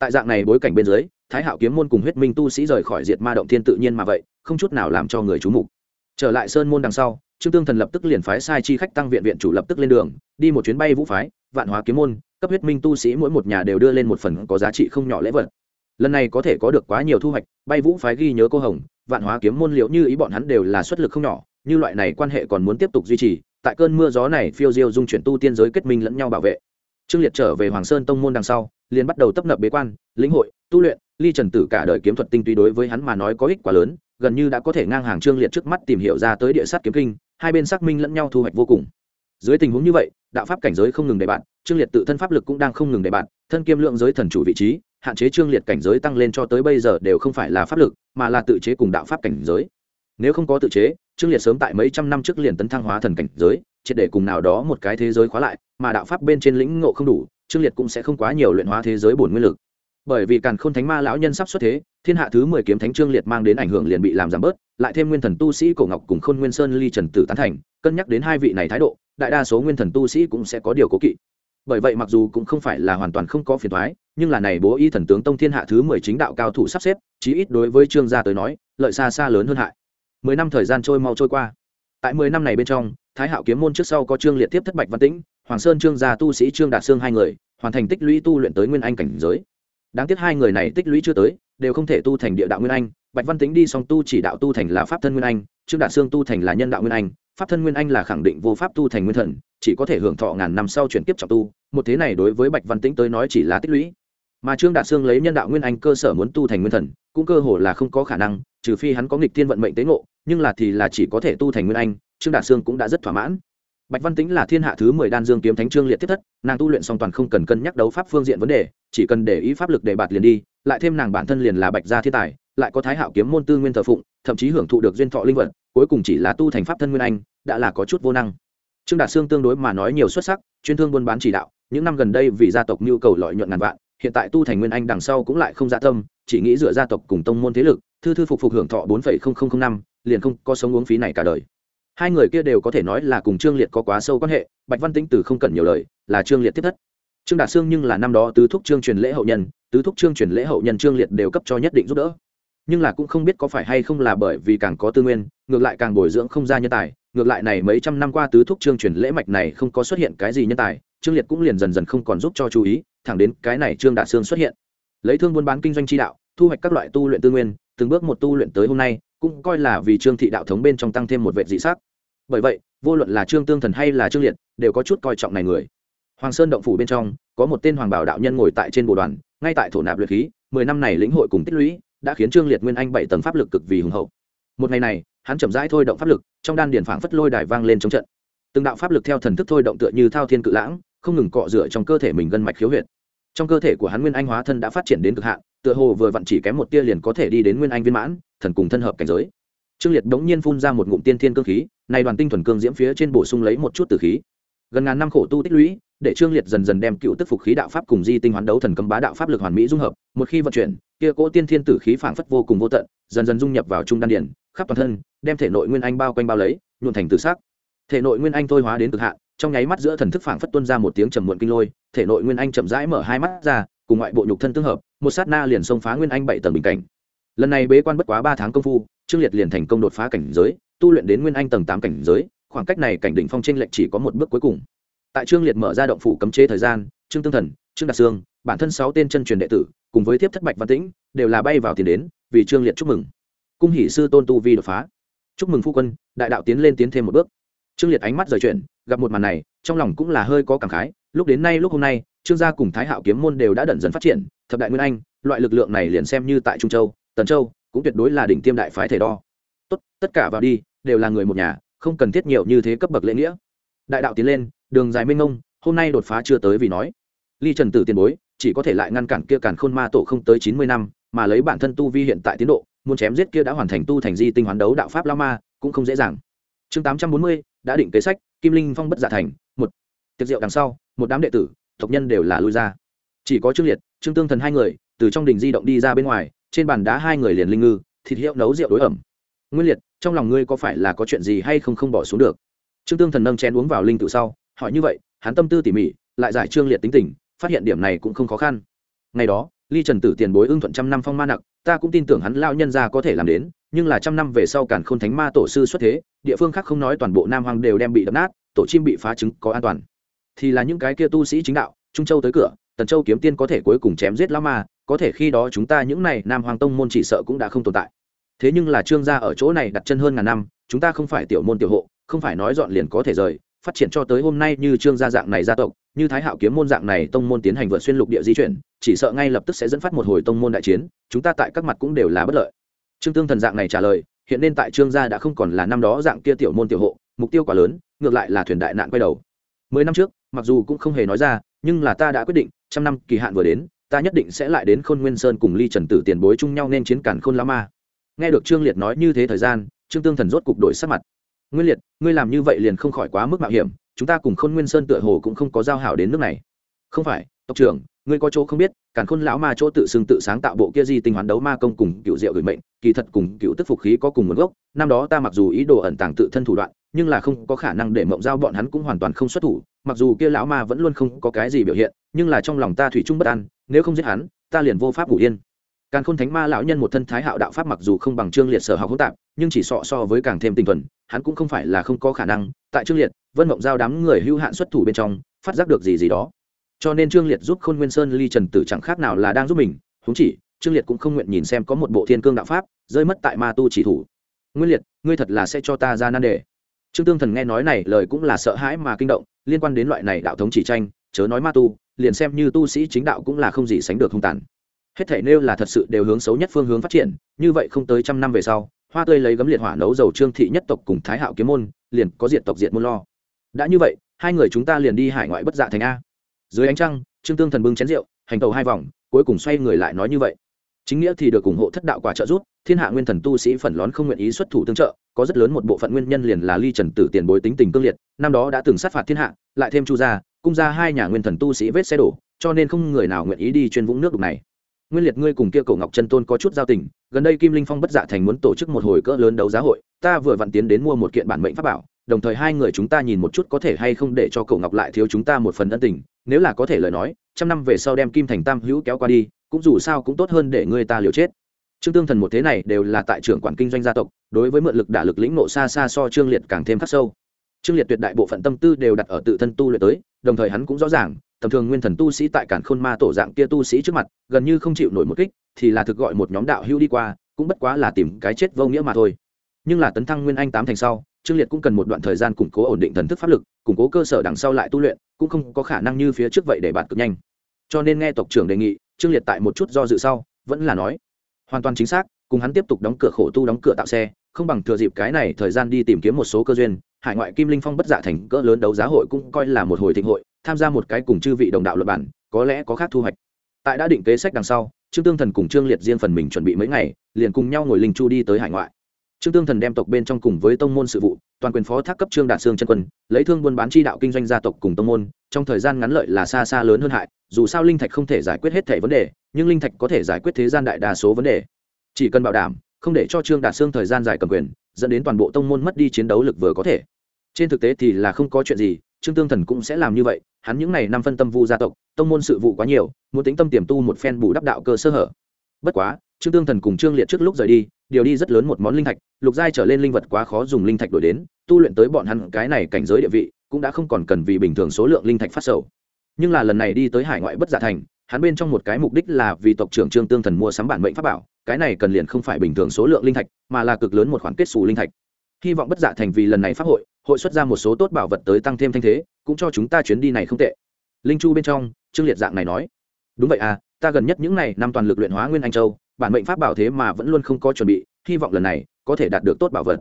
tại dạng này bối cảnh bên dưới, thái hạo kiếm môn cùng huyết minh tu sĩ rời khỏi diệt ma động thiên tự nhiên mà vậy, không chút nào làm cho người chú mục. Trở lại sơn môn đằng sau, trương tương thần lập tức liền phái sai chi khách tăng viện viện chủ lập tức lên đường, đi một chuyến bay vũ phái, vạn hóa kiếm môn, cấp huyết minh tu sĩ mỗi một nhà đều đưa lên một phần có giá trị không nhỏ lễ vật. Lần này có thể có được quá nhiều thu hoạch, bay vũ phái ghi nhớ cô hồng, vạn hóa kiếm môn liệu như ý bọn hắn đều là xuất lực không nhỏ, như loại này quan hệ còn muốn tiếp tục duy trì, tại cơn mưa gió này phiêu diêu dung chuyển tu tiên giới kết minh lẫn nhau bảo vệ. Trương liệt trở về hoàng sơn tông môn đằng sau liền bắt đầu tấp nập bế quan, lĩnh hội, tu luyện, ly trần tử cả đời kiếm thuật tinh túy đối với hắn mà nói có ích quá lớn, gần như đã có thể ngang hàng trương liệt trước mắt tìm hiểu ra tới địa sát kiếm kinh, hai bên xác minh lẫn nhau thu hoạch vô cùng. Dưới tình huống như vậy, đạo pháp cảnh giới không ngừng đề bạn trương liệt tự thân pháp lực cũng đang không ngừng đề bạn thân kiêm lượng giới thần chủ vị trí, hạn chế trương liệt cảnh giới tăng lên cho tới bây giờ đều không phải là pháp lực, mà là tự chế cùng đạo pháp cảnh giới. Nếu không có tự chế, trương liệt sớm tại mấy trăm năm trước liền tấn thăng hóa thần cảnh giới, triệt để cùng nào đó một cái thế giới khóa lại, mà đạo pháp bên trên lĩnh ngộ không đủ trương liệt cũng sẽ không quá nhiều luyện hóa thế giới bổn nguyên lực. Bởi vì càn khôn thánh ma lão nhân sắp xuất thế, thiên hạ thứ mười kiếm thánh trương liệt mang đến ảnh hưởng liền bị làm giảm bớt, lại thêm nguyên thần tu sĩ cổ ngọc cùng khôn nguyên sơn ly trần tử tán thành, cân nhắc đến hai vị này thái độ, đại đa số nguyên thần tu sĩ cũng sẽ có điều cố kỵ. Bởi vậy mặc dù cũng không phải là hoàn toàn không có phiền thoái nhưng là này bố y thần tướng tông thiên hạ thứ mười chính đạo cao thủ sắp xếp, chí ít đối với trương gia tới nói, lợi xa xa lớn hơn hại. Mười năm thời gian trôi mau trôi qua. Tại mười năm này bên trong, thái hạo kiếm môn trước sau có trương liệt tiếp thất bạch văn tĩnh, hoàng sơn trương gia tu sĩ trương đạt sương hai người hoàn thành tích lũy tu luyện tới nguyên anh cảnh giới. Đáng tiếc hai người này tích lũy chưa tới, đều không thể tu thành địa đạo nguyên anh. Bạch văn tính đi song tu chỉ đạo tu thành là pháp thân nguyên anh, trương đạt sương tu thành là nhân đạo nguyên anh. Pháp thân nguyên anh là khẳng định vô pháp tu thành nguyên thần, chỉ có thể hưởng thọ ngàn năm sau chuyển tiếp trọng tu. Một thế này đối với bạch văn tĩnh tới nói chỉ là tích lũy. Mà trương đạt sương lấy nhân đạo nguyên anh cơ sở muốn tu thành nguyên thần, cũng cơ hồ là không có khả năng, trừ phi hắn có nghịch thiên vận mệnh tế ngộ, nhưng là thì là chỉ có thể tu thành nguyên anh, trương đạt sương cũng đã rất thỏa mãn bạch văn tĩnh là thiên hạ thứ mười đan dương kiếm thánh trương liệt tiếp thất, nàng tu luyện song toàn không cần cân nhắc đấu pháp phương diện vấn đề, chỉ cần để ý pháp lực để bạt liền đi, lại thêm nàng bản thân liền là bạch gia thiên tài, lại có thái hạo kiếm môn tư nguyên thờ phụng, thậm chí hưởng thụ được duyên thọ linh vật, cuối cùng chỉ là tu thành pháp thân nguyên anh, đã là có chút vô năng. Trương đạt sương tương đối mà nói nhiều xuất sắc, chuyên thương buôn bán chỉ đạo, những năm gần đây vì gia tộc nhu cầu lợi nhuận ngàn vạn, hiện tại tu thành nguyên anh đằng sau cũng lại không dạ tâm, chỉ nghĩ dựa gia tộc cùng tông môn thế lực, thư thư phục phục hưởng thọ bốn năm, liền không có sống uống phí này cả đời hai người kia đều có thể nói là cùng trương liệt có quá sâu quan hệ, bạch văn tĩnh từ không cần nhiều lời, là trương liệt tiếp thất. Trương đạt sương nhưng là năm đó tứ thúc trương truyền lễ hậu nhân, tứ thúc trương truyền lễ hậu nhân trương liệt đều cấp cho nhất định giúp đỡ. Nhưng là cũng không biết có phải hay không là bởi vì càng có tư nguyên, ngược lại càng bồi dưỡng không ra nhân tài, ngược lại này mấy trăm năm qua tứ thúc trương truyền lễ mạch này không có xuất hiện cái gì nhân tài, trương liệt cũng liền dần dần không còn giúp cho chú ý, thẳng đến cái này trương đạt sương xuất hiện. Lấy thương buôn bán kinh doanh chi đạo, thu hoạch các loại tu luyện tư nguyên, từng bước một tu luyện tới hôm nay, cũng coi là vì trương thị đạo thống bên trong tăng thêm một vệ dị sắc bởi vậy, vô luận là trương tương thần hay là trương liệt, đều có chút coi trọng này người. Hoàng sơn động phủ bên trong, có một tên hoàng bảo đạo nhân ngồi tại trên bộ đoàn, ngay tại thổ nạp luyện khí, mười năm này lĩnh hội cùng tích lũy, đã khiến trương liệt nguyên anh bảy tầng pháp lực cực vì hùng hậu. Một ngày này, hắn chậm rãi thôi động pháp lực, trong đan điển phảng phất lôi đài vang lên trong trận. Từng đạo pháp lực theo thần thức thôi động tựa như thao thiên cự lãng, không ngừng cọ rửa trong cơ thể mình gân mạch khiếu huyệt. Trong cơ thể của hắn nguyên anh hóa thân đã phát triển đến cực hạn, tựa hồ vừa vặn chỉ kém một tia liền có thể đi đến nguyên anh viên mãn, thần cùng thân hợp cảnh giới trương liệt bỗng nhiên phun ra một ngụm tiên thiên cương khí này đoàn tinh thuần cương diễm phía trên bổ sung lấy một chút từ khí. Gần ngàn năm khổ tu tích lũy, để trương liệt dần dần đem cựu tức phục khí đạo pháp cùng di tinh hoán đấu thần cấm bá đạo pháp lực hoàn mỹ dung hợp, một khi vận chuyển, kia cỗ tiên thiên tử khí phảng phất vô cùng vô tận, dần dần dung nhập vào trung đan điển, khắp toàn thân, đem thể nội nguyên anh bao quanh bao lấy, nhuộn thành tự sắc. Thể nội nguyên anh thôi hóa đến cực hạn, trong nháy mắt giữa thần thức phảng phất tuôn ra một tiếng trầm muộn kinh lôi, thể nội nguyên anh chậm rãi mở hai mắt ra, cùng ngoại bộ nhục thân tương hợp, một sát na liền xông phá nguyên anh bảy tầng bình cảnh. Lần này bế quan bất quá ba tháng công phu trương liệt liền thành công đột phá cảnh giới, tu luyện đến nguyên anh tầng tám cảnh giới, khoảng cách này cảnh đỉnh phong tranh lệch chỉ có một bước cuối cùng. Tại trương liệt mở ra động phủ cấm chế thời gian, trương tương thần, trương đạt sương, bản thân sáu tên chân truyền đệ tử, cùng với thiếp thất bạch văn tĩnh, đều là bay vào tiền đến, vì trương liệt chúc mừng. Cung hỷ sư tôn tu vi đột phá. Chúc mừng phu quân, đại đạo tiến lên tiến thêm một bước. Trương liệt ánh mắt rời chuyển, gặp một màn này, trong lòng cũng là hơi có cảm khái. Lúc đến nay lúc hôm nay, trương gia cùng thái hạo kiếm môn đều đã dần dần phát triển, thập đại nguyên anh, loại lực lượng này liền xem như tại trung châu, tần châu cũng tuyệt đối là đỉnh tiêm đại phái thể đo. Tốt, tất cả vào đi, đều là người một nhà, không cần thiết nhiều như thế cấp bậc lễ nghĩa. Đại đạo tiến lên, đường dài mênh mông, hôm nay đột phá chưa tới vì nói. Ly trần tử tiền bối, chỉ có thể lại ngăn cản kia cản khôn ma tổ không tới chín mươi năm, mà lấy bản thân tu vi hiện tại tiến độ, muốn chém giết kia đã hoàn thành tu thành di tinh hoán đấu đạo pháp lao ma, cũng không dễ dàng. Chương tám trăm bốn mươi, đã định kế sách, kim linh phong bất giả thành, một. Tiệc rượu đằng sau, một đám đệ tử, tộc nhân đều là lui ra. Chỉ có trương liệt, trương tương thần hai người, từ trong đình di động đi ra bên ngoài trên bàn đá hai người liền linh ngư, thịt hiệu nấu rượu đối ẩm. Nguyên liệt, trong lòng ngươi có phải là có chuyện gì hay không không bỏ xuống được? Trương tương thần nâng chén uống vào linh tự sau, hỏi như vậy, hắn tâm tư tỉ mỉ, lại giải trương liệt tính tình, phát hiện điểm này cũng không khó khăn. Ngày đó, ly trần tử tiền bối ưng thuận trăm năm phong ma nặc, ta cũng tin tưởng hắn lao nhân ra có thể làm đến, nhưng là trăm năm về sau càn khôn thánh ma tổ sư xuất thế, địa phương khác không nói toàn bộ nam hoàng đều đem bị đập nát, tổ chim bị phá trứng có an toàn. Thì là những cái kia tu sĩ chính đạo, trung châu tới cửa, tần châu kiếm tiên có thể cuối cùng chém giết lao ma có thể khi đó chúng ta những này nam hoàng tông môn chỉ sợ cũng đã không tồn tại. Thế nhưng là trương gia ở chỗ này đặt chân hơn ngàn năm, chúng ta không phải tiểu môn tiểu hộ, không phải nói dọn liền có thể rời, phát triển cho tới hôm nay như trương gia dạng này gia tộc, như thái hạo kiếm môn dạng này tông môn tiến hành vượt xuyên lục địa di chuyển, chỉ sợ ngay lập tức sẽ dẫn phát một hồi tông môn đại chiến, chúng ta tại các mặt cũng đều là bất lợi. Trương tương thần dạng này trả lời, hiện nên tại trương gia đã không còn là năm đó dạng kia tiểu môn tiểu hộ, mục tiêu quá lớn, ngược lại là thuyền đại nạn quay đầu. Mười năm trước, mặc dù cũng không hề nói ra, nhưng là ta đã quyết định, trăm năm kỳ hạn vừa đến ta nhất định sẽ lại đến khôn nguyên sơn cùng ly trần tử tiền bối chung nhau nên chiến cản khôn lão ma nghe được trương liệt nói như thế thời gian, trương tương thần rốt cục đổi sắc mặt. Nguyên liệt, ngươi làm như vậy liền không khỏi quá mức mạo hiểm, chúng ta cùng khôn nguyên sơn tựa hồ cũng không có giao hảo đến nước này. Không phải, tộc trưởng, ngươi có chỗ không biết, càn khôn lão ma chỗ tự xưng tự sáng tạo bộ kia di tinh hoán đấu ma công cùng cựu diệu gửi mệnh, kỳ thật cùng cựu tức phục khí có cùng nguồn gốc, năm đó ta mặc dù ý đồ ẩn tàng tự thân thủ đoạn, nhưng là không có khả năng để mộng giao bọn hắn cũng hoàn toàn không xuất thủ, mặc dù kia lão ma vẫn luôn không có cái gì biểu hiện, nhưng là trong lòng ta thủy chung bất an nếu không giết hắn, ta liền vô pháp ngủ yên. Càn khôn thánh ma lão nhân một thân thái hạo đạo pháp mặc dù không bằng trương liệt sở học hỗn tạp, nhưng chỉ sọ so với càng thêm tinh thuần, hắn cũng không phải là không có khả năng. Tại trương liệt, vân mộng giao đám người hưu hạn xuất thủ bên trong, phát giác được gì gì đó. Cho nên trương liệt giúp khôn nguyên sơn ly trần tử chẳng khác nào là đang giúp mình húng chỉ, trương liệt cũng không nguyện nhìn xem có một bộ thiên cương đạo pháp, rơi mất tại ma tu chỉ thủ. Nguyên liệt, ngươi thật là sẽ cho ta ra nan đề. Trương tương thần nghe nói này lời cũng là sợ hãi mà kinh động, liên quan đến loại này đạo thống chỉ tranh chớ nói ma tu, liền xem như tu sĩ chính đạo cũng là không gì sánh được hung tàn. Hết thể nêu là thật sự đều hướng xấu nhất phương hướng phát triển, như vậy không tới trăm năm về sau, hoa tươi lấy gấm liệt hỏa nấu dầu trương thị nhất tộc cùng thái hạo kiếm môn, liền có diện tộc diện môn lo. Đã như vậy, hai người chúng ta liền đi hải ngoại bất dạ thành a. Dưới ánh trăng, trương tương thần bưng chén rượu, hành tàu hai vòng, cuối cùng xoay người lại nói như vậy. Chính nghĩa thì được ủng hộ thất đạo quả trợ giúp, thiên hạ nguyên thần tu sĩ phần lón không nguyện ý xuất thủ tương trợ, có rất lớn một bộ phận nguyên nhân liền là ly trần tử tiền bối tính tình cương liệt, năm đó đã từng sát phạt thiên hạ, lại thêm chu gia cung ra hai nhà nguyên thần tu sĩ vết xe đổ, cho nên không người nào nguyện ý đi chuyên vũng nước đục này. Nguyên liệt, ngươi cùng kia cổ ngọc chân tôn có chút giao tình, gần đây kim linh phong bất dạ thành muốn tổ chức một hồi cỡ lớn đấu giá hội, ta vừa vặn tiến đến mua một kiện bản mệnh pháp bảo, đồng thời hai người chúng ta nhìn một chút có thể hay không để cho cổ ngọc lại thiếu chúng ta một phần ân tình, nếu là có thể lời nói, trăm năm về sau đem kim thành tam hữu kéo qua đi, cũng dù sao cũng tốt hơn để ngươi ta liều chết. Trương tương thần một thế này đều là tại trưởng quản kinh doanh gia tộc, đối với mượn lực đả lực lĩnh nộ xa xa so trương liệt càng thêm khắc sâu trương liệt tuyệt đại bộ phận tâm tư đều đặt ở tự thân tu luyện tới, đồng thời hắn cũng rõ ràng, tầm thường nguyên thần tu sĩ tại cản khôn ma tổ dạng kia tu sĩ trước mặt, gần như không chịu nổi một kích, thì là thực gọi một nhóm đạo hưu đi qua, cũng bất quá là tìm cái chết vô nghĩa mà thôi. Nhưng là tấn thăng nguyên anh tám thành sau, trương liệt cũng cần một đoạn thời gian củng cố ổn định thần thức pháp lực, củng cố cơ sở đằng sau lại tu luyện, cũng không có khả năng như phía trước vậy để bạn cực nhanh. Cho nên nghe tộc trưởng đề nghị, trương liệt tại một chút do dự sau, vẫn là nói, hoàn toàn chính xác, cùng hắn tiếp tục đóng cửa khổ tu đóng cửa tạo xe, không bằng thừa dịp cái này thời gian đi tìm kiếm một số cơ duyên hải ngoại kim linh phong bất dạ thành cỡ lớn đấu giá hội cũng coi là một hồi thịnh hội, tham gia một cái cùng chư vị đồng đạo luật bản có lẽ có khác thu hoạch. Tại đã định kế sách đằng sau, trương tương thần cùng trương liệt riêng phần mình chuẩn bị mấy ngày, liền cùng nhau ngồi linh chu đi tới hải ngoại. Trương tương thần đem tộc bên trong cùng với tông môn sự vụ, toàn quyền phó thác cấp trương đạt sương chân quân, lấy thương buôn bán chi đạo kinh doanh gia tộc cùng tông môn, trong thời gian ngắn lợi là xa xa lớn hơn hại, dù sao linh thạch không thể giải quyết hết thể vấn đề, nhưng linh thạch có thể giải quyết thế gian đại đa số vấn đề. Chỉ cần bảo đảm, không để cho trương đạt sương thời gian dài cầm quyền dẫn đến toàn bộ tông môn mất đi chiến đấu lực vừa có thể. Trên thực tế thì là không có chuyện gì, trương tương thần cũng sẽ làm như vậy, hắn những này năm phân tâm vu gia tộc, tông môn sự vụ quá nhiều, muốn tính tâm tiềm tu một phen bù đắp đạo cơ sơ hở. Bất quá, trương tương thần cùng trương liệt trước lúc rời đi, điều đi rất lớn một món linh thạch, lục giai trở lên linh vật quá khó dùng linh thạch đổi đến, tu luyện tới bọn hắn cái này cảnh giới địa vị, cũng đã không còn cần vì bình thường số lượng linh thạch phát sầu. Nhưng là lần này đi tới hải ngoại bất giả thành hắn bên trong một cái mục đích là vì tộc trưởng trương tương thần mua sắm bản mệnh pháp bảo, cái này cần liền không phải bình thường số lượng linh thạch, mà là cực lớn một khoản kết xù linh thạch. Hy vọng bất giả thành vì lần này pháp hội hội xuất ra một số tốt bảo vật tới tăng thêm thanh thế, cũng cho chúng ta chuyến đi này không tệ. Linh chu bên trong, trương liệt dạng này nói. Đúng vậy à ta gần nhất những n à y năm toàn lực luyện hóa nguyên anh châu, bản mệnh pháp bảo thế mà vẫn luôn không có chuẩn bị, hy vọng lần này có thể đạt được tốt bảo vật.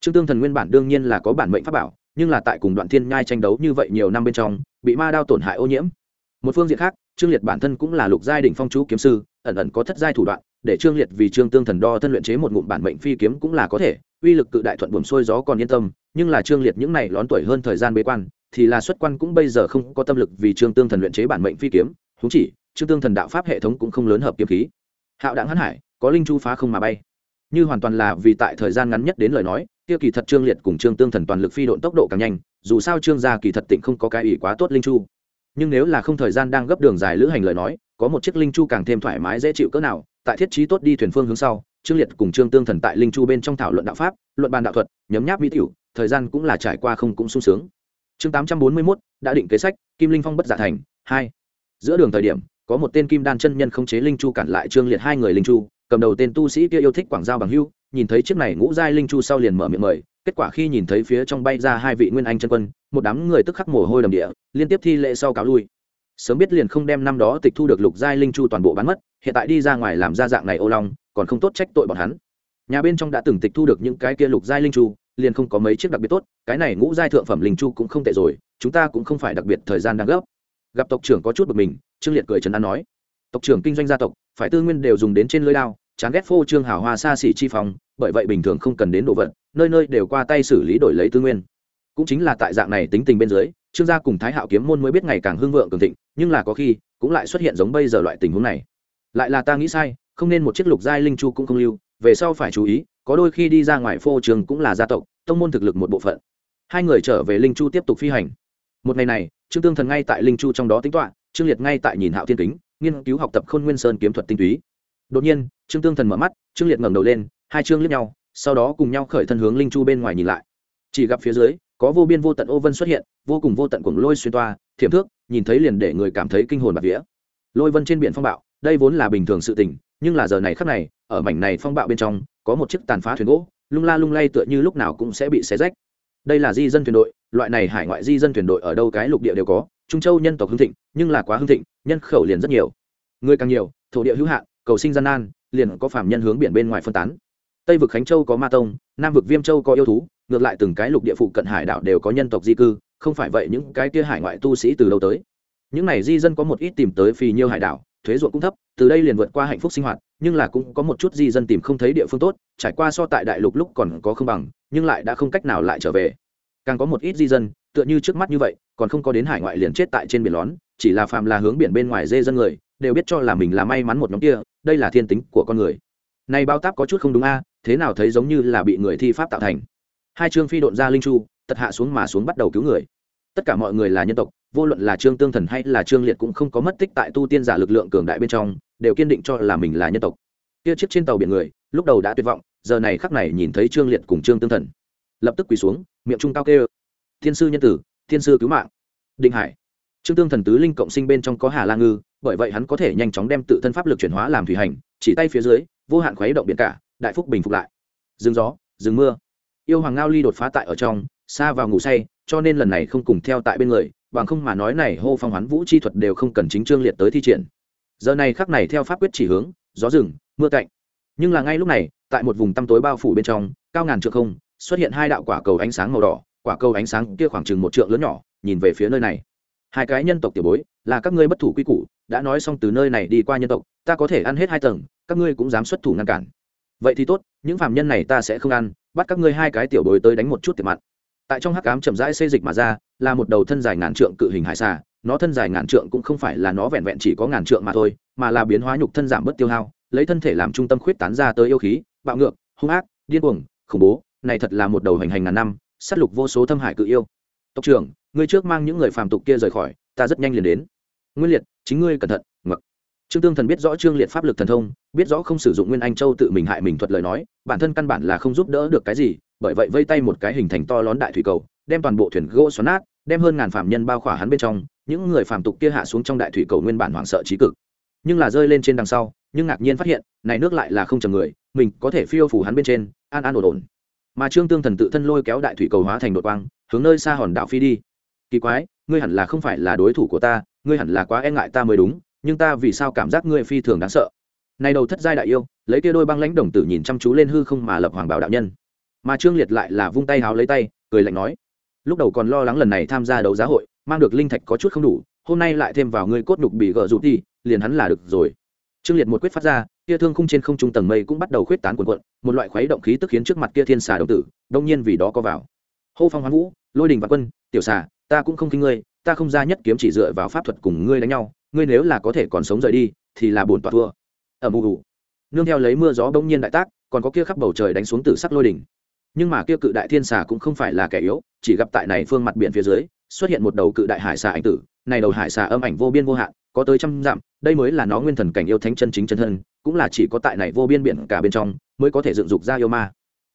Trương tương thần nguyên bản đương nhiên là có bản mệnh pháp bảo, nhưng là tại cùng đoạn thiên nhai tranh đấu như vậy nhiều năm bên trong, bị ma đao tổn hại ô nhiễm. Một phương diện khác trương liệt bản thân cũng là lục giai đ ỉ n h phong chú kiếm sư, ẩn ẩn có thất giai thủ đoạn, để trương liệt vì trương tương thần đo thân luyện chế một ngụm bản mệnh phi kiếm cũng là có thể, uy lực cự đại thuận buồm xuôi gió còn yên tâm, nhưng là trương liệt những này lón tuổi hơn thời gian bế quan, thì là xuất quan cũng bây giờ không có tâm lực vì trương tương thần luyện chế bản mệnh phi kiếm húng chỉ, trương tương thần đạo pháp hệ thống cũng không lớn hợp kiếm khí. Hạo đảng hãn hải, có linh chu phá không mà bay. Như hoàn toàn là vì tại thời gian ngắn nhất đến lời nói, kia kỳ thật trương liệt cùng trương tương thần toàn lực phi độn tốc độ càng nhanh, dù sao trương gia kỳ thật tỉnh không có cái ủy quá tốt linh chu nhưng nếu là không thời gian đang gấp đường dài lữ hành lời nói, có một chiếc linh chu càng thêm thoải mái dễ chịu cỡ nào, tại thiết trí tốt đi thuyền phương hướng sau, trương liệt cùng trương tương thần tại linh chu bên trong thảo luận đạo pháp, luận bàn đạo thuật, nhấm nháp mỹ tiểu, thời gian cũng là trải qua không cũng sung sướng. Chương tám trăm bốn mươi mốt, đã định kế sách, kim linh phong bất giả thành, hai. Giữa đường thời điểm, có một tên kim đan chân nhân không chế linh chu cản lại trương liệt hai người linh chu, cầm đầu tên tu sĩ kia yêu thích quảng giao bằng hưu, nhìn thấy chiếc này ngũ giai linh chu sau liền mở miệng mời kết quả khi nhìn thấy phía trong bay ra hai vị nguyên anh chân quân, một đám người tức khắc mồ hôi đầm địa, liên tiếp thi lễ sau cáo lui. Sớm biết liền không đem năm đó tịch thu được lục giai linh chu toàn bộ bán mất, hiện tại đi ra ngoài làm ra dạng này ô long, còn không tốt trách tội bọn hắn. Nhà bên trong đã từng tịch thu được những cái kia lục giai linh chu, liền không có mấy chiếc đặc biệt tốt, cái này ngũ giai thượng phẩm linh chu cũng không tệ rồi, chúng ta cũng không phải đặc biệt thời gian đang gấp. Gặp tộc trưởng có chút bực mình, trương liệt cười trấn an nói. Tộc trưởng kinh doanh gia tộc, phải tư nguyên đều dùng đến trên lưới đao, chán ghét phô trương hào hoa xa xỉ chi phòng bởi vậy bình thường không cần đến đồ vật nơi nơi đều qua tay xử lý đổi lấy tư nguyên. Cũng chính là tại dạng này tính tình bên dưới, trương gia cùng thái hạo kiếm môn mới biết ngày càng hưng vượng cường thịnh, nhưng là có khi, cũng lại xuất hiện giống bây giờ loại tình huống này. Lại là ta nghĩ sai, không nên một chiếc lục giai linh chu cũng không lưu, về sau phải chú ý, có đôi khi đi ra ngoài phô trường cũng là gia tộc, tông môn thực lực một bộ phận. Hai người trở về linh chu tiếp tục phi hành. Một ngày này, trương tương thần ngay tại linh chu trong đó tính toạ trương liệt ngay tại nhìn hạo thiên kính, nghiên cứu học tập khôn nguyên sơn kiếm thuật tinh túy. Đột nhiên, trương tương thần mở mắt, trương liệt ngẩng đầu lên, hai trương liếc nhau sau đó cùng nhau khởi thân hướng linh chu bên ngoài nhìn lại. Chỉ gặp phía dưới, có vô biên vô tận ô vân xuất hiện, vô cùng vô tận cuồng lôi xuyên toa, thiểm thước, nhìn thấy liền để người cảm thấy kinh hồn bạt vía. Lôi vân trên biển phong bạo, đây vốn là bình thường sự tình, nhưng là giờ này khắc này, ở mảnh này phong bạo bên trong, có một chiếc tàn phá thuyền gỗ, lung la lung lay tựa như lúc nào cũng sẽ bị xé rách. Đây là di dân thuyền đội, loại này hải ngoại di dân thuyền đội ở đâu cái lục địa đều có, trung châu nhân tộc hưng thịnh, nhưng là quá hưng thịnh, nhân khẩu liền rất nhiều. Người càng nhiều, thổ địa hữu hạn, cầu sinh gian nan, liền có phạm nhân hướng biển bên ngoài phân tán tây vực khánh châu có ma tông, nam vực viêm châu có yêu thú, ngược lại từng cái lục địa phụ cận hải đảo đều có nhân tộc di cư, không phải vậy những cái kia hải ngoại tu sĩ từ lâu tới? Những này di dân có một ít tìm tới phì nhiêu hải đảo, thuế ruộng cũng thấp, từ đây liền vượt qua hạnh phúc sinh hoạt, nhưng là cũng có một chút di dân tìm không thấy địa phương tốt, trải qua so tại đại lục lúc còn có không bằng, nhưng lại đã không cách nào lại trở về. Càng có một ít di dân, tựa như trước mắt như vậy, còn không có đến hải ngoại liền chết tại trên biển lón, chỉ là phàm là hướng biển bên ngoài dê dân người, đều biết cho là mình là may mắn một nhóm kia, đây là thiên tính của con người. Này bao táp có chút không đúng a thế nào thấy giống như là bị người thi pháp tạo thành. Hai trương phi độn ra linh chu tật hạ xuống mà xuống bắt đầu cứu người. Tất cả mọi người là nhân tộc, vô luận là trương tương thần hay là trương liệt cũng không có mất tích tại tu tiên giả lực lượng cường đại bên trong, đều kiên định cho là mình là nhân tộc. Kia chiếc trên tàu biển người, lúc đầu đã tuyệt vọng, giờ này khắc này nhìn thấy trương liệt cùng trương tương thần. Lập tức quỳ xuống, miệng trung cao kêu, thiên sư nhân tử, thiên sư cứu mạng. Định hải. Trương tương thần tứ linh cộng sinh bên trong có hà la ngư, bởi vậy hắn có thể nhanh chóng đem tự thân pháp lực chuyển hóa làm thủy hành, chỉ tay phía dưới, vô hạn khuấy động biển cả đại phúc bình phục lại. Dừng gió, dừng mưa. Yêu hoàng ngao ly đột phá tại ở trong, xa vào ngủ say, cho nên lần này không cùng theo tại bên người, bằng không mà nói này hô phong hoán vũ chi thuật đều không cần chính trương liệt tới thi triển. Giờ này khắc này theo pháp quyết chỉ hướng, gió rừng, mưa cạnh nhưng là ngay lúc này, tại một vùng tăm tối bao phủ bên trong, cao ngàn trượng không, xuất hiện hai đạo quả cầu ánh sáng màu đỏ, quả cầu ánh sáng kia khoảng chừng một trượng lớn nhỏ, nhìn về phía nơi này. Hai cái nhân tộc tiểu bối, là các ngươi bất thủ quy củ, đã nói xong từ nơi này đi qua nhân tộc, ta có thể ăn hết hai tầng, các ngươi cũng dám xuất thủ ngăn cản vậy thì tốt, những phạm nhân này ta sẽ không ăn, bắt các ngươi hai cái tiểu bối tới đánh một chút tiệm mặn. Tại trong hắc cám chậm rãi xây dịch mà ra, là một đầu thân dài ngàn trượng cự hình hải xà, nó thân dài ngàn trượng cũng không phải là nó vẹn vẹn chỉ có ngàn trượng mà thôi, mà là biến hóa nhục thân giảm bớt tiêu hao, lấy thân thể làm trung tâm khuyết tán ra tới yêu khí, bạo ngược, hung ác, điên cuồng, khủng bố, này thật là một đầu hành hành ngàn năm, sát lục vô số thâm hải cự yêu. Tộc trưởng, ngươi trước mang những người phàm tục kia rời khỏi, ta rất nhanh liền đến. Nguyên liệt, chính ngươi cẩn thận trương tương thần biết rõ trương liệt pháp lực thần thông, biết rõ không sử dụng nguyên anh châu tự mình hại mình thuật lời nói, bản thân căn bản là không giúp đỡ được cái gì, bởi vậy vây tay một cái hình thành to lón đại thủy cầu, đem toàn bộ thuyền gỗ xoắn nát, đem hơn ngàn phạm nhân bao khỏa hắn bên trong, những người phạm tục kia hạ xuống trong đại thủy cầu nguyên bản hoảng sợ trí cực. Nhưng là rơi lên trên đằng sau, nhưng ngạc nhiên phát hiện, này nước lại là không chầm người, mình có thể phiêu phủ hắn bên trên, an an ổn ổn. Mà trương tương thần tự thân lôi kéo đại thủy cầu hóa thành đội quang, hướng nơi xa hòn đảo phi đi. Kỳ quái, ngươi hẳn là không phải là đối thủ của ta, ngươi hẳn là quá e ngại ta mới đúng nhưng ta vì sao cảm giác ngươi phi thường đáng sợ? Này đầu thất giai đại yêu, lấy kia đôi băng lãnh đồng tử nhìn chăm chú lên hư không mà lập hoàng bảo đạo nhân. Mà trương liệt lại là vung tay háo lấy tay, cười lạnh nói, lúc đầu còn lo lắng lần này tham gia đấu giá hội, mang được linh thạch có chút không đủ, hôm nay lại thêm vào ngươi cốt đục bị gỡ rụt đi, liền hắn là được rồi. Trương liệt một quyết phát ra kia thương khung trên không trung tầng mây cũng bắt đầu khuyết tán cuộn cuộn, một loại khuấy động khí tức khiến trước mặt kia thiên xà đồng tử, đông nhiên vì đó có vào. Hô phong hoán vũ, lôi đình và quân, tiểu xà, ta cũng không kinh ngươi, ta không ra nhất kiếm chỉ dựa vào pháp thuật cùng ngươi đánh nhau ngươi nếu là có thể còn sống rời đi, thì là buồn tọa thua. Ở mù ủ nương theo lấy mưa gió bỗng nhiên đại tác, còn có kia khắp bầu trời đánh xuống từ sắc lôi đỉnh. Nhưng mà kia cự đại thiên xà cũng không phải là kẻ yếu, chỉ gặp tại này phương mặt biển phía dưới, xuất hiện một đầu cự đại hải xà ảnh tử. Này đầu hải xà âm ảnh vô biên vô hạn, có tới trăm dặm, đây mới là nó nguyên thần cảnh yêu thánh chân chính chân thân, cũng là chỉ có tại này vô biên biển cả bên trong, mới có thể dựng dục ra yêu ma.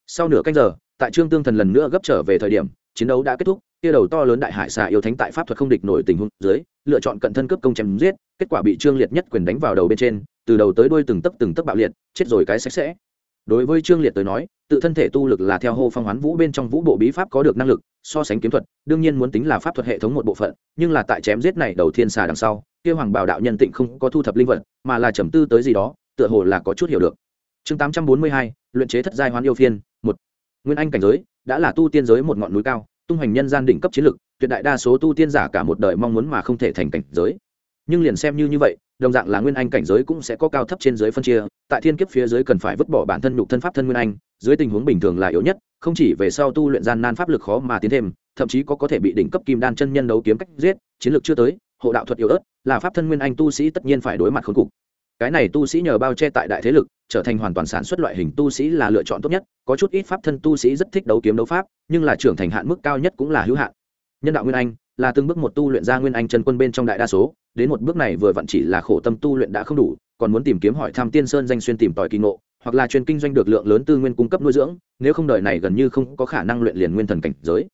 Sau nửa canh giờ, tại trương tương thần lần nữa gấp trở về thời điểm, chiến đấu đã kết thúc kia đầu to lớn đại hải xà yêu thánh tại pháp thuật không địch nổi tình huống dưới, lựa chọn cận thân cướp công chém giết, kết quả bị trương liệt nhất quyền đánh vào đầu bên trên, từ đầu tới đuôi từng tấc từng tấc bạo liệt, chết rồi cái sạch sẽ. Đối với trương liệt tới nói, tự thân thể tu lực là theo hô phong hoán vũ bên trong vũ bộ bí pháp có được năng lực, so sánh kiếm thuật, đương nhiên muốn tính là pháp thuật hệ thống một bộ phận, nhưng là tại chém giết này đầu thiên xà đằng sau, kia hoàng bảo đạo nhân tịnh không có thu thập linh vật, mà là trầm tư tới gì đó, tựa hồ là có chút hiểu được. Chương tám trăm bốn mươi hai, luyện chế thất giai hoán yêu phiên, một. Nguyên anh cảnh giới, đã là tu tiên giới một ngọn núi cao tung hoành nhân gian đỉnh cấp chiến lực, tuyệt đại đa số tu tiên giả cả một đời mong muốn mà không thể thành cảnh giới. Nhưng liền xem như như vậy, đồng dạng là nguyên anh cảnh giới cũng sẽ có cao thấp trên dưới phân chia, tại thiên kiếp phía dưới cần phải vứt bỏ bản thân nhục thân pháp thân nguyên anh, dưới tình huống bình thường là yếu nhất, không chỉ về sau tu luyện gian nan pháp lực khó mà tiến thêm, thậm chí có có thể bị đỉnh cấp kim đan chân nhân đấu kiếm cách giết, chiến lược chưa tới, hộ đạo thuật yếu ớt, là pháp thân nguyên anh tu sĩ tất nhiên phải đối mặt khốn cục cái này tu sĩ nhờ bao che tại đại thế lực, trở thành hoàn toàn sản xuất loại hình tu sĩ là lựa chọn tốt nhất, có chút ít pháp thân tu sĩ rất thích đấu kiếm đấu pháp, nhưng là trưởng thành hạn mức cao nhất cũng là hữu hạn. Nhân đạo nguyên anh là từng bước một tu luyện ra nguyên anh chân quân bên trong đại đa số, đến một bước này vừa vặn chỉ là khổ tâm tu luyện đã không đủ, còn muốn tìm kiếm hỏi tham tiên sơn danh xuyên tìm tòi kỳ ngộ, hoặc là chuyên kinh doanh được lượng lớn tư nguyên cung cấp nuôi dưỡng, nếu không đời này gần như không có khả năng luyện liền nguyên thần cảnh giới.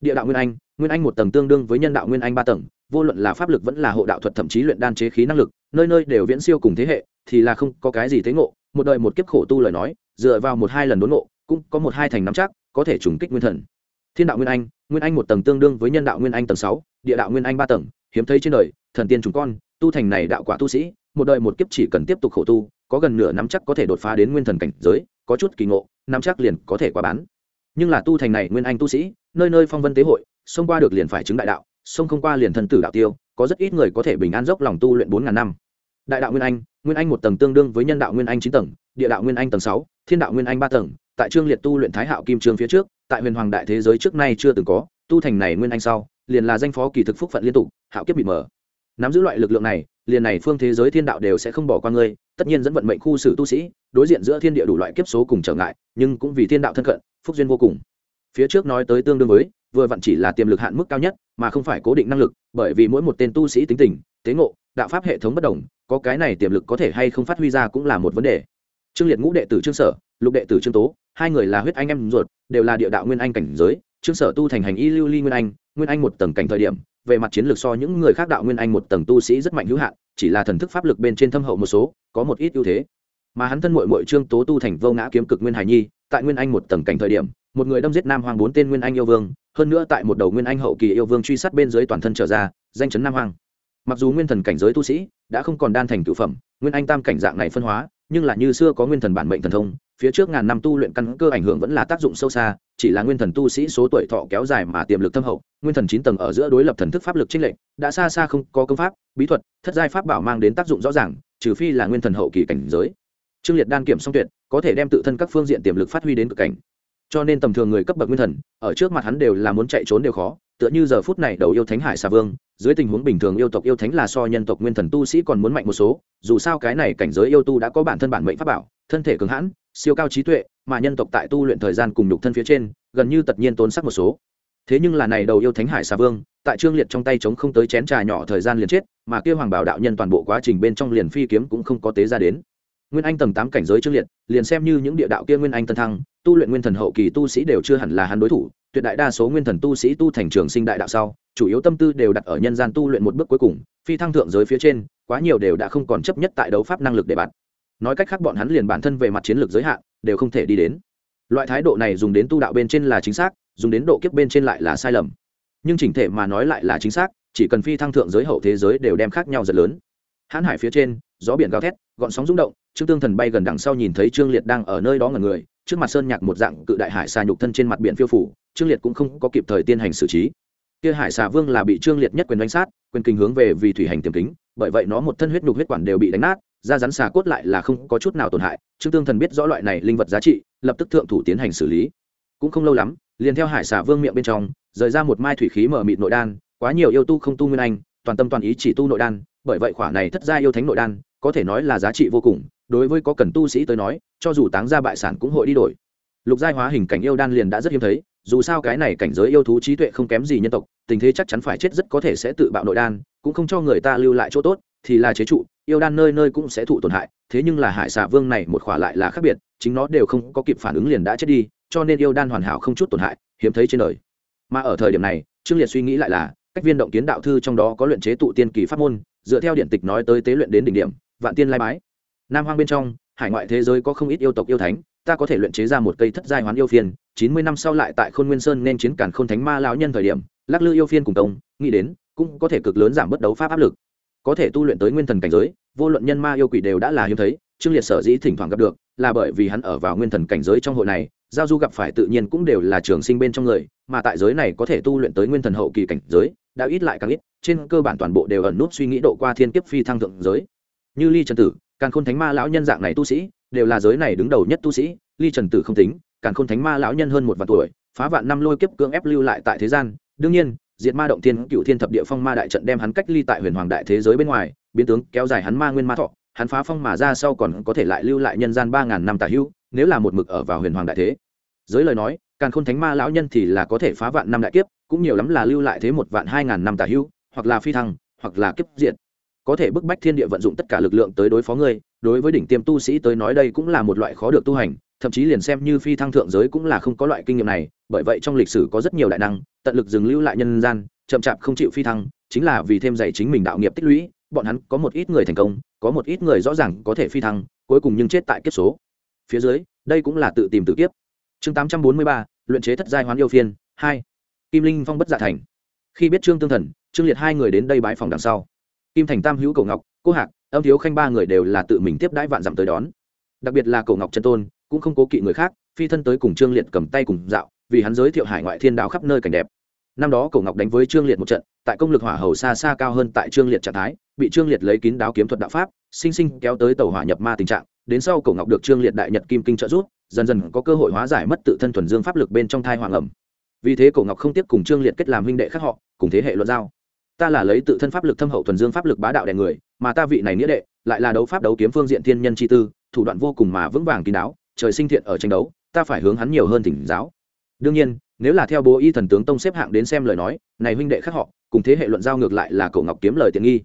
Địa đạo nguyên anh nguyên anh một tầng tương đương với nhân đạo nguyên anh ba tầng vô luận là pháp lực vẫn là hộ đạo thuật, thậm chí luyện đan chế khí năng lực, nơi nơi đều viễn siêu cùng thế hệ, thì là không có cái gì thế ngộ. Một đời một kiếp khổ tu lời nói, dựa vào một hai lần đốn ngộ, cũng có một hai thành nắm chắc, có thể trùng kích nguyên thần. Thiên đạo nguyên anh nguyên anh một tầng tương đương với nhân đạo nguyên anh tầng sáu, địa đạo nguyên anh ba tầng, hiếm thấy trên đời, thần tiên chúng con, tu thành này đạo quả tu sĩ, một đời một kiếp chỉ cần tiếp tục khổ tu, có gần nửa nắm chắc có thể đột phá đến nguyên thần cảnh giới, có chút kỳ ngộ nắm chắc liền có thể qua bán. Nhưng là tu thành này nguyên anh tu sĩ, nơi nơi phong vân tế hội, xông qua được liền phải chứng đại đạo sông không qua liền thần tử đạo tiêu, có rất ít người có thể bình an dốc lòng tu luyện bốn ngàn năm. Đại đạo nguyên anh nguyên anh một tầng tương đương với nhân đạo nguyên anh chín tầng, địa đạo nguyên anh tầng sáu, thiên đạo nguyên anh ba tầng. Tại trương liệt tu luyện thái hạo kim trương phía trước, tại huyền hoàng đại thế giới trước nay chưa từng có, tu thành này nguyên anh sau, liền là danh phó kỳ thực phúc phận liên tục, hạo kiếp bị mở. Nắm giữ loại lực lượng này, liền này phương thế giới thiên đạo đều sẽ không bỏ qua ngươi, tất nhiên dẫn vận mệnh khu xử tu sĩ, đối diện giữa thiên địa đủ loại kiếp số cùng trở ngại, nhưng cũng vì thiên đạo thân cận, phúc duyên vô cùng. Phía trước nói tới tương đương với vừa vặn chỉ là tiềm lực hạn mức cao nhất, mà không phải cố định năng lực, bởi vì mỗi một tên tu sĩ tính tình, tế ngộ, đạo pháp hệ thống bất đồng, có cái này tiềm lực có thể hay không phát huy ra cũng là một vấn đề. Trương liệt ngũ đệ tử trương sở, lục đệ tử trương tố, hai người là huyết anh em ruột, đều là địa đạo nguyên anh cảnh giới. Trương sở tu thành hành y lưu ly nguyên anh nguyên anh một tầng cảnh thời điểm, về mặt chiến lược so những người khác đạo nguyên anh một tầng tu sĩ rất mạnh hữu hạn, chỉ là thần thức pháp lực bên trên thâm hậu một số, có một ít ưu thế. Mà hắn thân mội mội trương tố tu thành vô ngã kiếm cực nguyên hải nhi, tại nguyên anh một tầng cảnh thời điểm, một người đâm giết nam hoàng bốn tên nguyên anh yêu vương hơn nữa tại một đầu nguyên anh hậu kỳ yêu vương truy sát bên dưới toàn thân trở ra, danh chấn nam hoàng mặc dù nguyên thần cảnh giới tu sĩ đã không còn đan thành cựu phẩm, nguyên anh tam cảnh dạng này phân hóa, nhưng là như xưa có nguyên thần bản mệnh thần thông, phía trước ngàn năm tu luyện căn cơ ảnh hưởng vẫn là tác dụng sâu xa, chỉ là nguyên thần tu sĩ số tuổi thọ kéo dài mà tiềm lực thâm hậu, nguyên thần chín tầng ở giữa đối lập thần thức pháp lực trinh lệnh đã xa xa không có công pháp, bí thuật, thất giai pháp bảo mang đến tác dụng rõ ràng, trừ phi là nguyên thần hậu kỳ cảnh giới. Trương liệt đan kiểm song tuyệt, có thể đem tự thân các phương diện tiềm lực phát huy đến cực cảnh cho nên tầm thường người cấp bậc nguyên thần, ở trước mặt hắn đều là muốn chạy trốn đều khó, tựa như giờ phút này đầu yêu thánh hải xà vương, dưới tình huống bình thường yêu tộc yêu thánh là so nhân tộc nguyên thần tu sĩ còn muốn mạnh một số, dù sao cái này cảnh giới yêu tu đã có bản thân bản mệnh pháp bảo, thân thể cứng hãn, siêu cao trí tuệ, mà nhân tộc tại tu luyện thời gian cùng nhục thân phía trên, gần như tất nhiên tốn sắc một số. Thế nhưng là này đầu yêu thánh hải xà vương, tại trương liệt trong tay chống không tới chén trà nhỏ thời gian liền chết, mà kia hoàng bảo đạo nhân toàn bộ quá trình bên trong liền phi kiếm cũng không có tế ra đến. Nguyên anh tầng tám cảnh giới trương liệt, liền xem như những địa đạo kia nguyên anh tân thăng tu luyện nguyên thần hậu kỳ tu sĩ đều chưa hẳn là hắn đối thủ, tuyệt đại đa số nguyên thần tu sĩ tu thành trường sinh đại đạo sau, chủ yếu tâm tư đều đặt ở nhân gian tu luyện một bước cuối cùng, phi thăng thượng giới phía trên, quá nhiều đều đã không còn chấp nhất tại đấu pháp năng lực để bạn. Nói cách khác bọn hắn liền bản thân về mặt chiến lược giới hạn, đều không thể đi đến. Loại thái độ này dùng đến tu đạo bên trên là chính xác, dùng đến độ kiếp bên trên lại là sai lầm. Nhưng chỉnh thể mà nói lại là chính xác, chỉ cần phi thăng thượng giới hậu thế giới đều đem khác nhau rất lớn. Hãn hải phía trên, gió biển gào thét, gọn sóng rung động, trương tương thần bay gần đằng sau nhìn thấy trương liệt đang ở nơi đó ngần người trước mặt sơn nhạc một dạng cự đại hải xà nhục thân trên mặt biển phiêu phủ, trương liệt cũng không có kịp thời tiên hành xử trí. Kia hải xà vương là bị trương liệt nhất quyền đánh sát, quyền kinh hướng về vì thủy hành tiềm kính, bởi vậy nó một thân huyết nhục huyết quản đều bị đánh nát, da rắn xà cốt lại là không có chút nào tổn hại. Trương tương thần biết rõ loại này linh vật giá trị, lập tức thượng thủ tiến hành xử lý. Cũng không lâu lắm, liền theo hải xà vương miệng bên trong, rời ra một mai thủy khí mở mịt nội đan, quá nhiều yêu tu không tu nguyên anh, toàn tâm toàn ý chỉ tu nội đan, bởi vậy khỏa này thất gia yêu thánh nội đan, có thể nói là giá trị vô cùng đối với có cần tu sĩ tới nói, cho dù táng ra bại sản cũng hội đi đổi. Lục giai hóa hình cảnh yêu đan liền đã rất hiếm thấy, dù sao cái này cảnh giới yêu thú trí tuệ không kém gì nhân tộc, tình thế chắc chắn phải chết rất có thể sẽ tự bạo nội đan, cũng không cho người ta lưu lại chỗ tốt, thì là chế trụ, yêu đan nơi nơi cũng sẽ thụ tổn hại, thế nhưng là hải xà vương này một khỏa lại là khác biệt, chính nó đều không có kịp phản ứng liền đã chết đi, cho nên yêu đan hoàn hảo không chút tổn hại, hiếm thấy trên đời. Mà ở thời điểm này, trương liệt suy nghĩ lại là, cách viên động kiến đạo thư trong đó có luyện chế tụ tiên kỳ pháp môn, dựa theo điện tịch nói tới tế luyện đến đỉnh điểm, vạn tiên lai bái nam hoang bên trong, hải ngoại thế giới có không ít yêu tộc yêu thánh, ta có thể luyện chế ra một cây thất giai hoán yêu phiên, chín mươi năm sau lại tại khôn nguyên sơn nên chiến cản khôn thánh ma lão nhân thời điểm, lắc lư yêu phiên cùng công nghĩ đến, cũng có thể cực lớn giảm bất đấu pháp áp lực. Có thể tu luyện tới nguyên thần cảnh giới, vô luận nhân ma yêu quỷ đều đã là hiếm thấy, trương liệt sở dĩ thỉnh thoảng gặp được, là bởi vì hắn ở vào nguyên thần cảnh giới trong hội này, giao du gặp phải tự nhiên cũng đều là trường sinh bên trong người, mà tại giới này có thể tu luyện tới nguyên thần hậu kỳ cảnh giới, đã ít lại càng ít, trên cơ bản toàn bộ đều ẩn nút suy nghĩ độ qua thiên kiếp phi thăng thượng giới như ly trần tử, càng khôn thánh ma lão nhân dạng này tu sĩ, đều là giới này đứng đầu nhất tu sĩ, ly trần tử không tính, càng khôn thánh ma lão nhân hơn một vạn tuổi, phá vạn năm lôi kiếp cưỡng ép lưu lại tại thế gian. Đương nhiên, diệt ma động thiên, cựu thiên thập địa phong ma đại trận đem hắn cách ly tại huyền hoàng đại thế giới bên ngoài, biến tướng kéo dài hắn ma nguyên ma thọ, hắn phá phong mà ra sau còn có thể lại lưu lại nhân gian ba ngàn năm tả hữu nếu là một mực ở vào huyền hoàng đại thế. Giới lời nói, càng khôn thánh ma lão nhân thì là có thể phá vạn năm đại kiếp, cũng nhiều lắm là lưu lại thế một vạn hai ngàn năm tả hữu hoặc là phi thăng, hoặc là kiếp diệt có thể bức bách thiên địa vận dụng tất cả lực lượng tới đối phó ngươi, đối với đỉnh tiêm tu sĩ tới nói đây cũng là một loại khó được tu hành, thậm chí liền xem như phi thăng thượng giới cũng là không có loại kinh nghiệm này, bởi vậy trong lịch sử có rất nhiều đại năng, tận lực dừng lưu lại nhân gian, chậm chạp không chịu phi thăng, chính là vì thêm dạy chính mình đạo nghiệp tích lũy, bọn hắn có một ít người thành công, có một ít người rõ ràng có thể phi thăng, cuối cùng nhưng chết tại kiếp số. Phía dưới, đây cũng là tự tìm tự kiếp. Chương tám trăm bốn mươi ba, luyện chế thất giai hoán yêu phiên, hai. Kim linh phong bất dạ thành. Khi biết trương tương thần, trương liệt hai người đến đây bãi phòng đằng sau kim thành tam hữu Cổ ngọc, cô hạc, âm thiếu khanh ba người đều là tự mình tiếp đãi vạn dặm tới đón. Đặc biệt là Cổ ngọc trân tôn, cũng không cố kỵ người khác, phi thân tới cùng trương liệt cầm tay cùng dạo, vì hắn giới thiệu hải ngoại thiên đạo khắp nơi cảnh đẹp. Năm đó cổ ngọc đánh với trương liệt một trận, tại công lực hỏa hầu xa xa cao hơn tại trương liệt trạng thái, bị trương liệt lấy kín đáo kiếm thuật đạo pháp, sinh sinh kéo tới tàu hỏa nhập ma tình trạng, đến sau cổ ngọc được trương liệt đại nhật kim kinh trợ giúp, dần dần có cơ hội hóa giải mất tự thân thuần dương pháp lực bên trong thai hoàng ẩm. Vì thế cổ ngọc không tiếp cùng trương liệt kết làm huynh đệ khác họ, cùng thế hệ luận giao ta là lấy tự thân pháp lực thâm hậu thuần dương pháp lực bá đạo đè người, mà ta vị này nghĩa đệ lại là đấu pháp đấu kiếm phương diện thiên nhân chi tư, thủ đoạn vô cùng mà vững vàng kín đáo, trời sinh thiện ở tranh đấu, ta phải hướng hắn nhiều hơn thỉnh giáo. Đương nhiên, nếu là theo bố y thần tướng tông xếp hạng đến xem lời nói, này huynh đệ khác họ, cùng thế hệ luận giao ngược lại là cổ ngọc kiếm lời tiện nghi.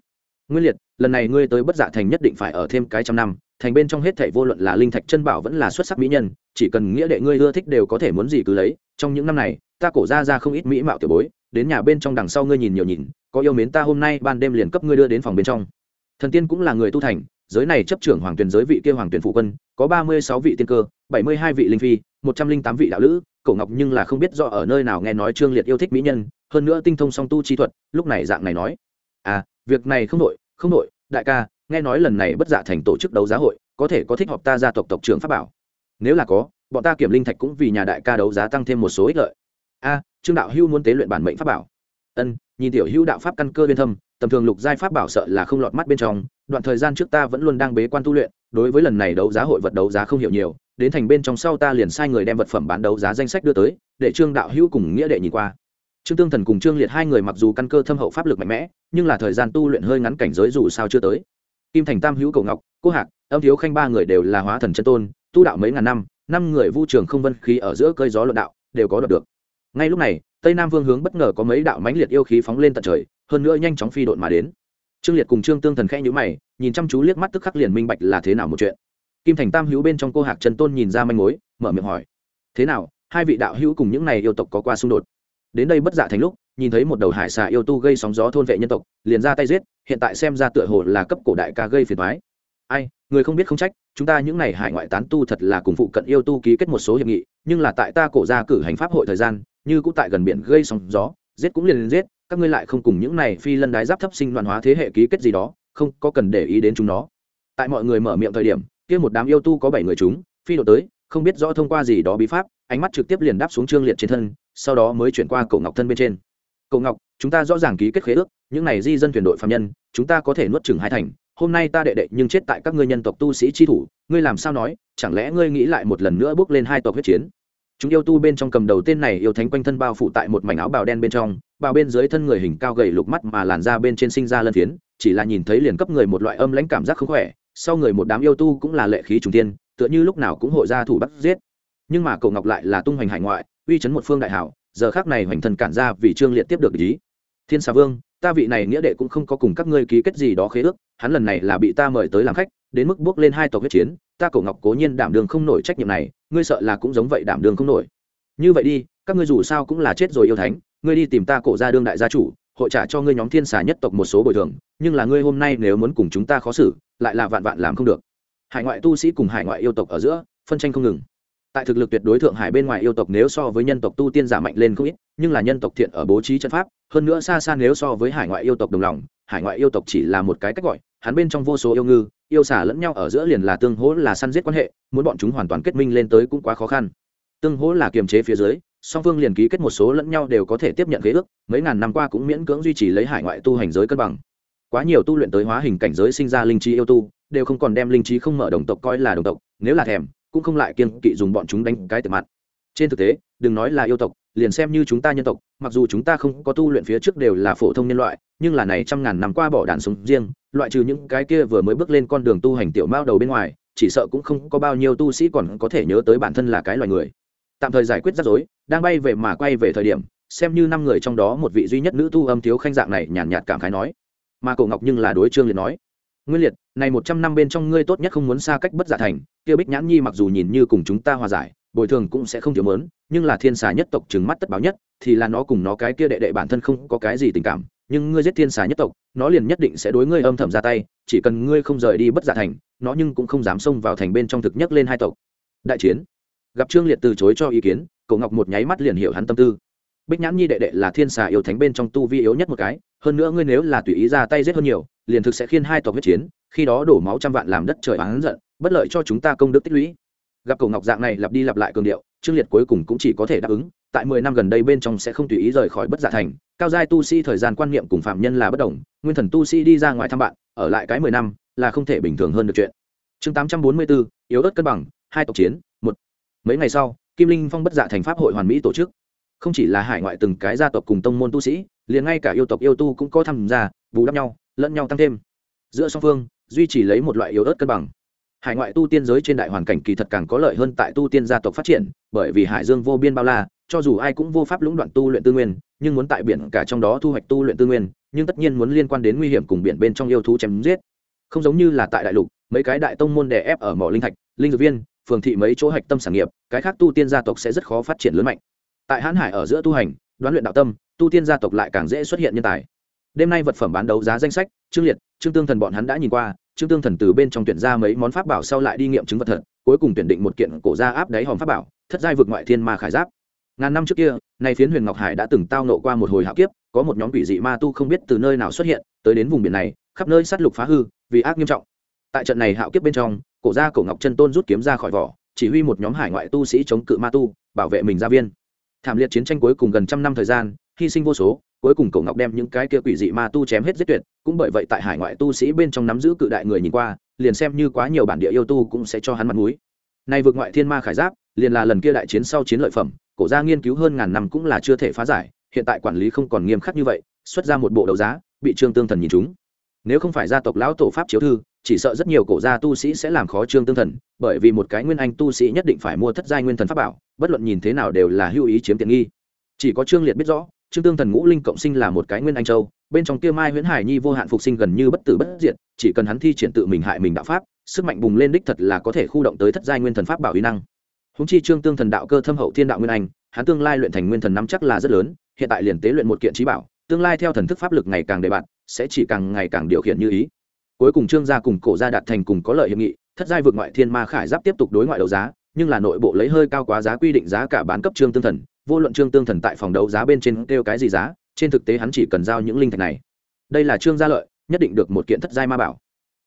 Nguyên liệt, lần này ngươi tới bất giả thành nhất định phải ở thêm cái trăm năm, thành bên trong hết thảy vô luận là linh thạch chân bảo vẫn là xuất sắc mỹ nhân, chỉ cần nghĩa đệ ngươi ưa thích đều có thể muốn gì cứ lấy. Trong những năm này, ta cổ ra ra không ít mỹ mạo tiểu bối, đến nhà bên trong đằng sau ngươi nhìn nhiều nhìn có yêu mến ta hôm nay ban đêm liền cấp ngươi đưa đến phòng bên trong. Thần tiên cũng là người tu thành, giới này chấp trưởng hoàng tuyển giới vị kia hoàng tuyển phụ quân, có ba mươi sáu vị tiên cơ, bảy mươi hai vị linh phi, một trăm linh tám vị đạo lữ cổ ngọc nhưng là không biết do ở nơi nào nghe nói trương liệt yêu thích mỹ nhân, hơn nữa tinh thông song tu chi thuật, lúc này dạng này nói. À việc này không đội không đội đại ca, nghe nói lần này bất dạ thành tổ chức đấu giá hội, có thể có thích hợp ta gia tộc tộc trưởng pháp bảo. Nếu là có, bọn ta kiểm linh thạch cũng vì nhà đại ca đấu giá tăng thêm một số ích lợi. A trương đạo hưu muốn tế luyện bản mệnh pháp bảo ân, nhìn tiểu hưu đạo pháp căn cơ bên thâm, tầm thường lục giai pháp bảo sợ là không lọt mắt bên trong, đoạn thời gian trước ta vẫn luôn đang bế quan tu luyện, đối với lần này đấu giá hội vật đấu giá không hiểu nhiều, đến thành bên trong sau ta liền sai người đem vật phẩm bán đấu giá danh sách đưa tới, để trương đạo hữu cùng nghĩa đệ nhìn qua. Trương tương thần cùng trương liệt hai người mặc dù căn cơ thâm hậu pháp lực mạnh mẽ, nhưng là thời gian tu luyện hơi ngắn cảnh giới dù sao chưa tới. Kim thành tam hữu cầu ngọc, cô hạc, âm thiếu khanh ba người đều là hóa thần chân tôn, tu đạo mấy ngàn năm năm người vu trường không vân khí ở giữa cơi gió luận đạo, đều có đọc được. Ngay lúc này tây nam vương hướng bất ngờ có mấy đạo mãnh liệt yêu khí phóng lên tận trời, hơn nữa nhanh chóng phi độn mà đến. Trương liệt cùng trương tương thần khẽ nhữ mày, nhìn chăm chú liếc mắt tức khắc liền minh bạch là thế nào một chuyện. Kim thành tam hữu bên trong cô hạc trần tôn nhìn ra manh mối, mở miệng hỏi, thế nào, hai vị đạo hữu cùng những này yêu tộc có qua xung đột? Đến đây bất dạ thành lúc, nhìn thấy một đầu hải xà yêu tu gây sóng gió thôn vệ nhân tộc, liền ra tay giết, hiện tại xem ra tựa hồ là cấp cổ đại ca gây phiền thoái ai, người không biết không trách, chúng ta những n à y hải ngoại tán tu thật là cùng phụ cận yêu tu ký kết một số hiệp nghị, nhưng là tại ta cổ ra cử hành pháp hội thời gian như cũng tại gần biển gây sóng gió, giết cũng liền giết, các ngươi lại không cùng những này phi lân đái giáp thấp sinh đoàn hóa thế hệ ký kết gì đó, không có cần để ý đến chúng nó. Tại mọi người mở miệng thời điểm, kia một đám yêu tu có bảy người chúng, phi độ tới, không biết rõ thông qua gì đó bí pháp, ánh mắt trực tiếp liền đáp xuống trương liệt trên thân, sau đó mới chuyển qua cậu ngọc thân bên trên. Cậu ngọc, chúng ta rõ ràng ký kết khế ước, những này di dân thuyền đội phạm nhân, chúng ta có thể nuốt chừng hai thành, hôm nay ta đệ đệ nhưng chết tại các ngươi nhân tộc tu sĩ chi thủ, ngươi làm sao nói, chẳng lẽ ngươi nghĩ lại một lần nữa bước lên hai tộc huyết chiến? Chúng yêu tu bên trong cầm đầu tên này yêu thánh quanh thân bao phủ tại một mảnh áo bào đen bên trong, bào bên dưới thân người hình cao gầy lục mắt mà làn da bên trên sinh ra lân phiến, chỉ là nhìn thấy liền cấp người một loại âm lãnh cảm giác không khỏe, sau người một đám yêu tu cũng là lệ khí trùng tiên tựa như lúc nào cũng hội ra thủ bắt giết. Nhưng mà cậu ngọc lại là tung hoành hải ngoại, uy chấn một phương đại hảo, giờ khác này hoành thần cản ra vì trương liệt tiếp được ý. Thiên xà vương, ta vị này nghĩa đệ cũng không có cùng các ngươi ký kết gì đó khế ước, hắn lần này là bị ta mời tới làm khách, đến mức bước lên hai tộc huyết chiến, ta cổ ngọc cố nhiên đảm đường không nổi trách nhiệm này ngươi sợ là cũng giống vậy đảm đường không nổi. Như vậy đi, các ngươi dù sao cũng là chết rồi yêu thánh, ngươi đi tìm ta cổ ra đương đại gia chủ, hội trả cho ngươi nhóm thiên xà nhất tộc một số bồi thường, nhưng là ngươi hôm nay nếu muốn cùng chúng ta khó xử, lại là vạn vạn làm không được. Hải ngoại tu sĩ cùng hải ngoại yêu tộc ở giữa, phân tranh không ngừng. Tại thực lực tuyệt đối thượng hải bên ngoài yêu tộc nếu so với nhân tộc tu tiên giả mạnh lên không ít, nhưng là nhân tộc thiện ở bố trí trận pháp, hơn nữa xa xa nếu so với hải ngoại yêu tộc đồng lòng hải ngoại yêu tộc chỉ là một cái cách gọi, hắn bên trong vô số yêu ngư, yêu xả lẫn nhau ở giữa liền là tương hỗ là săn giết quan hệ, muốn bọn chúng hoàn toàn kết minh lên tới cũng quá khó khăn. Tương hỗ là kiềm chế phía dưới, song phương liền ký kết một số lẫn nhau đều có thể tiếp nhận khế ước, mấy ngàn năm qua cũng miễn cưỡng duy trì lấy hải ngoại tu hành giới cân bằng. Quá nhiều tu luyện tới hóa hình cảnh giới sinh ra linh trí yêu tu, đều không còn đem linh trí không mở đồng tộc coi là đồng tộc, nếu là thèm, cũng không lại kiên kỵ dùng bọn chúng đánh cái tiệm mặt. Trên thực tế, đừng nói là yêu tộc liền xem như chúng ta nhân tộc mặc dù chúng ta không có tu luyện phía trước đều là phổ thông nhân loại nhưng là này trăm ngàn năm qua bỏ đàn sống riêng loại trừ những cái kia vừa mới bước lên con đường tu hành tiểu mao đầu bên ngoài chỉ sợ cũng không có bao nhiêu tu sĩ còn có thể nhớ tới bản thân là cái loài người. Tạm thời giải quyết rắc rối đang bay về mà quay về thời điểm xem như năm người trong đó một vị duy nhất nữ tu âm thiếu khanh dạng này nhàn nhạt, nhạt cảm khái nói. Mà cổ ngọc nhưng là đối trương liệt nói nguyên liệt này một trăm năm bên trong ngươi tốt nhất không muốn xa cách bất giả thành kia bích nhãn nhi mặc dù nhìn như cùng chúng ta hòa giải bồi thường cũng sẽ không thiếu mớn, nhưng là thiên xà nhất tộc trừng mắt tất báo nhất, thì là nó cùng nó cái kia đệ đệ bản thân không có cái gì tình cảm, nhưng ngươi giết thiên xà nhất tộc, nó liền nhất định sẽ đối ngươi âm thầm ra tay, chỉ cần ngươi không rời đi bất giả thành, nó nhưng cũng không dám xông vào thành bên trong thực nhất lên hai tộc. Đại chiến. Gặp trương liệt từ chối cho ý kiến cậu ngọc một nháy mắt liền hiểu hắn tâm tư. Bích nhãn nhi đệ đệ là thiên xà yêu thánh bên trong tu vi yếu nhất một cái, hơn nữa ngươi nếu là tùy ý ra tay giết hơn nhiều, liền thực sẽ khiến hai tộc huyết chiến, khi đó đổ máu trăm vạn làm đất trời oán giận, bất lợi cho chúng ta công đức tích lũy gặp cầu ngọc dạng này lặp đi lặp lại cường điệu, trương liệt cuối cùng cũng chỉ có thể đáp ứng, tại mười năm gần đây bên trong sẽ không tùy ý rời khỏi bất giả thành, cao giai tu sĩ thời gian quan niệm cùng phạm nhân là bất đồng, nguyên thần tu sĩ đi ra ngoài thăm bạn, ở lại cái mười năm là không thể bình thường hơn được chuyện. Chương tám trăm bốn mươi bốn, yếu ớt cân bằng, hai tộc chiến, một. Mấy ngày sau, kim linh phong bất giả thành pháp hội hoàn mỹ tổ chức. Không chỉ là hải ngoại từng cái gia tộc cùng tông môn tu sĩ, liền ngay cả yêu tộc yêu tu cũng có tham gia, bù đắp nhau, lẫn nhau tăng thêm. Giữa song phương, duy trì lấy một loại yếu ớt cân bằng hải ngoại tu tiên giới trên đại hoàn cảnh kỳ thật càng có lợi hơn tại tu tiên gia tộc phát triển, bởi vì hải dương vô biên bao la, cho dù ai cũng vô pháp lũng đoạn tu luyện tư nguyên, nhưng muốn tại biển cả trong đó thu hoạch tu luyện tư nguyên, nhưng tất nhiên muốn liên quan đến nguy hiểm cùng biển bên trong yêu thú chém giết. Không giống như là tại đại lục, mấy cái đại tông môn đè ép ở mỏ linh thạch, linh dược viên, phường thị mấy chỗ hạch tâm sản nghiệp, cái khác tu tiên gia tộc sẽ rất khó phát triển lớn mạnh. Tại hãn hải ở giữa tu hành, đoán luyện đạo tâm, tu tiên gia tộc lại càng dễ xuất hiện nhân tài. Đêm nay vật phẩm bán đấu giá danh sách trương liệt trương tương thần bọn hắn đã nhìn qua trương tương thần từ bên trong tuyển ra mấy món pháp bảo sau lại đi nghiệm chứng vật thật, cuối cùng tuyển định một kiện cổ ra áp đáy hòm pháp bảo, thất giai vực ngoại thiên ma khải giáp. Ngàn năm trước kia, nay phiến huyền ngọc hải đã từng tao nộ qua một hồi hạo kiếp, có một nhóm quỷ dị ma tu không biết từ nơi nào xuất hiện, tới đến vùng biển này, khắp nơi sát lục phá hư, vì ác nghiêm trọng. Tại trận này hạo kiếp bên trong, cổ gia cổ ngọc chân tôn rút kiếm ra khỏi vỏ, chỉ huy một nhóm hải ngoại tu sĩ chống cự ma tu, bảo vệ mình gia viên. Thảm liệt chiến tranh cuối cùng gần trăm năm thời gian, hy sinh vô số cuối cùng cổ ngọc đem những cái kia quỷ dị ma tu chém hết giết tuyệt, cũng bởi vậy tại hải ngoại tu sĩ bên trong nắm giữ cự đại người nhìn qua, liền xem như quá nhiều bản địa yêu tu cũng sẽ cho hắn mặt mũi. Nay vượt ngoại thiên ma khải giáp, liền là lần kia đại chiến sau chiến lợi phẩm, cổ gia nghiên cứu hơn ngàn năm cũng là chưa thể phá giải, hiện tại quản lý không còn nghiêm khắc như vậy, xuất ra một bộ đấu giá, bị trương tương thần nhìn chúng. Nếu không phải gia tộc lão tổ pháp chiếu thư, chỉ sợ rất nhiều cổ gia tu sĩ sẽ làm khó trương tương thần, bởi vì một cái nguyên anh tu sĩ nhất định phải mua thất giai nguyên thần pháp bảo, bất luận nhìn thế nào đều là hữu ý chiếm tiện nghi. Chỉ có trương liệt biết rõ trương tương thần ngũ linh cộng sinh là một cái nguyên anh châu, bên trong kia mai huyễn hải nhi vô hạn phục sinh gần như bất tử bất diệt, chỉ cần hắn thi triển tự mình hại mình đạo pháp, sức mạnh bùng lên đích thật là có thể khu động tới thất giai nguyên thần pháp bảo uy năng. Húng chi trương tương thần đạo cơ thâm hậu thiên đạo nguyên anh, hắn tương lai luyện thành nguyên thần năm chắc là rất lớn, hiện tại liền tế luyện một kiện trí bảo, tương lai theo thần thức pháp lực ngày càng đề bạt sẽ chỉ càng ngày càng điều khiển như ý. Cuối cùng trương gia cùng cổ gia đạt thành cùng có lợi hiệp nghị, thất giai vượt ngoại thiên ma khải giáp tiếp tục đối ngoại đấu giá, nhưng là nội bộ lấy hơi cao quá giá quy định giá cả bán cấp trương tương thần vô luận trương tương thần tại phòng đấu giá bên trên kêu cái gì giá, trên thực tế hắn chỉ cần giao những linh thạch này. Đây là trương gia lợi, nhất định được một kiện thất giai ma bảo.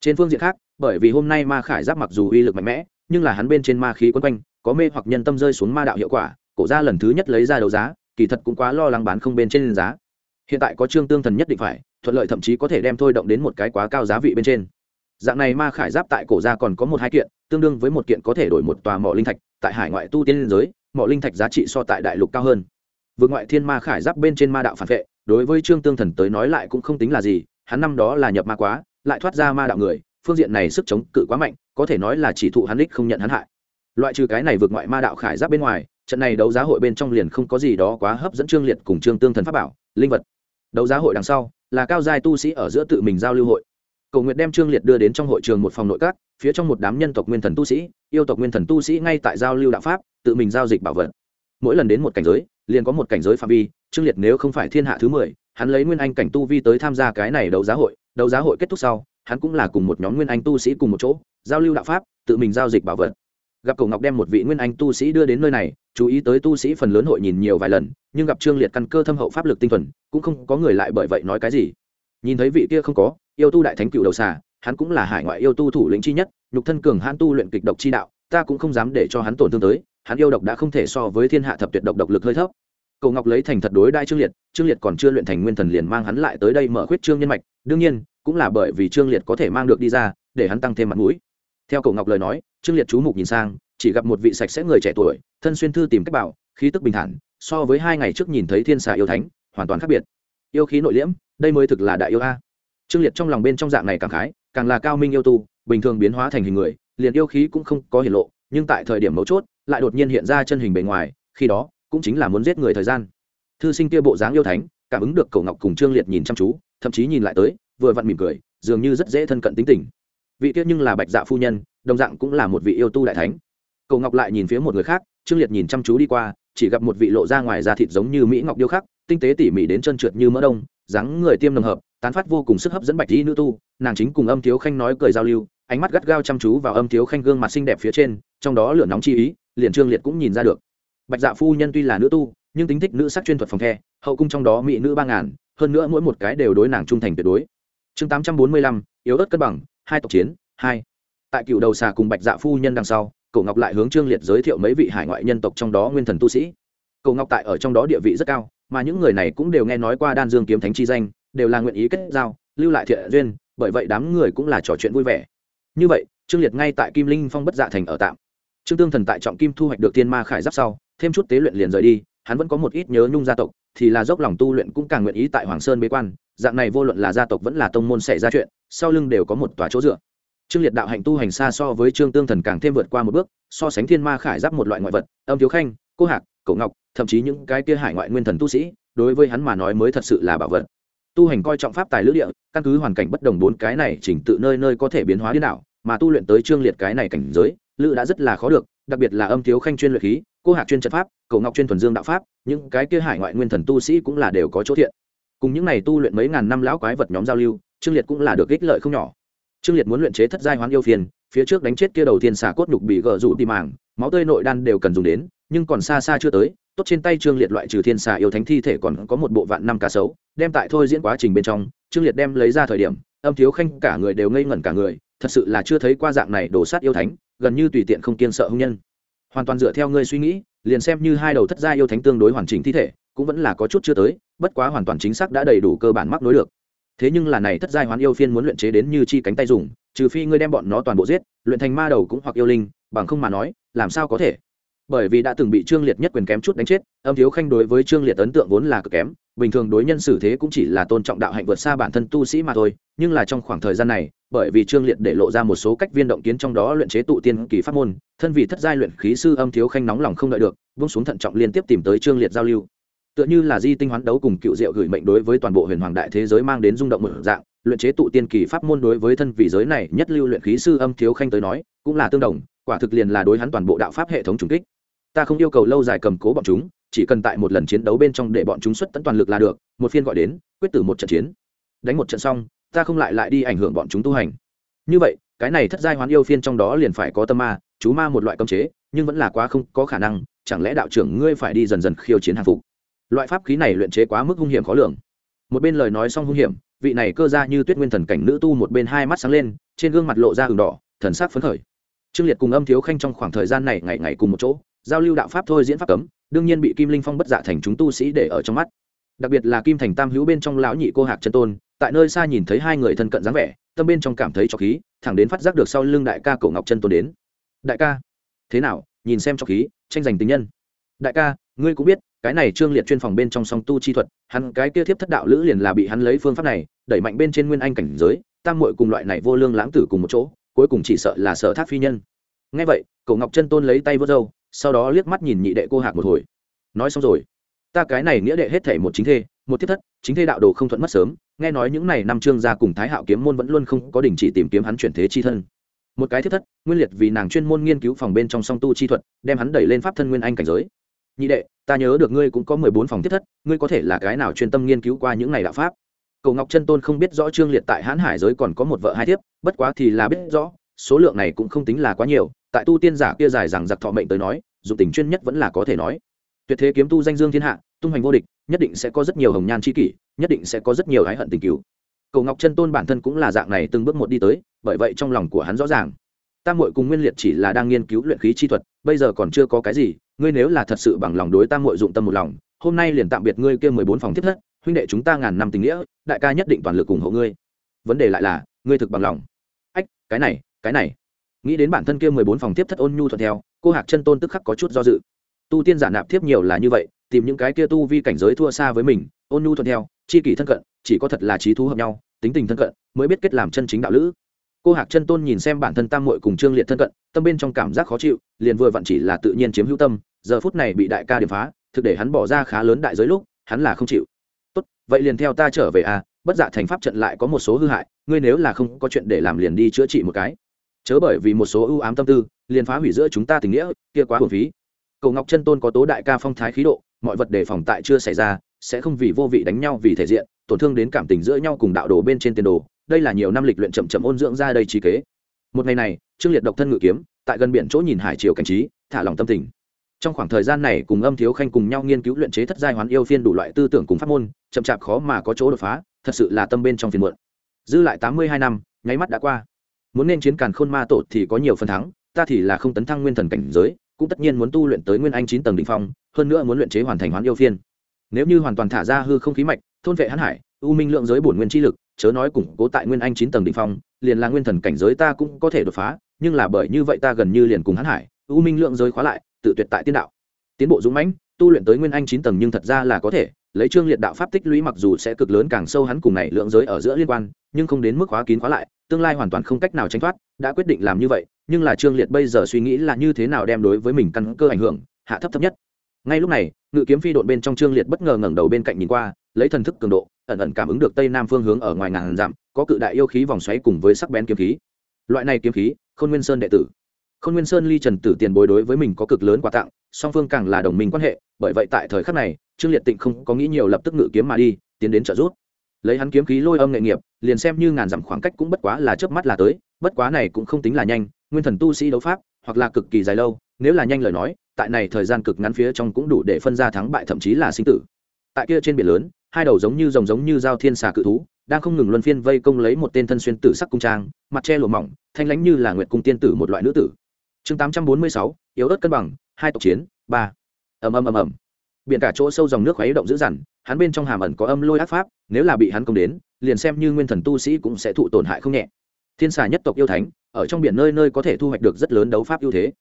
Trên phương diện khác, bởi vì hôm nay ma khải giáp mặc dù uy lực mạnh mẽ, nhưng là hắn bên trên ma khí quấn quanh, có mê hoặc nhân tâm rơi xuống ma đạo hiệu quả, cổ gia lần thứ nhất lấy ra đấu giá, kỳ thật cũng quá lo lắng bán không bên trên giá. Hiện tại có trương tương thần nhất định phải, thuận lợi thậm chí có thể đem thôi động đến một cái quá cao giá vị bên trên. Dạng này ma khải giáp tại cổ gia còn có một hai kiện, tương đương với một kiện có thể đổi một tòa mỏ linh thạch, tại hải ngoại tu tiên liên giới mỏ linh thạch giá trị so tại đại lục cao hơn. Vượt ngoại thiên ma khải giáp bên trên ma đạo phản vệ, đối với trương tương thần tới nói lại cũng không tính là gì, hắn năm đó là nhập ma quá, lại thoát ra ma đạo người, phương diện này sức chống cự quá mạnh, có thể nói là chỉ thụ hắn đích không nhận hắn hại. Loại trừ cái này vượt ngoại ma đạo khải giáp bên ngoài, trận này đấu giá hội bên trong liền không có gì đó quá hấp dẫn trương liệt cùng trương tương thần pháp bảo, linh vật. Đấu giá hội đằng sau, là cao giai tu sĩ ở giữa tự mình giao lưu hội. Cầu nguyện đem trương liệt đưa đến trong hội trường một phòng nội các, phía trong một đám nhân tộc nguyên thần tu sĩ, yêu tộc nguyên thần tu sĩ ngay tại giao lưu đạo pháp tự mình giao dịch bảo vật. Mỗi lần đến một cảnh giới, liền có một cảnh giới phạm vi, trương liệt nếu không phải thiên hạ thứ mười, hắn lấy nguyên anh cảnh tu vi tới tham gia cái này đấu giá hội, đấu giá hội kết thúc sau, hắn cũng là cùng một nhóm nguyên anh tu sĩ cùng một chỗ, giao lưu đạo pháp, tự mình giao dịch bảo vật. Gặp Cổ ngọc đem một vị nguyên anh tu sĩ đưa đến nơi này, chú ý tới tu sĩ phần lớn hội nhìn nhiều vài lần, nhưng gặp trương liệt căn cơ thâm hậu pháp lực tinh thuần, cũng không có người lại bởi vậy nói cái gì. Nhìn thấy vị kia không có, yêu tu đại thánh cựu đầu xà, hắn cũng là hải ngoại yêu tu thủ lĩnh chi nhất, nhục thân cường hãn tu luyện kịch độc chi đạo, ta cũng không dám để cho hắn tổn thương tới hắn yêu độc đã không thể so với thiên hạ thập tuyệt độc độc lực hơi thấp. Cầu ngọc lấy thành thật đối đai trương liệt trương liệt còn chưa luyện thành nguyên thần liền mang hắn lại tới đây mở khuyết trương nhân mạch, đương nhiên, cũng là bởi vì trương liệt có thể mang được đi ra, để hắn tăng thêm mặt mũi. Theo cầu ngọc lời nói, trương liệt chú mục nhìn sang, chỉ gặp một vị sạch sẽ người trẻ tuổi, thân xuyên thư tìm cách bảo, khí tức bình thản, so với hai ngày trước nhìn thấy thiên xà yêu thánh, hoàn toàn khác biệt. Yêu khí nội liễm, đây mới thực là đại yêu a. Trương liệt trong lòng bên trong dạng này càng khái, càng là cao minh yêu tu, bình thường biến hóa thành hình người, liền yêu khí cũng không có hiển lộ, nhưng tại thời điểm mấu chốt lại đột nhiên hiện ra chân hình bề ngoài, khi đó, cũng chính là muốn giết người thời gian. Thư sinh kia bộ dáng yêu thánh, cảm ứng được cầu ngọc cùng trương liệt nhìn chăm chú, thậm chí nhìn lại tới, vừa vặn mỉm cười, dường như rất dễ thân cận tính tình. Vị tiết nhưng là bạch dạ phu nhân, đồng dạng cũng là một vị yêu tu đại thánh. Cầu ngọc lại nhìn phía một người khác, trương liệt nhìn chăm chú đi qua, chỉ gặp một vị lộ ra ngoài da thịt giống như mỹ ngọc điêu khắc, tinh tế tỉ mỉ đến chân trượt như mỡ đông, dáng người tiêm nồng hợp, tán phát vô cùng sức hấp dẫn bạch y nữ tu, nàng chính cùng âm thiếu khanh nói cười giao lưu, ánh mắt gắt gao chăm chú vào âm thiếu khanh gương mặt xinh đẹp phía trên, trong đó lửa nóng chi ý liền trương liệt cũng nhìn ra được. Bạch dạ phu nhân tuy là nữ tu, nhưng tính thích nữ sắc chuyên thuật phòng the, hậu cung trong đó mỹ nữ ba ngàn, hơn nữa mỗi một cái đều đối nàng trung thành tuyệt đối. Chương tám trăm bốn mươi lăm, yếu ớt cân bằng, hai tộc chiến, hai. Tại cựu đầu xà cùng bạch dạ phu nhân đằng sau cậu ngọc lại hướng trương liệt giới thiệu mấy vị hải ngoại nhân tộc trong đó nguyên thần tu sĩ. Cậu ngọc tại ở trong đó địa vị rất cao, mà những người này cũng đều nghe nói qua đan dương kiếm thánh chi danh, đều là nguyện ý kết giao, lưu lại thiện duyên, bởi vậy đám người cũng là trò chuyện vui vẻ. Như vậy, trương liệt ngay tại kim linh phong bất dạ thành ở tạm trương tương thần tại trọng kim thu hoạch được tiên ma khải giáp sau, thêm chút tế luyện liền rời đi, hắn vẫn có một ít nhớ nhung gia tộc, thì là dốc lòng tu luyện cũng càng nguyện ý tại hoàng sơn bế quan, dạng này vô luận là gia tộc vẫn là tông môn xảy ra chuyện, sau lưng đều có một tòa chỗ dựa. Trương liệt đạo hạnh tu hành xa so với trương tương thần càng thêm vượt qua một bước, so sánh thiên ma khải giáp một loại ngoại vật, âm thiếu khanh, cô hạc, cổ ngọc, thậm chí những cái kia hải ngoại nguyên thần tu sĩ, đối với hắn mà nói mới thật sự là bảo vật. Tu hành coi trọng pháp tài lữ địa, căn cứ hoàn cảnh bất đồng bốn cái này chỉnh tự nơi nơi có thể biến hóa điên đảo, mà tu luyện tới trương liệt cái này cảnh giới lữ đã rất là khó được, đặc biệt là âm thiếu khanh chuyên luyện khí, cô hạc chuyên trận pháp, cầu ngọc chuyên thuần dương đạo pháp, những cái kia hải ngoại nguyên thần tu sĩ cũng là đều có chỗ thiện. Cùng những này tu luyện mấy ngàn năm lão quái vật nhóm giao lưu, trương liệt cũng là được ích lợi không nhỏ. Trương liệt muốn luyện chế thất giai hoán yêu phiền, phía trước đánh chết kia đầu tiên xả cốt nhục bị gờ rủ tìm màng, máu tươi nội đan đều cần dùng đến, nhưng còn xa xa chưa tới, tốt trên tay trương liệt loại trừ thiên xà yêu thánh thi thể còn có một bộ vạn năm cá sấu, đem tại thôi diễn quá trình bên trong, trương liệt đem lấy ra thời điểm, âm thiếu khanh cả người đều ngây ngẩn cả người thật sự là chưa thấy qua dạng này đổ sát yêu thánh, gần như tùy tiện không kiên sợ hung nhân. Hoàn toàn dựa theo ngươi suy nghĩ, liền xem như hai đầu thất gia yêu thánh tương đối hoàn chỉnh thi thể, cũng vẫn là có chút chưa tới, bất quá hoàn toàn chính xác đã đầy đủ cơ bản mắc nối được. Thế nhưng là này thất giai hoán yêu phiên muốn luyện chế đến như chi cánh tay dùng, trừ phi ngươi đem bọn nó toàn bộ giết, luyện thành ma đầu cũng hoặc yêu linh, bằng không mà nói, làm sao có thể? Bởi vì đã từng bị trương liệt nhất quyền kém chút đánh chết, âm thiếu khanh đối với trương liệt ấn tượng vốn là cực kém bình thường đối nhân xử thế cũng chỉ là tôn trọng đạo hạnh vượt xa bản thân tu sĩ mà thôi, nhưng là trong khoảng thời gian này, bởi vì trương liệt để lộ ra một số cách viên động kiến trong đó luyện chế tụ tiên kỳ pháp môn, thân vì thất giai luyện khí sư âm thiếu khanh nóng lòng không đợi được, vung xuống thận trọng liên tiếp tìm tới trương liệt giao lưu. Tựa như là di tinh hoán đấu cùng cựu diệu gửi mệnh đối với toàn bộ huyền hoàng đại thế giới mang đến rung động một dạng, luyện chế tụ tiên kỳ pháp môn đối với thân vị giới này nhất lưu luyện khí sư âm thiếu khanh tới nói, cũng là tương đồng, quả thực liền là đối hắn toàn bộ đạo pháp hệ thống trùng kích. Ta không yêu cầu lâu dài cầm cố bọn chúng chỉ cần tại một lần chiến đấu bên trong để bọn chúng xuất tận toàn lực là được, một phiên gọi đến, quyết tử một trận chiến. Đánh một trận xong, ta không lại lại đi ảnh hưởng bọn chúng tu hành. Như vậy, cái này thất giai hoán yêu phiên trong đó liền phải có tâm ma, chú ma một loại cơm chế, nhưng vẫn là quá không có khả năng, chẳng lẽ đạo trưởng ngươi phải đi dần dần khiêu chiến hàng phục? Loại pháp khí này luyện chế quá mức hung hiểm khó lường. Một bên lời nói xong hung hiểm, vị này cơ ra như tuyết nguyên thần cảnh nữ tu một bên hai mắt sáng lên, trên gương mặt lộ ra hừng đỏ, thần sắc phấn khởi. Trương liệt cùng âm thiếu khanh trong khoảng thời gian này ngày ngày cùng một chỗ, giao lưu đạo pháp thôi diễn pháp cấm đương nhiên bị kim linh phong bất dạ thành chúng tu sĩ để ở trong mắt. Đặc biệt là kim thành tam hữu bên trong lão nhị cô hạc chân tôn, tại nơi xa nhìn thấy hai người thân cận dáng vẻ, tâm bên trong cảm thấy cho khí, thẳng đến phát giác được sau lưng đại ca cổ ngọc chân tôn đến. Đại ca, thế nào? Nhìn xem cho khí, tranh giành tình nhân. Đại ca, ngươi cũng biết, cái này trương liệt chuyên phòng bên trong song tu chi thuật, hắn cái kia thiếp thất đạo lữ liền là bị hắn lấy phương pháp này, đẩy mạnh bên trên nguyên anh cảnh giới, tam muội cùng loại này vô lương lãng tử cùng một chỗ, cuối cùng chỉ sợ là sợ thác phi nhân. Nghe vậy, Cổ ngọc chân tôn lấy tay vớt râu sau đó liếc mắt nhìn nhị đệ cô hạc một hồi. Nói xong rồi, ta cái này nghĩa đệ hết thể một chính thê, một thiết thất, chính thế đạo đồ không thuận mất sớm, nghe nói những n à y năm trương gia cùng thái hạo kiếm môn vẫn luôn không có đình chỉ tìm kiếm hắn chuyển thế chi thân. Một cái thiết thất, nguyên liệt vì nàng chuyên môn nghiên cứu phòng bên trong song tu chi thuật, đem hắn đẩy lên pháp thân nguyên anh cảnh giới. Nhị đệ, ta nhớ được ngươi cũng có mười bốn phòng thiết thất, ngươi có thể là cái nào chuyên tâm nghiên cứu qua những ngày đạo pháp? Cầu ngọc chân tôn không biết rõ trương liệt tại hãn hải giới còn có một vợ hai thiếp, bất quá thì là biết rõ, số lượng này cũng không tính là quá nhiều tại tu tiên giả kia dài rằng giặc thọ mệnh tới nói, dù tình chuyên nhất vẫn là có thể nói. Tuyệt thế kiếm tu danh dương thiên hạ, tung hoành vô địch, nhất định sẽ có rất nhiều hồng nhan c kỷ, nhất định sẽ có rất nhiều hái hận tình cứu cầu ngọc chân tôn bản thân cũng là dạng này từng bước một đi tới, bởi vậy trong lòng của hắn rõ ràng. Tam mội cùng nguyên liệt chỉ là đang nghiên cứu luyện khí chi thuật, bây giờ còn chưa có cái gì, ngươi nếu là thật sự bằng lòng đối tam mội dụng tâm một lòng, hôm nay liền tạm biệt ngươi kia mười bốn phòng thiết thất, huynh đệ chúng ta ngàn năm tình nghĩa, đại ca nhất định toàn lực ủng hộ ngươi. Vấn đề lại là, ngươi thực bằng lòng. Ách, cái này cái này nghĩ đến bản thân kia mười bốn phòng tiếp thất ôn nhu thuận theo, cô hạc chân tôn tức khắc có chút do dự. Tu tiên giả nạp thiếp nhiều là như vậy, tìm những cái kia tu vi cảnh giới thua xa với mình, ôn nhu thuận theo, chi kỷ thân cận, chỉ có thật là trí thú hợp nhau, tính tình thân cận, mới biết kết làm chân chính đạo lữ. Cô hạc chân tôn nhìn xem bản thân tam muội cùng trương liệt thân cận, tâm bên trong cảm giác khó chịu, liền vừa vặn chỉ là tự nhiên chiếm hữu tâm, giờ phút này bị đại ca điểm phá, thực để hắn bỏ ra khá lớn đại giới lúc, hắn là không chịu. Tốt, vậy liền theo ta trở về à bất dạ thành pháp trận lại có một số hư hại, ngươi nếu là không có chuyện để làm liền đi chữa trị một cái chớ bởi vì một số ưu ám tâm tư, liền phá hủy giữa chúng ta tình nghĩa, kia quá hồn phí. Cầu ngọc chân tôn có tố đại ca phong thái khí độ, mọi vật đề phòng tại chưa xảy ra, sẽ không vì vô vị đánh nhau vì thể diện, tổn thương đến cảm tình giữa nhau cùng đạo đồ bên trên tiền đồ, đây là nhiều năm lịch luyện chậm chậm ôn dưỡng ra đây trí kế. Một ngày này, trương liệt độc thân ngự kiếm, tại gần biển chỗ nhìn hải triều cảnh trí, thả lòng tâm tình. Trong khoảng thời gian này cùng âm thiếu khanh cùng nhau nghiên cứu luyện chế thất giai hoán yêu phiên đủ loại tư tưởng cùng pháp môn, chậm chạp khó mà có chỗ đột phá, thật sự là tâm bên trong phiền muộn. Dư lại tám mươi hai năm, nháy mắt đã qua muốn nên chiến càn khôn ma tổ thì có nhiều phần thắng, ta thì là không tấn thăng nguyên thần cảnh giới, cũng tất nhiên muốn tu luyện tới nguyên anh chín tầng đ ỉ n h phong, hơn nữa muốn luyện chế hoàn thành hoán yêu phiên. Nếu như hoàn toàn thả ra hư không khí mạch, thôn vệ hãn hải, u minh lượng giới bổn nguyên chi lực, chớ nói củng cố tại nguyên anh chín tầng đ ỉ n h phong, liền là nguyên thần cảnh giới ta cũng có thể đột phá, nhưng là bởi như vậy ta gần như liền cùng hãn hải, u minh lượng giới khóa lại, tự tuyệt tại tiên đạo. Tiến bộ dũng mãnh, tu luyện tới nguyên anh chín tầng nhưng thật ra là có thể lấy trương liệt đạo pháp tích lũy mặc dù sẽ cực lớn càng sâu hắn cùng này lượng giới ở giữa liên quan, nhưng không đến mức khóa kín khóa lại, tương lai hoàn toàn không cách nào tránh thoát, đã quyết định làm như vậy, nhưng là trương liệt bây giờ suy nghĩ là như thế nào đem đối với mình căn cơ ảnh hưởng, hạ thấp thấp nhất. Ngay lúc này, ngự kiếm phi đội bên trong trương liệt bất ngờ ngẩng đầu bên cạnh nhìn qua, lấy thần thức cường độ, ẩn ẩn cảm ứng được tây nam phương hướng ở ngoài ngàn dặm, có cự đại yêu khí vòng xoáy cùng với sắc bén kiếm khí. Loại này kiếm khí, khôn nguyên sơn đệ tử. Khôn nguyên sơn ly trần tử tiền bối đối với mình có cực lớn quà tặng, song phương càng là đồng minh quan hệ, bởi vậy tại thời khắc này trương liệt tịnh không có nghĩ nhiều lập tức ngự kiếm mà đi, tiến đến trợ giúp. Lấy hắn kiếm khí lôi âm nghệ nghiệp, liền xem như ngàn dặm khoảng cách cũng bất quá là chớp mắt là tới, bất quá này cũng không tính là nhanh, nguyên thần tu sĩ đấu pháp, hoặc là cực kỳ dài lâu, nếu là nhanh lời nói, tại này thời gian cực ngắn phía trong cũng đủ để phân ra thắng bại thậm chí là sinh tử. Tại kia trên biển lớn, hai đầu giống như rồng giống như dao thiên xà cự thú, đang không ngừng luân phiên vây công lấy một tên thân xuyên tử sắc cung trang, mặt che lụa mỏng, thanh lãnh như là nguyệt cung tiên tử một loại nữ tử. Chương tám trăm bốn mươi sáu, yếu ớt cân bằng, hai tộc chiến, ba. Ầm ầm ầm ầm biển cả chỗ sâu dòng nước khuấy động dữ dằn, hắn bên trong hàm ẩn có âm lôi ác pháp, nếu là bị hắn công đến, liền xem như nguyên thần tu sĩ cũng sẽ thụ tổn hại không nhẹ. Thiên xà nhất tộc yêu thánh, ở trong biển nơi nơi có thể thu hoạch được rất lớn đấu pháp ưu thế.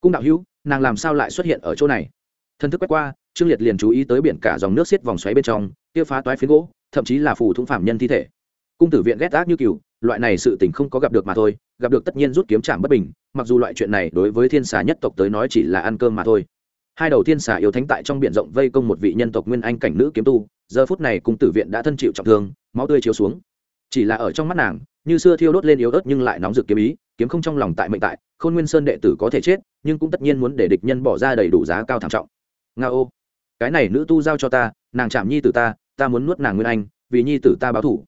Cung đạo hữu, nàng làm sao lại xuất hiện ở chỗ này? Thân thức quét qua, trương liệt liền chú ý tới biển cả dòng nước xiết vòng xoáy bên trong, kia phá toái phiến gỗ, thậm chí là phù thủng phạm nhân thi thể. Cung tử viện ghét ác như cừu, loại này sự tình không có gặp được mà thôi, gặp được tất nhiên rút kiếm trảm bất bình, mặc dù loại chuyện này đối với thiên xà nhất tộc tới nói chỉ là ăn cơm mà thôi hai đầu thiên xà yêu thánh tại trong biển rộng vây công một vị nhân tộc nguyên anh cảnh nữ kiếm tu, giờ phút này cung tử viện đã thân chịu trọng thương, máu tươi chiếu xuống. Chỉ là ở trong mắt nàng, như xưa thiêu đốt lên yếu ớt nhưng lại nóng rực kiếm ý, kiếm không trong lòng tại mệnh tại, khôn nguyên sơn đệ tử có thể chết, nhưng cũng tất nhiên muốn để địch nhân bỏ ra đầy đủ giá cao thảm trọng. Nga ô, cái này nữ tu giao cho ta, nàng chạm nhi tử ta ta muốn nuốt nàng nguyên anh, vì nhi tử ta báo thủ.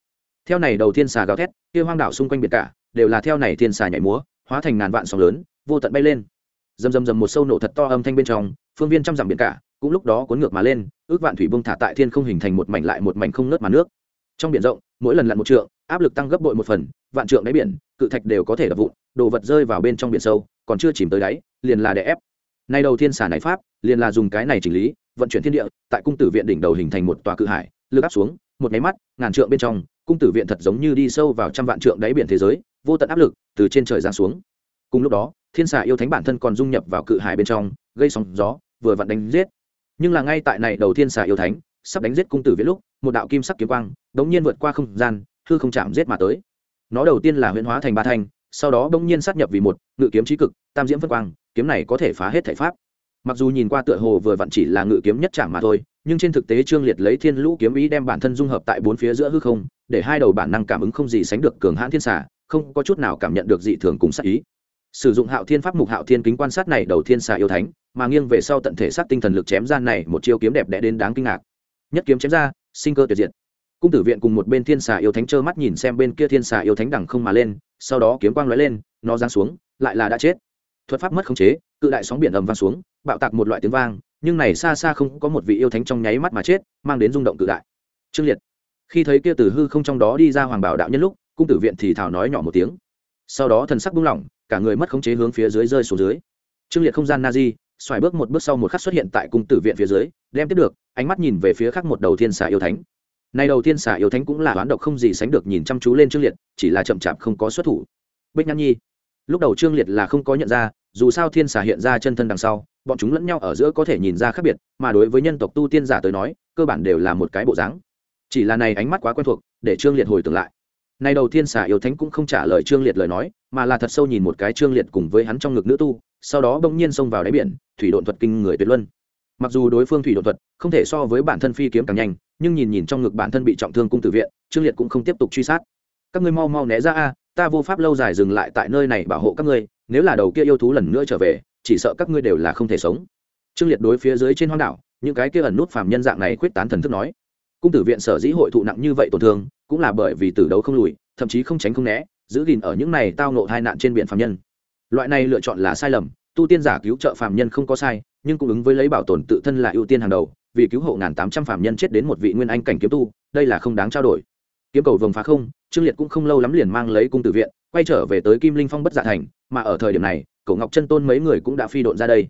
Theo này đầu thiên xà gào thét, kia hoang đảo xung quanh biển cả, đều là theo này thiên xà nhảy múa, hóa thành ngàn vạn sóng lớn, vô tận bay lên dầm dầm dầm một sâu nổ thật to âm thanh bên trong, phương viên trăm dặm biển cả, cũng lúc đó cuốn ngược mà lên, ước vạn thủy bông thả tại thiên không hình thành một mảnh lại một mảnh không nớt mà nước. Trong biển rộng, mỗi lần lặn một trượng, áp lực tăng gấp bội một phần, vạn trượng đáy biển, cự thạch đều có thể đập vụn, đồ vật rơi vào bên trong biển sâu, còn chưa chìm tới đáy, liền là đè ép. Nay đầu tiên xả này pháp, liền là dùng cái này chỉnh lý, vận chuyển thiên địa, tại cung tử viện đỉnh đầu hình thành một tòa cự hải, lực áp xuống, một máy mắt, ngàn trượng bên trong, cung tử viện thật giống như đi sâu vào trăm vạn trượng đáy biển thế giới, vô tận áp lực từ trên trời giáng xuống. Cùng lúc đó thiên xà yêu thánh bản thân còn dung nhập vào cự hải bên trong gây sóng gió vừa vặn đánh giết. Nhưng là ngay tại này đầu Thiên xà yêu thánh sắp đánh giết cung tử viễn lúc một đạo kim sắc kiếm quang đống nhiên vượt qua không gian hư không chạm giết mà tới. Nó đầu tiên là huyễn hóa thành ba thanh sau đó đống nhiên sát nhập vì một ngự kiếm trí cực tam diễm phân quang kiếm này có thể phá hết thể pháp. Mặc dù nhìn qua tựa hồ vừa vặn chỉ là ngự kiếm nhất chạm mà thôi nhưng trên thực tế trương liệt lấy thiên lũ kiếm ý đem bản thân dung hợp tại bốn phía giữa hư không để hai đầu bản năng cảm ứng không gì sánh được cường hãn thiên Xà, không có chút nào cảm nhận được dị thường cùng sát ý sử dụng hạo thiên pháp mục hạo thiên kính quan sát này đầu thiên xà yêu thánh, mà nghiêng về sau tận thể sát tinh thần lực chém ra này một chiêu kiếm đẹp đẽ đến đáng kinh ngạc. Nhất kiếm chém ra, sinh cơ tuyệt diệt. Cung tử viện cùng một bên thiên xà yêu thánh trơ mắt nhìn xem bên kia thiên xà yêu thánh đằng không mà lên, sau đó kiếm quang lóe lên, nó giáng xuống, lại là đã chết. Thuật pháp mất khống chế, cự đại sóng biển ầm vang xuống, bạo tạc một loại tiếng vang, nhưng này xa xa không có một vị yêu thánh trong nháy mắt mà chết, mang đến rung động cự đại. Trương liệt. Khi thấy kia từ hư không trong đó đi ra hoàng bảo đạo nhân lúc, cung tử viện thì thảo nói nhỏ một tiếng. Sau đó thần sắc buông lỏng cả người mất khống chế hướng phía dưới rơi xuống dưới. Trương liệt không gian na di, xoài bước một bước sau một khắc xuất hiện tại cung tử viện phía dưới, đem tiếp được, ánh mắt nhìn về phía khác một đầu thiên xà yêu thánh. Này đầu tiên xà yêu thánh cũng là đoán độc không gì sánh được nhìn chăm chú lên trương liệt, chỉ là chậm chạp không có xuất thủ. Bích nhăn nhi, lúc đầu trương liệt là không có nhận ra, dù sao thiên xà hiện ra chân thân đằng sau, bọn chúng lẫn nhau ở giữa có thể nhìn ra khác biệt, mà đối với nhân tộc tu tiên giả tới nói, cơ bản đều là một cái bộ dáng. Chỉ là này ánh mắt quá quen thuộc, để trương liệt hồi tưởng lại nay đầu tiên xà yêu thánh cũng không trả lời trương liệt lời nói, mà là thật sâu nhìn một cái trương liệt cùng với hắn trong ngực nữ tu, sau đó bỗng nhiên xông vào đáy biển, thủy độn thuật kinh người tuyệt luân. Mặc dù đối phương thủy độn thuật không thể so với bản thân phi kiếm càng nhanh, nhưng nhìn nhìn trong ngực bản thân bị trọng thương cung tử viện, trương liệt cũng không tiếp tục truy sát. Các ngươi mau mau né ra a, ta vô pháp lâu dài dừng lại tại nơi này bảo hộ các ngươi, nếu là đầu kia yêu thú lần nữa trở về, chỉ sợ các ngươi đều là không thể sống. Trương liệt đối phía dưới trên hoang đảo, những cái kia ẩn nút phàm nhân dạng này khuyết tán thần thức nói cung tử viện sở dĩ hội thụ nặng như vậy tổn thương, cũng là bởi vì tử đấu không lùi, thậm chí không tránh không né, giữ gìn ở những này tao nộ hai nạn trên biển phạm nhân. Loại này lựa chọn là sai lầm, tu tiên giả cứu trợ phạm nhân không có sai, nhưng cũng ứng với lấy bảo tồn tự thân là ưu tiên hàng đầu, vì cứu hộ ngàn tám trăm phạm nhân chết đến một vị nguyên anh cảnh kiếm tu, đây là không đáng trao đổi. Kiếm cầu vồng phá không, trương liệt cũng không lâu lắm liền mang lấy cung tử viện, quay trở về tới kim linh phong bất dạ thành, mà ở thời điểm này cậu ngọc chân tôn mấy người cũng đã phi độn ra đây.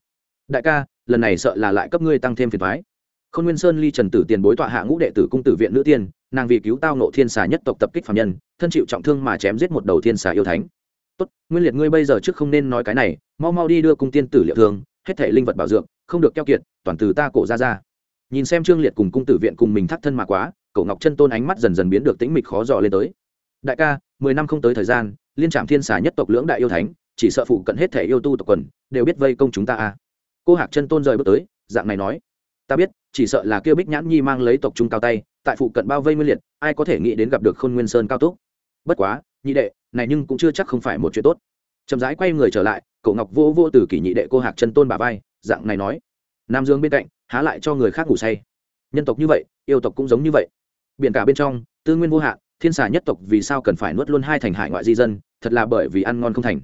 Đại ca, lần này sợ là lại cấp ngươi tăng thêm phiền thoái Khôn nguyên sơn ly trần tử tiền bối tọa hạ ngũ đệ tử cung tử viện nữ tiên, nàng vì cứu tao nộ thiên xà nhất tộc tập kích phàm nhân, thân chịu trọng thương mà chém giết một đầu thiên xà yêu thánh. Tốt, nguyên liệt ngươi bây giờ trước không nên nói cái này, mau mau đi đưa cung tiên tử liệu thương, hết thể linh vật bảo dưỡng không được keo kiệt, toàn từ ta cổ ra ra. Nhìn xem trương liệt cùng cung tử viện cùng mình thắt thân mà quá cậu ngọc chân tôn ánh mắt dần dần biến được tĩnh mịch khó dò lên tới. Đại ca, mười năm không tới thời gian, liên trạm thiên xà nhất tộc lưỡng đại yêu thánh, chỉ sợ phụ cận hết thể yêu tu tộc quần, đều biết vây công chúng ta à cô hạc chân tôn rời bước tới, dạng này nói ta biết, chỉ sợ là kêu bích nhãn nhi mang lấy tộc trung cao tay, tại phụ cận bao vây nguyên liệt, ai có thể nghĩ đến gặp được khôn nguyên sơn cao túc. Bất quá, nhị đệ, này nhưng cũng chưa chắc không phải một chuyện tốt. Chậm rãi quay người trở lại, cậu ngọc vô vô từ kỷ nhị đệ cô hạc chân tôn bà vai, dạng này nói. Nam dương bên cạnh, há lại cho người khác ngủ say. Nhân tộc như vậy, yêu tộc cũng giống như vậy. Biển cả bên trong, tư nguyên vô hạn, thiên xà nhất tộc vì sao cần phải nuốt luôn hai thành hải ngoại di dân, thật là bởi vì ăn ngon không thành.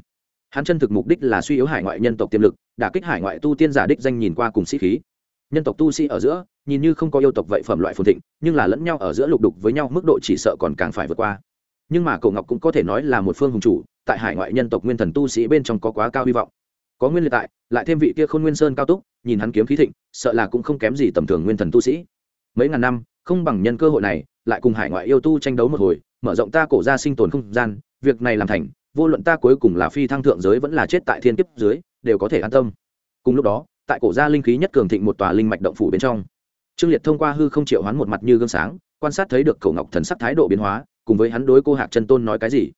Hắn chân thực mục đích là suy yếu hải ngoại nhân tộc tiềm lực, đả kích hải ngoại tu tiên giả đích danh nhìn qua cùng sĩ khí nhân tộc tu sĩ ở giữa, nhìn như không có yêu tộc vậy phẩm loại phồn thịnh, nhưng là lẫn nhau ở giữa lục đục với nhau mức độ chỉ sợ còn càng phải vượt qua. Nhưng mà cậu ngọc cũng có thể nói là một phương hùng chủ, tại hải ngoại nhân tộc nguyên thần tu sĩ bên trong có quá cao hy vọng. Có nguyên liệt tại, lại thêm vị kia khôn nguyên sơn cao túc, nhìn hắn kiếm khí thịnh, sợ là cũng không kém gì tầm thường nguyên thần tu sĩ. Mấy ngàn năm, không bằng nhân cơ hội này, lại cùng hải ngoại yêu tu tranh đấu một hồi, mở rộng ta cổ ra sinh tồn không gian, việc này làm thành, vô luận ta cuối cùng là phi thăng thượng giới vẫn là chết tại thiên kiếp dưới, đều có thể an tâm. Cùng lúc đó tại cổ gia linh khí nhất cường thịnh một tòa linh mạch động phủ bên trong. Trương liệt thông qua hư không triệu hoán một mặt như gương sáng, quan sát thấy được cổ ngọc thần sắc thái độ biến hóa, cùng với hắn đối cô hạc chân tôn nói cái gì.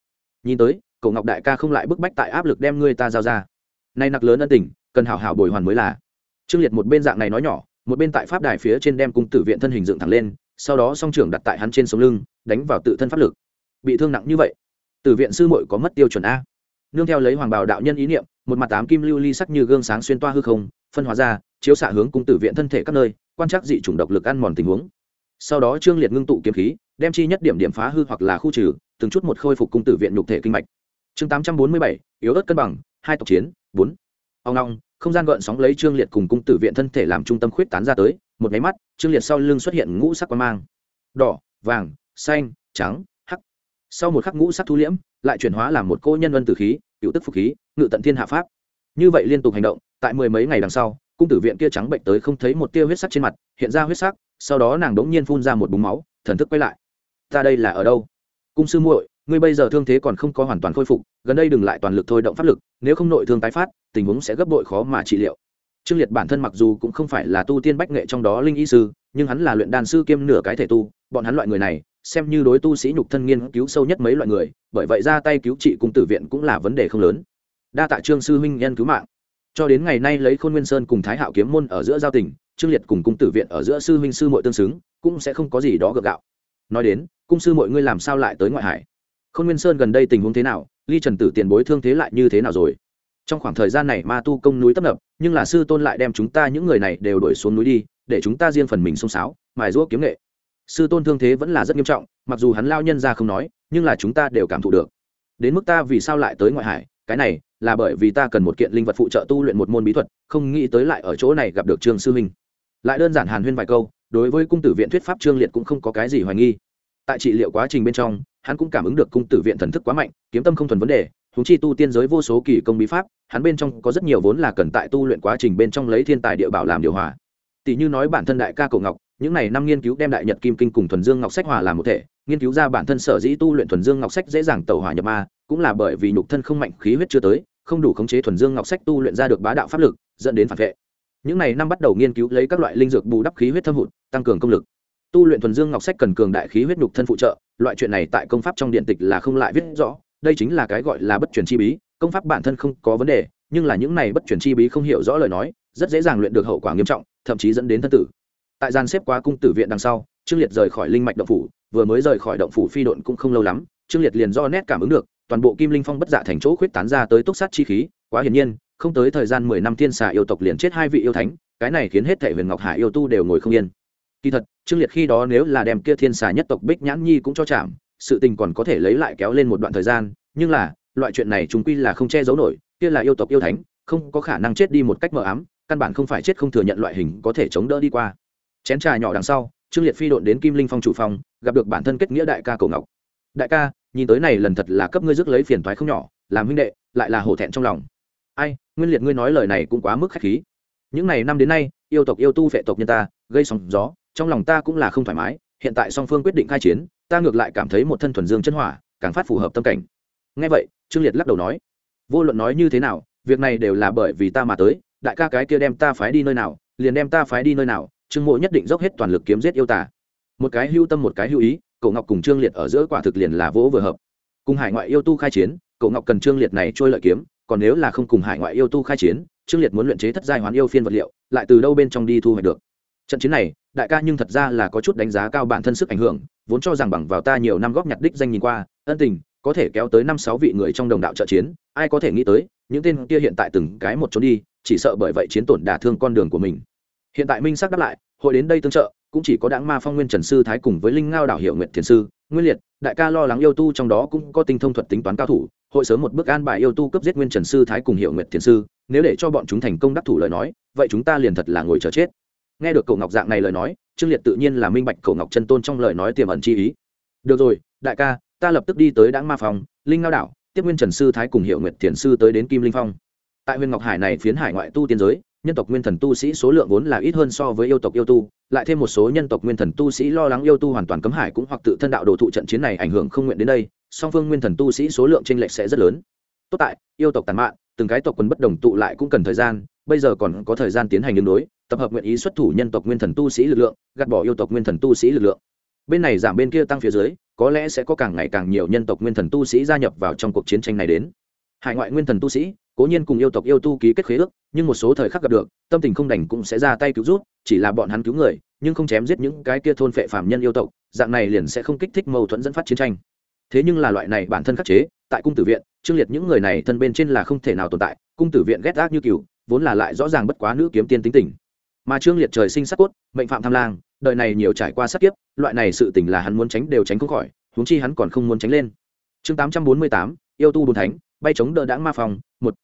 Nhìn tới, cổ ngọc đại ca không lại bức bách tại áp lực đem ngươi ta giao ra. Nay nặc lớn ân tình, cần hảo hảo bồi hoàn mới là. Trương liệt một bên dạng này nói nhỏ, một bên tại pháp đài phía trên đem cung tử viện thân hình dựng thẳng lên, sau đó song trưởng đặt tại hắn trên sống lưng, đánh vào tự thân pháp lực. Bị thương nặng như vậy, tử viện sư muội có mất tiêu chuẩn a. Nương theo lấy hoàng bào đạo nhân ý niệm một mặt tám kim lưu ly sắc như gương sáng xuyên toa hư không, phân hóa ra, chiếu xạ hướng cung tử viện thân thể các nơi, quan trắc dị chủng độc lực ăn mòn tình huống. Sau đó trương liệt ngưng tụ kiếm khí, đem chi nhất điểm điểm phá hư hoặc là khu trừ, từng chút một khôi phục cung tử viện nhục thể kinh mạch. Chương tám trăm bốn mươi bảy, yếu ớt cân bằng, hai tộc chiến, bốn. Ông long, không gian gợn sóng lấy trương liệt cùng cung tử viện thân thể làm trung tâm khuyết tán ra tới, một máy mắt, trương liệt sau lưng xuất hiện ngũ sắc quan mang. Đỏ, vàng, xanh, trắng, hắc. Sau một khắc ngũ sắc thu liễm, lại chuyển hóa làm một cô nhân vân tử khí cựu tức phục khí, ngự tận thiên hạ pháp. Như vậy liên tục hành động, tại mười mấy ngày đằng sau, cung tử viện kia trắng bệnh tới không thấy một tia huyết sắc trên mặt, hiện ra huyết sắc, sau đó nàng đống nhiên phun ra một búng máu, thần thức quay lại. Ta đây là ở đâu? Cung sư muội, ngươi bây giờ thương thế còn không có hoàn toàn khôi phục, gần đây đừng lại toàn lực thôi động pháp lực, nếu không nội thương tái phát, tình huống sẽ gấp bội khó mà trị liệu. Trương liệt bản thân mặc dù cũng không phải là tu tiên bách nghệ trong đó linh y sư, nhưng hắn là luyện đan sư kiêm nửa cái thể tu, bọn hắn loại người này, xem như đối tu sĩ nhục thân nghiên cứu sâu nhất mấy loại người bởi vậy ra tay cứu trị cung tử viện cũng là vấn đề không lớn. Đa tạ trương sư huynh nhân cứu mạng. Cho đến ngày nay lấy khôn nguyên sơn cùng thái hạo kiếm môn ở giữa giao tình, trương liệt cùng cung tử viện ở giữa sư huynh sư mội tương xứng, cũng sẽ không có gì đó gượng gạo. Nói đến, cung sư mội ngươi làm sao lại tới ngoại hải? Khôn nguyên sơn gần đây tình huống thế nào? Ly trần tử tiền bối thương thế lại như thế nào rồi? Trong khoảng thời gian này ma tu công núi tấp nập, nhưng là sư tôn lại đem chúng ta những người này đều đuổi xuống núi đi, để chúng ta riêng phần mình xông sáo mài rũa kiếm nghệ sư tôn thương thế vẫn là rất nghiêm trọng, mặc dù hắn lao nhân ra không nói, nhưng là chúng ta đều cảm thụ được. Đến mức ta vì sao lại tới ngoại hải? Cái này là bởi vì ta cần một kiện linh vật phụ trợ tu luyện một môn bí thuật, không nghĩ tới lại ở chỗ này gặp được trương sư huynh lại đơn giản hàn huyên vài câu, đối với cung tử viện thuyết pháp trương liệt cũng không có cái gì hoài nghi. Tại trị liệu quá trình bên trong, hắn cũng cảm ứng được cung tử viện thần thức quá mạnh, kiếm tâm không thuần vấn đề húng chi tu tiên giới vô số kỳ công bí pháp, hắn bên trong có rất nhiều vốn là cần tại tu luyện quá trình bên trong lấy thiên tài địa bảo làm điều hòa. Tỷ như nói bản thân đại ca cổ ngọc những này năm nghiên cứu đem đại nhật kim kinh cùng thuần dương ngọc sách hòa làm một thể. Nghiên cứu ra bản thân sở dĩ tu luyện thuần dương ngọc sách dễ dàng tẩu hỏa nhập ma, cũng là bởi vì nhục thân không mạnh, khí huyết chưa tới, không đủ khống chế thuần dương ngọc sách tu luyện ra được bá đạo pháp lực, dẫn đến phản vệ. Những này năm bắt đầu nghiên cứu lấy các loại linh dược bù đắp khí huyết thâm hụt, tăng cường công lực. Tu luyện thuần dương ngọc sách cần cường đại khí huyết nhục thân phụ trợ, loại chuyện này tại công pháp trong điện tịch là không lại viết rõ, đây chính là cái gọi là bất truyền chi bí, công pháp bản thân không có vấn đề, nhưng là những này bất truyền chi bí không hiểu rõ lời nói, rất dễ dàng luyện được hậu quả nghiêm trọng, thậm chí dẫn đến thân tử tại gian xếp qua cung tử viện đằng sau, trương liệt rời khỏi linh mạch động phủ, vừa mới rời khỏi động phủ phi độn cũng không lâu lắm, trương liệt liền do nét cảm ứng được, toàn bộ kim linh phong bất dạ thành chỗ khuyết tán ra tới túc sát chi khí, quá hiển nhiên, không tới thời gian mười năm thiên xà yêu tộc liền chết hai vị yêu thánh, cái này khiến hết thể huyền ngọc hải yêu tu đều ngồi không yên. Kỳ thật, trương liệt khi đó nếu là đem kia thiên xà nhất tộc bích nhãn nhi cũng cho chạm, sự tình còn có thể lấy lại kéo lên một đoạn thời gian, nhưng là, loại chuyện này chúng quy là không che giấu nổi, kia là yêu tộc yêu thánh, không có khả năng chết đi một cách mờ ám, căn bản không phải chết không thừa nhận loại hình có thể chống đỡ đi qua chén trà nhỏ đằng sau, trương liệt phi độn đến kim linh phong chủ phòng, gặp được bản thân kết nghĩa đại ca cổ ngọc. Đại ca, nhìn tới này lần thật là cấp ngươi rước lấy phiền toái không nhỏ, làm huynh đệ, lại là hổ thẹn trong lòng. Ai, nguyên liệt ngươi nói lời này cũng quá mức khách khí. Những ngày năm đến nay, yêu tộc yêu tu vệ tộc nhân ta, gây sóng gió, trong lòng ta cũng là không thoải mái, hiện tại song phương quyết định khai chiến, ta ngược lại cảm thấy một thân thuần dương chân hỏa, càng phát phù hợp tâm cảnh. Ngay vậy, trương liệt lắc đầu nói, vô luận nói như thế nào, việc này đều là bởi vì ta mà tới, đại ca cái kia đem ta phái đi nơi nào, liền đem ta phái đi nơi nào trương mộ nhất định dốc hết toàn lực kiếm giết yêu tả một cái hưu tâm một cái hưu ý, cậu ngọc cùng trương liệt ở giữa quả thực liền là vỗ vừa hợp. Cùng hải ngoại yêu tu khai chiến, cậu ngọc cần trương liệt này trôi lợi kiếm, còn nếu là không cùng hải ngoại yêu tu khai chiến, trương liệt muốn luyện chế thất giai hoán yêu phiên vật liệu, lại từ đâu bên trong đi thu hoạch được? Trận chiến này, đại ca nhưng thật ra là có chút đánh giá cao bản thân sức ảnh hưởng, vốn cho rằng bằng vào ta nhiều năm góp nhặt đích danh nhìn qua, ân tình, có thể kéo tới năm sáu vị người trong đồng đạo trợ chiến, ai có thể nghĩ tới, những tên kia hiện tại từng cái một trốn đi, chỉ sợ bởi vậy chiến tổn đả thương con đường của mình hiện tại minh sắc đáp lại, hội đến đây tương trợ, cũng chỉ có đáng ma phong nguyên trần sư thái cùng với linh ngao đảo hiệu nguyện thiền sư, nguyên liệt, đại ca lo lắng yêu tu trong đó cũng có tinh thông thuật tính toán cao thủ, hội sớm một bước an bài yêu tu cấp giết nguyên trần sư thái cùng hiệu nguyện thiền sư, nếu để cho bọn chúng thành công đắc thủ lời nói, vậy chúng ta liền thật là ngồi chờ chết. Nghe được cậu ngọc dạng này lời nói, trương liệt tự nhiên là minh bạch cậu ngọc chân tôn trong lời nói tiềm ẩn chi ý. Được rồi, đại ca, ta lập tức đi tới đáng ma phong, linh ngao đảo, tiếp nguyên trần sư thái cùng hiệu nguyện thiền sư tới đến kim linh phong. Tại huyện ngọc hải này phiến hải ngoại tu tiên giới nhân tộc nguyên thần tu sĩ số lượng vốn là ít hơn so với yêu tộc yêu tu, lại thêm một số nhân tộc nguyên thần tu sĩ lo lắng yêu tu hoàn toàn cấm hải cũng hoặc tự thân đạo đồ thụ trận chiến này ảnh hưởng không nguyện đến đây, song phương nguyên thần tu sĩ số lượng tranh lệch sẽ rất lớn. Tốt tại, yêu tộc tàn mạn, từng cái tộc quân bất đồng tụ lại cũng cần thời gian, bây giờ còn có thời gian tiến hành đường đối, tập hợp nguyện ý xuất thủ nhân tộc nguyên thần tu sĩ lực lượng, gạt bỏ yêu tộc nguyên thần tu sĩ lực lượng. Bên này giảm bên kia tăng phía dưới, có lẽ sẽ có càng ngày càng nhiều nhân tộc nguyên thần tu sĩ gia nhập vào trong cuộc chiến tranh này đến. Hải ngoại nguyên thần tu sĩ cố nhiên cùng yêu tộc yêu tu ký kết khế ước, nhưng một số thời khắc gặp được, tâm tình không đành cũng sẽ ra tay cứu rút chỉ là bọn hắn cứu người, nhưng không chém giết những cái kia thôn phệ phạm nhân yêu tộc, dạng này liền sẽ không kích thích mâu thuẫn dẫn phát chiến tranh. Thế nhưng là loại này bản thân khắc chế, tại cung tử viện, trương liệt những người này thân bên trên là không thể nào tồn tại, cung tử viện ghét ác như cừu, vốn là lại rõ ràng bất quá nữ kiếm tiên tính tình. Mà trương liệt trời sinh sắc cốt, mệnh phạm tham lang, đời này nhiều trải qua sát kiếp, loại này sự tình là hắn muốn tránh đều tránh không khỏi, huống chi hắn còn không muốn tránh lên. Chương tám trăm bốn mươi tám, yêu tu bùn thánh, bay chống đỡ đãng ma phòng, một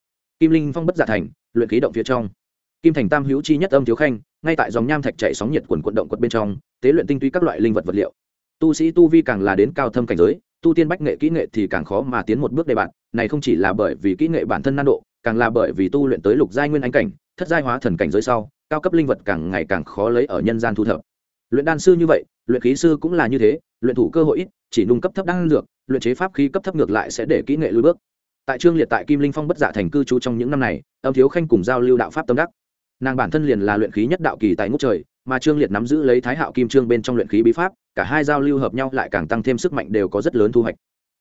kim linh phong bất giả thành, luyện khí động phía trong. Kim thành tam hữu chi nhất âm thiếu khanh, ngay tại dòng nham thạch chạy sóng nhiệt quần quận động quật bên trong, tế luyện tinh túy các loại linh vật vật liệu. Tu sĩ tu vi càng là đến cao thâm cảnh giới, tu tiên bách nghệ kỹ nghệ thì càng khó mà tiến một bước đề bạn này không chỉ là bởi vì kỹ nghệ bản thân nan độ, càng là bởi vì tu luyện tới lục giai nguyên ánh cảnh, thất giai hóa thần cảnh giới sau, cao cấp linh vật càng ngày càng khó lấy ở nhân gian thu thập. Luyện đan sư như vậy, luyện khí sư cũng là như thế, luyện thủ cơ hội ít, chỉ nung cấp thấp đan dược, luyện chế pháp khí cấp thấp ngược lại sẽ để kỹ nghệ lùi bước tại trương liệt tại kim linh phong bất dạ thành cư trú trong những năm này âm thiếu khanh cùng giao lưu đạo pháp tâm đắc. Nàng bản thân liền là luyện khí nhất đạo kỳ tại ngũ trời mà trương liệt nắm giữ lấy thái hạo kim trương bên trong luyện khí bí pháp cả hai giao lưu hợp nhau lại càng tăng thêm sức mạnh đều có rất lớn thu hoạch.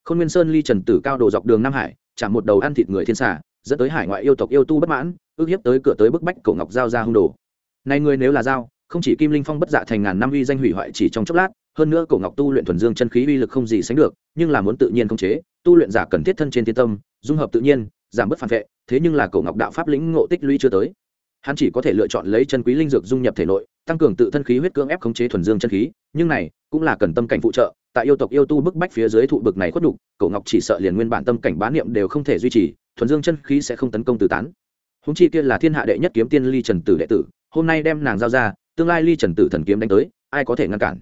K h ô n nguyên sơn ly trần tử cao đồ dọc đường nam hải chạm một đầu ăn thịt người thiên xả dẫn tới hải ngoại yêu tộc yêu tu bất mãn ước hiếp tới cửa tới bức bách cổ ngọc giao ra hung đồ. Này người nếu là giao, không chỉ kim linh phong bất dạ thành ngàn năm uy danh hủy hoại chỉ trong chốc lát hơn nữa cổ ngọc tu luyện thuần dương chân khí uy lực không gì sánh được nhưng là muốn tự nhiên không chế tu luyện giả cần thiết thân trên thiên tâm dung hợp tự nhiên, giảm bớt phản vệ, thế nhưng là cổ ngọc đạo pháp lĩnh ngộ tích lũy chưa tới. Hắn chỉ có thể lựa chọn lấy chân quý linh dược dung nhập thể nội, tăng cường tự thân khí huyết cưỡng ép khống chế thuần dương chân khí, nhưng này cũng là cần tâm cảnh phụ trợ, tại yêu tộc yêu tu bức bách phía dưới thụ bực này khuất đục cổ ngọc chỉ sợ liền nguyên bản tâm cảnh bá niệm đều không thể duy trì, thuần dương chân khí sẽ không tấn công từ tán. Húng chi kia là thiên hạ đệ nhất kiếm tiên ly trần tử đệ tử, hôm nay đem nàng giao ra, tương lai ly trần tử thần kiếm đánh tới, ai có thể ngăn cản?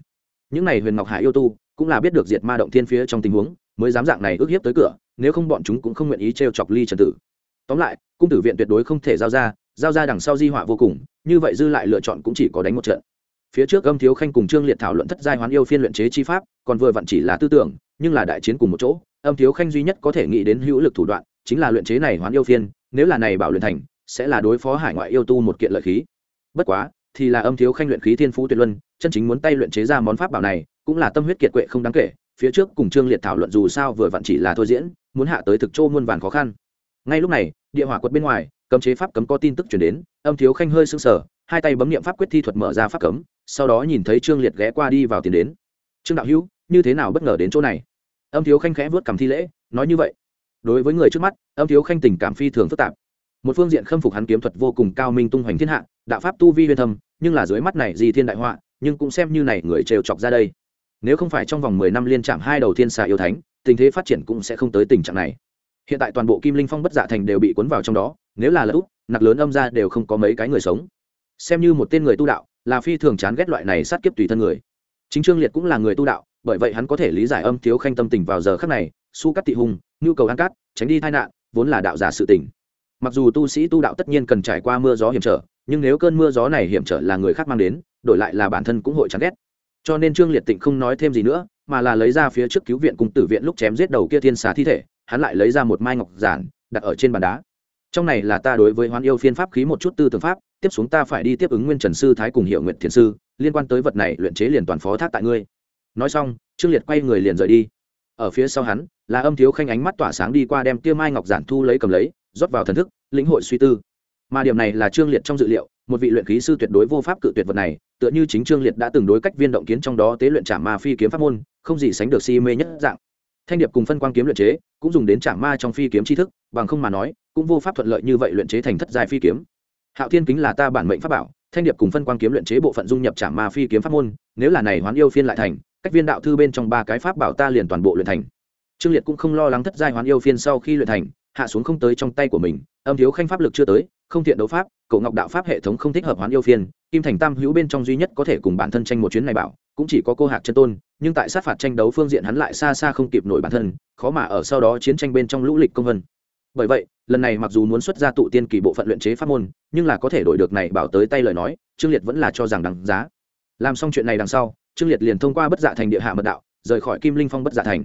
Những này huyền ngọc hải yêu tu cũng là biết được diệt ma động thiên phía trong tình huống, mới dám dạng này ước hiếp tới cửa nếu không bọn chúng cũng không nguyện ý trêu chọc ly trần tử. Tóm lại, cung tử viện tuyệt đối không thể giao ra giao ra đằng sau di họa vô cùng, như vậy dư lại lựa chọn cũng chỉ có đánh một trận. Phía trước âm thiếu khanh cùng trương liệt thảo luận thất giai hoán yêu phiên luyện chế chi pháp, còn vừa vặn chỉ là tư tưởng, nhưng là đại chiến cùng một chỗ, âm thiếu khanh duy nhất có thể nghĩ đến hữu lực thủ đoạn, chính là luyện chế này hoán yêu phiên, nếu là này bảo luyện thành, sẽ là đối phó hải ngoại yêu tu một kiện lợi khí. Bất quá, thì là âm thiếu khanh luyện khí thiên phú tuyệt luân, chân chính muốn tay luyện chế ra món pháp bảo này, cũng là tâm huyết kiệt quệ không đáng kể, phía trước cùng trương liệt thảo luận dù sao vừa vặn chỉ là thôi diễn muốn hạ tới thực châu muôn vàn khó khăn. Ngay lúc này, địa hỏa quật bên ngoài, cấm chế pháp cấm có tin tức chuyển đến, âm thiếu khanh hơi sưng sở hai tay bấm nghiệm pháp quyết thi thuật mở ra pháp cấm, sau đó nhìn thấy trương liệt ghé qua đi vào tiền đến. Trương đạo hữu, như thế nào bất ngờ đến chỗ này? Âm thiếu khanh khẽ vớt cầm thi lễ, nói như vậy. Đối với người trước mắt, âm thiếu khanh tình cảm phi thường phức tạp. Một phương diện khâm phục hắn kiếm thuật vô cùng cao minh tung hoành thiên hạ, đạo pháp tu vi huyền thâm, nhưng là dưới mắt này gì thiên đại họa, nhưng cũng xem như này người trêu chọc ra đây. Nếu không phải trong vòng mười năm liên trạm hai đầu thiên xà yêu thánh tình thế phát triển cũng sẽ không tới tình trạng này. Hiện tại toàn bộ kim linh phong bất dạ thành đều bị cuốn vào trong đó, nếu là lỡ út nặc lớn âm ra đều không có mấy cái người sống. Xem như một tên người tu đạo, là phi thường chán ghét loại này sát kiếp tùy thân người. Chính trương liệt cũng là người tu đạo, bởi vậy hắn có thể lý giải âm thiếu khanh tâm tình vào giờ khắc này, su cắt thị hùng nhu cầu ăn cát, tránh đi tai nạn, vốn là đạo giả sự tình. Mặc dù tu sĩ tu đạo tất nhiên cần trải qua mưa gió hiểm trở, nhưng nếu cơn mưa gió này hiểm trở là người khác mang đến, đổi lại là bản thân cũng hội chán ghét cho nên trương liệt tịnh không nói thêm gì nữa, mà là lấy ra phía trước cứu viện cùng tử viện lúc chém giết đầu kia thiên xà thi thể, hắn lại lấy ra một mai ngọc giản, đặt ở trên bàn đá. Trong này là ta đối với hoán yêu phiên pháp khí một chút tư tưởng pháp, tiếp xuống ta phải đi tiếp ứng nguyên trần sư thái cùng hiệu nguyện thiền sư, liên quan tới vật này luyện chế liền toàn phó thác tại ngươi. Nói xong, trương liệt quay người liền rời đi. Ở phía sau hắn, là âm thiếu khanh ánh mắt tỏa sáng đi qua đem tia mai ngọc giản thu lấy cầm lấy, rót vào thần thức, lĩnh hội suy tư. Mà điểm này là trương liệt trong dự liệu, một vị luyện khí sư tuyệt đối vô pháp cự tuyệt vật này tựa như chính trương liệt đã từng đối cách viên động kiến trong đó tế luyện trả ma phi kiếm pháp môn, không gì sánh được si mê nhất dạng. Thanh điệp cùng phân quang kiếm luyện chế, cũng dùng đến trả ma trong phi kiếm tri thức, bằng không mà nói, cũng vô pháp thuận lợi như vậy luyện chế thành thất dài phi kiếm. Hạo thiên kính là ta bản mệnh pháp bảo, thanh điệp cùng phân quang kiếm luyện chế bộ phận dung nhập trả ma phi kiếm pháp môn, nếu là này hoán yêu phiên lại thành, cách viên đạo thư bên trong ba cái pháp bảo ta liền toàn bộ luyện thành. Trương liệt cũng không lo lắng thất giai hoán yêu phiên sau khi luyện thành hạ xuống không tới trong tay của mình, âm thiếu khanh pháp lực chưa tới, không thiện đấu pháp cậu ngọc đạo pháp hệ thống không thích hợp hoán yêu phiên, kim thành tam hữu bên trong duy nhất có thể cùng bản thân tranh một chuyến này bảo, cũng chỉ có cô hạc chân tôn, nhưng tại sát phạt tranh đấu phương diện hắn lại xa xa không kịp nổi bản thân, khó mà ở sau đó chiến tranh bên trong lũ lịch công vân. Bởi vậy, lần này mặc dù muốn xuất ra tụ tiên kỳ bộ phận luyện chế pháp môn, nhưng là có thể đổi được này bảo tới tay lời nói, trương liệt vẫn là cho rằng đằng giá. Làm xong chuyện này đằng sau, trương liệt liền thông qua bất dạ thành địa hạ mật đạo, rời khỏi kim linh phong bất dạ thành.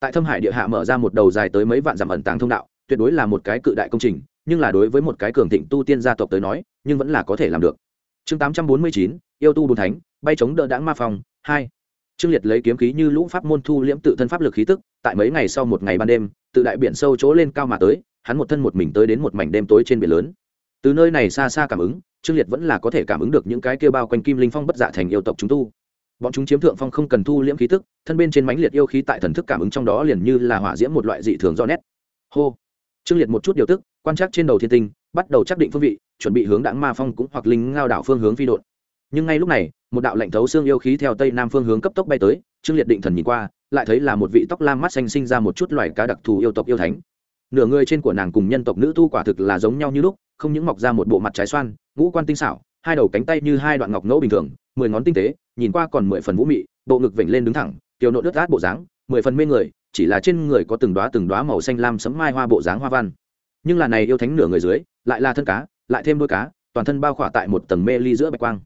Tại thâm hải địa hạ mở ra một đầu dài tới mấy vạn dặm ẩn tàng thông đạo tuyệt đối là một cái cự đại công trình, nhưng là đối với một cái cường thịnh tu tiên gia tộc tới nói, nhưng vẫn là có thể làm được. Chương tám trăm bốn mươi chín, yêu tu bùn thánh, bay chống đỡ đãng ma phòng hai. Trương liệt lấy kiếm khí như lũ pháp môn thu liễm tự thân pháp lực khí tức, tại mấy ngày sau một ngày ban đêm, tự đại biển sâu chỗ lên cao mà tới, hắn một thân một mình tới đến một mảnh đêm tối trên biển lớn. Từ nơi này xa xa cảm ứng, trương liệt vẫn là có thể cảm ứng được những cái kia bao quanh kim linh phong bất dạ thành yêu tộc chúng tu. Bọn chúng chiếm thượng phong không cần thu liễm khí tức, thân bên trên mãnh liệt yêu khí tại thần thức cảm ứng trong đó liền như là hỏa diễm một loại dị thường do nét. Hô trương liệt một chút điều tức, quan trắc trên đầu thiên tinh, bắt đầu chắc định phương vị, chuẩn bị hướng đãng ma phong cũng hoặc linh ngao đảo phương hướng phi đột nhưng ngay lúc này, một đạo lạnh thấu xương yêu khí theo tây nam phương hướng cấp tốc bay tới, trương liệt định thần nhìn qua, lại thấy là một vị tóc lam mắt xanh sinh ra một chút loài cá đặc thù yêu tộc yêu thánh. Nửa người trên của nàng cùng nhân tộc nữ tu quả thực là giống nhau như lúc, không những mọc ra một bộ mặt trái xoan, ngũ quan tinh xảo, hai đầu cánh tay như hai đoạn ngọc ngẫu bình thường, mười ngón tinh tế, nhìn qua còn mười phần vũ mị, bộ ngực vểnh lên đứng thẳng, tiểu nội đứt át bộ dáng, mười phần mê người chỉ là trên người có từng đoá từng đoá màu xanh lam sấm mai hoa bộ dáng hoa văn. Nhưng là này yêu thánh nửa người dưới, lại là thân cá, lại thêm đôi cá, toàn thân bao khỏa tại một tầng mê ly giữa bạch quang.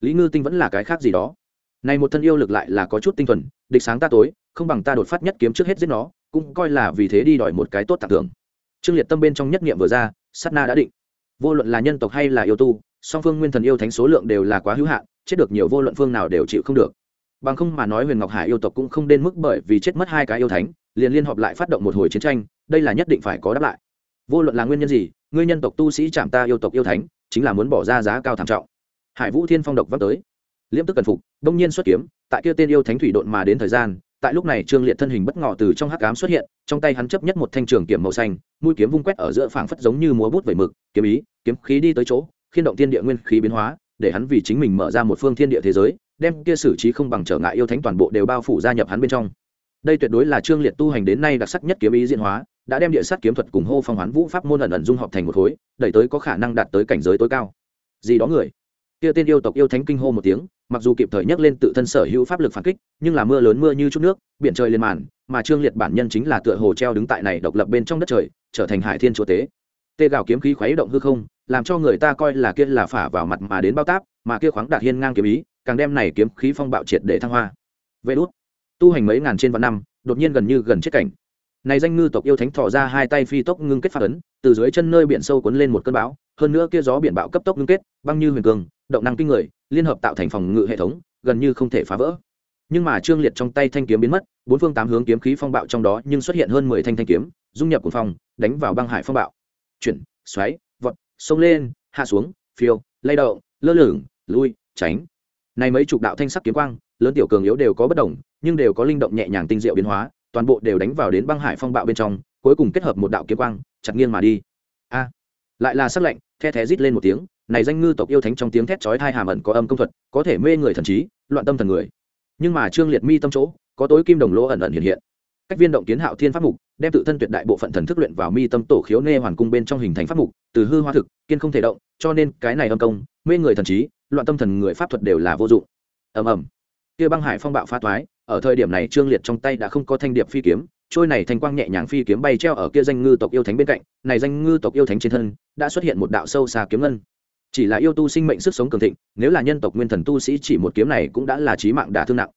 Lý ngư tinh vẫn là cái khác gì đó. Này một thân yêu lực lại là có chút tinh thuần, địch sáng ta tối, không bằng ta đột phát nhất kiếm trước hết giết nó, cũng coi là vì thế đi đòi một cái tốt tặng thưởng. Trương liệt tâm bên trong nhất niệm vừa ra, sát na đã định. Vô luận là nhân tộc hay là yêu tu, song phương nguyên thần yêu thánh số lượng đều là quá hữu hạn, chết được nhiều vô luận phương nào đều chịu không được bằng không mà nói huyền ngọc hải yêu tộc cũng không đến mức bởi vì chết mất hai cái yêu thánh, liền liên hợp lại phát động một hồi chiến tranh, đây là nhất định phải có đáp lại. Vô luận là nguyên nhân gì, ngươi nhân tộc tu sĩ chạm ta yêu tộc yêu thánh, chính là muốn bỏ ra giá cao thảm trọng. Hải vũ thiên phong độc vác tới. Liễm tức cần phục, đông nhiên xuất kiếm, tại kia tên yêu thánh thủy độn mà đến thời gian, tại lúc này trương liệt thân hình bất ngỏ từ trong hắc ám xuất hiện, trong tay hắn chấp nhất một thanh trường kiếm màu xanh, mũi kiếm vung quét ở giữa phảng phất giống như múa bút vẩy mực, kiếm ý, kiếm khí đi tới chỗ khiên động thiên địa nguyên khí biến hóa, để hắn vì chính mình mở ra một phương thiên địa thế giới đem kia xử trí không bằng trở ngại yêu thánh toàn bộ đều bao phủ gia nhập hắn bên trong. Đây tuyệt đối là trương liệt tu hành đến nay đặc sắc nhất kiếm ý diễn hóa, đã đem địa sát kiếm thuật cùng hô phong hoán vũ pháp môn ẩn ẩn dung hợp thành một khối, đẩy tới có khả năng đạt tới cảnh giới tối cao. Gì đó người? Kia tên yêu tộc yêu thánh kinh hô một tiếng, mặc dù kịp thời nhắc lên tự thân sở hữu pháp lực phản kích, nhưng là mưa lớn mưa như chút nước, biển trời lên màn, mà trương liệt bản nhân chính là tựa hồ treo đứng tại này độc lập bên trong đất trời, trở thành hải thiên chúa tế. Tê gào kiếm khí khuấy động hư không, làm cho người ta coi là kia là phả vào mặt mà đến bao táp, mà kia khoáng đạt hiên ngang kiếm ý càng đem này kiếm khí phong bạo triệt để thăng hoa. Vê đốt tu hành mấy ngàn trên vạn năm, đột nhiên gần như gần chết cảnh. Này danh ngư tộc yêu thánh thọ ra hai tay phi tốc ngưng kết phát ấn, từ dưới chân nơi biển sâu cuốn lên một cơn bão, hơn nữa kia gió biển bão cấp tốc ngưng kết, băng như huyền cường, động năng kinh người, liên hợp tạo thành phòng ngự hệ thống, gần như không thể phá vỡ. Nhưng mà trương liệt trong tay thanh kiếm biến mất, bốn phương tám hướng kiếm khí phong bạo trong đó nhưng xuất hiện hơn mười thanh thanh kiếm, dung nhập của phòng, đánh vào băng hải phong bạo. Chuyển, xoáy, vọt sông lên, hạ xuống, phiêu, lay động, lơ lửng, lui, tránh này mấy chục đạo thanh sắc kiếm quang, lớn tiểu cường yếu đều có bất đồng, nhưng đều có linh động nhẹ nhàng tinh diệu biến hóa, toàn bộ đều đánh vào đến băng hải phong bạo bên trong, cuối cùng kết hợp một đạo kiếm quang, chặt nghiêng mà đi. A! Lại là sắc lạnh, the thé rít lên một tiếng, này danh ngư tộc yêu thánh trong tiếng thét chói thai hàm ẩn có âm công thuật, có thể mê người thần trí, loạn tâm thần người. Nhưng mà trương liệt mi tâm chỗ, có tối kim đồng lỗ ẩn ẩn hiện hiện. Cách viên động kiến hạo thiên pháp mục, đem tự thân tuyệt đại bộ phận thần thức luyện vào mi tâm tổ khiếu nê hoàn cung bên trong hình thành pháp mục, từ hư hoa thực, kiên không thể động, cho nên cái này âm công, mê người thần trí loạn tâm thần người pháp thuật đều là vô dụng. Ầm ầm. Kia băng hải phong bạo phá toái ở thời điểm này trương liệt trong tay đã không có thanh điệp phi kiếm, trôi này thanh quang nhẹ nhàng phi kiếm bay treo ở kia danh ngư tộc yêu thánh bên cạnh, này danh ngư tộc yêu thánh trên thân đã xuất hiện một đạo sâu xa kiếm ngân. Chỉ là yêu tu sinh mệnh sức sống cường thịnh, nếu là nhân tộc nguyên thần tu sĩ chỉ một kiếm này cũng đã là trí mạng đả thương nặng.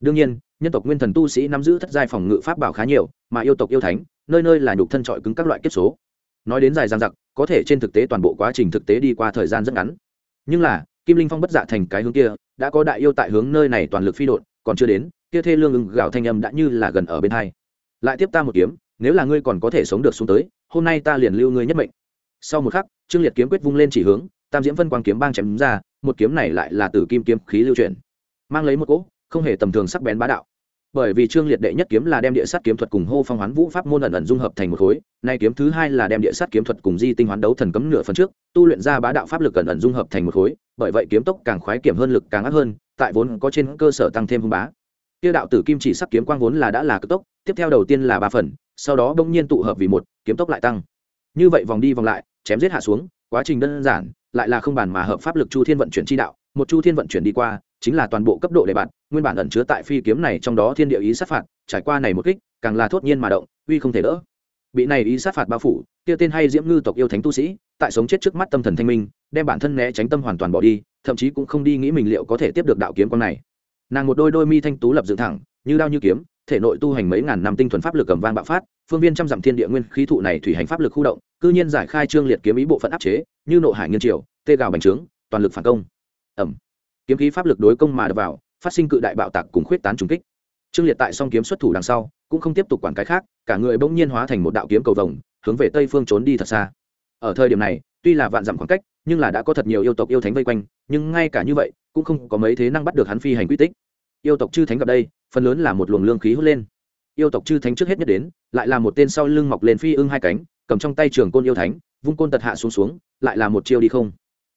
Đương nhiên, nhân tộc nguyên thần tu sĩ nắm giữ thất giai phòng ngự pháp bảo khá nhiều, mà yêu tộc yêu thánh, nơi nơi là nhục thân trọi cứng các loại kiếp số. Nói đến dài dang dặc, có thể trên thực tế toàn bộ quá trình thực tế đi qua thời gian rất ngắn. Nhưng là kim linh phong bất dạ thành cái hướng kia, đã có đại yêu tại hướng nơi này toàn lực phi đột còn chưa đến, kia thê lương ưng gạo thanh âm đã như là gần ở bên hai. Lại tiếp ta một kiếm, nếu là ngươi còn có thể sống được xuống tới, hôm nay ta liền lưu ngươi nhất mệnh. Sau một khắc, trương liệt kiếm quyết vung lên chỉ hướng, tam diễm phân quang kiếm bang chém ra, một kiếm này lại là từ kim kiếm khí lưu chuyển. Mang lấy một cỗ, không hề tầm thường sắc bén bá đạo bởi vì trương liệt đệ nhất kiếm là đem địa sát kiếm thuật cùng hô phong hoán vũ pháp môn ẩn ẩn dung hợp thành một khối, nay kiếm thứ hai là đem địa sát kiếm thuật cùng di tinh hoán đấu thần cấm nửa phần trước, tu luyện ra bá đạo pháp lực ẩn ẩn dung hợp thành một khối, bởi vậy kiếm tốc càng khoái kiểm hơn lực càng ác hơn, tại vốn có trên cơ sở tăng thêm hung bá. Tiêu đạo tử kim chỉ sắc kiếm quang vốn là đã là cực tốc, tiếp theo đầu tiên là ba phần, sau đó bỗng nhiên tụ hợp vì một, kiếm tốc lại tăng. Như vậy vòng đi vòng lại, chém giết hạ xuống, quá trình đơn giản, lại là không bàn mà hợp pháp lực chu thiên vận chuyển chi đạo, một chu thiên vận chuyển đi qua chính là toàn bộ cấp độ đề bạn nguyên bản ẩn chứa tại phi kiếm này trong đó thiên địa ý sát phạt, trải qua này một kích, càng là thốt nhiên mà động, uy không thể đỡ. Bị này ý sát phạt bao phủ, kia tên hay diễm ngư tộc yêu thánh tu sĩ, tại sống chết trước mắt tâm thần thanh minh, đem bản thân né tránh tâm hoàn toàn bỏ đi, thậm chí cũng không đi nghĩ mình liệu có thể tiếp được đạo kiếm con này. Nàng một đôi đôi mi thanh tú lập dựng thẳng, như đao như kiếm, thể nội tu hành mấy ngàn năm tinh thuần pháp lực cầm vang bạo phát, phương viên trăm dặm thiên địa nguyên khí thụ này thủy hành pháp lực khu động, cư nhiên giải khai trương liệt kiếm ý bộ phận áp chế, như nộ hải nghiên triều, tê gào bành trướng, toàn lực phản công. Ẩm kiếm khí pháp lực đối công mà đập vào, phát sinh cự đại bạo tạc cùng khuyết tán trùng kích. Trương liệt tại song kiếm xuất thủ đằng sau, cũng không tiếp tục quản cái khác, cả người bỗng nhiên hóa thành một đạo kiếm cầu vồng, hướng về tây phương trốn đi thật xa. Ở thời điểm này, tuy là vạn dặm khoảng cách, nhưng là đã có thật nhiều yêu tộc yêu thánh vây quanh, nhưng ngay cả như vậy, cũng không có mấy thế năng bắt được hắn phi hành quy tích. Yêu tộc chư thánh gặp đây, phần lớn là một luồng lương khí hút lên. Yêu tộc chư thánh trước hết nhất đến, lại là một tên sau lưng mọc lên phi ưng hai cánh, cầm trong tay trường côn yêu thánh, vung côn tật hạ xuống xuống, lại là một chiêu đi không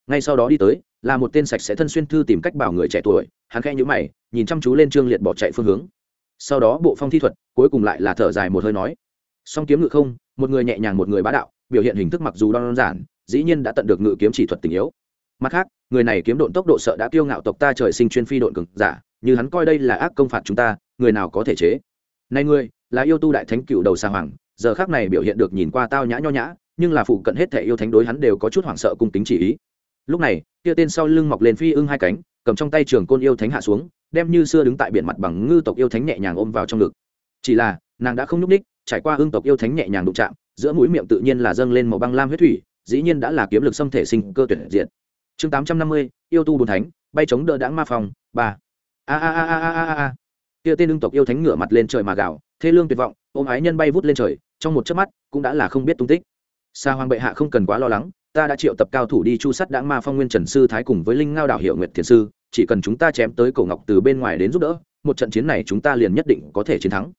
ngay sau đó đi tới, là một tên sạch sẽ thân xuyên thư tìm cách bảo người trẻ tuổi, hắn khẽ nhữ mày, nhìn chăm chú lên trương liệt bỏ chạy phương hướng. Sau đó bộ phong thi thuật, cuối cùng lại là thở dài một hơi nói, song kiếm ngự không, một người nhẹ nhàng một người bá đạo, biểu hiện hình thức mặc dù đơn giản, dĩ nhiên đã tận được ngự kiếm chỉ thuật tình yếu. Mặt khác, người này kiếm độn tốc độ sợ đã tiêu ngạo tộc ta trời sinh chuyên phi độn cực giả, như hắn coi đây là ác công phạt chúng ta, người nào có thể chế? Nay ngươi là yêu tu đại thánh cựu đầu xa hoàng, giờ khác này biểu hiện được nhìn qua tao nhã nho nhã, nhưng là phụ cận hết thể yêu thánh đối hắn đều có chút hoảng sợ cung tính chỉ ý lúc này, kia tên sau lưng mọc lên phi ưng hai cánh, cầm trong tay trường côn yêu thánh hạ xuống, đem như xưa đứng tại biển mặt bằng ngư tộc yêu thánh nhẹ nhàng ôm vào trong ngực. Chỉ là, nàng đã không nhúc ních trải qua ưng tộc yêu thánh nhẹ nhàng đụng chạm, giữa mũi miệng tự nhiên là dâng lên màu băng lam huyết thủy, dĩ nhiên đã là kiếm lực xâm thể sinh cơ tuyệt diện chương tám trăm năm mươi, yêu tu bùn thánh, bay chống đỡ đãng ma phòng, ba. A a a a a a a. Kia tên ưng tộc yêu thánh ngửa mặt lên trời mà gào, thê lương tuyệt vọng, ôm ái nhân bay vút lên trời, trong một chớp mắt, cũng đã là không biết tung tích. Xa hoàng bệ hạ không cần quá lo lắng ta đã triệu tập cao thủ đi chu sắt đãng ma phong nguyên trần sư thái cùng với linh ngao đảo hiệu nguyệt thiền sư, chỉ cần chúng ta chém tới cổ ngọc từ bên ngoài đến giúp đỡ, một trận chiến này chúng ta liền nhất định có thể chiến thắng.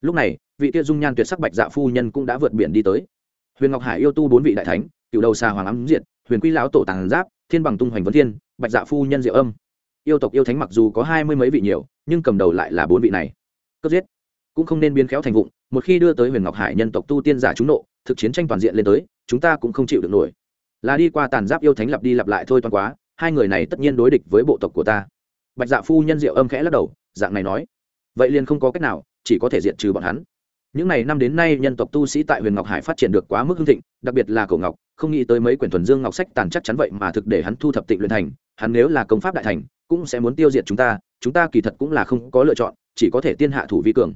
Lúc này, vị kia dung nhan tuyệt sắc bạch dạ phu nhân cũng đã vượt biển đi tới. Huyền ngọc hải yêu tu bốn vị đại thánh cựu đầu xà hoàng ám diệt, huyền quy lão tổ tàng giáp, thiên bằng tung hoành vấn thiên, bạch dạ phu nhân diệu âm. Yêu tộc yêu thánh mặc dù có hai mươi mấy vị nhiều, nhưng cầm đầu lại là bốn vị này. Cướp giết. Cũng không nên biến khéo thành vụng, một khi đưa tới huyền ngọc hải nhân tộc tu tiên giả chúng nộ, thực chiến tranh toàn diện lên tới, chúng ta cũng không chịu được nổi là đi qua tàn giáp yêu thánh lặp đi lặp lại thôi toàn quá, hai người này tất nhiên đối địch với bộ tộc của ta. Bạch dạ phu nhân diệu âm khẽ lắc đầu, dạng này nói, vậy liền không có cách nào, chỉ có thể diệt trừ bọn hắn. Những n à y năm đến nay nhân tộc tu sĩ tại huyền ngọc hải phát triển được quá mức hưng thịnh, đặc biệt là cổ ngọc, không nghĩ tới mấy quyển thuần dương ngọc sách tàn chắc chắn vậy mà thực để hắn thu thập tịnh luyện thành, hắn nếu là công pháp đại thành, cũng sẽ muốn tiêu diệt chúng ta chúng ta kỳ thật cũng là không có lựa chọn, chỉ có thể tiên hạ thủ vi cường.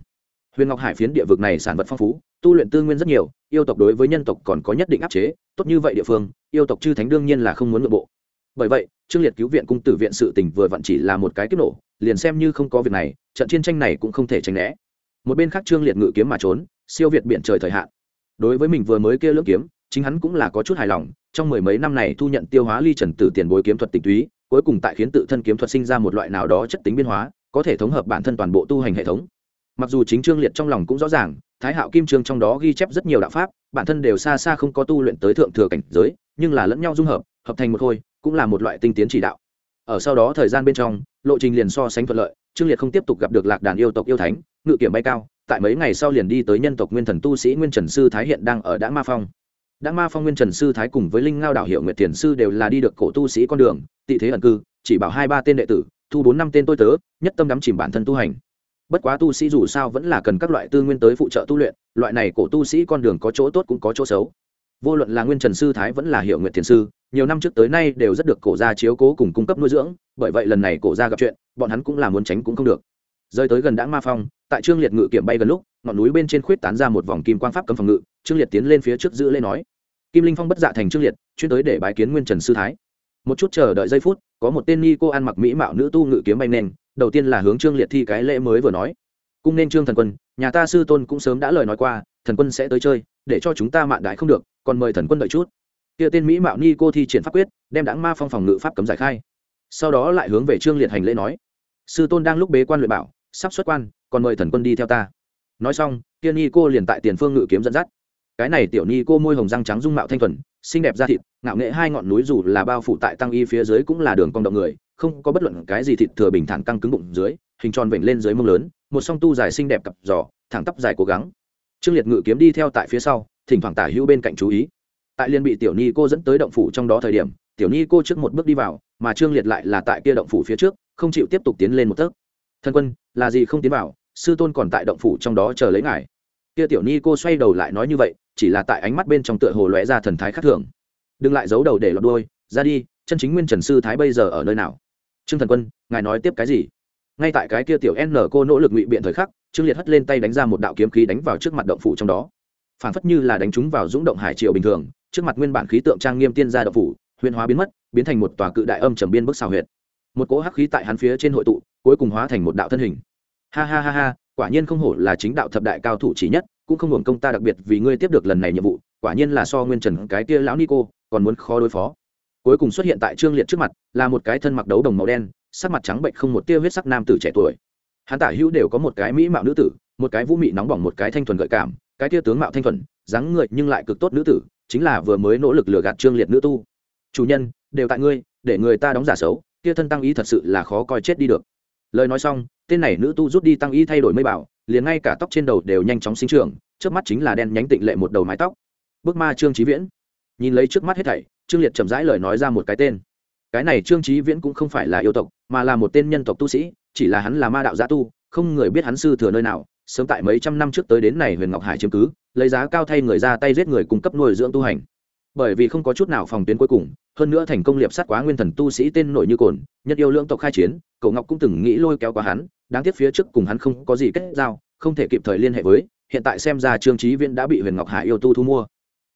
Huyền ngọc hải phiến địa vực này sản vật phong phú, tu luyện tư nguyên rất nhiều yêu tộc đối với nhân tộc còn có nhất định áp chế, tốt như vậy địa phương, yêu tộc chư thánh đương nhiên là không muốn nội bộ. Bởi vậy, trương liệt cứu viện cung tử viện sự tình vừa vặn chỉ là một cái kích nổ, liền xem như không có việc này, trận chiến tranh này cũng không thể tránh né. Một bên khác trương liệt ngự kiếm mà trốn, siêu việt biển trời thời hạn. Đối với mình vừa mới kia lưỡng kiếm, chính hắn cũng là có chút hài lòng, trong mười mấy năm này thu nhận tiêu hóa ly trần tử tiền bối kiếm thuật tịch túy, cuối cùng tại khiến tự thân kiếm thuật sinh ra một loại nào đó chất tính biên hóa, có thể thống hợp bản thân toàn bộ tu hành hệ thống. Mặc dù chính trương liệt trong lòng cũng rõ ràng thái hạo kim trương trong đó ghi chép rất nhiều đạo pháp, bản thân đều xa xa không có tu luyện tới thượng thừa cảnh giới, nhưng là lẫn nhau dung hợp hợp thành một khôi, cũng là một loại tinh tiến chỉ đạo. Ở sau đó thời gian bên trong, lộ trình liền so sánh thuận lợi, trương liệt không tiếp tục gặp được lạc đàn yêu tộc yêu thánh, ngự kiểm bay cao, tại mấy ngày sau liền đi tới nhân tộc nguyên thần tu sĩ nguyên trần sư thái hiện đang ở đã ma phong. Đã ma phong nguyên trần sư thái cùng với linh ngao đạo hiệu nguyệt thiền sư đều là đi được cổ tu sĩ con đường, tị thế ẩn cư, chỉ bảo hai ba tên đệ tử, thu bốn năm tên tôi tớ, nhất tâm đắm chìm bản thân tu hành bất quá tu sĩ dù sao vẫn là cần các loại tư nguyên tới phụ trợ tu luyện, loại này cổ tu sĩ con đường có chỗ tốt cũng có chỗ xấu. Vô luận là nguyên trần sư thái vẫn là hiệu nguyện thiền sư, nhiều năm trước tới nay đều rất được cổ gia chiếu cố cùng cung cấp nuôi dưỡng, bởi vậy lần này cổ gia gặp chuyện, bọn hắn cũng là muốn tránh cũng không được. Rơi tới gần đã ma phong, tại trương liệt ngự kiểm bay gần lúc, ngọn núi bên trên khuyết tán ra một vòng kim quang pháp cấm phòng ngự, trương liệt tiến lên phía trước giữ lên nói kim linh phong bất dạ thành trương liệt, chuyên tới để bái kiến nguyên trần sư thái. Một chút chờ đợi giây phút, có một tên ni cô ăn mặc mỹ mạo nữ tu ngự kiếm bay nền đầu tiên là hướng trương liệt thi cái lễ mới vừa nói. Cung nên trương thần quân, nhà ta sư tôn cũng sớm đã lời nói qua, thần quân sẽ tới chơi, để cho chúng ta mạn đại không được, còn mời thần quân đợi chút. Kia tên mỹ mạo ni cô thi triển pháp quyết, đem đáng ma phong phòng ngự pháp cấm giải khai. Sau đó lại hướng về trương liệt hành lễ nói. Sư tôn đang lúc bế quan luyện bảo, sắp xuất quan, còn mời thần quân đi theo ta. Nói xong, kia ni cô liền tại tiền phương ngự kiếm dẫn dắt cái này tiểu ni cô môi hồng răng trắng dung mạo thanh thuần, xinh đẹp da thịt, ngạo nghệ hai ngọn núi dù là bao phủ tại tăng y phía dưới cũng là đường cong động người, không có bất luận cái gì thịt thừa bình thản căng cứng bụng dưới, hình tròn vểnh lên dưới mông lớn, một song tu dài xinh đẹp cặp giò, thẳng tắp dài cố gắng. Trương liệt ngự kiếm đi theo tại phía sau, thỉnh thoảng tả hữu bên cạnh chú ý. Tại liên bị tiểu ni cô dẫn tới động phủ trong đó thời điểm, tiểu ni cô trước một bước đi vào, mà trương liệt lại là tại kia động phủ phía trước, không chịu tiếp tục tiến lên một tấc. Thân quân, là gì không tiến vào? Sư tôn còn tại động phủ trong đó chờ lấy ngài. Kia tiểu ni cô xoay đầu lại nói như vậy chỉ là tại ánh mắt bên trong tựa hồ lóe ra thần thái khác thường. Đừng lại giấu đầu để lọt đôi ra đi, chân chính nguyên trần sư thái bây giờ ở nơi nào? Trương thần quân, ngài nói tiếp cái gì? Ngay tại cái kia tiểu n cô nỗ lực ngụy biện thời khắc, trương liệt hất lên tay đánh ra một đạo kiếm khí đánh vào trước mặt động phủ trong đó. Phản phất như là đánh trúng vào dũng động hải triều bình thường, trước mặt nguyên bản khí tượng trang nghiêm tiên gia động phủ, huyền hóa biến mất, biến thành một tòa cự đại âm trầm biên bức xào huyệt. Một cỗ hắc khí tại hắn phía trên hội tụ, cuối cùng hóa thành một đạo thân hình. Ha ha ha ha, quả nhiên không hổ là chính đạo thập đại cao thủ chỉ nhất cũng không hưởng công ta đặc biệt vì ngươi tiếp được lần này nhiệm vụ, quả nhiên là so nguyên trần cái kia lão nico, còn muốn khó đối phó. Cuối cùng xuất hiện tại trương liệt trước mặt, là một cái thân mặc đấu đồng màu đen, sắc mặt trắng bệnh không một tia huyết sắc nam tử trẻ tuổi. Hắn tả hữu đều có một cái mỹ mạo nữ tử, một cái vũ mị nóng bỏng, một cái thanh thuần gợi cảm, cái tia tướng mạo thanh thuần, dáng người nhưng lại cực tốt nữ tử, chính là vừa mới nỗ lực lừa gạt trương liệt nữ tu. Chủ nhân, đều tại ngươi, để người ta đóng giả xấu, kia thân tăng ý thật sự là khó coi chết đi được lời nói xong, tên này nữ tu rút đi tăng y thay đổi mây bảo, liền ngay cả tóc trên đầu đều nhanh chóng sinh trưởng, trước mắt chính là đen nhánh tịnh lệ một đầu mái tóc. Bước ma trương trí viễn. Nhìn lấy trước mắt hết thảy, trương liệt chậm rãi lời nói ra một cái tên. Cái này trương trí viễn cũng không phải là yêu tộc, mà là một tên nhân tộc tu sĩ, chỉ là hắn là ma đạo gia tu, không người biết hắn sư thừa nơi nào, sớm tại mấy trăm năm trước tới đến này huyền ngọc hải chiếm cứ, lấy giá cao thay người ra tay giết người cung cấp nuôi dưỡng tu hành bởi vì không có chút nào phòng tuyến cuối cùng, hơn nữa thành công liệp sát quá nguyên thần tu sĩ tên nổi như cồn nhất yêu lưỡng tộc khai chiến, cậu ngọc cũng từng nghĩ lôi kéo qua hắn, đáng tiếc phía trước cùng hắn không có gì kết giao, không thể kịp thời liên hệ với, hiện tại xem ra trương trí viễn đã bị huyền ngọc hải yêu tu thu mua.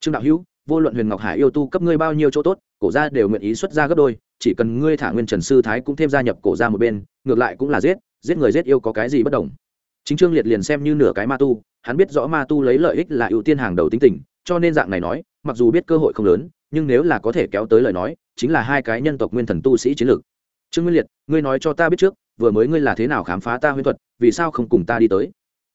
Trương đạo hữu, vô luận huyền ngọc hải yêu tu cấp ngươi bao nhiêu chỗ tốt, cổ gia đều nguyện ý xuất ra gấp đôi, chỉ cần ngươi thả nguyên trần sư thái cũng thêm gia nhập cổ gia một bên, ngược lại cũng là giết giết người giết yêu có cái gì bất đồng. Chính trương liệt liền xem như nửa cái ma tu, hắn biết rõ ma tu lấy lợi ích là ưu tiên hàng đầu tính tình, cho nên dạng này nói mặc dù biết cơ hội không lớn, nhưng nếu là có thể kéo tới lời nói, chính là hai cái nhân tộc nguyên thần tu sĩ chiến lược. Trương nguyên liệt, ngươi nói cho ta biết trước, vừa mới ngươi là thế nào khám phá ta huyễn thuật, vì sao không cùng ta đi tới?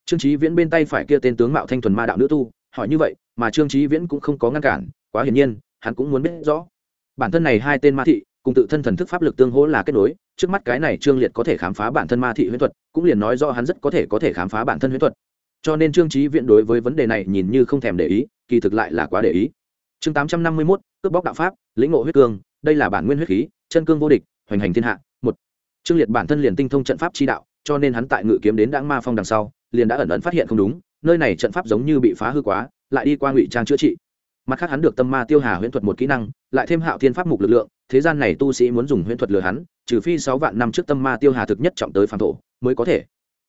Trương trí viễn bên tay phải kia tên tướng mạo thanh thuần ma đạo nữ tu, hỏi như vậy, mà trương trí viễn cũng không có ngăn cản, quá hiển nhiên, hắn cũng muốn biết rõ. Bản thân này hai tên ma thị, cùng tự thân thần thức pháp lực tương hỗ là kết nối, trước mắt cái này trương liệt có thể khám phá bản thân ma thị huyễn thuật, cũng liền nói do hắn rất có thể có thể khám phá bản thân huyễn thuật. Cho nên trương trí viễn đối với vấn đề này nhìn như không thèm để ý kỳ thực lại là quá để ý. Chương tám trăm năm mươi mốt, cướp bóc đạo pháp, lĩnh ngộ huyết cương, đây là bản nguyên huyết khí, chân cương vô địch, hoành hành thiên hạ, một. Trương liệt bản thân liền tinh thông trận pháp chi đạo, cho nên hắn tại ngự kiếm đến đãng ma phong đằng sau, liền đã ẩn ẩn phát hiện không đúng, nơi này trận pháp giống như bị phá hư quá, lại đi qua ngụy trang chữa trị. Mặt khác hắn được tâm ma tiêu hà huyễn thuật một kỹ năng, lại thêm hạo thiên pháp mục lực lượng, thế gian này tu sĩ muốn dùng huyễn thuật lừa hắn, trừ phi sáu vạn năm trước tâm ma tiêu hà thực nhất trọng tới phàm thổ, mới có thể.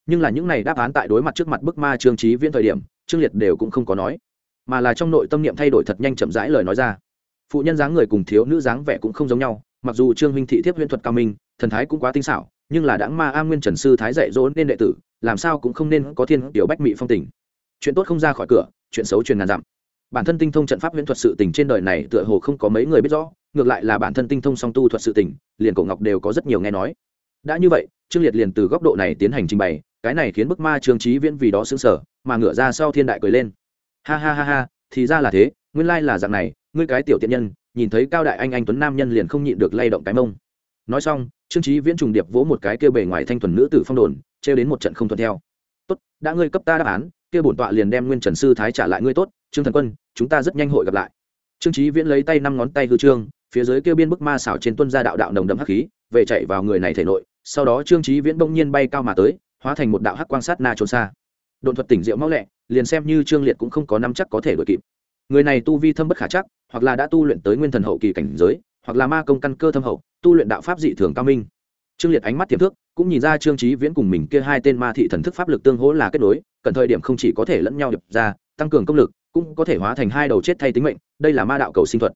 Nhưng là những này đáp án tại đối mặt trước mặt bức ma trương trí viễn thời điểm, trương liệt đều cũng không có nói mà là trong nội tâm niệm thay đổi thật nhanh chậm rãi lời nói ra. Phụ nhân dáng người cùng thiếu nữ dáng vẻ cũng không giống nhau, mặc dù trương huynh thị thiếp huyễn thuật cao minh, thần thái cũng quá tinh xảo, nhưng là đãng ma a nguyên trần sư thái dạy dỗ nên đệ tử, làm sao cũng không nên có thiên tiểu bách mị phong tình. Chuyện tốt không ra khỏi cửa, chuyện xấu truyền ngàn dặm. Bản thân tinh thông trận pháp huyễn thuật sự tình trên đời này tựa hồ không có mấy người biết rõ, ngược lại là bản thân tinh thông song tu thuật sự tình, liền cổ ngọc đều có rất nhiều nghe nói. Đã như vậy, trương liệt liền từ góc độ này tiến hành trình bày, cái này khiến bức ma trương trí viễn vì đó xứng sở mà ngửa ra sau thiên đại cười lên ha ha ha ha, thì ra là thế, nguyên lai là dạng này, ngươi cái tiểu tiện nhân, nhìn thấy cao đại anh anh tuấn nam nhân liền không nhịn được lay động cái mông. Nói xong, trương trí viễn trùng điệp vỗ một cái kêu bề ngoài thanh thuần nữ tử phong đồn, trêu đến một trận không thuận theo. Tốt, đã ngươi cấp ta đáp án, kia bổn tọa liền đem nguyên trần sư thái trả lại ngươi tốt, trương thần quân, chúng ta rất nhanh hội gặp lại. Trương trí viễn lấy tay năm ngón tay hư trương, phía dưới kêu biên bức ma xảo trên tuân gia đạo đạo nồng đậm hắc khí, về chạy vào người này thể nội, sau đó trương trí viễn bỗng nhiên bay cao mà tới, hóa thành một đạo hắc quan sát na trốn xa. Đột thuật tỉnh diệu máu lẹ liền xem như trương liệt cũng không có năm chắc có thể đuổi kịp. Người này tu vi thâm bất khả chắc, hoặc là đã tu luyện tới nguyên thần hậu kỳ cảnh giới, hoặc là ma công căn cơ thâm hậu, tu luyện đạo pháp dị thường cao minh. Trương liệt ánh mắt tiềm thức, cũng nhìn ra trương trí viễn cùng mình kia hai tên ma thị thần thức pháp lực tương hỗ là kết nối, cần thời điểm không chỉ có thể lẫn nhau đập ra, tăng cường công lực, cũng có thể hóa thành hai đầu chết thay tính mệnh, đây là ma đạo cầu sinh thuật.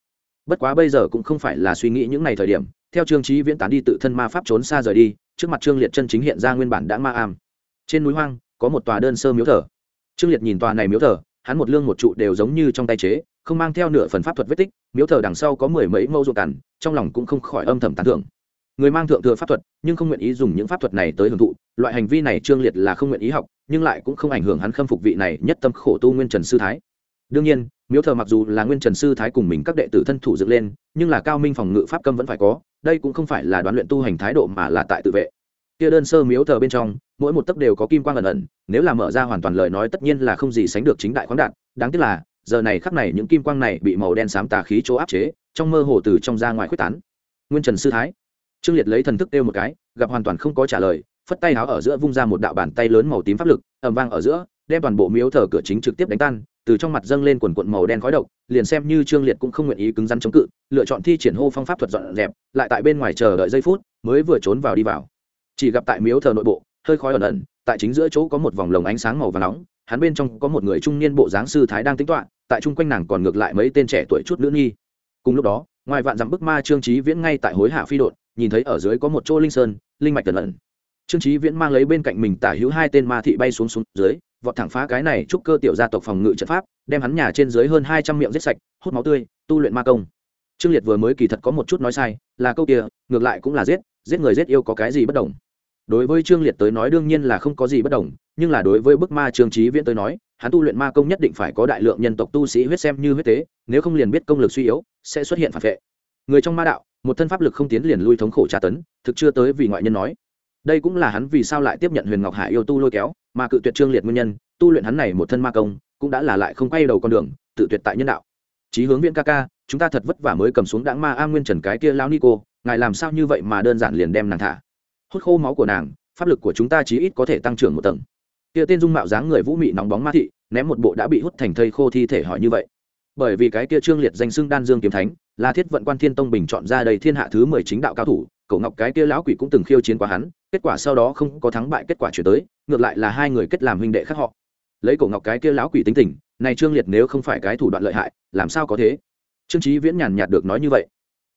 Bất quá bây giờ cũng không phải là suy nghĩ những ngày thời điểm, theo trương trí viễn tán đi tự thân ma pháp trốn xa rời đi, trước mặt trương liệt chân chính hiện ra nguyên bản đã ma am. Trên núi hoang, có một tòa đơn sơ miếu thờ trương liệt nhìn tòa này miếu thờ, hắn một lương một trụ đều giống như trong tay chế, không mang theo nửa phần pháp thuật vết tích, miếu thờ đằng sau có mười mấy mẫu ruộng cằn, trong lòng cũng không khỏi âm thầm tán thưởng. Người mang thượng thừa pháp thuật, nhưng không nguyện ý dùng những pháp thuật này tới hưởng thụ, loại hành vi này trương liệt là không nguyện ý học, nhưng lại cũng không ảnh hưởng hắn khâm phục vị này nhất tâm khổ tu nguyên trần sư thái. Đương nhiên, miếu thờ mặc dù là nguyên trần sư thái cùng mình các đệ tử thân thủ dựng lên, nhưng là cao minh phòng ngự pháp câm vẫn phải có, đây cũng không phải là đoán luyện tu hành thái độ mà là tại tự vệ. Kia đơn sơ miếu thờ bên trong mỗi một tấc đều có kim quang ẩn ẩn, nếu là mở ra hoàn toàn lời nói tất nhiên là không gì sánh được chính đại khoáng đạn. đáng tiếc là, giờ này khắc này những kim quang này bị màu đen xám tà khí chỗ áp chế, trong mơ hồ từ trong ra ngoài quyết tán nguyên trần sư thái, trương liệt lấy thần thức đeo một cái, gặp hoàn toàn không có trả lời, phất tay áo ở giữa vung ra một đạo bàn tay lớn màu tím pháp lực, ầm vang ở giữa, đem toàn bộ miếu thờ cửa chính trực tiếp đánh tan, từ trong mặt dâng lên quần quận màu đen khói độc, liền xem như trương liệt cũng không nguyện ý cứng rắn chống cự, lựa chọn thi triển hô phong pháp thuật dọn dẹp, lại tại bên ngoài chờ đợi giây phút, mới vừa trốn vào đi vào chỉ gặp tại miếu thờ nội bộ hơi khói ẩn ẩn, tại chính giữa chỗ có một vòng lồng ánh sáng màu và nóng, hắn bên trong có một người trung niên bộ dáng sư thái đang tính toạ tại chung quanh nàng còn ngược lại mấy tên trẻ tuổi chút nữ nghi cùng lúc đó, ngoài vạn dặm bức ma trương trí viễn ngay tại hối hạ phi đột nhìn thấy ở dưới có một chỗ linh sơn, linh mạch tần ẩn. Trương trí viễn mang lấy bên cạnh mình tả hữu hai tên ma thị bay xuống xuống dưới, vọt thẳng phá cái này chúc cơ tiểu gia tộc phòng ngự trận pháp, đem hắn nhà trên dưới hơn hai trăm miệng giết sạch, hút máu tươi, tu luyện ma công. Trương liệt vừa mới kỳ thật có một chút nói sai, là câu kia, ngược lại cũng là giết giết người giết yêu có cái gì bất đồng đối với trương liệt tới nói đương nhiên là không có gì bất đồng, nhưng là đối với bức ma trương trí viễn tới nói, hắn tu luyện ma công nhất định phải có đại lượng nhân tộc tu sĩ huyết xem như huyết tế, nếu không liền biết công lực suy yếu, sẽ xuất hiện phản vệ. Người trong ma đạo, một thân pháp lực không tiến liền lui thống khổ tra tấn, thực chưa tới vì ngoại nhân nói. Đây cũng là hắn vì sao lại tiếp nhận huyền ngọc hải yêu tu lôi kéo, mà cự tuyệt trương liệt nguyên nhân, tu luyện hắn này một thân ma công, cũng đã là lại không quay đầu con đường, tự tuyệt tại nhân đạo. Chí hướng viện ca ca, chúng ta thật vất vả mới cầm xuống đãng ma a nguyên trần cái kia lao ni cô, ngài làm sao như vậy mà đơn giản liền đem nàng thả? Hút khô máu của nàng, pháp lực của chúng ta chí ít có thể tăng trưởng một tầng. Kia tên dung mạo dáng người vũ mị nóng bóng ma thị, ném một bộ đã bị hút thành thây khô thi thể hỏi như vậy. Bởi vì cái kia trương liệt danh xưng đan dương kiếm thánh, là thiết vận quan thiên tông bình chọn ra đầy thiên hạ thứ mười chính đạo cao thủ cậu ngọc cái kia lão quỷ cũng từng khiêu chiến qua hắn, kết quả sau đó không có thắng bại kết quả chuyển tới, ngược lại là hai người kết làm huynh đệ khác họ. Lấy cổ ngọc cái kia lão quỷ tính tình, này trương liệt nếu không phải cái thủ đoạn lợi hại, làm sao có thế? Trương trí viễn nhàn nhạt được nói như vậy.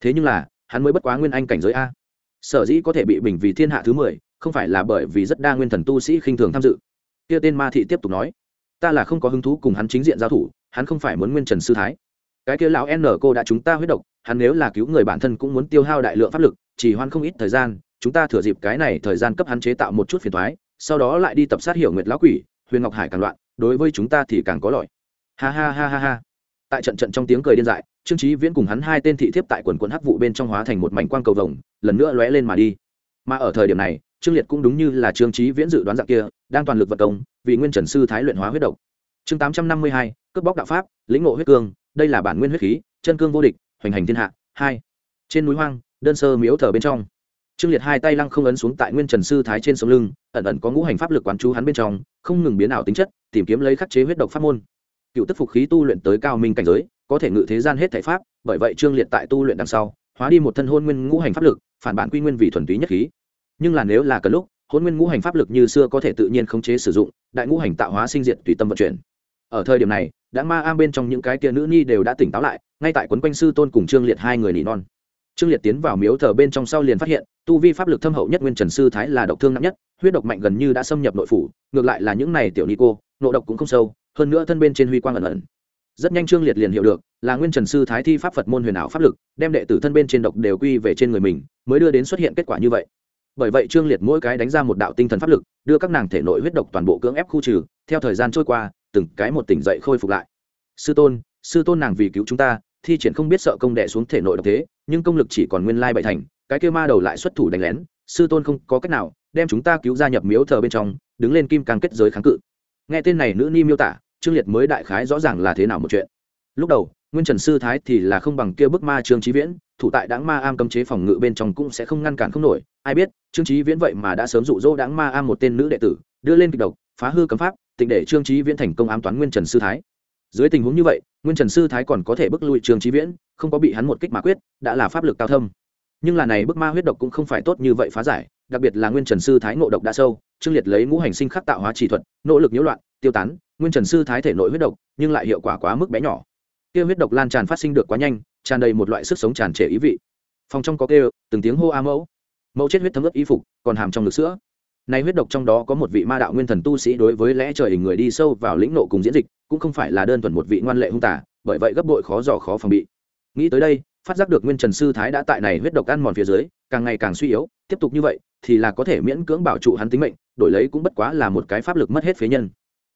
Thế nhưng là, hắn mới bất quá nguyên anh cảnh giới a sở dĩ có thể bị bình vì thiên hạ thứ mười, không phải là bởi vì rất đa nguyên thần tu sĩ khinh thường tham dự. Kia tên ma thị tiếp tục nói, ta là không có hứng thú cùng hắn chính diện giao thủ, hắn không phải muốn nguyên trần sư thái. Cái kia lão n cô đã chúng ta huyết độc, hắn nếu là cứu người bản thân cũng muốn tiêu hao đại lượng pháp lực, chỉ hoan không ít thời gian, chúng ta thừa dịp cái này thời gian cấp hắn chế tạo một chút phiền thoái sau đó lại đi tập sát hiểu nguyệt lão quỷ, huyền ngọc hải càng loạn, đối với chúng ta thì càng có lợi. Ha ha ha ha ha tại trận trận trong tiếng cười điên dại, trương trí viễn cùng hắn hai tên thị thiếp tại quần quận hắc vụ bên trong hóa thành một mảnh quang cầu vồng, lần nữa lóe lên mà đi. Mà ở thời điểm này, trương liệt cũng đúng như là trương trí viễn dự đoán dạng kia, đang toàn lực vận công, vì nguyên trần sư thái luyện hóa huyết độc. Chương tám trăm năm mươi hai, cướp bóc đạo pháp, lĩnh ngộ huyết cương, đây là bản nguyên huyết khí, chân cương vô địch, hoành hành thiên hạ, hai. Trên núi hoang, đơn sơ miếu thờ bên trong. Trương liệt hai tay lăng không ấn xuống tại nguyên trần sư thái trên sống lưng, ẩn ẩn có ngũ hành pháp lực quán chú hắn bên trong, không ngừng biến ảo tính chất, tìm kiếm lấy khắc chế huyết độc pháp môn cựu tức phục khí tu luyện tới cao minh cảnh giới, có thể ngự thế gian hết thể pháp, bởi vậy trương liệt tại tu luyện đằng sau, hóa đi một thân hôn nguyên ngũ hành pháp lực, phản bản quy nguyên vì thuần túy nhất khí. Nhưng là nếu là cần lúc, hôn nguyên ngũ hành pháp lực như xưa có thể tự nhiên khống chế sử dụng, đại ngũ hành tạo hóa sinh diệt tùy tâm vận chuyển. Ở thời điểm này, đã ma am bên trong những cái tia nữ nhi đều đã tỉnh táo lại, ngay tại quấn quanh sư tôn cùng trương liệt hai người nỉ non. Trương liệt tiến vào miếu thờ bên trong sau liền phát hiện, tu vi pháp lực thâm hậu nhất nguyên trần sư thái là độc thương nặng nhất, huyết độc mạnh gần như đã xâm nhập nội phủ, ngược lại là những này tiểu ni cô, nộ độc cũng không sâu hơn nữa thân bên trên huy quang ẩn ẩn. Rất nhanh trương liệt liền hiểu được, là nguyên trần sư thái thi pháp phật môn huyền ảo pháp lực, đem đệ tử thân bên trên độc đều quy về trên người mình, mới đưa đến xuất hiện kết quả như vậy. Bởi vậy trương liệt mỗi cái đánh ra một đạo tinh thần pháp lực, đưa các nàng thể nội huyết độc toàn bộ cưỡng ép khu trừ, theo thời gian trôi qua, từng cái một tỉnh dậy khôi phục lại. Sư tôn sư tôn nàng vì cứu chúng ta, thi triển không biết sợ công đệ xuống thể nội độc thế, nhưng công lực chỉ còn nguyên lai bảy thành, cái kêu ma đầu lại xuất thủ đánh lén, sư tôn không có cách nào, đem chúng ta cứu gia nhập miếu thờ bên trong, đứng lên kim càng kết giới kháng cự. Nghe tên này nữ ni miêu tả trương liệt mới đại khái rõ ràng là thế nào một chuyện. Lúc đầu, nguyên trần sư thái thì là không bằng kia bức ma trương trí viễn, thủ tại đáng ma am cấm chế phòng ngự bên trong cũng sẽ không ngăn cản không nổi. Ai biết, trương trí viễn vậy mà đã sớm dụ dỗ đáng ma am một tên nữ đệ tử, đưa lên kịch độc, phá hư cấm pháp, tịnh để trương trí viễn thành công ám toán nguyên trần sư thái. Dưới tình huống như vậy, nguyên trần sư thái còn có thể bức lui trương trí viễn, không có bị hắn một kích mà quyết, đã là pháp lực cao thâm. Nhưng là này bức ma huyết độc cũng không phải tốt như vậy phá giải, đặc biệt là nguyên trần sư thái ngộ độc đã sâu, trương liệt lấy ngũ hành sinh khắc tạo hóa chỉ thuật, nỗ lực nhiễu loạn, tiêu tán nguyên trần sư thái thể nội huyết độc, nhưng lại hiệu quả quá mức bé nhỏ. Kia huyết độc lan tràn phát sinh được quá nhanh, tràn đầy một loại sức sống tràn trề ý vị. Phòng trong có kêu, từng tiếng hô a mẫu. Mẫu chết huyết thấm ướp y phục, còn hàm trong ngực sữa. Nay huyết độc trong đó có một vị ma đạo nguyên thần tu sĩ đối với lẽ trời hình người đi sâu vào lĩnh nộ cùng diễn dịch, cũng không phải là đơn thuần một vị ngoan lệ hung tả bởi vậy gấp bội khó dò khó phòng bị. Nghĩ tới đây, phát giác được nguyên trần sư thái đã tại này huyết độc ăn mòn phía dưới, càng ngày càng suy yếu, tiếp tục như vậy, thì là có thể miễn cưỡng bảo trụ hắn tính mệnh, đổi lấy cũng bất quá là một cái pháp lực mất hết phế nhân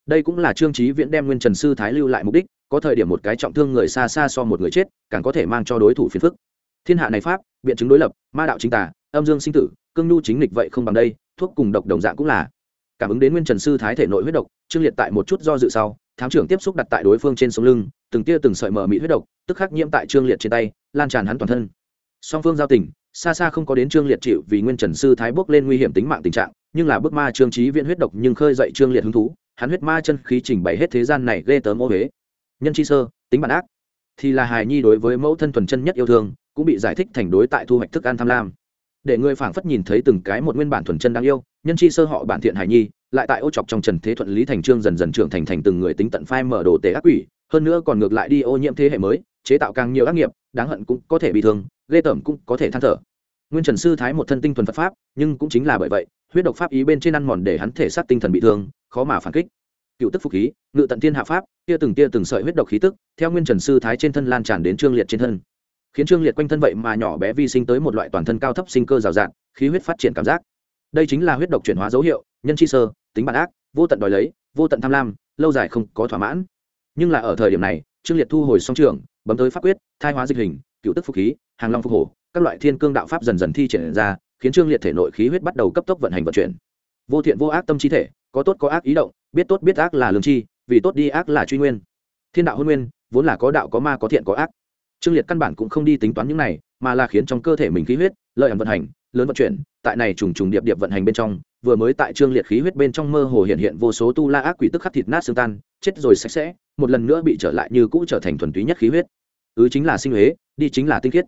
đây cũng là trương trí viễn đem nguyên trần sư thái lưu lại mục đích, có thời điểm một cái trọng thương người xa xa so một người chết, càng có thể mang cho đối thủ phiền phức. Thiên hạ này pháp, biện chứng đối lập, ma đạo chính tả âm dương sinh tử, cương nhu chính lịch vậy không bằng đây, thuốc cùng độc đồng dạng cũng là. Cảm ứng đến nguyên trần sư thái thể nội huyết độc, trương liệt tại một chút do dự sau, thám trưởng tiếp xúc đặt tại đối phương trên sống lưng, từng tia từng sợi mở mị huyết độc, tức khắc nhiễm tại trương liệt trên tay, lan tràn hắn toàn thân. Song phương giao tình, xa xa không có đến trương liệt chịu vì nguyên trần sư thái bước lên nguy hiểm tính mạng tình trạng, nhưng là bước ma trương trí viện huyết độc nhưng khơi dậy trương liệt hứng thú hắn huyết ma chân khí trình bày hết thế gian này ghê tớm ô huế. Nhân chi sơ, tính bản ác. Thì là hài nhi đối với mẫu thân thuần chân nhất yêu thương, cũng bị giải thích thành đối tại thu hoạch thức ăn tham lam. Để người phảng phất nhìn thấy từng cái một nguyên bản thuần chân đáng yêu, nhân chi sơ họ bản thiện hài nhi, lại tại ô chọc trong trần thế thuận lý thành trương dần dần trưởng thành thành từng người tính tận phai mở đồ tể ác quỷ, hơn nữa còn ngược lại đi ô nhiễm thế hệ mới, chế tạo càng nhiều ác nghiệp, đáng hận cũng có thể bị thương, ghê tởm cũng có thể than thở nguyên trần sư thái một thân tinh thuần phật pháp, nhưng cũng chính là bởi vậy, huyết độc pháp ý bên trên ăn mòn để hắn thể xác tinh thần bị thương, khó mà phản kích. Cựu tức phục khí, ngự tận thiên hạ pháp tia từng tia từng sợi huyết độc khí tức, theo nguyên trần sư thái trên thân lan tràn đến trương liệt trên thân. Khiến trương liệt quanh thân vậy mà nhỏ bé vi sinh tới một loại toàn thân cao thấp sinh cơ rào rạt, khí huyết phát triển cảm giác. Đây chính là huyết độc chuyển hóa dấu hiệu, nhân chi sơ, tính bản ác, vô tận đòi lấy, vô tận tham lam, lâu dài không có thỏa mãn. Nhưng là ở thời điểm này, trương liệt thu hồi song trường, bấm tới pháp quyết, thai hóa dịch hình, cựu tức phục khí, hàng long phục hổ các loại thiên cương đạo pháp dần dần thi triển ra, khiến trương liệt thể nội khí huyết bắt đầu cấp tốc vận hành vận chuyển. Vô thiện vô ác tâm chi thể, có tốt có ác ý động, biết tốt biết ác là lương chi vì tốt đi ác là truy nguyên. Thiên đạo hôn nguyên, vốn là có đạo có ma có thiện có ác. Trương liệt căn bản cũng không đi tính toán những này, mà là khiến trong cơ thể mình khí huyết, lợi ẩn vận hành, lớn vận chuyển, tại này trùng trùng điệp điệp vận hành bên trong, vừa mới tại trương liệt khí huyết bên trong mơ hồ hiện hiện vô số tu la ác quỷ tức khắc thịt nát xương tan, chết rồi sạch sẽ, một lần nữa bị trở lại như cũ trở thành thuần túy nhất khí huyết. Ứ chính là sinh huế, đi chính là tinh khiết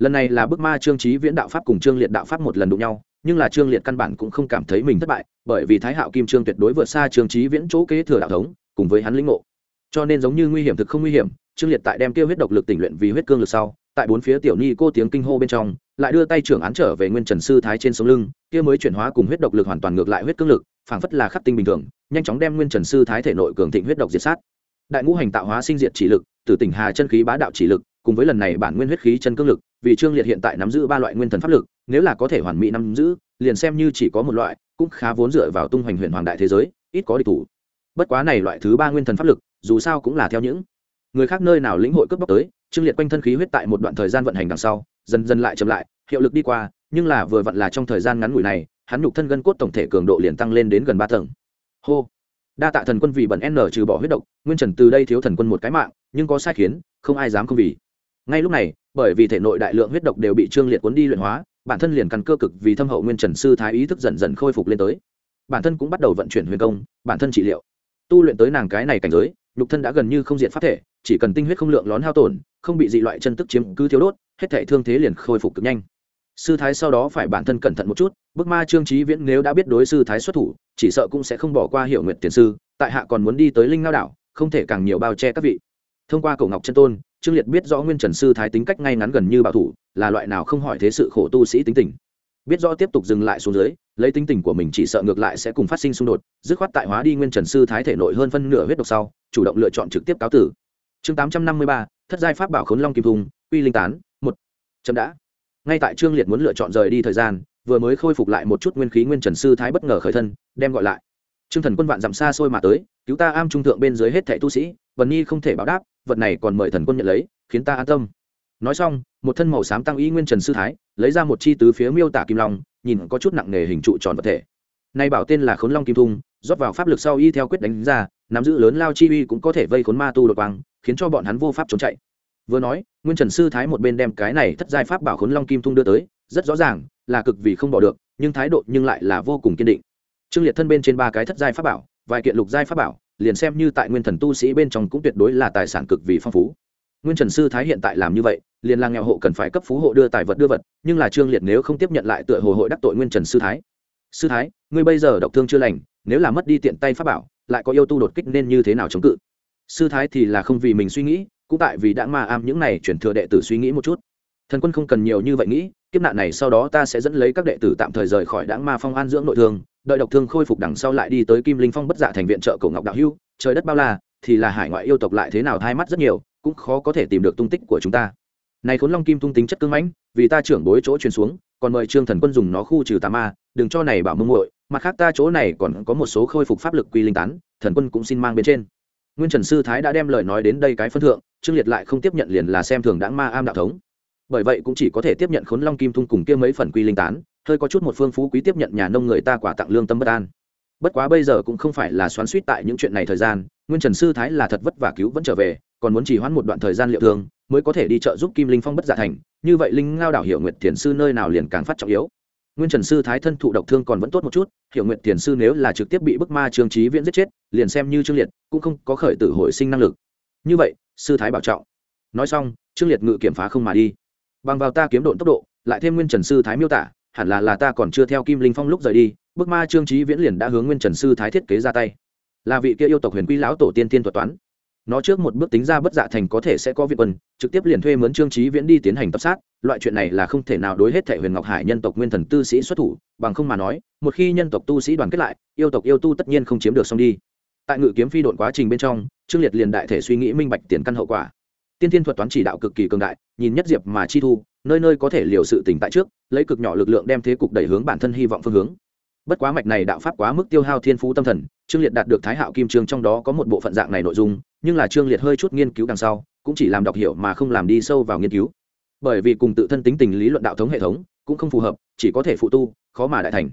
lần này là bức ma trương trí viễn đạo pháp cùng trương liệt đạo pháp một lần đụng nhau, nhưng là trương liệt căn bản cũng không cảm thấy mình thất bại, bởi vì thái hạo kim trương tuyệt đối vượt xa trương trí viễn chỗ kế thừa đạo thống, cùng với hắn lĩnh ngộ. Cho nên giống như nguy hiểm thực không nguy hiểm, trương liệt tại đem kêu huyết độc lực tỉnh luyện vì huyết cương lực sau, tại bốn phía tiểu ni cô tiếng kinh hô bên trong, lại đưa tay trưởng án trở về nguyên trần sư thái trên sống lưng, kia mới chuyển hóa cùng huyết độc lực hoàn toàn ngược lại huyết cương lực, phảng phất là khắc tinh bình thường, nhanh chóng đem nguyên trần sư thái thể nội cường thịnh huyết độc diệt sát. Đại ngũ hành tạo hóa sinh diệt chỉ lực, tử tỉnh hà chân khí bá đạo chỉ lực cùng với lần này bản nguyên huyết khí chân cương lực, vì trương liệt hiện tại nắm giữ ba loại nguyên thần pháp lực, nếu là có thể hoàn mỹ nắm giữ, liền xem như chỉ có một loại, cũng khá vốn dựa vào tung hoành huyền hoàng đại thế giới, ít có địch thủ. Bất quá này loại thứ ba nguyên thần pháp lực, dù sao cũng là theo những người khác nơi nào lĩnh hội cướp bóc tới, trương liệt quanh thân khí huyết tại một đoạn thời gian vận hành đằng sau, dần dần lại chậm lại, hiệu lực đi qua, nhưng là vừa vặn là trong thời gian ngắn ngủi này, hắn nhục thân gân cốt tổng thể cường độ liền tăng lên đến gần ba tầng. Hô! Đa tạ thần quân vì bẩn n trừ bỏ huyết độc, nguyên trần từ đây thiếu thần quân một cái mạng, nhưng có sai khiến, không ai dám không vì ngay lúc này, bởi vì thể nội đại lượng huyết độc đều bị trương liệt cuốn đi luyện hóa, bản thân liền căn cơ cực vì thâm hậu nguyên trần sư thái ý thức dần dần khôi phục lên tới. Bản thân cũng bắt đầu vận chuyển huyền công, bản thân trị liệu. Tu luyện tới nàng cái này cảnh giới, nhục thân đã gần như không diện pháp thể, chỉ cần tinh huyết không lượng lón hao tổn, không bị dị loại chân tức chiếm cứ thiếu đốt, hết thể thương thế liền khôi phục cực nhanh. Sư thái sau đó phải bản thân cẩn thận một chút, bức ma trương trí viễn nếu đã biết đối sư thái xuất thủ, chỉ sợ cũng sẽ không bỏ qua hiệu nguyện tiền sư, tại hạ còn muốn đi tới linh ngao đảo, không thể càng nhiều bao che các vị. Thông qua cổ ngọc chân tôn trương liệt biết rõ nguyên trần sư thái tính cách ngay ngắn gần như bảo thủ, là loại nào không hỏi thế sự khổ tu sĩ tính tình. Biết rõ tiếp tục dừng lại xuống dưới, lấy tính tình của mình chỉ sợ ngược lại sẽ cùng phát sinh xung đột, dứt khoát tại hóa đi nguyên trần sư thái thể nội hơn phân nửa huyết độc sau, chủ động lựa chọn trực tiếp cáo tử. Chương tám trăm năm mươi ba, thất giai pháp bảo khốn long kim thùng uy linh tán, một. Chậm đã. Ngay tại trương liệt muốn lựa chọn rời đi thời gian, vừa mới khôi phục lại một chút nguyên khí nguyên trần sư thái bất ngờ khởi thân, đem gọi lại trương thần quân vạn dặm xa xôi mà tới, cứu ta am trung thượng bên dưới hết thảy tu sĩ vần nhi không thể báo đáp, vật này còn mời thần quân nhận lấy, khiến ta an tâm. Nói xong, một thân màu xám tăng y nguyên trần sư thái, lấy ra một chi tứ phía miêu tả kim long, nhìn có chút nặng nề hình trụ tròn vật thể. Nay bảo tên là khốn long kim thung, rót vào pháp lực sau y theo quyết đánh ra, nắm giữ lớn lao chi uy cũng có thể vây khốn ma tu đột quang, khiến cho bọn hắn vô pháp trốn chạy. Vừa nói, nguyên trần sư thái một bên đem cái này thất giai pháp bảo khốn long kim thung đưa tới, rất rõ ràng là cực vì không bỏ được, nhưng thái độ nhưng lại là vô cùng kiên định trương liệt thân bên trên ba cái thất giai pháp bảo, vài kiện lục giai pháp bảo, liền xem như tại nguyên thần tu sĩ bên trong cũng tuyệt đối là tài sản cực vì phong phú. Nguyên trần sư thái hiện tại làm như vậy, liền là nghèo hộ cần phải cấp phú hộ đưa tài vật đưa vật, nhưng là trương liệt nếu không tiếp nhận lại tựa hồ hội đắc tội nguyên trần sư thái. Sư thái, ngươi bây giờ độc thương chưa lành, nếu là mất đi tiện tay pháp bảo, lại có yêu tu đột kích nên như thế nào chống cự? Sư thái thì là không vì mình suy nghĩ, cũng tại vì đã ma am những này chuyển thừa đệ tử suy nghĩ một chút. Thần quân không cần nhiều như vậy nghĩ kiếp nạn này sau đó ta sẽ dẫn lấy các đệ tử tạm thời rời khỏi đãng ma phong an dưỡng nội thương, đợi độc thương khôi phục đằng sau lại đi tới kim linh phong bất dạ thành viện trợ cổ ngọc đạo hưu, trời đất bao la, thì là hải ngoại yêu tộc lại thế nào thay mắt rất nhiều, cũng khó có thể tìm được tung tích của chúng ta. Này khốn long kim tung tính chất cương mãnh, vì ta trưởng bối chỗ truyền xuống, còn mời trương thần quân dùng nó khu trừ tà ma, đừng cho này bảo mông muội, mặt khác ta chỗ này còn có một số khôi phục pháp lực quy linh tán, thần quân cũng xin mang bên trên. Nguyên trần sư thái đã đem lời nói đến đây cái phân thượng, trương liệt lại không tiếp nhận liền là xem thường đãng ma am đạo thống bởi vậy cũng chỉ có thể tiếp nhận khốn long kim thung cùng kia mấy phần quy linh tán, hơi có chút một phương phú quý tiếp nhận nhà nông người ta quả tặng lương tâm bất an. Bất quá bây giờ cũng không phải là xoắn suýt tại những chuyện này thời gian, nguyên trần sư thái là thật vất vả cứu vẫn trở về, còn muốn chỉ hoãn một đoạn thời gian liệu thương, mới có thể đi chợ giúp kim linh phong bất giả thành, như vậy linh ngao đảo hiểu nguyện thiền sư nơi nào liền càng phát trọng yếu. Nguyên trần sư thái thân thụ độc thương còn vẫn tốt một chút, hiểu nguyện thiền sư nếu là trực tiếp bị bức ma trương trí viễn giết chết, liền xem như trương liệt cũng không có khởi tử hồi sinh năng lực. Như vậy, sư thái bảo trọng. Nói xong, trương liệt ngự kiểm phá không mà đi bằng vào ta kiếm độn tốc độ, lại thêm nguyên trần sư thái miêu tả, hẳn là là ta còn chưa theo kim linh phong lúc rời đi bức ma trương trí viễn liền đã hướng nguyên trần sư thái thiết kế ra tay. Là vị kia yêu tộc huyền quy lão tổ tiên tiên thuật toán. Nó trước một bước tính ra bất dạ thành có thể sẽ có việc quân, trực tiếp liền thuê mướn trương trí viễn đi tiến hành tập sát. Loại chuyện này là không thể nào đối hết thể huyền ngọc hải nhân tộc nguyên thần tư sĩ xuất thủ, bằng không mà nói, một khi nhân tộc tu sĩ đoàn kết lại, yêu tộc yêu tu tất nhiên không chiếm được xong đi. Tại ngự kiếm phi độn quá trình bên trong, trương liệt liền đại thể suy nghĩ minh bạch tiền căn hậu quả tiên Thiên thuật toán chỉ đạo cực kỳ cường đại, nhìn nhất diệp mà chi thu, nơi nơi có thể liều sự tỉnh tại trước, lấy cực nhỏ lực lượng đem thế cục đẩy hướng bản thân hy vọng phương hướng. Bất quá mạch này đạo pháp quá mức tiêu hao thiên phú tâm thần, trương liệt đạt được thái hạo kim trương trong đó có một bộ phận dạng này nội dung, nhưng là trương liệt hơi chút nghiên cứu đằng sau, cũng chỉ làm đọc hiểu mà không làm đi sâu vào nghiên cứu. Bởi vì cùng tự thân tính tình lý luận đạo thống hệ thống, cũng không phù hợp, chỉ có thể phụ tu, khó mà đại thành.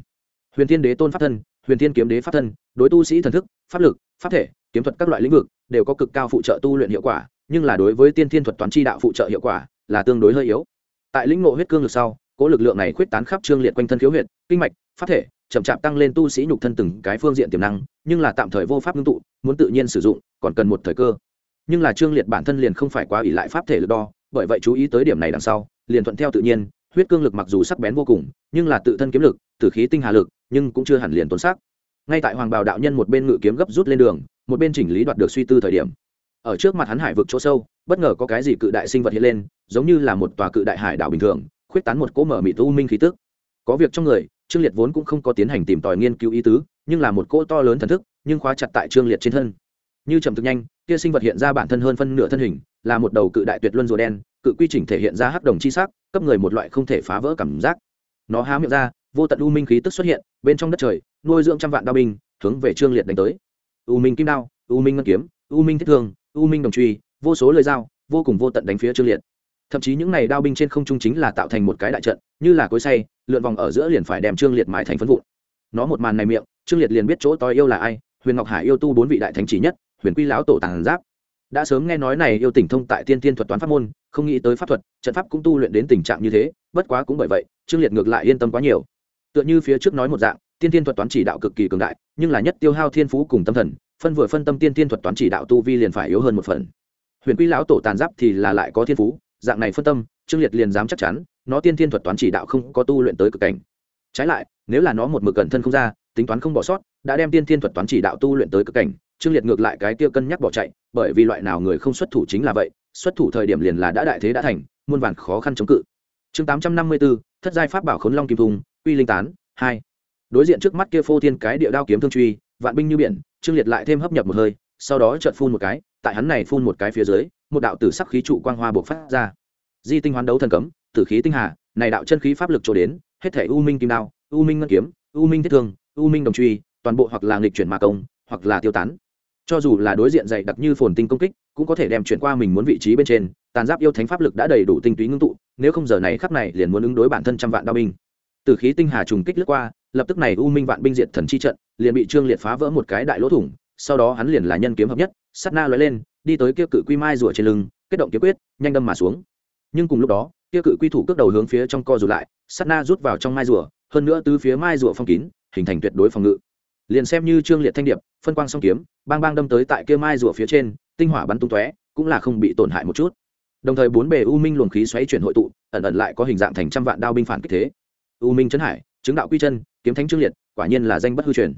Huyền thiên đế tôn pháp thân, huyền thiên kiếm đế pháp thân, đối tu sĩ thần thức, pháp lực, pháp thể, kiếm thuật các loại lĩnh vực, đều có cực cao phụ trợ tu luyện hiệu quả nhưng là đối với tiên thiên thuật toán chi đạo phụ trợ hiệu quả là tương đối hơi yếu. Tại lĩnh ngộ huyết cương lực sau, cố lực lượng này khuyết tán khắp trương liệt quanh thân khiếu huyệt, kinh mạch phát thể, chậm chạp tăng lên tu sĩ nhục thân từng cái phương diện tiềm năng, nhưng là tạm thời vô pháp ngưng tụ, muốn tự nhiên sử dụng, còn cần một thời cơ. Nhưng là trương liệt bản thân liền không phải quá ỷ lại pháp thể lực đo, bởi vậy chú ý tới điểm này đằng sau, liền thuận theo tự nhiên, huyết cương lực mặc dù sắc bén vô cùng, nhưng là tự thân kiếm lực tử khí tinh hà lực, nhưng cũng chưa hẳn liền tốn sắc ngay tại hoàng bào đạo nhân một bên ngự kiếm gấp rút lên đường, một bên chỉnh lý đoạt được suy tư thời điểm ở trước mặt hắn hải vực chỗ sâu, bất ngờ có cái gì cự đại sinh vật hiện lên, giống như là một tòa cự đại hải đảo bình thường, khuyết tán một cỗ mở mịt u minh khí tức. Có việc trong người, trương liệt vốn cũng không có tiến hành tìm tòi nghiên cứu ý tứ, nhưng là một cỗ to lớn thần thức, nhưng khóa chặt tại trương liệt trên thân. Như trầm thực nhanh, kia sinh vật hiện ra bản thân hơn phân nửa thân hình, là một đầu cự đại tuyệt luân rùa đen, cự quy trình thể hiện ra hắc đồng chi sắc, cấp người một loại không thể phá vỡ cảm giác. Nó há miệng ra, vô tận u minh khí tức xuất hiện, bên trong đất trời, nuôi dưỡng trăm vạn đao binh, hướng về trương liệt đánh tới. U minh kim đao, u minh ngân kiếm, u minh thiết thương u minh đồng truy, vô số lời dao vô cùng vô tận đánh phía trương liệt. Thậm chí những này đao binh trên không trung chính là tạo thành một cái đại trận, như là cối say lượn vòng ở giữa liền phải đem trương liệt mãi thành phân vụn. Nó một màn này miệng, trương liệt liền biết chỗ toi yêu là ai, huyền ngọc hải yêu tu bốn vị đại thánh chỉ nhất, huyền quy lão tổ tàng giáp. Đã sớm nghe nói này yêu tỉnh thông tại tiên tiên thuật toán pháp môn, không nghĩ tới pháp thuật, trận pháp cũng tu luyện đến tình trạng như thế, bất quá cũng bởi vậy, trương liệt ngược lại yên tâm quá nhiều. Tựa như phía trước nói một dạng, tiên tiên thuật toán chỉ đạo cực kỳ cường đại, nhưng là nhất tiêu hao thiên phú cùng tâm thần phân vừa phân tâm tiên tiên thuật toán chỉ đạo tu vi liền phải yếu hơn một phần. Huyền quy lão tổ tàn giáp thì là lại có thiên phú, dạng này phân tâm, trương liệt liền dám chắc chắn, nó tiên tiên thuật toán chỉ đạo không có tu luyện tới cực cảnh. Trái lại, nếu là nó một mực cẩn thân không ra, tính toán không bỏ sót, đã đem tiên tiên thuật toán chỉ đạo tu luyện tới cực cảnh, trương liệt ngược lại cái tiêu cân nhắc bỏ chạy, bởi vì loại nào người không xuất thủ chính là vậy, xuất thủ thời điểm liền là đã đại thế đã thành, muôn vàn khó khăn chống cự. Chương tám trăm năm mươi bốn thất giai pháp bảo khốn long kim thùng uy linh tán, hai. Đối diện trước mắt kia phô thiên cái địa đao kiếm thương truy vạn binh như biển, trương liệt lại thêm hấp nhập một hơi, sau đó chợt phun một cái, tại hắn này phun một cái phía dưới, một đạo tử sắc khí trụ quang hoa bộc phát ra. Di tinh hoán đấu thần cấm, tử khí tinh hà, này đạo chân khí pháp lực trổ đến, hết thể u minh kim đao, u minh ngân kiếm, u minh thiết thương, u minh đồng truy, toàn bộ hoặc là nghịch chuyển mà công, hoặc là tiêu tán. Cho dù là đối diện dày đặc như phồn tinh công kích, cũng có thể đem chuyển qua mình muốn vị trí bên trên, tàn giáp yêu thánh pháp lực đã đầy đủ tinh túy ngưng tụ, nếu không giờ này khắp này liền muốn ứng đối bản thân trăm vạn đao binh. Từ khí tinh hà trùng kích lướt qua lập tức này u minh vạn binh diệt thần chi trận, liền bị trương liệt phá vỡ một cái đại lỗ thủng, sau đó hắn liền là nhân kiếm hợp nhất sắt na lóe lên, đi tới kia cự quy mai rủa trên lưng, kết động kiếm quyết, nhanh đâm mà xuống. Nhưng cùng lúc đó, kia cự quy thủ cước đầu hướng phía trong co rụt lại sắt na rút vào trong mai rùa, hơn nữa từ phía mai rùa phong kín, hình thành tuyệt đối phòng ngự. Liền xem như trương liệt thanh điệp, phân quang song kiếm, bang bang đâm tới tại kia mai rùa phía trên, tinh hỏa bắn tung tóe, cũng là không bị tổn hại một chút. Đồng thời bốn bề u minh luồng khí xoáy chuyển hội tụ, ẩn ẩn lại có hình dạng thành trăm vạn đao binh phản kích thế. U minh trấn hải, chứng đạo quy chân kiếm thánh trương liệt, quả nhiên là danh bất hư truyền.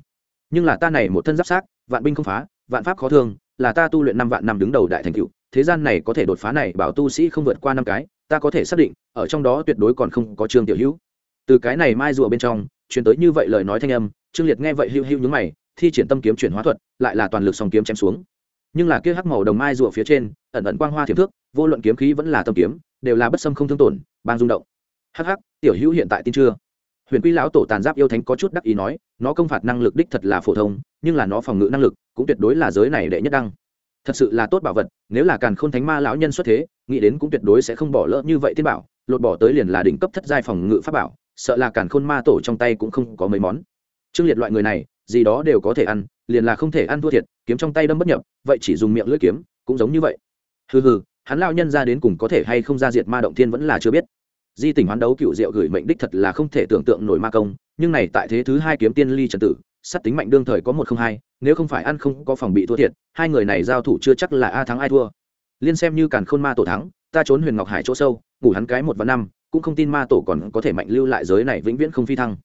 Nhưng là ta này một thân giáp sát, vạn binh không phá, vạn pháp khó thương, là ta tu luyện năm vạn năm đứng đầu đại thành cựu thế gian này có thể đột phá này bảo tu sĩ không vượt qua năm cái, ta có thể xác định, ở trong đó tuyệt đối còn không có trương tiểu hữu. Từ cái này mai rùa bên trong, truyền tới như vậy lời nói thanh âm, trương liệt nghe vậy hưu hưu nhướng mày, thi triển tâm kiếm chuyển hóa thuật, lại là toàn lực song kiếm chém xuống. Nhưng là kia hắc màu đồng mai rùa phía trên, ẩn ẩn quang hoa thiểm thước, vô luận kiếm khí vẫn là tâm kiếm, đều là bất xâm không thương tổn, bang rung động. Hắc hắc, tiểu hữu hiện tại tin chưa? Huyền quy lão tổ tàn giáp yêu thánh có chút đắc ý nói, nó công phạt năng lực đích thật là phổ thông, nhưng là nó phòng ngự năng lực cũng tuyệt đối là giới này đệ nhất đăng. Thật sự là tốt bảo vật, nếu là càn khôn thánh ma lão nhân xuất thế, nghĩ đến cũng tuyệt đối sẽ không bỏ lỡ như vậy tiên bảo, lột bỏ tới liền là đỉnh cấp thất giai phòng ngự pháp bảo, sợ là càn khôn ma tổ trong tay cũng không có mấy món. Trương liệt loại người này, gì đó đều có thể ăn, liền là không thể ăn thua thiệt, kiếm trong tay đâm bất nhập, vậy chỉ dùng miệng lưỡi kiếm, cũng giống như vậy. Hừ hừ, hắn lao nhân ra đến cùng có thể hay không ra diệt ma động thiên vẫn là chưa biết di tình hoán đấu cựu diệu gửi mệnh đích thật là không thể tưởng tượng nổi ma công, nhưng này tại thế thứ hai kiếm tiên ly trần tử sắt tính mạnh đương thời có một không hai, nếu không phải ăn không có phòng bị thua thiệt, hai người này giao thủ chưa chắc là a thắng ai thua. Liên xem như càn khôn ma tổ thắng, ta trốn huyền ngọc hải chỗ sâu, ngủ hắn cái một và năm, cũng không tin ma tổ còn có thể mạnh lưu lại giới này vĩnh viễn không phi thăng.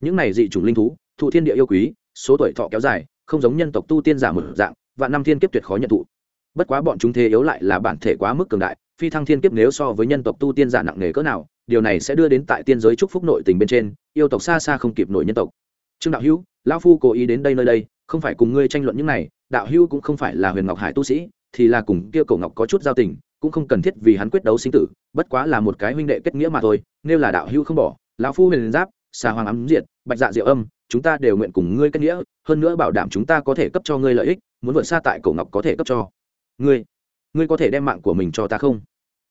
Những này dị chủng linh thú, thụ thiên địa yêu quý, số tuổi thọ kéo dài, không giống nhân tộc tu tiên giả một dạng và năm thiên kiếp tuyệt khó nhận thụ. Bất quá bọn chúng thế yếu lại là bản thể quá mức cường đại phi thăng thiên kiếp nếu so với nhân tộc tu tiên giả nặng nề cỡ nào, điều này sẽ đưa đến tại tiên giới chúc phúc nội tình bên trên, yêu tộc xa xa không kịp nổi nhân tộc. Trương đạo hữu, lão phu cố ý đến đây nơi đây, không phải cùng ngươi tranh luận những này, đạo hữu cũng không phải là huyền ngọc hải tu sĩ, thì là cùng kia cổ ngọc có chút giao tình, cũng không cần thiết vì hắn quyết đấu sinh tử, bất quá là một cái huynh đệ kết nghĩa mà thôi, nếu là đạo hữu không bỏ, lão phu huyền giáp, xà hoàng ấm diệt, bạch dạ diệu âm, chúng ta đều nguyện cùng ngươi kết nghĩa, hơn nữa bảo đảm chúng ta có thể cấp cho ngươi lợi ích, muốn vượt xa tại cổ ngọc có thể cấp cho. Ngươi ngươi có thể đem mạng của mình cho ta không?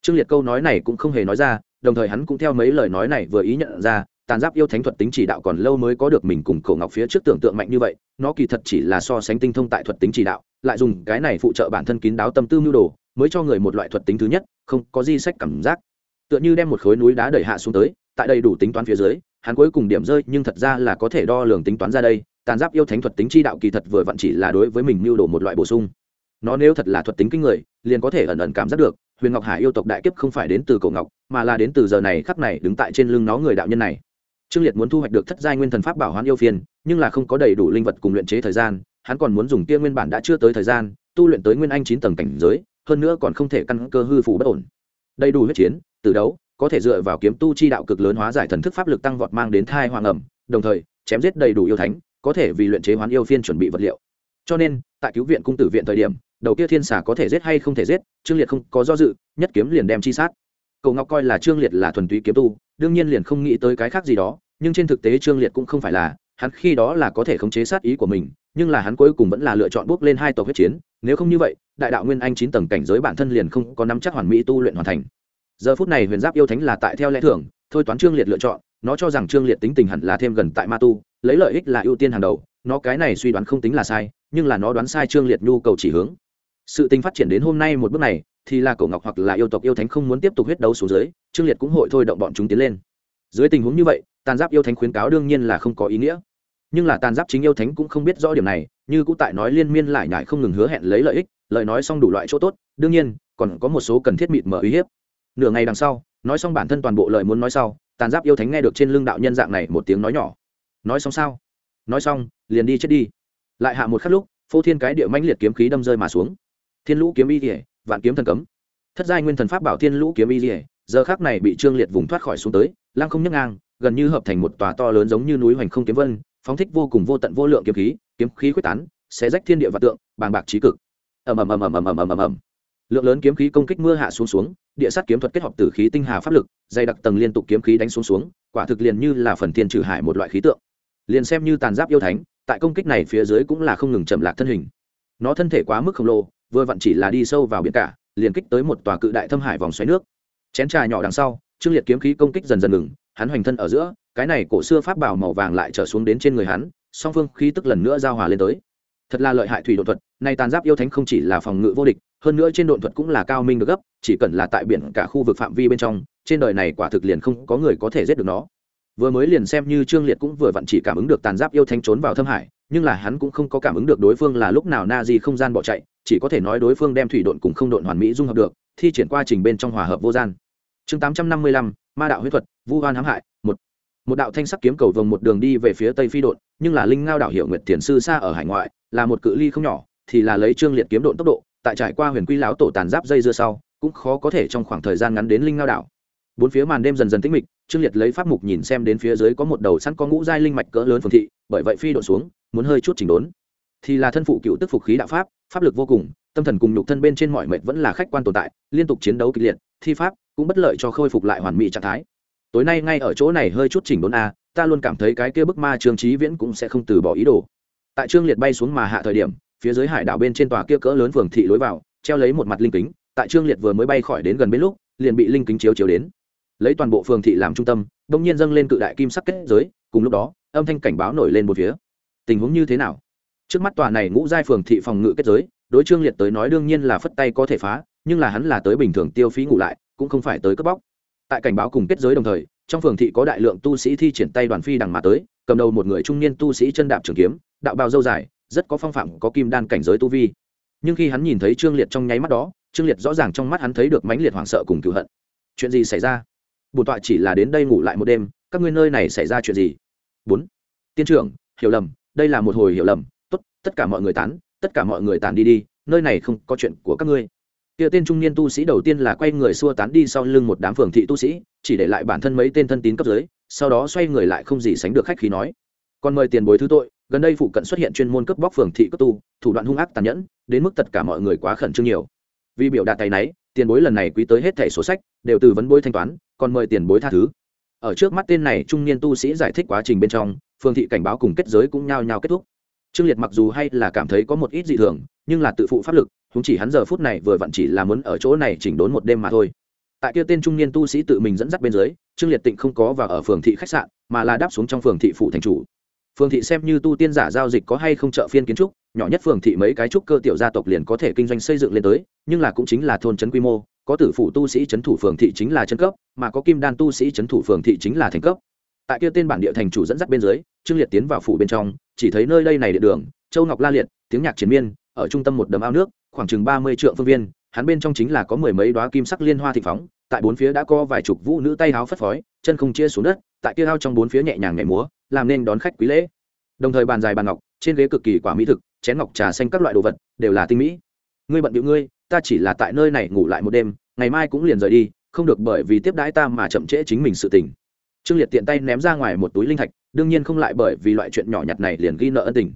Trương liệt câu nói này cũng không hề nói ra, đồng thời hắn cũng theo mấy lời nói này vừa ý nhận ra, tàn giáp yêu thánh thuật tính chỉ đạo còn lâu mới có được mình cùng cổ ngọc phía trước tưởng tượng mạnh như vậy, nó kỳ thật chỉ là so sánh tinh thông tại thuật tính chỉ đạo, lại dùng cái này phụ trợ bản thân kín đáo tâm tư mưu đồ, mới cho người một loại thuật tính thứ nhất, không có di sách cảm giác. Tựa như đem một khối núi đá đẩy hạ xuống tới, tại đây đủ tính toán phía dưới, hắn cuối cùng điểm rơi, nhưng thật ra là có thể đo lường tính toán ra đây, tàn giáp yêu thánh thuật tính chi đạo kỳ thật vừa vặn chỉ là đối với mình mưu đồ một loại bổ sung. Nó nếu thật là thuật tính kinh người, liền có thể ẩn ẩn cảm giác được huyền ngọc hải yêu tộc đại kiếp không phải đến từ cổ ngọc, mà là đến từ giờ này khắc này đứng tại trên lưng nó người đạo nhân này. Trương liệt muốn thu hoạch được thất giai nguyên thần pháp bảo hoán yêu phiền, nhưng là không có đầy đủ linh vật cùng luyện chế thời gian, hắn còn muốn dùng kia nguyên bản đã chưa tới thời gian, tu luyện tới nguyên anh chín tầng cảnh giới, hơn nữa còn không thể căn cơ hư phủ bất ổn. Đầy đủ huyết chiến, từ đấu, có thể dựa vào kiếm tu chi đạo cực lớn hóa giải thần thức pháp lực tăng vọt mang đến thai hoàng ẩm, đồng thời, chém giết đầy đủ yêu thánh, có thể vì luyện chế hoán yêu phiên chuẩn bị vật liệu. Cho nên, tại cứu viện cung tử viện thời điểm đầu kia thiên xà có thể giết hay không thể giết, trương liệt không có do dự, nhất kiếm liền đem chi sát. Cậu ngọc coi là trương liệt là thuần túy kiếm tu, đương nhiên liền không nghĩ tới cái khác gì đó, nhưng trên thực tế trương liệt cũng không phải là, hắn khi đó là có thể khống chế sát ý của mình, nhưng là hắn cuối cùng vẫn là lựa chọn bước lên hai tộc huyết chiến, nếu không như vậy, đại đạo nguyên anh chín tầng cảnh giới bản thân liền không có nắm chắc hoàn mỹ tu luyện hoàn thành. Giờ phút này huyền giáp yêu thánh là tại theo lẽ thưởng, thôi toán trương liệt lựa chọn, nó cho rằng trương liệt tính tình hẳn là thêm gần tại ma tu, lấy lợi ích là ưu tiên hàng đầu, nó cái này suy đoán không tính là sai, nhưng là nó đoán sai trương liệt nhu cầu chỉ hướng sự tình phát triển đến hôm nay một bước này, thì là cổ ngọc hoặc là yêu tộc yêu thánh không muốn tiếp tục huyết đấu xuống dưới, trương liệt cũng hội thôi động bọn chúng tiến lên. Dưới tình huống như vậy, tàn giáp yêu thánh khuyến cáo đương nhiên là không có ý nghĩa. Nhưng là tàn giáp chính yêu thánh cũng không biết rõ điểm này, như cũng tại nói liên miên lại nhải không ngừng hứa hẹn lấy lợi ích lợi nói xong đủ loại chỗ tốt, đương nhiên, còn có một số cần thiết mịt mở uy hiếp. Nửa ngày đằng sau, nói xong bản thân toàn bộ lời muốn nói sau, tàn giáp yêu thánh nghe được trên lưng đạo nhân dạng này một tiếng nói nhỏ. Nói xong sao? Nói xong, liền đi chết đi. Lại hạ một khắc lúc, phô thiên cái địa mãnh liệt kiếm khí đâm rơi mà xuống thiên lũ kiếm y kỉa vạn kiếm thần cấm. Thất giai nguyên thần pháp bảo thiên lũ kiếm y kỉa giờ khác này bị trương liệt vùng thoát khỏi xuống tới, lăng không nhấc ngang, gần như hợp thành một tòa to lớn giống như núi hoành không kiếm vân, phóng thích vô cùng vô tận vô lượng kiếm khí kiếm khí quyết tán sẽ rách thiên địa và tượng, bàng bạc trí cực. Ầm ầm ầm ầm ầm ầm ầm ầm ầm. Lượng lớn kiếm khí công kích mưa hạ xuống xuống, địa sát kiếm thuật kết hợp tử khí tinh hà pháp lực, dày đặc tầng liên tục kiếm khí đánh xuống xuống, quả thực liền như là phần thiên trừ hải một loại khí tượng. Liền xem như tàn giáp yêu thánh, tại công kích này phía dưới cũng là không ngừng chậm lạc thân hình. Nó thân thể quá mức khổng lồ vừa vặn chỉ là đi sâu vào biển cả, liền kích tới một tòa cự đại thâm hải vòng xoáy nước. Chén trà nhỏ đằng sau, trương liệt kiếm khí công kích dần dần ngừng, hắn hoành thân ở giữa, cái này cổ xưa pháp bảo màu vàng lại trở xuống đến trên người hắn, song phương khí tức lần nữa giao hòa lên tới. Thật là lợi hại thủy đột thuật này tàn giáp yêu thánh không chỉ là phòng ngự vô địch, hơn nữa trên độn thuật cũng là cao minh được gấp, chỉ cần là tại biển cả khu vực phạm vi bên trong, trên đời này quả thực liền không có người có thể giết được nó. Vừa mới liền xem như trương liệt cũng vừa vặn chỉ cảm ứng được tàn giáp yêu thánh trốn vào thâm hải, nhưng là hắn cũng không có cảm ứng được đối phương là lúc nào na di không gian bỏ chạy chỉ có thể nói đối phương đem thủy độn cùng không độn hoàn mỹ dung hợp được, thi triển qua trình bên trong hòa hợp vô gian. Chương tám trăm năm mươi lăm, ma đạo huyết thuật, vu hoan hãm hại, một. Một đạo thanh sắc kiếm cầu vồng một đường đi về phía tây phi độn, nhưng là linh ngao đạo hiệu nguyệt thiền sư xa ở hải ngoại, là một cự ly không nhỏ, thì là lấy trương liệt kiếm độn tốc độ, tại trải qua huyền quy lão tổ tàn giáp dây dưa sau, cũng khó có thể trong khoảng thời gian ngắn đến linh ngao đảo bốn phía màn đêm dần dần tĩnh mịch, trương liệt lấy pháp mục nhìn xem đến phía dưới có một đầu sẵn có ngũ giai linh mạch cỡ lớn phường thị, bởi vậy phi độn xuống, muốn hơi chút chỉnh đốn. Thì là thân phụ cựu tức phục khí đạo pháp pháp lực vô cùng, tâm thần cùng nhục thân bên trên mọi mệnh vẫn là khách quan tồn tại, liên tục chiến đấu kịch liệt, thi pháp cũng bất lợi cho khôi phục lại hoàn mỹ trạng thái. Tối nay ngay ở chỗ này hơi chút chỉnh đốn a, ta luôn cảm thấy cái kia bức ma trương trí viễn cũng sẽ không từ bỏ ý đồ. Tại trương liệt bay xuống mà hạ thời điểm, phía dưới hải đảo bên trên tòa kia cỡ lớn phường thị lối vào, treo lấy một mặt linh kính, tại trương liệt vừa mới bay khỏi đến gần bên lúc, liền bị linh kính chiếu chiếu đến. Lấy toàn bộ phường thị làm trung tâm đông nhiên dâng lên cự đại kim sắc kết giới, cùng lúc đó, âm thanh cảnh báo nổi lên một phía. Tình huống như thế nào? Trước mắt tòa này ngũ giai phường thị phòng ngự kết giới, đối trương liệt tới nói đương nhiên là phất tay có thể phá, nhưng là hắn là tới bình thường tiêu phí ngủ lại, cũng không phải tới cướp bóc. Tại cảnh báo cùng kết giới đồng thời, trong phường thị có đại lượng tu sĩ thi triển tay đoàn phi đằng mà tới, cầm đầu một người trung niên tu sĩ chân đạp trường kiếm, đạo bào dâu dài, rất có phong phạm, có kim đan cảnh giới tu vi. Nhưng khi hắn nhìn thấy trương liệt trong nháy mắt đó, trương liệt rõ ràng trong mắt hắn thấy được mãnh liệt hoảng sợ cùng cựu hận. Chuyện gì xảy ra? Bổn tọa chỉ là đến đây ngủ lại một đêm, các ngươi nơi này xảy ra chuyện gì? Bốn. Tiên trưởng, hiểu lầm, đây là một hồi hiểu lầm tất cả mọi người tán, tất cả mọi người tàn đi đi, nơi này không có chuyện của các ngươi. Kia tên trung niên tu sĩ đầu tiên là quay người xua tán đi sau lưng một đám phường thị tu sĩ, chỉ để lại bản thân mấy tên thân tín cấp dưới, sau đó xoay người lại không gì sánh được khách khí nói. Còn mời tiền bối thứ tội, gần đây phụ cận xuất hiện chuyên môn cướp bóc phường thị cấp tu, thủ đoạn hung ác tàn nhẫn, đến mức tất cả mọi người quá khẩn trương nhiều. Vì biểu đạt tay náy, tiền bối lần này quý tới hết thẻ sổ sách, đều từ vấn bối thanh toán, còn mời tiền bối tha thứ. Ở trước mắt tên này trung niên tu sĩ giải thích quá trình bên trong, phường thị cảnh báo cùng kết giới cũng nhao nhao kết thúc trương liệt mặc dù hay là cảm thấy có một ít dị thường, nhưng là tự phụ pháp lực chúng chỉ hắn giờ phút này vừa vặn chỉ là muốn ở chỗ này chỉnh đốn một đêm mà thôi. Tại kia tên trung niên tu sĩ tự mình dẫn dắt bên dưới, trương liệt tịnh không có vào ở phường thị khách sạn, mà là đáp xuống trong phường thị phụ thành chủ. Phường thị xem như tu tiên giả giao dịch có hay không chợ phiên kiến trúc, nhỏ nhất phường thị mấy cái trúc cơ tiểu gia tộc liền có thể kinh doanh xây dựng lên tới, nhưng là cũng chính là thôn trấn quy mô, có tử phụ tu sĩ trấn thủ phường thị chính là chân cấp, mà có kim đan tu sĩ trấn thủ phường thị chính là thành cấp. Tại kia tên bản địa thành chủ dẫn dắt bên dưới, trương liệt tiến vào phủ bên trong chỉ thấy nơi đây này địa đường, châu ngọc la liệt, tiếng nhạc chiến miên, ở trung tâm một đầm ao nước, khoảng chừng ba mươi triệu phương viên, hắn bên trong chính là có mười mấy đoá kim sắc liên hoa thị phóng, tại bốn phía đã có vài chục vũ nữ tay háo phất phói chân không chia xuống đất, tại kia ao trong bốn phía nhẹ nhàng nhảy múa, làm nên đón khách quý lễ. Đồng thời bàn dài bàn ngọc, trên ghế cực kỳ quả mỹ thực, chén ngọc trà xanh các loại đồ vật, đều là tinh mỹ. Ngươi bận điệu ngươi, ta chỉ là tại nơi này ngủ lại một đêm, ngày mai cũng liền rời đi, không được bởi vì tiếp đãi ta mà chậm trễ chính mình sự tình. Trương liệt tiện tay ném ra ngoài một túi linh thạch đương nhiên không lại bởi vì loại chuyện nhỏ nhặt này liền ghi nợ ân tình.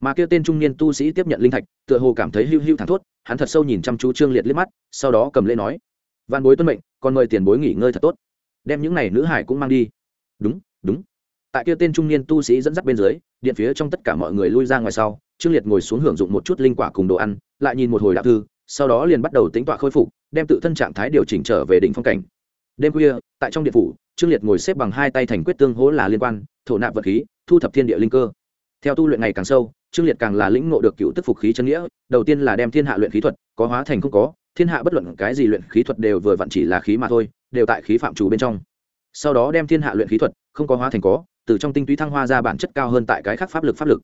Mà kia tên trung niên tu sĩ tiếp nhận linh thạch, tựa hồ cảm thấy hưu hưu thẳng thốt, hắn thật sâu nhìn chăm chú trương liệt liếc mắt, sau đó cầm lễ nói văn bối tuân mệnh còn mời tiền bối nghỉ ngơi thật tốt. Đem những này nữ hải cũng mang đi. Đúng đúng. Tại kia tên trung niên tu sĩ dẫn dắt bên dưới, điện phía trong tất cả mọi người lui ra ngoài sau, trương liệt ngồi xuống hưởng dụng một chút linh quả cùng đồ ăn, lại nhìn một hồi đạo thư, sau đó liền bắt đầu tính tọa khôi phục, đem tự thân trạng thái điều chỉnh trở về đỉnh phong cảnh đêm khuya, tại trong điện phủ, trương liệt ngồi xếp bằng hai tay thành quyết tương hỗ là liên quan, thổ nạp vật khí, thu thập thiên địa linh cơ. Theo tu luyện ngày càng sâu, trương liệt càng là lĩnh ngộ được cựu tức phục khí chân nghĩa, đầu tiên là đem thiên hạ luyện khí thuật, có hóa thành không có, thiên hạ bất luận cái gì luyện khí thuật đều vừa vặn chỉ là khí mà thôi, đều tại khí phạm chủ bên trong. Sau đó đem thiên hạ luyện khí thuật, không có hóa thành có, từ trong tinh túy thăng hoa ra bản chất cao hơn tại cái khác pháp lực pháp lực.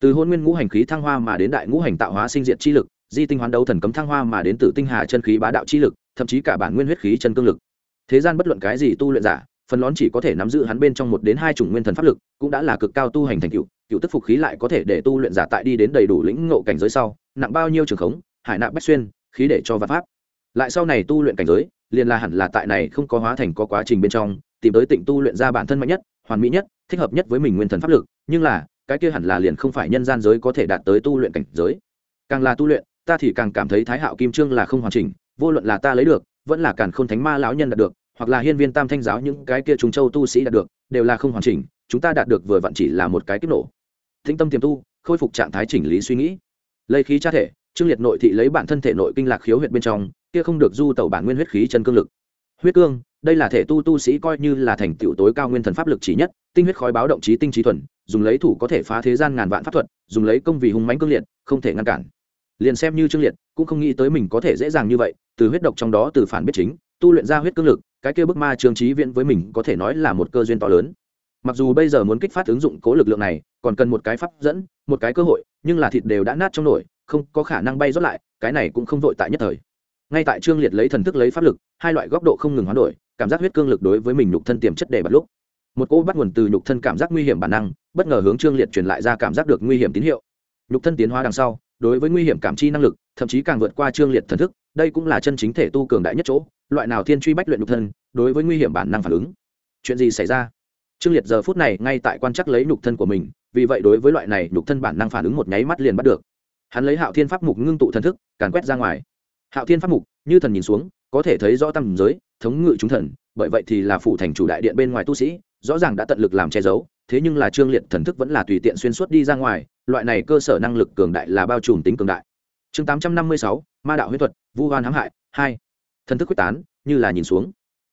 Từ hôn nguyên ngũ hành khí thăng hoa mà đến đại ngũ hành tạo hóa sinh diện chi lực, di tinh hoán đấu thần cấm thăng hoa mà đến từ tinh hà chân khí bá đạo chi lực, thậm chí cả bản nguyên huyết khí chân cương lực thế gian bất luận cái gì tu luyện giả, phần lón chỉ có thể nắm giữ hắn bên trong một đến hai chủng nguyên thần pháp lực, cũng đã là cực cao tu hành thành cựu cựu tức phục khí lại có thể để tu luyện giả tại đi đến đầy đủ lĩnh ngộ cảnh giới sau, nặng bao nhiêu trường khống, hải nạp bách xuyên, khí để cho vật pháp. Lại sau này tu luyện cảnh giới, liền là hẳn là tại này không có hóa thành có quá trình bên trong, tìm tới tịnh tu luyện ra bản thân mạnh nhất, hoàn mỹ nhất, thích hợp nhất với mình nguyên thần pháp lực, nhưng là, cái kia hẳn là liền không phải nhân gian giới có thể đạt tới tu luyện cảnh giới. Càng là tu luyện, ta thì càng cảm thấy thái hạo kim trương là không hoàn chỉnh, vô luận là ta lấy được vẫn là càn không thánh ma lão nhân đạt được, hoặc là hiên viên tam thanh giáo những cái kia chúng châu tu sĩ đạt được, đều là không hoàn chỉnh, chúng ta đạt được vừa vặn chỉ là một cái kích nổ. Thính tâm tiềm tu, khôi phục trạng thái chỉnh lý suy nghĩ. Lấy khí tra thể, trương liệt nội thị lấy bản thân thể nội kinh lạc khiếu huyệt bên trong, kia không được du tẩu bản nguyên huyết khí chân cương lực. Huyết cương, đây là thể tu tu sĩ coi như là thành tựu tối cao nguyên thần pháp lực chỉ nhất, tinh huyết khói báo động trí tinh trí thuần, dùng lấy thủ có thể phá thế gian ngàn vạn pháp thuật, dùng lấy công vì hung mãnh cương liệt, không thể ngăn cản liền xem như trương liệt, cũng không nghĩ tới mình có thể dễ dàng như vậy, từ huyết độc trong đó từ phản biết chính, tu luyện ra huyết cương lực, cái kia bức ma trương trí viễn với mình có thể nói là một cơ duyên to lớn. Mặc dù bây giờ muốn kích phát ứng dụng cố lực lượng này, còn cần một cái pháp dẫn, một cái cơ hội, nhưng là thịt đều đã nát trong nổi không có khả năng bay rót lại, cái này cũng không vội tại nhất thời. Ngay tại trương liệt lấy thần thức lấy pháp lực, hai loại góc độ không ngừng hoán đổi, cảm giác huyết cương lực đối với mình nhục thân tiềm chất đề bật lúc. Một cỗ bắt nguồn từ nhục thân cảm giác nguy hiểm bản năng, bất ngờ hướng trương liệt truyền lại ra cảm giác được nguy hiểm tín hiệu. Nhục thân tiến hóa đằng sau đối với nguy hiểm cảm chi năng lực, thậm chí càng vượt qua trương liệt thần thức, đây cũng là chân chính thể tu cường đại nhất chỗ, loại nào thiên truy bách luyện nhục thân, đối với nguy hiểm bản năng phản ứng. Chuyện gì xảy ra? Trương liệt giờ phút này ngay tại quan chắc lấy nhục thân của mình, vì vậy đối với loại này nhục thân bản năng phản ứng một nháy mắt liền bắt được. Hắn lấy hạo thiên pháp mục ngưng tụ thần thức, càn quét ra ngoài. Hạo thiên pháp mục, như thần nhìn xuống, có thể thấy rõ tăng giới, thống ngự chúng thần, bởi vậy thì là phụ thành chủ đại điện bên ngoài tu sĩ, rõ ràng đã tận lực làm che giấu thế nhưng là trương liệt thần thức vẫn là tùy tiện xuyên suốt đi ra ngoài, loại này cơ sở năng lực cường đại là bao trùm tính cường đại. Chương tám trăm năm mươi sáu, ma đạo huyết thuật, vu hoan hãm hại, hai. Thần thức quyết tán, như là nhìn xuống.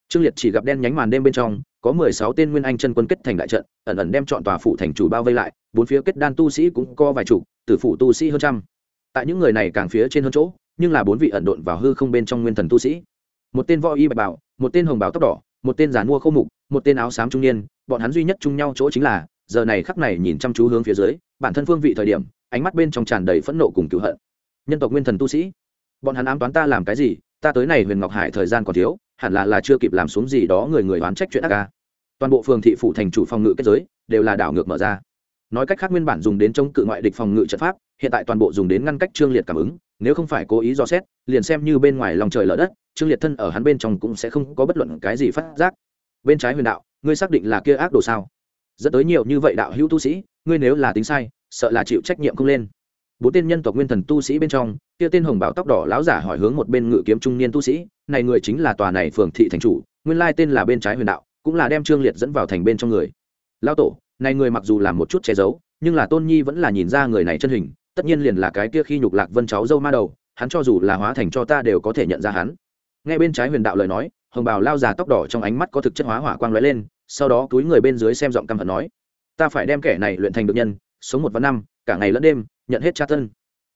Trương liệt chỉ gặp đen nhánh màn đêm bên trong, có mười sáu tên nguyên anh chân quân kết thành đại trận, ẩn ẩn đem chọn tòa phủ thành chủ bao vây lại, bốn phía kết đan tu sĩ cũng có vài chục, tử phủ tu sĩ hơn trăm. Tại những người này càng phía trên hơn chỗ, nhưng là bốn vị ẩn độn vào hư không bên trong nguyên thần tu sĩ. Một tên võ y bạch bảo, một tên hồng bảo tóc đỏ một tên giàn mua khâu mục, một tên áo xám trung niên, bọn hắn duy nhất chung nhau chỗ chính là, giờ này khắc này nhìn chăm chú hướng phía dưới, bản thân phương vị thời điểm, ánh mắt bên trong tràn đầy phẫn nộ cùng cựu hận. Nhân tộc nguyên thần tu sĩ, bọn hắn ám toán ta làm cái gì? Ta tới này huyền ngọc hải thời gian còn thiếu, hẳn là là chưa kịp làm xuống gì đó người người oán trách chuyện ác ca toàn bộ phường thị phủ thành chủ phòng ngự kết giới, đều là đảo ngược mở ra. Nói cách khác nguyên bản dùng đến chống cự ngoại địch phòng ngự trận pháp, hiện tại toàn bộ dùng đến ngăn cách trương liệt cảm ứng, nếu không phải cố ý dò xét, liền xem như bên ngoài lòng trời lở đất trương liệt thân ở hắn bên trong cũng sẽ không có bất luận cái gì phát giác. Bên trái huyền đạo, ngươi xác định là kia ác đồ sao? Dẫn tới nhiều như vậy đạo hữu tu sĩ, ngươi nếu là tính sai, sợ là chịu trách nhiệm không lên. Bốn tên nhân tộc nguyên thần tu sĩ bên trong, kia tên hồng bảo tóc đỏ lão giả hỏi hướng một bên ngự kiếm trung niên tu sĩ, này người chính là tòa này phường thị thành chủ, nguyên lai tên là bên trái huyền đạo, cũng là đem trương liệt dẫn vào thành bên trong người. Lão tổ, này người mặc dù làm một chút che giấu, nhưng là tôn nhi vẫn là nhìn ra người này chân hình, tất nhiên liền là cái kia khi nhục lạc vân cháu dâu ma đầu, hắn cho dù là hóa thành cho ta đều có thể nhận ra hắn nghe bên trái huyền đạo lời nói, hồng bào lao già tóc đỏ trong ánh mắt có thực chất hóa hỏa quang lóe lên, sau đó túi người bên dưới xem giọng căm hận nói, ta phải đem kẻ này luyện thành được nhân, sống một vạn năm, cả ngày lẫn đêm, nhận hết tra thân.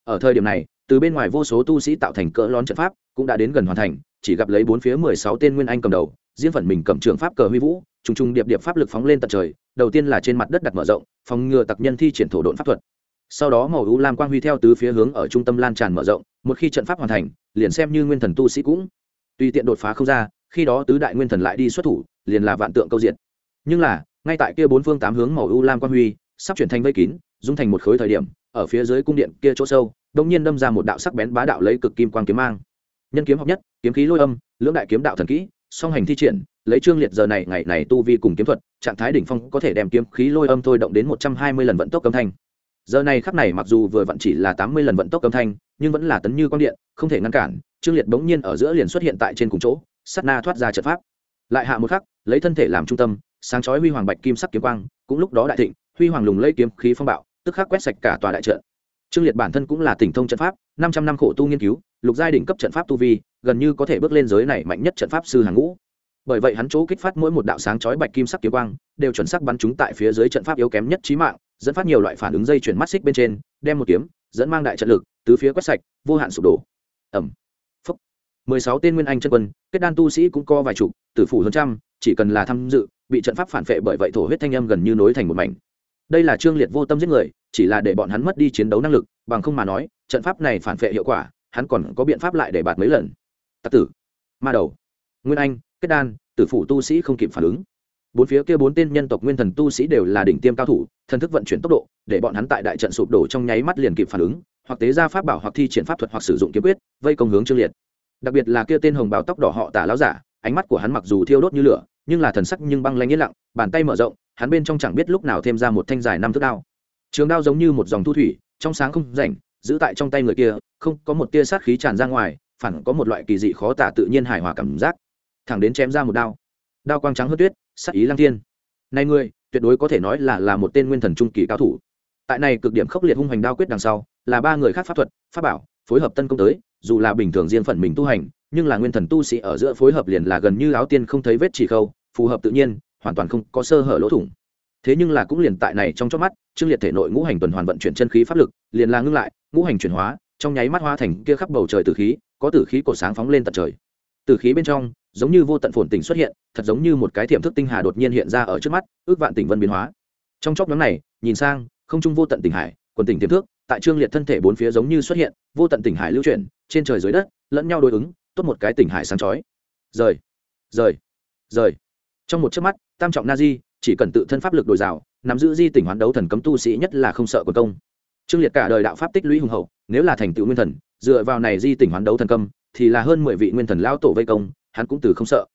ở thời điểm này, từ bên ngoài vô số tu sĩ tạo thành cỡ lón trận pháp, cũng đã đến gần hoàn thành, chỉ gặp lấy bốn phía mười sáu tên nguyên anh cầm đầu riêng phần mình cầm trường pháp cờ huy vũ, trùng trùng điệp điệp pháp lực phóng lên tận trời, đầu tiên là trên mặt đất đặt mở rộng, phòng ngừa tặc nhân thi triển thổ độn pháp thuật sau đó màu u lam quang huy theo tứ phía hướng ở trung tâm lan tràn mở rộng, một khi trận pháp hoàn thành, liền xem như nguyên thần tu sĩ cũng tùy tiện đột phá không ra, khi đó tứ đại nguyên thần lại đi xuất thủ, liền là vạn tượng câu diện nhưng là, ngay tại kia bốn phương tám hướng màu u lam quang huy, sắp chuyển thành vây kín, dung thành một khối thời điểm, ở phía dưới cung điện kia chỗ sâu đông nhiên đâm ra một đạo sắc bén bá đạo lấy cực kim quang kiếm mang. Nhân kiếm hợp nhất, kiếm khí lôi âm, lưỡng đại kiếm đạo thần kỹ, song hành thi triển, lấy trương liệt giờ này, ngày này tu vi cùng kiếm thuật, trạng thái đỉnh phong có thể đem kiếm khí lôi âm thôi động đến một trăm hai mươi lần vận tốc âm thanh. Giờ này khắc này mặc dù vừa vặn chỉ là tám mươi lần vận tốc âm thanh nhưng vẫn là tấn như quang điện, không thể ngăn cản, trương liệt bỗng nhiên ở giữa liền xuất hiện tại trên cùng chỗ sắt na thoát ra trận pháp. Lại hạ một khắc, lấy thân thể làm trung tâm, sáng chói huy hoàng bạch kim sắc kiếm quang, cũng lúc đó đại thịnh, huy hoàng lùng lấy kiếm khí phong bạo, tức khắc quét sạch cả tòa đại trận. Trương liệt bản thân cũng là tỉnh thông trận pháp, năm trăm năm khổ tu nghiên cứu, lục giai đỉnh cấp trận pháp tu vi, gần như có thể bước lên giới này mạnh nhất trận pháp sư hàng ngũ. Bởi vậy hắn chỗ kích phát mỗi một đạo sáng chói bạch kim sắc kiếm quang, đều chuẩn xác bắn chúng tại phía dưới trận pháp yếu kém nhất trí mạng, dẫn phát nhiều loại phản ứng dây chuyển mắt xích bên trên, đem một kiếm, dẫn mang đại trận lực tứ phía quét sạch, vô hạn sụp đổ. Ẩm. Phúc. Mười sáu tên nguyên anh chân quân, kết đan tu sĩ cũng co vài chục, tử phủ hơn trăm, chỉ cần là tham dự, bị trận pháp phản phệ bởi vậy thổ huyết thanh âm gần như nối thành một mảnh. Đây là trương liệt vô tâm giết người, chỉ là để bọn hắn mất đi chiến đấu năng lực, bằng không mà nói, trận pháp này phản phệ hiệu quả, hắn còn có biện pháp lại để bạt mấy lần. Tặc tử. Ma đầu. Nguyên anh, kết đan, tử phủ tu sĩ không kịp phản ứng. Bốn phía kia bốn tên nhân tộc nguyên thần tu sĩ đều là đỉnh tiêm cao thủ, thần thức vận chuyển tốc độ, để bọn hắn tại đại trận sụp đổ trong nháy mắt liền kịp phản ứng hoặc tế ra pháp bảo hoặc thi triển pháp thuật hoặc sử dụng kiếm quyết, vây công hướng trương liệt. Đặc biệt là kia tên hồng bào tóc đỏ họ tả láo giả, ánh mắt của hắn mặc dù thiêu đốt như lửa, nhưng là thần sắc nhưng băng lanh yên lặng, bàn tay mở rộng, hắn bên trong chẳng biết lúc nào thêm ra một thanh dài năm thước đao. Trường đao giống như một dòng thu thủy, trong sáng không rảnh, giữ tại trong tay người kia, không có một tia sát khí tràn ra ngoài, phản có một loại kỳ dị khó tả tự nhiên hài hòa cảm giác. Thẳng đến chém ra một đao. Đao quang trắng hớt tuyết sắc ý lăng thiên. Này người, tuyệt đối có thể nói là là một tên nguyên thần trung kỳ cao thủ tại này cực điểm khốc liệt hung hành đao quyết đằng sau, là ba người khác pháp thuật, pháp bảo, phối hợp tân công tới, dù là bình thường riêng phần mình tu hành, nhưng là nguyên thần tu sĩ ở giữa phối hợp liền là gần như áo tiên không thấy vết chỉ khâu, phù hợp tự nhiên, hoàn toàn không có sơ hở lỗ thủng. Thế nhưng là cũng liền tại này trong chớp mắt trương liệt thể nội ngũ hành tuần hoàn vận chuyển chân khí pháp lực, liền là ngưng lại, ngũ hành chuyển hóa, trong nháy mắt hoa thành kia khắp bầu trời tử khí, có tử khí cổ sáng phóng lên tận trời. Tử khí bên trong, giống như vô tận phồn tình xuất hiện, thật giống như một cái thiểm thức tinh hà đột nhiên hiện ra ở trước mắt, ước vạn tình vân biến hóa. Trong chốc nhóm này, nhìn sang không trung vô tận tỉnh hải, quần tỉnh tiềm thước, tại trương liệt thân thể bốn phía giống như xuất hiện, vô tận tỉnh hải lưu chuyển, trên trời dưới đất, lẫn nhau đối ứng, tốt một cái tỉnh hải sáng chói. Rời rời rời. Trong một chớp mắt, tam trọng na di, chỉ cần tự thân pháp lực đổi rào nắm giữ di tỉnh hoán đấu thần cấm tu sĩ nhất là không sợ quần công. Trương liệt cả đời đạo pháp tích lũy hùng hậu, nếu là thành tựu nguyên thần, dựa vào này di tỉnh hoán đấu thần cấm, thì là hơn mười vị nguyên thần lão tổ vây công, hắn cũng từ không sợ.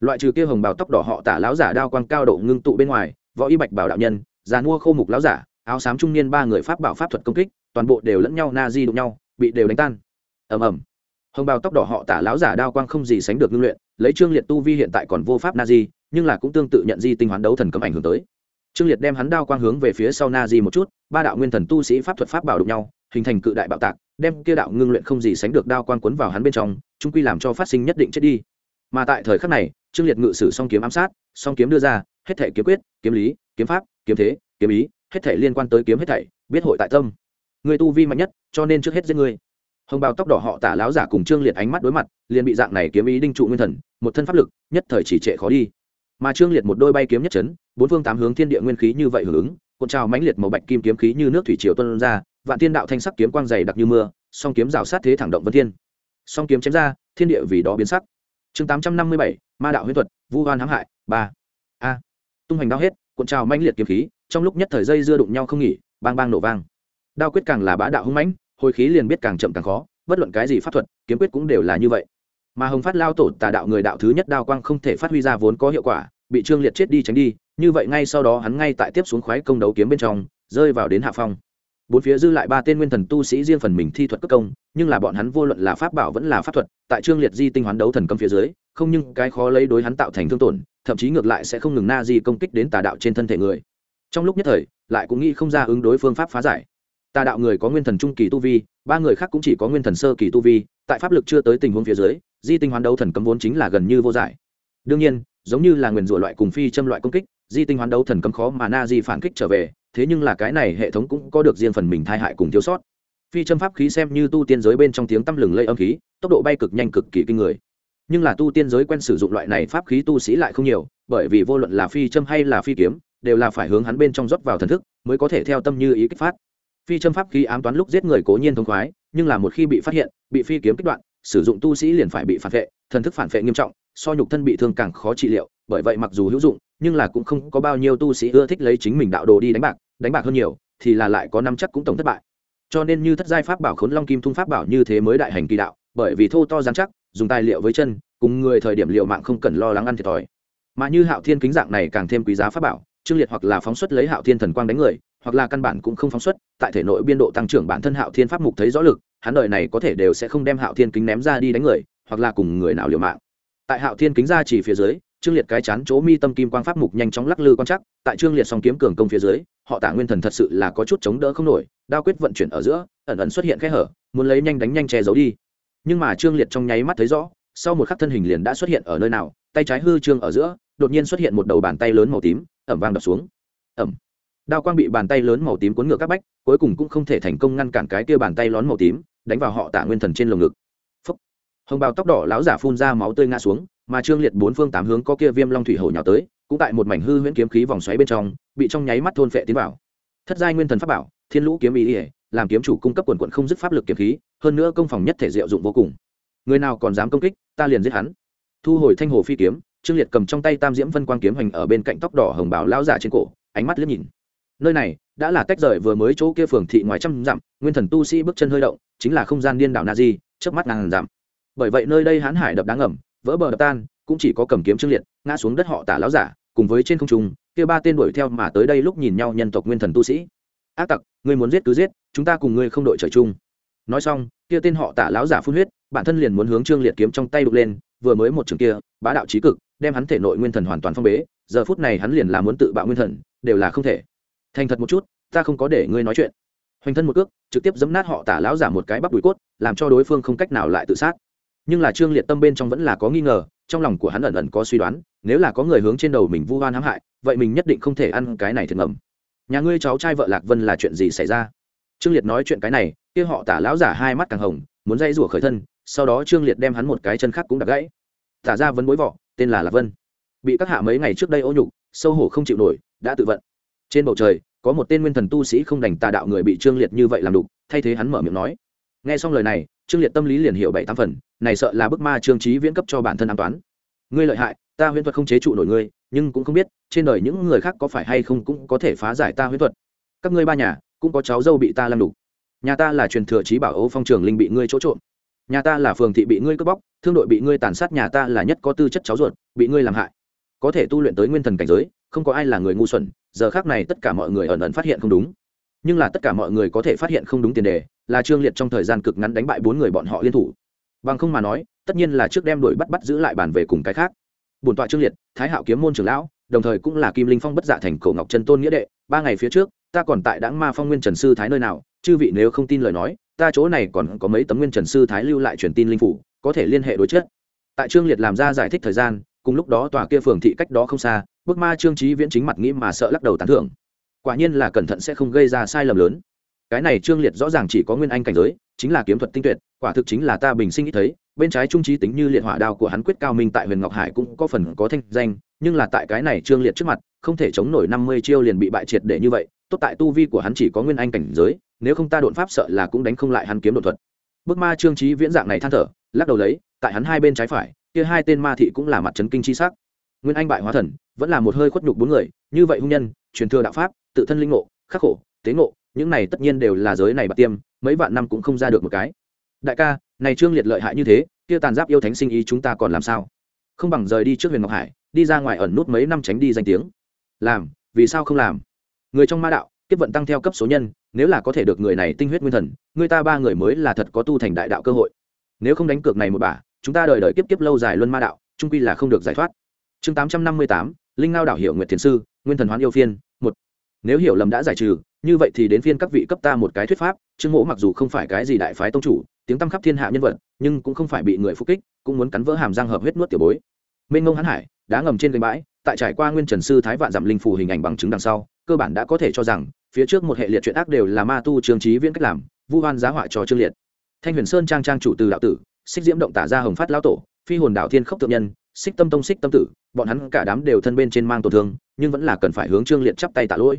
Loại trừ kia hồng bào tóc đỏ họ tả lão giả đao quang cao độ ngưng tụ bên ngoài, võ y bạch bảo đạo nhân, già mua khô mục lão giả áo xám trung niên ba người pháp bảo pháp thuật công kích, toàn bộ đều lẫn nhau na di đụng nhau, bị đều đánh tan. Ầm ầm. Hồng bào tóc đỏ họ tả lão giả đao quang không gì sánh được ngưng luyện, lấy trương liệt tu vi hiện tại còn vô pháp na di, nhưng là cũng tương tự nhận di tinh hoán đấu thần cấm ảnh hưởng tới. Trương liệt đem hắn đao quang hướng về phía sau na di một chút, ba đạo nguyên thần tu sĩ pháp thuật pháp bảo đụng nhau, hình thành cự đại bạo tạc, đem kia đạo ngưng luyện không gì sánh được đao quang cuốn vào hắn bên trong trung quy làm cho phát sinh nhất định chết đi. Mà tại thời khắc này, trương liệt ngự sử song kiếm ám sát, song kiếm đưa ra, hết thể kiếm quyết, kiếm lý, kiếm pháp, kiếm thế, kiếm ý hết thể liên quan tới kiếm hết thảy, biết hội tại tâm. Người tu vi mạnh nhất, cho nên trước hết giết người hồng bào tóc đỏ họ tả láo giả cùng trương liệt ánh mắt đối mặt, liền bị dạng này kiếm ý đinh trụ nguyên thần, một thân pháp lực, nhất thời chỉ trệ khó đi. Mà trương liệt một đôi bay kiếm nhất chấn, bốn phương tám hướng thiên địa nguyên khí như vậy hưởng ứng, cuộn trào mãnh liệt màu bạch kim kiếm khí như nước thủy triều tuân ra, vạn thiên đạo thanh sắc kiếm quang dày đặc như mưa, song kiếm rào sát thế thẳng động vân thiên. Song kiếm chém ra, thiên địa vì đó biến sắc. Chương tám trăm năm mươi bảy, ma đạo huyễn thuật, vu hoan hãm hại, ba. A. Tung hành đao hết, cuộn trào mãnh liệt kiếm khí trong lúc nhất thời dây dưa đụng nhau không nghỉ, bang bang nổ vang. Đao quyết càng là bá đạo hung mãnh, hồi khí liền biết càng chậm càng khó, bất luận cái gì pháp thuật, kiếm quyết cũng đều là như vậy. Mà hồng phát lao tổ tà đạo người đạo thứ nhất đao quang không thể phát huy ra vốn có hiệu quả, bị trương liệt chết đi tránh đi, như vậy ngay sau đó hắn ngay tại tiếp xuống khoái công đấu kiếm bên trong, rơi vào đến hạ phong. Bốn phía dư lại ba tên nguyên thần tu sĩ riêng phần mình thi thuật cất công, nhưng là bọn hắn vô luận là pháp bảo vẫn là pháp thuật, tại trương liệt di tinh hoán đấu thần cấm phía dưới, không nhưng cái khó lấy đối hắn tạo thành thương tổn, thậm chí ngược lại sẽ không ngừng na di công kích đến tà đạo trên thân thể người trong lúc nhất thời, lại cũng nghĩ không ra ứng đối phương pháp phá giải. Tà đạo người có nguyên thần trung kỳ tu vi, ba người khác cũng chỉ có nguyên thần sơ kỳ tu vi, tại pháp lực chưa tới tình huống phía dưới, di tinh hoán đấu thần cấm vốn chính là gần như vô giải. Đương nhiên, giống như là nguyền rủa loại cùng phi châm loại công kích, di tinh hoán đấu thần cấm khó mà na di phản kích trở về, thế nhưng là cái này hệ thống cũng có được riêng phần mình thai hại cùng thiếu sót. Phi châm pháp khí xem như tu tiên giới bên trong tiếng tăm lừng lây âm khí, tốc độ bay cực nhanh cực kỳ kinh người. Nhưng là tu tiên giới quen sử dụng loại này pháp khí tu sĩ lại không nhiều, bởi vì vô luận là phi châm hay là phi kiếm đều là phải hướng hắn bên trong rót vào thần thức, mới có thể theo tâm như ý kích phát. Phi châm pháp khí ám toán lúc giết người cố nhiên thông khoái, nhưng là một khi bị phát hiện, bị phi kiếm kích đoạn, sử dụng tu sĩ liền phải bị phản vệ, thần thức phản vệ nghiêm trọng, so nhục thân bị thương càng khó trị liệu, bởi vậy mặc dù hữu dụng, nhưng là cũng không có bao nhiêu tu sĩ ưa thích lấy chính mình đạo đồ đi đánh bạc đánh bạc hơn nhiều, thì là lại có năm chắc cũng tổng thất bại. Cho nên như thất giai pháp bảo khốn long kim thung pháp bảo như thế mới đại hành kỳ đạo, bởi vì thô to dán chắc, dùng tài liệu với chân, cùng người thời điểm liệu mạng không cần lo lắng ăn thiệt thòi. Mà như hạo thiên kính dạng này càng thêm quý giá pháp bảo trương liệt hoặc là phóng xuất lấy hạo thiên thần quang đánh người, hoặc là căn bản cũng không phóng xuất, tại thể nội biên độ tăng trưởng bản thân hạo thiên pháp mục thấy rõ lực, hắn đời này có thể đều sẽ không đem hạo thiên kính ném ra đi đánh người, hoặc là cùng người nào liều mạng. Tại hạo thiên kính ra chỉ phía dưới, trương liệt cái chán chỗ mi tâm kim quang pháp mục nhanh chóng lắc lư quan chắc tại trương liệt song kiếm cường công phía dưới, họ tả nguyên thần thật sự là có chút chống đỡ không nổi, đao quyết vận chuyển ở giữa, ẩn ẩn xuất hiện khe hở, muốn lấy nhanh đánh nhanh che giấu đi. Nhưng mà trương liệt trong nháy mắt thấy rõ, sau một khắc thân hình liền đã xuất hiện ở nơi nào, tay trái hư trương ở giữa, đột nhiên xuất hiện một đầu bàn tay lớn màu tím ẩm vang đập xuống. Ẩm. Đao quang bị bàn tay lớn màu tím cuốn ngược các bách, cuối cùng cũng không thể thành công ngăn cản cái kia bàn tay lón màu tím, đánh vào họ tả nguyên thần trên lồng ngực. Phúc. hồng bào tóc đỏ láo giả phun ra máu tươi ngã xuống, mà trương liệt bốn phương tám hướng có kia viêm long thủy hổ nhào tới, cũng tại một mảnh hư huyễn kiếm khí vòng xoáy bên trong, bị trong nháy mắt thôn phệ tiến vào. Thất giai nguyên thần pháp bảo, thiên lũ kiếm ý ỉa làm kiếm chủ cung cấp quần quận không dứt pháp lực kiếm khí, hơn nữa công phòng nhất thể diệu dụng vô cùng. Người nào còn dám công kích, ta liền giết hắn. Thu hồi thanh hồ phi kiếm trương liệt cầm trong tay tam diễm vân quang kiếm hành ở bên cạnh tóc đỏ hồng bảo lao giả trên cổ, ánh mắt liếc nhìn. Nơi này, đã là tách rời vừa mới chỗ kia phường thị ngoài trăm dặm, nguyên thần tu sĩ bước chân hơi động, chính là không gian điên đảo na di trước mắt ngàn dặm. Bởi vậy nơi đây hãn hải đập đáng ngầm vỡ bờ đập tan, cũng chỉ có cầm kiếm trương liệt, ngã xuống đất họ tả láo giả, cùng với trên không trung, kia ba tên đuổi theo mà tới đây lúc nhìn nhau nhân tộc nguyên thần tu sĩ. Ác tặc, ngươi muốn giết cứ giết, chúng ta cùng ngươi không đội trời chung. Nói xong, kia tên họ tả láo giả phun huyết, bản thân liền muốn hướng trương liệt kiếm trong tay đục lên vừa mới một trường kia, bá đạo trí cực, đem hắn thể nội nguyên thần hoàn toàn phong bế, giờ phút này hắn liền là muốn tự bạo nguyên thần, đều là không thể. Thành thật một chút, ta không có để ngươi nói chuyện. Hoành thân một cước, trực tiếp giấm nát họ tả lão giả một cái bắp đùi cốt, làm cho đối phương không cách nào lại tự sát. Nhưng là trương liệt tâm bên trong vẫn là có nghi ngờ, trong lòng của hắn ẩn ẩn có suy đoán, nếu là có người hướng trên đầu mình vu hoan hãm hại, vậy mình nhất định không thể ăn cái này thiệt ngầm. Nhà ngươi cháu trai vợ lạc vân là chuyện gì xảy ra? Trương liệt nói chuyện cái này, kia họ tả lão giả hai mắt càng hồng, muốn dây rủa khởi thân sau đó trương liệt đem hắn một cái chân khác cũng đặt gãy tả ra vấn bối vỏ, tên là lạc vân bị các hạ mấy ngày trước đây ô nhục sâu hổ không chịu nổi đã tự vận trên bầu trời có một tên nguyên thần tu sĩ không đành tà đạo người bị trương liệt như vậy làm đục thay thế hắn mở miệng nói nghe xong lời này trương liệt tâm lý liền hiểu bảy tám phần này sợ là bức ma trương trí viễn cấp cho bản thân an toán ngươi lợi hại ta huyễn thuật không chế trụ nổi ngươi nhưng cũng không biết trên đời những người khác có phải hay không cũng có thể phá giải ta huyễn thuật các ngươi ba nhà cũng có cháu dâu bị ta làm đục nhà ta là truyền thừa trí bảo ấu phong trường linh bị ngươi chỗ trộm nhà ta là phường thị bị ngươi cướp bóc, thương đội bị ngươi tàn sát, nhà ta là nhất có tư chất cháu ruột, bị ngươi làm hại. Có thể tu luyện tới nguyên thần cảnh giới, không có ai là người ngu xuẩn, giờ khác này tất cả mọi người ẩn ẩn phát hiện không đúng. Nhưng là tất cả mọi người có thể phát hiện không đúng tiền đề, là trương liệt trong thời gian cực ngắn đánh bại bốn người bọn họ liên thủ. Bằng không mà nói, tất nhiên là trước đem đuổi bắt bắt giữ lại bàn về cùng cái khác. Bổn tọa trương liệt, thái hạo kiếm môn trưởng lão, đồng thời cũng là kim linh phong bất dạ thành cổ ngọc trần tôn nghĩa đệ, ba ngày phía trước, ta còn tại đáng ma phong nguyên trần sư thái nơi nào, chư vị nếu không tin lời nói ta chỗ này còn có mấy tấm nguyên trần sư thái lưu lại truyền tin linh phủ, có thể liên hệ đối chất. Tại trương liệt làm ra giải thích thời gian, cùng lúc đó tòa kia phường thị cách đó không xa bước ma trương trí viễn chính mặt nghĩ mà sợ lắc đầu tán thưởng. Quả nhiên là cẩn thận sẽ không gây ra sai lầm lớn. Cái này trương liệt rõ ràng chỉ có nguyên anh cảnh giới, chính là kiếm thuật tinh tuyệt, quả thực chính là ta bình sinh ít thấy, bên trái trung trí tính như liệt hỏa đao của hắn quyết cao minh tại huyền ngọc hải cũng có phần có thanh danh, nhưng là tại cái này trương liệt trước mặt, không thể chống nổi năm mươi chiêu liền bị bại triệt để như vậy tốt tại tu vi của hắn chỉ có nguyên anh cảnh giới, nếu không ta đột pháp sợ là cũng đánh không lại hắn kiếm đột thuật. Bức ma trương trí viễn dạng này than thở, lắc đầu lấy, tại hắn hai bên trái phải, kia hai tên ma thị cũng là mặt trấn kinh chi sắc. Nguyên anh bại hóa thần, vẫn là một hơi khuất nhục bốn người, như vậy hung nhân, truyền thừa đạo pháp, tự thân linh ngộ, khắc khổ, tế ngộ, những này tất nhiên đều là giới này bạc tiêm, mấy vạn năm cũng không ra được một cái. Đại ca, này trương liệt lợi hại như thế, kia tàn giáp yêu thánh sinh ý chúng ta còn làm sao? Không bằng rời đi trước huyền ngọc hải, đi ra ngoài ẩn nút mấy năm tránh đi danh tiếng. Làm, vì sao không làm? Người trong ma đạo, kiếp vận tăng theo cấp số nhân, nếu là có thể được người này tinh huyết nguyên thần, người ta ba người mới là thật có tu thành đại đạo cơ hội. Nếu không đánh cược này một bả, chúng ta đợi đợi kiếp kiếp lâu dài luân ma đạo, trung quy là không được giải thoát. Chương tám trăm năm mươi tám, linh ngao đạo hiệu nguyệt thiền sư, nguyên thần hoán yêu phiên, một. Nếu hiểu lầm đã giải trừ, như vậy thì đến phiên các vị cấp ta một cái thuyết pháp, trương mỗ mặc dù không phải cái gì đại phái tông chủ, tiếng tăm khắp thiên hạ nhân vật, nhưng cũng không phải bị người phục kích, cũng muốn cắn vỡ hàm răng hợp huyết nuốt tiểu bối. Mênh ngông hãn hải, đá ngầm trên gành bãi, tại trải qua nguyên trần sư thái vạn giảm linh phù hình ảnh bằng chứng đằng sau cơ bản đã có thể cho rằng, phía trước một hệ liệt chuyện ác đều là ma tu trường trí viễn cách làm, vu hoan giá họa cho trương liệt. Thanh huyền sơn trang trang chủ từ đạo tử, xích diễm động tả ra hồng phát lão tổ, phi hồn đạo thiên khốc thượng nhân, xích tâm tông xích tâm tử, bọn hắn cả đám đều thân bên trên mang tổn thương, nhưng vẫn là cần phải hướng trương liệt chắp tay tạ lỗi.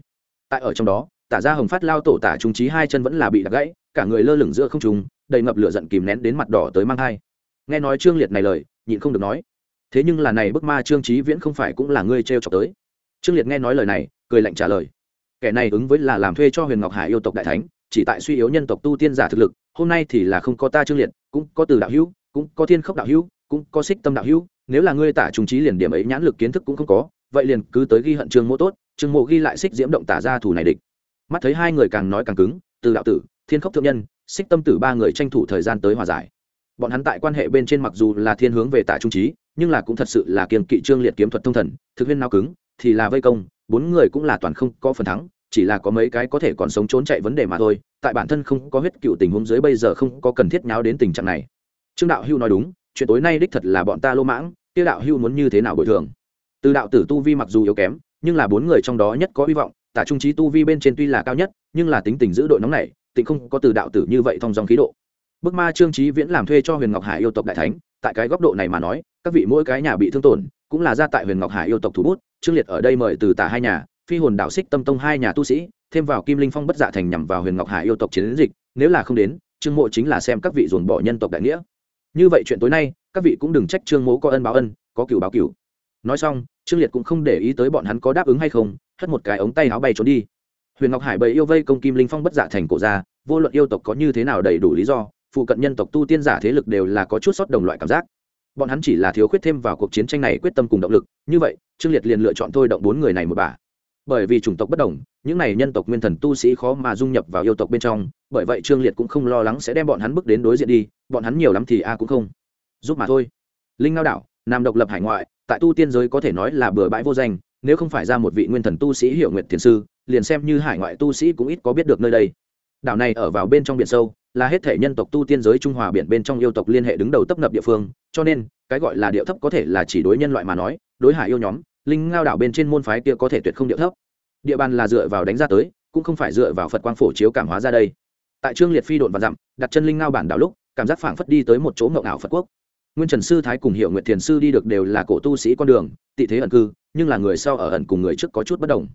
Tại ở trong đó, tả ra hồng phát lao tổ tả trung trí hai chân vẫn là bị đặt gãy, cả người lơ lửng giữa không trung, đầy ngập lửa giận kìm nén đến mặt đỏ tới mang thai. Nghe nói trương liệt này lời, nhịn không được nói, thế nhưng là này bức ma trương trí viễn không phải cũng là ngươi trêu chọc tới? Trương liệt nghe nói lời này cười lạnh trả lời. Kẻ này ứng với là làm thuê cho huyền ngọc hải yêu tộc đại thánh, chỉ tại suy yếu nhân tộc tu tiên giả thực lực, hôm nay thì là không có ta trương liệt, cũng có từ đạo hữu, cũng có thiên khốc đạo hữu, cũng có xích tâm đạo hữu, nếu là ngươi tả trung trí liền điểm ấy nhãn lực kiến thức cũng không có, vậy liền cứ tới ghi hận trương mộ tốt, trương mộ ghi lại xích diễm động tả ra thủ này địch. Mắt thấy hai người càng nói càng cứng, từ đạo tử, thiên khốc thượng nhân, xích tâm tử ba người tranh thủ thời gian tới hòa giải. Bọn hắn tại quan hệ bên trên mặc dù là thiên hướng về tả trung trí, nhưng là cũng thật sự là kiềm kỵ trương liệt kiếm thuật thông thần, thực viên nào cứng thì là vây công, bốn người cũng là toàn không có phần thắng, chỉ là có mấy cái có thể còn sống trốn chạy vấn đề mà thôi, tại bản thân không có huyết cựu tình huống dưới bây giờ không có cần thiết nháo đến tình trạng này. Trương đạo hưu nói đúng, chuyện tối nay đích thật là bọn ta lô mãng tiêu đạo hưu muốn như thế nào bồi thường? Từ đạo tử tu vi mặc dù yếu kém, nhưng là bốn người trong đó nhất có hy vọng, tả trung trí tu vi bên trên tuy là cao nhất, nhưng là tính tình giữ đội nóng này, tịnh không có từ đạo tử như vậy thông dòng khí độ. Bức ma trương trí viễn làm thuê cho huyền ngọc hải yêu tộc đại thánh, tại cái góc độ này mà nói, các vị mỗi cái nhà bị thương tổn cũng là ra tại huyền ngọc hải yêu tộc thủ bút, trương liệt ở đây mời từ tả hai nhà, phi hồn đạo xích tâm tông hai nhà tu sĩ, thêm vào kim linh phong bất dạ thành nhằm vào huyền ngọc hải yêu tộc chiến dịch, nếu là không đến, trương mộ chính là xem các vị dồn bỏ nhân tộc đại nghĩa. Như vậy chuyện tối nay, các vị cũng đừng trách trương Mỗ có ân báo ân, có cửu báo cửu. Nói xong, trương liệt cũng không để ý tới bọn hắn có đáp ứng hay không, hất một cái ống tay áo bay trốn đi. Huyền ngọc hải bầy yêu vây công kim linh phong bất dạ thành cổ ra vô luận yêu tộc có như thế nào đầy đủ lý do, phụ cận nhân tộc tu tiên giả thế lực đều là có chút sót đồng loại cảm giác bọn hắn chỉ là thiếu khuyết thêm vào cuộc chiến tranh này quyết tâm cùng động lực, như vậy, trương liệt liền lựa chọn thôi động bốn người này một bà bởi vì chủng tộc bất đồng, những này nhân tộc nguyên thần tu sĩ khó mà dung nhập vào yêu tộc bên trong, bởi vậy trương liệt cũng không lo lắng sẽ đem bọn hắn bước đến đối diện đi, bọn hắn nhiều lắm thì a cũng không. Giúp mà thôi. Linh ngao đảo, nam độc lập hải ngoại, tại tu tiên giới có thể nói là bừa bãi vô danh, nếu không phải ra một vị nguyên thần tu sĩ hiệu nguyện thiền sư, liền xem như hải ngoại tu sĩ cũng ít có biết được nơi đây. Đảo này ở vào bên trong biển sâu là hết thể nhân tộc tu tiên giới trung hòa biển bên trong yêu tộc liên hệ đứng đầu tấp nập địa phương, cho nên, cái gọi là điệu thấp có thể là chỉ đối nhân loại mà nói, đối hải yêu nhóm, linh ngao đảo bên trên môn phái kia có thể tuyệt không điệu thấp. Địa bàn là dựa vào đánh ra tới, cũng không phải dựa vào phật quang phổ chiếu cảm hóa ra đây. Tại trương liệt phi độn và dặm, đặt chân linh ngao bản đảo lúc, cảm giác phảng phất đi tới một chỗ ngộng ảo phật quốc. Nguyên trần sư thái cùng hiệu nguyện thiền sư đi được đều là cổ tu sĩ con đường, tị thế ẩn cư, nhưng là người sau ở ẩn cùng người trước có chút bất đồng.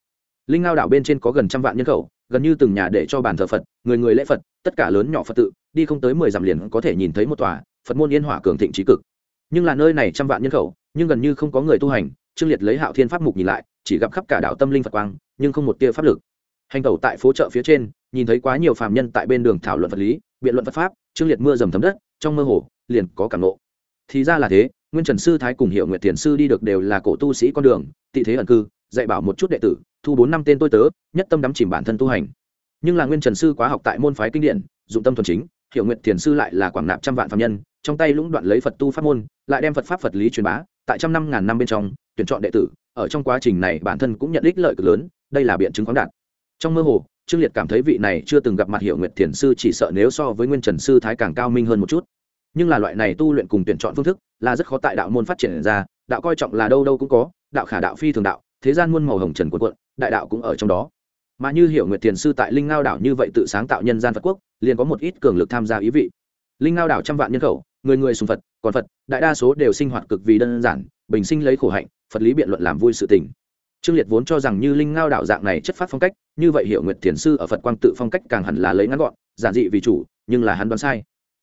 Linh ngao đảo bên trên có gần trăm vạn nhân khẩu gần như từng nhà để cho bàn thờ phật, người người lễ phật, tất cả lớn nhỏ phật tự, đi không tới mười dặm liền có thể nhìn thấy một tòa phật môn yên hỏa cường thịnh trí cực. Nhưng là nơi này trăm vạn nhân khẩu, nhưng gần như không có người tu hành, trương liệt lấy hạo thiên pháp mục nhìn lại, chỉ gặp khắp cả đảo tâm linh phật quang, nhưng không một tia pháp lực. Hành tẩu tại phố chợ phía trên, nhìn thấy quá nhiều phàm nhân tại bên đường thảo luận vật lý, biện luận phật pháp, trương liệt mưa dầm thấm đất, trong mơ hồ, liền có cảm nộ thì ra là thế, nguyên trần sư thái cùng hiệu nguyện thiền sư đi được đều là cổ tu sĩ con đường, tị thế ẩn cư dạy bảo một chút đệ tử, thu bốn năm tên tôi tớ, nhất tâm đắm chìm bản thân tu hành. Nhưng là nguyên trần sư quá học tại môn phái kinh điển, dụng tâm thuần chính hiệu nguyện thiền sư lại là quảng nạp trăm vạn phạm nhân, trong tay lũng đoạn lấy phật tu pháp môn, lại đem phật pháp phật lý truyền bá, tại trăm năm ngàn năm bên trong, tuyển chọn đệ tử, ở trong quá trình này bản thân cũng nhận ích lợi cực lớn, đây là biện chứng khoáng đạt. Trong mơ hồ, trương liệt cảm thấy vị này chưa từng gặp mặt hiệu nguyện thiền sư chỉ sợ nếu so với nguyên trần sư thái càng cao minh hơn một chút. Nhưng là loại này tu luyện cùng tuyển chọn phương thức là rất khó tại đạo môn phát triển ra, đạo coi trọng là đâu đâu cũng có, đạo khả đạo phi thường đạo thế gian muôn màu hồng trần quần quận đại đạo cũng ở trong đó. Mà như hiểu nguyệt thiền sư tại linh ngao đảo như vậy tự sáng tạo nhân gian phật quốc, liền có một ít cường lực tham gia ý vị. Linh ngao đảo trăm vạn nhân khẩu, người người sùng phật, còn phật, đại đa số đều sinh hoạt cực vì đơn giản, bình sinh lấy khổ hạnh, phật lý biện luận làm vui sự tình. Trương liệt vốn cho rằng như linh ngao đảo dạng này chất phát phong cách, như vậy hiểu nguyệt thiền sư ở phật quang tự phong cách càng hẳn là lấy ngắn gọn, giản dị vì chủ, nhưng là hắn đoán sai.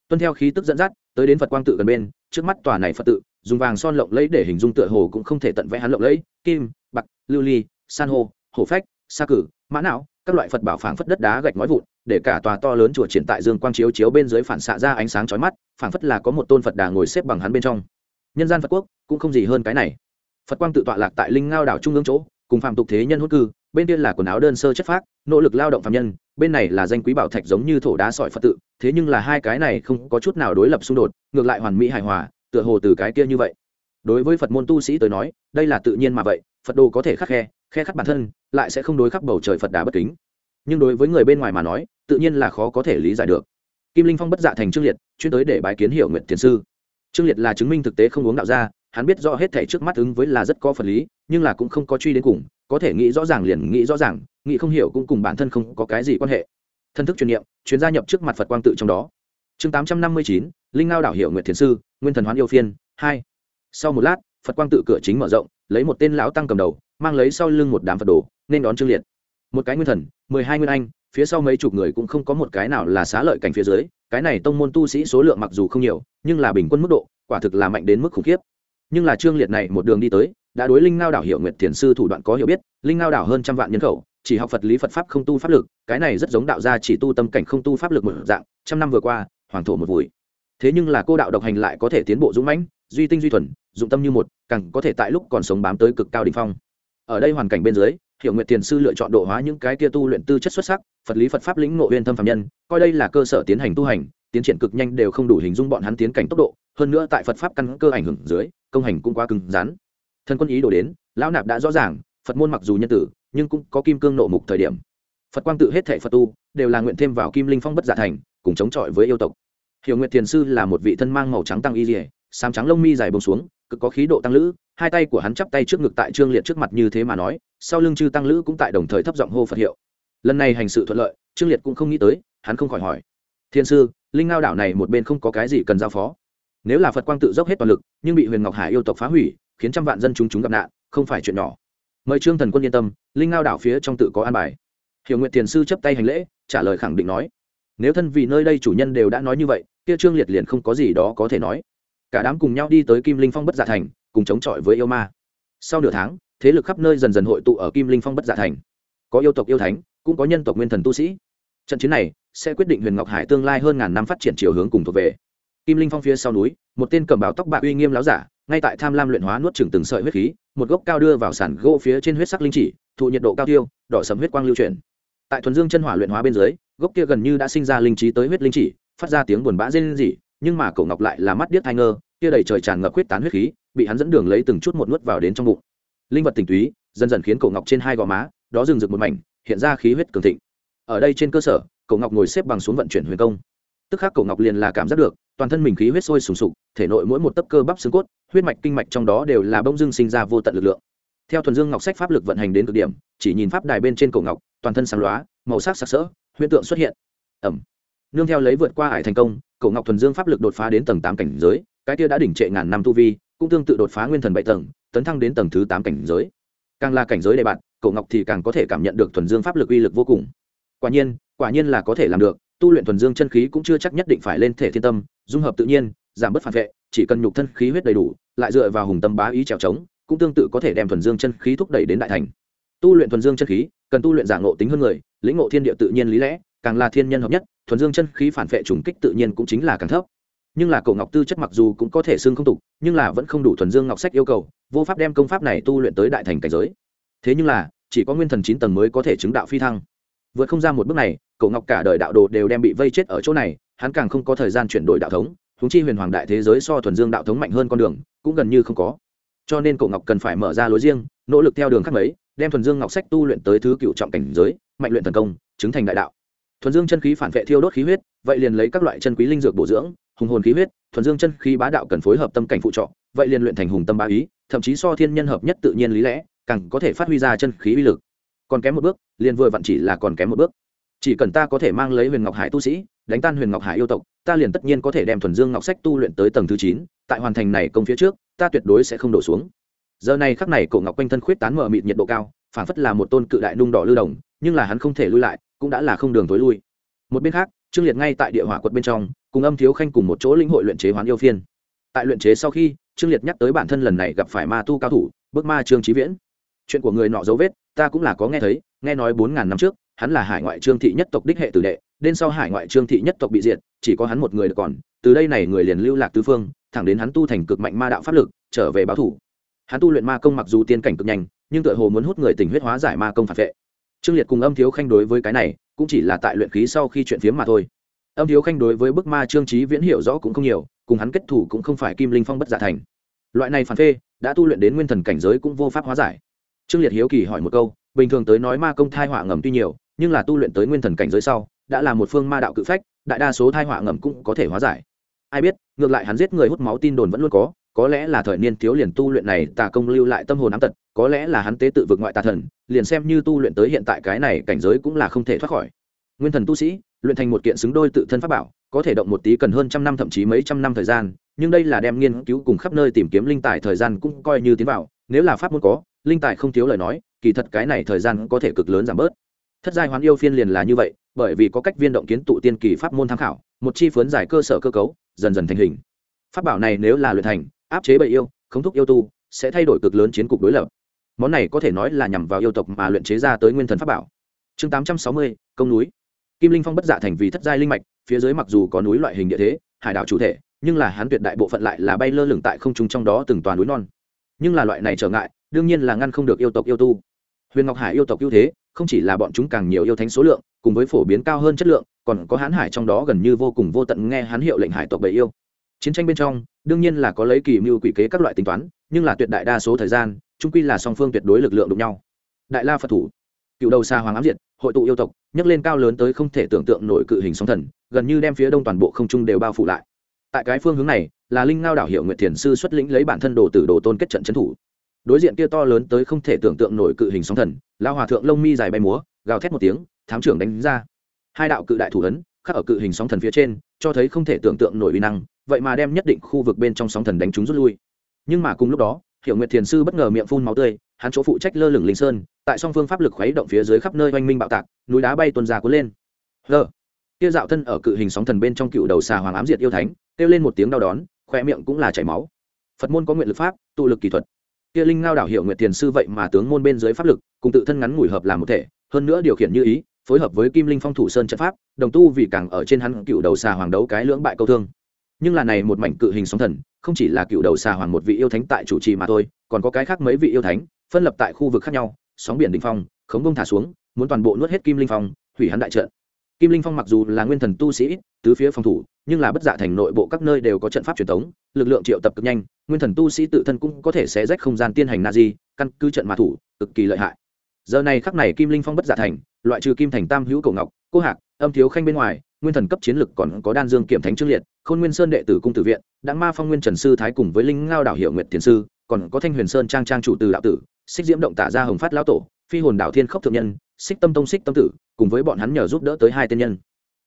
Tuân theo khí tức dẫn dắt, tới đến phật quang tự gần bên, trước mắt tòa này phật tự, dùng vàng son lộng lẫy để hình dung tựa hồ cũng không thể tận vẽ hắn lộng lẫy, kim lưu ly, san hô, hổ phách, sa cử, mã não, các loại phật bảo phảng phất đất đá gạch nói vụn, để cả tòa to lớn chùa triển tại dương quang chiếu chiếu bên dưới phản xạ ra ánh sáng chói mắt, phảng phất là có một tôn phật đà ngồi xếp bằng hắn bên trong. Nhân gian phật quốc cũng không gì hơn cái này. Phật quang tự tọa lạc tại linh ngao đảo trung ương chỗ, cùng phạm tục thế nhân hốt cư, bên kia là quần áo đơn sơ chất phác, nỗ lực lao động phạm nhân, bên này là danh quý bảo thạch giống như thổ đá sỏi phật tự, thế nhưng là hai cái này không có chút nào đối lập xung đột, ngược lại hoàn mỹ hài hòa, tựa hồ từ cái kia như vậy. Đối với phật môn tu sĩ tới nói, đây là tự nhiên mà vậy phật đồ có thể khắc khe khe khắc bản thân, lại sẽ không đối khắc bầu trời phật đà bất kính. Nhưng đối với người bên ngoài mà nói, tự nhiên là khó có thể lý giải được. Kim linh phong bất dạ thành trương liệt, chuyên tới để bái kiến hiểu nguyện thiền sư. Trương liệt là chứng minh thực tế không uống đạo ra hắn biết rõ hết thể trước mắt ứng với là rất có phật lý, nhưng là cũng không có truy đến cùng, có thể nghĩ rõ ràng liền nghĩ rõ ràng, nghĩ không hiểu cũng cùng bản thân không có cái gì quan hệ. Thân thức truyền niệm, chuyên gia nhập trước mặt phật quang tự trong đó. Chương tám trăm năm mươi chín, linh ngao đảo hiệu nguyện thiền sư, nguyên thần hoán yêu phiên, hai. Sau một lát phật quang tự cửa chính mở rộng, lấy một tên lão tăng cầm đầu, mang lấy sau lưng một đám phật đồ, nên đón trương liệt. Một cái nguyên thần, mười hai nguyên anh, phía sau mấy chục người cũng không có một cái nào là xá lợi cảnh phía dưới, cái này tông môn tu sĩ số lượng mặc dù không nhiều, nhưng là bình quân mức độ, quả thực là mạnh đến mức khủng khiếp. Nhưng là trương liệt này một đường đi tới, đã đối linh ngao đảo hiệu nguyệt thiền sư thủ đoạn có hiểu biết, linh ngao đảo hơn trăm vạn nhân khẩu, chỉ học phật lý phật pháp không tu pháp lực, cái này rất giống đạo gia chỉ tu tâm cảnh không tu pháp lực một dạng, trăm năm vừa qua, hoàng thổ một vùi. Thế nhưng là cô đạo độc hành lại có thể tiến bộ dũng mãnh duy tinh duy thuần, dụng tâm như một, càng có thể tại lúc còn sống bám tới cực cao đỉnh phong. Ở đây hoàn cảnh bên dưới, hiểu nguyện tiền sư lựa chọn độ hóa những cái kia tu luyện tư chất xuất sắc, phật lý phật pháp lĩnh ngộ uyên thâm phạm nhân, coi đây là cơ sở tiến hành tu hành, tiến triển cực nhanh đều không đủ hình dung bọn hắn tiến cảnh tốc độ, hơn nữa tại phật pháp căn cơ ảnh hưởng dưới, công hành cũng quá cứng rắn. Thân quân ý đổ đến, lão nạp đã rõ ràng, phật môn mặc dù nhân tử, nhưng cũng có kim cương nộ mục thời điểm. Phật quang tự hết thể phật tu, đều là nguyện thêm vào kim linh phong bất giả thành, cùng chống chọi với yêu tộc. Hiểu nguyện thiền sư là một vị thân mang màu trắng tăng y dỉa sám trắng lông mi dài bông xuống, cực có khí độ tăng lữ, hai tay của hắn chắp tay trước ngực tại trương liệt trước mặt như thế mà nói, sau lưng chư tăng lữ cũng tại đồng thời thấp giọng hô phật hiệu. Lần này hành sự thuận lợi, trương liệt cũng không nghĩ tới, hắn không khỏi hỏi. Thiên sư, linh ngao đảo này một bên không có cái gì cần giao phó. Nếu là phật quang tự dốc hết toàn lực, nhưng bị huyền ngọc hải yêu tộc phá hủy, khiến trăm vạn dân chúng chúng gặp nạn, không phải chuyện nhỏ. Mời trương thần quân yên tâm, linh ngao đảo phía trong tự có an bài. Hiểu nguyện tiền sư chấp tay hành lễ, trả lời khẳng định nói. Nếu thân vì nơi đây chủ nhân đều đã nói như vậy, kia trương liệt liền không có gì đó có thể nói cả đám cùng nhau đi tới kim linh phong bất giả thành, cùng chống chọi với yêu ma. Sau nửa tháng, thế lực khắp nơi dần dần hội tụ ở kim linh phong bất giả thành. Có yêu tộc yêu thánh, cũng có nhân tộc nguyên thần tu sĩ. Trận chiến này sẽ quyết định huyền ngọc hải tương lai hơn ngàn năm phát triển chiều hướng cùng thuộc về. Kim linh phong phía sau núi, một tên cầm báo tóc bạc uy nghiêm láo giả, ngay tại tham lam luyện hóa nuốt chừng từng sợi huyết khí, một gốc cao đưa vào sản gỗ phía trên huyết sắc linh chỉ, thụ nhiệt độ cao tiêu, đỏ sầm huyết quang lưu chuyển. Tại thuần dương chân hỏa luyện hóa bên dưới, gốc kia gần như đã sinh ra linh trí tới huyết linh chỉ, phát ra tiếng buồn bã rên rỉ nhưng mà cậu ngọc lại là mắt điếc thai ngơ, kia đầy trời tràn ngập huyết tán huyết khí, bị hắn dẫn đường lấy từng chút một nuốt vào đến trong bụng. Linh vật tình túy, dần dần khiến cậu ngọc trên hai gò má, đó rừng rực một mảnh, hiện ra khí huyết cường thịnh. Ở đây trên cơ sở, cậu ngọc ngồi xếp bằng xuống vận chuyển huyền công. Tức khắc cậu ngọc liền là cảm giác được, toàn thân mình khí huyết sôi sùng sục, thể nội mỗi một tấc cơ bắp xương cốt, huyết mạch kinh mạch trong đó đều là bông dưng sinh ra vô tận lực lượng. Theo thuần dương ngọc sách pháp lực vận hành đến cực điểm, chỉ nhìn pháp đài bên trên cổ ngọc, toàn thân sáng lóa, màu sắc sặc sỡ, huyễn tượng xuất hiện. Ẩm. Nương theo lấy vượt qua hải thành công cổ ngọc thuần dương pháp lực đột phá đến tầng tám cảnh giới, cái kia đã đỉnh trệ ngàn năm tu vi, cũng tương tự đột phá nguyên thần bảy tầng, tấn thăng đến tầng thứ tám cảnh giới. Càng là cảnh giới đề bạt, cổ ngọc thì càng có thể cảm nhận được thuần dương pháp lực uy lực vô cùng. Quả nhiên quả nhiên là có thể làm được, tu luyện thuần dương chân khí cũng chưa chắc nhất định phải lên thể thiên tâm, dung hợp tự nhiên, giảm bớt phản vệ, chỉ cần nhục thân khí huyết đầy đủ, lại dựa vào hùng tâm bá ý trèo trống, cũng tương tự có thể đem thuần dương chân khí thúc đẩy đến đại thành. Tu luyện thuần dương chân khí, cần tu luyện giả ngộ tính hơn người, lĩnh ngộ thiên địa tự nhiên lý lẽ, càng là thiên nhân hợp nhất thuần dương chân khí phản vệ trùng kích tự nhiên cũng chính là càng thấp. Nhưng là cổ ngọc tư chất mặc dù cũng có thể xương không tục, nhưng là vẫn không đủ thuần dương ngọc sách yêu cầu, vô pháp đem công pháp này tu luyện tới đại thành cảnh giới. Thế nhưng là, chỉ có nguyên thần chín tầng mới có thể chứng đạo phi thăng. Vượt không ra một bước này, cổ ngọc cả đời đạo đồ đều đem bị vây chết ở chỗ này, hắn càng không có thời gian chuyển đổi đạo thống húng chi huyền hoàng đại thế giới so thuần dương đạo thống mạnh hơn con đường, cũng gần như không có. Cho nên cổ ngọc cần phải mở ra lối riêng, nỗ lực theo đường khác mấy, đem thuần dương ngọc sách tu luyện tới thứ cựu trọng cảnh giới, mạnh luyện thần công, chứng thành đại đạo thuần dương chân khí phản vệ thiêu đốt khí huyết, vậy liền lấy các loại chân quý linh dược bổ dưỡng, hùng hồn khí huyết, thuần dương chân khí bá đạo cần phối hợp tâm cảnh phụ trọ vậy liền luyện thành hùng tâm bá ý, thậm chí so thiên nhân hợp nhất tự nhiên lý lẽ, càng có thể phát huy ra chân khí uy lực. Còn kém một bước, liền vừa vặn chỉ là còn kém một bước. Chỉ cần ta có thể mang lấy huyền ngọc hải tu sĩ, đánh tan huyền ngọc hải yêu tộc, ta liền tất nhiên có thể đem thuần dương ngọc sách tu luyện tới tầng thứ chín, tại hoàn thành này công phía trước, ta tuyệt đối sẽ không đổ xuống. Giờ này khắc này cổ ngọc quanh thân khuyết tán mở mịt nhiệt độ cao, phản phất là một tôn cự đại nung đỏ lưu đồng nhưng là hắn không thể lui lại cũng đã là không đường tối lui. Một bên khác, trương liệt ngay tại địa hỏa quật bên trong, cùng âm thiếu khanh cùng một chỗ linh hội luyện chế hoán yêu phiên. Tại luyện chế sau khi, trương liệt nhắc tới bản thân lần này gặp phải ma tu cao thủ, bước ma trương trí viễn. Chuyện của người nọ dấu vết, ta cũng là có nghe thấy, nghe nói bốn ngàn năm trước, hắn là hải ngoại trương thị nhất tộc đích hệ tử đệ, đến sau hải ngoại trương thị nhất tộc bị diệt, chỉ có hắn một người được còn, từ đây này người liền lưu lạc tứ phương, thẳng đến hắn tu thành cực mạnh ma đạo pháp lực, trở về báo thủ. Hắn tu luyện ma công mặc dù tiên cảnh cực nhanh, nhưng tựa hồ muốn hút người tình huyết hóa giải ma công phản vệ trương liệt cùng âm thiếu khanh đối với cái này, cũng chỉ là tại luyện khí sau khi chuyện phiếm mà thôi. Âm thiếu khanh đối với bức ma trương trí viễn hiểu rõ cũng không nhiều, cùng hắn kết thủ cũng không phải kim linh phong bất giả thành. Loại này phản phê, đã tu luyện đến nguyên thần cảnh giới cũng vô pháp hóa giải. Trương liệt hiếu kỳ hỏi một câu, bình thường tới nói ma công thai họa ngầm tuy nhiều, nhưng là tu luyện tới nguyên thần cảnh giới sau, đã là một phương ma đạo cự phách, đại đa số thai họa ngầm cũng có thể hóa giải. Ai biết, ngược lại hắn giết người hút máu tin đồn vẫn luôn có có lẽ là thời niên thiếu liền tu luyện này tà công lưu lại tâm hồn ám tật có lẽ là hắn tế tự vực ngoại tà thần, liền xem như tu luyện tới hiện tại cái này cảnh giới cũng là không thể thoát khỏi. Nguyên thần tu sĩ, luyện thành một kiện xứng đôi tự thân pháp bảo, có thể động một tí cần hơn trăm năm thậm chí mấy trăm năm thời gian, nhưng đây là đem nghiên cứu cùng khắp nơi tìm kiếm linh tài thời gian cũng coi như tiến vào, nếu là pháp môn có, linh tài không thiếu lời nói, kỳ thật cái này thời gian có thể cực lớn giảm bớt. Thất giai hoán yêu phiên liền là như vậy, bởi vì có cách viên động kiến tụ tiên kỳ pháp môn tham khảo, một chi phướn giải cơ sở cơ cấu, dần dần thành hình. Pháp bảo này nếu là luyện thành, áp chế bậy yêu, khống thúc yêu tu, sẽ thay đổi cực lớn chiến cục đối lập món này có thể nói là nhằm vào yêu tộc mà luyện chế ra tới nguyên thần pháp bảo. Chương tám trăm sáu mươi, công núi. Kim linh phong bất dạ thành vì thất giai linh mạch, phía dưới mặc dù có núi loại hình địa thế, hải đảo chủ thể, nhưng là hắn tuyệt đại bộ phận lại là bay lơ lửng tại không trung trong đó từng toàn núi non. Nhưng là loại này trở ngại, đương nhiên là ngăn không được yêu tộc yêu tu. Huyền ngọc hải yêu tộc ưu thế, không chỉ là bọn chúng càng nhiều yêu thánh số lượng, cùng với phổ biến cao hơn chất lượng, còn có hán hải trong đó gần như vô cùng vô tận nghe hắn hiệu lệnh hải tộc bầy yêu. Chiến tranh bên trong, đương nhiên là có lấy kỳ mưu quỷ kế các loại tính toán nhưng là tuyệt đại đa số thời gian trung quy là song phương tuyệt đối lực lượng đụng nhau. Đại la phật thủ, cựu đầu xa hoàng ám diệt, hội tụ yêu tộc, nhấc lên cao lớn tới không thể tưởng tượng nổi cự hình sóng thần, gần như đem phía đông toàn bộ không trung đều bao phủ lại. Tại cái phương hướng này, là linh ngao đảo hiệu nguyệt thiền sư xuất lĩnh lấy bản thân đồ tử đồ tôn kết trận trấn thủ. Đối diện kia to lớn tới không thể tưởng tượng nổi cự hình sóng thần lao hòa thượng lông mi dài bay múa, gào thét một tiếng, thám trưởng đánh ra. Hai đạo cự đại thủ ấn, khắc ở cự hình sóng thần phía trên, cho thấy không thể tưởng tượng nổi uy năng, vậy mà đem nhất định khu vực bên trong sóng thần đánh chúng rút lui nhưng mà cùng lúc đó hiệu nguyệt thiền sư bất ngờ miệng phun máu tươi, hắn chỗ phụ trách lơ lửng linh sơn, tại song phương pháp lực khuấy động phía dưới khắp nơi oanh minh bạo tạc, núi đá bay tuần ra cuốn lên. Hờ! Kia dạo thân ở cự hình sóng thần bên trong cựu đầu xà hoàng ám diệt yêu thánh, kêu lên một tiếng đau đón khoe miệng cũng là chảy máu. Phật môn có nguyện lực pháp, tụ lực kỹ thuật. Kia linh ngao đảo hiệu nguyệt thiền sư vậy mà tướng môn bên dưới pháp lực, cùng tự thân ngắn ngủi hợp làm một thể, hơn nữa điều khiển như ý, phối hợp với kim linh phong thủ sơn trận pháp, đồng tu vì càng ở trên hắn cựu đầu xà hoàng đấu cái lưỡng bại câu thương nhưng là này một mảnh cự hình sóng thần, không chỉ là cựu đầu xà hoàng một vị yêu thánh tại chủ trì mà thôi, còn có cái khác mấy vị yêu thánh, phân lập tại khu vực khác nhau, sóng biển đình phong, khống bông thả xuống, muốn toàn bộ nuốt hết kim linh phong, hủy hắn đại trận. Kim linh phong mặc dù là nguyên thần tu sĩ, tứ phía phòng thủ, nhưng là bất dạ thành nội bộ các nơi đều có trận pháp truyền thống lực lượng triệu tập cực nhanh, nguyên thần tu sĩ tự thân cũng có thể xé rách không gian tiên hành na di, căn cứ trận mà thủ, cực kỳ lợi hại. Giờ này khắc này kim linh phong bất dạ thành, loại trừ kim thành tam hữu cổ ngọc, cô hạc, âm thiếu khanh bên ngoài nguyên thần cấp chiến lực còn có đan dương kiểm thánh trương liệt, khôn nguyên sơn đệ tử cung tử viện, đặng ma phong nguyên trần sư thái cùng với linh ngao đảo hiệu nguyệt thiền sư, còn có thanh huyền sơn trang trang chủ từ đạo tử, xích diễm động tả ra hồng phát lão tổ, phi hồn đảo thiên khốc thượng nhân, xích tâm tông xích tâm tử, cùng với bọn hắn nhờ giúp đỡ tới hai tên nhân.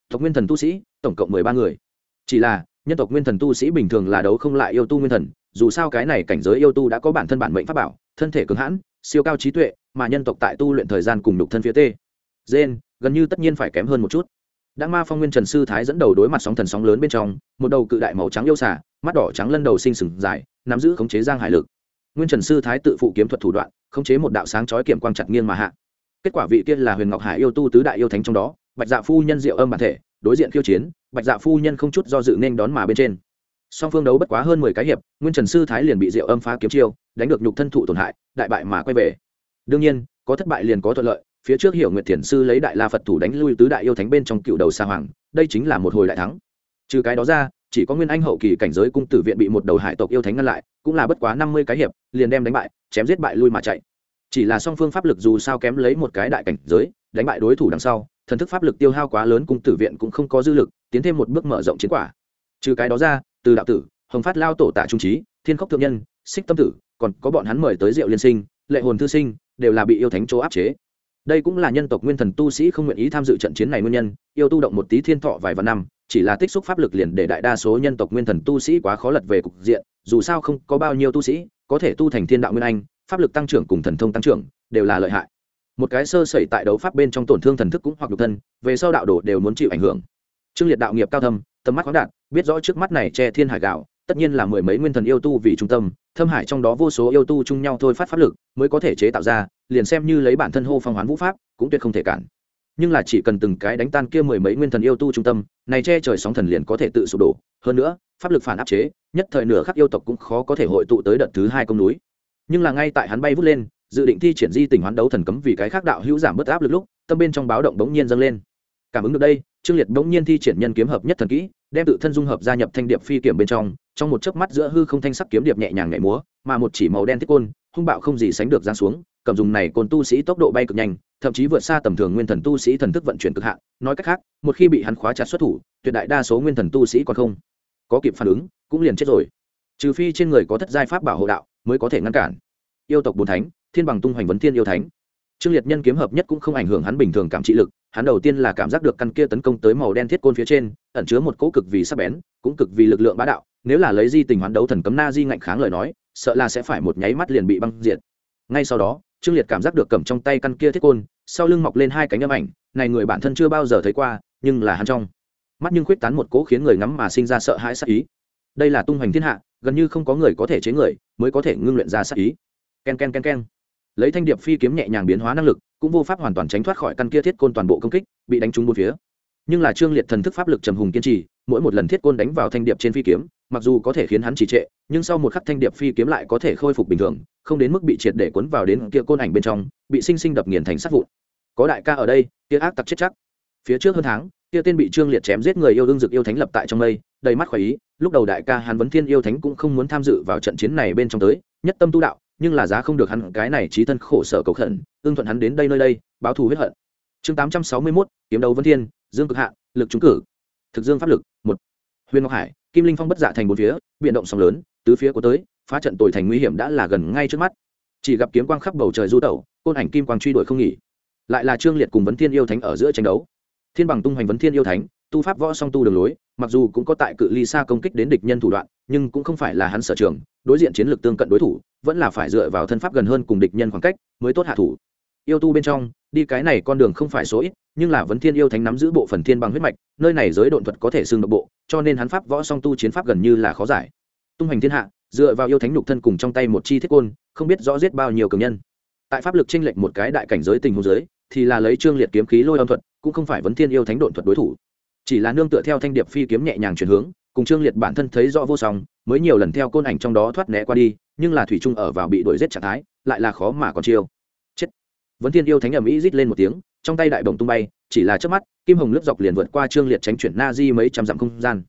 Tộc nguyên thần tu sĩ, tổng cộng mười ba người. Chỉ là, nhân tộc nguyên thần tu sĩ bình thường là đấu không lại yêu tu nguyên thần, dù sao cái này cảnh giới yêu tu đã có bản thân bản mệnh pháp bảo, thân thể cứng hãn, siêu cao trí tuệ, mà nhân tộc tại tu luyện thời gian cùng đục thân phía tê. Gen, gần như tất nhiên phải kém hơn một chút đã ma phong nguyên trần sư thái dẫn đầu đối mặt sóng thần sóng lớn bên trong, một đầu cự đại màu trắng yêu xả mắt đỏ trắng lân đầu sinh sừng dài, nắm giữ khống chế giang hải lực. Nguyên trần sư thái tự phụ kiếm thuật thủ đoạn, khống chế một đạo sáng chói kiểm quang chặt nghiêng mà hạ. Kết quả vị tiên là huyền ngọc hải yêu tu tứ đại yêu thánh trong đó, bạch dạ phu nhân diệu âm bản thể, đối diện khiêu chiến, bạch dạ phu nhân không chút do dự nên đón mà bên trên. Song phương đấu bất quá hơn mười cái hiệp, nguyên trần sư thái liền bị diệu âm phá kiếm chiêu, đánh được nhục thân thụ tổn hại, đại bại mà quay về. Đương nhiên, có thất bại liền có thuận lợi phía trước hiểu nguyệt thiền sư lấy đại la phật thủ đánh lui tứ đại yêu thánh bên trong cựu đầu sa hoàng, đây chính là một hồi đại thắng. Trừ cái đó ra, chỉ có nguyên anh hậu kỳ cảnh giới cung tử viện bị một đầu hải tộc yêu thánh ngăn lại, cũng là bất quá năm mươi cái hiệp, liền đem đánh bại, chém giết bại lui mà chạy. Chỉ là song phương pháp lực dù sao kém lấy một cái đại cảnh giới, đánh bại đối thủ đằng sau, thần thức pháp lực tiêu hao quá lớn cung tử viện cũng không có dư lực, tiến thêm một bước mở rộng chiến quả. Trừ cái đó ra, từ đạo tử, hồng phát lao tổ tạ trung trí, thiên khốc thượng nhân, xích tâm tử, còn có bọn hắn mời tới diệu liên sinh, lệ hồn thư sinh, đều là bị yêu thánh chỗ áp chế đây cũng là nhân tộc nguyên thần tu sĩ không nguyện ý tham dự trận chiến này nguyên nhân, yêu tu động một tí thiên thọ vài vạn năm, chỉ là tích xúc pháp lực liền để đại đa số nhân tộc nguyên thần tu sĩ quá khó lật về cục diện, dù sao không có bao nhiêu tu sĩ, có thể tu thành thiên đạo nguyên anh, pháp lực tăng trưởng cùng thần thông tăng trưởng, đều là lợi hại. Một cái sơ sẩy tại đấu pháp bên trong tổn thương thần thức cũng hoặc nhục thân, về sau đạo đồ đều muốn chịu ảnh hưởng. Trương liệt đạo nghiệp cao thâm, tầm mắt khoáng đạt, biết rõ trước mắt này che thiên hải gạo tất nhiên là mười mấy nguyên thần yêu tu vì trung tâm, thâm hải trong đó vô số yêu tu chung nhau thôi phát pháp lực, mới có thể chế tạo ra, liền xem như lấy bản thân hô phong hoán vũ pháp, cũng tuyệt không thể cản. Nhưng là chỉ cần từng cái đánh tan kia mười mấy nguyên thần yêu tu trung tâm, này che trời sóng thần liền có thể tự sụp đổ. Hơn nữa, pháp lực phản áp chế, nhất thời nửa khắc yêu tộc cũng khó có thể hội tụ tới đợt thứ hai công núi. Nhưng là ngay tại hắn bay vút lên, dự định thi triển di tình hoán đấu thần cấm vì cái khác đạo hữu giảm bớt áp lực lúc, tâm bên trong báo động bỗng nhiên dâng lên. Cảm ứng được đây, trương liệt bỗng nhiên thi triển nhân kiếm hợp nhất thần kỹ đem tự thân dung hợp gia nhập thanh điệp phi kiểm bên trong trong một chớp mắt giữa hư không thanh sắc kiếm điệp nhẹ nhàng nhảy múa, mà một chỉ màu đen thiết côn, hung bạo không gì sánh được ra xuống, cầm dùng này côn tu sĩ tốc độ bay cực nhanh, thậm chí vượt xa tầm thường nguyên thần tu sĩ thần thức vận chuyển cực hạn. Nói cách khác, một khi bị hắn khóa chặt xuất thủ, tuyệt đại đa số nguyên thần tu sĩ còn không có kịp phản ứng, cũng liền chết rồi. Trừ phi trên người có thất giai pháp bảo hộ đạo mới có thể ngăn cản. Yêu tộc bốn thánh, thiên bằng tung hoành vấn thiên yêu thánh. Trương liệt nhân kiếm hợp nhất cũng không ảnh hưởng hắn bình thường cảm trị lực hắn đầu tiên là cảm giác được căn kia tấn công tới màu đen thiết côn phía trên, ẩn chứa một cỗ cực vì sắc bén, cũng cực vì lực lượng bá đạo, nếu là lấy di tình hoán đấu thần cấm na di ngạnh kháng lời nói, sợ là sẽ phải một nháy mắt liền bị băng diệt. Ngay sau đó, trương liệt cảm giác được cầm trong tay căn kia thiết côn, sau lưng mọc lên hai cánh âm ảnh, này người bản thân chưa bao giờ thấy qua, nhưng là hắn trong mắt nhưng khuyết tán một cỗ khiến người ngắm mà sinh ra sợ hãi sắc ý. Đây là tung hoành thiên hạ, gần như không có người có thể chế người, mới có thể ngưng luyện ra sắc ý. Ken ken ken ken. Lấy thanh điệp phi kiếm nhẹ nhàng biến hóa năng lực cũng vô pháp hoàn toàn tránh thoát khỏi căn kia thiết côn toàn bộ công kích, bị đánh trúng bốn phía. Nhưng là trương liệt thần thức pháp lực trầm hùng kiên trì, mỗi một lần thiết côn đánh vào thanh điệp trên phi kiếm, mặc dù có thể khiến hắn trì trệ, nhưng sau một khắc thanh điệp phi kiếm lại có thể khôi phục bình thường, không đến mức bị triệt để cuốn vào đến kia côn ảnh bên trong, bị sinh sinh đập nghiền thành sát vụn. Có đại ca ở đây, kia ác tặc chết chắc. Phía trước hơn tháng, kia tên bị trương liệt chém giết người yêu đương dực yêu thánh lập tại trong mây, đầy mắt khoái ý, lúc đầu đại ca hắn vấn thiên yêu thánh cũng không muốn tham dự vào trận chiến này bên trong tới, nhất tâm tu đạo nhưng là giá không được hắn cái này trí thân khổ sở cầu khẩn, ưng thuận hắn đến đây nơi đây, báo thù huyết hận. Chương tám trăm sáu mươi mốt, kiếm đấu vân thiên, dương cực hạ, lực trúng cử. Thực dương pháp lực, một. Huyền ngọc hải, kim linh phong bất dạ thành bốn phía, biển động sóng lớn, tứ phía có tới, phá trận tồi thành nguy hiểm đã là gần ngay trước mắt. Chỉ gặp kiếm quang khắp bầu trời du tẩu, côn ảnh kim quang truy đuổi không nghỉ. Lại là trương liệt cùng vấn thiên yêu thánh ở giữa tranh đấu. Thiên bằng tung hoành vấn thiên yêu thánh, tu pháp võ song tu đường lối, mặc dù cũng có tại cự ly xa công kích đến địch nhân thủ đoạn, nhưng cũng không phải là hắn sở trường, đối diện chiến lược tương cận đối thủ vẫn là phải dựa vào thân pháp gần hơn cùng địch nhân khoảng cách mới tốt hạ thủ. Yêu tu bên trong, đi cái này con đường không phải số ít, nhưng là vấn thiên yêu thánh nắm giữ bộ phần thiên bằng huyết mạch, nơi này giới độn thuật có thể xưng độc bộ, cho nên hắn pháp võ song tu chiến pháp gần như là khó giải. Tung hành thiên hạ, dựa vào yêu thánh nhục thân cùng trong tay một chi thiết côn, không biết rõ giết bao nhiêu cường nhân. Tại pháp lực tranh lệch một cái đại cảnh giới tình huống giới thì là lấy trương liệt kiếm khí lôi âm thuật, cũng không phải vấn thiên yêu thánh độn thuật đối thủ. Chỉ là nương tựa theo thanh điệp phi kiếm nhẹ nhàng chuyển hướng, cùng trương liệt bản thân thấy rõ vô song, mới nhiều lần theo côn ảnh trong đó thoát né qua đi nhưng là thủy trung ở vào bị đuổi giết trạng thái, lại là khó mà còn chiêu. Chết. Vấn thiên yêu thánh ầm ĩ rít lên một tiếng, trong tay đại bồng tung bay, chỉ là trước mắt, kim hồng lướt dọc liền vượt qua trương liệt tránh chuyển na di mấy trăm dặm không gian.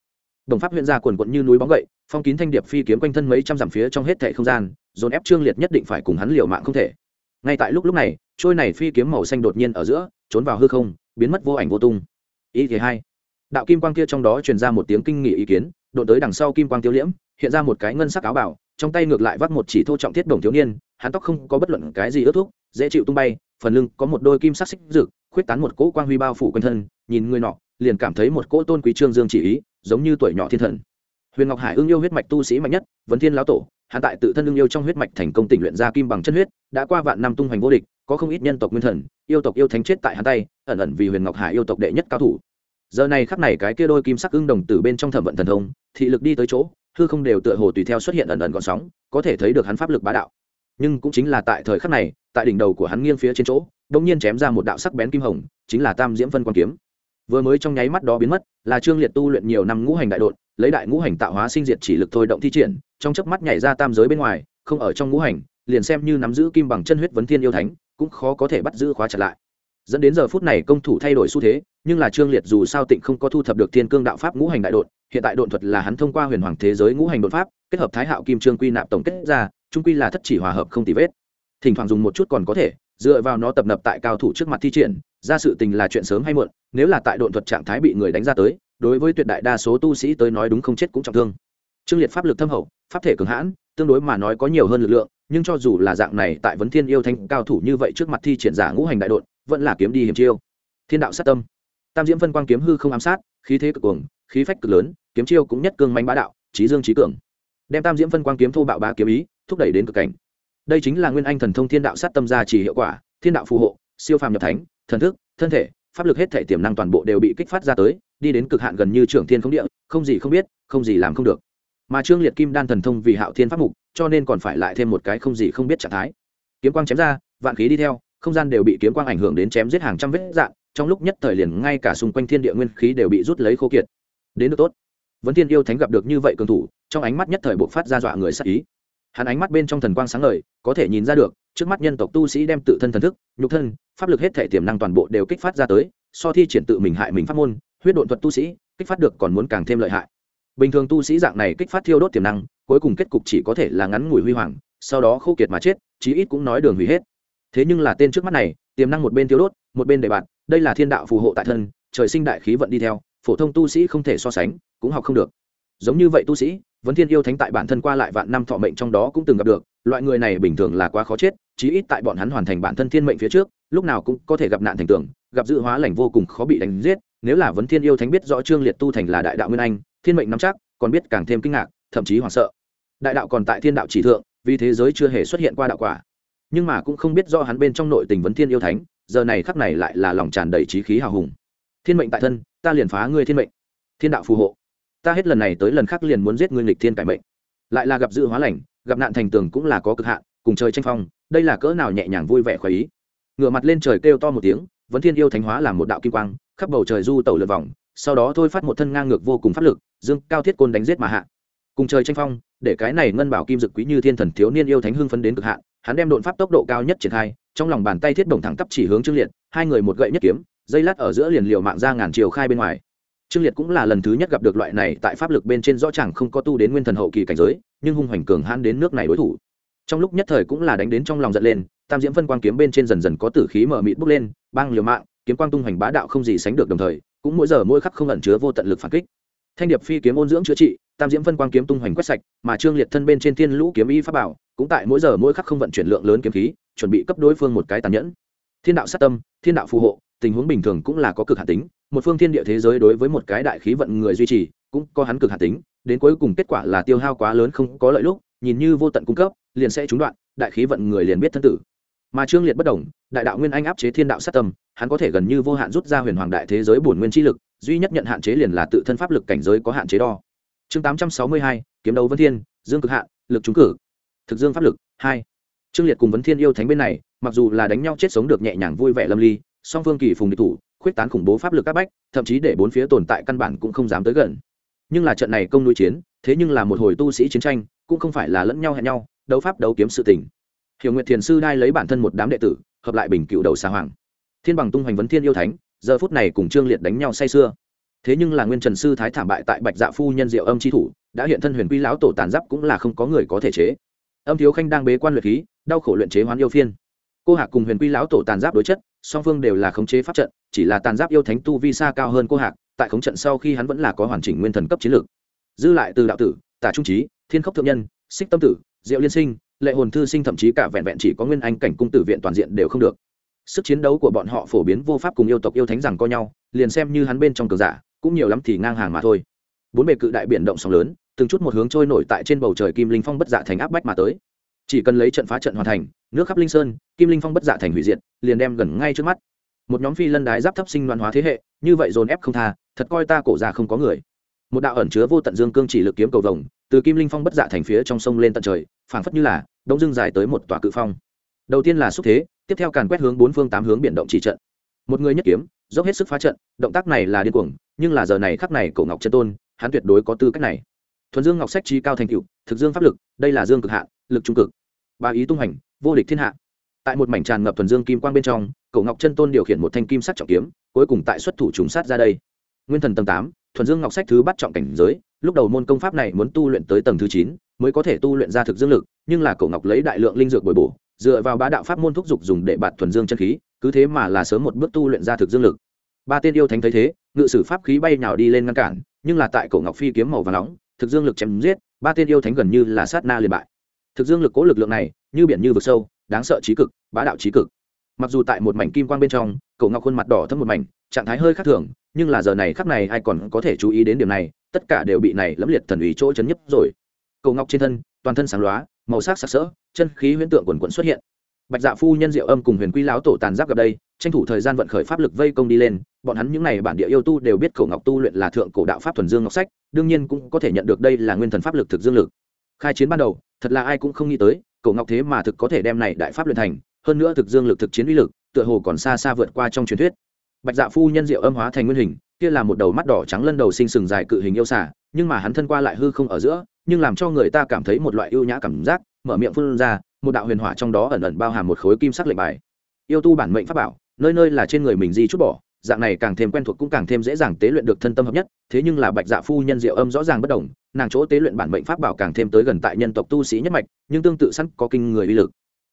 Đồng pháp huyện ra quần quận như núi bóng gậy, phong kín thanh điệp phi kiếm quanh thân mấy trăm dặm phía trong hết thẻ không gian, dồn ép trương liệt nhất định phải cùng hắn liều mạng không thể. Ngay tại lúc lúc này, trôi này phi kiếm màu xanh đột nhiên ở giữa, trốn vào hư không, biến mất vô ảnh vô tung. Ý thứ hai đạo kim quang kia trong đó truyền ra một tiếng kinh nghị ý kiến đột tới đằng sau kim quang tiêu liễm, hiện ra một cái ngân sắc áo bảo, trong tay ngược lại vắt một chỉ thô trọng thiết đồng thiếu niên, hắn tóc không có bất luận cái gì ướt thuốc, dễ chịu tung bay, phần lưng có một đôi kim sắc xích rực khuyết tán một cỗ quang huy bao phủ quanh thân, nhìn người nọ, liền cảm thấy một cỗ tôn quý trương dương chỉ ý, giống như tuổi nhỏ thiên thần. Huyền ngọc hải ưng yêu huyết mạch tu sĩ mạnh nhất vấn thiên lão tổ hạ tại tự thân ưng yêu trong huyết mạch thành công tỉnh luyện ra kim bằng chân huyết, đã qua vạn năm tung hoành vô địch, có không ít nhân tộc nguyên thần, yêu tộc yêu thánh chết tại hắn tay, ẩn ẩn vì huyền ngọc hải yêu tộc đệ nhất cao thủ giờ này khắc này cái kia đôi kim sắc ưng đồng từ bên trong thẩm vận thần thông, thị lực đi tới chỗ, hư không đều tựa hồ tùy theo xuất hiện ẩn ẩn còn sóng, có thể thấy được hắn pháp lực bá đạo. Nhưng cũng chính là tại thời khắc này, tại đỉnh đầu của hắn nghiêng phía trên chỗ đông nhiên chém ra một đạo sắc bén kim hồng, chính là tam diễm phân quan kiếm. Vừa mới trong nháy mắt đó biến mất, là trương liệt tu luyện nhiều năm ngũ hành đại đột lấy đại ngũ hành tạo hóa sinh diệt chỉ lực thôi động thi triển, trong chớp mắt nhảy ra tam giới bên ngoài, không ở trong ngũ hành, liền xem như nắm giữ kim bằng chân huyết vấn thiên yêu thánh, cũng khó có thể bắt giữ khóa chặt lại dẫn đến giờ phút này công thủ thay đổi xu thế, nhưng là trương liệt dù sao tịnh không có thu thập được thiên cương đạo pháp ngũ hành đại đột hiện tại đột thuật là hắn thông qua huyền hoàng thế giới ngũ hành đột pháp, kết hợp thái hạo kim trương quy nạp tổng kết ra trung quy là thất chỉ hòa hợp không tì vết. Thỉnh thoảng dùng một chút còn có thể, dựa vào nó tập nập tại cao thủ trước mặt thi triển, ra sự tình là chuyện sớm hay muộn, nếu là tại độn thuật trạng thái bị người đánh ra tới, đối với tuyệt đại đa số tu sĩ tới nói đúng không chết cũng trọng thương. Trương liệt pháp lực thâm hậu, pháp thể cường hãn, tương đối mà nói có nhiều hơn lực lượng, nhưng cho dù là dạng này tại vấn thiên yêu thanh cao thủ như vậy trước mặt thi triển giả ngũ hành đại đột vẫn là kiếm đi hiểm chiêu. Thiên đạo sát tâm. Tam diễm phân quang kiếm hư không ám sát, khí thế cực cuồng, khí phách cực lớn, kiếm chiêu cũng nhất cương manh bá đạo trí dương trí cường. Đem tam diễm phân quang kiếm thô bạo bá kiếm ý, thúc đẩy đến cực cảnh. Đây chính là nguyên anh thần thông thiên đạo sát tâm gia chỉ hiệu quả, thiên đạo phù hộ, siêu phàm nhập thánh, thần thức, thân thể, pháp lực hết thể tiềm năng toàn bộ đều bị kích phát ra tới, đi đến cực hạn gần như trưởng thiên không địa, không gì không biết, không gì làm không được. Mà trương liệt kim đan thần thông vì hạo thiên pháp mục, cho nên còn phải lại thêm một cái không gì không biết trạng thái. Kiếm quang chém ra, vạn khí đi theo không gian đều bị kiếm quang ảnh hưởng đến chém giết hàng trăm vết dạn trong lúc nhất thời liền ngay cả xung quanh thiên địa nguyên khí đều bị rút lấy khô kiệt. Đến được tốt. Vấn thiên yêu thánh gặp được như vậy cường thủ, trong ánh mắt nhất thời buộc phát ra dọa người sắc ý. Hắn ánh mắt bên trong thần quang sáng ngời, có thể nhìn ra được, trước mắt nhân tộc tu sĩ đem tự thân thần thức, nhục thân, pháp lực hết thể tiềm năng toàn bộ đều kích phát ra tới, so thi triển tự mình hại mình pháp môn, huyết độn thuật tu sĩ, kích phát được còn muốn càng thêm lợi hại. Bình thường tu sĩ dạng này kích phát thiêu đốt tiềm năng, cuối cùng kết cục chỉ có thể là ngắn ngủi huy hoàng, sau đó khô kiệt mà chết, chí ít cũng nói đường hủy hết thế nhưng là tên trước mắt này, tiềm năng một bên thiếu đốt, một bên đề bạt đây là thiên đạo phù hộ tại thân, trời sinh đại khí vận đi theo, phổ thông tu sĩ không thể so sánh, cũng học không được. Giống như vậy tu sĩ, vấn thiên yêu thánh tại bản thân qua lại vạn năm thọ mệnh trong đó cũng từng gặp được, loại người này bình thường là quá khó chết, chí ít tại bọn hắn hoàn thành bản thân thiên mệnh phía trước, lúc nào cũng có thể gặp nạn thành tưởng gặp dự hóa lành vô cùng khó bị đánh giết, nếu là vấn thiên yêu thánh biết rõ trương liệt tu thành là đại đạo nguyên anh, thiên mệnh nắm chắc, còn biết càng thêm kinh ngạc, thậm chí hoảng sợ. Đại đạo còn tại thiên đạo chỉ thượng, vì thế giới chưa hề xuất hiện qua đạo quả nhưng mà cũng không biết do hắn bên trong nội tình vấn thiên yêu thánh, giờ này khắc này lại là lòng tràn đầy trí khí hào hùng. Thiên mệnh tại thân, ta liền phá ngươi thiên mệnh. Thiên đạo phù hộ. Ta hết lần này tới lần khác liền muốn giết ngươi nghịch thiên cải mệnh. Lại là gặp dự hóa lành, gặp nạn thành tường cũng là có cực hạn, cùng trời tranh phong, đây là cỡ nào nhẹ nhàng vui vẻ khoái ý. Ngửa mặt lên trời kêu to một tiếng, vấn thiên yêu thánh hóa làm một đạo kim quang, khắp bầu trời du tẩu lượt vòng, sau đó thôi phát một thân ngang ngược vô cùng pháp lực, dương cao thiết côn đánh giết mà hạ. Cùng trời tranh phong, để cái này ngân bảo kim dực quý như thiên thần thiếu niên yêu thánh hưng phấn đến cực hạn hắn đem đột pháp tốc độ cao nhất triển khai, trong lòng bàn tay thiết đồng thẳng tắp chỉ hướng trương liệt, hai người một gậy nhất kiếm, dây lát ở giữa liền liều mạng ra ngàn chiều khai bên ngoài. Trương liệt cũng là lần thứ nhất gặp được loại này tại pháp lực bên trên rõ ràng không có tu đến nguyên thần hậu kỳ cảnh giới, nhưng hung hoành cường hãn đến nước này đối thủ. Trong lúc nhất thời cũng là đánh đến trong lòng giận lên, tam diễm phân quang kiếm bên trên dần dần có tử khí mở mịt bốc lên băng liều mạng, kiếm quang tung hoành bá đạo không gì sánh được đồng thời, cũng mỗi giờ mỗi khắc không ẩn chứa vô tận lực phản kích. Thanh điệp phi kiếm ôn dưỡng chữa trị tam diễm phân quang kiếm tung hoành quét sạch, mà trương liệt thân bên trên thiên lũ kiếm y pháp bảo, cũng tại mỗi giờ mỗi khắc không vận chuyển lượng lớn kiếm khí, chuẩn bị cấp đối phương một cái tàn nhẫn. Thiên đạo sát tâm, thiên đạo phù hộ, tình huống bình thường cũng là có cực hạn tính, một phương thiên địa thế giới đối với một cái đại khí vận người duy trì, cũng có hắn cực hạn tính, đến cuối cùng kết quả là tiêu hao quá lớn không có lợi lúc, nhìn như vô tận cung cấp, liền sẽ trúng đoạn, đại khí vận người liền biết thân tử. Mà trương liệt bất đồng, đại đạo nguyên anh áp chế thiên đạo sát tâm, hắn có thể gần như vô hạn rút ra huyền hoàng đại thế giới bổn nguyên chi lực, duy nhất nhận hạn chế liền là tự thân pháp lực cảnh giới có hạn chế đo chương tám trăm sáu mươi hai kiếm đấu vân thiên dương cực hạ, lực trúng cử. Thực dương pháp lực hai. Trương liệt cùng vấn thiên yêu thánh bên này mặc dù là đánh nhau chết sống được nhẹ nhàng vui vẻ lâm ly song phương kỳ phùng địch thủ khuyết tán khủng bố pháp lực các bách thậm chí để bốn phía tồn tại căn bản cũng không dám tới gần. Nhưng là trận này công nuôi chiến thế nhưng là một hồi tu sĩ chiến tranh cũng không phải là lẫn nhau hẹn nhau đấu pháp đấu kiếm sự tình. Hiểu nguyệt thiền sư đai lấy bản thân một đám đệ tử hợp lại bình cựu đầu xà hoàng. Thiên bằng tung hoành vấn thiên yêu thánh giờ phút này cùng trương liệt đánh nhau say sưa thế nhưng là nguyên trần sư thái thảm bại tại bạch dạ phu nhân diệu âm c thủ, đã hiện thân huyền quy lão tổ tàn giáp cũng là không có người có thể chế. Âm thiếu khanh đang bế quan luyện khí, đau khổ luyện chế hoán yêu phiên. Cô hạc cùng huyền quy lão tổ tàn giáp đối chất, song phương đều là khống chế pháp trận, chỉ là tàn giáp yêu thánh tu vi xa cao hơn cô hạc, tại khống trận sau khi hắn vẫn là có hoàn chỉnh nguyên thần cấp chiến lược. Dư lại từ đạo tử tả trung trí, thiên khốc thượng nhân, xích tâm tử, diệu liên sinh, lệ hồn thư sinh thậm chí cả vẹn vẹn chỉ có nguyên anh cảnh cung tử viện toàn diện đều không được. Sức chiến đấu của bọn họ phổ biến vô pháp cùng yêu tộc yêu thánh rằng co nhau, liền xem như hắn bên trong cường giả cũng nhiều lắm thì ngang hàng mà thôi. Bốn bề cự đại biển động sóng lớn, từng chút một hướng trôi nổi tại trên bầu trời kim linh phong bất dạ thành áp bách mà tới. Chỉ cần lấy trận phá trận hoàn thành, nước khắp linh sơn, kim linh phong bất dạ thành hủy diệt, liền đem gần ngay trước mắt. Một nhóm phi lân đái giáp thấp sinh loạn hóa thế hệ, như vậy dồn ép không tha, thật coi ta cổ ra không có người. Một đạo ẩn chứa vô tận dương cương chỉ lực kiếm cầu vồng, từ kim linh phong bất dạ thành phía trong sông lên tận trời, phảng phất như là đông dương dài tới một tòa cự phong. Đầu tiên là xúc thế, tiếp theo càn quét hướng bốn phương tám hướng biển động chỉ trận một người nhất kiếm, dốc hết sức phá trận, động tác này là điên cuồng, nhưng là giờ này khắc này cổ ngọc chân tôn, hắn tuyệt đối có tư cách này. Thuần dương ngọc sách trí cao thành cựu thực dương pháp lực, đây là dương cực hạ lực trung cực. Ba ý tung hành, vô địch thiên hạ. Tại một mảnh tràn ngập thuần dương kim quang bên trong, cổ ngọc chân tôn điều khiển một thanh kim sắc trọng kiếm, cuối cùng tại xuất thủ trùng sát ra đây. Nguyên thần tầng tám, thuần dương ngọc sách thứ bắt trọng cảnh giới, lúc đầu môn công pháp này muốn tu luyện tới tầng thứ chín, mới có thể tu luyện ra thực dương lực, nhưng là cổ ngọc lấy đại lượng linh dược bồi bổ dựa vào bá đạo pháp môn thúc dục dùng để bạt thuần dương chân khí, cứ thế mà là sớm một bước tu luyện ra thực dương lực. Ba tên yêu thánh thấy thế, ngự sử pháp khí bay nào đi lên ngăn cản, nhưng là tại cổ ngọc phi kiếm màu vàng nóng, thực dương lực chém giết, ba tên yêu thánh gần như là sát na liền bại. Thực dương lực cố lực lượng này, như biển như vực sâu, đáng sợ chí cực, bá đạo chí cực. Mặc dù tại một mảnh kim quang bên trong, cổ ngọc khuôn mặt đỏ thẫm một mảnh, trạng thái hơi khác thường, nhưng là giờ này khắc này ai còn có thể chú ý đến điểm này, tất cả đều bị này lẫm liệt thần ủy chỗ chấn nhấp rồi. Cổ ngọc trên thân, toàn thân sáng loá màu sắc sặc sỡ, chân khí huyễn tượng quần quần xuất hiện. Bạch dạ phu nhân diệu âm cùng huyền quy lão tổ tàn giáp gặp đây, tranh thủ thời gian vận khởi pháp lực vây công đi lên, bọn hắn những n à y bản địa yêu tu đều biết cổ ngọc tu luyện là thượng cổ đạo pháp thuần dương ngọc sách, đương nhiên cũng có thể nhận được đây là nguyên thần pháp lực thực dương lực. Khai chiến ban đầu, thật là ai cũng không nghĩ tới, cổ ngọc thế mà thực có thể đem này đại pháp luyện thành, hơn nữa thực dương lực thực chiến uy lực, tựa hồ còn xa xa vượt qua trong truyền thuyết. Bạch dạ phu nhân diệu âm hóa thành nguyên hình, kia là một đầu mắt đỏ trắng lân đầu sinh sừng dài cự hình yêu xả nhưng mà hắn thân qua lại hư không ở giữa nhưng làm cho người ta cảm thấy một loại ưu nhã cảm giác, mở miệng phun ra, một đạo huyền hỏa trong đó ẩn ẩn bao hàm một khối kim sắc lệnh bài. Yêu tu bản mệnh pháp bảo, nơi nơi là trên người mình di chút bỏ, dạng này càng thêm quen thuộc cũng càng thêm dễ dàng tế luyện được thân tâm hợp nhất, thế nhưng là bạch dạ phu nhân diệu âm rõ ràng bất đồng, nàng chỗ tế luyện bản mệnh pháp bảo càng thêm tới gần tại nhân tộc tu sĩ nhất mạch, nhưng tương tự sẵn có kinh người uy lực.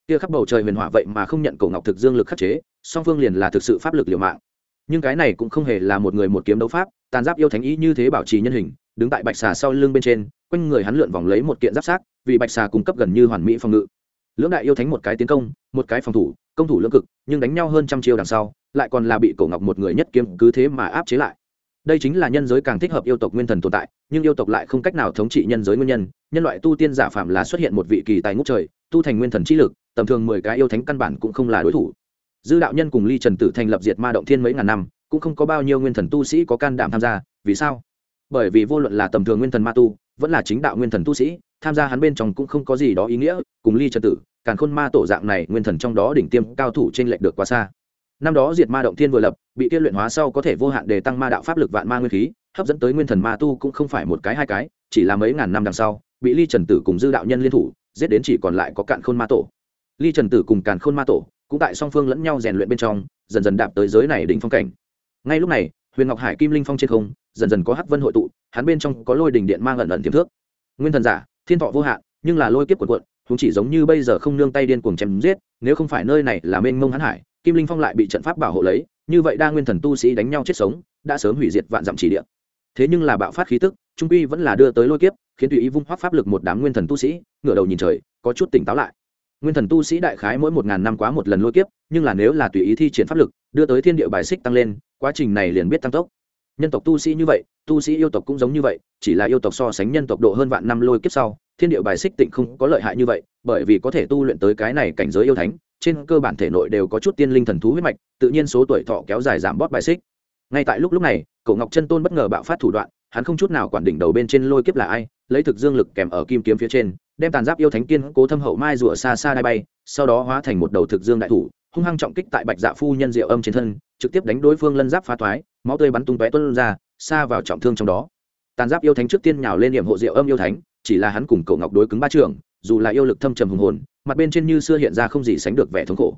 Kia khắp bầu trời huyền hỏa vậy mà không nhận cổ ngọc thực dương lực khắc chế, song phương liền là thực sự pháp lực liều mạng. Nhưng cái này cũng không hề là một người một kiếm đấu pháp, tàn giáp yêu thánh ý như thế bảo trì nhân hình, đứng tại bạch xà sau lưng bên trên quanh người hắn lượn vòng lấy một kiện giáp sát vì bạch xà cung cấp gần như hoàn mỹ phòng ngự. Lưỡng đại yêu thánh một cái tiến công, một cái phòng thủ, công thủ lưỡng cực, nhưng đánh nhau hơn trăm chiêu đằng sau, lại còn là bị cổ ngọc một người nhất kiếm cứ thế mà áp chế lại. Đây chính là nhân giới càng thích hợp yêu tộc nguyên thần tồn tại, nhưng yêu tộc lại không cách nào thống trị nhân giới nguyên nhân. Nhân loại tu tiên giả phạm là xuất hiện một vị kỳ tài ngút trời, tu thành nguyên thần trí lực, tầm thường mười cái yêu thánh căn bản cũng không là đối thủ. Dư đạo nhân cùng ly trần tử thành lập diệt ma động thiên mấy ngàn năm, cũng không có bao nhiêu nguyên thần tu sĩ có can đảm tham gia. Vì sao? Bởi vì vô luận là tầm thường nguyên thần ma tu vẫn là chính đạo nguyên thần tu sĩ, tham gia hắn bên trong cũng không có gì đó ý nghĩa, cùng ly trần tử, càn khôn ma tổ dạng này nguyên thần trong đó đỉnh tiêm cao thủ trên lệch được quá xa. Năm đó diệt ma động thiên vừa lập, bị tiên luyện hóa sau có thể vô hạn để tăng ma đạo pháp lực vạn ma nguyên khí, hấp dẫn tới nguyên thần ma tu cũng không phải một cái hai cái, chỉ là mấy ngàn năm đằng sau, bị ly trần tử cùng dư đạo nhân liên thủ, giết đến chỉ còn lại có cạn khôn ma tổ. Ly trần tử cùng càn khôn ma tổ cũng tại song phương lẫn nhau rèn luyện bên trong, dần dần đạp tới giới này đỉnh phong cảnh. Ngay lúc này, huyền ngọc hải kim linh phong trên không dần dần có hắc vân hội tụ, hắn bên trong có lôi đình điện mang ẩn ẩn tiềm thước nguyên thần giả, thiên thọ vô hạn, nhưng là lôi kiếp quần quận chúng chỉ giống như bây giờ không nương tay điên cuồng chém giết, nếu không phải nơi này là mênh mông hắn hải, kim linh phong lại bị trận pháp bảo hộ lấy, như vậy đa nguyên thần tu sĩ đánh nhau chết sống, đã sớm hủy diệt vạn dặm chỉ địa. Thế nhưng là bạo phát khí tức, trung quy vẫn là đưa tới lôi kiếp, khiến tùy ý vung hoác pháp lực một đám nguyên thần tu sĩ, ngửa đầu nhìn trời, có chút tỉnh táo lại. Nguyên thần tu sĩ đại khái mỗi một ngàn năm quá một lần lôi kiếp, nhưng là nếu là tùy ý thi triển pháp lực, đưa tới thiên địa bài xích tăng lên, quá trình này liền biết tăng tốc nhân tộc tu sĩ như vậy, tu sĩ yêu tộc cũng giống như vậy, chỉ là yêu tộc so sánh nhân tộc độ hơn vạn năm lôi kiếp sau, thiên địa bài xích tịnh không có lợi hại như vậy, bởi vì có thể tu luyện tới cái này cảnh giới yêu thánh, trên cơ bản thể nội đều có chút tiên linh thần thú huyết mạch, tự nhiên số tuổi thọ kéo dài giảm bót bài xích. Ngay tại lúc lúc này cậu ngọc chân tôn bất ngờ bạo phát thủ đoạn, hắn không chút nào quản đỉnh đầu bên trên lôi kiếp là ai, lấy thực dương lực kèm ở kim kiếm phía trên, đem tàn giáp yêu thánh kiên cố thâm hậu mai rùa xa xa đai bay, sau đó hóa thành một đầu thực dương đại thủ hung hăng trọng kích tại bạch dạ phu nhân diệu âm trên thân, trực tiếp đánh đối phương lân giáp phá thoái, máu tươi bắn tung tóe tuân ra, xa vào trọng thương trong đó. Tàn giáp yêu thánh trước tiên nhào lên điểm hộ diệu âm yêu thánh, chỉ là hắn cùng cậu ngọc đối cứng ba trường, dù là yêu lực thâm trầm hùng hồn, mặt bên trên như xưa hiện ra không gì sánh được vẻ thống khổ.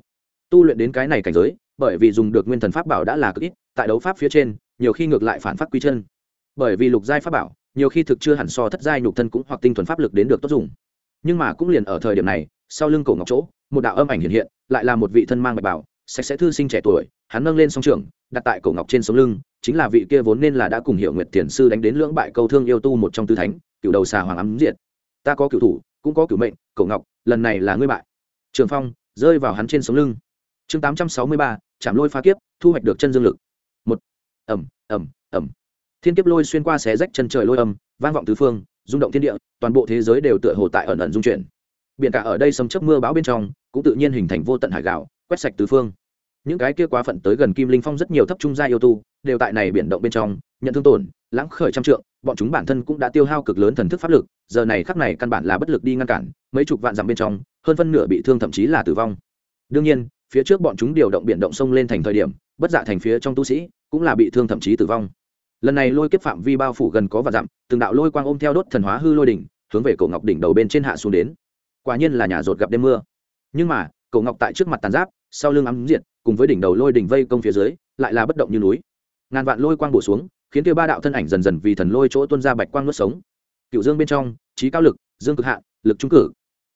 Tu luyện đến cái này cảnh giới, bởi vì dùng được nguyên thần pháp bảo đã là cực ít, tại đấu pháp phía trên, nhiều khi ngược lại phản phát quy chân. Bởi vì lục giai pháp bảo, nhiều khi thực chưa hẳn so thất giai nhục thân cũng hoặc tinh thuần pháp lực đến được tốt dùng. Nhưng mà cũng liền ở thời điểm này, sau lưng cổ ngọc chỗ một đạo âm ảnh hiện hiện, lại là một vị thân mang bạch bảo, sạch sẽ thư sinh trẻ tuổi, hắn nâng lên song trường đặt tại cổ ngọc trên sống lưng, chính là vị kia vốn nên là đã cùng hiểu nguyệt thiền sư đánh đến lưỡng bại câu thương yêu tu một trong tư thánh, cựu đầu xà hoàng ấm diệt. Ta có cựu thủ, cũng có cựu mệnh, cổ ngọc, lần này là ngươi bại. Trường phong, rơi vào hắn trên sống lưng. Chương tám trăm sáu mươi ba, chạm lôi phá kiếp, thu hoạch được chân dương lực. Một. Ẩm ẩm ẩm thiên kiếp lôi xuyên qua xé rách chân trời lôi âm, vang vọng tứ phương, rung động thiên địa, toàn bộ thế giới đều tựa hồ tại ẩn ẩn dung chuyển biển cả ở đây sấm chớp mưa bão bên trong, cũng tự nhiên hình thành vô tận hải gạo, quét sạch tứ phương. Những cái kia quá phận tới gần kim linh phong rất nhiều thấp trung gia yêu tu, đều tại này biển động bên trong, nhận thương tổn, lãng khởi trăm trượng, bọn chúng bản thân cũng đã tiêu hao cực lớn thần thức pháp lực, giờ này khắc này căn bản là bất lực đi ngăn cản, mấy chục vạn dặm bên trong, hơn phân nửa bị thương thậm chí là tử vong. Đương nhiên, phía trước bọn chúng điều động biển động sông lên thành thời điểm, bất dạ thành phía trong tu sĩ cũng là bị thương thậm chí tử vong. Lần này lôi kiếp phạm vi bao phủ gần có và dặm, từng đạo lôi quang ôm theo đốt thần hóa hư lôi đỉnh, hướng về cổ ngọc đỉnh đầu bên trên hạ xuống đến quả nhiên là nhà rột gặp đêm mưa. Nhưng mà cổ ngọc tại trước mặt tàn giáp, sau lưng ấm diện cùng với đỉnh đầu lôi đỉnh vây công phía dưới, lại là bất động như núi. Ngàn vạn lôi quang bổ xuống, khiến kia ba đạo thân ảnh dần dần vì thần lôi chỗ tuân ra bạch quang nuốt sống. Cựu dương bên trong, trí cao lực, dương cực hạ lực trung cử.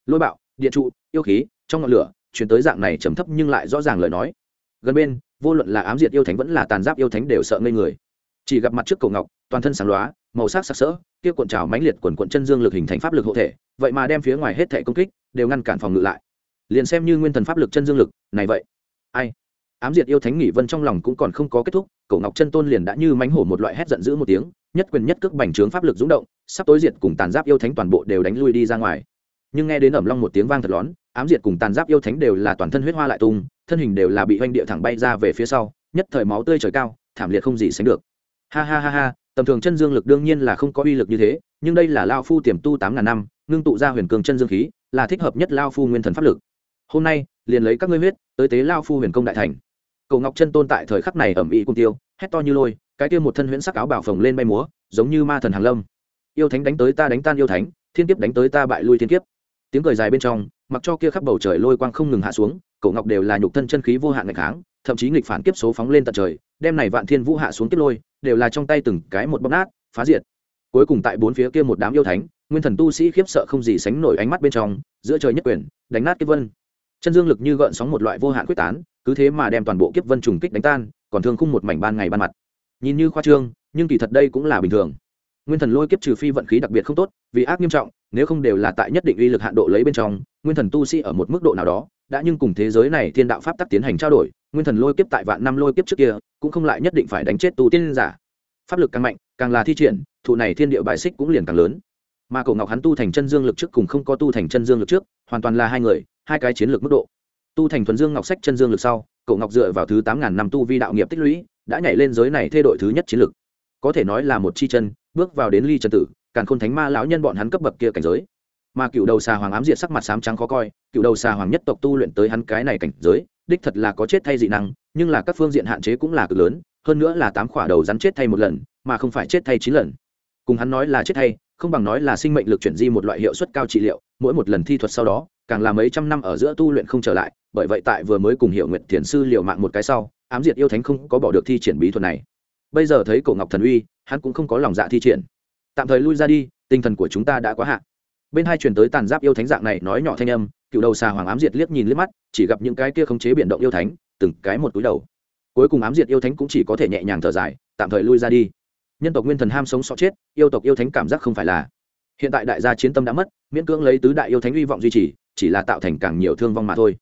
Lôi bạo, điện trụ, yêu khí, trong ngọn lửa chuyển tới dạng này trầm thấp nhưng lại rõ ràng lời nói. Gần bên, vô luận là ám diệt yêu thánh vẫn là tàn giáp yêu thánh đều sợ ngây người. Chỉ gặp mặt trước cổ ngọc, toàn thân sáng loá màu sắc sặc sỡ, kia cuộn trào mãnh liệt quần cuộn chân dương lực hình thành pháp lực hộ thể, vậy mà đem phía ngoài hết thể công kích đều ngăn cản phòng ngự lại. Liền xem như nguyên thần pháp lực chân dương lực, này vậy, ai? Ám diệt yêu thánh nghỉ vân trong lòng cũng còn không có kết thúc, cổ ngọc chân tôn liền đã như mánh hổ một loại hét giận dữ một tiếng, nhất quyền nhất cước bành trướng pháp lực rúng động, sắp tối diệt cùng tàn giáp yêu thánh toàn bộ đều đánh lui đi ra ngoài. Nhưng nghe đến ẩm long một tiếng vang thật lón, ám diệt cùng tàn giáp yêu thánh đều là toàn thân huyết hoa lại tung, thân hình đều là bị oanh địa thẳng bay ra về phía sau, nhất thời máu tươi trời cao, thảm liệt không gì sánh được. Ha ha ha ha tầm thường chân dương lực đương nhiên là không có uy lực như thế, nhưng đây là lao phu tiềm tu tám ngàn năm, ngưng tụ ra huyền cường chân dương khí, là thích hợp nhất lao phu nguyên thần pháp lực. Hôm nay, liền lấy các ngươi huyết, tới tế lao phu huyền công đại thành. Cầu ngọc chân tôn tại thời khắc này ẩm ĩ cung tiêu, hét to như lôi, cái tiêu một thân huyễn sắc áo bảo phồng lên bay múa, giống như ma thần hàng lâm. Yêu thánh đánh tới ta đánh tan yêu thánh, thiên kiếp đánh tới ta bại lui thiên kiếp. Tiếng cười dài bên trong, mặc cho kia khắp bầu trời lôi quang không ngừng hạ xuống cổ ngọc đều là nhục thân chân khí vô hạn ngày kháng, thậm chí nghịch phản kiếp số phóng lên tận trời đem này vạn thiên vũ hạ xuống tiếp lôi, đều là trong tay từng cái một bóc nát, phá diệt. Cuối cùng tại bốn phía kia một đám yêu thánh, nguyên thần tu sĩ khiếp sợ không gì sánh nổi ánh mắt bên trong, giữa trời nhất quyền, đánh nát kiếp vân. Chân dương lực như gợn sóng một loại vô hạn quyết tán, cứ thế mà đem toàn bộ kiếp vân trùng kích đánh tan, còn thương khung một mảnh ban ngày ban mặt. Nhìn như khoa trương, nhưng kỳ thật đây cũng là bình thường. Nguyên thần lôi kiếp trừ phi vận khí đặc biệt không tốt, vì ác nghiêm trọng, nếu không đều là tại nhất định uy lực hạn độ lấy bên trong, nguyên thần tu sĩ ở một mức độ nào đó, đã nhưng cùng thế giới này thiên đạo pháp tắc tiến hành trao đổi nguyên thần lôi kiếp tại vạn năm lôi kiếp trước kia, cũng không lại nhất định phải đánh chết tu tiên giả. Pháp lực càng mạnh, càng là thi triển, thụ này thiên địa bài xích cũng liền càng lớn. Mà cổ ngọc hắn tu thành chân dương lực trước cùng không có tu thành chân dương lực trước, hoàn toàn là hai người, hai cái chiến lược mức độ. Tu thành thuần dương ngọc sách chân dương lực sau, cổ ngọc dựa vào thứ tám ngàn năm tu vi đạo nghiệp tích lũy, đã nhảy lên giới này thay đổi thứ nhất chiến lược. Có thể nói là một chi chân, bước vào đến ly trần tử càng khôn thánh ma lão nhân bọn hắn cấp bậc kia cảnh giới mà cựu đầu xà hoàng ám diệt sắc mặt sám trắng khó coi, cựu đầu xà hoàng nhất tộc tu luyện tới hắn cái này cảnh giới, đích thật là có chết thay dị năng, nhưng là các phương diện hạn chế cũng là cực lớn, hơn nữa là tám khỏa đầu rắn chết thay một lần, mà không phải chết thay chín lần. Cùng hắn nói là chết thay, không bằng nói là sinh mệnh lực chuyển di một loại hiệu suất cao trị liệu, mỗi một lần thi thuật sau đó, càng là mấy trăm năm ở giữa tu luyện không trở lại, bởi vậy tại vừa mới cùng hiệu nguyện thiền sư liều mạng một cái sau, ám diệt yêu thánh không có bỏ được thi triển bí thuật này. Bây giờ thấy cổ ngọc thần uy, hắn cũng không có lòng dạ thi triển. Tạm thời lui ra đi, tinh thần của chúng ta đã quá hạn bên hai truyền tới tàn giáp yêu thánh dạng này nói nhỏ thanh âm, cựu đầu xà hoàng ám diệt liếc nhìn liếc mắt, chỉ gặp những cái kia khống chế biển động yêu thánh, từng cái một túi đầu. Cuối cùng ám diệt yêu thánh cũng chỉ có thể nhẹ nhàng thở dài, tạm thời lui ra đi. Nhân tộc nguyên thần ham sống sọ chết, yêu tộc yêu thánh cảm giác không phải là. Hiện tại đại gia chiến tâm đã mất, miễn cưỡng lấy tứ đại yêu thánh hy vọng duy trì, chỉ là tạo thành càng nhiều thương vong mà thôi.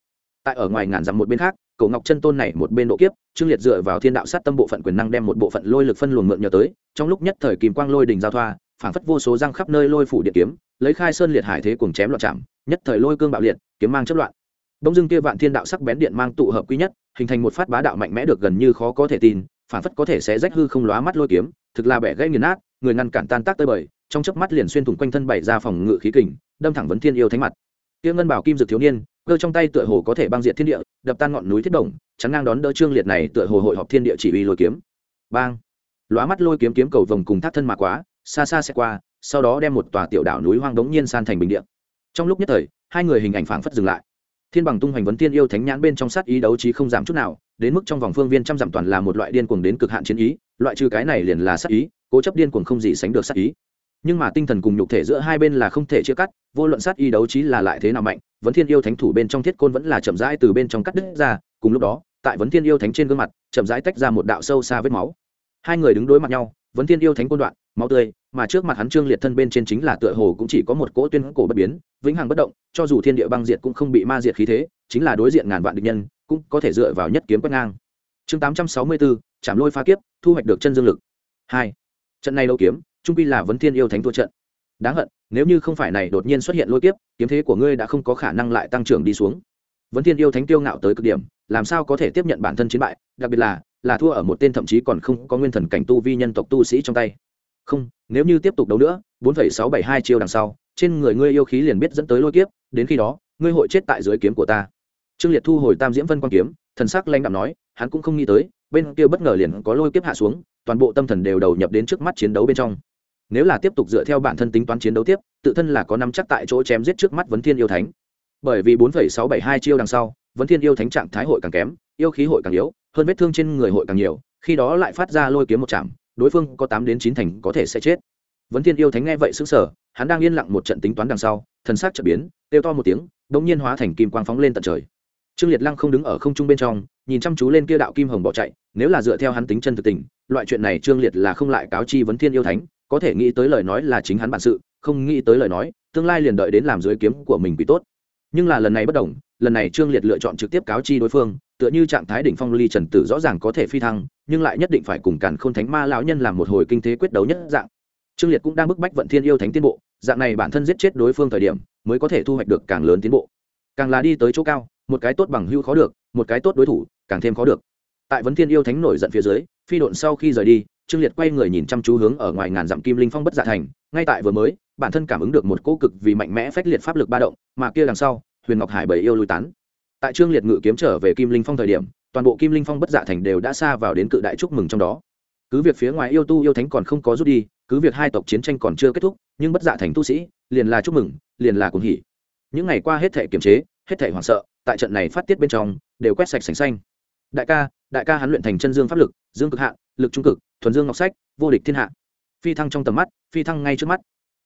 Tại ở ngoài ngàn dặm một bên khác, cổ ngọc chân tôn này một bên độ kiếp, trương liệt dựa vào thiên đạo sát tâm bộ phận quyền năng đem một bộ phận lôi lực phân luồng mượn nhờ tới, trong lúc nhất thời kìm quang lôi đình giao thoa phảng phất vô số răng khắp nơi lôi phủ điện kiếm, lấy khai sơn liệt hải thế cùng chém loạn chạm, nhất thời lôi cương bạo liệt, kiếm mang chất loạn. Đông dương kia vạn thiên đạo sắc bén điện mang tụ hợp quy nhất, hình thành một phát bá đạo mạnh mẽ được gần như khó có thể tin, phảng phất có thể sẽ rách hư không lóa mắt lôi kiếm, thực là bẻ gãy nghiền nát, người ngăn cản tan tác tơi bời, trong chớp mắt liền xuyên thủng quanh thân bảy ra phòng ngự khí kình, đâm thẳng vấn thiên yêu thánh mặt. Tiêu ngân bảo kim dược thiếu niên, cơ trong tay tựa hồ có thể băng diệt thiên địa, đập tan ngọn núi thiết đồng chắn ngang đón đỡ trương liệt này tựa hồ hội họp thiên địa chỉ uy lôi kiếm. Bang! Lóa mắt lôi kiếm kiếm cầu vòng cùng thác thân mà quá xa xa sẽ qua, sau đó đem một tòa tiểu đảo núi hoang đống nhiên san thành bình địa. Trong lúc nhất thời, hai người hình ảnh phảng phất dừng lại. Thiên bằng tung hoành vấn thiên yêu thánh nhãn bên trong sát ý đấu trí không giảm chút nào, đến mức trong vòng phương viên trăm dặm toàn là một loại điên cuồng đến cực hạn chiến ý, loại trừ cái này liền là sát ý, cố chấp điên cuồng không gì sánh được sát ý. Nhưng mà tinh thần cùng nhục thể giữa hai bên là không thể chia cắt, vô luận sát ý đấu trí là lại thế nào mạnh, vấn thiên yêu thánh thủ bên trong thiết côn vẫn là chậm rãi từ bên trong cắt đứt ra, cùng lúc đó, tại vấn thiên yêu thánh trên gương mặt, chậm rãi tách ra một đạo sâu xa vết máu. Hai người đứng đối mặt nhau vấn thiên yêu thánh quân đoạn, máu tươi, mà trước mặt hắn trương liệt thân bên trên chính là tựa hồ cũng chỉ có một cỗ tuyên cổ bất biến, vĩnh hằng bất động, cho dù thiên địa băng diệt cũng không bị ma diệt khí thế, chính là đối diện ngàn vạn địch nhân, cũng có thể dựa vào nhất kiếm quét ngang. Chương tám trăm sáu mươi bốn chạm lôi pha kiếp, thu hoạch được chân dương lực. Hai. Trận này lâu kiếm, trung pi là vấn thiên yêu thánh thua trận. Đáng hận, nếu như không phải này đột nhiên xuất hiện lôi kiếp, kiếm thế của ngươi đã không có khả năng lại tăng trưởng đi xuống. Vấn thiên yêu thánh tiêu ngạo tới cực điểm, làm sao có thể tiếp nhận bản thân chiến bại, đặc biệt là là thua ở một tên thậm chí còn không có nguyên thần cảnh tu vi nhân tộc tu sĩ trong tay. Không, nếu như tiếp tục đấu nữa, bốn phẩy sáu bảy hai chiêu đằng sau, trên người ngươi yêu khí liền biết dẫn tới lôi kiếp, đến khi đó, ngươi hội chết tại dưới kiếm của ta. Trương liệt thu hồi tam diễm vân quan kiếm, thần sắc lanh đạm nói, hắn cũng không nghĩ tới, bên kia bất ngờ liền có lôi kiếp hạ xuống, toàn bộ tâm thần đều đầu nhập đến trước mắt chiến đấu bên trong. Nếu là tiếp tục dựa theo bản thân tính toán chiến đấu tiếp, tự thân là có nắm chắc tại chỗ chém giết trước mắt vấn thiên yêu thánh. Bởi vì bốn phẩy sáu bảy hai chiêu đằng sau, vấn thiên yêu thánh trạng thái hội càng kém, yêu khí hội càng yếu hơn vết thương trên người hội càng nhiều, khi đó lại phát ra lôi kiếm một chạm, đối phương có tám đến chín thành có thể sẽ chết. Vấn thiên yêu thánh nghe vậy xứng sở hắn đang yên lặng một trận tính toán đằng sau, thần sắc chợt biến, kêu to một tiếng đ ỗ n g nhiên hóa thành kim quang phóng lên tận trời. Trương liệt lăng không đứng ở không trung bên trong, nhìn chăm chú lên kia đạo kim hồng bỏ chạy, nếu là dựa theo hắn tính chân thực tình, loại chuyện này trương liệt là không lại cáo chi vấn thiên yêu thánh, có thể nghĩ tới lời nói là chính hắn bản sự, không nghĩ tới lời nói, tương lai liền đợi đến làm dưới kiếm của mình bị tốt. Nhưng là lần này bất đồng lần này trương liệt lựa chọn trực tiếp cáo chi đối phương, tựa như trạng thái đỉnh phong ly trần tử rõ ràng có thể phi thăng, nhưng lại nhất định phải cùng càn khôn thánh ma lão nhân làm một hồi kinh thế quyết đấu nhất dạng. Trương liệt cũng đang bức bách vận thiên yêu thánh tiến bộ, dạng này bản thân giết chết đối phương thời điểm, mới có thể thu hoạch được càng lớn tiến bộ. Càng là đi tới chỗ cao, một cái tốt bằng hưu khó được, một cái tốt đối thủ, càng thêm khó được. Tại vấn thiên yêu thánh nổi giận phía dưới, phi độn sau khi rời đi, trương liệt quay người nhìn chăm chú hướng ở ngoài ngàn dặm kim linh phong bất dạ thành, ngay tại vừa mới, bản thân cảm ứng được một cỗ cực vì mạnh mẽ phách liệt pháp lực ba động, mà kia đằng sau huyền ngọc hải bảy yêu lui tán. Tại trương liệt ngự kiếm trở về kim linh phong thời điểm, toàn bộ kim linh phong bất dạ thành đều đã xa vào đến cự đại chúc mừng trong đó. Cứ việc phía ngoài yêu tu yêu thánh còn không có rút đi, cứ việc hai tộc chiến tranh còn chưa kết thúc, nhưng bất dạ thành tu sĩ, liền là chúc mừng, liền là cuồng hỉ. Những ngày qua hết thể kiềm chế, hết thể hoảng sợ, tại trận này phát tiết bên trong, đều quét sạch sành xanh. Đại ca đại ca hắn luyện thành chân dương pháp lực, dương cực hạ, lực trung cực, thuần dương ngọc sách, vô địch thiên hạ. Phi thăng trong tầm mắt, phi thăng ngay trước mắt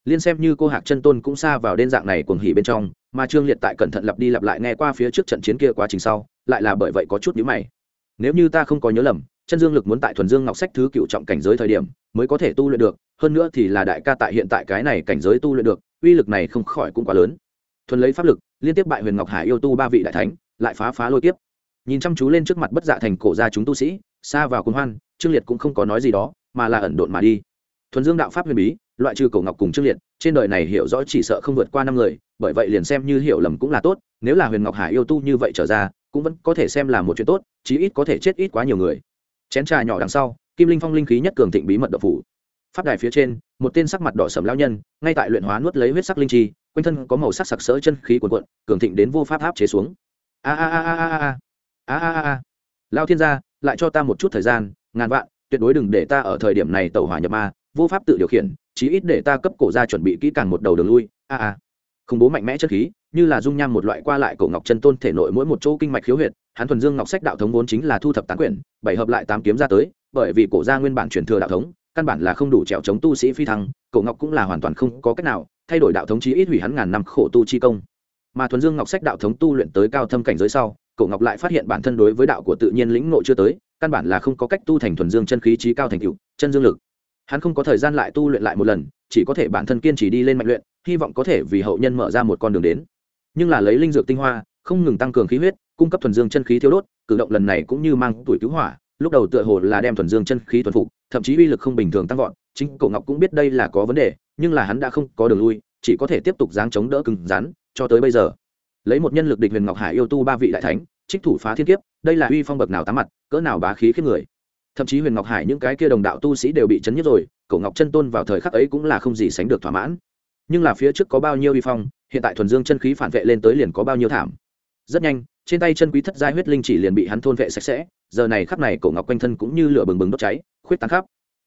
liên xem như cô hạc chân tôn cũng xa vào đen dạng này cuồng hỉ bên trong, mà trương liệt tại cẩn thận lặp đi lặp lại nghe qua phía trước trận chiến kia quá trình sau, lại là bởi vậy có chút nhữ mày. Nếu như ta không có nhớ lầm, chân dương lực muốn tại thuần dương ngọc sách thứ cựu trọng cảnh giới thời điểm, mới có thể tu luyện được, hơn nữa thì là đại ca tại hiện tại cái này cảnh giới tu luyện được, uy lực này không khỏi cũng quá lớn. Thuần lấy pháp lực, liên tiếp bại huyền ngọc hải yêu tu ba vị đại thánh, lại phá phá lôi tiếp nhìn chăm chú lên trước mặt bất dạ thành cổ gia chúng tu sĩ, xa vào cuốn hoan, trương liệt cũng không có nói gì đó, mà là ẩn độn mà đi. Thuần dương đạo pháp huyền bí loại trừ cổ ngọc cùng trương liệt, trên đời này hiểu rõ chỉ sợ không vượt qua năm người, bởi vậy liền xem như hiểu lầm cũng là tốt, nếu là huyền ngọc hải yêu tu như vậy trở ra, cũng vẫn có thể xem là một chuyện tốt, chí ít có thể chết ít quá nhiều người. Chén trà nhỏ đằng sau, kim linh phong linh khí nhất cường thịnh bí mật độc phủ. Pháp đài phía trên, một tên sắc mặt đỏ sầm lao nhân, ngay tại luyện hóa nuốt lấy huyết sắc linh chi, quanh thân có màu sắc sặc sỡ chân khí cuồn cuộn, cường thịnh đến vô pháp áp chế xuống. A a a a a a a. A a a lao thiên gia, lại cho ta một chút thời gian, ngàn vạn, tuyệt đối đừng để ta ở thời điểm này tẩu hỏa nhập ma, vô pháp tự điều khiển chí ít để ta cấp cổ ra chuẩn bị kỹ càng một đầu đường lui. A a. Khủng bố mạnh mẽ chất khí, như là dung nham một loại qua lại cổ ngọc chân tôn thể nội mỗi một chỗ kinh mạch khiếu huyệt, hắn thuần dương ngọc sách đạo thống vốn chính là thu thập tán quyển, bảy hợp lại tám kiếm ra tới, bởi vì cổ gia nguyên bản truyền thừa đạo thống, căn bản là không đủ trèo chống tu sĩ phi thăng, cổ ngọc cũng là hoàn toàn không có cách nào, thay đổi đạo thống chí ít hủy hắn ngàn năm khổ tu chi công. Mà thuần dương ngọc sách đạo thống tu luyện tới cao thâm cảnh giới sau, cổ ngọc lại phát hiện bản thân đối với đạo của tự nhiên lĩnh ngộ chưa tới, căn bản là không có cách tu thành thuần dương chân khí trí cao thành cựu chân dương lực hắn không có thời gian lại tu luyện lại một lần, chỉ có thể bản thân kiên trì đi lên mạnh luyện, hy vọng có thể vì hậu nhân mở ra một con đường đến. Nhưng là lấy linh dược tinh hoa, không ngừng tăng cường khí huyết, cung cấp thuần dương chân khí thiếu đốt, cử động lần này cũng như mang tuổi cứu hỏa, lúc đầu tựa hồ là đem thuần dương chân khí thuần phục, thậm chí uy lực không bình thường tăng vọt, chính cổ ngọc cũng biết đây là có vấn đề, nhưng là hắn đã không có đường lui, chỉ có thể tiếp tục giáng chống đỡ cứng rắn, cho tới bây giờ. Lấy một nhân lực địch huyền ngọc hải yêu tu ba vị đại thánh, trích thủ phá thiên kiếp, đây là uy phong bậc nào tám mặt, cỡ nào bá khí khiếp người thậm chí huyền ngọc hải những cái kia đồng đạo tu sĩ đều bị chấn nhất rồi, cổ ngọc chân tôn vào thời khắc ấy cũng là không gì sánh được thỏa mãn. Nhưng là phía trước có bao nhiêu uy phong, hiện tại thuần dương chân khí phản vệ lên tới liền có bao nhiêu thảm. Rất nhanh, trên tay chân quý thất giai huyết linh chỉ liền bị hắn thôn vệ sạch sẽ, giờ này khắp này cổ ngọc quanh thân cũng như lửa bừng bừng đốt cháy, khuyết tán khắp.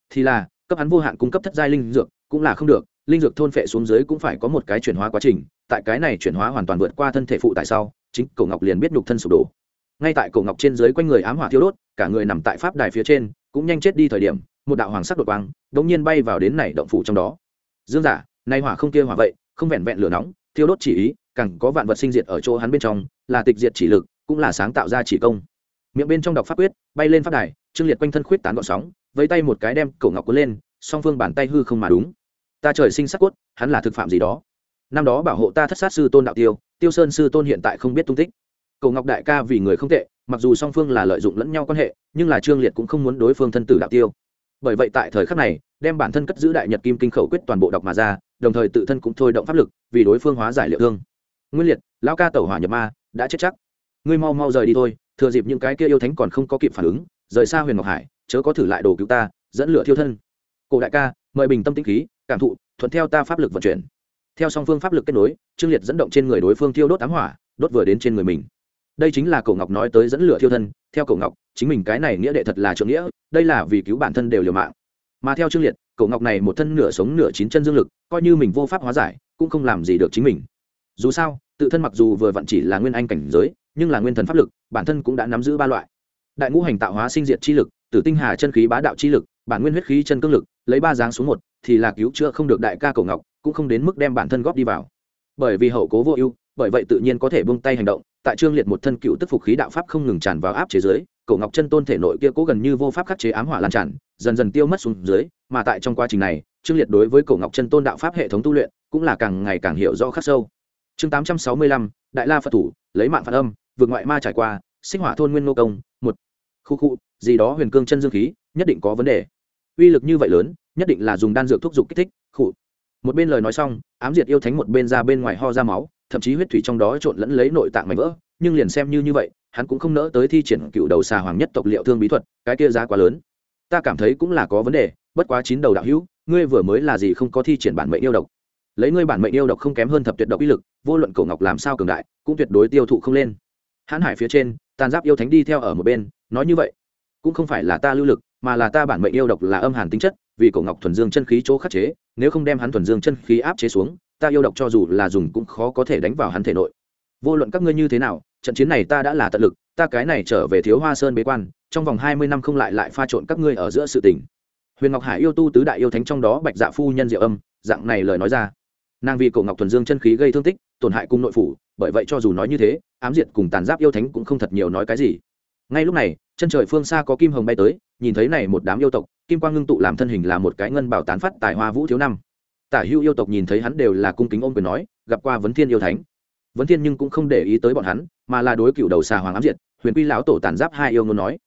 Thì là, cấp hắn vô hạn cung cấp thất giai linh dược cũng là không được, linh dược thôn phệ xuống dưới cũng phải có một cái chuyển hóa quá trình, tại cái này chuyển hóa hoàn toàn vượt qua thân thể phụ tại sau, chính cổ ngọc liền biết nhục thân sụp đổ. Ngay tại cổ ngọc trên dưới quanh người ám hỏa thiêu đốt cả người nằm tại pháp đài phía trên, cũng nhanh chết đi thời điểm, một đạo hoàng sắc đột quang đống nhiên bay vào đến này động phủ trong đó. Dương giả, nay hỏa không kia hỏa vậy, không vẹn vẹn lửa nóng, thiêu đốt chỉ ý, càng có vạn vật sinh diệt ở chỗ hắn bên trong, là tịch diệt chỉ lực, cũng là sáng tạo ra chỉ công. Miệng bên trong đọc pháp quyết, bay lên pháp đài, trương liệt quanh thân khuyết tán gọn sóng với tay một cái đem cổ ngọc cuốn lên, song phương bàn tay hư không mà đúng. Ta trời sinh sắc cốt, hắn là thực phạm gì đó. Năm đó bảo hộ ta thất sát sư tôn đạo tiêu tiêu sơn sư tôn hiện tại không biết tung tích cầu ngọc đại ca vì người không tệ, mặc dù song phương là lợi dụng lẫn nhau quan hệ, nhưng là trương liệt cũng không muốn đối phương thân tử đạo tiêu. Bởi vậy tại thời khắc này, đem bản thân cất giữ đại nhật kim kinh khẩu quyết toàn bộ đọc mà ra, đồng thời tự thân cũng thôi động pháp lực, vì đối phương hóa giải liệu thương. Nguyên liệt, lão ca tẩu hỏa nhập ma, đã chết chắc. Ngươi mau mau rời đi thôi, thừa dịp những cái kia yêu thánh còn không có kịp phản ứng, rời xa huyền ngọc hải, chớ có thử lại đồ cứu ta, dẫn lửa thiêu thân. Cổ đại ca, mời bình tâm tĩnh khí, cảm thụ, thuận theo ta pháp lực vận chuyển. Theo song phương pháp lực kết nối, trương liệt dẫn động trên người đối phương thiêu đốt ám hỏa, đốt vừa đến trên người mình đây chính là cổ ngọc nói tới dẫn lửa thiêu thân, theo cổ ngọc, chính mình cái này nghĩa đệ thật là trượng nghĩa, đây là vì cứu bản thân đều liều mạng. Mà theo trương liệt, cổ ngọc này một thân nửa sống nửa chín chân dương lực, coi như mình vô pháp hóa giải, cũng không làm gì được chính mình. Dù sao, tự thân mặc dù vừa vặn chỉ là nguyên anh cảnh giới, nhưng là nguyên thần pháp lực, bản thân cũng đã nắm giữ ba loại. Đại ngũ hành tạo hóa sinh diệt chi lực, tử tinh hà chân khí bá đạo chi lực, bản nguyên huyết khí chân cương lực, lấy ba dáng xuống một, thì là cứu chữa không được đại ca cổ ngọc, cũng không đến mức đem bản thân góp đi vào. Bởi vì hậu cố vô ưu, bởi vậy tự nhiên có thể buông tay hành động tại trương liệt một thân cựu tức phục khí đạo pháp không ngừng tràn vào áp chế dưới, cổ ngọc chân tôn thể nội kia cố gần như vô pháp khắc chế ám hỏa lan tràn, dần dần tiêu mất xuống dưới, mà tại trong quá trình này, trương liệt đối với cổ ngọc chân tôn đạo pháp hệ thống tu luyện, cũng là càng ngày càng hiểu rõ khắc sâu. Chương tám trăm sáu mươi lăm, đại la phật thủ, lấy mạng phản âm, vượt ngoại ma trải qua, sinh hỏa thôn nguyên nô công, một, khu khu, gì đó huyền cương chân dương khí, nhất định có vấn đề. Uy lực như vậy lớn, nhất định là dùng đan dược thuốc giục kích thích khụ một bên lời nói xong, ám diệt yêu thánh một bên ra bên ngoài ho ra máu, thậm chí huyết thủy trong đó trộn lẫn lấy nội tạng mảnh vỡ, nhưng liền xem như như vậy, hắn cũng không nỡ tới thi triển cựu đầu xà hoàng nhất tộc liệu thương bí thuật, cái kia giá quá lớn. Ta cảm thấy cũng là có vấn đề, bất quá chín đầu đạo hữu, ngươi vừa mới là gì không có thi triển bản mệnh yêu độc. Lấy ngươi bản mệnh yêu độc không kém hơn thập tuyệt độc uy lực, vô luận cổ ngọc làm sao cường đại, cũng tuyệt đối tiêu thụ không lên. Hãn hải phía trên, tàn giáp yêu thánh đi theo ở một bên, nói như vậy. Cũng không phải là ta lưu lực, mà là ta bản mệnh yêu độc là âm hàn tính chất vì cổ ngọc thuần dương chân khí chỗ khắc chế, nếu không đem hắn thuần dương chân khí áp chế xuống, ta yêu độc cho dù là dùng cũng khó có thể đánh vào hắn thể nội. Vô luận các ngươi như thế nào, trận chiến này ta đã là tận lực, ta cái này trở về thiếu hoa sơn bế quan, trong vòng hai mươi năm không lại lại pha trộn các ngươi ở giữa sự tình. Huyền ngọc hải yêu tu tứ đại yêu thánh trong đó bạch dạ phu nhân diệu âm, dạng này lời nói ra. Nàng vì cổ ngọc thuần dương chân khí gây thương tích, tổn hại cung nội phủ, bởi vậy cho dù nói như thế, ám diệt cùng tàn giáp yêu thánh cũng không thật nhiều nói cái gì ngay lúc này, chân trời phương xa có kim hồng bay tới, nhìn thấy này một đám yêu tộc, kim quang ngưng tụ làm thân hình là một cái ngân bảo tán phát tài hoa vũ thiếu năm. Tả hưu yêu tộc nhìn thấy hắn đều là cung kính ôm quyền nói, gặp qua vấn thiên yêu thánh. Vấn thiên nhưng cũng không để ý tới bọn hắn, mà là đối cựu đầu xà hoàng ám diệt, huyền quy lão tổ tàn giáp hai yêu ngôn nói,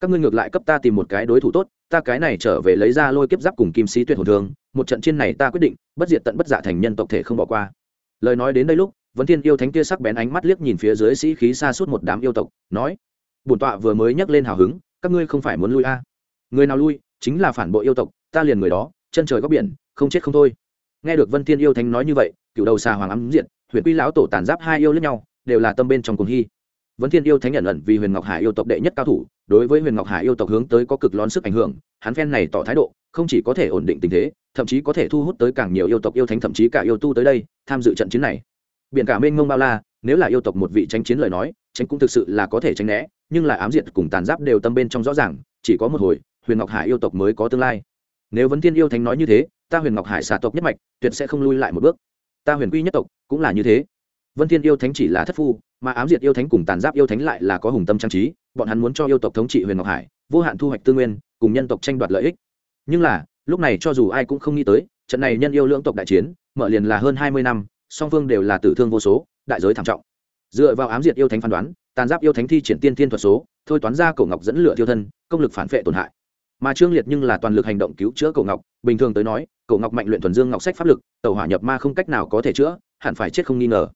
các ngươi ngược lại cấp ta tìm một cái đối thủ tốt, ta cái này trở về lấy ra lôi kiếp giáp cùng kim sĩ tuyệt hồn thường, một trận chiến này ta quyết định, bất diệt tận bất giả thành nhân tộc thể không bỏ qua. Lời nói đến đây lúc, vấn thiên yêu thánh kia sắc bén ánh mắt liếc nhìn phía dưới sĩ khí xa suốt một đám yêu tộc, nói bổn tọa vừa mới nhắc lên hào hứng, các ngươi không phải muốn lui a? À. người nào lui, chính là phản bội yêu tộc, ta liền người đó, chân trời góc biển, không chết không thôi. Nghe được vân thiên yêu thánh nói như vậy, cựu đầu xà hoàng ấm diện huyền quy lão tổ tàn giáp hai yêu lẫn nhau, đều là tâm bên trong cùng hy. Vân thiên yêu thánh nhận ẩn vì huyền ngọc hải yêu tộc đệ nhất cao thủ, đối với huyền ngọc hải yêu tộc hướng tới có cực lón sức ảnh hưởng, hắn phen này tỏ thái độ, không chỉ có thể ổn định tình thế, thậm chí có thể thu hút tới càng nhiều yêu tộc yêu thánh, thậm chí cả yêu tu tới đây, tham dự trận chiến này. Biển cả mênh mông bao la, nếu là yêu tộc một vị tranh chiến lời nói, tránh cũng thực sự là có thể tránh né nhưng là ám diệt cùng tàn giáp đều tâm bên trong rõ ràng, chỉ có một hồi, huyền ngọc hải yêu tộc mới có tương lai. Nếu vấn thiên yêu thánh nói như thế, ta huyền ngọc hải xà tộc nhất mạch, tuyệt sẽ không lui lại một bước. Ta huyền quy nhất tộc cũng là như thế. Vân thiên yêu thánh chỉ là thất phu, mà ám diệt yêu thánh cùng tàn giáp yêu thánh lại là có hùng tâm trang trí, bọn hắn muốn cho yêu tộc thống trị huyền ngọc hải, vô hạn thu hoạch tư nguyên, cùng nhân tộc tranh đoạt lợi ích. Nhưng là, lúc này cho dù ai cũng không nghĩ tới, trận này nhân yêu lưỡng tộc đại chiến, mở liền là hơn hai mươi năm, song phương đều là tử thương vô số, đại giới thảm trọng. Dựa vào ám diệt yêu thánh phán đoán tàn giáp yêu thánh thi triển tiên thiên thuật số, thôi toán ra cổ ngọc dẫn lửa tiêu thân, công lực phản vệ tổn hại. Mà trương liệt nhưng là toàn lực hành động cứu chữa cổ ngọc, bình thường tới nói, cổ ngọc mạnh luyện thuần dương ngọc sách pháp lực tàu hỏa nhập ma không cách nào có thể chữa, hẳn phải chết không nghi ngờ.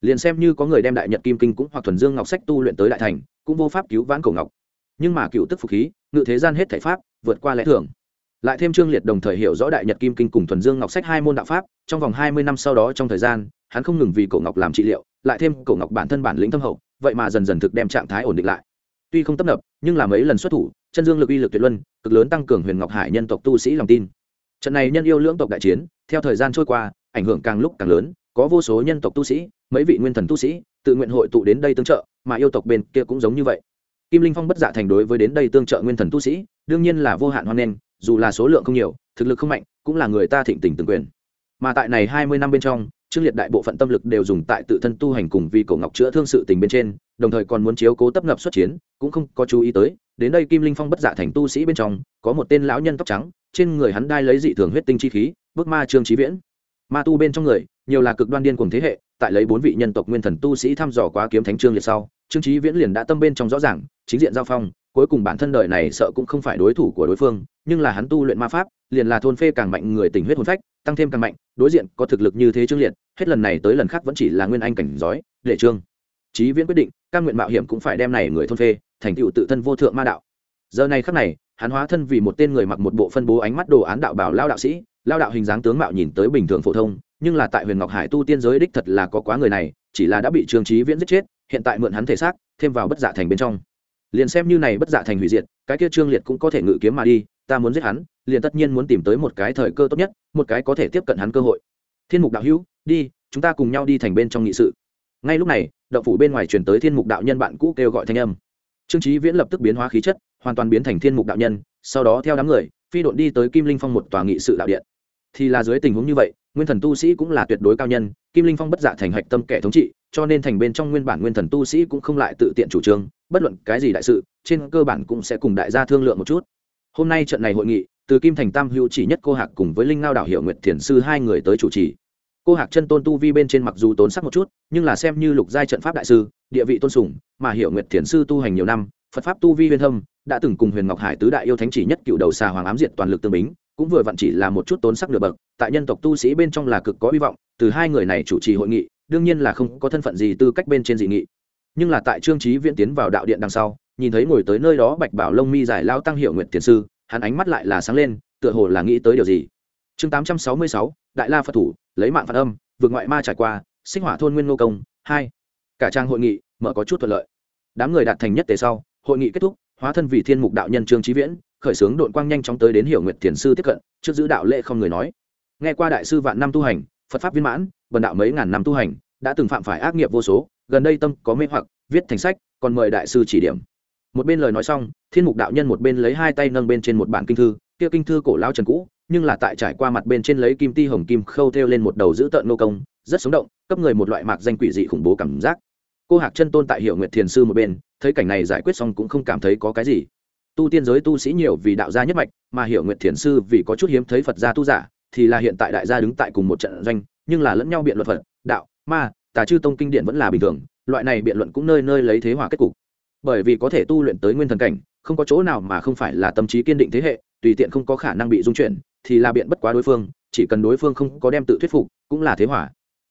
Liền xem như có người đem đại nhật kim kinh cũng hoặc thuần dương ngọc sách tu luyện tới đại thành, cũng vô pháp cứu vãn cổ ngọc. Nhưng mà cựu tức phục khí, ngự thế gian hết thể pháp, vượt qua lẽ thường. Lại thêm trương liệt đồng thời hiểu rõ đại nhật kim kinh cùng thuần dương ngọc sách hai môn đạo pháp, trong vòng hai mươi năm sau đó trong thời gian, hắn không ngừng vì cổ ngọc làm trị liệu, lại thêm cổ ngọc bản thân bản lĩnh thâm hậu vậy mà dần dần thực đem trạng thái ổn định lại. Tuy không tấp nập, nhưng là mấy lần xuất thủ, chân dương lực uy lực tuyệt luân, cực lớn tăng cường huyền ngọc hải nhân tộc tu sĩ lòng tin. Trận này nhân yêu lưỡng tộc đại chiến, theo thời gian trôi qua, ảnh hưởng càng lúc càng lớn, có vô số nhân tộc tu sĩ, mấy vị nguyên thần tu sĩ, tự nguyện hội tụ đến đây tương trợ, mà yêu tộc bên kia cũng giống như vậy. Kim linh phong bất dạ thành đối với đến đây tương trợ nguyên thần tu sĩ, đương nhiên là vô hạn hoan nghênh, dù là số lượng không nhiều, thực lực không mạnh, cũng là người ta thịnh tình từng quyền. Mà tại này hai mươi năm bên trong trương liệt đại bộ phận tâm lực đều dùng tại tự thân tu hành cùng vì cổ ngọc chữa thương sự tình bên trên, đồng thời còn muốn chiếu cố tấp nập xuất chiến, cũng không có chú ý tới, đến đây kim linh phong bất dạ thành tu sĩ bên trong, có một tên lão nhân tóc trắng, trên người hắn đai lấy dị thường huyết tinh chi khí, bước ma trương trí viễn. Ma tu bên trong người, nhiều là cực đoan điên cùng thế hệ, tại lấy bốn vị nhân tộc nguyên thần tu sĩ thăm dò quá kiếm thánh trương liệt sau, trương trí viễn liền đã tâm bên trong rõ ràng, chính diện giao phong cuối cùng bản thân đời này sợ cũng không phải đối thủ của đối phương, nhưng là hắn tu luyện ma pháp, liền là thôn phê càng mạnh người tình huyết hồn phách, tăng thêm càng mạnh, đối diện có thực lực như thế trương liệt, hết lần này tới lần khác vẫn chỉ là nguyên anh cảnh giói, để trương. Trí viễn quyết định căn nguyện mạo hiểm cũng phải đem này người thôn phê, thành tựu tự thân vô thượng ma đạo. Giờ này khắc này, hắn hóa thân vì một tên người mặc một bộ phân bố ánh mắt đồ án đạo bảo lao đạo sĩ, lao đạo hình dáng tướng mạo nhìn tới bình thường phổ thông, nhưng là tại huyền ngọc hải tu tiên giới đích thật là có quá người này, chỉ là đã bị trương trí viễn giết chết, hiện tại mượn hắn thể xác, thêm vào bất dạ thành bên trong liền xem như này bất dạ thành hủy diệt, cái kia trương liệt cũng có thể ngự kiếm mà đi, ta muốn giết hắn, liền tất nhiên muốn tìm tới một cái thời cơ tốt nhất, một cái có thể tiếp cận hắn cơ hội. Thiên mục đạo hữu, đi, chúng ta cùng nhau đi thành bên trong nghị sự. Ngay lúc này đậu phủ bên ngoài truyền tới thiên mục đạo nhân bạn cũ kêu gọi thanh âm. Trương trí viễn lập tức biến hóa khí chất, hoàn toàn biến thành thiên mục đạo nhân, sau đó theo đám người, phi đội đi tới kim linh phong một tòa nghị sự đạo điện. Thì là dưới tình huống như vậy, nguyên thần tu sĩ cũng là tuyệt đối cao nhân, kim linh phong bất dạ thành hạch tâm kẻ thống trị cho nên thành bên trong nguyên bản nguyên thần tu sĩ cũng không lại tự tiện chủ trương, bất luận cái gì đại sự, trên cơ bản cũng sẽ cùng đại gia thương lượng một chút. Hôm nay trận này hội nghị, từ kim thành tam hữu chỉ nhất cô hạc cùng với linh ngao đảo hiệu nguyệt thiền sư hai người tới chủ trì. Cô hạc chân tôn tu vi bên trên mặc dù tốn sắc một chút, nhưng là xem như lục giai trận pháp đại sư, địa vị tôn sùng, mà hiệu nguyệt thiền sư tu hành nhiều năm, phật pháp tu vi huyền thâm, đã từng cùng huyền ngọc hải tứ đại yêu thánh chỉ nhất cựu đầu xà hoàng ám diệt toàn lực tương bính, cũng vừa vặn chỉ là một chút tốn sắc nửa bậc, tại nhân tộc tu sĩ bên trong là cực có hy vọng, từ hai người này chủ trì hội nghị đương nhiên là không có thân phận gì tư cách bên trên dị nghị. Nhưng là tại trương trí viễn tiến vào đạo điện đằng sau, nhìn thấy ngồi tới nơi đó bạch bảo lông mi giải lao tăng hiệu nguyện tiền sư, hắn ánh mắt lại là sáng lên, tựa hồ là nghĩ tới điều gì. Chương tám trăm sáu mươi sáu, đại la phật thủ, lấy mạng phạt âm, vượt ngoại ma trải qua, sinh hỏa thôn nguyên nô công, hai. Cả trang hội nghị, mở có chút thuận lợi. Đám người đạt thành nhất tế sau, hội nghị kết thúc, hóa thân vị thiên mục đạo nhân trương trí viễn, khởi xướng đội quang nhanh chóng tới đến hiểu nguyệt thiền sư tiếp cận, trước giữ đạo lệ không người nói. Nghe qua đại sư vạn năm tu hành, phật pháp viên mãn vần đạo mấy ngàn năm tu hành, đã từng phạm phải ác nghiệp vô số, gần đây tâm có mê hoặc, viết thành sách, còn mời đại sư chỉ điểm. Một bên lời nói xong, thiên mục đạo nhân một bên lấy hai tay nâng bên trên một bản kinh thư, kia kinh thư cổ lao trần cũ, nhưng là tại trải qua mặt bên trên lấy kim ti hồng kim khâu theo lên một đầu giữ tợn nô công, rất sống động, cấp người một loại mạc danh quỷ dị khủng bố cảm giác. Cô hạc chân tôn tại hiệu nguyệt thiền sư một bên, thấy cảnh này giải quyết xong cũng không cảm thấy có cái gì. Tu tiên giới tu sĩ nhiều vì đạo gia nhất mạch, mà hiệu nguyệt thiền sư vì có chút hiếm thấy phật gia tu giả, thì là hiện tại đại gia đứng tại cùng một trận doanh nhưng là lẫn nhau biện luận phật, đạo, ma, tà chư tông kinh điển vẫn là bình thường, loại này biện luận cũng nơi nơi lấy thế hòa kết cục. Bởi vì có thể tu luyện tới nguyên thần cảnh, không có chỗ nào mà không phải là tâm trí kiên định thế hệ, tùy tiện không có khả năng bị dung chuyển, thì là biện bất quá đối phương, chỉ cần đối phương không có đem tự thuyết phục, cũng là thế hòa.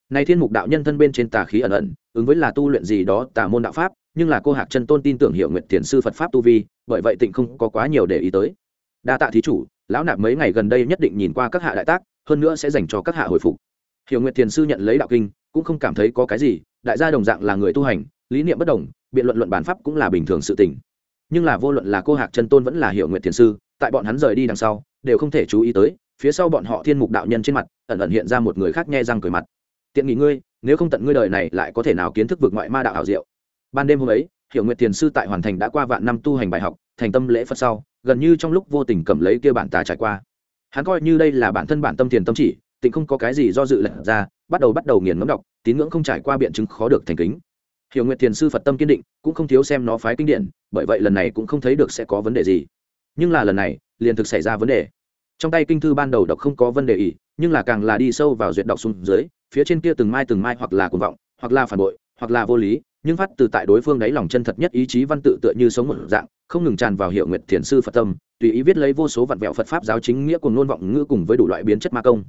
Nay thiên mục đạo nhân thân bên trên tà khí ẩn ẩn, ứng với là tu luyện gì đó tà môn đạo pháp, nhưng là cô hạc chân tôn tin tưởng hiệu nguyện thiền sư phật pháp tu vi, bởi vậy tịnh không có quá nhiều để ý tới. Đa tạ thí chủ, lão nạp mấy ngày gần đây nhất định nhìn qua các hạ đại tác, hơn nữa sẽ dành cho các hạ hồi phục hiểu nguyệt thiền sư nhận lấy đạo kinh, cũng không cảm thấy có cái gì, đại gia đồng dạng là người tu hành, lý niệm bất đồng, biện luận luận bản pháp cũng là bình thường sự tình. Nhưng là vô luận là cô hạc chân tôn vẫn là hiểu nguyệt thiền sư, tại bọn hắn rời đi đằng sau, đều không thể chú ý tới, phía sau bọn họ thiên mục đạo nhân trên mặt, ẩn ẩn hiện ra một người khác nghe răng cười mặt. Tiện nghỉ ngươi, nếu không tận ngươi đời này lại có thể nào kiến thức vượt ngoại ma đạo hảo diệu. Ban đêm hôm ấy, hiểu nguyệt thiền sư tại hoàn thành đã qua vạn năm tu hành bài học, thành tâm lễ phật sau, gần như trong lúc vô tình cầm lấy kia bản tà trải qua. Hắn coi như đây là bản thân bản tâm thiền tâm chỉ tịnh không có cái gì do dự lật ra, bắt đầu bắt đầu nghiền ngấm đọc, tín ngưỡng không trải qua biện chứng khó được thành kính. Hiểu nguyệt thiền sư phật tâm kiên định, cũng không thiếu xem nó phái kinh điển, bởi vậy lần này cũng không thấy được sẽ có vấn đề gì. Nhưng là lần này, liền thực xảy ra vấn đề. Trong tay kinh thư ban đầu đọc không có vấn đề ý, nhưng là càng là đi sâu vào duyệt đọc xuống dưới, phía trên kia từng mai từng mai hoặc là cuồng vọng, hoặc là phản bội, hoặc là vô lý, nhưng phát từ tại đối phương đáy lòng chân thật nhất ý chí văn tự tựa như sống một dạng, không ngừng tràn vào hiệu nguyệt thiền sư phật tâm, tùy ý viết lấy vô số vặn vẹo phật pháp giáo chính nghĩa cùng nôn vọng ngữ cùng với đủ loại biến chất ma công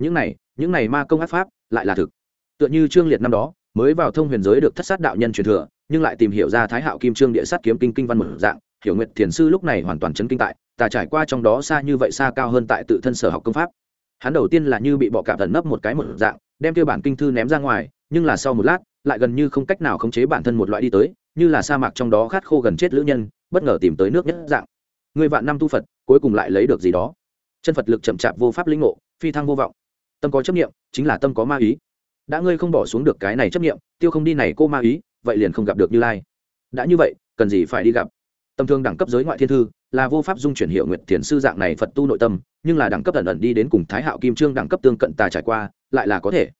những này những này ma công ác pháp, lại là thực. Tựa như trương liệt năm đó, mới vào thông huyền giới được thất sát đạo nhân truyền thừa, nhưng lại tìm hiểu ra thái hạo kim trương địa sát kiếm kinh kinh văn một dạng, hiểu nguyệt thiền sư lúc này hoàn toàn chấn kinh tại, ta trải qua trong đó xa như vậy xa cao hơn tại tự thân sở học công pháp. Hắn đầu tiên là như bị bọ cạp thần nấp một cái một dạng, đem tiêu bản kinh thư ném ra ngoài, nhưng là sau một lát, lại gần như không cách nào khống chế bản thân một loại đi tới, như là sa mạc trong đó khát khô gần chết lữ nhân, bất ngờ tìm tới nước nhất dạng. Người vạn năm tu phật, cuối cùng lại lấy được gì đó. Chân phật lực chậm chạp vô pháp linh ngộ, phi thăng vô vọng tâm có chấp nghiệm chính là tâm có ma ý. Đã ngươi không bỏ xuống được cái này chấp nghiệm tiêu không đi này cô ma ý, vậy liền không gặp được như lai. Đã như vậy, cần gì phải đi gặp? Tầm thường đẳng cấp giới ngoại thiên thư, là vô pháp dung chuyển hiệu nguyện thiền sư dạng này phật tu nội tâm, nhưng là đẳng cấp ẩn ẩn đi đến cùng thái hạo kim trương đẳng cấp tương cận tà trải qua, lại là có thể.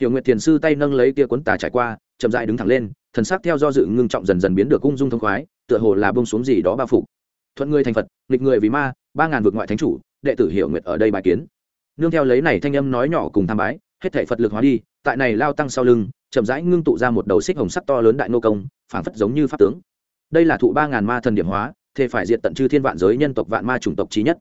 Hiệu nguyện thiền sư tay nâng lấy tia cuốn tà trải qua, chậm dại đứng thẳng lên, thần sắc theo do dự ngưng trọng dần dần biến được ung dung thông khoái, tựa hồ là bông xuống gì đó bao phủ. Thuận người thành phật, nghịch người vì ma, ba ngàn vượt ngoại thánh chủ, đệ tử hiểu nguyện ở đây bài kiến nương theo lấy này thanh âm nói nhỏ cùng tham bái, hết thể phật lực hóa đi, tại này lao tăng sau lưng, chậm rãi ngưng tụ ra một đầu xích hồng sắc to lớn đại nô công phản phất giống như pháp tướng. Đây là thụ ba ngàn ma thần điểm hóa thể phải diệt tận chư thiên vạn giới nhân tộc vạn ma chủng tộc trí nhất.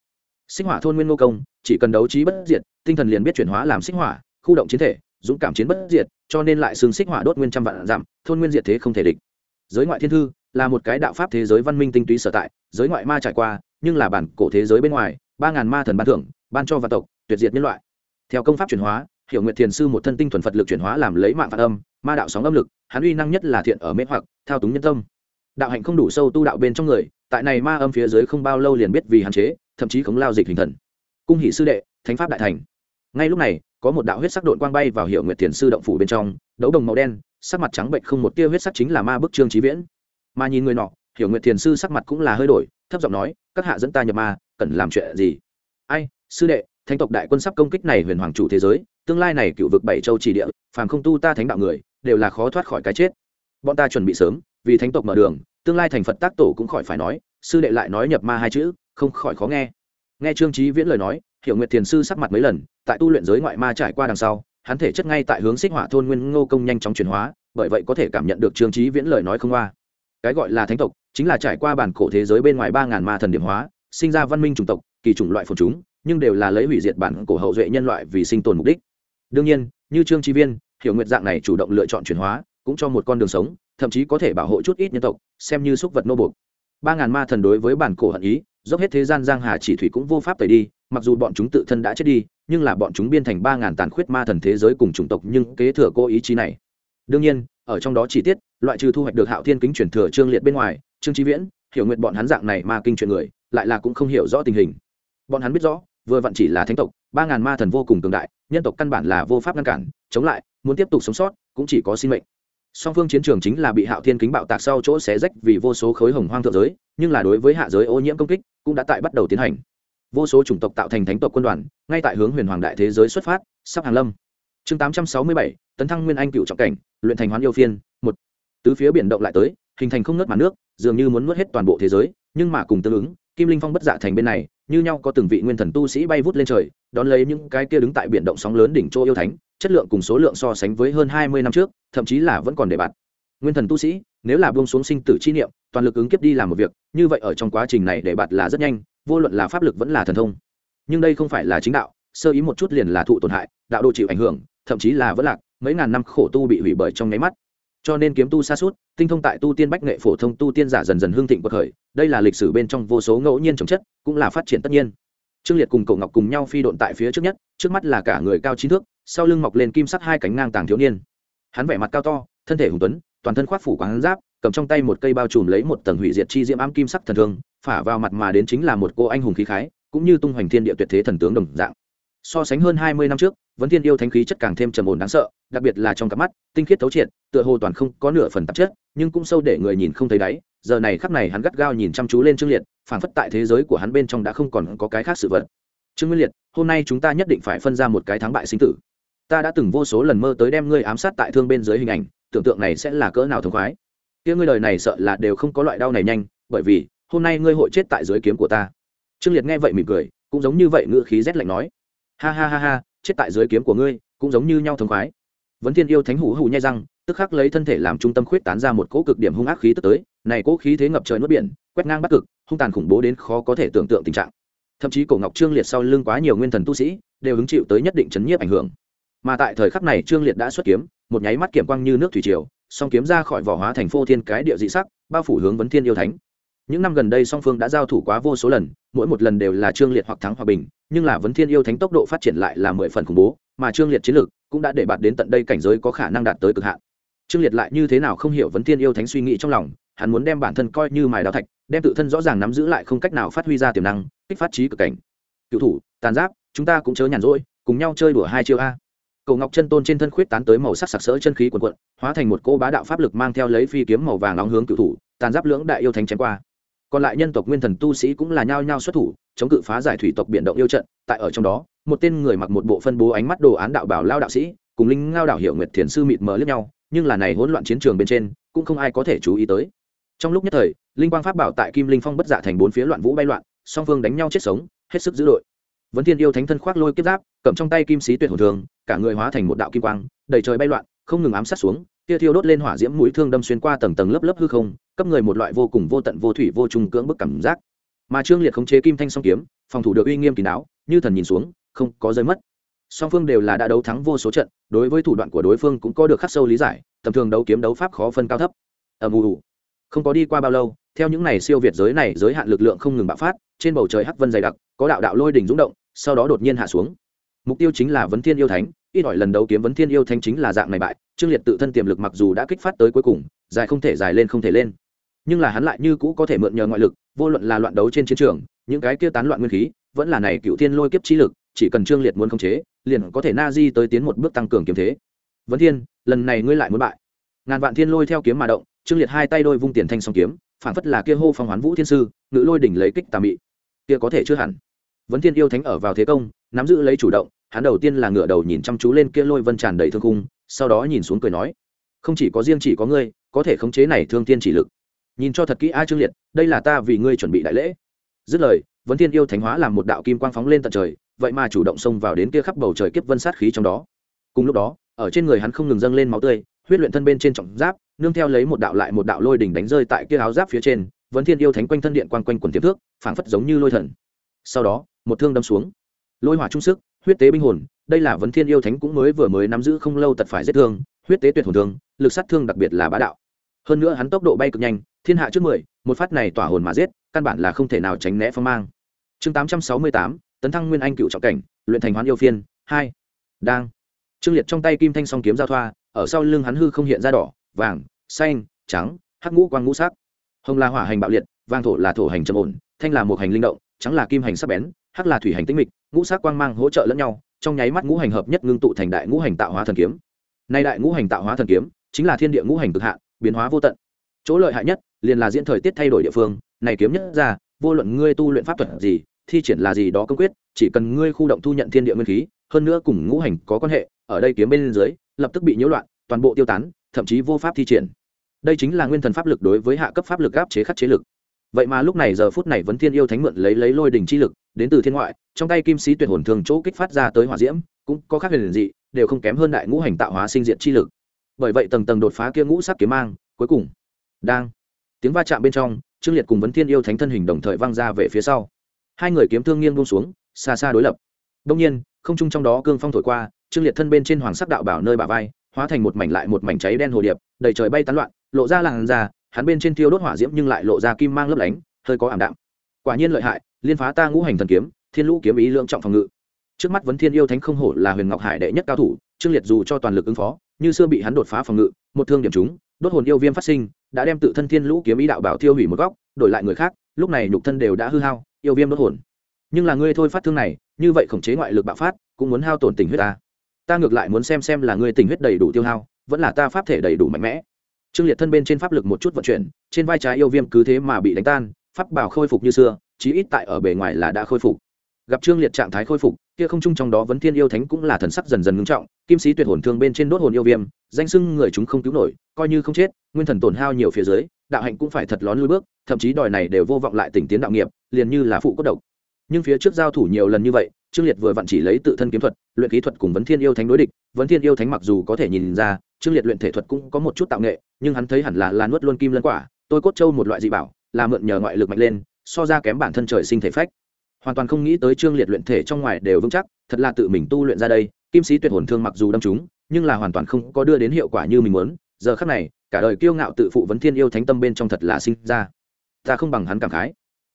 Sinh hỏa thôn nguyên nô công, chỉ cần đấu trí bất diệt, tinh thần liền biết chuyển hóa làm sinh hỏa, khu động chiến thể, dũng cảm chiến bất diệt, cho nên lại xương xích hỏa đốt nguyên trăm vạn giảm thôn nguyên diệt thế không thể địch. Giới ngoại thiên thư là một cái đạo pháp thế giới văn minh tinh túy sở tại, giới ngoại ma trải qua, nhưng là bản cổ thế giới bên ngoài, ba ngàn ma thần ban thưởng, ban cho vạn tộc tuyệt diệt nhân loại. Theo công pháp chuyển hóa, hiểu nguyệt thiền sư một thân tinh thuần phật lực chuyển hóa làm lấy mạng phạt âm, ma đạo sóng âm lực, hắn uy năng nhất là thiện ở mê hoặc, thao túng nhân tâm. Đạo hạnh không đủ sâu tu đạo bên trong người, tại này ma âm phía dưới không bao lâu liền biết vì hạn chế, thậm chí khống lao dịch hình thần. Cung hỷ sư đệ, thánh pháp đại thành. Ngay lúc này, có một đạo huyết sắc đội quang bay vào hiệu nguyệt thiền sư động phủ bên trong, đấu đồng màu đen, sắc mặt trắng bệnh không một tia huyết sắc chính là ma bức trương trí viễn. Mà nhìn người nọ, hiểu nguyệt thiền sư sắc mặt cũng là hơi đổi, thấp giọng nói, các hạ dẫn ta nhập ma, cần làm chuyện gì? Ai, sư đệ thánh tộc đại quân sắp công kích này huyền hoàng chủ thế giới, tương lai này cựu vực bảy châu chỉ địa, phàm không tu ta thánh đạo người, đều là khó thoát khỏi cái chết. Bọn ta chuẩn bị sớm, vì thánh tộc mở đường, tương lai thành phật tác tổ cũng khỏi phải nói, sư đệ lại nói nhập ma hai chữ, không khỏi khó nghe. Nghe trương trí viễn lời nói, hiểu nguyệt thiền sư sắc mặt mấy lần, tại tu luyện giới ngoại ma trải qua đằng sau, hắn thể chất ngay tại hướng xích hỏa thôn nguyên ngô công nhanh chóng chuyển hóa, bởi vậy có thể cảm nhận được trương trí viễn lời nói không qua cái gọi là thánh tộc, chính là trải qua bản cổ thế giới bên ngoài ba ngàn ma thần điểm hóa, sinh ra văn minh chủng tộc, kỳ chủng loại phồn chúng nhưng đều là lấy hủy diệt bản cổ hậu duệ nhân loại vì sinh tồn mục đích. Đương nhiên, như trương tri viên, hiểu nguyện dạng này chủ động lựa chọn chuyển hóa, cũng cho một con đường sống, thậm chí có thể bảo hộ chút ít nhân tộc, xem như xúc vật nô buộc. Ba ngàn ma thần đối với bản cổ hận ý, dốc hết thế gian giang hà chỉ thủy cũng vô pháp tẩy đi, mặc dù bọn chúng tự thân đã chết đi, nhưng là bọn chúng biên thành ba ngàn tàn khuyết ma thần thế giới cùng chủng tộc nhưng kế thừa cô ý chí này. Đương nhiên, ở trong đó chi tiết, loại trừ thu hoạch được hạo thiên kính chuyển thừa trương liệt bên ngoài, trương trí viễn, hiểu nguyện bọn hắn dạng này ma kinh chuyện người, lại là cũng không hiểu rõ tình hình. Bọn hắn biết rõ vừa vặn chỉ là thánh tộc, ba ngàn ma thần vô cùng cường đại, nhân tộc căn bản là vô pháp ngăn cản, chống lại, muốn tiếp tục sống sót, cũng chỉ có sinh mệnh. Song phương chiến trường chính là bị hạo thiên kính bạo tạc sau chỗ xé rách vì vô số khối hồng hoang thượng giới, nhưng là đối với hạ giới ô nhiễm công kích, cũng đã tại bắt đầu tiến hành. Vô số chủng tộc tạo thành thánh tộc quân đoàn, ngay tại hướng huyền hoàng đại thế giới xuất phát, sắp hàng lâm. Chương tám trăm sáu mươi bảy, tấn thăng nguyên anh cựu trọng cảnh, luyện thành hoán yêu phiên, một. Tứ phía biển động lại tới, hình thành không nớt màn nước, dường như muốn nuốt hết toàn bộ thế giới, nhưng mà cùng tương ứng kim linh phong bất dạ thành bên này, như nhau có từng vị nguyên thần tu sĩ bay vút lên trời, đón lấy những cái kia đứng tại biển động sóng lớn đỉnh chỗ yêu thánh, chất lượng cùng số lượng so sánh với hơn hai mươi năm trước, thậm chí là vẫn còn để bạt. Nguyên thần tu sĩ, nếu là buông xuống sinh tử chi niệm, toàn lực ứng kiếp đi làm một việc, như vậy ở trong quá trình này để bạt là rất nhanh, vô luận là pháp lực vẫn là thần thông. Nhưng đây không phải là chính đạo, sơ ý một chút liền là thụ tổn hại, đạo độ chịu ảnh hưởng, thậm chí là vẫn lạc, mấy ngàn năm khổ tu bị hủy bởi trong nháy mắt cho nên kiếm tu xa suốt tinh thông tại tu tiên bách nghệ phổ thông tu tiên giả dần dần hương thịnh bậc khởi đây là lịch sử bên trong vô số ngẫu nhiên trồng chất, cũng là phát triển tất nhiên. Trương liệt cùng cậu ngọc cùng nhau phi độn tại phía trước nhất, trước mắt là cả người cao chín thước, sau lưng mọc lên kim sắc hai cánh ngang tàng thiếu niên. Hắn vẻ mặt cao to, thân thể hùng tuấn, toàn thân khoác phủ quán giáp, cầm trong tay một cây bao trùm lấy một tầng hủy diệt chi diễm ám kim sắc thần thương, phả vào mặt mà đến chính là một cô anh hùng khí khái, cũng như tung hoành thiên địa tuyệt thế thần tướng đồng dạng so sánh hơn hai mươi năm trước, vấn thiên yêu thánh khí chất càng thêm trầm ổn đáng sợ, đặc biệt là trong cặp mắt, tinh khiết thấu triệt, tựa hồ toàn không có nửa phần tạp chất, nhưng cũng sâu để người nhìn không thấy đáy. Giờ này khắc này hắn gắt gao nhìn chăm chú lên trương liệt, phảng phất tại thế giới của hắn bên trong đã không còn có cái khác sự vật. Trương nguyên liệt, hôm nay chúng ta nhất định phải phân ra một cái thắng bại sinh tử. Ta đã từng vô số lần mơ tới đem ngươi ám sát tại thương bên dưới hình ảnh, tưởng tượng này sẽ là cỡ nào thống khoái. Kia ngươi đời này sợ là đều không có loại đau này nhanh, bởi vì hôm nay ngươi hội chết tại dưới kiếm của ta. Trương liệt nghe vậy mỉm cười, cũng giống như vậy ngữ khí rét lạnh nói ha ha ha ha, chết tại dưới kiếm của ngươi, cũng giống như nhau thống khoái. Vấn thiên yêu thánh hủ hủ nhai răng, tức khắc lấy thân thể làm trung tâm khuyết tán ra một cỗ cực điểm hung ác khí tức tới, này cỗ khí thế ngập trời nuốt biển, quét ngang bắt cực, hung tàn khủng bố đến khó có thể tưởng tượng tình trạng. Thậm chí cổ ngọc trương liệt sau lưng quá nhiều nguyên thần tu sĩ, đều hứng chịu tới nhất định chấn nhiếp ảnh hưởng. Mà tại thời khắc này trương liệt đã xuất kiếm, một nháy mắt kiểm quang như nước thủy triều, song kiếm ra khỏi vỏ hóa thành phô thiên cái địa dị sắc, bao phủ hướng vấn thiên yêu thánh. Những năm gần đây song phương đã giao thủ quá vô số lần, mỗi một lần đều là trương liệt hoặc thắng hoặc bình nhưng là vấn thiên yêu thánh tốc độ phát triển lại là mười phần khủng bố, mà trương liệt chiến lược cũng đã để bạt đến tận đây cảnh giới có khả năng đạt tới cực hạn. Trương liệt lại như thế nào không hiểu vấn thiên yêu thánh suy nghĩ trong lòng, hắn muốn đem bản thân coi như mài đào thạch, đem tự thân rõ ràng nắm giữ lại không cách nào phát huy ra tiềm năng, kích phát trí cực cảnh. Cựu thủ, tàn giáp, chúng ta cũng chớ nhàn rỗi, cùng nhau chơi đùa hai chiêu a. Cầu ngọc chân tôn trên thân khuyết tán tới màu sắc sặc sỡ chân khí quần quận hóa thành một cô bá đạo pháp lực mang theo lấy phi kiếm màu vàng nóng hướng cựu thủ, tàn giáp lưỡng đại yêu thánh chém qua còn lại nhân tộc nguyên thần tu sĩ cũng là nhao nhao xuất thủ, chống cự phá giải thủy tộc biển động yêu trận, tại ở trong đó, một tên người mặc một bộ phân bố ánh mắt đồ án đạo bảo lao đạo sĩ, cùng linh ngao đạo hiệu nguyệt thiền sư mịt mờ lướt nhau, nhưng là này hỗn loạn chiến trường bên trên, cũng không ai có thể chú ý tới. Trong lúc nhất thời, linh quang pháp bảo tại kim linh phong bất dạ thành bốn phía loạn vũ bay loạn, song phương đánh nhau chết sống, hết sức dữ đội vấn thiên yêu thánh thân khoác lôi kiếp giáp, cầm trong tay kim sĩ tuyệt hồn thường, cả người hóa thành một đạo kim quang, đầy trời bay loạn, không ngừng ám sát xuống kia thiêu đốt lên hỏa diễm mũi thương đâm xuyên qua tầng tầng lớp lớp hư không, cấp người một loại vô cùng vô tận vô thủy vô trùng cưỡng bức cảm giác. Mà trương liệt khống chế kim thanh song kiếm, phòng thủ được uy nghiêm kín đáo, như thần nhìn xuống, không có rơi mất. Song phương đều là đã đấu thắng vô số trận, đối với thủ đoạn của đối phương cũng có được khắc sâu lý giải, tầm thường đấu kiếm đấu pháp khó phân cao thấp. Ầm ù không có đi qua bao lâu, theo những này siêu việt giới này, giới hạn lực lượng không ngừng bạo phát, trên bầu trời hắc vân dày đặc, có đạo đạo lôi đỉnh rung động, sau đó đột nhiên hạ xuống. Mục tiêu chính là vấn thiên yêu thánh ít ỏi lần đấu kiếm vấn thiên yêu thanh chính là dạng này bại, trương liệt tự thân tiềm lực mặc dù đã kích phát tới cuối cùng, dài không thể dài lên không thể lên. Nhưng là hắn lại như cũ có thể mượn nhờ ngoại lực, vô luận là loạn đấu trên chiến trường, những cái kia tán loạn nguyên khí, vẫn là này cựu thiên lôi kiếp trí lực, chỉ cần trương liệt muốn khống chế, liền có thể na di tới tiến một bước tăng cường kiếm thế. Vấn thiên, lần này ngươi lại muốn bại. Ngàn vạn thiên lôi theo kiếm mà động, trương liệt hai tay đôi vung tiền thanh song kiếm phản phất là kia hô phong hoán vũ thiên sư, ngự lôi đỉnh lấy kích tà mị. Kia có thể chưa hẳn. Vấn thiên yêu thánh ở vào thế công, nắm giữ lấy chủ động hắn đầu tiên là ngửa đầu nhìn chăm chú lên kia lôi vân tràn đầy thương khung, sau đó nhìn xuống cười nói không chỉ có riêng chỉ có ngươi có thể khống chế này thương tiên chỉ lực. Nhìn cho thật kỹ a trương liệt đây là ta vì ngươi chuẩn bị đại lễ. Dứt lời vấn thiên yêu thánh hóa làm một đạo kim quang phóng lên tận trời vậy mà chủ động xông vào đến kia khắp bầu trời kiếp vân sát khí trong đó. Cùng lúc đó ở trên người hắn không ngừng dâng lên máu tươi huyết luyện thân bên trên trọng giáp nương theo lấy một đạo lại một đạo lôi đỉnh đánh rơi tại kia áo giáp phía trên vấn thiên yêu thánh quanh thân điện quang quanh quần tiềm thước phảng phất giống như lôi thần. Sau đó một thương đâm xuống. Lôi hỏa trung sức huyết tế binh hồn, đây là vấn thiên yêu thánh cũng mới vừa mới nắm giữ không lâu tật phải giết thương, huyết tế tuyệt hồn thương, lực sát thương đặc biệt là bá đạo. Hơn nữa hắn tốc độ bay cực nhanh, thiên hạ trước mười, một phát này tỏa hồn mà giết, căn bản là không thể nào tránh né phong mang. Chương tám trăm sáu mươi tám, tấn thăng nguyên anh cựu trọng cảnh, luyện thành hoán yêu phiên, hai. Đang. Trương liệt trong tay kim thanh song kiếm giao thoa, ở sau lưng hắn hư không hiện ra đỏ, vàng, xanh, trắng, hắc ngũ quang ngũ sắc. Hồng là hỏa hành bạo liệt, vàng thổ là thổ hành trầm ổn, thanh là một hành linh động, trắng là kim hành sắc bén hắc là thủy hành tĩnh mịch, ngũ sắc quang mang hỗ trợ lẫn nhau, trong nháy mắt ngũ hành hợp nhất ngưng tụ thành đại ngũ hành tạo hóa thần kiếm. Nay đại ngũ hành tạo hóa thần kiếm chính là thiên địa ngũ hành cực hạn, biến hóa vô tận. Chỗ lợi hại nhất liền là diễn thời tiết thay đổi địa phương, này kiếm nhất ra, vô luận ngươi tu luyện pháp thuật gì, thi triển là gì đó công quyết, chỉ cần ngươi khu động thu nhận thiên địa nguyên khí, hơn nữa cùng ngũ hành có quan hệ, ở đây kiếm bên dưới, lập tức bị nhiễu loạn, toàn bộ tiêu tán, thậm chí vô pháp thi triển. Đây chính là nguyên thần pháp lực đối với hạ cấp pháp lực áp chế khắc chế lực vậy mà lúc này giờ phút này vấn thiên yêu thánh mượn lấy lấy lôi đỉnh chi lực, đến từ thiên ngoại, trong tay kim sĩ tuyệt hồn thường chỗ kích phát ra tới hỏa diễm, cũng có khác huyền dị, đều không kém hơn đại ngũ hành tạo hóa sinh diện chi lực. Bởi vậy tầng tầng đột phá kia ngũ sắc kiếm mang, cuối cùng, đang, tiếng va chạm bên trong, trương liệt cùng vấn thiên yêu thánh thân hình đồng thời văng ra về phía sau. Hai người kiếm thương nghiêng buông xuống, xa xa đối lập. Đông nhiên, không trung trong đó cương phong thổi qua, trương liệt thân bên trên hoàng sắc đạo bảo nơi bà vai, hóa thành một mảnh lại một mảnh cháy đen hồ điệp, đầy trời bay tán loạn, lộ ra làn da hắn bên trên thiêu đốt hỏa diễm nhưng lại lộ ra kim mang lấp lánh, hơi có ảm đạm. Quả nhiên lợi hại, liên phá ta ngũ hành thần kiếm, thiên lũ kiếm ý lượng trọng phòng ngự. Trước mắt vấn thiên yêu thánh không hổ là huyền ngọc hải đệ nhất cao thủ, trương liệt dù cho toàn lực ứng phó, như xưa bị hắn đột phá phòng ngự, một thương điểm chúng, đốt hồn yêu viêm phát sinh, đã đem tự thân thiên lũ kiếm ý đạo bảo tiêu hủy một góc, đổi lại người khác, lúc này nhục thân đều đã hư hao, yêu viêm đốt hồn. Nhưng là ngươi thôi phát thương này, như vậy khống chế ngoại lực bạo phát, cũng muốn hao tổn tình huyết ta. Ta ngược lại muốn xem xem là ngươi tình huyết đầy đủ tiêu hao, vẫn là ta pháp thể đầy đủ mạnh mẽ trương liệt thân bên trên pháp lực một chút vận chuyển, trên vai trái yêu viêm cứ thế mà bị đánh tan, pháp bảo khôi phục như xưa, chí ít tại ở bề ngoài là đã khôi phục. Gặp trương liệt trạng thái khôi phục, kia không chung trong đó vấn thiên yêu thánh cũng là thần sắc dần dần ngưng trọng, kim sĩ tuyệt hồn thương bên trên đốt hồn yêu viêm, danh sưng người chúng không cứu nổi, coi như không chết, nguyên thần tổn hao nhiều phía dưới, đạo hạnh cũng phải thật lón lui bước, thậm chí đòi này đều vô vọng lại tỉnh tiến đạo nghiệp, liền như là phụ cốt độc. Nhưng phía trước giao thủ nhiều lần như vậy, trương liệt vừa vặn chỉ lấy tự thân kiếm thuật, luyện kỹ thuật cùng vấn thiên yêu thánh đối địch, vấn thiên yêu thánh mặc dù có thể nhìn ra trương liệt luyện thể thuật cũng có một chút tạo nghệ, nhưng hắn thấy hẳn là là nuốt luôn kim lân quả, tôi cốt châu một loại dị bảo, là mượn nhờ ngoại lực mạnh lên, so ra kém bản thân trời sinh thể phách. Hoàn toàn không nghĩ tới trương liệt luyện thể trong ngoài đều vững chắc, thật là tự mình tu luyện ra đây, kim sĩ tuyệt hồn thương mặc dù đâm chúng nhưng là hoàn toàn không có đưa đến hiệu quả như mình muốn, giờ khắc này, cả đời kiêu ngạo tự phụ vấn thiên yêu thánh tâm bên trong thật là sinh ra. Ta không bằng hắn cảm khái.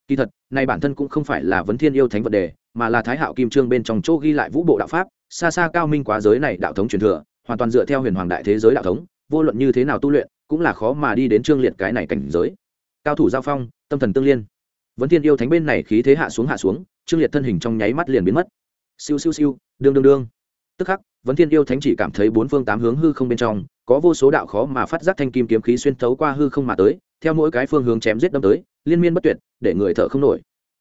Kỳ thật, này bản thân cũng không phải là vấn thiên yêu thánh vấn đề, mà là thái hạo kim trương bên trong chỗ ghi lại vũ bộ đạo pháp, xa xa cao minh quá giới này đạo thống truyền thừa hoàn toàn dựa theo huyền hoàng đại thế giới đạo thống, vô luận như thế nào tu luyện, cũng là khó mà đi đến trương liệt cái này cảnh giới. Cao thủ giao phong, tâm thần tương liên. Vấn thiên yêu thánh bên này khí thế hạ xuống hạ xuống, trương liệt thân hình trong nháy mắt liền biến mất. Siêu siêu siêu, đương đương đương. Tức khắc, vấn thiên yêu thánh chỉ cảm thấy bốn phương tám hướng hư không bên trong, có vô số đạo khó mà phát giác thanh kim kiếm khí xuyên thấu qua hư không mà tới, theo mỗi cái phương hướng chém giết đâm tới, liên miên bất tuyệt, để người thở không nổi.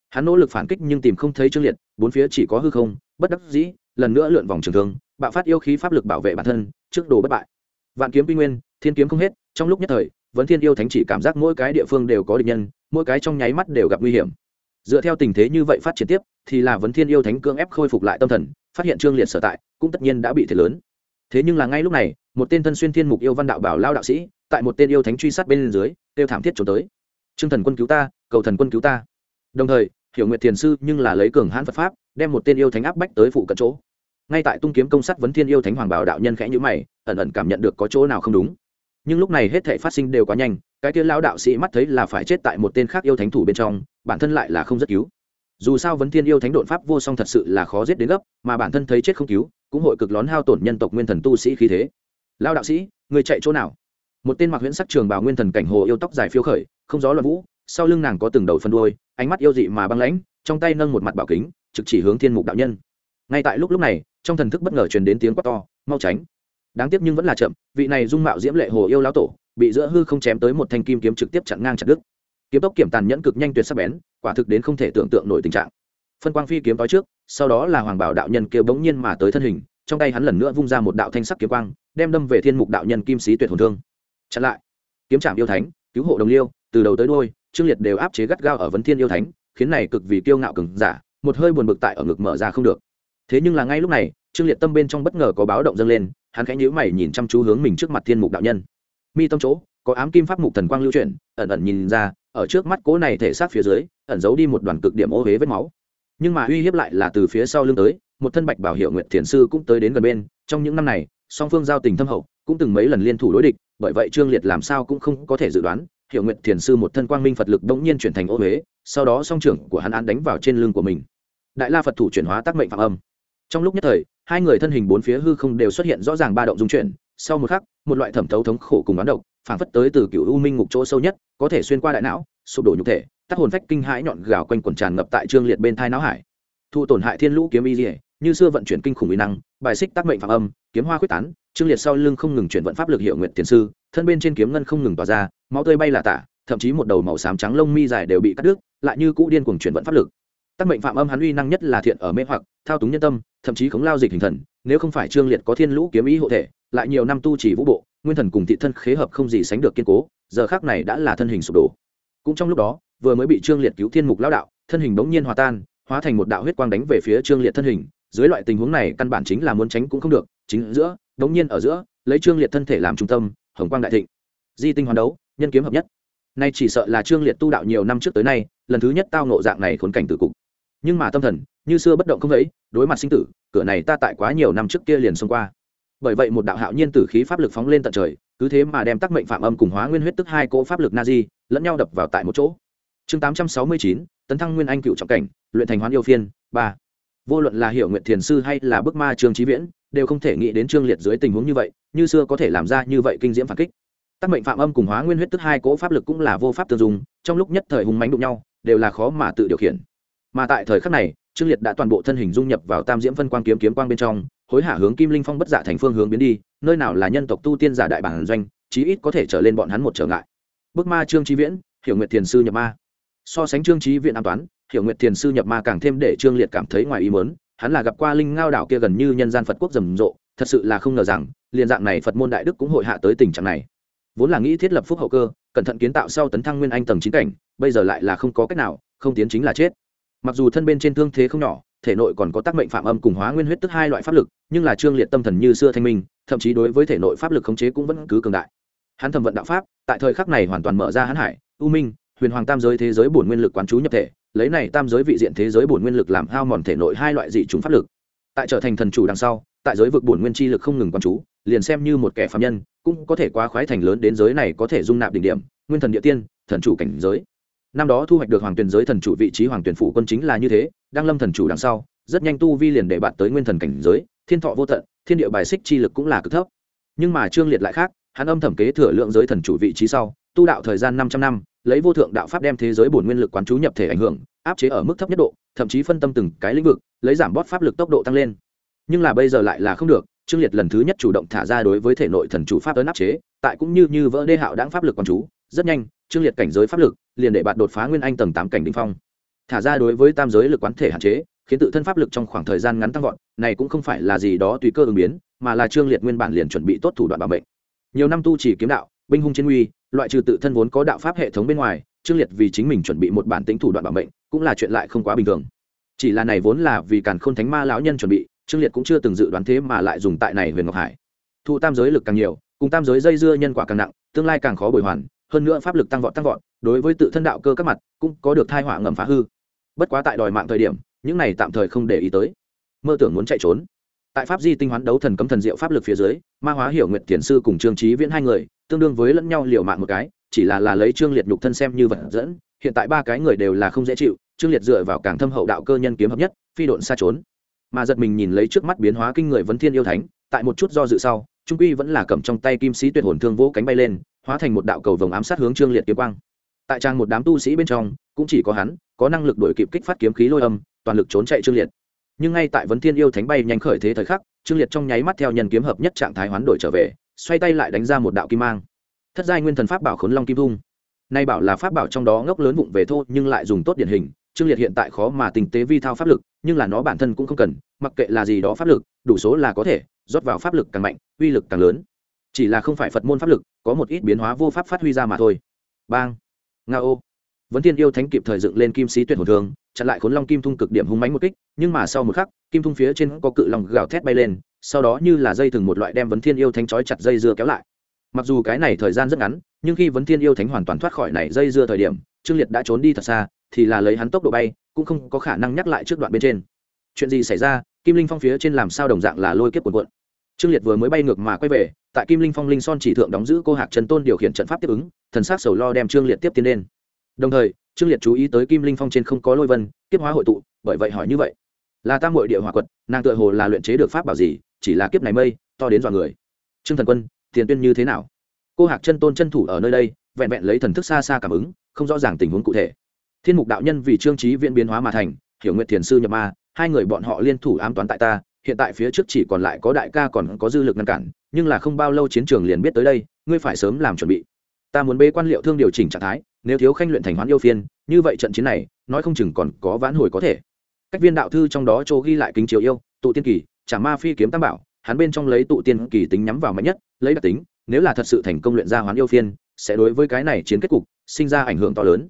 Hắn nỗ lực phản kích nhưng tìm không thấy trương liệt, bốn phía chỉ có hư không, bất đắc dĩ, lần nữa lượn vòng trường thương bạo phát yêu khí pháp lực bảo vệ bản thân, trước đồ bất bại. Vạn kiếm quy nguyên, thiên kiếm không hết, trong lúc nhất thời, vấn thiên yêu thánh chỉ cảm giác mỗi cái địa phương đều có địch nhân, mỗi cái trong nháy mắt đều gặp nguy hiểm. Dựa theo tình thế như vậy phát triển tiếp, thì là vấn thiên yêu thánh cưỡng ép khôi phục lại tâm thần, phát hiện trương liệt sở tại, cũng tất nhiên đã bị thiệt lớn. Thế nhưng là ngay lúc này, một tên thân xuyên thiên mục yêu văn đạo bảo lao đạo sĩ, tại một tên yêu thánh truy sát bên dưới, kêu thảm thiết trốn tới. Trương thần quân cứu ta, cầu thần quân cứu ta. Đồng thời, hiểu nguyện thiền sư nhưng là lấy cường hãn phật pháp, đem một tên yêu thánh áp bách tới phụ cận chỗ ngay tại tung kiếm công sát vấn thiên yêu thánh hoàng bảo đạo nhân khẽ nhữ mày, ẩn ẩn cảm nhận được có chỗ nào không đúng. Nhưng lúc này hết thể phát sinh đều quá nhanh, cái kia lão đạo sĩ mắt thấy là phải chết tại một tên khác yêu thánh thủ bên trong, bản thân lại là không rất cứu. Dù sao vấn thiên yêu thánh đột pháp vô song thật sự là khó giết đến gấp, mà bản thân thấy chết không cứu, cũng hội cực lón hao tổn nhân tộc nguyên thần tu sĩ khí thế. Lão đạo sĩ, người chạy chỗ nào? Một tên mặc huyễn sắc trường bào nguyên thần cảnh hồ yêu tóc dài phiêu khởi, không gió loạn vũ, sau lưng nàng có từng đầu phân đuôi, ánh mắt yêu dị mà băng lãnh, trong tay nâng một mặt bảo kính, trực chỉ hướng thiên mục đạo nhân. Ngay tại lúc lúc này trong thần thức bất ngờ truyền đến tiếng quát to, mau tránh. Đáng tiếc nhưng vẫn là chậm, vị này dung mạo diễm lệ hồ yêu lão tổ, bị giữa hư không chém tới một thanh kim kiếm trực tiếp chặn ngang chặt đứt. Kiếm tốc kiểm tàn nhẫn cực nhanh tuyệt sắc bén, quả thực đến không thể tưởng tượng nổi tình trạng. Phân quang phi kiếm nói trước, sau đó là hoàng bảo đạo nhân kêu bỗng nhiên mà tới thân hình, trong tay hắn lần nữa vung ra một đạo thanh sắc kiếm quang, đem đâm về thiên mục đạo nhân kim sĩ tuyệt hồn thương. Chặn lại. Kiếm trạm yêu thánh, cứu hộ đồng liêu, từ đầu tới đôi trương liệt đều áp chế gắt gao ở vấn thiên yêu thánh, khiến này cực vì kiêu ngạo cứng giả, một hơi buồn bực tại ở ngực mở ra không được thế nhưng là ngay lúc này, trương liệt tâm bên trong bất ngờ có báo động dâng lên, hắn khẽ nhíu mày nhìn chăm chú hướng mình trước mặt thiên mục đạo nhân. Mi tâm chỗ, có ám kim pháp mục thần quang lưu chuyển, ẩn ẩn nhìn ra, ở trước mắt cố này thể xác phía dưới, ẩn giấu đi một đoàn cực điểm ô huế vết máu. Nhưng mà uy hiếp lại là từ phía sau lưng tới, một thân bạch bảo hiệu nguyện thiền sư cũng tới đến gần bên, trong những năm này, song phương giao tình thâm hậu, cũng từng mấy lần liên thủ đối địch, bởi vậy trương liệt làm sao cũng không có thể dự đoán, hiệu nguyện thiền sư một thân quang minh phật lực bỗng nhiên chuyển thành ô huế, sau đó song trưởng của hắn án đánh vào trên lưng của mình. Đại la phật thủ chuyển hóa tác mệnh phạm âm trong lúc nhất thời, hai người thân hình bốn phía hư không đều xuất hiện rõ ràng ba động dung chuyển. Sau một khắc, một loại thẩm thấu thống khổ cùng bán độc, phảng phất tới từ cựu u minh ngục chỗ sâu nhất, có thể xuyên qua đại não, sụp đổ nhục thể, tắt hồn phách kinh hãi nhọn gào quanh quần tràn ngập tại trương liệt bên thai não hải. Thu tổn hại thiên lũ kiếm y dỉa như xưa vận chuyển kinh khủng uy năng, bài xích tác mệnh phạm âm, kiếm hoa quyết tán, trương liệt sau lưng không ngừng chuyển vận pháp lực hiệu nguyện tiền sư, thân bên trên kiếm ngân không ngừng tỏa ra, máu tươi bay là tả, thậm chí một đầu màu xám trắng lông mi dài đều bị cắt đứt, lại như cũ điên cuồng chuyển vận pháp lực. Tác mệnh phạm âm hắn uy năng nhất là thiện ở mê hoặc thao túng nhân tâm, thậm chí khống lao dịch hình thần, nếu không phải trương liệt có thiên lũ kiếm ý hộ thể, lại nhiều năm tu chỉ vũ bộ, nguyên thần cùng thị thân khế hợp không gì sánh được kiên cố, giờ khác này đã là thân hình sụp đổ. Cũng trong lúc đó, vừa mới bị trương liệt cứu thiên mục lao đạo, thân hình bỗng nhiên hòa tan, hóa thành một đạo huyết quang đánh về phía trương liệt thân hình. Dưới loại tình huống này, căn bản chính là muốn tránh cũng không được, chính giữa, bỗng nhiên ở giữa, lấy trương liệt thân thể làm trung tâm, hồng quang đại thịnh. Di tinh hoàn đấu, nhân kiếm hợp nhất. Nay chỉ sợ là trương liệt tu đạo nhiều năm trước tới nay, lần thứ nhất tao nộ dạng này khốn cảnh tử cục nhưng mà tâm thần, như xưa bất động không ấy đối mặt sinh tử, cửa này ta tại quá nhiều năm trước kia liền xông qua. Bởi vậy một đạo hạo nhiên tử khí pháp lực phóng lên tận trời, cứ thế mà đem tắc mệnh phạm âm cùng hóa nguyên huyết tức hai cỗ pháp lực na di lẫn nhau đập vào tại một chỗ. Chương tám trăm sáu mươi chín, tấn thăng nguyên anh cựu trọng cảnh, luyện thành hoán yêu phiên, ba. Vô luận là hiệu nguyện thiền sư hay là bức ma trương trí viễn, đều không thể nghĩ đến trương liệt dưới tình huống như vậy, như xưa có thể làm ra như vậy kinh diễm phản kích. Tắc mệnh phạm âm cùng hóa nguyên huyết tức hai cỗ pháp lực cũng là vô pháp tương dùng trong lúc nhất thời hùng mánh đụng nhau, đều là khó mà tự điều khiển mà tại thời khắc này, trương liệt đã toàn bộ thân hình dung nhập vào tam diễm phân quang kiếm kiếm quang bên trong, hối hả hướng kim linh phong bất giả thành phương hướng biến đi, nơi nào là nhân tộc tu tiên giả đại bản doanh, chí ít có thể trở lên bọn hắn một trở ngại. Bức ma trương trí viễn, hiểu nguyệt thiền sư nhập ma. So sánh trương trí viện an toán hiểu nguyệt thiền sư nhập ma càng thêm để trương liệt cảm thấy ngoài ý mớn hắn là gặp qua linh ngao đảo kia gần như nhân gian phật quốc rầm rộ, thật sự là không ngờ rằng, liền dạng này phật môn đại đức cũng hội hạ tới tình trạng này. Vốn là nghĩ thiết lập phúc hậu cơ, cẩn thận kiến tạo sau tấn thăng nguyên anh tầng chín cảnh, bây giờ lại là không có cách nào, không tiến chính là chết mặc dù thân bên trên thương thế không nhỏ, thể nội còn có tác mệnh phạm âm cùng hóa nguyên huyết tức hai loại pháp lực, nhưng là trương liệt tâm thần như xưa thanh minh, thậm chí đối với thể nội pháp lực khống chế cũng vẫn cứ cường đại. Hắn thẩm vận đạo pháp, tại thời khắc này hoàn toàn mở ra hắn hải, u minh, huyền hoàng tam giới thế giới bổn nguyên lực quán chú nhập thể, lấy này tam giới vị diện thế giới bổn nguyên lực làm hao mòn thể nội hai loại dị chúng pháp lực. Tại trở thành thần chủ đằng sau, tại giới vực bổn nguyên chi lực không ngừng quán chú, liền xem như một kẻ phạm nhân, cũng có thể quá khoái thành lớn đến giới này có thể dung nạp đỉnh điểm, nguyên thần địa tiên, thần chủ cảnh giới năm đó thu hoạch được hoàng tuyển giới thần chủ vị trí hoàng tuyển phủ quân chính là như thế đang lâm thần chủ đằng sau, rất nhanh tu vi liền để bạn tới nguyên thần cảnh giới, thiên thọ vô tận, thiên địa bài xích chi lực cũng là cực thấp. Nhưng mà trương liệt lại khác, hắn âm thẩm kế thừa lượng giới thần chủ vị trí sau, tu đạo thời gian 500 năm, lấy vô thượng đạo pháp đem thế giới bổn nguyên lực quán chú nhập thể ảnh hưởng, áp chế ở mức thấp nhất độ, thậm chí phân tâm từng cái lĩnh vực, lấy giảm bót pháp lực tốc độ tăng lên. Nhưng là bây giờ lại là không được, trương liệt lần thứ nhất chủ động thả ra đối với thể nội thần chủ pháp ấn áp chế, tại cũng như như vỡ đê hạo đáng pháp lực quán chú, rất nhanh, trương liệt cảnh giới pháp lực liền để bạn đột phá nguyên anh tầng tám cảnh đỉnh phong. Thả ra đối với tam giới lực quán thể hạn chế, khiến tự thân pháp lực trong khoảng thời gian ngắn tăng vọt, này cũng không phải là gì đó tùy cơ ứng biến, mà là trương liệt nguyên bản liền chuẩn bị tốt thủ đoạn bảo mệnh. Nhiều năm tu chỉ kiếm đạo, binh hung chiến uy, loại trừ tự thân vốn có đạo pháp hệ thống bên ngoài, trương liệt vì chính mình chuẩn bị một bản tính thủ đoạn bảo mệnh, cũng là chuyện lại không quá bình thường. Chỉ là này vốn là vì càn khôn thánh ma lão nhân chuẩn bị, trương liệt cũng chưa từng dự đoán thế mà lại dùng tại này huyền ngọc hải. Thu tam giới lực càng nhiều, cùng tam giới dây dưa nhân quả càng nặng, tương lai càng khó bồi hoàn hơn nữa pháp lực tăng vọt tăng vọt, đối với tự thân đạo cơ các mặt, cũng có được thai họa ngầm phá hư. Bất quá tại đòi mạng thời điểm, những này tạm thời không để ý tới. Mơ tưởng muốn chạy trốn. Tại pháp di tinh hoán đấu thần cấm thần diệu pháp lực phía dưới, ma hóa hiểu nguyện thiền sư cùng trương trí viễn hai người, tương đương với lẫn nhau liều mạng một cái, chỉ là là lấy trương liệt nhục thân xem như vật dẫn, hiện tại ba cái người đều là không dễ chịu, trương liệt dựa vào càng thâm hậu đạo cơ nhân kiếm hợp nhất, phi độn xa trốn. Mà giật mình nhìn lấy trước mắt biến hóa kinh người vấn thiên yêu thánh, tại một chút do dự sau, trung quy vẫn là cầm trong tay kim sĩ tuyệt hồn thương vỗ cánh bay lên hóa thành một đạo cầu vồng ám sát hướng trương liệt kiếm quang. Tại trang một đám tu sĩ bên trong, cũng chỉ có hắn, có năng lực đổi kịp kích phát kiếm khí lôi âm, toàn lực trốn chạy trương liệt. Nhưng ngay tại vấn thiên yêu thánh bay nhanh khởi thế thời khắc, trương liệt trong nháy mắt theo nhân kiếm hợp nhất trạng thái hoán đổi trở về, xoay tay lại đánh ra một đạo kim mang. Thất giai nguyên thần pháp bảo khốn long kim thung. Nay bảo là pháp bảo trong đó ngốc lớn vụng về thô, nhưng lại dùng tốt điển hình, trương liệt hiện tại khó mà tình tế vi thao pháp lực, nhưng là nó bản thân cũng không cần, mặc kệ là gì đó pháp lực, đủ số là có thể, rót vào pháp lực càng mạnh, uy lực càng lớn chỉ là không phải phật môn pháp lực, có một ít biến hóa vô pháp phát huy ra mà thôi. Bang. Nga ô. Vấn thiên yêu thánh kịp thời dựng lên kim sĩ tuyệt hồn thường chặn lại khốn long kim thung cực điểm hung mánh một kích, nhưng mà sau một khắc, kim thung phía trên có cự lòng gào thét bay lên, sau đó như là dây thừng một loại đem vấn thiên yêu thánh trói chặt dây dưa kéo lại. Mặc dù cái này thời gian rất ngắn, nhưng khi vấn thiên yêu thánh hoàn toàn thoát khỏi này dây dưa thời điểm, trương liệt đã trốn đi thật xa, thì là lấy hắn tốc độ bay, cũng không có khả năng nhắc lại trước đoạn bên trên. Chuyện gì xảy ra, kim linh phong phía trên làm sao đồng dạng là lôi kiếp cuộn cuộn. Trương liệt vừa mới bay ngược mà quay về tại kim linh phong linh son chỉ thượng đóng giữ cô hạc trần tôn điều khiển trận pháp tiếp ứng, thần s á c sầu lo đem trương liệt tiếp tiến lên. Đồng thời, trương liệt chú ý tới kim linh phong trên không có lôi vân, kiếp hóa hội tụ, bởi vậy hỏi như vậy. Là tam hội địa hỏa quật, nàng tựa hồ là luyện chế được pháp bảo gì, chỉ là kiếp này mây, to đến dọn người. Trương thần quân, tiền tuyên như thế nào? Cô hạc chân tôn chân thủ ở nơi đây, vẹn vẹn lấy thần thức xa xa cảm ứng, không rõ ràng tình huống cụ thể. Thiên mục đạo nhân vì trương trí viễn biến hóa mà thành, hiểu nguyện thiền sư nhập ma, hai người bọn họ liên thủ ám toán tại ta hiện tại phía trước chỉ còn lại có đại ca còn có dư lực ngăn cản, nhưng là không bao lâu chiến trường liền biết tới đây, ngươi phải sớm làm chuẩn bị. Ta muốn bê quan liệu thương điều chỉnh trạng thái, nếu thiếu khanh luyện thành hoán yêu phiên, như vậy trận chiến này, nói không chừng còn có vãn hồi có thể. Cách viên đạo thư trong đó chỗ ghi lại kính triều yêu, tụ tiên kỳ, trả ma phi kiếm tam bảo, hắn bên trong lấy tụ tiên kỳ tính nhắm vào mạnh nhất, lấy đặc tính, nếu là thật sự thành công luyện ra hoán yêu phiên, sẽ đối với cái này chiến kết cục, sinh ra ảnh hưởng to lớn.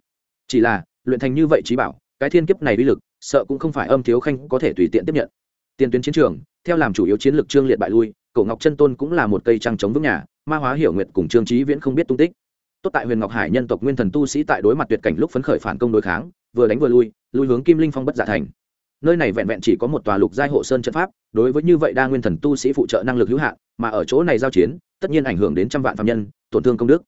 Chỉ là, luyện thành như vậy trí bảo, cái thiên kiếp này uy lực, sợ cũng không phải âm thiếu khanh có thể tùy tiện tiếp nhận tiền tuyến chiến trường, theo làm chủ yếu chiến lược trương liệt bại lui, Cổ ngọc chân tôn cũng là một cây trăng chống vững nhà, ma hóa hiểu nguyệt cùng trương trí viễn không biết tung tích. Tốt tại huyền ngọc hải nhân tộc nguyên thần tu sĩ tại đối mặt tuyệt cảnh lúc phấn khởi phản công đối kháng, vừa đánh vừa lui lui hướng kim linh phong bất giả thành. Nơi này vẹn vẹn chỉ có một tòa lục giai hộ sơn trận pháp, đối với như vậy đa nguyên thần tu sĩ phụ trợ năng lực hữu hạn, mà ở chỗ này giao chiến, tất nhiên ảnh hưởng đến trăm vạn phạm nhân, tổn thương công đức.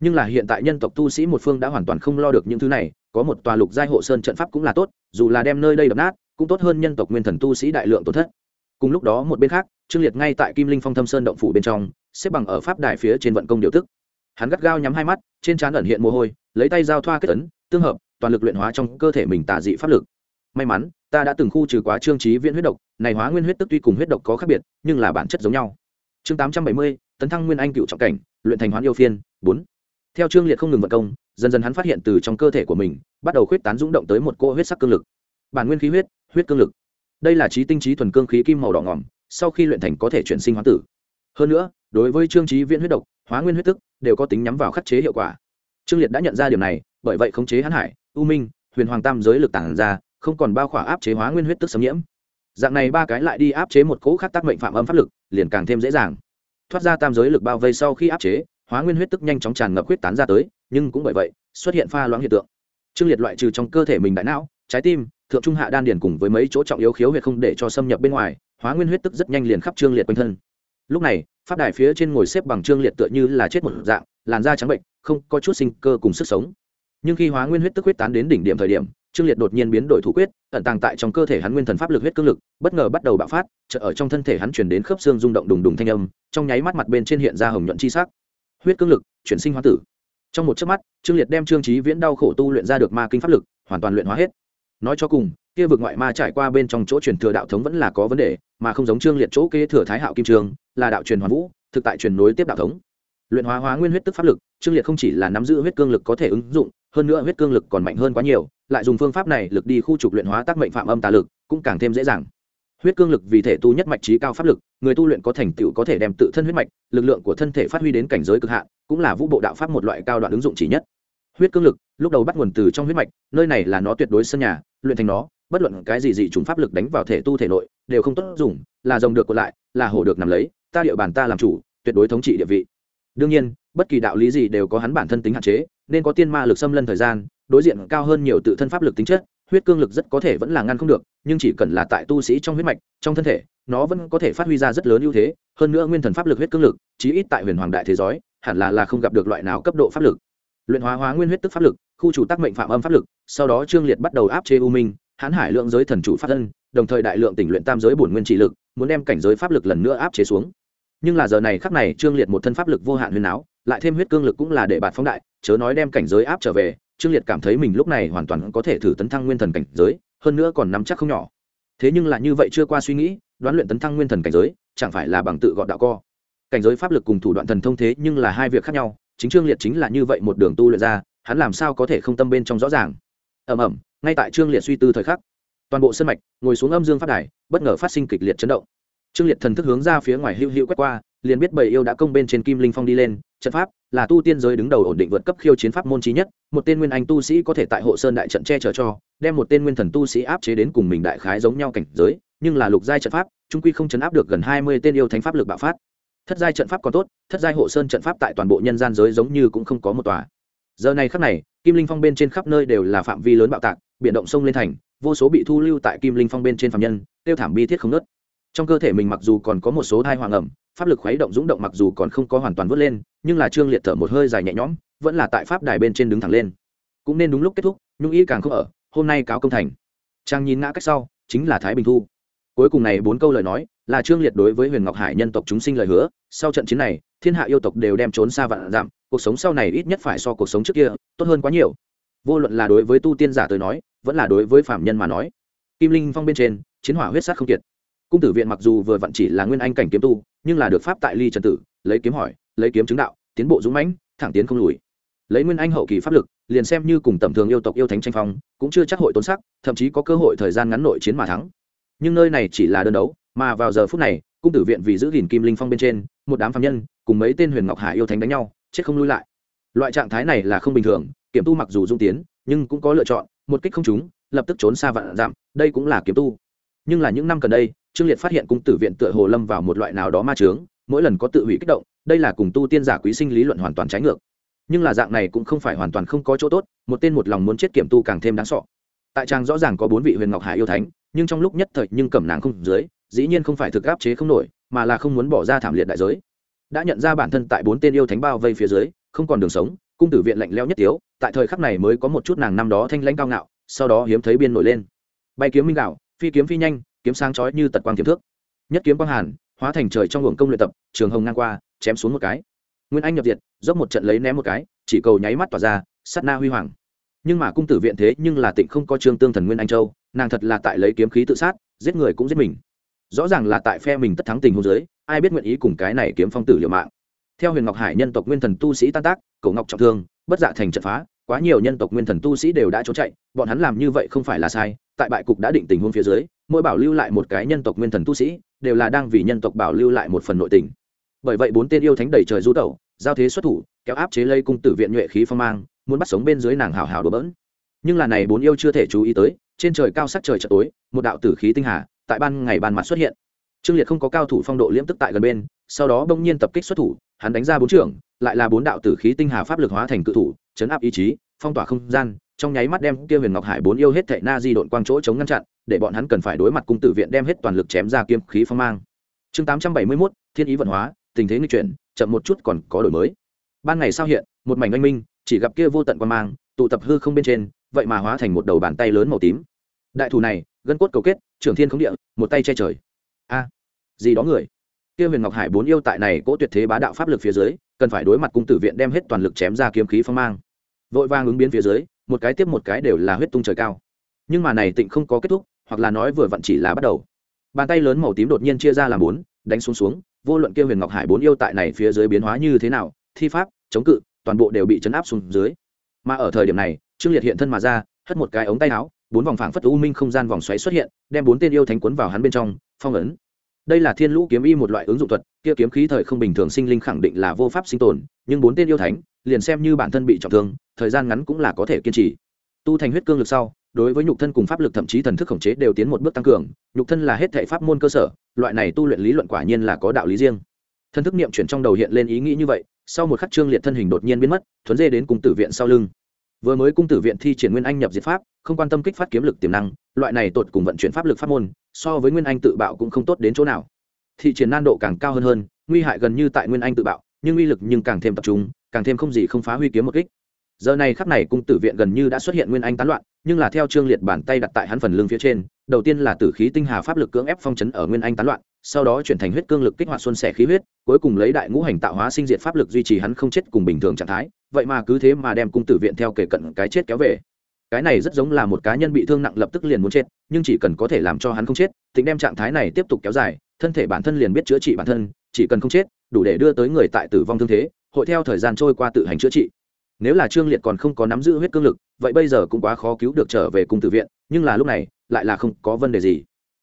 Nhưng là hiện tại nhân tộc tu sĩ một phương đã hoàn toàn không lo được những thứ này, có một tòa lục giai hộ sơn trận pháp cũng là tốt, dù là đem nơi đây đập nát cũng tốt hơn nhân tộc nguyên thần tu sĩ đại lượng tổn thất. Cùng lúc đó một bên khác, trương liệt ngay tại kim linh phong thâm sơn động phủ bên trong, xếp bằng ở pháp đài phía trên vận công điều tức. Hắn gắt gao nhắm hai mắt, trên trán ẩn hiện mồ hôi, lấy tay giao thoa kết tấn tương hợp, toàn lực luyện hóa trong cơ thể mình tà dị pháp lực. May mắn, ta đã từng khu trừ quá trương trí viễn huyết độc, này hóa nguyên huyết tức tuy cùng huyết độc có khác biệt, nhưng là bản chất giống nhau. Chương tám trăm bảy mươi, tấn thăng nguyên anh cựu trọng cảnh, luyện thành hoán yêu phiên, bốn. Theo trương liệt không ngừng vận công, dần dần hắn phát hiện từ trong cơ thể của mình, bắt đầu khuyết tán rung động tới một cỗ huyết sắc cương lực bản nguyên khí huyết huyết cương lực. Đây là trí tinh trí thuần cương khí kim màu đỏ ngỏm, sau khi luyện thành có thể chuyển sinh hóa tử. Hơn nữa, đối với trương trí viễn huyết độc, hóa nguyên huyết tức đều có tính nhắm vào khắc chế hiệu quả. Trương liệt đã nhận ra điểm này, bởi vậy khống chế hãn hải, u minh, huyền hoàng tam giới lực tản ra, không còn bao khỏa áp chế hóa nguyên huyết tức xâm nhiễm. Dạng này ba cái lại đi áp chế một cỗ khắc tác mệnh phạm âm pháp lực, liền càng thêm dễ dàng. Thoát ra tam giới lực bao vây sau khi áp chế, hóa nguyên huyết tức nhanh chóng tràn ngập huyết tán ra tới, nhưng cũng bởi vậy, xuất hiện pha loãng hiện tượng. Trương liệt loại trừ trong cơ thể mình đại não, trái tim thượng trung hạ đan điền cùng với mấy chỗ trọng yếu khiếu huyệt không để cho xâm nhập bên ngoài, hóa nguyên huyết tức rất nhanh liền khắp trương liệt quanh thân. Lúc này, pháp đài phía trên ngồi xếp bằng trương liệt tựa như là chết một dạng, làn da trắng bệnh, không có chút sinh cơ cùng sức sống. Nhưng khi hóa nguyên huyết tức huyết tán đến đỉnh điểm thời điểm, trương liệt đột nhiên biến đổi thủ quyết, ẩn tàng tại trong cơ thể hắn nguyên thần pháp lực huyết cương lực, bất ngờ bắt đầu bạo phát chợ ở trong thân thể hắn chuyển đến khớp xương rung động đùng đùng thanh âm, trong nháy mắt mặt bên trên hiện ra hồng nhuận chi sắc. Huyết cương lực, chuyển sinh hóa tử. Trong một chớp mắt, trương liệt đem trương trí viễn đau khổ tu luyện ra được ma kinh pháp lực, hoàn toàn luyện hóa hết nói cho cùng, kia vực ngoại ma trải qua bên trong chỗ truyền thừa đạo thống vẫn là có vấn đề, mà không giống trương liệt chỗ kế thừa thái hạo kim trường, là đạo truyền hoàn vũ, thực tại truyền nối tiếp đạo thống. Luyện hóa hóa nguyên huyết tức pháp lực, trương liệt không chỉ là nắm giữ huyết cương lực có thể ứng dụng, hơn nữa huyết cương lực còn mạnh hơn quá nhiều, lại dùng phương pháp này lực đi khu trục luyện hóa tác mệnh phạm âm tà lực, cũng càng thêm dễ dàng. Huyết cương lực vì thể tu nhất mạch trí cao pháp lực, người tu luyện có thành tựu có thể đem tự thân huyết mạch, lực lượng của thân thể phát huy đến cảnh giới cực hạn, cũng là vũ bộ đạo pháp một loại cao đoạn ứng dụng chỉ nhất huyết cương lực, lúc đầu bắt nguồn từ trong huyết mạch, nơi này là nó tuyệt đối sân nhà, luyện thành nó, bất luận cái gì dị trùng pháp lực đánh vào thể tu thể nội, đều không tốt dùng, là rồng được còn lại, là hổ được nằm lấy, ta địa bàn ta làm chủ, tuyệt đối thống trị địa vị. Đương nhiên, bất kỳ đạo lý gì đều có hắn bản thân tính hạn chế, nên có tiên ma lực xâm lân thời gian, đối diện cao hơn nhiều tự thân pháp lực tính chất, huyết cương lực rất có thể vẫn là ngăn không được, nhưng chỉ cần là tại tu sĩ trong huyết mạch, trong thân thể, nó vẫn có thể phát huy ra rất lớn ưu thế, hơn nữa nguyên thần pháp lực huyết cương lực, chí ít tại huyền hoàng đại thế giới, hẳn là là không gặp được loại nào cấp độ pháp lực luyện hóa hóa nguyên huyết tức pháp lực, khu chủ tác mệnh phạm âm pháp lực, sau đó trương liệt bắt đầu áp chế u minh, hãn hải lượng giới thần chủ pháp thân, đồng thời đại lượng tỉnh luyện tam giới bổn nguyên trị lực, muốn đem cảnh giới pháp lực lần nữa áp chế xuống. Nhưng là giờ này khắc này, trương liệt một thân pháp lực vô hạn huyền áo, lại thêm huyết cương lực cũng là để bạt phóng đại, chớ nói đem cảnh giới áp trở về, trương liệt cảm thấy mình lúc này hoàn toàn có thể thử tấn thăng nguyên thần cảnh giới, hơn nữa còn nắm chắc không nhỏ. Thế nhưng là như vậy chưa qua suy nghĩ, đoán luyện tấn thăng nguyên thần cảnh giới, chẳng phải là bằng tự gọn đạo co. Cảnh giới pháp lực cùng thủ đoạn thần thông thế nhưng là hai việc khác nhau chính trương liệt chính là như vậy một đường tu luyện ra, hắn làm sao có thể không tâm bên trong rõ ràng? Ẩm ẩm ngay tại trương liệt suy tư thời khắc, toàn bộ sân mạch ngồi xuống âm dương phát đài, bất ngờ phát sinh kịch liệt chấn động. Trương liệt thần thức hướng ra phía ngoài hữu hữu quét qua, liền biết bầy yêu đã công bên trên kim linh phong đi lên, trận pháp là tu tiên giới đứng đầu ổn định vượt cấp khiêu chiến pháp môn trí nhất, một tên nguyên anh tu sĩ có thể tại hộ sơn đại trận che chở cho, đem một tên nguyên thần tu sĩ áp chế đến cùng mình đại khái giống nhau cảnh giới, nhưng là lục giai trận pháp, trung quy không chấn áp được gần hai mươi tên yêu thánh pháp lực bạo phát thất giai trận pháp còn tốt, thất giai hộ sơn trận pháp tại toàn bộ nhân gian giới giống như cũng không có một tòa. Giờ này khắc này, kim linh phong bên trên khắp nơi đều là phạm vi lớn bạo tạc, biển động sông lên thành, vô số bị thu lưu tại kim linh phong bên trên phạm nhân, tiêu thảm bi thiết không nớt trong cơ thể mình mặc dù còn có một số thai hoàng ẩm, pháp lực khuấy động rúng động mặc dù còn không có hoàn toàn vớt lên, nhưng là trương liệt thở một hơi dài nhẹ nhõm, vẫn là tại pháp đài bên trên đứng thẳng lên. Cũng nên đúng lúc kết thúc, nhung ý càng không ở, hôm nay cáo công thành. Trang nhìn ngã cách sau, chính là thái bình thu. Cuối cùng này bốn câu lời nói là trương liệt đối với huyền ngọc hải nhân tộc chúng sinh lời hứa, sau trận chiến này, thiên hạ yêu tộc đều đem trốn xa vạn dặm, cuộc sống sau này ít nhất phải so cuộc sống trước kia, tốt hơn quá nhiều. Vô luận là đối với tu tiên giả tới nói, vẫn là đối với phạm nhân mà nói. Kim linh phong bên trên, chiến hỏa huyết sát không kiệt. Cung tử viện mặc dù vừa vặn chỉ là nguyên anh cảnh kiếm tu, nhưng là được pháp tại ly trần tử, lấy kiếm hỏi, lấy kiếm chứng đạo, tiến bộ dũng mãnh, thẳng tiến không lùi. Lấy nguyên anh hậu kỳ pháp lực, liền xem như cùng tầm thường yêu tộc yêu thánh tranh phong, cũng chưa chắc hội tốn sắc, thậm chí có cơ hội thời gian ngắn nội chiến mà thắng. Nhưng nơi này chỉ là đơn đấu mà vào giờ phút này, cung tử viện vì giữ gìn kim linh phong bên trên, một đám phạm nhân cùng mấy tên huyền ngọc hải yêu thánh đánh nhau, chết không lui lại. Loại trạng thái này là không bình thường kiểm tu mặc dù dung tiến, nhưng cũng có lựa chọn, một kích không trúng, lập tức trốn xa vạn dặm. đây cũng là kiếm tu. Nhưng là những năm gần đây, trương liệt phát hiện cung tử viện tựa hồ lâm vào một loại nào đó ma trướng mỗi lần có tự hủy kích động, đây là cùng tu tiên giả quý sinh lý luận hoàn toàn trái ngược. Nhưng là dạng này cũng không phải hoàn toàn không có chỗ tốt, một tên một lòng muốn chết kiểm tu càng thêm đáng sọ tại trang rõ ràng có bốn vị huyền ngọc hải yêu thánh, nhưng trong lúc nhất thời nhưng cẩm nàng không dưới dĩ nhiên không phải thực áp chế không nổi, mà là không muốn bỏ ra thảm liệt đại giới. Đã nhận ra bản thân tại bốn tên yêu thánh bao vây phía dưới, không còn đường sống, cung tử viện lạnh leo nhất tiếu, tại thời khắc này mới có một chút nàng năm đó thanh lãnh cao ngạo, sau đó hiếm thấy biên nổi lên. Bay kiếm minh gạo phi kiếm phi nhanh, kiếm sáng chói như tật quang kiếm thước. Nhất kiếm quang hàn, hóa thành trời trong luồng công luyện tập, trường hồng ngang qua, chém xuống một cái. Nguyên anh nhập diệt, dốc một trận lấy ném một cái, chỉ cầu nháy mắt tỏa ra, sát na huy hoàng. Nhưng mà cung tử viện thế nhưng là tịnh không có trương tương thần nguyên anh châu, nàng thật là tại lấy kiếm khí tự sát, giết người cũng giết mình rõ ràng là tại phe mình tất thắng tình hôn giới ai biết nguyện ý cùng cái này kiếm phong tử liều mạng. Theo huyền ngọc hải nhân tộc nguyên thần tu sĩ tan tác, cổ ngọc trọng thương, bất dạ thành trận phá, quá nhiều nhân tộc nguyên thần tu sĩ đều đã trốn chạy, bọn hắn làm như vậy không phải là sai, tại bại cục đã định tình huống phía dưới, mỗi bảo lưu lại một cái nhân tộc nguyên thần tu sĩ, đều là đang vì nhân tộc bảo lưu lại một phần nội tình. Bởi vậy bốn tên yêu thánh đầy trời du tẩu, giao thế xuất thủ, kéo áp chế lây cung tử viện nhuệ khí phong mang, muốn bắt sống bên dưới nàng hào hào đổ bỡn. Nhưng là này bốn yêu chưa thể chú ý tới, trên trời cao sắc trời chợ tối, một đạo tử khí tinh hà tại ban ngày ban mặt xuất hiện. Trương liệt không có cao thủ phong độ liễm tức tại gần bên sau đó bỗng nhiên tập kích xuất thủ hắn đánh ra bốn trưởng lại là bốn đạo tử khí tinh hà pháp lực hóa thành cự thủ chấn áp ý chí phong tỏa không gian trong nháy mắt đem kia huyền ngọc hải bốn yêu hết thệ na di đội quang chỗ chống ngăn chặn để bọn hắn cần phải đối mặt cung tử viện đem hết toàn lực chém ra kiếm khí phong mang. Chương tám trăm bảy mươi 871, thiên ý vận hóa tình thế nghịch chuyển chậm một chút còn có đổi mới. Ban ngày sao hiện một mảnh anh minh chỉ gặp kia vô tận quan mang tụ tập hư không bên trên vậy mà hóa thành một đầu bàn tay lớn màu tím. Đại thủ này gân cốt cầu kết, trưởng thiên không địa, một tay che trời. A, gì đó người. Kia huyền ngọc hải bốn yêu tại này cỗ tuyệt thế bá đạo pháp lực phía dưới, cần phải đối mặt cung tử viện đem hết toàn lực chém ra kiếm khí phong mang. Vội vang ứng biến phía dưới, một cái tiếp một cái đều là huyết tung trời cao. Nhưng mà này tịnh không có kết thúc, hoặc là nói vừa vặn chỉ là bắt đầu. Bàn tay lớn màu tím đột nhiên chia ra làm bốn, đánh xuống xuống, vô luận kia huyền ngọc hải bốn yêu tại này phía dưới biến hóa như thế nào, thi pháp, chống cự, toàn bộ đều bị chấn áp xuống dưới. Mà ở thời điểm này, trương liệt hiện thân mà ra, hất một cái ống tay áo bốn vòng phảng phất u minh không gian vòng xoáy xuất hiện, đem bốn tên yêu thánh quấn vào hắn bên trong, phong ấn. Đây là thiên lũ kiếm y một loại ứng dụng thuật, kia kiếm khí thời không bình thường sinh linh khẳng định là vô pháp sinh tồn, nhưng bốn tên yêu thánh, liền xem như bản thân bị trọng thương, thời gian ngắn cũng là có thể kiên trì. Tu thành huyết cương lực sau, đối với nhục thân cùng pháp lực thậm chí thần thức khống chế đều tiến một bước tăng cường, nhục thân là hết thể pháp môn cơ sở, loại này tu luyện lý luận quả nhiên là có đạo lý riêng. Thân thức niệm chuyển trong đầu hiện lên ý nghĩ như vậy, sau một khắc trương liệt thân hình đột nhiên biến mất, thuấn dê đến cùng tử viện sau lưng vừa mới cung tử viện thi triển nguyên anh nhập diệt pháp, không quan tâm kích phát kiếm lực tiềm năng, loại này tột cùng vận chuyển pháp lực pháp môn, so với nguyên anh tự bạo cũng không tốt đến chỗ nào. Thị triển nan độ càng cao hơn hơn, nguy hại gần như tại nguyên anh tự bạo, nhưng uy lực nhưng càng thêm tập trung, càng thêm không gì không phá huy kiếm một kích. Giờ này khắc này cung tử viện gần như đã xuất hiện nguyên anh tán loạn, nhưng là theo trương liệt bàn tay đặt tại hắn phần lưng phía trên, đầu tiên là tử khí tinh hà pháp lực cưỡng ép phong chấn ở nguyên anh tán loạn, sau đó chuyển thành huyết cương lực kích hoạt xuân xẻ khí huyết, cuối cùng lấy đại ngũ hành tạo hóa sinh diệt pháp lực duy trì hắn không chết cùng bình thường trạng thái vậy mà cứ thế mà đem cung tử viện theo kể cận cái chết kéo về. Cái này rất giống là một cá nhân bị thương nặng lập tức liền muốn chết, nhưng chỉ cần có thể làm cho hắn không chết, tính đem trạng thái này tiếp tục kéo dài, thân thể bản thân liền biết chữa trị bản thân, chỉ cần không chết, đủ để đưa tới người tại tử vong thương thế, hội theo thời gian trôi qua tự hành chữa trị. Nếu là trương liệt còn không có nắm giữ huyết cương lực, vậy bây giờ cũng quá khó cứu được trở về cung tử viện, nhưng là lúc này, lại là không có vấn đề gì.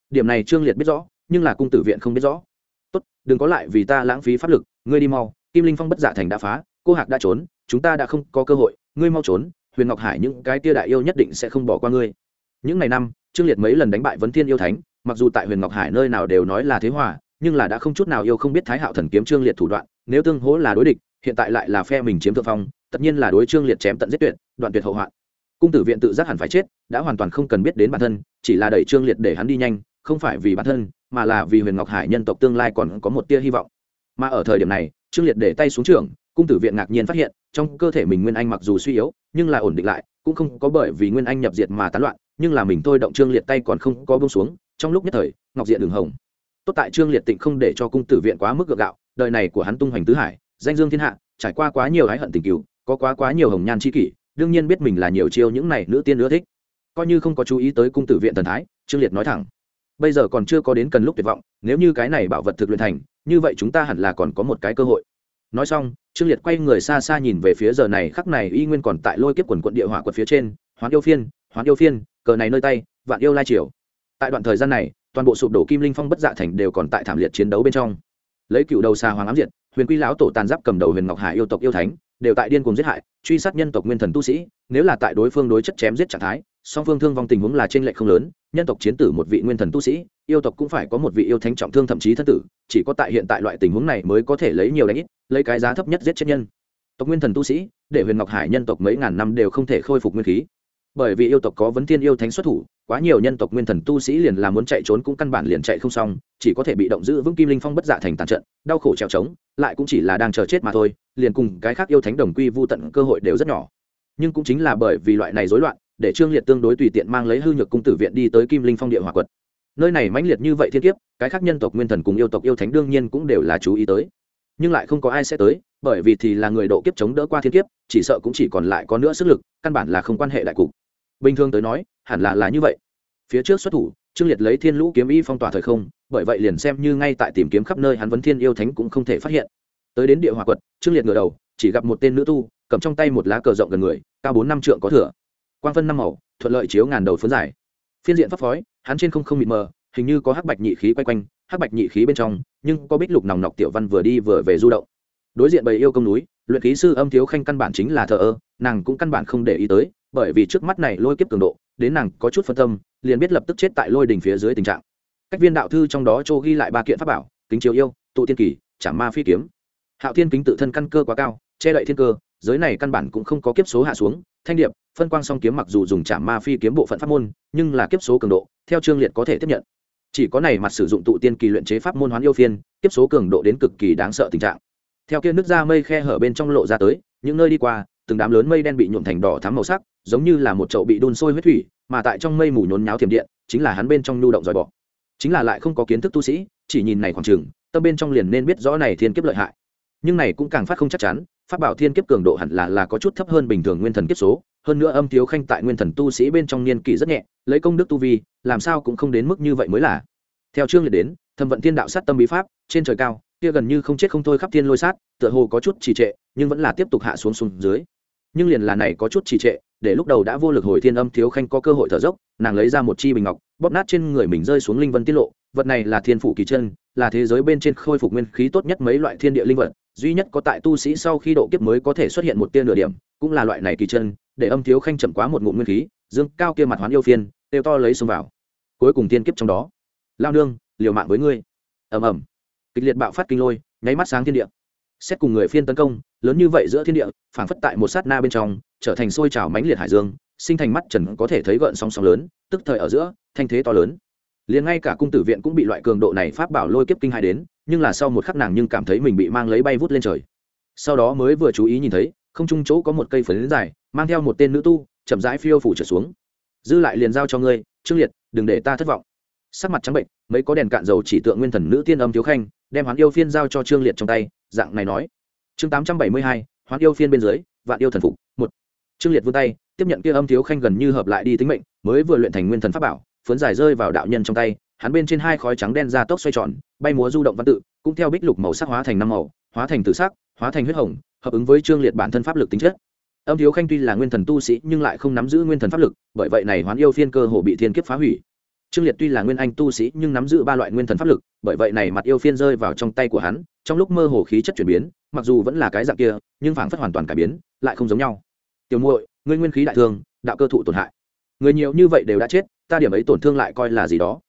Điểm này trương liệt biết rõ, nhưng là cung tử viện không biết rõ. Tốt, đừng có lại vì ta lãng phí pháp lực, ngươi đi mau, kim linh phong bất dạ thành đã phá, cô hạc đã trốn chúng ta đã không có cơ hội, ngươi mau trốn, huyền ngọc hải những cái tia đại yêu nhất định sẽ không bỏ qua ngươi. Những ngày năm, trương liệt mấy lần đánh bại vấn thiên yêu thánh, mặc dù tại huyền ngọc hải nơi nào đều nói là thế hòa, nhưng là đã không chút nào yêu không biết thái hạo thần kiếm trương liệt thủ đoạn, nếu tương hỗ là đối địch, hiện tại lại là phe mình chiếm thượng phong, tất nhiên là đối trương liệt chém tận giết tuyệt, đoạn tuyệt hậu hoạn. Cung tử viện tự giác hẳn phải chết, đã hoàn toàn không cần biết đến bản thân, chỉ là đẩy trương liệt để hắn đi nhanh, không phải vì bản thân, mà là vì huyền ngọc hải nhân tộc tương lai còn có một tia hy vọng. Mà ở thời điểm này, trương liệt để tay xuống trường cung tử viện ngạc nhiên phát hiện, trong cơ thể mình nguyên anh mặc dù suy yếu, nhưng là ổn định lại, cũng không có bởi vì nguyên anh nhập diệt mà tán loạn, nhưng là mình thôi động trương liệt tay còn không có bông xuống, trong lúc nhất thời, ngọc diện đường hồng. Tốt tại trương liệt tịnh không để cho cung tử viện quá mức gượng gạo, đời này của hắn tung hoành tứ hải, danh dương thiên hạ, trải qua quá nhiều ái hận tình cứu có quá quá nhiều hồng nhan c h i kỷ, đương nhiên biết mình là nhiều chiêu những này nữ tiên nữa thích. Coi như không có chú ý tới cung tử viện thần thái, trương liệt nói thẳng, bây giờ còn chưa có đến cần lúc tuyệt vọng, nếu như cái này bảo vật thực luyện thành, như vậy chúng ta hẳn là còn có một cái cơ hội nói xong, trương liệt quay người xa xa nhìn về phía giờ này, khắc này y nguyên còn tại lôi kiếp quần quận địa hỏa quật phía trên, hoán yêu phiên, hoán yêu phiên, cờ này nơi tay, vạn yêu lai triều. Tại đoạn thời gian này, toàn bộ sụp đổ kim linh phong bất dạ thành đều còn tại thảm liệt chiến đấu bên trong. Lấy cựu đầu xa hoàng ám diệt, huyền quy lão tổ tàn giáp cầm đầu huyền ngọc hải yêu tộc yêu thánh, đều tại điên cùng giết hại, truy sát nhân tộc nguyên thần tu sĩ, nếu là tại đối phương đối chất chém giết trạng thái, song phương thương vong tình huống là trên lệ không lớn, nhân tộc chiến tử một vị nguyên thần tu sĩ yêu tộc cũng phải có một vị yêu thánh trọng thương thậm chí thân tử, chỉ có tại hiện tại loại tình huống này mới có thể lấy nhiều đánh ít, lấy cái giá thấp nhất giết chết nhân. Tộc nguyên thần tu sĩ, để huyền ngọc hải nhân tộc mấy ngàn năm đều không thể khôi phục nguyên khí. Bởi vì yêu tộc có vấn thiên yêu thánh xuất thủ, quá nhiều nhân tộc nguyên thần tu sĩ liền là muốn chạy trốn cũng căn bản liền chạy không xong, chỉ có thể bị động giữ vững kim linh phong bất dạ thành tàn trận, đau khổ trèo trống, lại cũng chỉ là đang chờ chết mà thôi, liền cùng cái khác yêu thánh đồng quy vô tận cơ hội đều rất nhỏ. Nhưng cũng chính là bởi vì loại này rối loạn, để trương liệt tương đối tùy tiện mang lấy hư nhược cung tử viện đi tới kim linh phong địa hòa quật nơi này mãnh liệt như vậy thiên kiếp, cái khác nhân tộc nguyên thần cùng yêu tộc yêu thánh đương nhiên cũng đều là chú ý tới. Nhưng lại không có ai sẽ tới, bởi vì thì là người độ kiếp chống đỡ qua thiên kiếp, chỉ sợ cũng chỉ còn lại có nữa sức lực, căn bản là không quan hệ đại cục. Bình thường tới nói, hẳn là là như vậy. Phía trước xuất thủ, trương liệt lấy thiên lũ kiếm y phong tỏa thời không, bởi vậy liền xem như ngay tại tìm kiếm khắp nơi hắn vấn thiên yêu thánh cũng không thể phát hiện. Tới đến địa hòa quật, trương liệt ngửa đầu, chỉ gặp một tên nữ tu, cầm trong tay một lá cờ rộng gần người, cao bốn năm trượng có thừa. Quang phân năm màu, thuận lợi chiếu ngàn đầu phấn giải phiên diện pháp phói, hắn trên không không mịt mờ, hình như có hắc bạch nhị khí quay quanh, hắc bạch nhị khí bên trong, nhưng có bích lục nòng nọc tiểu văn vừa đi vừa về du động. Đối diện bầy yêu công núi, luyện khí sư âm thiếu khanh căn bản chính là thờ ơ, nàng cũng căn bản không để ý tới, bởi vì trước mắt này lôi kiếp cường độ, đến nàng có chút phân tâm, liền biết lập tức chết tại lôi đỉnh phía dưới tình trạng. Cách viên đạo thư trong đó châu ghi lại ba kiện pháp bảo, kính chiếu yêu, tụ tiên kỳ chả ma phi kiếm. Hạo thiên kính tự thân căn cơ quá cao, che đậy thiên cơ giới này căn bản cũng không có kiếp số hạ xuống, thanh điệp, phân quang song kiếm mặc dù dùng trả ma phi kiếm bộ phận pháp môn, nhưng là kiếp số cường độ, theo trương liệt có thể tiếp nhận. Chỉ có này mặt sử dụng tụ tiên kỳ luyện chế pháp môn hoán yêu phiên, kiếp số cường độ đến cực kỳ đáng sợ tình trạng. Theo kia nước ra mây khe hở bên trong lộ ra tới, những nơi đi qua, từng đám lớn mây đen bị nhuộm thành đỏ thắm màu sắc, giống như là một chậu bị đun sôi huyết thủy, mà tại trong mây mù nhốn nháo thiểm điện, chính là hắn bên trong nhu động dòi bọ. Chính là lại không có kiến thức tu sĩ, chỉ nhìn này khoảng chừng, tâm bên trong liền nên biết rõ này thiên kiếp lợi hại. Nhưng này cũng càng phát không chắc chắn pháp bảo thiên kiếp cường độ hẳn là là có chút thấp hơn bình thường nguyên thần kiếp số, hơn nữa âm thiếu khanh tại nguyên thần tu sĩ bên trong niên kỷ rất nhẹ, lấy công đức tu vi, làm sao cũng không đến mức như vậy mới là. Theo chương liệt đến, thâm vận thiên đạo sát tâm bí pháp, trên trời cao, kia gần như không chết không thôi khắp thiên lôi sát, tựa hồ có chút trì trệ, nhưng vẫn là tiếp tục hạ xuống xuống dưới. Nhưng liền là này có chút trì trệ, để lúc đầu đã vô lực hồi thiên âm thiếu khanh có cơ hội thở dốc, nàng lấy ra một chi bình ngọc, bóp nát trên người mình rơi xuống linh vân tiết lộ, vật này là thiên phủ kỳ chân, là thế giới bên trên khôi phục nguyên khí tốt nhất mấy loại thiên địa linh vật duy nhất có tại tu sĩ sau khi độ kiếp mới có thể xuất hiện một tiên nửa điểm, cũng là loại này kỳ chân, để âm thiếu khanh chậm quá một ngụm nguyên khí, dương cao kia mặt hoán yêu phiên đều to lấy xông vào. Cuối cùng tiên kiếp trong đó. Lao nương, liều mạng với ngươi. Ầm ầm. Kịch liệt bạo phát kinh lôi, nháy mắt sáng thiên địa. Xét cùng người phiên tấn công, lớn như vậy giữa thiên địa, phảng phất tại một sát na bên trong, trở thành sôi trào mãnh liệt hải dương, sinh thành mắt trần có thể thấy gợn sóng sóng lớn, tức thời ở giữa, thanh thế to lớn. Liền ngay cả cung tử viện cũng bị loại cường độ này pháp bảo lôi kiếp kinh hai đến nhưng là sau một khắc nàng nhưng cảm thấy mình bị mang lấy bay vút lên trời. Sau đó mới vừa chú ý nhìn thấy, không trung chỗ có một cây phấn dài, mang theo một tên nữ tu, chậm rãi phiêu phủ trở xuống. Dư lại liền giao cho ngươi, trương liệt, đừng để ta thất vọng. Sắc mặt trắng bệnh, mấy có đèn cạn dầu chỉ tượng nguyên thần nữ tiên âm thiếu khanh, đem hoán yêu phiên giao cho trương liệt trong tay, dạng này nói. Chương tám trăm bảy mươi hai, hoán yêu phiên bên dưới, vạn yêu thần phục, một. Trương liệt vươn tay, tiếp nhận kia âm thiếu khanh gần như hợp lại đi tính mệnh, mới vừa luyện thành nguyên thần pháp bảo, phấn dài rơi vào đạo nhân trong tay hắn bên trên hai khói trắng đen ra tốc xoay tròn, bay múa du động văn tự, cũng theo bích lục màu sắc hóa thành năm màu, hóa thành tử sắc, hóa thành huyết hồng, hợp ứng với trương liệt bản thân pháp lực tính chất. Âm thiếu khanh tuy là nguyên thần tu sĩ, nhưng lại không nắm giữ nguyên thần pháp lực, bởi vậy này hoán yêu phiên cơ hồ bị thiên kiếp phá hủy. Trương liệt tuy là nguyên anh tu sĩ, nhưng nắm giữ ba loại nguyên thần pháp lực, bởi vậy này mặt yêu phiên rơi vào trong tay của hắn, trong lúc mơ hồ khí chất chuyển biến, mặc dù vẫn là cái dạng kia, nhưng phảng phất hoàn toàn cải biến, lại không giống nhau. Tiểu muội, ngươi nguyên khí đại thương đạo cơ thụ tổn hại. Người nhiều như vậy đều đã chết, ta điểm ấy tổn thương lại coi là gì đó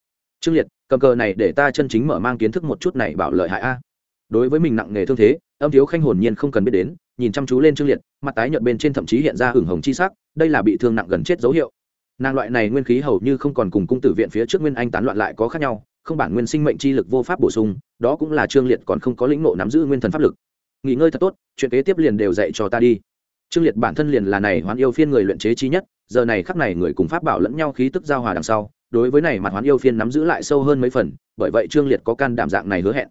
trương liệt, cầm cờ này để ta chân chính mở mang kiến thức một chút này bảo lợi hại a. Đối với mình nặng nghề thương thế, âm thiếu khanh hồn nhiên không cần biết đến, nhìn chăm chú lên trương liệt, mặt tái nhợt bên trên thậm chí hiện ra hửng hồng chi sắc, đây là bị thương nặng gần chết dấu hiệu. Nàng loại này nguyên khí hầu như không còn cùng cung tử viện phía trước nguyên anh tán loạn lại có khác nhau, không bản nguyên sinh mệnh chi lực vô pháp bổ sung, đó cũng là trương liệt còn không có lĩnh nộ nắm giữ nguyên thần pháp lực. Nghỉ ngơi thật tốt, chuyện kế tiếp liền đều dạy cho ta đi. Trương liệt bản thân liền là này hoán yêu phiên người luyện chế chi nhất, giờ này khắc này người cùng pháp bảo lẫn nhau khí tức giao hòa đằng sau đối với này mặt hoán yêu phiên nắm giữ lại sâu hơn mấy phần, bởi vậy trương liệt có can đảm dạng này hứa hẹn.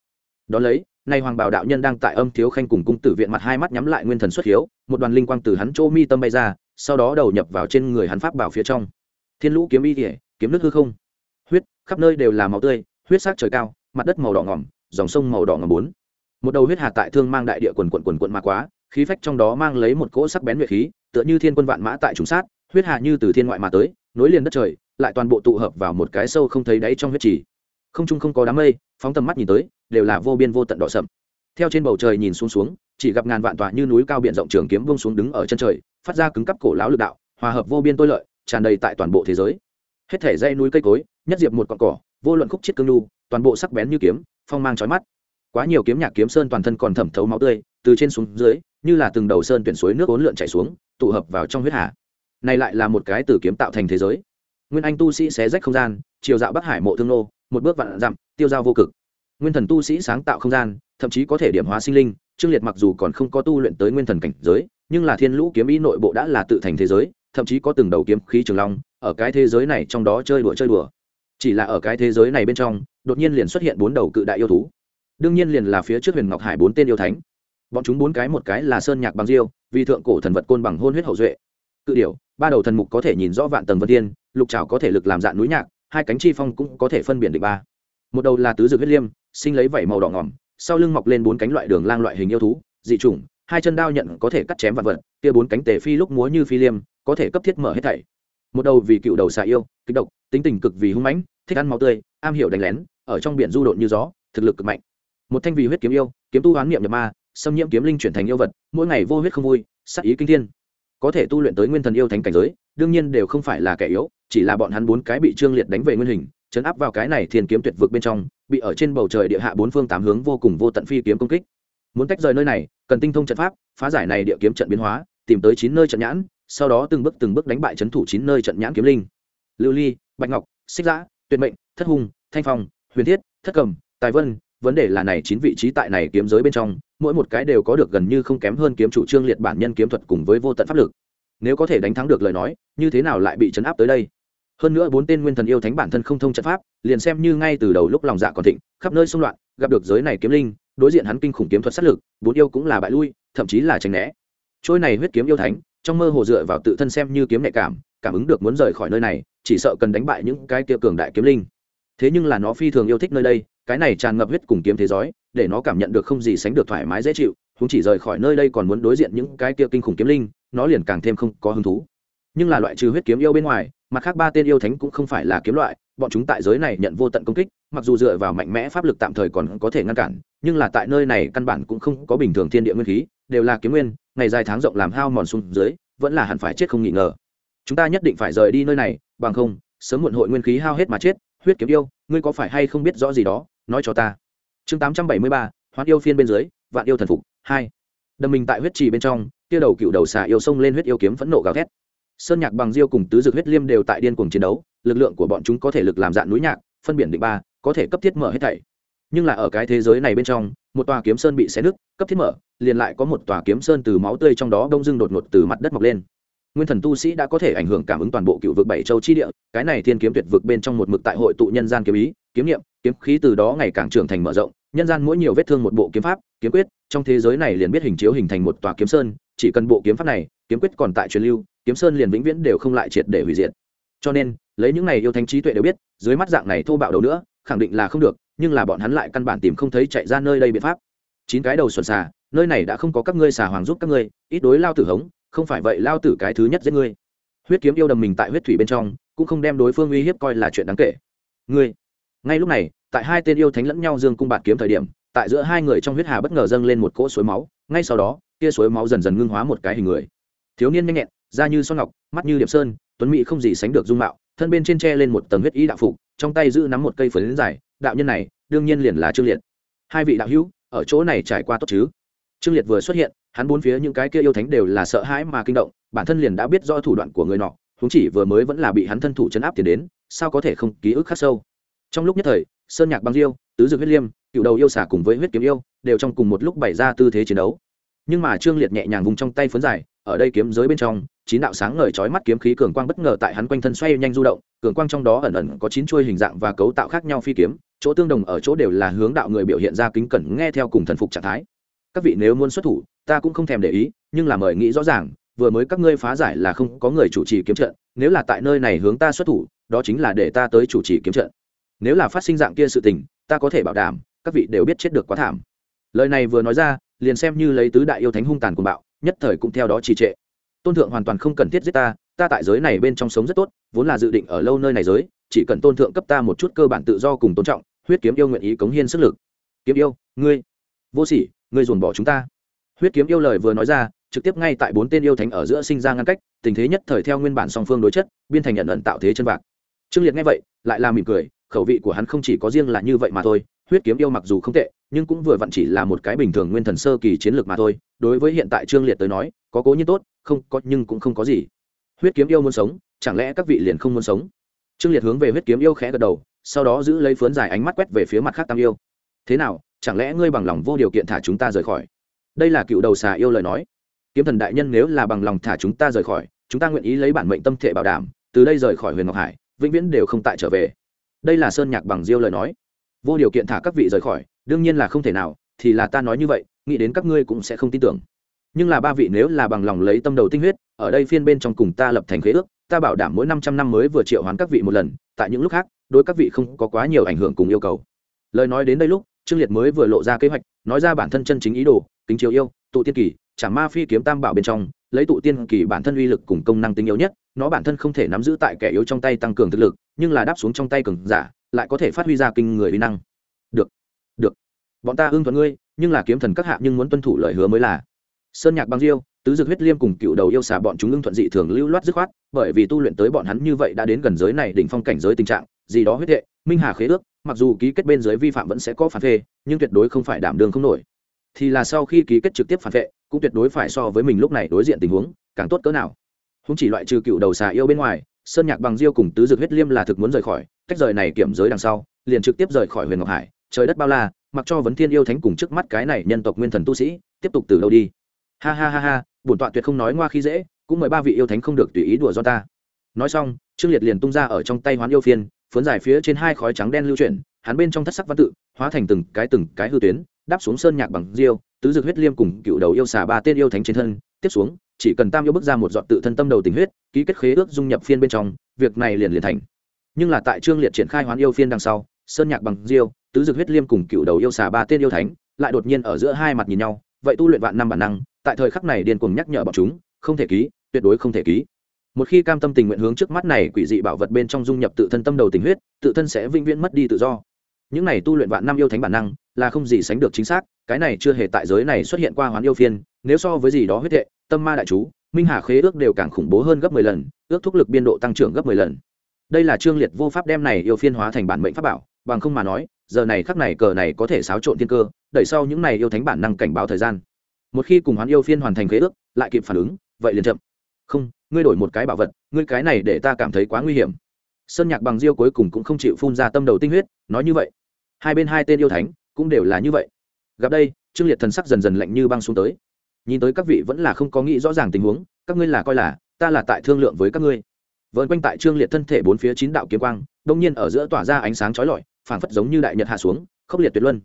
Đ ó lấy, nay hoàng bảo đạo nhân đang tại âm thiếu khanh cùng cung tử viện mặt hai mắt nhắm lại nguyên thần xuất hiếu, một đoàn linh quang từ hắn chỗ mi tâm bay ra, sau đó đầu nhập vào trên người hắn pháp bảo phía trong. Thiên lũ kiếm y kỉa kiếm nước hư không. Huyết, khắp nơi đều là màu tươi, huyết sắc trời cao, mặt đất màu đỏ ngỏm, dòng sông màu đỏ ngỏm bốn. Một đầu huyết hà tại thương mang đại địa quần quần quần quần mà quá, khí phách trong đó mang lấy một cỗ sắc bén nhuệ khí, tựa như thiên quân vạn mã tại trùng sát, huyết hà như từ thiên ngoại mà tới, nối liền đất trời lại toàn bộ tụ hợp vào một cái sâu không thấy đáy trong huyết trì. Không trung không có đám mây, phóng tầm mắt nhìn tới, đều là vô biên vô tận đỏ sậm. Theo trên bầu trời nhìn xuống xuống, chỉ gặp ngàn vạn tòa như núi cao biển rộng trường kiếm vông xuống đứng ở chân trời, phát ra cứng cắp cổ lão lực đạo, hòa hợp vô biên tôi lợi, tràn đầy tại toàn bộ thế giới. Hết thể dây núi cây cối, nhất diệp một cọn cỏ, vô luận khúc chiết cương lưu toàn bộ sắc bén như kiếm, phong mang trói mắt. Quá nhiều kiếm nhạc kiếm sơn toàn thân còn thẩm thấu máu tươi, từ trên xuống dưới, như là từng đầu sơn tuyển suối nước ốn lượn chảy xuống, tụ hợp vào trong huyết hà. Này lại là một cái từ kiếm tạo thành thế giới nguyên anh tu sĩ xé rách không gian, chiều dạo bắc hải mộ thương nô, một bước vạn dặm, tiêu dao vô cực. Nguyên thần tu sĩ sáng tạo không gian, thậm chí có thể điểm hóa sinh linh, trương liệt mặc dù còn không có tu luyện tới nguyên thần cảnh giới, nhưng là thiên lũ kiếm ý nội bộ đã là tự thành thế giới, thậm chí có từng đầu kiếm khí trường long, ở cái thế giới này trong đó chơi đùa chơi đùa. Chỉ là ở cái thế giới này bên trong, đột nhiên liền xuất hiện bốn đầu cự đại yêu thú. Đương nhiên liền là phía trước huyền ngọc hải bốn tên yêu thánh. Bọn chúng bốn cái một cái là sơn nhạc bằng diêu, vì thượng cổ thần vật côn bằng hôn huyết hậu duệ. Cự điểu, ba đầu thần mục có thể nhìn rõ vạn tầng vân tiên lục trảo có thể lực làm dạn núi nhạc, hai cánh chi phong cũng có thể phân biệt địch ba. Một đầu là tứ dược huyết liêm, sinh lấy vảy màu đỏ ngỏm, sau lưng mọc lên bốn cánh loại đường lang loại hình yêu thú, dị chủng, hai chân đao nhận có thể cắt chém vạn vật, kia bốn cánh tề phi lúc múa như phi liêm, có thể cấp thiết mở hết thảy. Một đầu vì cựu đầu xà yêu, kích độc, tính tình cực vì hung mãnh, thích ăn máu tươi, am hiểu đánh lén, ở trong biển du độn như gió, thực lực cực mạnh. Một thanh vì huyết kiếm yêu, kiếm tu hoán niệm nhập ma, xâm nhiễm kiếm linh chuyển thành yêu vật, mỗi ngày vô huyết không vui sắc ý kinh thiên. Có thể tu luyện tới nguyên thần yêu thánh cảnh giới, đương nhiên đều không phải là kẻ yếu chỉ là bọn hắn bốn cái bị trương liệt đánh về nguyên hình, chấn áp vào cái này thiên kiếm tuyệt vực bên trong, bị ở trên bầu trời địa hạ bốn phương tám hướng vô cùng vô tận phi kiếm công kích. Muốn tách rời nơi này, cần tinh thông trận pháp, phá giải này địa kiếm trận biến hóa, tìm tới chín nơi trận nhãn, sau đó từng bước từng bước đánh bại c thủ chín nơi trận nhãn kiếm linh. Lưu ly, bạch ngọc, xích giã, tuyệt mệnh, thất hùng, thanh phong, huyền thiết, thất cầm, tài vân, vấn đề là này chín vị trí tại này kiếm giới bên trong, mỗi một cái đều có được gần như không kém hơn kiếm chủ trương liệt bản nhân kiếm thuật cùng với vô tận pháp lực. Nếu có thể đánh thắng được lời nói, như thế nào lại bị chấn áp tới đây? Hơn nữa bốn tên nguyên thần yêu thánh bản thân không thông trận pháp, liền xem như ngay từ đầu lúc lòng dạ còn thịnh, khắp nơi xung loạn, gặp được giới này kiếm linh, đối diện hắn kinh khủng kiếm thuật sát lực, bốn yêu cũng là bại lui, thậm chí là tránh né. Trôi này huyết kiếm yêu thánh, trong mơ hồ dựa vào tự thân xem như kiếm nhạy cảm cảm ứng được muốn rời khỏi nơi này, chỉ sợ cần đánh bại những cái kia cường đại kiếm linh. Thế nhưng là nó phi thường yêu thích nơi đây, cái này tràn ngập huyết cùng kiếm thế giới, để nó cảm nhận được không gì sánh được thoải mái dễ chịu chúng chỉ rời khỏi nơi đây còn muốn đối diện những cái kia kinh khủng kiếm linh, nó liền càng thêm không có hứng thú. Nhưng là loại trừ huyết kiếm yêu bên ngoài mặt khác ba tên yêu thánh cũng không phải là kiếm loại, bọn chúng tại giới này nhận vô tận công kích, mặc dù dựa vào mạnh mẽ pháp lực tạm thời còn có thể ngăn cản, nhưng là tại nơi này căn bản cũng không có bình thường thiên địa nguyên khí, đều là kiếm nguyên, ngày dài tháng rộng làm hao mòn xuống dưới, vẫn là hẳn phải chết không nghi ngờ. Chúng ta nhất định phải rời đi nơi này, bằng không, sớm muộn hội nguyên khí hao hết mà chết, huyết kiếm yêu, ngươi có phải hay không biết rõ gì đó, nói cho ta. Chương tám trăm bảy mươi ba, hoán yêu phiên bên dưới, vạn yêu thần phục, hai. Đâm mình tại huyết trì bên trong, kia đầu cựu đầu xà yêu sông lên huyết yêu kiếm phẫn nộ gào thét sơn nhạc bằng diêu cùng tứ dược huyết liêm đều tại điên cuồng chiến đấu, lực lượng của bọn chúng có thể lực làm dạn núi nhạc, phân biển định ba, có thể cấp thiết mở hết thảy. Nhưng là ở cái thế giới này bên trong, một tòa kiếm sơn bị xé nứt, cấp thiết mở, liền lại có một tòa kiếm sơn từ máu tươi trong đó đông dưng đột ngột từ mặt đất mọc lên. Nguyên thần tu sĩ đã có thể ảnh hưởng cảm ứng toàn bộ cựu vực bảy châu chi địa, cái này thiên kiếm tuyệt vực bên trong một mực tại hội tụ nhân gian kiếm ý, kiếm nghiệm kiếm khí từ đó ngày càng trưởng thành mở rộng, nhân gian mỗi nhiều vết thương một bộ kiếm pháp, kiếm quyết, trong thế giới này liền biết hình chiếu hình thành một tòa kiếm sơn, chỉ cần bộ kiếm pháp này kiếm quyết còn tại truyền lưu, kiếm sơn liền vĩnh viễn đều không lại triệt để hủy diệt. Cho nên, lấy những này yêu thánh trí tuệ đều biết, dưới mắt dạng này thô bạo đầu nữa, khẳng định là không được, nhưng là bọn hắn lại căn bản tìm không thấy chạy ra nơi đây biện pháp. Chín cái đầu xuẩn xà, nơi này đã không có các ngươi xà hoàng giúp các ngươi, ít đối lao tử hống, không phải vậy lao tử cái thứ nhất giết ngươi. Huyết kiếm yêu đầm mình tại huyết thủy bên trong, cũng không đem đối phương uy hiếp coi là chuyện đáng kể. Ngươi, ngay lúc này, tại hai tên yêu thánh lẫn nhau dương cung bạt kiếm thời điểm, tại giữa hai người trong huyết hà bất ngờ dâng lên một cỗ suối máu, ngay sau đó kia suối máu dần dần ngưng hóa một cái hình người thiếu niên nhanh nhẹn, da như son ngọc, mắt như điệp sơn, tuấn mỹ không gì sánh được dung mạo, thân bên trên tre lên một tầng huyết ý đạo phục, trong tay giữ nắm một cây phấn dài, đạo nhân này, đương nhiên liền là trương liệt. Hai vị đạo hữu, ở chỗ này trải qua tốt chứ? Trương liệt vừa xuất hiện, hắn bốn phía những cái kia yêu thánh đều là sợ hãi mà kinh động, bản thân liền đã biết do thủ đoạn của người nọ húng chỉ vừa mới vẫn là bị hắn thân thủ chấn áp tiền đến, sao có thể không ký ức khắc sâu? Trong lúc nhất thời, sơn nhạc băng diêu, tứ dược huyết liêm cựu đầu yêu xả cùng với huyết kiếm yêu, đều trong cùng một lúc bày ra tư thế chiến đấu. Nhưng mà trương liệt nhẹ nhàng vùng trong tay phấn dài ở đây kiếm giới bên trong, chín đạo sáng ngời chói mắt kiếm khí cường quang bất ngờ tại hắn quanh thân xoay nhanh du động, cường quang trong đó ẩn ẩn có chín chuôi hình dạng và cấu tạo khác nhau phi kiếm, chỗ tương đồng ở chỗ đều là hướng đạo người biểu hiện ra kính cẩn nghe theo cùng thần phục trạng thái. Các vị nếu muốn xuất thủ, ta cũng không thèm để ý, nhưng là mời nghĩ rõ ràng, vừa mới các ngươi phá giải là không có người chủ trì kiếm trận, nếu là tại nơi này hướng ta xuất thủ, đó chính là để ta tới chủ trì kiếm trận. Nếu là phát sinh dạng kia sự tình, ta có thể bảo đảm, các vị đều biết chết được quá thảm. Lời này vừa nói ra, liền xem như lấy tứ đại yêu thánh hung tàn của bạo nhất thời cũng theo đó trì trệ. Tôn thượng hoàn toàn không cần thiết giết ta ta tại giới này bên trong sống rất tốt, vốn là dự định ở lâu nơi này giới, chỉ cần tôn thượng cấp ta một chút cơ bản tự do cùng tôn trọng, huyết kiếm yêu nguyện ý cống hiến sức lực. Kiếm yêu, ngươi, vô sỉ, ngươi dồn bỏ chúng ta. Huyết kiếm yêu lời vừa nói ra, trực tiếp ngay tại bốn tên yêu thánh ở giữa sinh ra ngăn cách, tình thế nhất thời theo nguyên bản song phương đối chất, biên thành nhận ẩn tạo thế chân vạc trương liệt nghe vậy, lại là mỉm cười, khẩu vị của hắn không chỉ có riêng là như vậy mà thôi huyết kiếm yêu mặc dù không tệ, nhưng cũng vừa vặn chỉ là một cái bình thường nguyên thần sơ kỳ chiến lược mà thôi. Đối với hiện tại trương liệt tới nói, có cố nhiên tốt, không có nhưng cũng không có gì. Huyết kiếm yêu muốn sống, chẳng lẽ các vị liền không muốn sống? Trương liệt hướng về huyết kiếm yêu khẽ gật đầu, sau đó giữ lấy phướn dài ánh mắt quét về phía mặt khác tam yêu. Thế nào, chẳng lẽ ngươi bằng lòng vô điều kiện thả chúng ta rời khỏi? Đây là cựu đầu xà yêu lời nói. Kiếm thần đại nhân nếu là bằng lòng thả chúng ta rời khỏi, chúng ta nguyện ý lấy bản mệnh tâm thể bảo đảm, từ đây rời khỏi huyền ngọc hải, vĩnh viễn đều không tại trở về. Đây là sơn nhạc bằng diêu lời nói vô điều kiện thả các vị rời khỏi, đương nhiên là không thể nào, thì là ta nói như vậy, nghĩ đến các ngươi cũng sẽ không tin tưởng. Nhưng là ba vị nếu là bằng lòng lấy tâm đầu tinh huyết, ở đây phiên bên trong cùng ta lập thành khế ước, ta bảo đảm mỗi năm trăm năm mới vừa triệu hoán các vị một lần, tại những lúc khác, đối các vị không có quá nhiều ảnh hưởng cùng yêu cầu. Lời nói đến đây lúc, trương liệt mới vừa lộ ra kế hoạch, nói ra bản thân chân chính ý đồ, kính chiếu yêu, tụ tiên kỳ chả ma phi kiếm tam bảo bên trong, lấy tụ tiên kỳ bản thân uy lực cùng công năng tính yếu nhất, nó bản thân không thể nắm giữ tại kẻ yếu trong tay tăng cường thực lực, nhưng là đáp xuống trong tay cường giả lại có thể phát huy ra kinh người uy năng. Được được. Bọn ta ưng thuận ngươi, nhưng là kiếm thần các hạ nhưng muốn tuân thủ lời hứa mới là. Sơn nhạc băng diêu, tứ dược huyết liêm cùng cựu đầu yêu xà bọn chúng ưng thuận dị thường lưu loát dứt khoát, bởi vì tu luyện tới bọn hắn như vậy đã đến gần giới này đỉnh phong cảnh giới tình trạng, gì đó huyết hệ, minh hà khế ước, mặc dù ký kết bên giới vi phạm vẫn sẽ có phản phê, nhưng tuyệt đối không phải đảm đường không nổi. Thì là sau khi ký kết trực tiếp phản vệ cũng tuyệt đối phải so với mình lúc này đối diện tình huống, càng tốt cỡ nào. Không chỉ loại trừ cựu đầu xà yêu bên ngoài, sơn nhạc bằng diêu cùng tứ dược huyết liêm là thực muốn rời khỏi cách rời này kiểm giới đằng sau, liền trực tiếp rời khỏi huyền ngọc hải, trời đất bao la, mặc cho vấn thiên yêu thánh cùng trước mắt cái này nhân tộc nguyên thần tu sĩ, tiếp tục từ đâu đi. Ha ha ha ha, bổn tọa tuyệt không nói ngoa khi dễ, cũng mời ba vị yêu thánh không được tùy ý đùa do ta. Nói xong, trương liệt liền tung ra ở trong tay hoán yêu phiên, phấn dài phía trên hai khói trắng đen lưu chuyển, hắn bên trong thất sắc văn tự, hóa thành từng cái từng cái hư tuyến, đáp xuống sơn nhạc bằng diêu, tứ dược huyết liêm cùng cựu đầu yêu xà ba tên yêu thánh trên thân, tiếp xuống, chỉ cần tam yêu bước ra một dọn tự thân tâm đầu tình huyết, ký kết khế ước dung nhập phiên bên trong, việc này liền liền thành nhưng là tại trương liệt triển khai hoán yêu phiên đằng sau, sơn nhạc bằng diêu, tứ dực huyết liêm cùng cựu đầu yêu xà ba tên yêu thánh, lại đột nhiên ở giữa hai mặt nhìn nhau, vậy tu luyện vạn năm bản năng, tại thời khắc này điên cuồng nhắc nhở bọn chúng, không thể ký, tuyệt đối không thể ký. Một khi cam tâm tình nguyện hướng trước mắt này quỷ dị bảo vật bên trong dung nhập tự thân tâm đầu tình huyết, tự thân sẽ vĩnh viễn mất đi tự do. Những này tu luyện vạn năm yêu thánh bản năng, là không gì sánh được chính xác, cái này chưa hề tại giới này xuất hiện qua hoán yêu phiên, nếu so với gì đó huyết hệ, tâm ma đại chú, minh hà khế ước đều càng khủng bố hơn gấp mười lần, ước thúc lực biên độ tăng trưởng gấp mười lần đây là trương liệt vô pháp đem này yêu phiên hóa thành bản mệnh pháp bảo, bằng không mà nói, giờ này khắc này cờ này có thể xáo trộn thiên cơ đẩy sau những này yêu thánh bản năng cảnh báo thời gian. Một khi cùng hoán yêu phiên hoàn thành khế ước, lại kịp phản ứng, vậy liền chậm. Không, ngươi đổi một cái bảo vật, ngươi cái này để ta cảm thấy quá nguy hiểm. Sơn nhạc bằng diêu cuối cùng cũng không chịu phun ra tâm đầu tinh huyết, nói như vậy. Hai bên hai tên yêu thánh cũng đều là như vậy. Gặp đây, trương liệt thần sắc dần dần lạnh như băng xuống tới. Nhìn tới các vị vẫn là không có nghĩ rõ ràng tình huống, các ngươi là coi là, ta là tại thương lượng với các ngươi vờn quanh tại trương liệt thân thể bốn phía chín đạo kiếm quang, đông nhiên ở giữa tỏa ra ánh sáng chói lọi, phảng phất giống như đại nhật hạ xuống, khốc liệt tuyệt luân.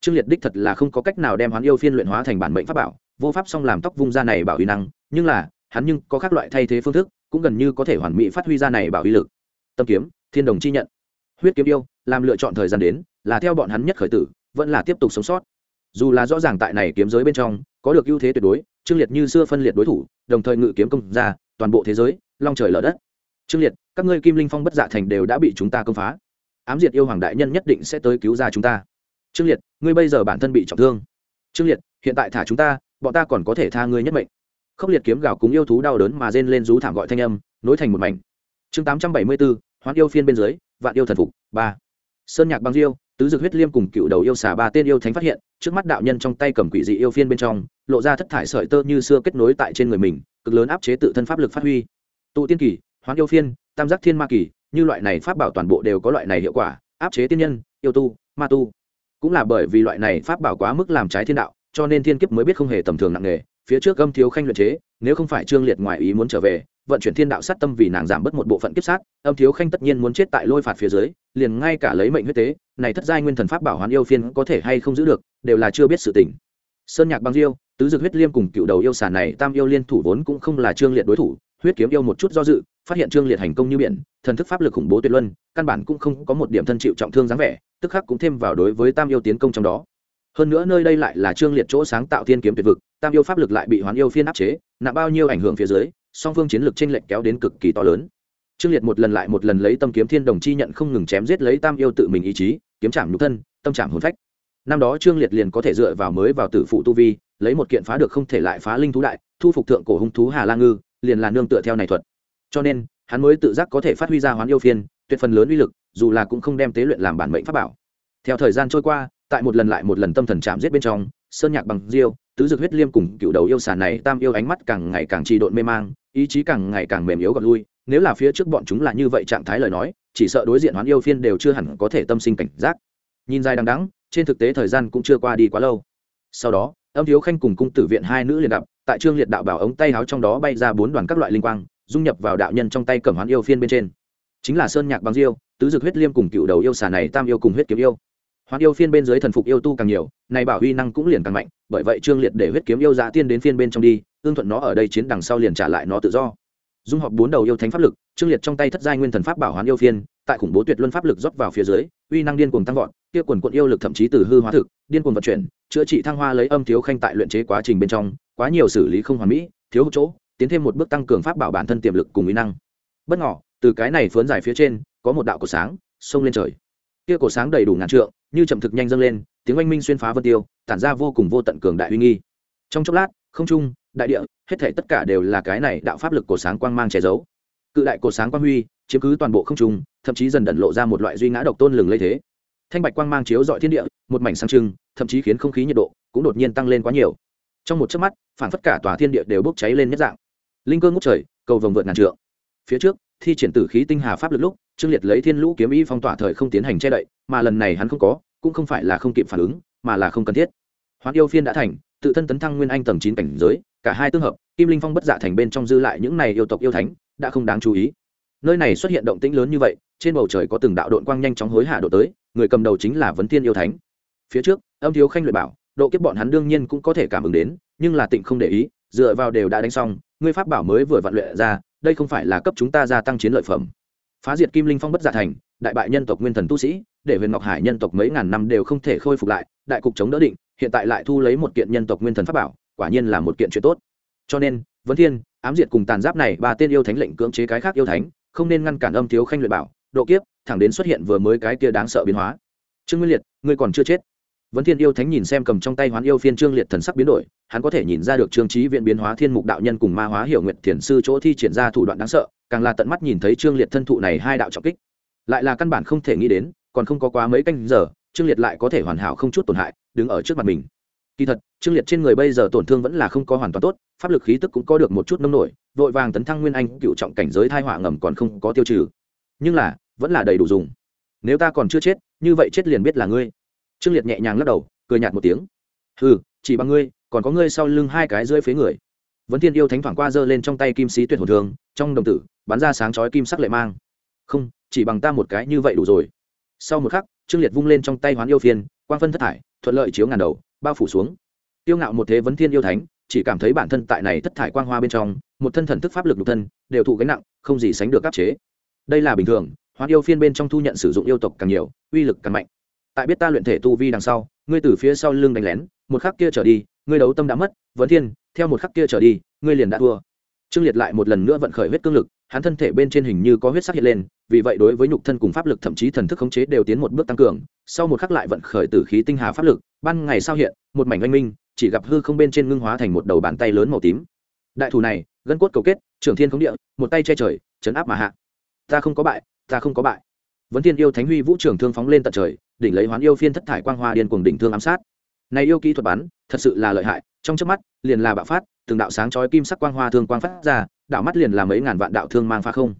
Trương liệt đích thật là không có cách nào đem hoán yêu phiên luyện hóa thành bản mệnh pháp bảo, vô pháp song làm tóc vung ra này bảo uy năng, nhưng là, hắn nhưng có các loại thay thế phương thức, cũng gần như có thể hoàn mỹ phát huy ra này bảo uy lực. Tâm kiếm, thiên đồng chi nhận. Huyết kiếm yêu, làm lựa chọn thời gian đến, là theo bọn hắn nhất khởi tử, vẫn là tiếp tục sống sót. Dù là rõ ràng tại này kiếm giới bên trong, có được ưu thế tuyệt đối, trương liệt như xưa phân liệt đối thủ, đồng thời ngự kiếm công ra, toàn bộ thế giới, long trời lở đất trương liệt, các ngươi kim linh phong bất dạ thành đều đã bị chúng ta công phá. Ám diệt yêu hoàng đại nhân nhất định sẽ tới cứu ra chúng ta. Trương liệt, ngươi bây giờ bản thân bị trọng thương. Trương liệt, hiện tại thả chúng ta, bọn ta còn có thể tha ngươi nhất mệnh. Khốc liệt kiếm gào cúng yêu thú đau đớn mà rên lên rú thảm gọi thanh âm, nối thành một mảnh. Chương tám trăm bảy mươi bốn hoán yêu phiên bên dưới, vạn yêu thần phục, ba. Sơn nhạc băng diêu, tứ dược huyết liêm cùng cựu đầu yêu xà ba tên yêu thánh phát hiện, trước mắt đạo nhân trong tay cầm quỷ dị yêu phiên bên trong, lộ ra thất thải sợi tơ như xưa kết nối tại trên người mình, cực lớn áp chế tự thân pháp lực phát huy. Tụ tiên kỳ hoán yêu phiên, tam giác thiên ma kỳ, như loại này pháp bảo toàn bộ đều có loại này hiệu quả, áp chế tiên nhân, yêu tu, ma tu. Cũng là bởi vì loại này pháp bảo quá mức làm trái thiên đạo, cho nên thiên kiếp mới biết không hề tầm thường nặng nề, phía trước âm thiếu khanh luyện chế, nếu không phải trương liệt ngoài ý muốn trở về, vận chuyển thiên đạo sát tâm vì nàng giảm bớt một bộ phận kiếp sát âm thiếu khanh tất nhiên muốn chết tại lôi phạt phía dưới, liền ngay cả lấy mệnh huyết tế, này thất giai nguyên thần pháp bảo hoán yêu phiên có thể hay không giữ được, đều là chưa biết sự tình. Sơn nhạc băng diêu, tứ dược huyết liêm cùng cựu đầu yêu xà này tam yêu liên thủ vốn cũng không là trương liệt đối thủ, huyết kiếm yêu một chút do dự phát hiện trương liệt hành công như biển, thần thức pháp lực khủng bố tuyệt luân, căn bản cũng không có một điểm thân chịu trọng thương dáng vẻ, tức khắc cũng thêm vào đối với tam yêu tiến công trong đó. Hơn nữa nơi đây lại là trương liệt chỗ sáng tạo thiên kiếm tuyệt vực, tam yêu pháp lực lại bị hoán yêu phiên áp chế nạp bao nhiêu ảnh hưởng phía dưới, song phương chiến lược tranh lệch kéo đến cực kỳ to lớn. Trương liệt một lần lại một lần lấy tâm kiếm thiên đồng chi nhận không ngừng chém giết lấy tam yêu tự mình ý chí, kiếm chạm nhục thân, tâm chạm hồn phách. Năm đó trương liệt liền có thể dựa vào mới vào tử phụ tu vi, lấy một kiện phá được không thể lại phá linh thú đại, thu phục thượng cổ hung thú hà la ngư, liền là nương tựa theo này thuật cho nên, hắn mới tự giác có thể phát huy ra hoán yêu phiên, tuyệt phần lớn uy lực, dù là cũng không đem tế luyện làm bản mệnh pháp bảo. Theo thời gian trôi qua, tại một lần lại một lần tâm thần chạm giết bên trong, sơn nhạc bằng diêu, tứ dược huyết liêm cùng cựu đầu yêu xà này tam yêu ánh mắt càng ngày càng trì độn mê mang, ý chí càng ngày càng mềm yếu gọt lui. Nếu là phía trước bọn chúng là như vậy trạng thái lời nói, chỉ sợ đối diện hoán yêu phiên đều chưa hẳn có thể tâm sinh cảnh giác. Nhìn dài đằng đắng trên thực tế thời gian cũng chưa qua đi quá lâu. Sau đó, âm thiếu khanh cùng cung tử viện hai nữ liền gặp, tại trương liệt đạo bảo ống tay háo trong đó bay ra bốn đoàn các loại linh quang dung nhập vào đạo nhân trong tay cẩm hoán yêu phiên bên trên. Chính là sơn nhạc bằng diêu, tứ dực huyết liêm cùng cựu đầu yêu xà này tam yêu cùng huyết kiếm yêu. Hoán yêu phiên bên dưới thần phục yêu tu càng nhiều, này bảo huy năng cũng liền càng mạnh, bởi vậy trương liệt để huyết kiếm yêu giã tiên đến phiên bên trong đi ương thuận nó ở đây chiến đằng sau liền trả lại nó tự do. Dung họp bốn đầu yêu thánh pháp lực, trương liệt trong tay thất giai nguyên thần pháp bảo hoán yêu phiên, tại khủng bố tuyệt luân pháp lực rót vào phía dưới, uy năng điên cuồng tăng vọt, kia quần quận yêu lực thậm chí từ hư hóa thực, điên cuồng vận chuyển, chữa trị thăng hoa lấy âm thiếu khanh tại luyện chế quá trình bên trong, quá nhiều xử lý không hoàn mỹ, thiếu hụt chỗ tiến thêm một bước tăng cường pháp bảo bản thân tiềm lực cùng uy năng. Bất ngỏ từ cái này phớn dài phía trên, có một đạo cổ sáng xông lên trời. Kia cổ sáng đầy đủ ngàn trượng, như chậm thực nhanh dâng lên, tiếng oanh minh xuyên phá vân tiêu, tản ra vô cùng vô tận cường đại uy nghi. Trong chốc lát, không trung, đại địa, hết thể tất cả đều là cái này đạo pháp lực cổ sáng quang mang che giấu. Cự đại cổ sáng quang huy, chiếm cứ toàn bộ không trung, thậm chí dần đẩn lộ ra một loại duy ngã độc tôn lừng lây thế. Thanh bạch quang mang chiếu dọi thiên địa, một mảnh sáng trưng, thậm chí khiến không khí nhiệt độ cũng đột nhiên tăng lên quá nhiều. Trong một chớp mắt, phản phất cả tòa thiên địa đều bốc cháy lên nhất dạng linh cơ ngút trời, cầu vồng vượt ngàn trượng. Phía trước, thi triển tử khí tinh hà pháp lực lúc, trương liệt lấy thiên lũ kiếm ý phong tỏa thời không tiến hành che đậy, mà lần này hắn không có, cũng không phải là không kịp phản ứng, mà là không cần thiết. Hoán yêu phiên đã thành, tự thân tấn thăng nguyên anh tầng chín cảnh giới, cả hai tương hợp, kim linh phong bất dạ thành bên trong dư lại những này yêu tộc yêu thánh, đã không đáng chú ý. Nơi này xuất hiện động tĩnh lớn như vậy, trên bầu trời có từng đạo đội quang nhanh chóng hối hạ độ tới, người cầm đầu chính là vấn thiên yêu thánh. Phía trước, âm thiếu khanh luyện bảo, độ kiếp bọn hắn đương nhiên cũng có thể cảm ứng đến, nhưng là tịnh không để ý dựa vào đều đã đánh xong, ngươi pháp bảo mới vừa vặn luyện ra, đây không phải là cấp chúng ta gia tăng chiến lợi phẩm. Phá diệt kim linh phong bất giả thành, đại bại nhân tộc nguyên thần tu sĩ, để huyền ngọc hải nhân tộc mấy ngàn năm đều không thể khôi phục lại, đại cục chống đỡ định, hiện tại lại thu lấy một kiện nhân tộc nguyên thần pháp bảo, quả nhiên là một kiện chuyện tốt. Cho nên vấn thiên, ám diệt cùng tàn giáp này ba tên yêu thánh lệnh cưỡng chế cái khác yêu thánh, không nên ngăn cản âm thiếu khanh luyện bảo, độ kiếp, thẳng đến xuất hiện vừa mới cái kia đáng sợ biến hóa. Trương nguyên liệt, ngươi còn chưa chết vấn thiên yêu thánh nhìn xem cầm trong tay hoán yêu phiên trương liệt thần sắc biến đổi, hắn có thể nhìn ra được trương trí viện biến hóa thiên mục đạo nhân cùng ma hóa hiểu nguyện thiền sư chỗ thi triển ra thủ đoạn đáng sợ, càng là tận mắt nhìn thấy trương liệt thân thụ này hai đạo trọng kích. Lại là căn bản không thể nghĩ đến, còn không có quá mấy canh giờ, trương liệt lại có thể hoàn hảo không chút tổn hại, đứng ở trước mặt mình. Kỳ thật, trương liệt trên người bây giờ tổn thương vẫn là không có hoàn toàn tốt, pháp lực khí tức cũng có được một chút nông nổi, vội vàng tấn thăng nguyên anh, cựu trọng cảnh giới thai họa ngầm còn không có tiêu trừ. Nhưng là, vẫn là đầy đủ dùng. Nếu ta còn chưa chết, như vậy chết liền biết là ngươi trương liệt nhẹ nhàng lắc đầu, cười nhạt một tiếng. Ừ chỉ bằng ngươi, còn có ngươi sau lưng hai cái rơi phế người. Vấn thiên yêu thánh thoảng qua giơ lên trong tay kim sĩ tuyệt hồn thường trong đồng tử bắn ra sáng chói kim sắc lệ mang. Không, chỉ bằng ta một cái như vậy đủ rồi. Sau một khắc, trương liệt vung lên trong tay hoán yêu phiên, quang phân thất thải, thuận lợi chiếu ngàn đầu, bao phủ xuống. Tiêu ngạo một thế vấn thiên yêu thánh, chỉ cảm thấy bản thân tại này thất thải quang hoa bên trong, một thân thần thức pháp lực lục thân, đều thụ gánh nặng, không gì sánh được áp chế. Đây là bình thường, hoán yêu phiên bên trong thu nhận sử dụng yêu tộc càng nhiều, uy lực càng mạnh tại biết ta luyện thể tu vi đằng sau, ngươi từ phía sau lưng đánh lén, một khắc kia trở đi, ngươi đấu tâm đã mất, vấn thiên, theo một khắc kia trở đi, ngươi liền đã thua. Trương liệt lại một lần nữa vận khởi huyết cương lực, hắn thân thể bên trên hình như có huyết sắc hiện lên, vì vậy đối với nhục thân cùng pháp lực thậm chí thần thức khống chế đều tiến một bước tăng cường, sau một khắc lại vận khởi từ khí tinh hà pháp lực, ban ngày sao hiện, một mảnh oanh minh, chỉ gặp hư không bên trên ngưng hóa thành một đầu bàn tay lớn màu tím. Đại thủ này, gân cốt cầu kết, trưởng thiên khống địa, một tay che trời chấn áp mà hạ. Ta không có bại, ta không có bại vấn thiên yêu thánh huy vũ trường thương phóng lên tận trời, đỉnh lấy hoán yêu phiên thất thải quang hoa điên cuồng đỉnh thương ám sát. Này yêu kỹ thuật bắn, thật sự là lợi hại, trong trước mắt, liền là bạo phát, từng đạo sáng chói kim sắc quang hoa thương quang phát ra, đạo mắt liền là mấy ngàn vạn đạo thương mang pha không.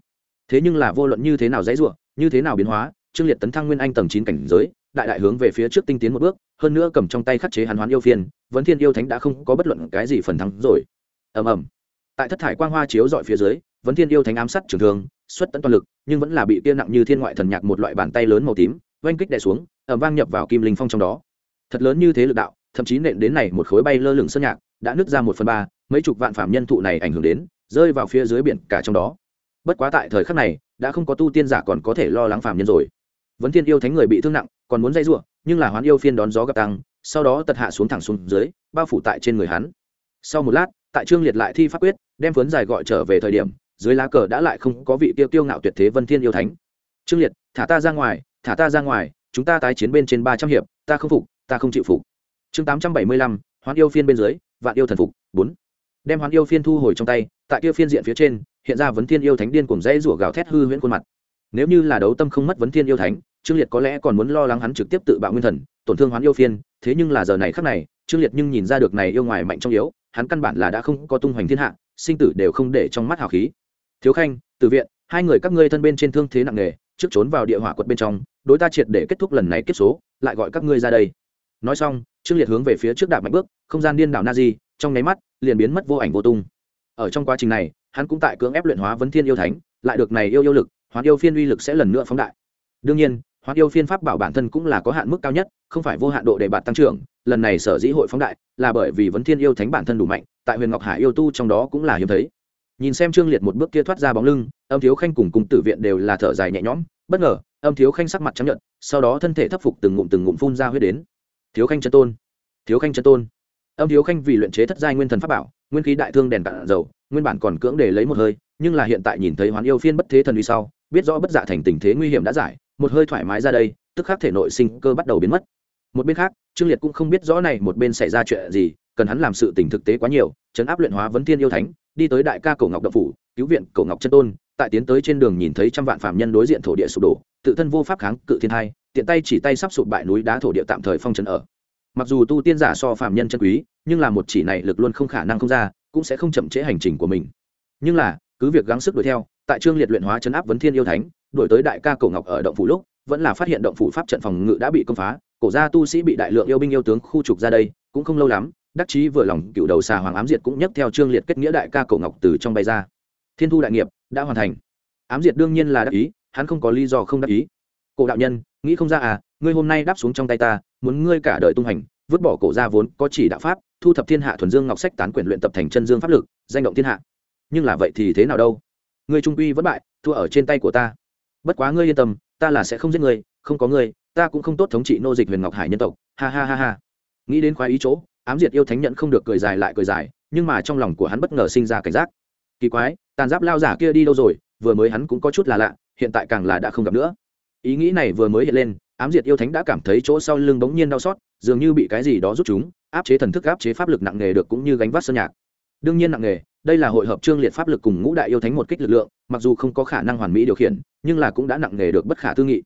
Thế nhưng là vô luận như thế nào dãy rủa, như thế nào biến hóa, trương liệt tấn thăng nguyên anh tầng chín cảnh giới, đại đại hướng về phía trước tinh tiến một bước, hơn nữa cầm trong tay khắc chế hàn hoán yêu phiên, vấn thiên yêu thánh đã không có bất luận cái gì phần thắng rồi. Ầm ầm. Tại thất thải quang hoa chiếu dọi phía dưới, vấn thiên yêu thánh ám sát trường thương xuất tận toàn lực, nhưng vẫn là bị kia nặng như thiên ngoại thần nhạc một loại bàn tay lớn màu tím, oanh kích đè xuống, ầm vang nhập vào kim linh phong trong đó. Thật lớn như thế lực đạo, thậm chí nện đến này một khối bay lơ lửng sơn nhạc, đã nứt ra một phần ba, mấy chục vạn phạm nhân thụ này ảnh hưởng đến, rơi vào phía dưới biển cả trong đó. Bất quá tại thời khắc này, đã không có tu tiên giả còn có thể lo lắng phạm nhân rồi. Vấn thiên yêu thánh người bị thương nặng, còn muốn dây ruộng nhưng là hoán yêu phiên đón gió gặp tăng, sau đó tật hạ xuống thẳng xuống dưới, bao phủ tại trên người hắn. Sau một lát, tại trương liệt lại thi pháp quyết, đem phấn dài gọi trở về thời điểm dưới lá cờ đã lại không có vị tiêu tiêu ngạo tuyệt thế vân thiên yêu thánh. Trương liệt, thả ta ra ngoài, thả ta ra ngoài, chúng ta tái chiến bên trên ba trăm hiệp, ta không phục, ta không chịu phục. Chương tám trăm bảy mươi lăm, hoán yêu phiên bên dưới, vạn yêu thần phục, bốn. Đem hoán yêu phiên thu hồi trong tay, tại kia phiên diện phía trên, hiện ra vấn thiên yêu thánh điên cùng dãy rủa gào thét hư huyễn khuôn mặt. Nếu như là đấu tâm không mất vấn thiên yêu thánh, trương liệt có lẽ còn muốn lo lắng hắn trực tiếp tự bạo nguyên thần, tổn thương hoán yêu phiên, thế nhưng là giờ này khắc này, trương liệt nhưng nhìn ra được này yêu ngoài mạnh trong yếu, hắn căn bản là đã không có tung hoành thiên hạ, sinh tử đều không để trong mắt hào khí thiếu khanh, từ viện, hai người các ngươi thân bên trên thương thế nặng nề, trước trốn vào địa hỏa quật bên trong, đối ta triệt để kết thúc lần này kết số, lại gọi các ngươi ra đây. Nói xong, trương liệt hướng về phía trước đạp mạnh bước, không gian điên đảo na di, trong nháy mắt, liền biến mất vô ảnh vô tung. Ở trong quá trình này, hắn cũng tại cưỡng ép luyện hóa vấn thiên yêu thánh, lại được này yêu yêu lực, hoán yêu phiên uy lực sẽ lần nữa phóng đại. Đương nhiên, hoán yêu phiên pháp bảo bản thân cũng là có hạn mức cao nhất, không phải vô hạn độ để bạt tăng trưởng, lần này sở dĩ hội phóng đại, là bởi vì vấn thiên yêu thánh bản thân đủ mạnh, tại huyền ngọc hải yêu tu trong đó cũng là hiếm thấy nhìn xem trương liệt một bước kia thoát ra bóng lưng, âm thiếu khanh cùng cùng tử viện đều là thở dài nhẹ nhõm. Bất ngờ, âm thiếu khanh sắc mặt chấp nhận sau đó thân thể thấp phục từng ngụm từng ngụm phun ra huyết đến. Thiếu khanh chân tôn, thiếu khanh chân tôn. Âm thiếu khanh vì luyện chế thất giai nguyên thần pháp bảo, nguyên khí đại thương đèn cạn dầu, nguyên bản còn cưỡng để lấy một hơi, nhưng là hiện tại nhìn thấy hoán yêu phiên bất thế thần uy sau, biết rõ bất dạ thành tình thế nguy hiểm đã giải, một hơi thoải mái ra đây, tức khắc thể nội sinh cơ bắt đầu biến mất. Một bên khác, trương liệt cũng không biết rõ này một bên xảy ra chuyện gì, cần hắn làm sự tình thực tế quá nhiều, chấn áp luyện hóa vấn thiên yêu thánh đi tới đại ca cổ ngọc đậu phủ, cứu viện cổ ngọc chân tôn, tại tiến tới trên đường nhìn thấy trăm vạn phạm nhân đối diện thổ địa sụp đổ, tự thân vô pháp kháng cự thiên hai tiện tay chỉ tay sắp sụp bại núi đá thổ địa tạm thời phong trấn ở. Mặc dù tu tiên giả so phạm nhân chân quý, nhưng là một chỉ này lực luôn không khả năng không ra, cũng sẽ không chậm trễ hành trình của mình. Nhưng là, cứ việc gắng sức đuổi theo, tại trương liệt luyện hóa chấn áp vấn thiên yêu thánh, đuổi tới đại ca cổ ngọc ở động phủ lúc, vẫn là phát hiện động phủ pháp trận phòng ngự đã bị công phá, cổ gia tu sĩ bị đại lượng yêu binh yêu tướng khu trục ra đây, cũng không lâu lắm đắc chí vừa lòng, cựu đầu xà hoàng ám diệt cũng nhấc theo trương liệt kết nghĩa đại ca cổ ngọc từ trong bay ra. Thiên thu đại nghiệp đã hoàn thành. Ám diệt đương nhiên là đắc ý, hắn không có lý do không đắc ý. Cổ đạo nhân, nghĩ không ra à ngươi hôm nay đáp xuống trong tay ta, muốn ngươi cả đời tung hành, vứt bỏ cổ gia vốn có chỉ đạo pháp, thu thập thiên hạ thuần dương ngọc sách tán quyển luyện tập thành chân dương pháp lực, danh động thiên hạ. Nhưng là vậy thì thế nào đâu? Ngươi trung quy vẫn bại, thua ở trên tay của ta. Bất quá ngươi yên tâm, ta là sẽ không giết ngươi, không có ngươi, ta cũng không tốt thống trị nô dịch huyền ngọc hải nhân tộc. Ha ha ha ha. Nghĩ đến khoái ý chỗ ám diệt yêu thánh nhận không được cười dài lại cười dài, nhưng mà trong lòng của hắn bất ngờ sinh ra cảnh giác. Kỳ quái, tàn giáp lao giả kia đi đâu rồi, vừa mới hắn cũng có chút là lạ, hiện tại càng là đã không gặp nữa. Ý nghĩ này vừa mới hiện lên, ám diệt yêu thánh đã cảm thấy chỗ sau lưng bỗng nhiên đau xót, dường như bị cái gì đó rút chúng, áp chế thần thức, áp chế pháp lực nặng nề được cũng như gánh vác sơn nhạc. Đương nhiên nặng nề, đây là hội hợp trương liệt pháp lực cùng ngũ đại yêu thánh một kích lực lượng, mặc dù không có khả năng hoàn mỹ điều khiển, nhưng là cũng đã nặng nề được bất khả tư nghị.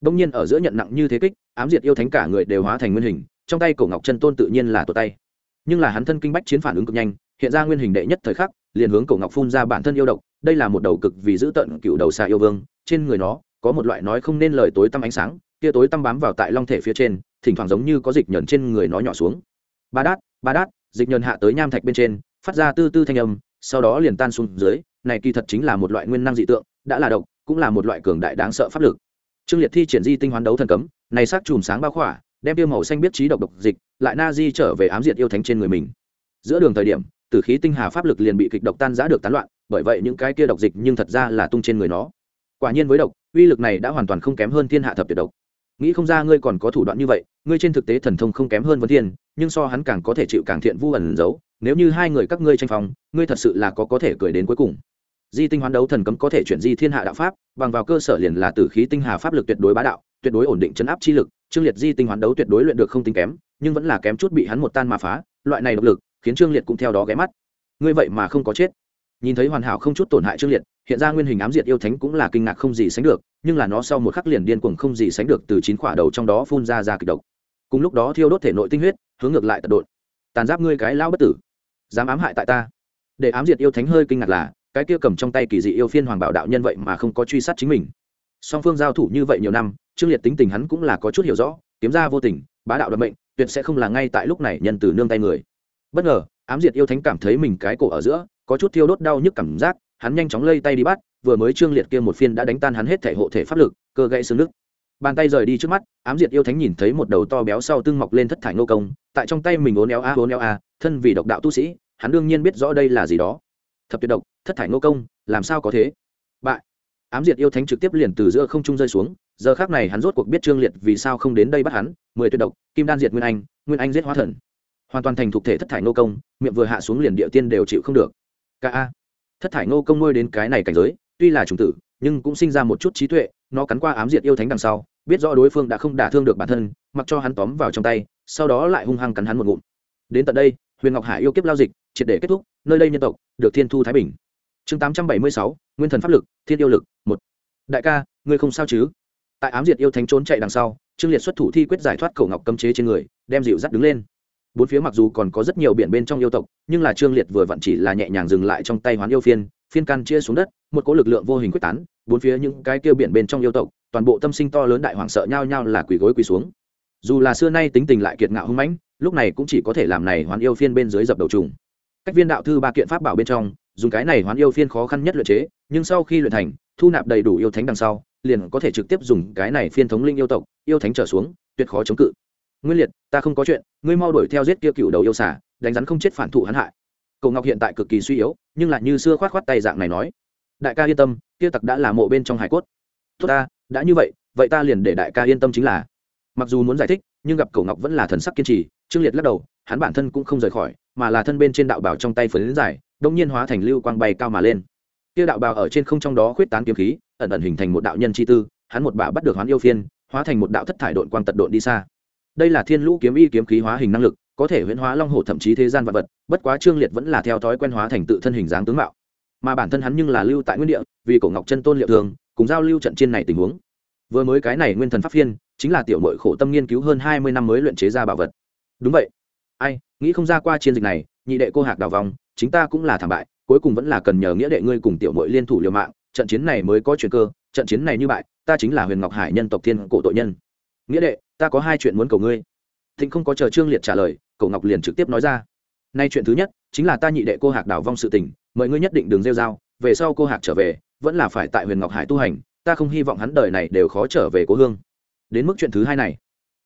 Đông nhiên ở giữa nhận nặng như thế kích, ám diệt yêu thánh cả người đều hóa thành nguyên hình trong tay cổ ngọc chân tôn tự nhiên là tổ tay. Nhưng là hắn thân kinh bách chiến phản ứng cực nhanh, hiện ra nguyên hình đệ nhất thời khắc, liền hướng cổ ngọc phun ra bản thân yêu độc, đây là một đầu cực vì giữ tận cựu đầu xà yêu vương, trên người nó có một loại nói không nên lời tối tăm ánh sáng kia tối tăm bám vào tại long thể phía trên, thỉnh thoảng giống như có dịch nhẫn trên người nó nhỏ xuống. Ba đát ba đát, dịch nhẫn hạ tới nham thạch bên trên, phát ra tư tư thanh âm, sau đó liền tan xuống dưới, này kỳ thật chính là một loại nguyên năng dị tượng, đã là độc, cũng là một loại cường đại đáng sợ pháp lực. Trương liệt thi triển di tinh hoán đấu thần cấm, này sắc chùm sáng bao khỏa đem tiêu màu xanh biết trí độc độc dịch, lại na di trở về ám diệt yêu thánh trên người mình. Giữa đường thời điểm tử khí tinh hà pháp lực liền bị kịch độc tan giã được tán loạn, bởi vậy những cái kia độc dịch nhưng thật ra là tung trên người nó. Quả nhiên với độc, uy lực này đã hoàn toàn không kém hơn thiên hạ thập tuyệt độc. Nghĩ không ra ngươi còn có thủ đoạn như vậy, ngươi trên thực tế thần thông không kém hơn vấn thiên, nhưng so hắn càng có thể chịu càng thiện vu ẩn giấu, nếu như hai người các ngươi tranh phòng ngươi thật sự là có có thể cười đến cuối cùng. Di tinh hoán đấu thần cấm có thể chuyển di thiên hạ đạo pháp, bằng vào cơ sở liền là tử khí tinh hà pháp lực tuyệt đối bá đạo, tuyệt đối ổn định chấn áp chi lực trương liệt di tinh hoán đấu tuyệt đối luyện được không tính kém, nhưng vẫn là kém chút bị hắn một tan mà phá, loại này độc lực, khiến trương liệt cũng theo đó ghé mắt. Ngươi vậy mà không có chết. Nhìn thấy hoàn hảo không chút tổn hại trương liệt, hiện ra nguyên hình ám diệt yêu thánh cũng là kinh ngạc không gì sánh được, nhưng là nó sau một khắc liền điên cuồng không gì sánh được từ chín khỏa đầu trong đó phun ra ra kịch độc. Cùng lúc đó thiêu đốt thể nội tinh huyết, hướng ngược lại tật đột tàn giáp ngươi cái lao bất tử, dám ám hại tại ta. Để ám diệt yêu thánh hơi kinh ngạc là, cái kia cầm trong tay kỳ dị yêu phiên hoàng bảo đạo nhân vậy mà không có truy sát chính mình song phương giao thủ như vậy nhiều năm, trương liệt tính tình hắn cũng là có chút hiểu rõ, kiếm ra vô tình, bá đạo đ mệnh, tuyệt sẽ không là ngay tại lúc này nhân từ nương tay người. Bất ngờ, ám diệt yêu thánh cảm thấy mình cái cổ ở giữa, có chút thiêu đốt đau nhức cảm giác, hắn nhanh chóng lây tay đi bắt, vừa mới trương liệt kia một phiên đã đánh tan hắn hết thể hộ thể pháp lực, cơ gãy xương nước bàn tay rời đi trước mắt, ám diệt yêu thánh nhìn thấy một đầu to béo sau tưng mọc lên thất thải nô công, tại trong tay mình ốn éo a ốn éo a, thân vì độc đạo tu sĩ, hắn đương nhiên biết rõ đây là gì đó. Thập tuyệt độc, thất thải nô công, làm sao có thế? Bại ám diệt yêu thánh trực tiếp liền từ giữa không trung rơi xuống, giờ khác này hắn rốt cuộc biết trương liệt vì sao không đến đây bắt hắn, mười tuyệt độc, kim đan diệt nguyên anh nguyên anh giết hóa thần. Hoàn toàn thành thuộc thể thất thải nô công, miệng vừa hạ xuống liền địa tiên đều chịu không được. Ca thất thải nô công nuôi đến cái này cảnh giới, tuy là chủng tử, nhưng cũng sinh ra một chút trí tuệ, nó cắn qua ám diệt yêu thánh đằng sau, biết rõ đối phương đã không đả thương được bản thân, mặc cho hắn tóm vào trong tay, sau đó lại hung hăng cắn hắn một ngụm. Đến tận đây, huyền ngọc hải yêu kiếp lao dịch, triệt để kết thúc, nơi đây nhân tộc, được thiên thu thái bình chương tám trăm bảy mươi sáu, nguyên thần pháp lực, thiên yêu lực, một. Đại ca, ngươi không sao chứ? Tại ám diệt yêu thánh trốn chạy đằng sau, trương liệt xuất thủ thi quyết giải thoát cổ ngọc cấm chế trên người, đem dịu dắt đứng lên. Bốn phía mặc dù còn có rất nhiều biển bên trong yêu tộc, nhưng là trương liệt vừa vặn chỉ là nhẹ nhàng dừng lại trong tay hoán yêu phiên phiên can chia xuống đất, một cỗ lực lượng vô hình quyết tán, bốn phía những cái kia biển bên trong yêu tộc, toàn bộ tâm sinh to lớn đại hoàng sợ nhau nhau là quỳ gối quỳ xuống. Dù là xưa nay tính tình lại kiệt ngạo hưng mãnh, lúc này cũng chỉ có thể làm này hoán yêu phiên bên dưới dập đầu trùng. Cách viên đạo thư ba kiện pháp bảo bên trong dùng cái này hoán yêu phiên khó khăn nhất luyện chế, nhưng sau khi luyện thành, thu nạp đầy đủ yêu thánh đằng sau, liền có thể trực tiếp dùng cái này phiên thống linh yêu tộc, yêu thánh trở xuống, tuyệt khó chống cự. Nguyên liệt, ta không có chuyện, ngươi mau đuổi theo giết kia cựu đầu yêu xả đánh rắn không chết phản thụ hắn hại. Cậu ngọc hiện tại cực kỳ suy yếu, nhưng lại như xưa khoát khoát tay dạng này nói. Đại ca yên tâm, kia tặc đã là mộ bên trong hải cốt. Tốt ta, đã như vậy vậy ta liền để đại ca yên tâm chính là. Mặc dù muốn giải thích, nhưng gặp cậu ngọc vẫn là thần sắc kiên trì, trương liệt lắc đầu, hắn bản thân cũng không rời khỏi, mà là thân bên trên đạo bảo trong tay phấn dài đông nhiên hóa thành lưu quang bay cao mà lên. Kia đạo bào ở trên không trong đó khuyết tán kiếm khí, ẩn ẩn hình thành một đạo nhân chi tư, hắn một bà bắt được hoán yêu phiên, hóa thành một đạo thất thải đội quang tật độn đi xa. Đây là thiên lũ kiếm y kiếm khí hóa hình năng lực, có thể huyễn hóa long hổ thậm chí thế gian vật vật, bất quá trương liệt vẫn là theo thói quen hóa thành tự thân hình dáng tướng mạo. Mà bản thân hắn nhưng là lưu tại nguyên địa, vì cổ ngọc chân tôn liệu thường, cùng giao lưu trận trên này tình huống. Vừa mới cái này nguyên thần pháp phiên, chính là tiểu mội khổ tâm nghiên cứu hơn hai mươi năm mới luyện chế ra bảo vật. Đúng vậy. Ai, nghĩ không ra qua chiến dịch này nhị đệ cô hạc đào vòng chính ta cũng là thảm bại, cuối cùng vẫn là cần nhờ nghĩa đệ ngươi cùng tiểu mội liên thủ liều mạng, trận chiến này mới có chuyện cơ, trận chiến này như bại, ta chính là huyền ngọc hải nhân tộc thiên cổ tội nhân. Nghĩa đệ, ta có hai chuyện muốn cầu ngươi. Thịnh không có chờ trương liệt trả lời cậu ngọc liền trực tiếp nói ra. Nay chuyện thứ nhất, chính là ta nhị đệ cô hạc đảo vong sự tình, mời ngươi nhất định đường rêu dao về sau cô hạc trở về, vẫn là phải tại huyền ngọc hải tu hành, ta không hy vọng hắn đời này đều khó trở về cố hương. Đến mức chuyện thứ hai này,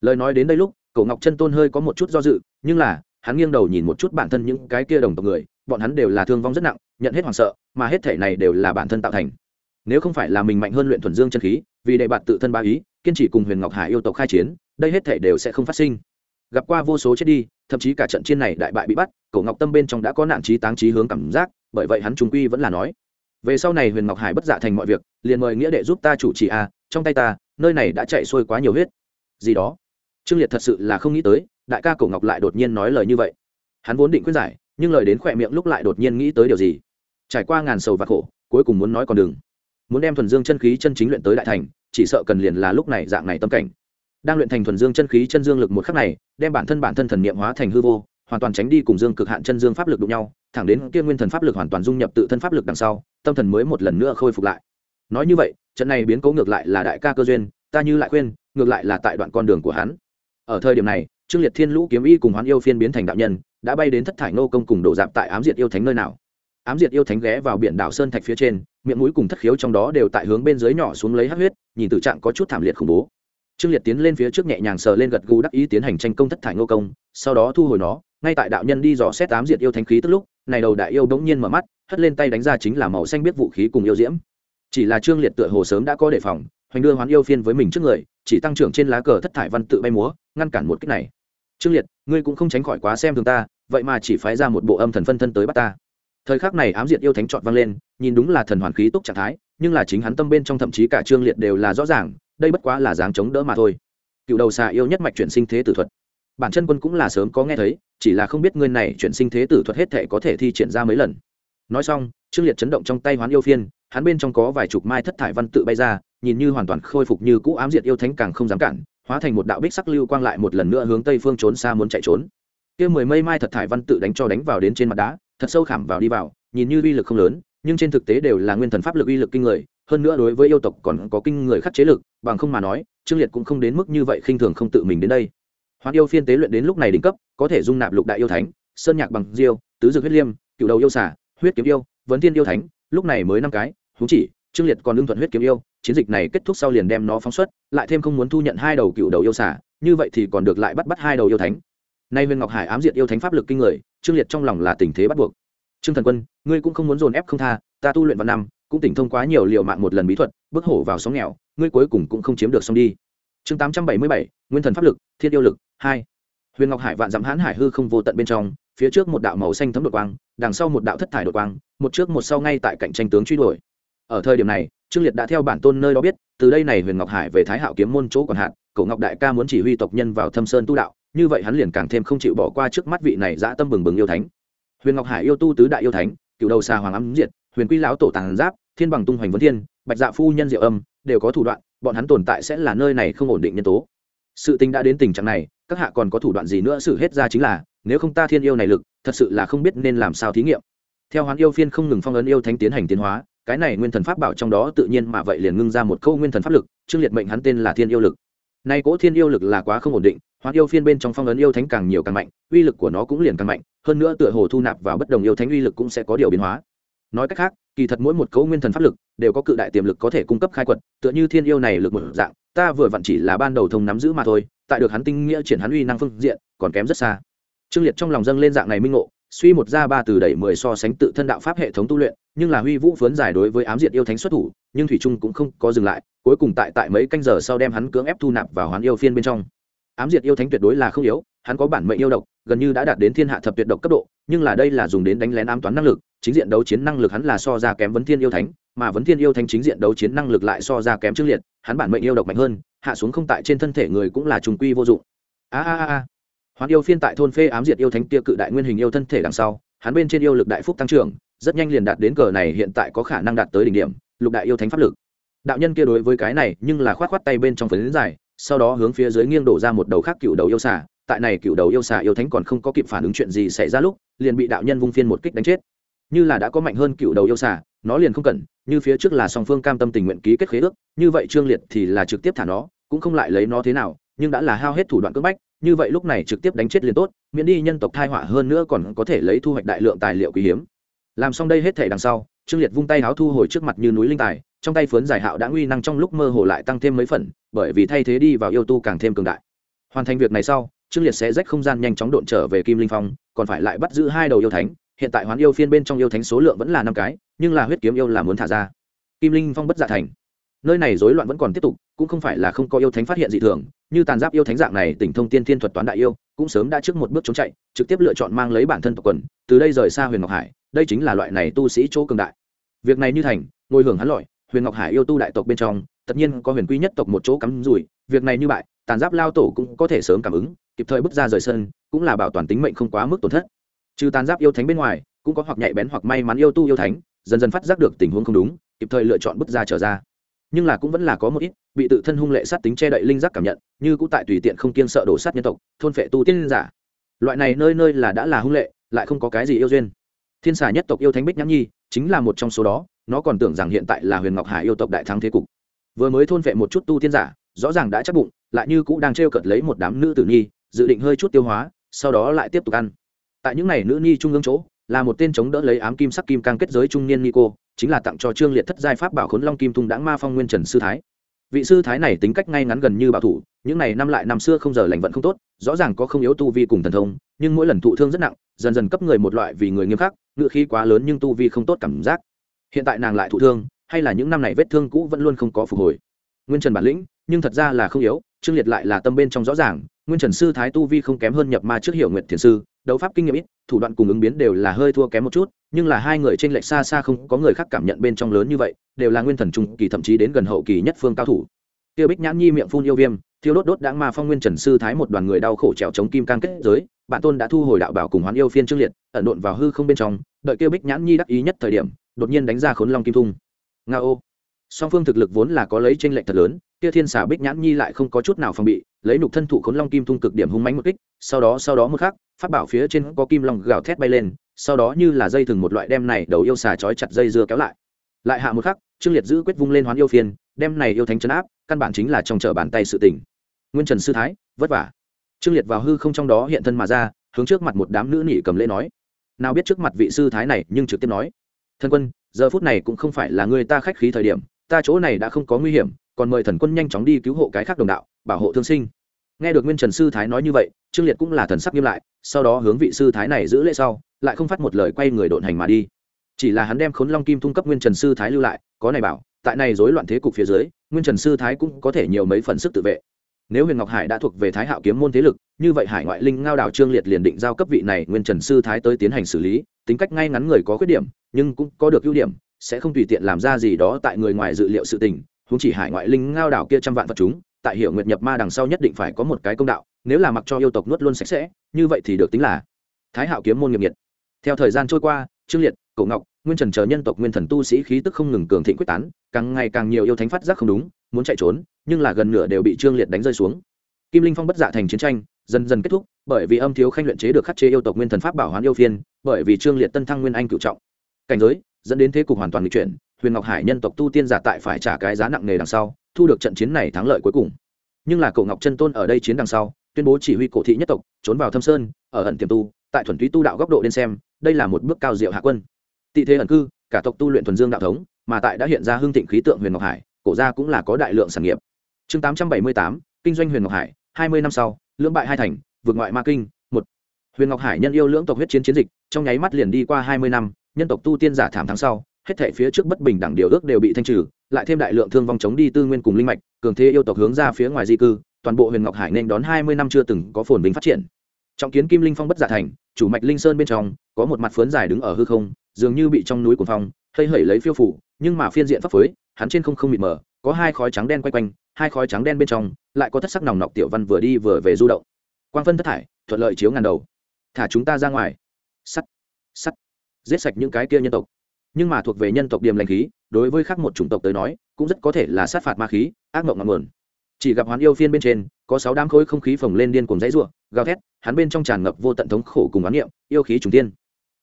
lời nói đến đây lúc cậu ngọc chân tôn hơi có một chút do dự, nhưng là hắn nghiêng đầu nhìn một chút bản thân những cái kia đồng tộc người, bọn hắn đều là thương vong rất nặng, nhận hết hoảng sợ, mà hết thể này đều là bản thân tạo thành. Nếu không phải là mình mạnh hơn luyện thuần dương chân khí, vì đệ bạn tự thân ba ý, kiên trì cùng huyền ngọc hải yêu tộc khai chiến, đây hết thể đều sẽ không phát sinh. Gặp qua vô số chết đi, thậm chí cả trận chiến này đại bại bị bắt, cổ ngọc tâm bên trong đã có nạn trí táng trí hướng cảm giác, bởi vậy hắn trung quy vẫn là nói. Về sau này huyền ngọc hải bất dạ thành mọi việc, liền mời nghĩa đệ giúp ta chủ trì a, trong tay ta, nơi này đã chạy xuôi quá nhiều huyết. Gì đó trương liệt thật sự là không nghĩ tới, đại ca cổ ngọc lại đột nhiên nói lời như vậy. Hắn vốn định khuyên giải, nhưng lời đến khỏe miệng lúc lại đột nhiên nghĩ tới điều gì. Trải qua ngàn sầu và khổ, cuối cùng muốn nói còn đừng. Muốn đem thuần dương chân khí chân chính luyện tới đại thành, chỉ sợ cần liền là lúc này dạng này tâm cảnh. Đang luyện thành thuần dương chân khí chân dương lực một khắc này, đem bản thân bản thân thần niệm hóa thành hư vô, hoàn toàn tránh đi cùng dương cực hạn chân dương pháp lực đụng nhau, thẳng đến kia nguyên thần pháp lực hoàn toàn dung nhập tự thân pháp lực đằng sau, tâm thần mới một lần nữa khôi phục lại. Nói như vậy, trận này biến cố ngược lại là đại ca cơ duyên, ta như lại khuyên, ngược lại là tại đoạn con đường của hắn ở thời điểm này, trương liệt thiên lũ kiếm y cùng hoán yêu phiên biến thành đạo nhân, đã bay đến thất thải nô công cùng đổ dạp tại ám diệt yêu thánh nơi nào. Ám diệt yêu thánh ghé vào biển đảo sơn thạch phía trên, miệng mũi cùng thất khiếu trong đó đều tại hướng bên dưới nhỏ xuống lấy hát huyết, nhìn từ trạng có chút thảm liệt khủng bố. Trương liệt tiến lên phía trước nhẹ nhàng sờ lên gật gù đắc ý tiến hành tranh công thất thải nô công, sau đó thu hồi nó, ngay tại đạo nhân đi dò xét ám diệt yêu thánh khí tức lúc, này đầu đại yêu bỗng nhiên mở mắt, hất lên tay đánh ra chính là màu xanh biết vũ khí cùng yêu diễm. Chỉ là trương liệt tựa hồ sớm đã có đề phòng hoành đưa hoán yêu phiên với mình trước người, chỉ tăng trưởng trên lá cờ thất thải văn tự bay múa, ngăn cản một cách này. Trương liệt, ngươi cũng không tránh khỏi quá xem thường ta, vậy mà chỉ phái ra một bộ âm thần phân thân tới bắt ta. Thời khắc này ám diệt yêu thánh trọt vang lên, nhìn đúng là thần hoàn khí túc trạng thái, nhưng là chính hắn tâm bên trong thậm chí cả trương liệt đều là rõ ràng, đây bất quá là dáng chống đỡ mà thôi. Cựu đầu xà yêu nhất mạch chuyển sinh thế tử thuật. Bản chân quân cũng là sớm có nghe thấy, chỉ là không biết ngươi này chuyển sinh thế tử thuật hết thể có thể thi triển ra mấy lần. Nói xong, trương liệt chấn động trong tay hoán yêu phiên hắn bên trong có vài chục mai thất thải văn tự bay ra, nhìn như hoàn toàn khôi phục như cũ ám diệt yêu thánh càng không dám cản, hóa thành một đạo bích sắc lưu quang lại một lần nữa hướng tây phương trốn xa muốn chạy trốn. Kia mười mây mai thật thải văn tự đánh cho đánh vào đến trên mặt đá, thật sâu khảm vào đi vào, nhìn như uy lực không lớn, nhưng trên thực tế đều là nguyên thần pháp lực uy lực kinh người, hơn nữa đối với yêu tộc còn có kinh người khắc chế lực, bằng không mà nói, trương liệt cũng không đến mức như vậy khinh thường không tự mình đến đây. Hoán yêu phiên tế luyện đến lúc này đỉnh cấp, có thể dung nạp lục đại yêu thánh, sơn nhạc bằng diêu, tứ dược huyết liêm, cựu đầu yêu xả huyết kiếm yêu, vấn thiên yêu thánh, lúc này mới năm cái thú chỉ, trương liệt còn lương thuận huyết kiếm yêu, chiến dịch này kết thúc sau liền đem nó phóng xuất, lại thêm không muốn thu nhận hai đầu cựu đầu yêu xả như vậy thì còn được lại bắt bắt hai đầu yêu thánh. Nay huyền ngọc hải ám diệt yêu thánh pháp lực kinh người, trương liệt trong lòng là tình thế bắt buộc. Trương thần quân, ngươi cũng không muốn dồn ép không tha, ta tu luyện vào năm, cũng tỉnh thông quá nhiều liệu mạng một lần bí thuật bước hổ vào sóng nghèo, ngươi cuối cùng cũng không chiếm được xong đi. Chương tám trăm bảy mươi bảy, nguyên thần pháp lực, thiên yêu lực, hai. Huyền ngọc hải vạn dặm hãn hải hư không vô tận bên trong, phía trước một đạo màu xanh thấm đột quang, đằng sau một đạo thất thải đột quang, một trước một sau ngay tại cạnh tranh tướng truy đuổi ở thời điểm này, trương liệt đã theo bản tôn nơi đó biết, từ đây này huyền ngọc hải về thái hạo kiếm môn chỗ còn hạn, cổ ngọc đại ca muốn chỉ huy tộc nhân vào thâm sơn tu đạo, như vậy hắn liền càng thêm không chịu bỏ qua trước mắt vị này dã tâm bừng bừng yêu thánh. Huyền ngọc hải yêu tu tứ đại yêu thánh cựu đầu xà hoàng ấm diệt, huyền quy lão tổ tàng giáp, thiên bằng tung hoành vấn thiên, bạch dạ phu nhân diệu âm, đều có thủ đoạn, bọn hắn tồn tại sẽ là nơi này không ổn định nhân tố. Sự tình đã đến tình trạng này, các hạ còn có thủ đoạn gì nữa xử hết ra chính là, nếu không ta thiên yêu này lực, thật sự là không biết nên làm sao thí nghiệm. Theo hoán yêu phiên không ngừng phong ấn yêu thánh tiến hành tiến hóa cái này nguyên thần pháp bảo trong đó tự nhiên mà vậy liền ngưng ra một câu nguyên thần pháp lực trương liệt mệnh hắn tên là thiên yêu lực. Nay cỗ thiên yêu lực là quá không ổn định hoặc yêu phiên bên trong phong ấn yêu thánh càng nhiều càng mạnh, uy lực của nó cũng liền càng mạnh, hơn nữa tựa hồ thu nạp vào bất đồng yêu thánh uy lực cũng sẽ có điều biến hóa. Nói cách khác, kỳ thật mỗi một cấu nguyên thần pháp lực đều có cự đại tiềm lực có thể cung cấp khai quật, tựa như thiên yêu này lực một dạng, ta vừa vặn chỉ là ban đầu thông nắm giữ mà thôi, tại được hắn tinh nghĩa triển hắn uy năng phương diện, còn kém rất xa. Trương liệt trong lòng dâng lên dạng này minh ngộ suy một ra ba từ đẩy mười so sánh tự thân đạo pháp hệ thống tu luyện, nhưng là huy vũ phớn giải đối với ám diệt yêu thánh xuất thủ, nhưng thủy trung cũng không có dừng lại, cuối cùng tại tại mấy canh giờ sau đem hắn cưỡng ép thu nạp vào hoán yêu phiên bên trong. Ám diệt yêu thánh tuyệt đối là không yếu, hắn có bản mệnh yêu độc, gần như đã đạt đến thiên hạ thập tuyệt độc cấp độ, nhưng là đây là dùng đến đánh lén ám toán năng lực, chính diện đấu chiến năng lực hắn là so ra kém vấn thiên yêu thánh, mà vấn thiên yêu thánh chính diện đấu chiến năng lực lại so ra kém trương liệt, hắn bản mệnh yêu độc mạnh hơn, hạ xuống không tại trên thân thể người cũng là trùng quy vô dụng. A a a hoán yêu phiên tại thôn phê ám diệt yêu thánh kia cự đại nguyên hình yêu thân thể đằng sau, hắn bên trên yêu lực đại phúc tăng trưởng, rất nhanh liền đạt đến cờ này hiện tại có khả năng đạt tới đỉnh điểm, lục đại yêu thánh pháp lực. Đạo nhân kia đối với cái này, nhưng là khoát khoát tay bên trong phấn dài sau đó hướng phía dưới nghiêng đổ ra một đầu khác cựu đầu yêu xà, tại này cựu đầu yêu xà yêu thánh còn không có kịp phản ứng chuyện gì xảy ra lúc, liền bị đạo nhân vung phiên một kích đánh chết. Như là đã có mạnh hơn cựu đầu yêu xà, nó liền không cần, như phía trước là song phương cam tâm tình nguyện ký kết khế ước, như vậy trương liệt thì là trực tiếp thả nó, cũng không lại lấy nó thế nào, nhưng đã là hao hết thủ đoạn cưỡng bách như vậy lúc này trực tiếp đánh chết liền tốt, miễn đi nhân tộc thai họa hơn nữa còn có thể lấy thu hoạch đại lượng tài liệu quý hiếm. Làm xong đây hết thể đằng sau, trương liệt vung tay háo thu hồi trước mặt như núi linh tài, trong tay phướn giải hạo đã nguy năng trong lúc mơ hồ lại tăng thêm mấy phần, bởi vì thay thế đi vào yêu tu càng thêm cường đại. Hoàn thành việc này sau, trương liệt sẽ rách không gian nhanh chóng độn trở về kim linh phong, còn phải lại bắt giữ hai đầu yêu thánh. Hiện tại hoán yêu phiên bên trong yêu thánh số lượng vẫn là năm cái, nhưng là huyết kiếm yêu là muốn thả ra. Kim linh phong bất dạ thành. Nơi này rối loạn vẫn còn tiếp tục, cũng không phải là không có yêu thánh phát hiện dị thường như tàn giáp yêu thánh dạng này, tỉnh thông tiên thiên thuật toán đại yêu, cũng sớm đã trước một bước trốn chạy, trực tiếp lựa chọn mang lấy bản thân tộc quần, từ đây rời xa huyền ngọc hải, đây chính là loại này tu sĩ chỗ cường đại. Việc này như thành, ngồi hưởng hắn lọi, huyền ngọc hải yêu tu đại tộc bên trong, tất nhiên có huyền quy nhất tộc một chỗ cắm rủi, việc này như bại, tàn giáp lao tổ cũng có thể sớm cảm ứng, kịp thời bước ra rời sân, cũng là bảo toàn tính mệnh không quá mức tổn thất. Trừ tàn giáp yêu thánh bên ngoài, cũng có hoặc nhạy bén hoặc may mắn yêu tu yêu thánh, dần dần phát giác được tình huống không đúng, kịp thời lựa chọn bước ra trở ra nhưng là cũng vẫn là có một ít, bị tự thân hung lệ sát tính che đậy linh giác cảm nhận, như cũng tại tùy tiện không kiên sợ đổ sát nhân tộc, thôn phệ tu tiên giả. Loại này nơi nơi là đã là hung lệ, lại không có cái gì yêu duyên. Thiên xà nhất tộc yêu thánh bích nhãn nhi, chính là một trong số đó, nó còn tưởng rằng hiện tại là huyền ngọc hải yêu tộc đại thắng thế cục. Vừa mới thôn phệ một chút tu tiên giả, rõ ràng đã chắc bụng, lại như cũng đang t r cợt lấy một đám nữ tử nhi, dự định hơi chút tiêu hóa, sau đó lại tiếp tục ăn. Tại những n à y nữ nhi trung ương chỗ, là một tên chống đỡ lấy ám kim sắc kim cang kết giới trung niên ni cô chính là tặng cho trương liệt thất giai pháp bảo khốn long kim thung đãng ma phong nguyên trần sư thái. Vị sư thái này tính cách ngay ngắn gần như bảo thủ, những n à y năm lại năm xưa không giờ lành vận không tốt, rõ ràng có không yếu tu vi cùng thần thông, nhưng mỗi lần thụ thương rất nặng, dần dần cấp người một loại vì người nghiêm khắc, ngựa khí quá lớn nhưng tu vi không tốt cảm giác. Hiện tại nàng lại thụ thương, hay là những năm này vết thương cũ vẫn luôn không có phục hồi. Nguyên trần bản lĩnh, nhưng thật ra là không yếu, trương liệt lại là tâm bên trong rõ ràng, nguyên trần sư thái tu vi không kém hơn nhập ma trước hiệu nguyện thiền sư, đấu pháp kinh nghiệm ít, thủ đoạn cùng ứng biến đều là hơi thua kém một chút nhưng là hai người trên lệch xa xa không có người khác cảm nhận bên trong lớn như vậy, đều là nguyên thần trung kỳ thậm chí đến gần hậu kỳ nhất phương cao thủ. Tiêu bích nhãn nhi miệng phun yêu viêm, thiêu đốt đốt đáng ma phong nguyên trần sư thái một đoàn người đau khổ trèo chống kim cang kết giới, bạn tôn đã thu hồi đạo bảo cùng hoán yêu phiên trương liệt, ẩn độn vào hư không bên trong, đợi tiêu bích nhãn nhi đắc ý nhất thời điểm, đột nhiên đánh ra khốn long kim thung. Nga ô song phương thực lực vốn là có lấy tranh lệch thật lớn kia thiên xà bích nhãn nhi lại không có chút nào phòng bị, lấy nục thân thụ khốn long kim thung cực điểm hung mánh một kích, sau đó sau đó một khắc phát bảo phía trên có kim long gào thét bay lên, sau đó như là dây thừng một loại đem này đầu yêu xà trói chặt dây dưa kéo lại. Lại hạ một khắc, trương liệt giữ quyết vung lên hoán yêu phiên, đem này yêu thánh chấn áp, căn bản chính là trong chở bàn tay sự tỉnh nguyên trần sư thái, vất vả. Trương liệt vào hư không trong đó hiện thân mà ra, hướng trước mặt một đám nữ nỉ cầm lễ nói. Nào biết trước mặt vị sư thái này nhưng trực tiếp nói. Thần quân, giờ phút này cũng không phải là người ta khách khí thời điểm, ta chỗ này đã không có nguy hiểm còn mời thần quân nhanh chóng đi cứu hộ cái khác đồng đạo, bảo hộ thương sinh. Nghe được nguyên trần sư thái nói như vậy, trương liệt cũng là thần sắc nghiêm lại, sau đó hướng vị sư thái này giữ lễ sau, lại không phát một lời quay người độn hành mà đi. Chỉ là hắn đem khốn long kim thung cấp nguyên trần sư thái lưu lại, có này bảo, tại này rối loạn thế cục phía dưới, nguyên trần sư thái cũng có thể nhiều mấy phần sức tự vệ. Nếu huyền ngọc hải đã thuộc về thái hạo kiếm môn thế lực, như vậy hải ngoại linh ngao đảo trương liệt liền định giao cấp vị này nguyên trần sư thái tới tiến hành xử lý, tính cách ngay ngắn người có khuyết điểm, nhưng cũng có được ưu điểm, sẽ không tùy tiện làm ra gì đó tại người ngoài dự liệu sự tình huống chỉ hải ngoại linh ngao đảo kia trăm vạn vật chúng, tại hiểu nguyệt nhập ma đằng sau nhất định phải có một cái công đạo, nếu là mặc cho yêu tộc nuốt luôn sạch sẽ, như vậy thì được tính là thái hạo kiếm môn nghiệp nhiệt theo thời gian trôi qua, trương liệt, cổ ngọc, nguyên trần chờ nhân tộc nguyên thần tu sĩ khí tức không ngừng cường thịnh quyết tán, càng ngày càng nhiều yêu thánh phát giác không đúng, muốn chạy trốn, nhưng là gần nửa đều bị trương liệt đánh rơi xuống. Kim linh phong bất dạ thành chiến tranh, dần dần kết thúc, bởi vì âm thiếu khanh luyện chế được khắc chế yêu tộc nguyên thần pháp bảo hoán yêu phiên, bởi vì trương liệt tân thăng nguyên anh cựu trọng. Cảnh giới, dẫn đến thế cục hoàn toàn nghịch chuyển huyền ngọc hải nhân tộc tu tiên giả tại phải trả cái giá nặng nề đằng sau, thu được trận chiến này thắng lợi cuối cùng. Nhưng là Cổ ngọc chân tôn ở đây chiến đằng sau, tuyên bố chỉ huy cổ thị nhất tộc, trốn vào thâm sơn, ở ẩn tiềm tu, tại thuần túy tu đạo góc độ đến xem, đây là một bước cao diệu hạ quân. Tị thế ẩn cư, cả tộc tu luyện thuần dương đạo thống, mà tại đã hiện ra hương thịnh khí tượng huyền ngọc hải, cổ gia cũng là có đại lượng sản nghiệp. Chương tám trăm bảy mươi tám, kinh doanh huyền ngọc hải, hai mươi năm sau, lưỡng bại hai thành, vượt ngoại ma kinh, một. Huyền ngọc hải nhân yêu lưỡng tộc huyết chiến chiến dịch, trong nháy mắt liền đi qua hai mươi năm, nhân tộc tu tiên giả thảm tháng sau hết thể phía trước bất bình đẳng điều ước đều bị thanh trừ, lại thêm đại lượng thương vong chống đi tư nguyên cùng linh mạch, cường thế yêu tộc hướng ra phía ngoài di cư, toàn bộ huyền ngọc hải nên đón hai mươi năm chưa từng có phồn bình phát triển. Trọng kiến kim linh phong bất giả thành, chủ mạch linh sơn bên trong, có một mặt phuấn dài đứng ở hư không, dường như bị trong núi cuồng phong hơi hẩy lấy phiêu phủ, nhưng mà phiên diện pháp phối, hắn trên không không mịt mờ, có hai khói trắng đen quay quanh, hai khói trắng đen bên trong, lại có thất sắc nòng nọc tiểu văn vừa đi vừa về du động. Quang phân thất thải, thuận lợi chiếu ngàn đầu. Thả chúng ta ra ngoài. Sắt sắt. Giết sạch những cái kia nhân tộc nhưng mà thuộc về nhân tộc điểm lành khí, đối với khác một chủng tộc tới nói, cũng rất có thể là sát phạt ma khí, ác mộng ngọn nguồn. Chỉ gặp hoán yêu phiên bên trên, có sáu đám khối không khí phồng lên điên cùng dãy ruộng gào thét, hắn bên trong tràn ngập vô tận thống khổ cùng oán niệm, yêu khí trùng tiên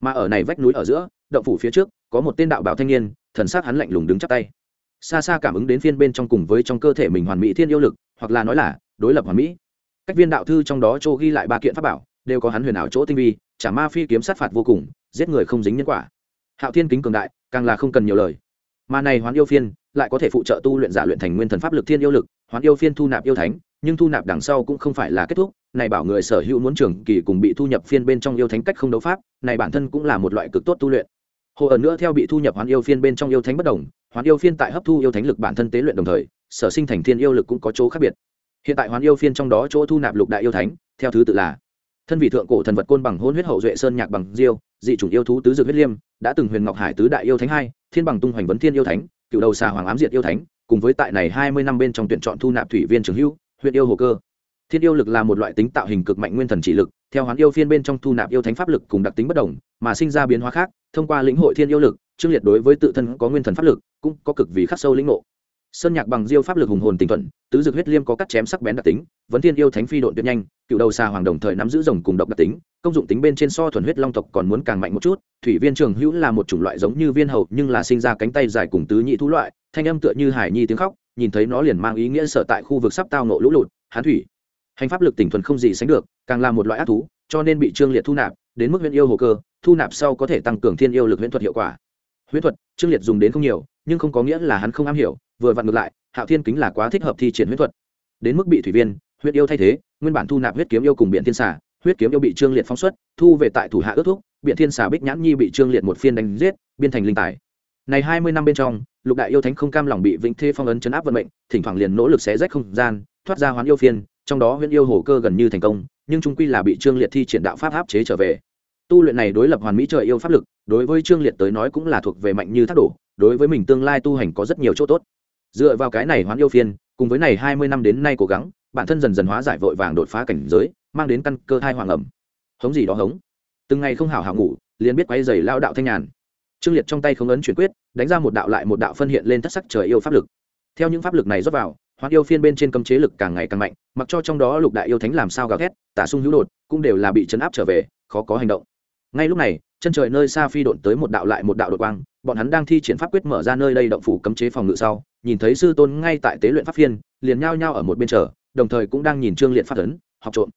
mà ở này vách núi ở giữa, động phủ phía trước, có một tên đạo bảo thanh niên, thần sắc hắn lạnh lùng đứng chắp tay. Xa xa cảm ứng đến phiên bên trong cùng với trong cơ thể mình hoàn mỹ thiên yêu lực, hoặc là nói là, đối lập hoàn mỹ. Cách viên đạo thư trong đó chỗ ghi lại ba kiện pháp bảo, đều có hắn huyền ảo chỗ tinh vi trả ma phi kiếm sát phạt vô cùng, giết người không dính nhân quả hạo thiên kính cường đại, càng là không cần nhiều lời. Mà này hoán yêu phiên lại có thể phụ trợ tu luyện giả luyện thành nguyên thần pháp lực thiên yêu lực, hoán yêu phiên thu nạp yêu thánh, nhưng thu nạp đằng sau cũng không phải là kết thúc, này bảo người sở hữu muốn trường kỳ cùng bị thu nhập phiên bên trong yêu thánh cách không đấu pháp, này bản thân cũng là một loại cực tốt tu luyện. Hồ ẩn nữa theo bị thu nhập hoán yêu phiên bên trong yêu thánh bất đồng, hoán yêu phiên tại hấp thu yêu thánh lực bản thân tế luyện đồng thời, sở sinh thành thiên yêu lực cũng có chỗ khác biệt. Hiện tại hoán yêu phiên trong đó chỗ thu nạp lục đại yêu thánh, theo thứ tự là thân vị thượng cổ thần vật côn bằng hôn huyết hậu duệ sơn nhạc bằng diêu dị chủng yêu thú tứ dược huyết liêm, đã từng huyền ngọc hải tứ đại yêu thánh hai, thiên bằng tung hoành vấn thiên yêu thánh, cựu đầu xà hoàng ám diệt yêu thánh, cùng với tại này hai mươi năm bên trong tuyển chọn thu nạp thủy viên trường hữu huyện yêu hồ cơ. Thiên yêu lực là một loại tính tạo hình cực mạnh nguyên thần chỉ lực, theo hoán yêu phiên bên trong thu nạp yêu thánh pháp lực cùng đặc tính bất đồng, mà sinh ra biến hóa khác, thông qua lĩnh hội thiên yêu lực trương liệt đối với tự thân có nguyên thần pháp lực, cũng có cực vì khắc sâu lĩnh ngộ sơn nhạc bằng diêu pháp lực hùng hồn tinh thuận, tứ dược huyết liêm có cắt chém sắc bén đặc tính, vấn thiên yêu thánh phi độn tuyệt nhanh, cựu đầu xà hoàng đồng thời nắm giữ rồng cùng độc đặc tính, công dụng tính bên trên so thuần huyết long tộc còn muốn càng mạnh một chút, thủy viên trường hữu là một chủng loại giống như viên hầu, nhưng là sinh ra cánh tay dài cùng tứ nhị thú loại, thanh âm tựa như hải nhi tiếng khóc, nhìn thấy nó liền mang ý nghĩa sợ tại khu vực sắp tao nộ lũ lụt, hán thủy. Hành pháp lực tỉnh thuần không gì sánh được, càng là một loại ác thú, cho nên bị trương liệt thu nạp, đến mức huyễn yêu hồ cơ, thu nạp sau có thể tăng cường thiên yêu lực huyễn thuật hiệu quả huyễn thuật, trương liệt dùng đến không nhiều, nhưng không có nghĩa là hắn không am hiểu, vừa vặn ngược lại, hạo thiên kính là quá thích hợp thi triển huyễn thuật. Đến mức bị thủy viên, huyết yêu thay thế, nguyên bản thu nạp huyết kiếm yêu cùng biện thiên xà, huyết kiếm yêu bị trương liệt phóng xuất, thu về tại thủ hạ ước thúc biện thiên xà bích nhãn nhi bị trương liệt một phiên đánh giết, biên thành linh tài. Này hai mươi năm bên trong, lục đại yêu thánh không cam lòng bị vĩnh thế phong ấn chấn áp vận mệnh, thỉnh thoảng liền nỗ lực xé rách không gian, thoát ra hoán yêu phiên, trong đó huyễn yêu hồ cơ gần như thành công, nhưng trung quy là bị trương liệt thi triển đạo pháp áp chế trở về tu luyện này đối lập hoàn mỹ trời yêu pháp lực, đối với trương liệt tới nói cũng là thuộc về mạnh như thác đổ, đối với mình tương lai tu hành có rất nhiều chỗ tốt. Dựa vào cái này hoán yêu phiên, cùng với này hai mươi năm đến nay cố gắng, bản thân dần dần hóa giải vội vàng đột phá cảnh giới, mang đến căn cơ thai hoàng ẩm. Hống gì đó hống. Từng ngày không hảo hảo ngủ, liền biết quay dày lao đạo thanh nhàn. Trương liệt trong tay không ấn chuyển quyết, đánh ra một đạo lại một đạo phân hiện lên thất sắc trời yêu pháp lực. Theo những pháp lực này rót vào, hoán yêu phiên bên trên cấm chế lực càng ngày càng mạnh, mặc cho trong đó lục đại yêu thánh làm sao gào thét, tả sung hữu đột, cũng đều là bị chấn áp trở về, khó có hành động ngay lúc này, chân trời nơi xa phi độn tới một đạo lại một đạo đột quang, bọn hắn đang thi triển pháp quyết mở ra nơi đây động phủ cấm chế phòng ngự sau, nhìn thấy sư tôn ngay tại tế luyện pháp phiên, liền nhao nhao ở một bên chờ, đồng thời cũng đang nhìn trương liệt pháp tấn học trộm.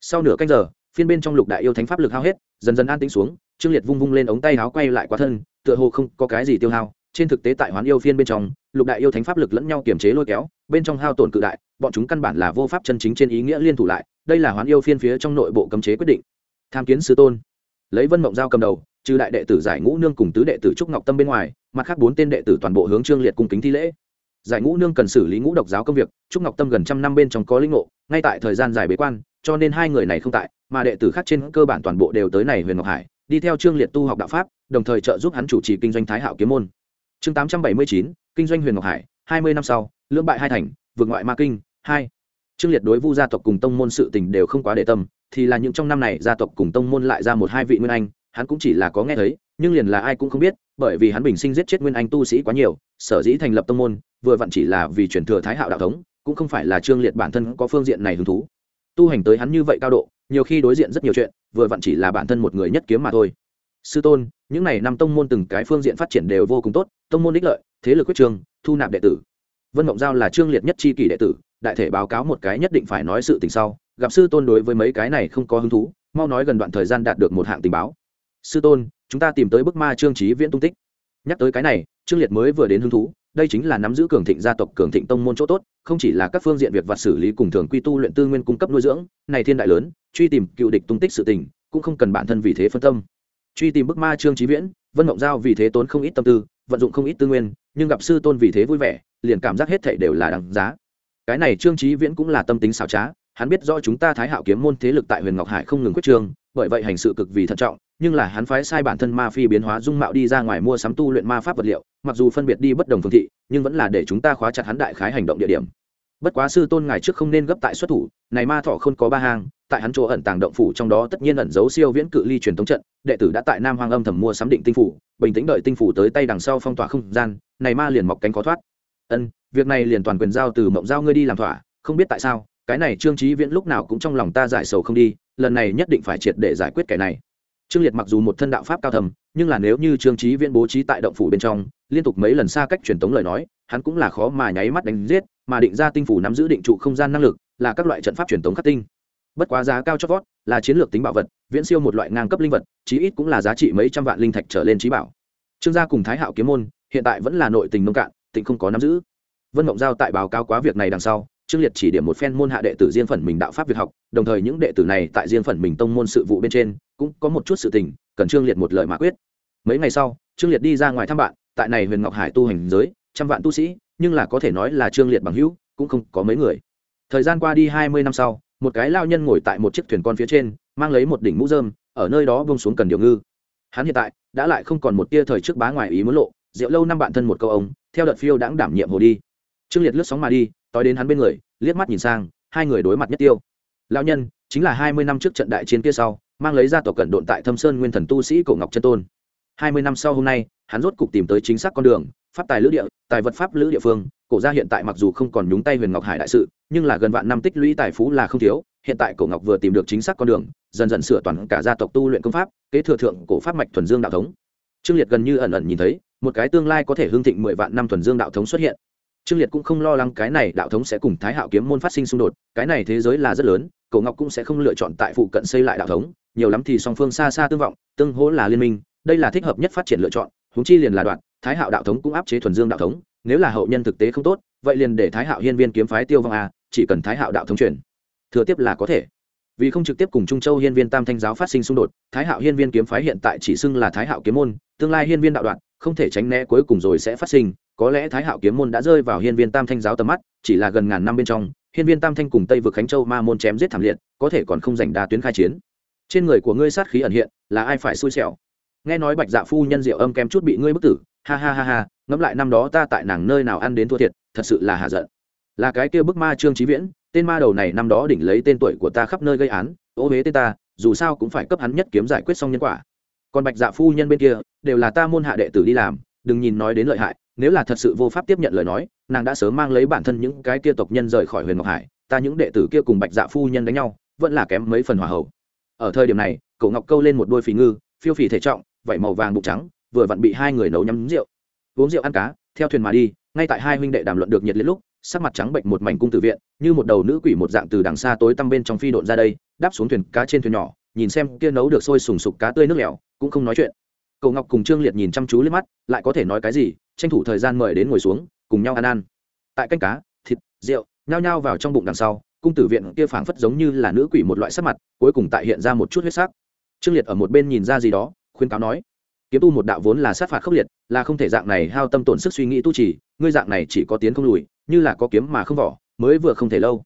Sau nửa canh giờ, phiên bên trong lục đại yêu thánh pháp lực hao hết, dần dần an tĩnh xuống, trương liệt vung vung lên ống tay áo quay lại quá thân, tựa hồ không có cái gì tiêu hao. Trên thực tế tại hoán yêu phiên bên trong, lục đại yêu thánh pháp lực lẫn nhau kiềm chế lôi kéo, bên trong hao tổn cự đại, bọn chúng căn bản là vô pháp chân chính trên ý nghĩa liên thủ lại, đây là hoán yêu phiên phía trong nội bộ cấm chế quyết định. Tham kiến sư tôn lấy vân mộng giao cầm đầu trừ đại đệ tử giải ngũ nương cùng tứ đệ tử trúc ngọc tâm bên ngoài mặt khác bốn tên đệ tử toàn bộ hướng trương liệt cung kính thi lễ giải ngũ nương cần xử lý ngũ độc giáo công việc trúc ngọc tâm gần trăm năm bên trong có linh ngộ ngay tại thời gian dài bế quan cho nên hai người này không tại mà đệ tử khác trên cơ bản toàn bộ đều tới này huyền ngọc hải đi theo trương liệt tu học đạo pháp đồng thời trợ giúp hắn chủ trì kinh doanh thái hảo kiếm môn chương tám trăm bảy mươi chín kinh doanh huyền ngọc hải hai mươi năm sau lưỡng bại hai thành vượt ngoại ma kinh hai trương liệt đối vu gia tộc cùng tông môn sự tình đều không quá để tâm thì là những trong năm này gia tộc cùng tông môn lại ra một hai vị nguyên anh, hắn cũng chỉ là có nghe thấy, nhưng liền là ai cũng không biết, bởi vì hắn bình sinh giết chết nguyên anh tu sĩ quá nhiều, sở dĩ thành lập tông môn, vừa vặn chỉ là vì truyền thừa thái hạo đạo thống, cũng không phải là trương liệt bản thân có phương diện này hứng thú. Tu hành tới hắn như vậy cao độ, nhiều khi đối diện rất nhiều chuyện, vừa vặn chỉ là bản thân một người nhất kiếm mà thôi. Sư tôn, những n à y năm tông môn từng cái phương diện phát triển đều vô cùng tốt, tông môn đích lợi, thế lực quyết trường, thu nạp đệ tử. Vân mộng giao là trương liệt nhất c h i kỷ đệ tử, đại thể báo cáo một cái nhất định phải nói sự tình sau gặp sư tôn đối với mấy cái này không có hứng thú, mau nói gần đoạn thời gian đạt được một hạng tình báo. Sư tôn, chúng ta tìm tới bức ma trương trí viễn tung tích. Nhắc tới cái này, trương liệt mới vừa đến hứng thú, đây chính là nắm giữ cường thịnh gia tộc, cường thịnh tông môn chỗ tốt, không chỉ là các phương diện việc vật xử lý cùng thường quy tu luyện tư nguyên cung cấp nuôi dưỡng, này thiên đại lớn, truy tìm cựu địch tung tích sự tình, cũng không cần bản thân vì thế phân tâm. Truy tìm bức ma trương trí viễn, vân mộng giao vì thế tốn không ít tâm tư, vận dụng không ít tư nguyên, nhưng gặp sư tôn vì thế vui vẻ, liền cảm giác hết thảy đều là đáng giá. Cái này trương trí viễn cũng là tâm tính xảo trá hắn biết rõ chúng ta thái hạo kiếm môn thế lực tại huyền ngọc hải không ngừng quyết trường, bởi vậy hành sự cực vì thận trọng nhưng là hắn phái sai bản thân ma phi biến hóa dung mạo đi ra ngoài mua sắm tu luyện ma pháp vật liệu mặc dù phân biệt đi bất đồng phương thị nhưng vẫn là để chúng ta khóa chặt hắn đại khái hành động địa điểm. Bất quá sư tôn ngài trước không nên gấp tại xuất thủ này ma thọ không có ba hang tại hắn chỗ ẩn tàng động phủ trong đó tất nhiên ẩn giấu siêu viễn cự ly truyền thống trận đệ tử đã tại nam hoang âm thầm mua sắm định tinh phủ bình tĩnh đợi tinh phủ tới tay đằng sau phong tỏa không gian này ma liền mọc cánh khó thoát. Ân việc này liền toàn quyền giao từ mộng giao ngươi đi làm thỏa không biết tại sao cái này trương trí viễn lúc nào cũng trong lòng ta giải sầu không đi, lần này nhất định phải triệt để giải quyết kẻ này. Trương liệt mặc dù một thân đạo pháp cao thầm, nhưng là nếu như trương trí viễn bố trí tại động phủ bên trong, liên tục mấy lần xa cách truyền tống lời nói, hắn cũng là khó mà nháy mắt đánh giết, mà định ra tinh phủ nắm giữ định trụ không gian năng lực, là các loại trận pháp truyền tống khắc tinh. Bất quá giá cao chót vót, là chiến lược tính bảo vật, viễn siêu một loại ngang cấp linh vật, chí ít cũng là giá trị mấy trăm vạn linh thạch trở lên trí bảo. Trương gia cùng thái hạo kiếm môn, hiện tại vẫn là nội tình nông cạn, tịnh không có nắm giữ. Vân mộng giao tại báo cáo quá việc này đằng sau trương liệt chỉ điểm một phen môn hạ đệ tử riêng phần mình đạo pháp việc học, đồng thời những đệ tử này tại riêng phần mình tông môn sự vụ bên trên cũng có một chút sự tình, cần trương liệt một lời mã quyết. Mấy ngày sau, trương liệt đi ra ngoài thăm bạn, tại này huyền ngọc hải tu hành giới, trăm vạn tu sĩ, nhưng là có thể nói là trương liệt bằng hữu, cũng không có mấy người. Thời gian qua đi hai mươi năm sau, một cái lao nhân ngồi tại một chiếc thuyền con phía trên, mang lấy một đỉnh mũ dơm ở nơi đó bông xuống cần điều ngư. Hắn hiện tại đã lại không còn một tia thời trước bá ngoài ý muốn lộ, rượu lâu năm bạn thân một câu ông, theo đợt phiêu đãng đảm nhiệm hồ đi. Trương liệt lướt sóng mà đi tối đến hắn bên người, liếc mắt nhìn sang, hai người đối mặt nhất tiêu. Lão nhân, chính là hai mươi năm trước trận đại chiến kia sau, mang lấy ra tộc cận độn tại thâm sơn nguyên thần tu sĩ cổ ngọc chân tôn. Hai mươi năm sau hôm nay, hắn rốt cục tìm tới chính xác con đường, pháp tài lữ địa, tài vật pháp lữ địa phương. Cổ gia hiện tại mặc dù không còn nhúng tay huyền ngọc hải đại sự, nhưng là gần vạn năm tích lũy tài phú là không thiếu. Hiện tại cổ ngọc vừa tìm được chính xác con đường, dần dần sửa toàn cả gia tộc tu luyện công pháp, kế thừa thượng cổ pháp mạch thuần dương đạo thống. Trương liệt gần như ẩn ẩn nhìn thấy, một cái tương lai có thể hương thịnh mười vạn năm thuần dương đạo thống xuất hiện trương liệt cũng không lo lắng cái này đạo thống sẽ cùng thái hạo kiếm môn phát sinh xung đột, cái này thế giới là rất lớn, cổ ngọc cũng sẽ không lựa chọn tại phụ cận xây lại đạo thống, nhiều lắm thì song phương xa xa tương vọng, tương hỗ là liên minh, đây là thích hợp nhất phát triển lựa chọn húng chi liền là đoạn, thái hạo đạo thống cũng áp chế thuần dương đạo thống, nếu là hậu nhân thực tế không tốt, vậy liền để thái hạo hiên viên kiếm phái tiêu vong a, chỉ cần thái hạo đạo thống chuyển. Thừa tiếp là có thể. Vì không trực tiếp cùng trung châu hiên viên tam thanh giáo phát sinh xung đột, thái hạo hiên viên kiếm phái hiện tại chỉ xưng là thái hạo kiếm môn, tương lai hiên viên đạo đoạn không thể tránh né cuối cùng rồi sẽ phát sinh. Có lẽ thái hạo kiếm môn đã rơi vào hiên viên tam thanh giáo tầm mắt, chỉ là gần ngàn năm bên trong, hiên viên tam thanh cùng tây vực khánh châu ma môn chém giết thảm liệt, có thể còn không giành đa tuyến khai chiến. Trên người của ngươi sát khí ẩn hiện, là ai phải xui xẻo? Nghe nói bạch dạ phu nhân diệu âm kém chút bị ngươi bức tử. Ha ha ha ha, ngẫm lại năm đó ta tại nàng nơi nào ăn đến thua thiệt, thật sự là hạ giận. Là cái kia bức ma trương trí viễn, tên ma đầu này năm đó đỉnh lấy tên tuổi của ta khắp nơi gây án, ô huế tên ta, dù sao cũng phải cấp hắn nhất kiếm giải quyết xong nhân quả còn bạch dạ phu nhân bên kia, đều là ta môn hạ đệ tử đi làm, đừng nhìn nói đến lợi hại, nếu là thật sự vô pháp tiếp nhận lời nói, nàng đã sớm mang lấy bản thân những cái kia tộc nhân rời khỏi huyền ngọc hải, ta những đệ tử kia cùng bạch dạ phu nhân đánh nhau, vẫn là kém mấy phần hòa hậu. Ở thời điểm này cậu ngọc câu lên một đôi phì ngư, phiêu phì thể trọng, vảy màu vàng bụng trắng, vừa vặn bị hai người nấu nhắm rượu. Uống rượu ăn cá, theo thuyền mà đi, ngay tại hai huynh đệ đàm luận được nhiệt liệt lúc, sắc mặt trắng bệnh một mảnh cung tử viện, như một đầu nữ quỷ một dạng từ đằng xa tối tăm bên trong phi độn ra đây, đáp xuống thuyền cá trên thuyền nhỏ nhìn xem kia nấu được sôi sùng sục cá tươi nước lèo, cũng không nói chuyện. Cậu ngọc cùng trương liệt nhìn chăm chú lên mắt, lại có thể nói cái gì, tranh thủ thời gian mời đến ngồi xuống, cùng nhau ăn ăn. Tại canh cá, thịt, rượu, nhao nhao vào trong bụng đằng sau, cung tử viện kia phảng phất giống như là nữ quỷ một loại sắc mặt, cuối cùng tại hiện ra một chút huyết sắc. Trương liệt ở một bên nhìn ra gì đó, khuyên cáo nói, kiếm tu một đạo vốn là sát phạt khốc liệt, là không thể dạng này hao tâm tổn sức suy nghĩ tu trì, ngươi dạng này chỉ có tiến không lùi, như là có kiếm mà không vỏ, mới vừa không thể lâu.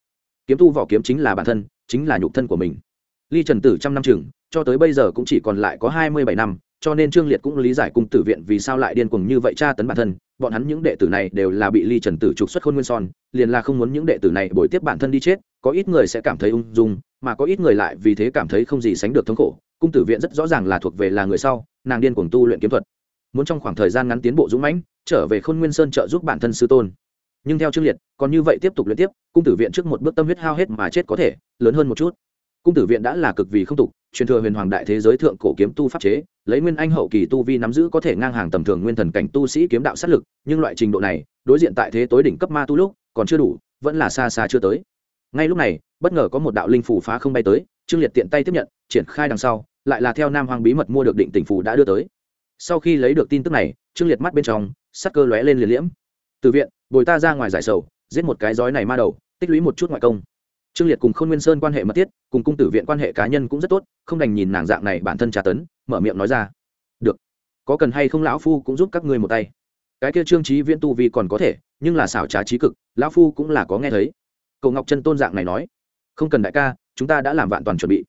Kiếm tu vỏ kiếm chính là bản thân, chính là nhục thân của mình ly trần tử trăm năm chừng, cho tới bây giờ cũng chỉ còn lại có hai mươi bảy năm, cho nên trương liệt cũng lý giải cung tử viện vì sao lại điên cuồng như vậy tra tấn bản thân. Bọn hắn những đệ tử này đều là bị ly trần tử trục xuất khôn nguyên son, liền là không muốn những đệ tử này bồi tiếp bản thân đi chết, có ít người sẽ cảm thấy ung dung, mà có ít người lại vì thế cảm thấy không gì sánh được thống khổ. Cung tử viện rất rõ ràng là thuộc về là người sau, nàng điên cuồng tu luyện kiếm thuật. Muốn trong khoảng thời gian ngắn tiến bộ dũng mãnh, trở về khôn nguyên sơn trợ giúp bản thân sư tôn. Nhưng theo trương liệt, còn như vậy tiếp tục luyện tiếp, cung tử viện trước một bước tâm huyết hao hết mà chết có thể, lớn hơn một chút cung tử viện đã là cực vì không tục, truyền thừa huyền hoàng đại thế giới thượng cổ kiếm tu pháp chế, lấy nguyên anh hậu kỳ tu vi nắm giữ có thể ngang hàng tầm thường nguyên thần cảnh tu sĩ kiếm đạo sát lực, nhưng loại trình độ này, đối diện tại thế tối đỉnh cấp ma tu lúc, còn chưa đủ, vẫn là xa xa chưa tới. Ngay lúc này, bất ngờ có một đạo linh phủ phá không bay tới, trương liệt tiện tay tiếp nhận, triển khai đằng sau, lại là theo nam hoàng bí mật mua được định tỉnh phủ đã đưa tới. Sau khi lấy được tin tức này, trương liệt mắt bên trong, sắc cơ lóe lên liền liễm. Từ viện, bồi ta ra ngoài giải sầu, giết một cái giói này ma đầu, tích lũy một chút ngoại công trương liệt cùng khôn nguyên sơn quan hệ mật thiết, cùng cung tử viện quan hệ cá nhân cũng rất tốt, không đành nhìn nàng dạng này bản thân trà tấn, mở miệng nói ra. Được. Có cần hay không lão phu cũng giúp các ngươi một tay? Cái kia trương trí viễn tu vi còn có thể, nhưng là xảo trá trí cực, lão phu cũng là có nghe thấy. Cậu ngọc chân tôn dạng này nói. Không cần đại ca, chúng ta đã làm vạn toàn chuẩn bị.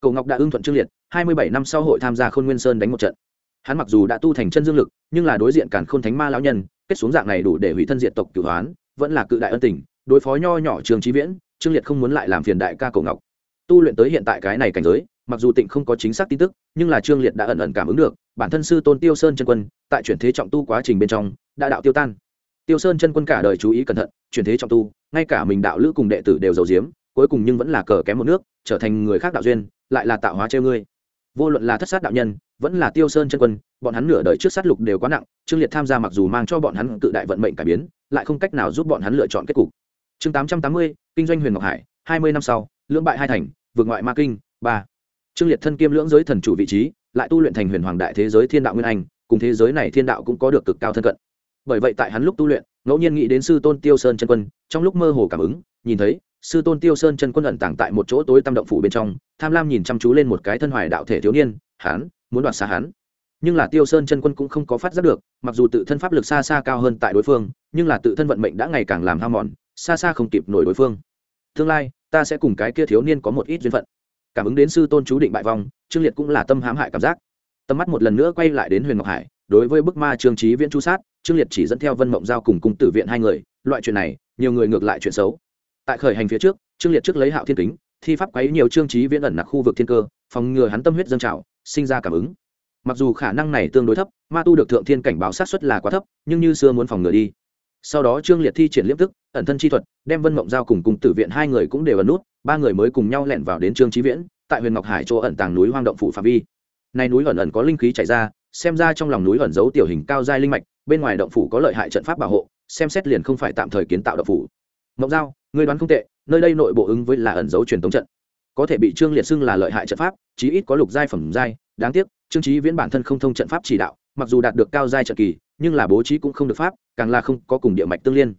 Cậu ngọc đã ưng thuận trương liệt, hai mươi bảy năm sau hội tham gia khôn nguyên sơn đánh một trận. Hắn mặc dù đã tu thành chân dương lực, nhưng là đối diện cản khôn thánh ma lão nhân, kết xuống dạng này đủ để hủy thân diện tộc cửu hoán, vẫn là cự đại ân tình, đối phó nho nhỏ trường trí viễn trương liệt không muốn lại làm phiền đại ca cổ ngọc. Tu luyện tới hiện tại cái này cảnh giới, mặc dù tịnh không có chính xác tin tức, nhưng là trương liệt đã ẩn ẩn cảm ứng được, bản thân sư tôn tiêu sơn chân quân, tại chuyển thế trọng tu quá trình bên trong, đã đạo tiêu tan. Tiêu sơn chân quân cả đời chú ý cẩn thận, chuyển thế trọng tu, ngay cả mình đạo lữ cùng đệ tử đều giàu diếm cuối cùng nhưng vẫn là cờ kém một nước, trở thành người khác đạo duyên, lại là tạo hóa treo ngươi. Vô luận là thất sát đạo nhân, vẫn là tiêu sơn chân quân, bọn hắn nửa đời trước sát lục đều quá nặng, trương liệt tham gia mặc dù mang cho bọn hắn tự đại vận mệnh cải biến, lại không cách nào giúp bọn hắn lựa chọn kết cục. Chương tám trăm tám mươi kinh doanh huyền ngọc hải, hai mươi năm sau, lưỡng bại hai thành, vượt ngoại ma kinh, ba. Trương liệt thân kiêm lưỡng giới thần chủ vị trí, lại tu luyện thành huyền hoàng đại thế giới thiên đạo nguyên anh, cùng thế giới này thiên đạo cũng có được cực cao thân cận. Bởi vậy tại hắn lúc tu luyện, ngẫu nhiên nghĩ đến sư tôn tiêu sơn chân quân, trong lúc mơ hồ cảm ứng, nhìn thấy, sư tôn tiêu sơn chân quân ẩn tàng tại một chỗ tối tâm động phủ bên trong, tham lam nhìn chăm chú lên một cái thân hoài đạo thể thiếu niên, hắn, muốn đoạt xa hắn. Nhưng là tiêu sơn chân quân cũng không có phát giác được, mặc dù tự thân pháp lực xa xa cao hơn tại đối phương, nhưng là tự thân vận mệnh đã ngày càng làm ham mòn xa xa không kịp nổi đối phương. Tương lai, ta sẽ cùng cái kia thiếu niên có một ít duyên phận. Cảm ứng đến sư tôn chú định bại vong, trương liệt cũng là tâm hãm hại cảm giác. Tầm mắt một lần nữa quay lại đến huyền ngọc hải, đối với bức ma trương trí viễn chu sát, trương liệt chỉ dẫn theo vân mộng giao cùng cung tử viện hai người, loại chuyện này, nhiều người ngược lại chuyện xấu. Tại khởi hành phía trước, trương liệt trước lấy hạo thiên kính, thi pháp quấy nhiều trương trí viễn ẩn nặc khu vực thiên cơ, phòng ngừa hắn tâm huyết dâng trào, sinh ra cảm ứng. Mặc dù khả năng này tương đối thấp, ma tu được thượng thiên cảnh báo sát xuất là quá thấp, nhưng như xưa muốn phòng ngừa đi sau đó trương liệt thi triển liếp tức, ẩn thân chi thuật, đem vân mộng giao cùng cùng tử viện hai người cũng đều ẩn nút, ba người mới cùng nhau lẻn vào đến trương trí viễn, tại huyền ngọc hải chỗ ẩn tàng núi hoang động phủ phạm vi. Này núi ẩn ẩn có linh khí chảy ra, xem ra trong lòng núi ẩn giấu tiểu hình cao giai linh mạch, bên ngoài động phủ có lợi hại trận pháp bảo hộ, xem xét liền không phải tạm thời kiến tạo động phủ. Mộng giao người đoán không tệ, nơi đây nội bộ ứng với là ẩn dấu truyền thống trận. Có thể bị trương liệt xưng là lợi hại trận pháp, chí ít có lục giai phẩm giai, đáng tiếc, trương trí viễn bản thân không thông trận pháp chỉ đạo, mặc dù đạt được cao giai trận kỳ nhưng là bố trí cũng không được pháp, càng là không có cùng địa mạch tương liên.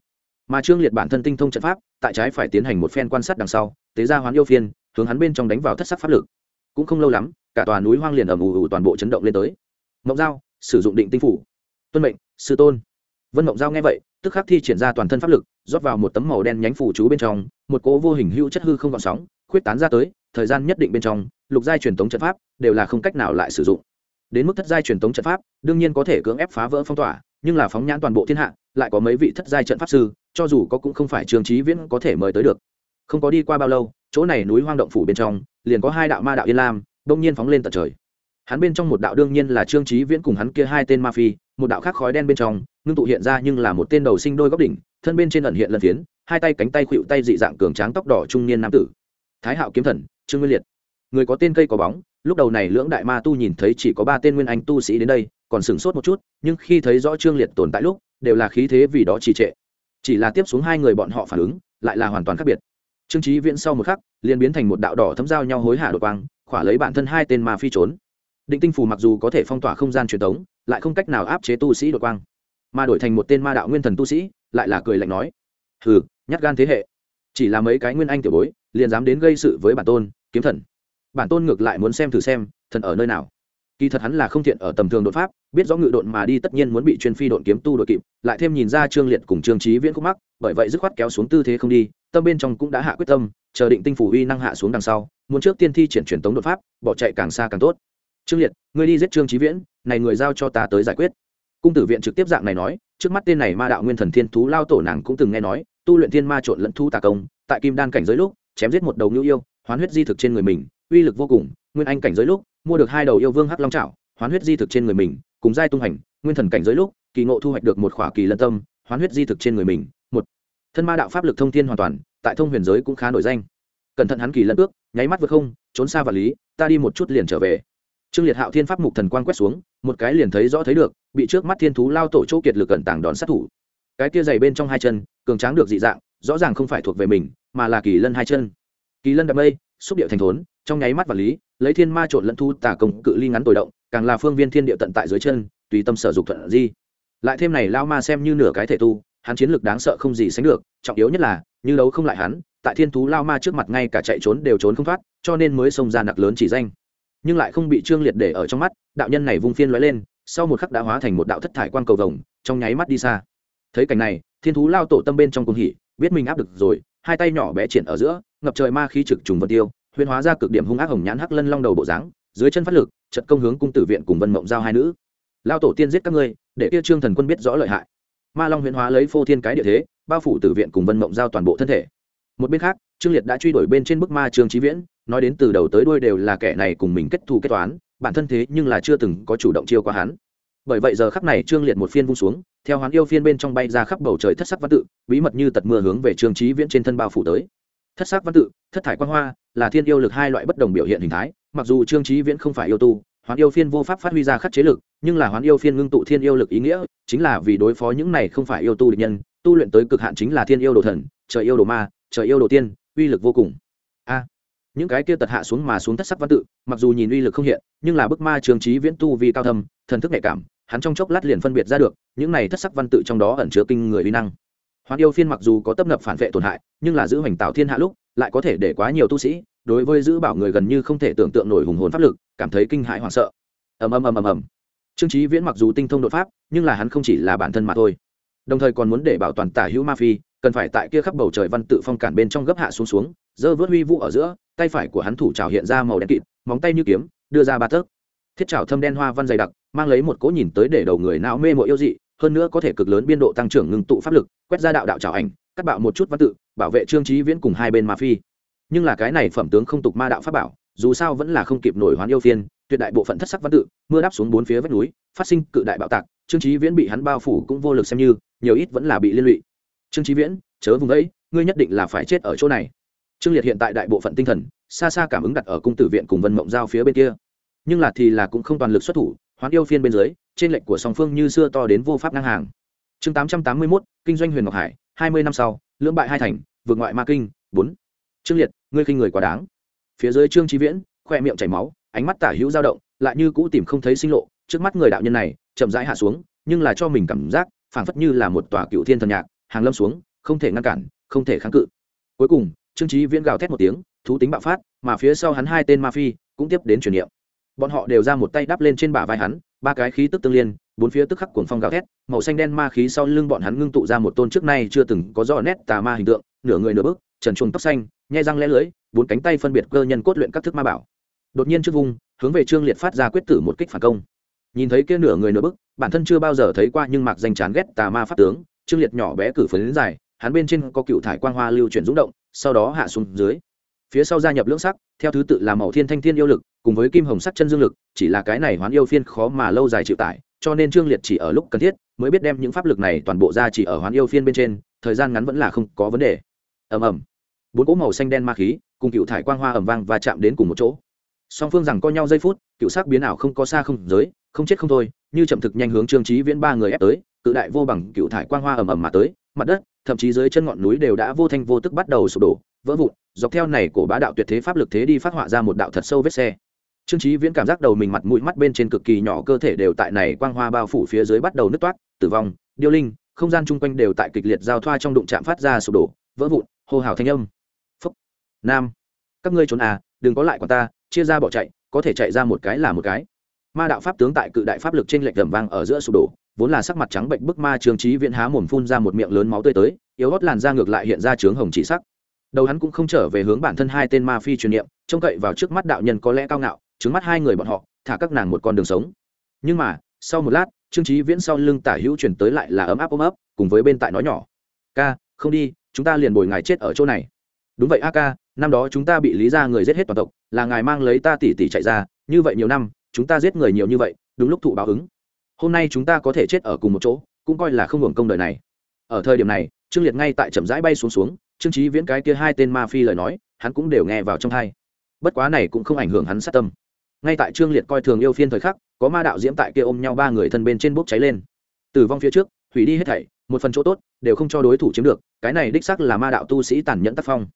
Mà trương liệt bản thân tinh thông trận pháp, tại trái phải tiến hành một phen quan sát đằng sau, tế ra hoán yêu phiên, hướng hắn bên trong đánh vào thất sắc pháp lực. Cũng không lâu lắm, cả tòa núi hoang liền ầm ù ù toàn bộ chấn động lên tới. Mộng giao, sử dụng định tinh phủ. Tuân mệnh, sư tôn. Vân mộng giao nghe vậy, tức khắc thi triển ra toàn thân pháp lực, rót vào một tấm màu đen nhánh phủ chú bên trong, một cỗ vô hình hữu chất hư không gọn sóng, khuyết tán ra tới, thời gian nhất định bên trong, lục giai truyền thống trận pháp, đều là không cách nào lại sử dụng đến mức thất giai truyền thống trận pháp, đương nhiên có thể cưỡng ép phá vỡ phong tỏa, nhưng là phóng nhãn toàn bộ thiên hạ, lại có mấy vị thất giai trận pháp sư, cho dù có cũng không phải trường trí viễn có thể mời tới được. Không có đi qua bao lâu, chỗ này núi hoang động phủ bên trong, liền có hai đạo ma đạo yên lam, đông nhiên phóng lên tận trời. Hắn bên trong một đạo đương nhiên là trương trí viễn cùng hắn kia hai tên ma phi, một đạo khác khói đen bên trong, ngưng tụ hiện ra nhưng là một tên đầu sinh đôi góc đỉnh, thân bên trên ẩn hiện lần phiến, hai tay cánh tay khuỵu tay dị dạng cường tráng tóc đỏ trung niên nam tử. Thái hạo kiếm thần, trương nguyên liệt. Người có tên cây có bóng lúc đầu này lưỡng đại ma tu nhìn thấy chỉ có ba tên nguyên anh tu sĩ đến đây, còn sửng sốt một chút, nhưng khi thấy rõ trương liệt tồn tại lúc, đều là khí thế vì đó trì trệ. Chỉ là tiếp xuống hai người bọn họ phản ứng, lại là hoàn toàn khác biệt. Trương trí viễn sau một khắc, liền biến thành một đạo đỏ thấm giao nhau hối hả đột quang, khỏa lấy bản thân hai tên ma phi trốn. Định tinh phù mặc dù có thể phong tỏa không gian truyền thống lại không cách nào áp chế tu sĩ đột quang. Mà đổi thành một tên ma đạo nguyên thần tu sĩ, lại là cười lạnh nói, hừ, nhát gan thế hệ. Chỉ là mấy cái nguyên anh tiểu bối, liền dám đến gây sự với bản tôn, kiếm thần bản tôn ngược lại muốn xem thử xem, thần ở nơi nào. Kỳ thật hắn là không thiện ở tầm thường đột pháp, biết rõ ngự độn mà đi tất nhiên muốn bị chuyên phi độn kiếm tu đội kịp, lại thêm nhìn ra trương liệt cùng trương trí viễn khúc mắc, bởi vậy dứt khoát kéo xuống tư thế không đi, tâm bên trong cũng đã hạ quyết tâm, chờ định tinh phủ uy năng hạ xuống đằng sau, muốn trước tiên thi triển truyền tống đột pháp, bỏ chạy càng xa càng tốt. Trương liệt, ngươi đi giết trương trí viễn, này người giao cho ta tới giải quyết. Cung tử viện trực tiếp dạng này nói, trước mắt tên này ma đạo nguyên thần thiên thú lao tổ nàng cũng từng nghe nói, tu luyện thiên ma trộn lẫn thu tà công, tại kim đan cảnh giới lúc, chém giết một đầu ngưu yêu, hoán huyết di thực trên người mình uy lực vô cùng, nguyên anh cảnh giới lúc, mua được hai đầu yêu vương hắc long trảo hoán huyết di thực trên người mình, cùng giai tung hành, nguyên thần cảnh giới lúc, kỳ ngộ thu hoạch được một khỏa kỳ lân tâm, hoán huyết di thực trên người mình, một. Thân ma đạo pháp lực thông thiên hoàn toàn, tại thông huyền giới cũng khá nổi danh. Cẩn thận hắn kỳ lân ước, nháy mắt vượt không, trốn xa vật lý, ta đi một chút liền trở về. Trương liệt hạo thiên pháp mục thần quan quét xuống, một cái liền thấy rõ thấy được, bị trước mắt thiên thú lao tổ chỗ kiệt lực cẩn tàng đón sát thủ. Cái kia dày bên trong hai chân, cường tráng được dị dạng, rõ ràng không phải thuộc về mình, mà là kỳ lân hai chân kỳ lân đập mây, xúc điệu thành thốn, trong nháy mắt vật lý, lấy thiên ma trộn lẫn thu tả công cự ly ngắn tồi động, càng là phương viên thiên địa tận tại dưới chân, tùy tâm sở dục thuận di. Lại thêm này lao ma xem như nửa cái thể tu, hắn chiến lược đáng sợ không gì sánh được, trọng yếu nhất là, như đấu không lại hắn, tại thiên thú lao ma trước mặt ngay cả chạy trốn đều trốn không thoát, cho nên mới xông ra nặc lớn chỉ danh. Nhưng lại không bị trương liệt để ở trong mắt, đạo nhân này vung phiên lóe lên, sau một khắc đã hóa thành một đạo thất thải quan cầu vồng, trong nháy mắt đi xa. Thấy cảnh này, thiên thú lao tổ tâm bên trong cung hỉ, biết mình áp được rồi, hai tay nhỏ bé triển ở giữa ngập trời ma khí trực trùng vân tiêu huyên hóa ra cực điểm hung ác hồng nhãn hắc lân long đầu bộ dáng, dưới chân phát lực trận công hướng cung tử viện cùng vân mộng giao hai nữ. Lao tổ tiên giết các ngươi, để kia trương thần quân biết rõ lợi hại. Ma long huyên hóa lấy phô thiên cái địa thế, bao phủ tử viện cùng vân mộng giao toàn bộ thân thể. Một bên khác, trương liệt đã truy đuổi bên trên bức ma trương trí viễn, nói đến từ đầu tới đuôi đều là kẻ này cùng mình kết thù kết toán, bản thân thế nhưng là chưa từng có chủ động chiêu qua hắn. Bởi vậy giờ khắc này trương liệt một phiên vung xuống, theo hắn yêu phiên bên trong bay ra khắp bầu trời thất sắc văn tự, bí mật như tật mưa hướng về trương trí viễn trên thân bao phủ tới thất sắc văn tự, thất thải quan hoa, là thiên yêu lực hai loại bất đồng biểu hiện hình thái, mặc dù trương trí viễn không phải yêu tu, hoán yêu phiên vô pháp phát huy ra khắc chế lực, nhưng là hoán yêu phiên ngưng tụ thiên yêu lực ý nghĩa, chính là vì đối phó những này không phải yêu tu địch nhân, tu luyện tới cực hạn chính là thiên yêu đồ thần, trời yêu đồ ma, trời yêu đồ tiên, uy lực vô cùng. A, những cái kia tật hạ xuống mà xuống thất sắc văn tự, mặc dù nhìn uy lực không hiện, nhưng là bức ma trường trí viễn tu vì cao thâm, thần thức nhạy cảm, hắn trong chốc lát liền phân biệt ra được, những này thất sắc văn tự trong đó ẩn chứa kinh người uy năng hoán yêu phiên mặc dù có tấp nập phản vệ tổn hại, nhưng là giữ hoành tạo thiên hạ lúc, lại có thể để quá nhiều tu sĩ, đối với giữ bảo người gần như không thể tưởng tượng nổi hùng hồn pháp lực, cảm thấy kinh hãi hoảng sợ. Ầm ầm ầm ầm ầm. Trương trí viễn mặc dù tinh thông đột pháp, nhưng là hắn không chỉ là bản thân mà thôi. Đồng thời còn muốn để bảo toàn tả hữu ma phi, cần phải tại kia khắp bầu trời văn tự phong cản bên trong gấp hạ xuống xuống dơ vớt huy vũ ở giữa, tay phải của hắn thủ trào hiện ra màu đen kịt, móng tay như kiếm, đưa ra ba tấc. Thiết trào thâm đen hoa văn dày đặc, mang lấy một cỗ nhìn tới để đầu người não mê mộ yêu dị, hơn nữa có thể cực lớn biên độ tăng trưởng ngừng tụ pháp lực quét ra đạo đạo trảo ảnh, cắt bạo một chút văn tự, bảo vệ trương trí viễn cùng hai bên ma phi. Nhưng là cái này phẩm tướng không tục ma đạo pháp bảo, dù sao vẫn là không kịp nổi hoán yêu phiên, tuyệt đại bộ phận thất sắc văn tự, mưa đáp xuống bốn phía vách núi, phát sinh cự đại bạo tạc, trương trí viễn bị hắn bao phủ cũng vô lực xem như, nhiều ít vẫn là bị liên lụy. Trương trí viễn, chớ vùng ấy, ngươi nhất định là phải chết ở chỗ này. Trương liệt hiện tại đại bộ phận tinh thần, xa xa cảm ứng đặt ở cung tử viện cùng vân mộng giao phía bên kia. Nhưng là thì là cũng không toàn lực xuất thủ, hoán yêu phiên bên dưới, trên lệnh của song phương như xưa to đến vô pháp ngang hàng chương tám trăm tám mươi mốt, kinh doanh huyền ngọc hải, hai mươi năm sau, lưỡng bại hai thành, vượt ngoại ma kinh, bốn. Trương liệt, ngươi khinh người quá đáng. Phía dưới trương trí viễn, khoe miệng chảy máu, ánh mắt tả hữu dao động, lại như cũ tìm không thấy sinh lộ, trước mắt người đạo nhân này, chậm rãi hạ xuống, nhưng là cho mình cảm giác, phảng phất như là một tòa cựu thiên thần nhạc, hàng lâm xuống, không thể ngăn cản, không thể kháng cự. Cuối cùng, trương trí viễn gào thét một tiếng, thú tính bạo phát, mà phía sau hắn hai tên ma phi cũng tiếp đến truyền niệm bọn họ đều ra một tay đắp lên trên bả vai hắn, ba cái khí tức tương liên, bốn phía tức khắc cuồng phong gào thét, màu xanh đen ma khí sau lưng bọn hắn ngưng tụ ra một tôn trước nay chưa từng có rõ nét tà ma hình tượng, nửa người nửa bước, trần chuồng tóc xanh nhai răng lẽ lưới bốn cánh tay phân biệt cơ nhân cốt luyện các thức ma bảo. Đột nhiên trước vùng, hướng về trương liệt phát ra quyết tử một kích phản công. Nhìn thấy kia nửa người nửa bức bản thân chưa bao giờ thấy qua nhưng mặc danh chán ghét tà ma pháp tướng, trương liệt nhỏ bé cử phấn dài, hắn bên trên có cựu thải quang hoa lưu chuyển rúng động, sau đó hạ xuống dưới. Phía sau gia nhập lưỡng sắc, theo thứ tự là màu thiên thanh thiên yêu lực cùng với kim hồng sắc chân dương lực, chỉ là cái này hoán yêu phiên khó mà lâu dài chịu tải, cho nên trương liệt chỉ ở lúc cần thiết mới biết đem những pháp lực này toàn bộ ra chỉ ở hoán yêu phiên bên trên, thời gian ngắn vẫn là không có vấn đề. Ầm ầm. Bốn cỗ màu xanh đen ma khí cùng cựu thải quang hoa ầm vang và chạm đến cùng một chỗ. Song phương rằng co nhau giây phút, cựu sắc biến ảo không có xa không giới, không chết không thôi, như chậm thực nhanh hướng trương trí viễn ba người ép tới, cự đại vô bằng cựu thải quang hoa ầm ầm mà tới, mặt đất, thậm chí dưới chân ngọn núi đều đã vô thanh vô tức bắt đầu sụp đổ, vỡ vụn, dọc theo này cổ bá đạo tuyệt thế pháp lực thế đi phát họa ra một đạo thật sâu vết xe trương trí viễn cảm giác đầu mình mặt mũi mắt bên trên cực kỳ nhỏ, cơ thể đều tại này quang hoa bao phủ phía dưới bắt đầu nứt toát, tử vong, điêu linh, không gian chung quanh đều tại kịch liệt giao thoa trong đụng chạm phát ra sụp đổ, vỡ vụn, hô hào thanh âm. Phúc. Nam. Các ngươi trốn à đừng có lại quả ta, chia ra bỏ chạy, có thể chạy ra một cái là một cái. Ma đạo pháp tướng tại cự đại pháp lực trên lệch gầm vang ở giữa sụp đổ, vốn là sắc mặt trắng bệnh bức ma Trương trí viễn há mồm phun ra một miệng lớn máu tươi tới, yếu hót làn da ngược lại hiện ra trướng hồng chỉ sắc. Đầu hắn cũng không trở về hướng bản thân hai tên ma phi truyền niệm, trông cậy vào trước mắt đạo nhân có lẽ cao ngạo trứng mắt hai người bọn họ, thả các nàng một con đường sống. Nhưng mà, sau một lát, trương trí viễn sau lưng tả hữu chuyển tới lại là ấm áp ôm ấp, cùng với bên tại nói nhỏ. Ca, không đi, chúng ta liền bồi ngài chết ở chỗ này. Đúng vậy a ca, năm đó chúng ta bị lý ra người giết hết toàn tộc, là ngài mang lấy ta tỉ tỉ chạy ra, như vậy nhiều năm, chúng ta giết người nhiều như vậy, đúng lúc thụ báo ứng. Hôm nay chúng ta có thể chết ở cùng một chỗ, cũng coi là không hưởng công đời này. Ở thời điểm này, trương liệt ngay tại chậm rãi bay xuống xuống, trương trí viễn cái kia hai tên ma phi lời nói, hắn cũng đều nghe vào trong thai bất quá này cũng không ảnh hưởng hắn sát tâm ngay tại trương liệt coi thường yêu phiên thời khắc, có ma đạo diễm tại kia ôm nhau ba người thân bên trên bốc cháy lên. Tử vong phía trước, hủy đi hết thảy, một phần chỗ tốt, đều không cho đối thủ chiếm được, cái này đích sắc là ma đạo tu sĩ tàn nhẫn tác phong.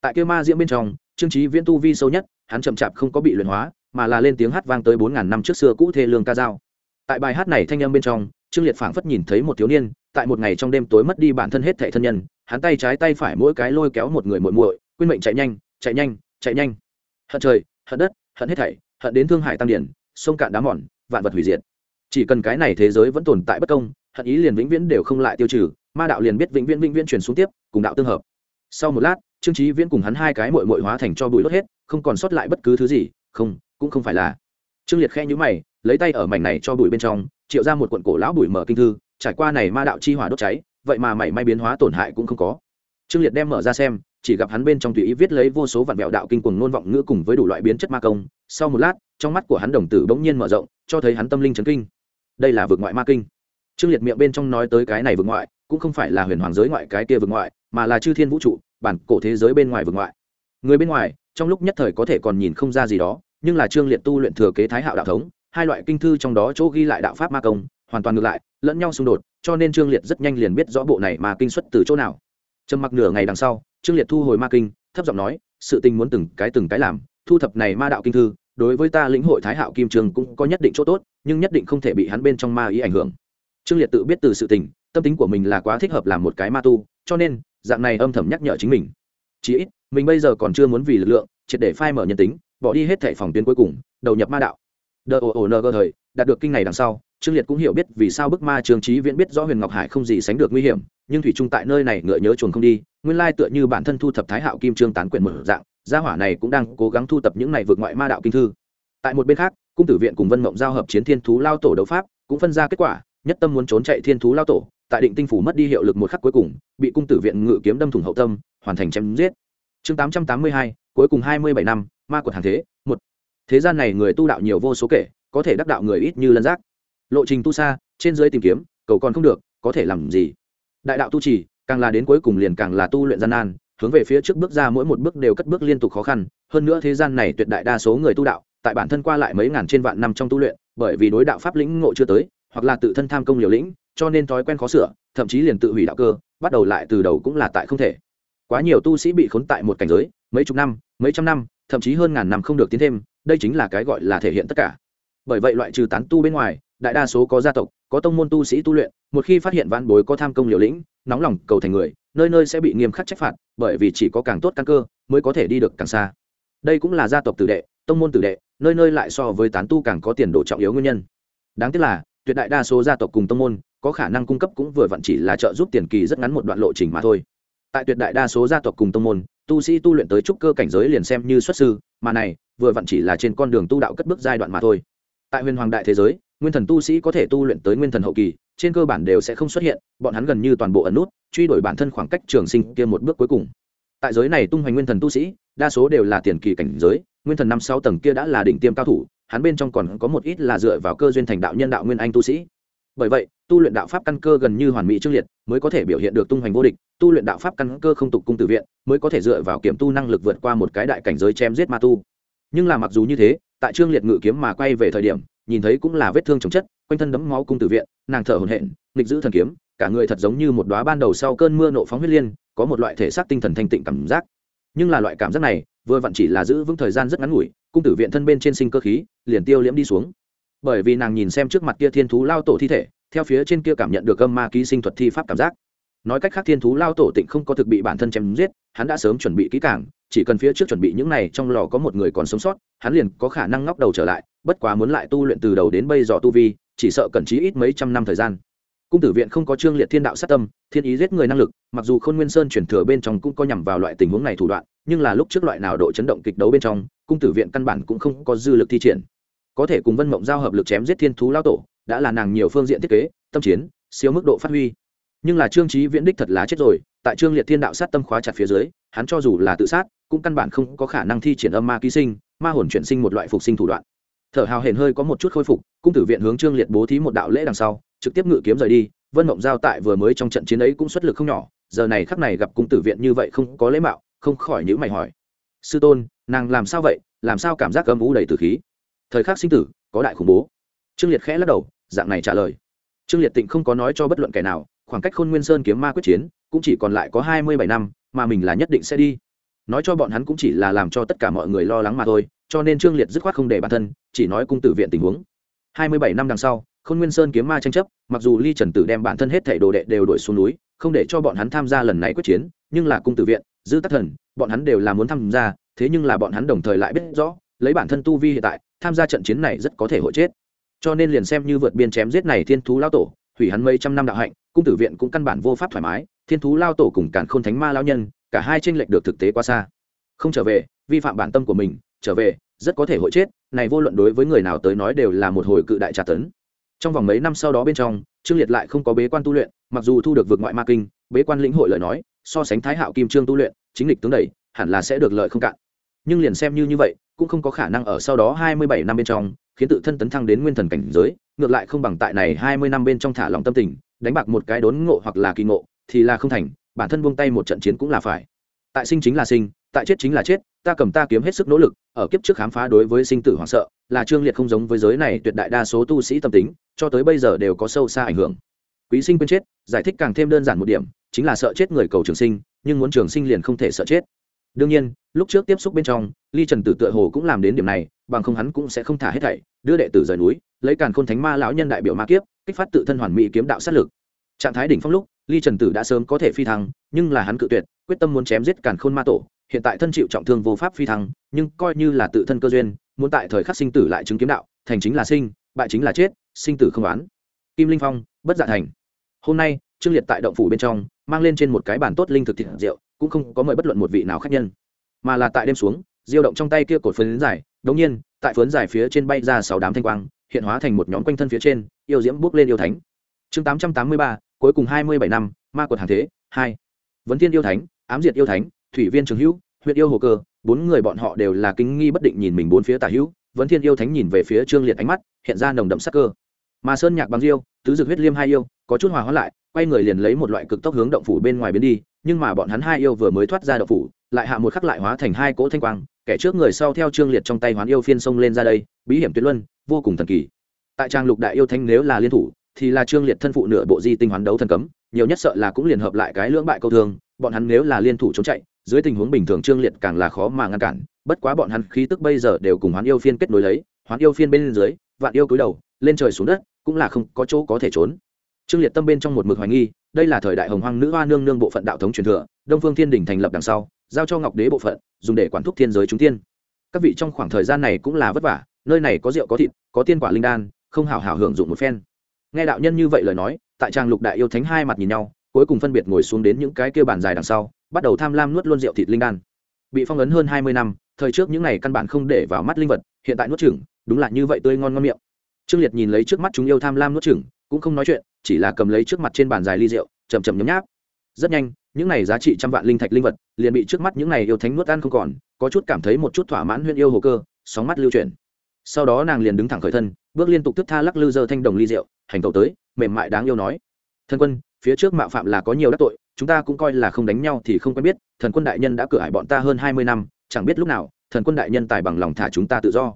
Tại kia ma diễm bên trong, trương trí viễn tu vi sâu nhất, hắn chậm chạp không có bị luyện hóa, mà là lên tiếng hát vang tới bốn ngàn năm trước xưa cũ thê lương ca dao. Tại bài hát này thanh âm bên trong, trương liệt phảng phất nhìn thấy một thiếu niên, tại một ngày trong đêm tối mất đi bản thân hết thảy thân nhân, hắn tay trái tay phải mỗi cái lôi kéo một người muội muội, quên mệnh chạy nhanh chạy nhanh chạy nhanh. Hận trời, hận đất, hận hết thảy hận đến thương hải tam điển, sông cạn đá mòn, vạn vật hủy diệt. Chỉ cần cái này thế giới vẫn tồn tại bất công, hận ý liền vĩnh viễn đều không lại tiêu trừ, ma đạo liền biết vĩnh viễn vĩnh viễn truyền xuống tiếp, cùng đạo tương hợp. Sau một lát, trương trí viễn cùng hắn hai cái mội mội hóa thành cho bụi đốt hết, không còn sót lại bất cứ thứ gì, không, cũng không phải là. Trương liệt khe nhữ mày, lấy tay ở mảnh này cho bụi bên trong, triệu ra một cuộn cổ lão bụi mở kinh thư, trải qua này ma đạo chi hỏa đốt cháy, vậy mà mảy may biến hóa tổn hại cũng không có. Trương liệt đem mở ra xem chỉ gặp hắn bên trong tùy ý viết lấy vô số vạn vẹo đạo kinh cuồng nôn vọng ngữ cùng với đủ loại biến chất ma công. Sau một lát, trong mắt của hắn đồng tử bỗng nhiên mở rộng, cho thấy hắn tâm linh chấn kinh. Đây là vực ngoại ma kinh. Trương liệt miệng bên trong nói tới cái này vực ngoại, cũng không phải là huyền hoàng giới ngoại cái kia vực ngoại, mà là chư thiên vũ trụ, bản cổ thế giới bên ngoài vực ngoại. Người bên ngoài, trong lúc nhất thời có thể còn nhìn không ra gì đó, nhưng là trương liệt tu luyện thừa kế thái hạo đạo thống, hai loại kinh thư trong đó chỗ ghi lại đạo pháp ma công, hoàn toàn ngược lại, lẫn nhau xung đột, cho nên trương liệt rất nhanh liền biết rõ bộ này mà kinh xuất từ chỗ nào. Trầm mặc nửa ngày đằng sau trương liệt thu hồi ma kinh, thấp giọng nói, sự tình muốn từng cái từng cái làm, thu thập này ma đạo kinh thư, đối với ta lĩnh hội thái hạo kim trường cũng có nhất định chỗ tốt, nhưng nhất định không thể bị hắn bên trong ma ý ảnh hưởng. Trương liệt tự biết từ sự tình, tâm tính của mình là quá thích hợp làm một cái ma tu, cho nên, dạng này âm thầm nhắc nhở chính mình. Chỉ ít, mình bây giờ còn chưa muốn vì lực lượng, triệt để phai mở nhân tính, bỏ đi hết thẻ phòng tuyến cuối cùng, đầu nhập ma đạo. Đờ ồ ồ nờ gờ thời, đạt được kinh này đằng sau trương liệt cũng hiểu biết vì sao bức ma trường trí viễn biết rõ huyền ngọc hải không gì sánh được nguy hiểm, nhưng thủy trung tại nơi này ngựa nhớ chuồn không đi, nguyên lai tựa như bản thân thu thập thái hạo kim trương tán quyển một dạng, gia hỏa này cũng đang cố gắng thu thập những này vượt ngoại ma đạo kinh thư. Tại một bên khác, cung tử viện cùng vân mộng giao hợp chiến thiên thú lao tổ đấu pháp, cũng phân ra kết quả, nhất tâm muốn trốn chạy thiên thú lao tổ, tại định tinh phủ mất đi hiệu lực một khắc cuối cùng, bị cung tử viện ngự kiếm đâm thủng hậu tâm, hoàn thành chém giết. Chương tám trăm tám mươi hai, cuối cùng hai mươi bảy năm, ma quật hàng thế, một. Thế gian này người tu đạo nhiều vô số kể, có thể đắc đạo người ít như lân giác lộ trình tu xa trên dưới tìm kiếm, cầu còn không được, có thể làm gì? Đại đạo tu trì, càng là đến cuối cùng liền càng là tu luyện gian nan, hướng về phía trước bước ra mỗi một bước đều cất bước liên tục khó khăn. Hơn nữa thế gian này tuyệt đại đa số người tu đạo, tại bản thân qua lại mấy ngàn trên vạn năm trong tu luyện, bởi vì đối đạo pháp lĩnh ngộ chưa tới, hoặc là tự thân tham công liều lĩnh, cho nên thói quen khó sửa, thậm chí liền tự hủy đạo cơ, bắt đầu lại từ đầu cũng là tại không thể. Quá nhiều tu sĩ bị khốn tại một cảnh giới, mấy chục năm, mấy trăm năm, thậm chí hơn ngàn năm không được tiến thêm, đây chính là cái gọi là thể hiện tất cả. Bởi vậy loại trừ tán tu bên ngoài đại đa số có gia tộc, có tông môn tu sĩ tu luyện, một khi phát hiện vãn bối có tham công liều lĩnh, nóng lòng cầu thành người, nơi nơi sẽ bị nghiêm khắc trách phạt, bởi vì chỉ có càng tốt căn cơ, mới có thể đi được càng xa. Đây cũng là gia tộc tử đệ, tông môn tử đệ, nơi nơi lại so với tán tu càng có tiền đồ trọng yếu nguyên nhân. Đáng tiếc là, tuyệt đại đa số gia tộc cùng tông môn, có khả năng cung cấp cũng vừa vặn chỉ là trợ giúp tiền kỳ rất ngắn một đoạn lộ trình mà thôi. Tại tuyệt đại đa số gia tộc cùng tông môn, tu sĩ tu luyện tới trúc cơ cảnh giới liền xem như xuất sư, mà này, vừa vặn chỉ là trên con đường tu đạo cất bước giai đoạn mà thôi. Tại huyền hoàng đại thế giới nguyên thần tu sĩ có thể tu luyện tới nguyên thần hậu kỳ, trên cơ bản đều sẽ không xuất hiện, bọn hắn gần như toàn bộ ẩn nút, truy đuổi bản thân khoảng cách trường sinh kia một bước cuối cùng. Tại giới này tung hoành nguyên thần tu sĩ, đa số đều là tiền kỳ cảnh giới, nguyên thần năm sáu tầng kia đã là đỉnh tiêm cao thủ, hắn bên trong còn có một ít là dựa vào cơ duyên thành đạo nhân đạo nguyên anh tu sĩ. Bởi vậy, tu luyện đạo pháp căn cơ gần như hoàn mỹ trương liệt, mới có thể biểu hiện được tung hoành vô địch, tu luyện đạo pháp căn cơ không tục cung tử viện, mới có thể dựa vào kiểm tu năng lực vượt qua một cái đại cảnh giới chém giết ma tu. Nhưng là mặc dù như thế, tại trương liệt ngự kiếm mà quay về thời điểm nhìn thấy cũng là vết thương chồng chất, quanh thân đấm máu cung tử viện, nàng thở hổn hển, nghịch giữ thần kiếm, cả người thật giống như một đóa ban đầu sau cơn mưa nộ phóng huyết liên, có một loại thể xác tinh thần thanh tịnh cảm giác. Nhưng là loại cảm giác này, vừa vặn chỉ là giữ vững thời gian rất ngắn ngủi, cung tử viện thân bên trên sinh cơ khí, liền tiêu liễm đi xuống. Bởi vì nàng nhìn xem trước mặt kia thiên thú lao tổ thi thể, theo phía trên kia cảm nhận được âm ma ký sinh thuật thi pháp cảm giác. Nói cách khác thiên thú lao tổ tịnh không có thực bị bản thân chém giết, hắn đã sớm chuẩn bị kỹ càng, chỉ cần phía trước chuẩn bị những này, trong lò có một người còn sống sót, hắn liền có khả năng ngóc đầu trở lại bất quá muốn lại tu luyện từ đầu đến bây giờ tu vi, chỉ sợ cần chí ít mấy trăm năm thời gian. Cung tử viện không có trương liệt thiên đạo sát tâm, thiên ý giết người năng lực, mặc dù khôn nguyên sơn chuyển thừa bên trong cũng có nhằm vào loại tình huống này thủ đoạn, nhưng là lúc trước loại nào độ chấn động kịch đấu bên trong, cung tử viện căn bản cũng không có dư lực thi triển. Có thể cùng vân mộng giao hợp lực chém giết thiên thú lao tổ, đã là nàng nhiều phương diện thiết kế, tâm chiến, siêu mức độ phát huy. Nhưng là trương trí viễn đích thật lá chết rồi, tại trương liệt thiên đạo sát tâm khóa chặt phía dưới, hắn cho dù là tự sát, cũng căn bản không có khả năng thi triển âm ma ký sinh, ma hồn chuyển sinh một loại phục sinh thủ đoạn thở hào hển hơi có một chút khôi phục, cung tử viện hướng trương liệt bố thí một đạo lễ đằng sau, trực tiếp ngự kiếm rời đi, vân mộng giao tại vừa mới trong trận chiến ấy cũng xuất lực không nhỏ, giờ này khắc này gặp cung tử viện như vậy không có lễ mạo, không khỏi nhữ mày hỏi. Sư tôn, nàng làm sao vậy? Làm sao cảm giác âm vũ đầy tử khí? Thời khắc sinh tử, có đại khủng bố. Trương liệt khẽ lắc đầu, dạng này trả lời. Trương liệt tịnh không có nói cho bất luận kẻ nào, khoảng cách khôn nguyên sơn kiếm ma quyết chiến, cũng chỉ còn lại có hai mươi bảy năm, mà mình là nhất định sẽ đi. Nói cho bọn hắn cũng chỉ là làm cho tất cả mọi người lo lắng mà thôi cho nên trương liệt dứt khoát không để bản thân, chỉ nói cung tử viện tình huống. Hai mươi bảy năm đằng sau, khôn nguyên sơn kiếm ma tranh chấp, mặc dù ly trần tử đem bản thân hết thảy đồ đệ đều đuổi xuống núi, không để cho bọn hắn tham gia lần này quyết chiến, nhưng là cung tử viện dư tắc thần, bọn hắn đều là muốn tham gia, thế nhưng là bọn hắn đồng thời lại biết rõ, lấy bản thân tu vi hiện tại, tham gia trận chiến này rất có thể hội chết. Cho nên liền xem như vượt biên chém giết này thiên thú lao tổ, hủy hắn mấy trăm năm đạo hạnh, cung tử viện cũng căn bản vô pháp thoải mái, thiên thú lao tổ cùng cản khôn thánh ma lao nhân, cả hai tranh lệch được thực tế quá xa. Không trở về, vi phạm bản tâm của mình trở về, rất có thể hội chết, này vô luận đối với người nào tới nói đều là một hồi cự đại trả tấn. Trong vòng mấy năm sau đó bên trong, trương liệt lại không có bế quan tu luyện, mặc dù thu được vượt ngoại ma kinh, bế quan lĩnh hội lời nói, so sánh thái hạo kim trương tu luyện, chính lịch tướng đẩy hẳn là sẽ được lợi không cạn. Nhưng liền xem như như vậy, cũng không có khả năng ở sau đó hai mươi bảy năm bên trong, khiến tự thân tấn thăng đến nguyên thần cảnh giới, ngược lại không bằng tại này hai mươi năm bên trong thả lòng tâm tình, đánh bạc một cái đốn ngộ hoặc là kỳ ngộ, thì là không thành, bản thân buông tay một trận chiến cũng là phải tại sinh chính là sinh, tại chết chính là chết, ta cầm ta kiếm hết sức nỗ lực, ở kiếp trước khám phá đối với sinh tử hoảng sợ, là trương liệt không giống với giới này tuyệt đại đa số tu sĩ tâm tính, cho tới bây giờ đều có sâu xa ảnh hưởng. Quý sinh quên chết, giải thích càng thêm đơn giản một điểm, chính là sợ chết người cầu trường sinh, nhưng muốn trường sinh liền không thể sợ chết. Đương nhiên, lúc trước tiếp xúc bên trong, ly trần tử tựa hồ cũng làm đến điểm này, bằng không hắn cũng sẽ không thả hết thảy, đưa đệ tử rời núi, lấy càn khôn thánh ma lão nhân đại biểu ma kiếp, kích phát tự thân hoàn mỹ kiếm đạo sát lực. Trạng thái đỉnh phong lúc ly trần tử đã sớm có thể phi thăng, nhưng là hắn cự tuyệt, quyết tâm muốn chém giết càn khôn ma tổ, hiện tại thân chịu trọng thương vô pháp phi thăng, nhưng coi như là tự thân cơ duyên, muốn tại thời khắc sinh tử lại chứng kiếm đạo, thành chính là sinh, bại chính là chết, sinh tử không đoán kim linh phong, bất dạ thành. Hôm nay, trương liệt tại động phủ bên trong, mang lên trên một cái bàn tốt linh thực thịt rượu, cũng không có mời bất luận một vị nào khác nhân. Mà là tại đêm xuống, diêu động trong tay kia cột phấn dài, đống nhiên, tại phấn dài phía trên bay ra sáu đám thanh quang, hiện hóa thành một nhóm quanh thân phía trên, yêu diễm bước lên yêu thánh. Chương tám trăm tám mươi ba cuối cùng hai mươi bảy năm, ma quật hàng thế, hai. Vấn thiên yêu thánh, ám diệt yêu thánh, thủy viên trường hữu huyện yêu hồ cơ, bốn người bọn họ đều là kinh nghi bất định nhìn mình bốn phía tả hữu. Vấn thiên yêu thánh nhìn về phía trương liệt ánh mắt, hiện ra nồng đậm sắc cơ. Mà sơn nhạc bằng diêu, tứ dược huyết liêm hai yêu, có chút hòa hóa lại, quay người liền lấy một loại cực tốc hướng động phủ bên ngoài biến đi, nhưng mà bọn hắn hai yêu vừa mới thoát ra động phủ, lại hạ một khắc lại hóa thành hai cỗ thanh quang, kẻ trước người sau theo trương liệt trong tay hoán yêu phiên sông lên ra đây, bí hiểm tuyệt luân, vô cùng thần kỳ. Tại trang lục đại yêu thanh nếu là liên thủ thì là trương liệt thân phụ nửa bộ di tinh hoán đấu thần cấm, nhiều nhất sợ là cũng liền hợp lại cái lưỡng bại câu thương, bọn hắn nếu là liên thủ chống chạy, dưới tình huống bình thường trương liệt càng là khó mà ngăn cản, bất quá bọn hắn khí tức bây giờ đều cùng hoán yêu phiên kết nối lấy, hoán yêu phiên bên dưới, vạn yêu cúi đầu, lên trời xuống đất, cũng là không có chỗ có thể trốn. Trương liệt tâm bên trong một mực hoài nghi, đây là thời đại hồng hoang nữ hoa nương nương bộ phận đạo thống truyền thừa, đông phương thiên đình thành lập đằng sau, giao cho ngọc đế bộ phận, dùng để quản thúc thiên giới chúng tiên. Các vị trong khoảng thời gian này cũng là vất vả, nơi này có rượu có thịt, có tiên quả linh đan, không hào hào hưởng dụng một phen nghe đạo nhân như vậy lời nói, tại trang lục đại yêu thánh hai mặt nhìn nhau, cuối cùng phân biệt ngồi xuống đến những cái kia bàn dài đằng sau, bắt đầu tham lam nuốt luôn rượu thịt linh đan. Bị phong ấn hơn hai mươi năm, thời trước những này căn bản không để vào mắt linh vật, hiện tại nuốt chửng, đúng là như vậy tươi ngon ngon miệng. Trương liệt nhìn lấy trước mắt chúng yêu tham lam nuốt chửng, cũng không nói chuyện, chỉ là cầm lấy trước mặt trên bàn dài ly rượu chầm chầm nhấm nháp. Rất nhanh, những này giá trị trăm vạn linh thạch linh vật, liền bị trước mắt những này yêu thánh nuốt ăn không còn, có chút cảm thấy một chút thỏa mãn huyên yêu hồ cơ, sóng mắt lưu chuyển. Sau đó nàng liền đứng thẳng khởi thân, bước liên tục thức tha lắc lư dơ thanh đồng ly rượu hành tẩu tới, mềm mại đáng yêu nói. Thần quân, phía trước mạo phạm là có nhiều đắc tội, chúng ta cũng coi là không đánh nhau thì không quen biết, thần quân đại nhân đã cửa hại bọn ta hơn hai mươi năm, chẳng biết lúc nào, thần quân đại nhân tài bằng lòng thả chúng ta tự do.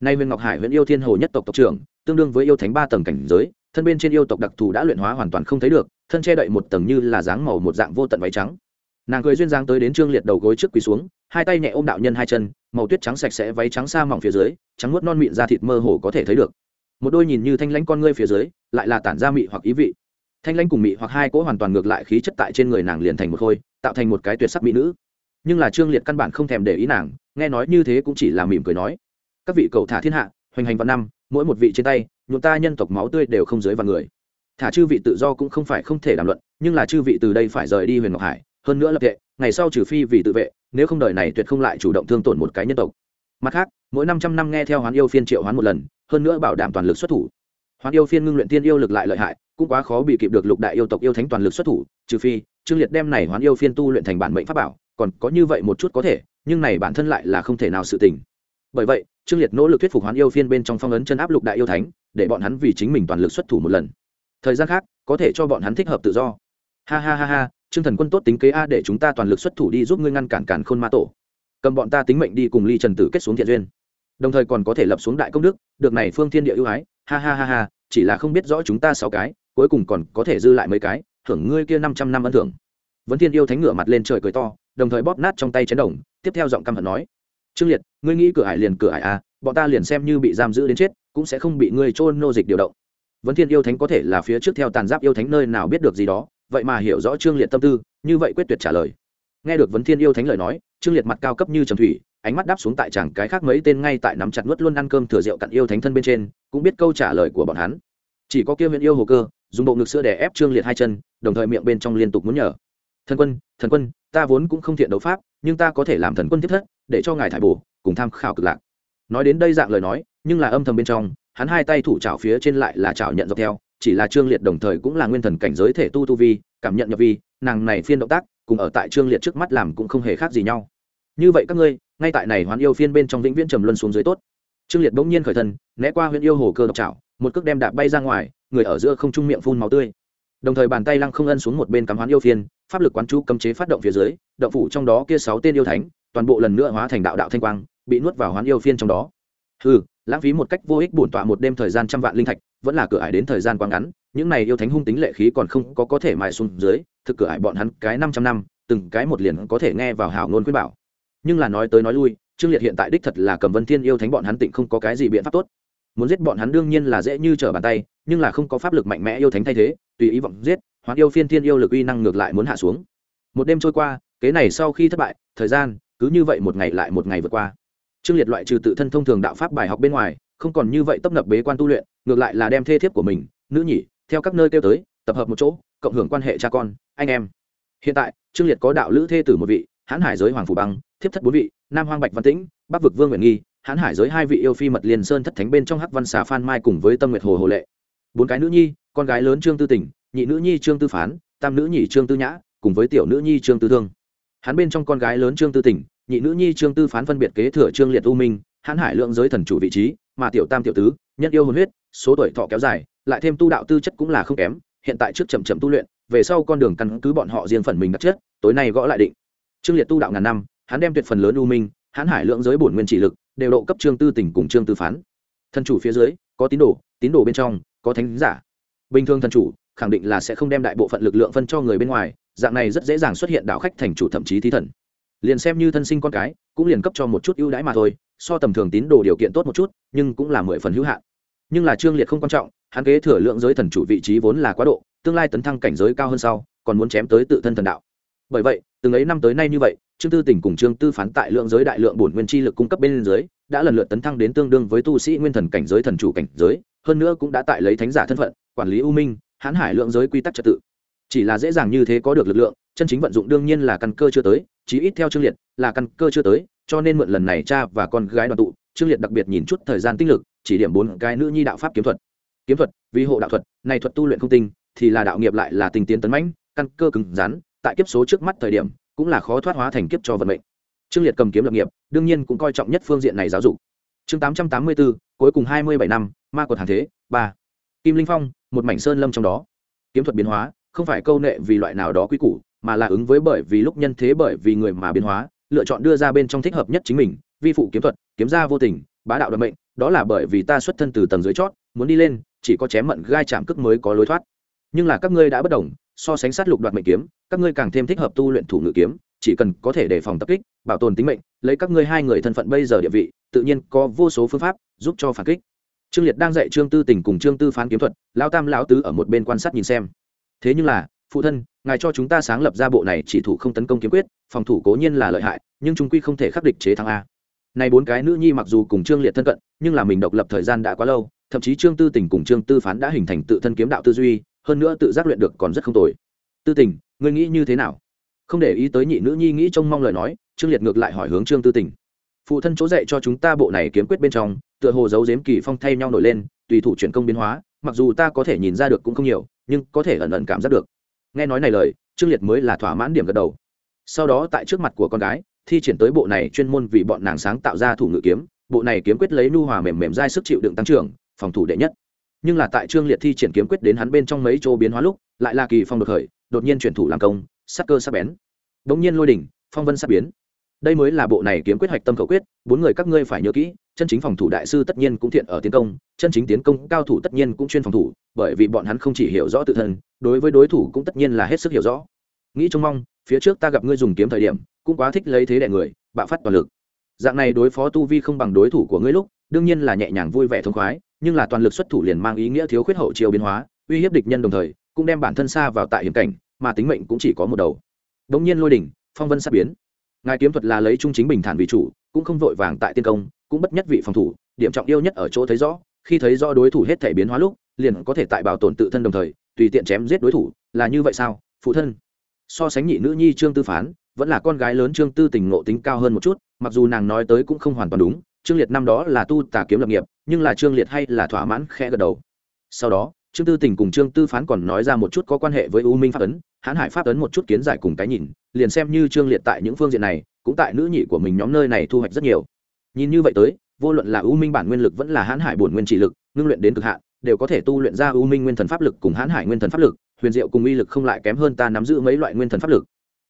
Nay huyền ngọc hải huyện yêu thiên hồ nhất tộc tộc trưởng, tương đương với yêu thánh ba tầng cảnh giới, thân bên trên yêu tộc đặc thù đã luyện hóa hoàn toàn không thấy được, thân che đậy một tầng như là dáng màu một dạng vô tận váy trắng. Nàng cười duyên dáng tới đến trương liệt đầu gối trước quỳ xuống, hai tay nhẹ ôm đạo nhân hai chân, màu tuyết trắng sạch sẽ váy trắng xa mỏng phía dưới, trắng nuốt non mịn ra thịt mơ hồ có thể thấy được một đôi nhìn như thanh lãnh con ngươi phía dưới, lại là tản ra mị hoặc ý vị. Thanh lãnh cùng mị hoặc hai cỗ hoàn toàn ngược lại khí chất tại trên người nàng liền thành một khôi, tạo thành một cái tuyệt sắc mỹ nữ. Nhưng là trương liệt căn bản không thèm để ý nàng, nghe nói như thế cũng chỉ là mỉm cười nói, các vị cầu thả thiên hạ, hoành hành vạn năm, mỗi một vị trên tay, nhuộm ta nhân tộc máu tươi đều không dưới vào người. Thả chư vị tự do cũng không phải không thể đàm luận, nhưng là chư vị từ đây phải rời đi huyền ngọc hải, hơn nữa lập tệ, ngày sau trừ phi vì tự vệ, nếu không đời này tuyệt không lại chủ động thương tổn một cái nhân tộc mặt khác, mỗi năm trăm năm nghe theo hoán yêu phiên triệu hoán một lần, hơn nữa bảo đảm toàn lực xuất thủ. Hoán yêu phiên ngưng luyện tiên yêu lực lại lợi hại, cũng quá khó bị kịp được lục đại yêu tộc yêu thánh toàn lực xuất thủ, trừ phi, trương liệt đem này hoán yêu phiên tu luyện thành bản mệnh pháp bảo, còn có như vậy một chút có thể, nhưng này bản thân lại là không thể nào sự tình. Bởi vậy, trương liệt nỗ lực thuyết phục hoán yêu phiên bên trong phong ấn chân áp lục đại yêu thánh, để bọn hắn vì chính mình toàn lực xuất thủ một lần. Thời gian khác, có thể cho bọn hắn thích hợp tự do. Ha ha ha ha, trương thần quân tốt tính kế a để chúng ta toàn lực xuất thủ đi giúp ngươi ngăn cản cản khôn ma tổ cầm bọn ta tính mệnh đi cùng ly trần tử kết xuống thiện duyên đồng thời còn có thể lập xuống đại công đức được này phương thiên địa ưu ái ha ha ha ha chỉ là không biết rõ chúng ta sáu cái cuối cùng còn có thể dư lại mấy cái thưởng ngươi kia năm trăm năm ân thưởng vấn thiên yêu thánh ngửa mặt lên trời cười to đồng thời bóp nát trong tay chén đồng tiếp theo giọng căm hận nói trương liệt ngươi nghĩ cửa ải liền cửa ải à bọn ta liền xem như bị giam giữ đến chết cũng sẽ không bị ngươi trôn nô dịch điều động vấn thiên yêu thánh có thể là phía trước theo tàn giáp yêu thánh nơi nào biết được gì đó vậy mà hiểu rõ trương liệt tâm tư như vậy quyết tuyệt trả lời nghe được vấn thiên yêu thánh lời nói, trương liệt mặt cao cấp như trầm thủy, ánh mắt đáp xuống tại chẳng cái khác mấy tên ngay tại nắm chặt nuốt luôn ăn cơm thừa rượu cặn yêu thánh thân bên trên, cũng biết câu trả lời của bọn hắn. Chỉ có kia huyện yêu hồ cơ, dùng bộ ngực sữa để ép trương liệt hai chân, đồng thời miệng bên trong liên tục muốn nhờ. Thần quân thần quân, ta vốn cũng không thiện đấu pháp, nhưng ta có thể làm thần quân tiếp thất, để cho ngài thải bổ, cùng tham khảo cực lạc. Nói đến đây dạng lời nói, nhưng là âm thầm bên trong, hắn hai tay thủ trào phía trên lại là trào nhận dọc theo, chỉ là trương liệt đồng thời cũng là nguyên thần cảnh giới thể tu tu vi, cảm nhận nhập vi, nàng này phiên động tác cùng ở tại trương liệt trước mắt làm cũng không hề khác gì nhau. Như vậy các ngươi, ngay tại này hoán yêu phiên bên trong vĩnh viễn trầm luân xuống dưới tốt. Trương liệt bỗng nhiên khởi thân, né qua huyện yêu hồ cơ độc chảo một cước đem đạp bay ra ngoài, người ở giữa không trung miệng phun máu tươi. Đồng thời bàn tay lăng không ân xuống một bên cắm hoán yêu phiên, pháp lực quán chú cấm chế phát động phía dưới, động phủ trong đó kia sáu tên yêu thánh, toàn bộ lần nữa hóa thành đạo đạo thanh quang, bị nuốt vào hoán yêu phiên trong đó. Ừ lãng phí một cách vô ích bổn tọa một đêm thời gian trăm vạn linh thạch, vẫn là cửa ải đến thời gian quá ngắn, những này yêu thánh hung tính lệ khí còn không có có thể mài xuống dưới thực cửa ải bọn hắn cái năm trăm năm, từng cái một liền có thể nghe vào hảo ngôn khuyên bảo. Nhưng là nói tới nói lui, trương liệt hiện tại đích thật là cầm vân thiên yêu thánh bọn hắn tịnh không có cái gì biện pháp tốt. Muốn giết bọn hắn đương nhiên là dễ như trở bàn tay, nhưng là không có pháp lực mạnh mẽ yêu thánh thay thế, tùy ý vọng giết, hoặc yêu phiên thiên yêu lực uy năng ngược lại muốn hạ xuống. Một đêm trôi qua, kế này sau khi thất bại, thời gian cứ như vậy một ngày lại một ngày vượt qua. Trương liệt loại trừ tự thân thông thường đạo pháp bài học bên ngoài, không còn như vậy tấp nập bế quan tu luyện, ngược lại là đem thê thiếp của mình, nữ nhỉ theo các nơi kêu tới, tập hợp một chỗ, cộng hưởng quan hệ cha con anh em. Hiện tại, trương liệt có đạo lữ thê tử một vị, hãn hải giới hoàng phủ băng, thiếp thất bốn vị, nam hoang bạch văn tĩnh, bắc vực vương nguyện nghi, hãn hải giới hai vị yêu phi mật liền sơn thất thánh bên trong hắc văn xà phan mai cùng với tâm nguyệt hồ hồ lệ. Bốn cái nữ nhi, con gái lớn trương tư tỉnh, nhị nữ nhi trương tư phán, tam nữ nhị trương tư nhã, cùng với tiểu nữ nhi trương tư thương. Hắn bên trong con gái lớn trương tư tỉnh, nhị nữ nhi trương tư phán phân biệt kế thừa trương liệt u minh, hãn hải lượng giới thần chủ vị trí, mà tiểu tam tiểu tứ, nhân yêu hồn huyết, số tuổi thọ kéo dài, lại thêm tu đạo tư chất cũng là không kém, hiện tại trước chậm chậm tu luyện về sau con đường căn cứ bọn họ riêng phần mình đặc chất tối nay gõ lại định. Trương liệt tu đạo ngàn năm, hắn đem tuyệt phần lớn u minh hãn hải lượng giới bổn nguyên chỉ lực, đều độ cấp trương tư tỉnh cùng trương tư phán. Thân chủ phía dưới, có tín đồ tín đồ bên trong, có thánh giả. Bình thường thần chủ, khẳng định là sẽ không đem đại bộ phận lực lượng phân cho người bên ngoài, dạng này rất dễ dàng xuất hiện đạo khách thành chủ thậm chí thí thần. Liền xem như thân sinh con cái, cũng liền cấp cho một chút ưu đãi mà thôi, so tầm thường tín đồ điều kiện tốt một chút, nhưng cũng là mười phần hữu hạn. Nhưng là trương liệt không quan trọng, hắn kế thừa lượng giới thần chủ vị trí vốn là quá độ tương lai tấn thăng cảnh giới cao hơn sau, còn muốn chém tới tự thân thần đạo. Bởi vậy, từng ấy năm tới nay như vậy, trương tư tỉnh cùng trương tư phán tại lượng giới đại lượng bổn nguyên chi lực cung cấp bên dưới, đã lần lượt tấn thăng đến tương đương với tu sĩ nguyên thần cảnh giới thần chủ cảnh giới, hơn nữa cũng đã tại lấy thánh giả thân phận, quản lý u minh hãn hải lượng giới quy tắc trật tự. Chỉ là dễ dàng như thế có được lực lượng, chân chính vận dụng đương nhiên là căn cơ chưa tới, chí ít theo trương liệt là căn cơ chưa tới, cho nên mượn lần này cha và con gái đoàn tụ, trương liệt đặc biệt nhìn chút thời gian tinh lực, chỉ điểm bốn cái nữ nhi đạo pháp kiếm thuật. Kiếm thuật, vì hộ đạo thuật, này thuật tu luyện không tinh thì là đạo nghiệp lại là tình tiến tấn mãnh, căn cơ cứng rắn, tại kiếp số trước mắt thời điểm, cũng là khó thoát hóa thành kiếp cho vận mệnh. Trương liệt cầm kiếm lập nghiệp, đương nhiên cũng coi trọng nhất phương diện này giáo dục. Chương tám trăm tám mươi bốn cuối cùng hai mươi bảy năm, ma quật hàng thế, ba. Kim linh phong, một mảnh sơn lâm trong đó. Kiếm thuật biến hóa, không phải câu nệ vì loại nào đó quy củ, mà là ứng với bởi vì lúc nhân thế bởi vì người mà biến hóa, lựa chọn đưa ra bên trong thích hợp nhất chính mình, vi phụ kiếm thuật, kiếm ra vô tình, bá đạo đoạn mệnh, đó là bởi vì ta xuất thân từ tầng dưới chót, muốn đi lên, chỉ có chém mận gai chạm cước mới có lối thoát nhưng là các ngươi đã bất đồng, so sánh sát lục đoạt mệnh kiếm, các ngươi càng thêm thích hợp tu luyện thủ ngự kiếm, chỉ cần có thể đề phòng tập kích, bảo tồn tính mệnh, lấy các ngươi hai người thân phận bây giờ địa vị, tự nhiên có vô số phương pháp giúp cho phản kích. Trương liệt đang dạy trương tư tình cùng trương tư phán kiếm thuật lao tam lão tứ ở một bên quan sát nhìn xem. Thế nhưng là, phụ thân, ngài cho chúng ta sáng lập ra bộ này chỉ thủ không tấn công kiếm quyết, phòng thủ cố nhiên là lợi hại, nhưng chúng quy không thể khắc địch chế thắng a. Này bốn cái nữ nhi mặc dù cùng trương liệt thân cận, nhưng là mình độc lập thời gian đã quá lâu, thậm chí trương tư tình cùng trương tư phán đã hình thành tự thân kiếm đạo tư duy hơn nữa tự giác luyện được còn rất không tồi. Tư tình, ngươi nghĩ như thế nào? Không để ý tới nhị nữ nhi nghĩ trông mong lời nói, trương liệt ngược lại hỏi hướng trương tư tình. Phụ thân chỗ dạy cho chúng ta bộ này kiếm quyết bên trong, tựa hồ giấu giếm kỳ phong thay nhau nổi lên, tùy thủ chuyển công biến hóa, mặc dù ta có thể nhìn ra được cũng không nhiều, nhưng có thể ẩn ẩn cảm giác được. Nghe nói này lời, trương liệt mới là thỏa mãn điểm gật đầu. Sau đó tại trước mặt của con gái, thi triển tới bộ này chuyên môn vì bọn nàng sáng tạo ra thủ ngự kiếm, bộ này kiếm quyết lấy nu hòa mềm mềm dai sức chịu đựng tăng trưởng, phòng thủ đệ nhất nhưng là tại trương liệt thi triển kiếm quyết đến hắn bên trong mấy chỗ biến hóa lúc, lại là kỳ phong đột khởi, đột nhiên chuyển thủ làm công sắc cơ sắc bén. Đống nhiên lôi đỉnh, phong vân sắc biến. Đây mới là bộ này kiếm quyết hoạch tâm khẩu quyết, bốn người các ngươi phải nhớ kỹ, chân chính phòng thủ đại sư tất nhiên cũng thiện ở tiến công, chân chính tiến công cao thủ tất nhiên cũng chuyên phòng thủ, bởi vì bọn hắn không chỉ hiểu rõ tự thân, đối với đối thủ cũng tất nhiên là hết sức hiểu rõ. Nghĩ trông mong, phía trước ta gặp ngươi dùng kiếm thời điểm, cũng quá thích lấy thế đẻ người, bạo phát toàn lực. Dạng này đối phó tu vi không bằng đối thủ của ngươi lúc, đương nhiên là nhẹ nhàng vui vẻ thông khoái nhưng là toàn lực xuất thủ liền mang ý nghĩa thiếu khuyết hậu chiêu biến hóa, uy hiếp địch nhân đồng thời, cũng đem bản thân xa vào tại hiểm cảnh, mà tính mệnh cũng chỉ có một đầu. Đống nhiên lôi đỉnh, phong vân sắp biến. Ngài kiếm thuật là lấy trung chính bình thản vì chủ, cũng không vội vàng tại tiên công, cũng bất nhất vị phòng thủ, điểm trọng yêu nhất ở chỗ thấy rõ, khi thấy rõ đối thủ hết thể biến hóa lúc, liền có thể tại bảo tồn tự thân đồng thời, tùy tiện chém giết đối thủ, là như vậy sao, phụ thân? So sánh nhị nữ nhi trương tư phán, vẫn là con gái lớn trương tư tình ngộ tính cao hơn một chút, mặc dù nàng nói tới cũng không hoàn toàn đúng trương liệt năm đó là tu tà kiếm lập nghiệp, nhưng là trương liệt hay là thỏa mãn khẽ gật đầu. Sau đó, trương tư tình cùng trương tư phán còn nói ra một chút có quan hệ với u minh pháp ấn, hãn hải pháp ấn một chút kiến giải cùng cái nhìn, liền xem như trương liệt tại những phương diện này, cũng tại nữ nhị của mình nhóm nơi này thu hoạch rất nhiều. Nhìn như vậy tới, vô luận là u minh bản nguyên lực vẫn là hãn hải bổn nguyên trị lực, ngưng luyện đến cực hạn, đều có thể tu luyện ra u minh nguyên thần pháp lực cùng hãn hải nguyên thần pháp lực, huyền diệu cùng uy lực không lại kém hơn ta nắm giữ mấy loại nguyên thần pháp lực.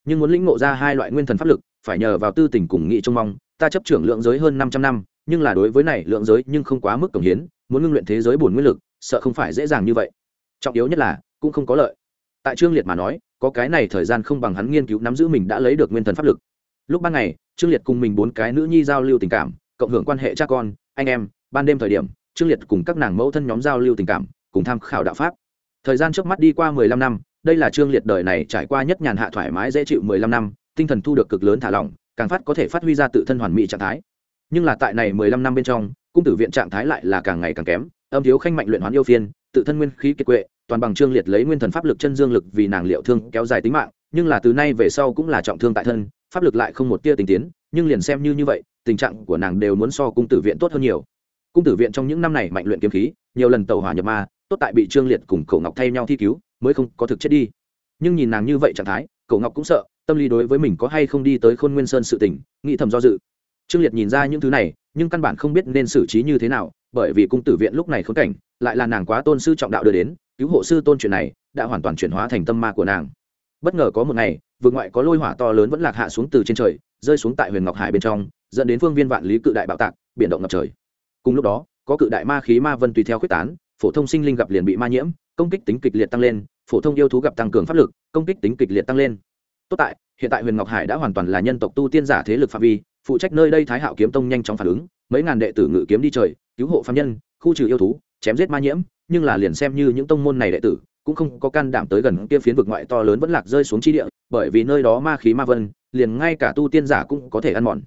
Nhưng muốn lĩnh ngộ ra hai loại nguyên thần pháp lực, phải nhờ vào tư tình cùng nghị trông mong ta chấp trưởng lượng giới hơn năm trăm năm, nhưng là đối với này lượng giới nhưng không quá mức cống hiến, muốn ngưng luyện thế giới bổn nguyên lực, sợ không phải dễ dàng như vậy. Trọng yếu nhất là, cũng không có lợi. Tại trương liệt mà nói, có cái này thời gian không bằng hắn nghiên cứu nắm giữ mình đã lấy được nguyên thần pháp lực. Lúc ban ngày, trương liệt cùng mình bốn cái nữ nhi giao lưu tình cảm, cộng hưởng quan hệ cha con, anh em, ban đêm thời điểm, trương liệt cùng các nàng mẫu thân nhóm giao lưu tình cảm, cùng tham khảo đạo pháp. Thời gian trước mắt đi qua mười lăm năm, đây là trương liệt đời này trải qua nhất nhàn hạ thoải mái dễ chịu mười lăm năm, tinh thần thu được cực lớn thả lỏng càng phát có thể phát huy ra tự thân hoàn mỹ trạng thái. Nhưng là tại này mười lăm năm bên trong, cung tử viện trạng thái lại là càng ngày càng kém, âm thiếu khanh mạnh luyện hoán yêu phiên, tự thân nguyên khí kiệt quệ, toàn bằng trương liệt lấy nguyên thần pháp lực chân dương lực vì nàng liệu thương kéo dài tính mạng, nhưng là từ nay về sau cũng là trọng thương tại thân, pháp lực lại không một tia tình tiến, nhưng liền xem như như vậy, tình trạng của nàng đều muốn so cung tử viện tốt hơn nhiều. Cung tử viện trong những năm này mạnh luyện kiếm khí, nhiều lần tàu hỏa nhập ma, tốt tại bị trương liệt cùng cậu ngọc thay nhau thi cứu, mới không có thực chết đi. Nhưng nhìn nàng như vậy trạng thái cậu ngọc cũng sợ tâm lý đối với mình có hay không đi tới khôn nguyên sơn sự tỉnh nghĩ thầm do dự. Trương liệt nhìn ra những thứ này, nhưng căn bản không biết nên xử trí như thế nào, bởi vì cung tử viện lúc này khốn cảnh, lại là nàng quá tôn sư trọng đạo đưa đến, cứu hộ sư tôn chuyện này đã hoàn toàn chuyển hóa thành tâm ma của nàng. Bất ngờ có một ngày vượt ngoại có lôi hỏa to lớn vẫn lạc hạ xuống từ trên trời, rơi xuống tại huyền ngọc hải bên trong, dẫn đến phương viên vạn lý cự đại bạo tạc, biển động ngập trời. Cùng lúc đó, có cự đại ma khí ma vân tùy theo quyết tán, phổ thông sinh linh gặp liền bị ma nhiễm, công kích tính kịch liệt tăng lên, phổ thông yêu thú gặp tăng cường pháp lực, công kích tính kịch liệt tăng lên tốt tại, hiện tại huyền ngọc hải đã hoàn toàn là nhân tộc tu tiên giả thế lực phạm vi, phụ trách nơi đây thái hạo kiếm tông nhanh chóng phản ứng, mấy ngàn đệ tử ngự kiếm đi trời, cứu hộ phạm nhân, khu trừ yêu thú, chém giết ma nhiễm, nhưng là liền xem như những tông môn này đệ tử, cũng không có can đảm tới gần kia phiến vực ngoại to lớn vẫn lạc rơi xuống chi địa, bởi vì nơi đó ma khí ma vân, liền ngay cả tu tiên giả cũng có thể ăn mòn.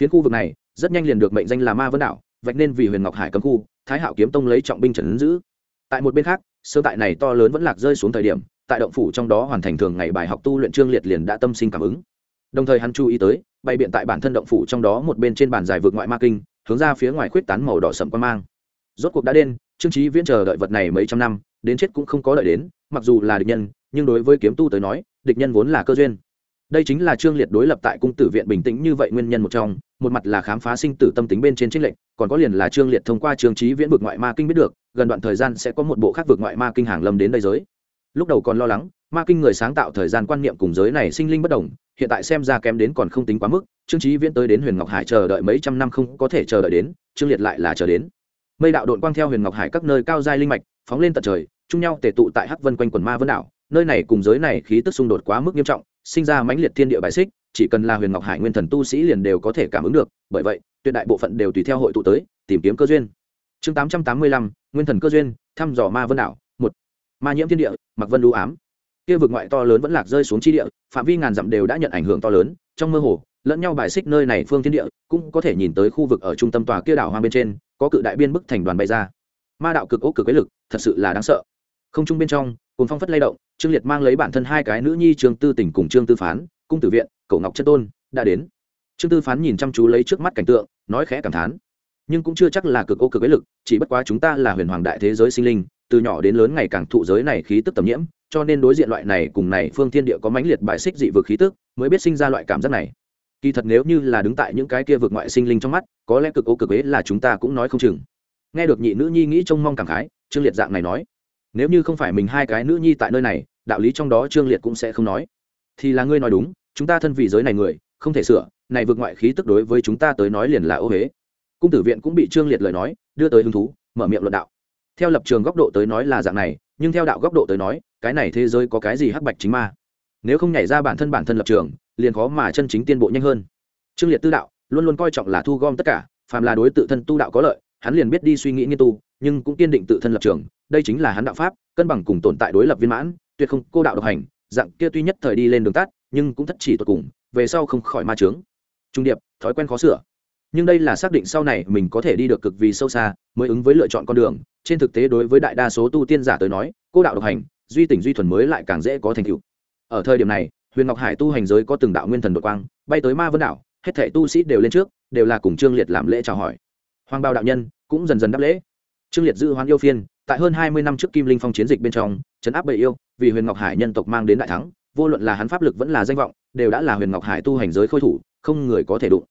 Phiến khu vực này, rất nhanh liền được mệnh danh là ma vân đảo, vạch nên vì huyền ngọc hải cấm khu, thái hạo kiếm tông lấy trọng binh trần giữ. Tại một bên khác, sơ tại này to lớn vẫn lạc rơi xuống thời điểm tại động phủ trong đó hoàn thành thường ngày bài học tu luyện trương liệt liền đã tâm sinh cảm ứng. Đồng thời hắn chú ý tới, bày biện tại bản thân động phủ trong đó một bên trên bàn dài vượt ngoại ma kinh, hướng ra phía ngoài khuyết tán màu đỏ sậm quan mang. Rốt cuộc đã đến, trương trí viễn chờ đợi vật này mấy trăm năm, đến chết cũng không có đợi đến, mặc dù là địch nhân, nhưng đối với kiếm tu tới nói, địch nhân vốn là cơ duyên. Đây chính là trương liệt đối lập tại cung tử viện bình tĩnh như vậy nguyên nhân một trong, một mặt là khám phá sinh tử tâm tính bên trên trích lệnh còn có liền là trương liệt thông qua trương trí viễn vực ngoại ma kinh biết được, gần đoạn thời gian sẽ có một bộ khác vực ngoại ma kinh hàng lâm đến đây giới lúc đầu còn lo lắng, ma kinh người sáng tạo thời gian quan niệm cùng giới này sinh linh bất đồng, hiện tại xem ra kém đến còn không tính quá mức, trương trí viễn tới đến huyền ngọc hải chờ đợi mấy trăm năm không có thể chờ đợi đến, trương liệt lại là chờ đến. Mây đạo đội quang theo huyền ngọc hải các nơi cao giai linh mạch, phóng lên tận trời, chung nhau tề tụ tại hắc vân quanh quần ma vân đảo, nơi này cùng giới này khí tức xung đột quá mức nghiêm trọng, sinh ra mãnh liệt thiên địa bài xích, chỉ cần là huyền ngọc hải nguyên thần tu sĩ liền đều có thể cảm ứng được, bởi vậy, tuyệt đại bộ phận đều tùy theo hội tụ tới, tìm kiếm cơ duyên. Chương tám trăm tám mươi lăm, nguyên thần cơ duyên, thăm dò ma vân đảo ma nhiễm thiên địa, mặc vân lưu ám. Kia vực ngoại to lớn vẫn lạc rơi xuống chi địa, phạm vi ngàn dặm đều đã nhận ảnh hưởng to lớn. Trong mơ hồ, lẫn nhau bài xích nơi này phương thiên địa, cũng có thể nhìn tới khu vực ở trung tâm tòa kia đảo hoang bên trên, có cự đại biên bức thành đoàn bay ra. Ma đạo cực ốc cực ấy lực, thật sự là đáng sợ. Không trung bên trong cùng phong phất lay động, trương liệt mang lấy bản thân hai cái nữ nhi trương tư tỉnh cùng trương tư phán, cung tử viện cậu ngọc chất tôn, đã đến. Trương tư phán nhìn chăm chú lấy trước mắt cảnh tượng, nói khẽ cảm thán. Nhưng cũng chưa chắc là cực ô cực ấy lực, chỉ bất quá chúng ta là huyền hoàng đại thế giới sinh linh từ nhỏ đến lớn ngày càng thụ giới này khí tức tầm nhiễm, cho nên đối diện loại này cùng này phương thiên địa có mãnh liệt bài xích dị vực khí tức, mới biết sinh ra loại cảm giác này. Kỳ thật nếu như là đứng tại những cái kia vực ngoại sinh linh trong mắt, có lẽ cực ô cực ấy là chúng ta cũng nói không chừng. Nghe được nhị nữ nhi nghĩ trông mong cảm khái, trương liệt dạng này nói, nếu như không phải mình hai cái nữ nhi tại nơi này, đạo lý trong đó trương liệt cũng sẽ không nói. Thì là ngươi nói đúng, chúng ta thân vị giới này người, không thể sửa, này vượt ngoại khí tức đối với chúng ta tới nói liền là ô huế cung tử viện cũng bị trương liệt lời nói, đưa tới hứng thú, mở miệng luận đạo theo lập trường góc độ tới nói là dạng này, nhưng theo đạo góc độ tới nói, cái này thế giới có cái gì hắc bạch chính ma? Nếu không nhảy ra bản thân bản thân lập trường, liền khó mà chân chính tiên bộ nhanh hơn. Trương liệt tư đạo luôn luôn coi trọng là thu gom tất cả, phàm là đối tự thân tu đạo có lợi, hắn liền biết đi suy nghĩ nghiên tu, nhưng cũng kiên định tự thân lập trường, đây chính là hắn đạo pháp, cân bằng cùng tồn tại đối lập viên mãn, tuyệt không cô đạo độc hành, dạng kia tuy nhất thời đi lên đường tắt, nhưng cũng thất chỉ tột cùng, về sau không khỏi ma trướng trung điệp, thói quen khó sửa. Nhưng đây là xác định sau này mình có thể đi được cực vì sâu xa mới ứng với lựa chọn con đường. Trên thực tế đối với đại đa số tu tiên giả tới nói, cô đạo độc hành, duy tỉnh duy thuần mới lại càng dễ có thành tựu. Ở thời điểm này, huyền ngọc hải tu hành giới có từng đạo nguyên thần đột quang, bay tới ma vân đảo, hết thể tu sĩ đều lên trước, đều là cùng trương liệt làm lễ chào hỏi. Hoàng bao đạo nhân cũng dần dần đáp lễ. Trương liệt giữ hoán yêu phiên, tại hơn hai mươi năm trước kim linh phong chiến dịch bên trong chấn áp bệ yêu, vì huyền ngọc hải nhân tộc mang đến đại thắng, vô luận là hắn pháp lực vẫn là danh vọng, đều đã là huyền ngọc hải tu hành giới khôi thủ, không người có thể đụng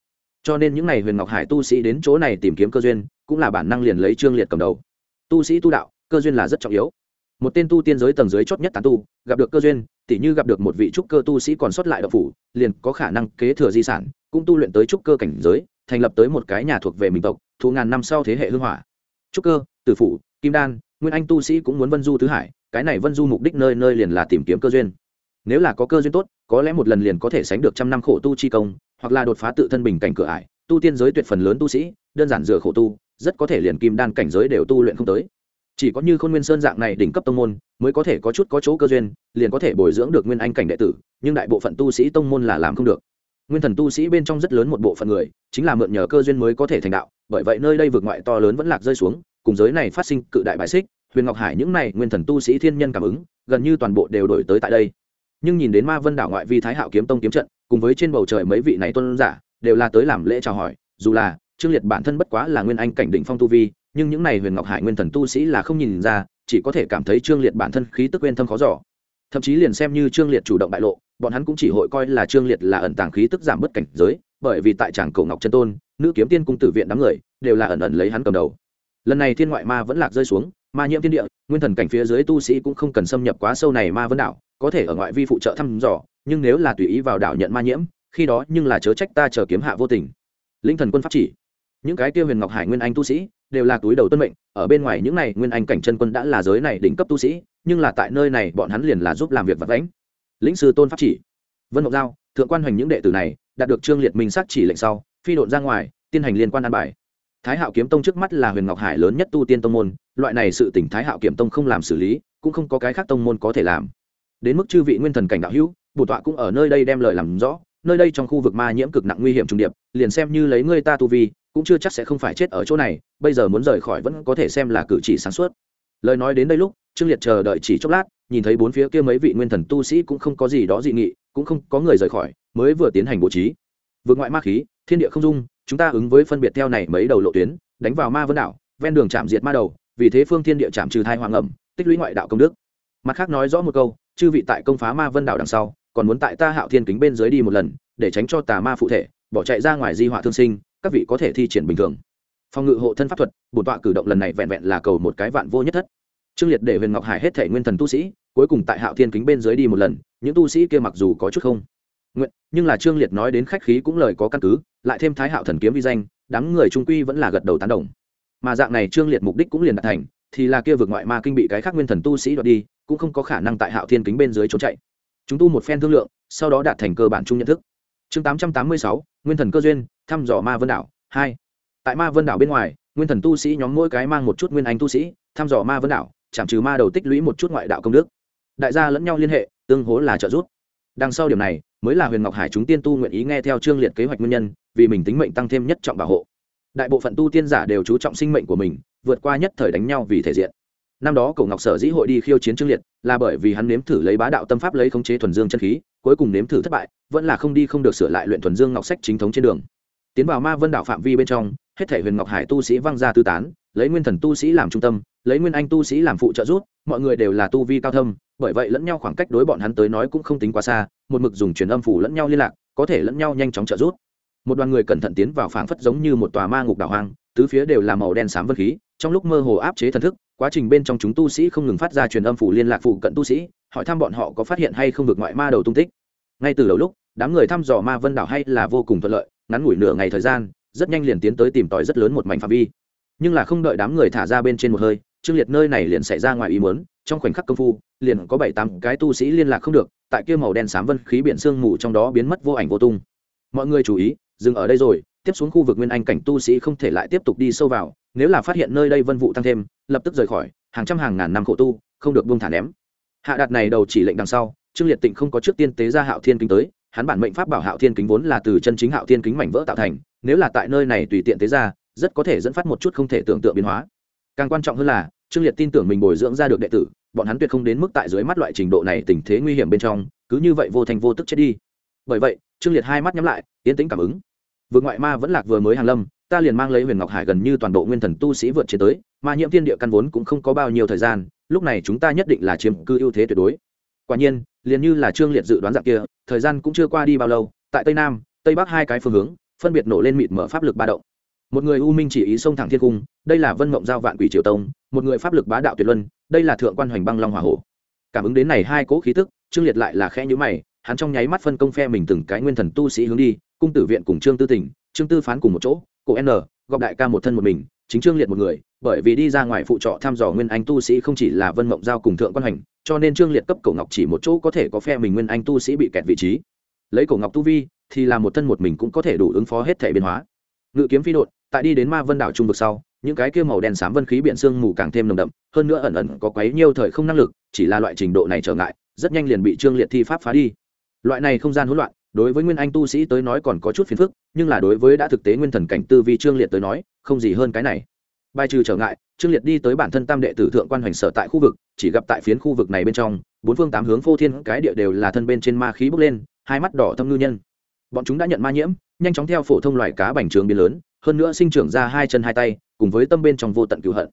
cho nên những n à y huyền ngọc hải tu sĩ đến chỗ này tìm kiếm cơ duyên, cũng là bản năng liền lấy trương liệt cầm đầu. Tu sĩ tu đạo, cơ duyên là rất trọng yếu. Một tên tu tiên giới tầng dưới chót nhất tán tu, gặp được cơ duyên, tỉ như gặp được một vị trúc cơ tu sĩ còn sót lại đậu phủ, liền có khả năng kế thừa di sản, cũng tu luyện tới trúc cơ cảnh giới, thành lập tới một cái nhà thuộc về mình tộc, thu ngàn năm sau thế hệ hưng hỏa. Trúc cơ, tử phủ, kim đan, nguyên anh tu sĩ cũng muốn vân du tứ hải, cái này vân du mục đích nơi nơi liền là tìm kiếm cơ duyên. Nếu là có cơ duyên tốt có lẽ một lần liền có thể sánh được trăm năm khổ tu chi công, hoặc là đột phá tự thân bình cảnh cửa ải, tu tiên giới tuyệt phần lớn tu sĩ, đơn giản dựa khổ tu, rất có thể liền kim đan cảnh giới đều tu luyện không tới. Chỉ có như khôn nguyên sơn dạng này đỉnh cấp tông môn, mới có thể có chút có chỗ cơ duyên, liền có thể bồi dưỡng được nguyên anh cảnh đệ tử, nhưng đại bộ phận tu sĩ tông môn là làm không được. Nguyên thần tu sĩ bên trong rất lớn một bộ phận người, chính là mượn nhờ cơ duyên mới có thể thành đạo, bởi vậy nơi đây vượt ngoại to lớn vẫn lạc rơi xuống, cùng giới này phát sinh cự đại bại xích, huyền ngọc hải những này nguyên thần tu sĩ thiên nhân cảm ứng, gần như toàn bộ đều đổi tới tại đây nhưng nhìn đến ma vân đảo ngoại vi thái hạo kiếm tông kiếm trận, cùng với trên bầu trời mấy vị này tôn giả, đều là tới làm lễ chào hỏi, dù là, trương liệt bản thân bất quá là nguyên anh cảnh đỉnh phong tu vi, nhưng những này huyền ngọc hải nguyên thần tu sĩ là không nhìn ra, chỉ có thể cảm thấy trương liệt bản thân khí tức quên thâm khó giỏ thậm chí liền xem như trương liệt chủ động bại lộ, bọn hắn cũng chỉ hội coi là trương liệt là ẩn tàng khí tức giảm bất cảnh giới, bởi vì tại tràng cổ ngọc chân tôn, nữ kiếm tiên cung tử viện đám người, đều là ẩn ẩn lấy hắn cầm đầu. Lần này thiên ngoại ma vẫn lạc rơi xuống, ma nhiễm thiên địa, nguyên thần cảnh phía dưới tu sĩ cũng không cần xâm nhập quá sâu này ma vân đảo có thể ở ngoại vi phụ trợ thăm dò, nhưng nếu là tùy ý vào đảo nhận ma nhiễm, khi đó nhưng là chớ trách ta chờ kiếm hạ vô tình. Linh thần quân pháp chỉ. Những cái tiêu huyền ngọc hải nguyên anh tu sĩ, đều là túi đầu tuân mệnh, ở bên ngoài những này nguyên anh cảnh chân quân đã là giới này đỉnh cấp tu sĩ, nhưng là tại nơi này bọn hắn liền là giúp làm việc vật lãnh lĩnh sư tôn pháp chỉ. Vân ngọc giao, thượng quan hoành những đệ tử này, đạt được trương liệt minh sát chỉ lệnh sau, phi độn ra ngoài tiến hành liên quan an bài. Thái hạo kiếm tông trước mắt là huyền ngọc hải lớn nhất tu tiên tông môn, loại này sự tỉnh thái hạo kiếm tông không làm xử lý, cũng không có cái khác tông môn có thể làm đến mức chư vị nguyên thần cảnh đạo hữu, bổ tọa cũng ở nơi đây đem lời làm rõ, nơi đây trong khu vực ma nhiễm cực nặng nguy hiểm trùng điệp, liền xem như lấy ngươi ta tu vi, cũng chưa chắc sẽ không phải chết ở chỗ này, bây giờ muốn rời khỏi vẫn có thể xem là cử chỉ sáng suốt. Lời nói đến đây lúc, trương liệt chờ đợi chỉ chốc lát, nhìn thấy bốn phía kia mấy vị nguyên thần tu sĩ cũng không có gì đó dị nghị, cũng không có người rời khỏi, mới vừa tiến hành bố trí. Vượt ngoại ma khí, thiên địa không dung, chúng ta ứng với phân biệt theo này mấy đầu lộ tuyến, đánh vào ma vân đảo, ven đường chạm diệt ma đầu, vì thế phương thiên địa chạm trừ thai hoàng ẩm, tích lũy ngoại đạo công đức. Mặt khác nói rõ một câu chư vị tại công phá ma vân đảo đằng sau, còn muốn tại ta hạo thiên kính bên dưới đi một lần, để tránh cho tà ma phụ thể, bỏ chạy ra ngoài di họa thương sinh, các vị có thể thi triển bình thường. Phòng ngự hộ thân pháp thuật, bổn tọa cử động lần này vẹn vẹn là cầu một cái vạn vô nhất thất. Trương liệt để huyền ngọc hải hết thể nguyên thần tu sĩ, cuối cùng tại hạo thiên kính bên dưới đi một lần, những tu sĩ kia mặc dù có chút không nguyện, nhưng là trương liệt nói đến khách khí cũng lời có căn cứ, lại thêm thái hạo thần kiếm vi danh, đám người trung quy vẫn là gật đầu tán đồng. Mà dạng này trương liệt mục đích cũng liền đạt thành, thì là kia vượt ngoại ma kinh bị cái khác nguyên thần tu sĩ đoạt đi cũng không có khả năng tại hạo thiên kính bên dưới trốn chạy. Chúng tu một phen thương lượng, sau đó đạt thành cơ bản chung nhận thức. Chương tám trăm tám mươi sáu, nguyên thần cơ duyên, thăm dò ma vân đảo, hai. Tại ma vân đảo bên ngoài, nguyên thần tu sĩ nhóm mỗi cái mang một chút nguyên anh tu sĩ, thăm dò ma vân đảo, chạm trừ ma đầu tích lũy một chút ngoại đạo công đức. Đại gia lẫn nhau liên hệ, tương hố là trợ giúp. Đằng sau điểm này, mới là huyền ngọc hải chúng tiên tu nguyện ý nghe theo trương liệt kế hoạch nguyên nhân, vì mình tính mệnh tăng thêm nhất trọng bảo hộ. Đại bộ phận tu tiên giả đều chú trọng sinh mệnh của mình, vượt qua nhất thời đánh nhau vì thể diện năm đó cổ ngọc sở dĩ hội đi khiêu chiến trương liệt, là bởi vì hắn nếm thử lấy bá đạo tâm pháp lấy khống chế thuần dương chân khí, cuối cùng nếm thử thất bại, vẫn là không đi không được sửa lại luyện thuần dương ngọc sách chính thống trên đường. Tiến vào ma vân đảo phạm vi bên trong, hết thể huyền ngọc hải tu sĩ văng ra tư tán, lấy nguyên thần tu sĩ làm trung tâm, lấy nguyên anh tu sĩ làm phụ trợ rút mọi người đều là tu vi cao thâm, bởi vậy lẫn nhau khoảng cách đối bọn hắn tới nói cũng không tính quá xa, một mực dùng truyền âm phủ lẫn nhau liên lạc, có thể lẫn nhau nhanh chóng trợ rút một đoàn người cẩn thận tiến vào phảng phất giống như một tòa ma ngục đảo hoang, tứ phía đều là màu đen xám vân khí, trong lúc mơ hồ áp chế thần thức quá trình bên trong chúng tu sĩ không ngừng phát ra truyền âm phủ liên lạc phụ cận tu sĩ, hỏi thăm bọn họ có phát hiện hay không được ngoại ma đầu tung tích. Ngay từ đầu lúc, đám người thăm dò ma vân đảo hay là vô cùng thuận lợi, ngắn ngủi nửa ngày thời gian, rất nhanh liền tiến tới tìm tòi rất lớn một mảnh phạm vi. Nhưng là không đợi đám người thả ra bên trên một hơi, trương liệt nơi này liền xảy ra ngoài ý muốn, trong khoảnh khắc công phu, liền có bảy tám cái tu sĩ liên lạc không được, tại kia màu đen xám vân khí biển sương mù trong đó biến mất vô ảnh vô tung. Mọi người chú ý, dừng ở đây rồi, tiếp xuống khu vực nguyên anh cảnh tu sĩ không thể lại tiếp tục đi sâu vào nếu là phát hiện nơi đây vân vụ tăng thêm, lập tức rời khỏi, hàng trăm hàng ngàn năm khổ tu, không được buông thả ném. Hạ đạt này đầu chỉ lệnh đằng sau, trương liệt tịnh không có trước tiên tế ra hạo thiên kính tới, hắn bản mệnh pháp bảo hạo thiên kính vốn là từ chân chính hạo thiên kính mảnh vỡ tạo thành, nếu là tại nơi này tùy tiện tế ra, rất có thể dẫn phát một chút không thể tưởng tượng biến hóa. Càng quan trọng hơn là, trương liệt tin tưởng mình bồi dưỡng ra được đệ tử, bọn hắn tuyệt không đến mức tại dưới mắt loại trình độ này tình thế nguy hiểm bên trong, cứ như vậy vô thành vô tức chết đi. Bởi vậy, trương liệt hai mắt nhắm lại, yên tĩnh cảm ứng. Vượt ngoại ma vẫn lạc vừa mới hàng lâm ta liền mang lấy huyền ngọc hải gần như toàn bộ nguyên thần tu sĩ vượt chiến tới, mà nhiễm thiên địa căn vốn cũng không có bao nhiêu thời gian, lúc này chúng ta nhất định là chiếm cư ưu thế tuyệt đối. Quả nhiên, liền như là trương liệt dự đoán dạng kia, thời gian cũng chưa qua đi bao lâu, tại tây nam, tây bắc hai cái phương hướng, phân biệt nổ lên mịt mở pháp lực ba động. Một người u minh chỉ ý xông thẳng thiên cung, đây là vân mộng giao vạn quỷ triều tông, một người pháp lực bá đạo tuyệt luân, đây là thượng quan hoành băng long hỏa hổ. Cảm ứng đến này hai cỗ khí tức, trương liệt lại là khẽ nhữ mày, hắn trong nháy mắt phân công phe mình từng cái nguyên thần tu sĩ hướng đi, cung tử viện cùng trương tư tỉnh, trương tư phán cùng một chỗ cổ n gọp đại ca một thân một mình, chính trương liệt một người, bởi vì đi ra ngoài phụ trọ thăm dò nguyên anh tu sĩ không chỉ là vân mộng giao cùng thượng quan hành, cho nên trương liệt cấp cổ ngọc chỉ một chỗ có thể có phe mình nguyên anh tu sĩ bị kẹt vị trí. Lấy cổ ngọc tu vi, thì là một thân một mình cũng có thể đủ ứng phó hết thể biến hóa. Ngự kiếm phi đột tại đi đến ma vân đảo trung vực sau, những cái kia màu đen xám vân khí biển sương mù càng thêm nồng đậm, hơn nữa ẩn ẩn có quấy nhiều thời không năng lực, chỉ là loại trình độ này trở ngại, rất nhanh liền bị trương liệt thi pháp phá đi. Loại này không gian hỗn loạn đối với nguyên anh tu sĩ tới nói còn có chút phiền phức, nhưng là đối với đã thực tế nguyên thần cảnh tư vi trương liệt tới nói, không gì hơn cái này. Bài trừ trở ngại, trương liệt đi tới bản thân tam đệ tử thượng quan hoành sở tại khu vực, chỉ gặp tại phiến khu vực này bên trong, bốn phương tám hướng phô thiên cái địa đều là thân bên trên ma khí bốc lên, hai mắt đỏ thâm ngư nhân. Bọn chúng đã nhận ma nhiễm, nhanh chóng theo phổ thông loài cá bành trường biến lớn, hơn nữa sinh trưởng ra hai chân hai tay, cùng với tâm bên trong vô tận cựu hận.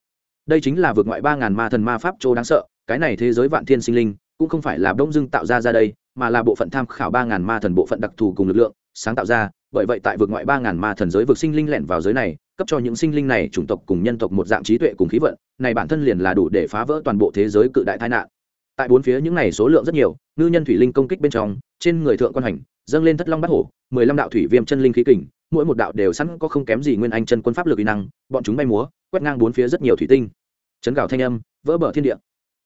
Đây chính là vượt ngoại ba ngàn ma thần ma pháp châu đáng sợ, cái này thế giới vạn thiên sinh linh cũng không phải là đông dưng tạo ra ra đây, mà là bộ phận tham khảo ba ngàn ma thần bộ phận đặc thù cùng lực lượng sáng tạo ra. Bởi vậy tại vượt ngoại ba ngàn ma thần giới vực sinh linh lẻn vào giới này, cấp cho những sinh linh này chủng tộc cùng nhân tộc một dạng trí tuệ cùng khí vận, này bản thân liền là đủ để phá vỡ toàn bộ thế giới cự đại tai nạn. Tại bốn phía những này số lượng rất nhiều, ngư nhân thủy linh công kích bên trong, trên người thượng quan hành, dâng lên thất long bắt hổ, mười lăm đạo thủy viêm chân linh khí kình, mỗi một đạo đều sẵn có không kém gì nguyên anh chân quân pháp lực uy năng, bọn chúng bay múa, quét ngang bốn phía rất nhiều thủy tinh. Chấn gạo thanh âm, vỡ bờ thiên địa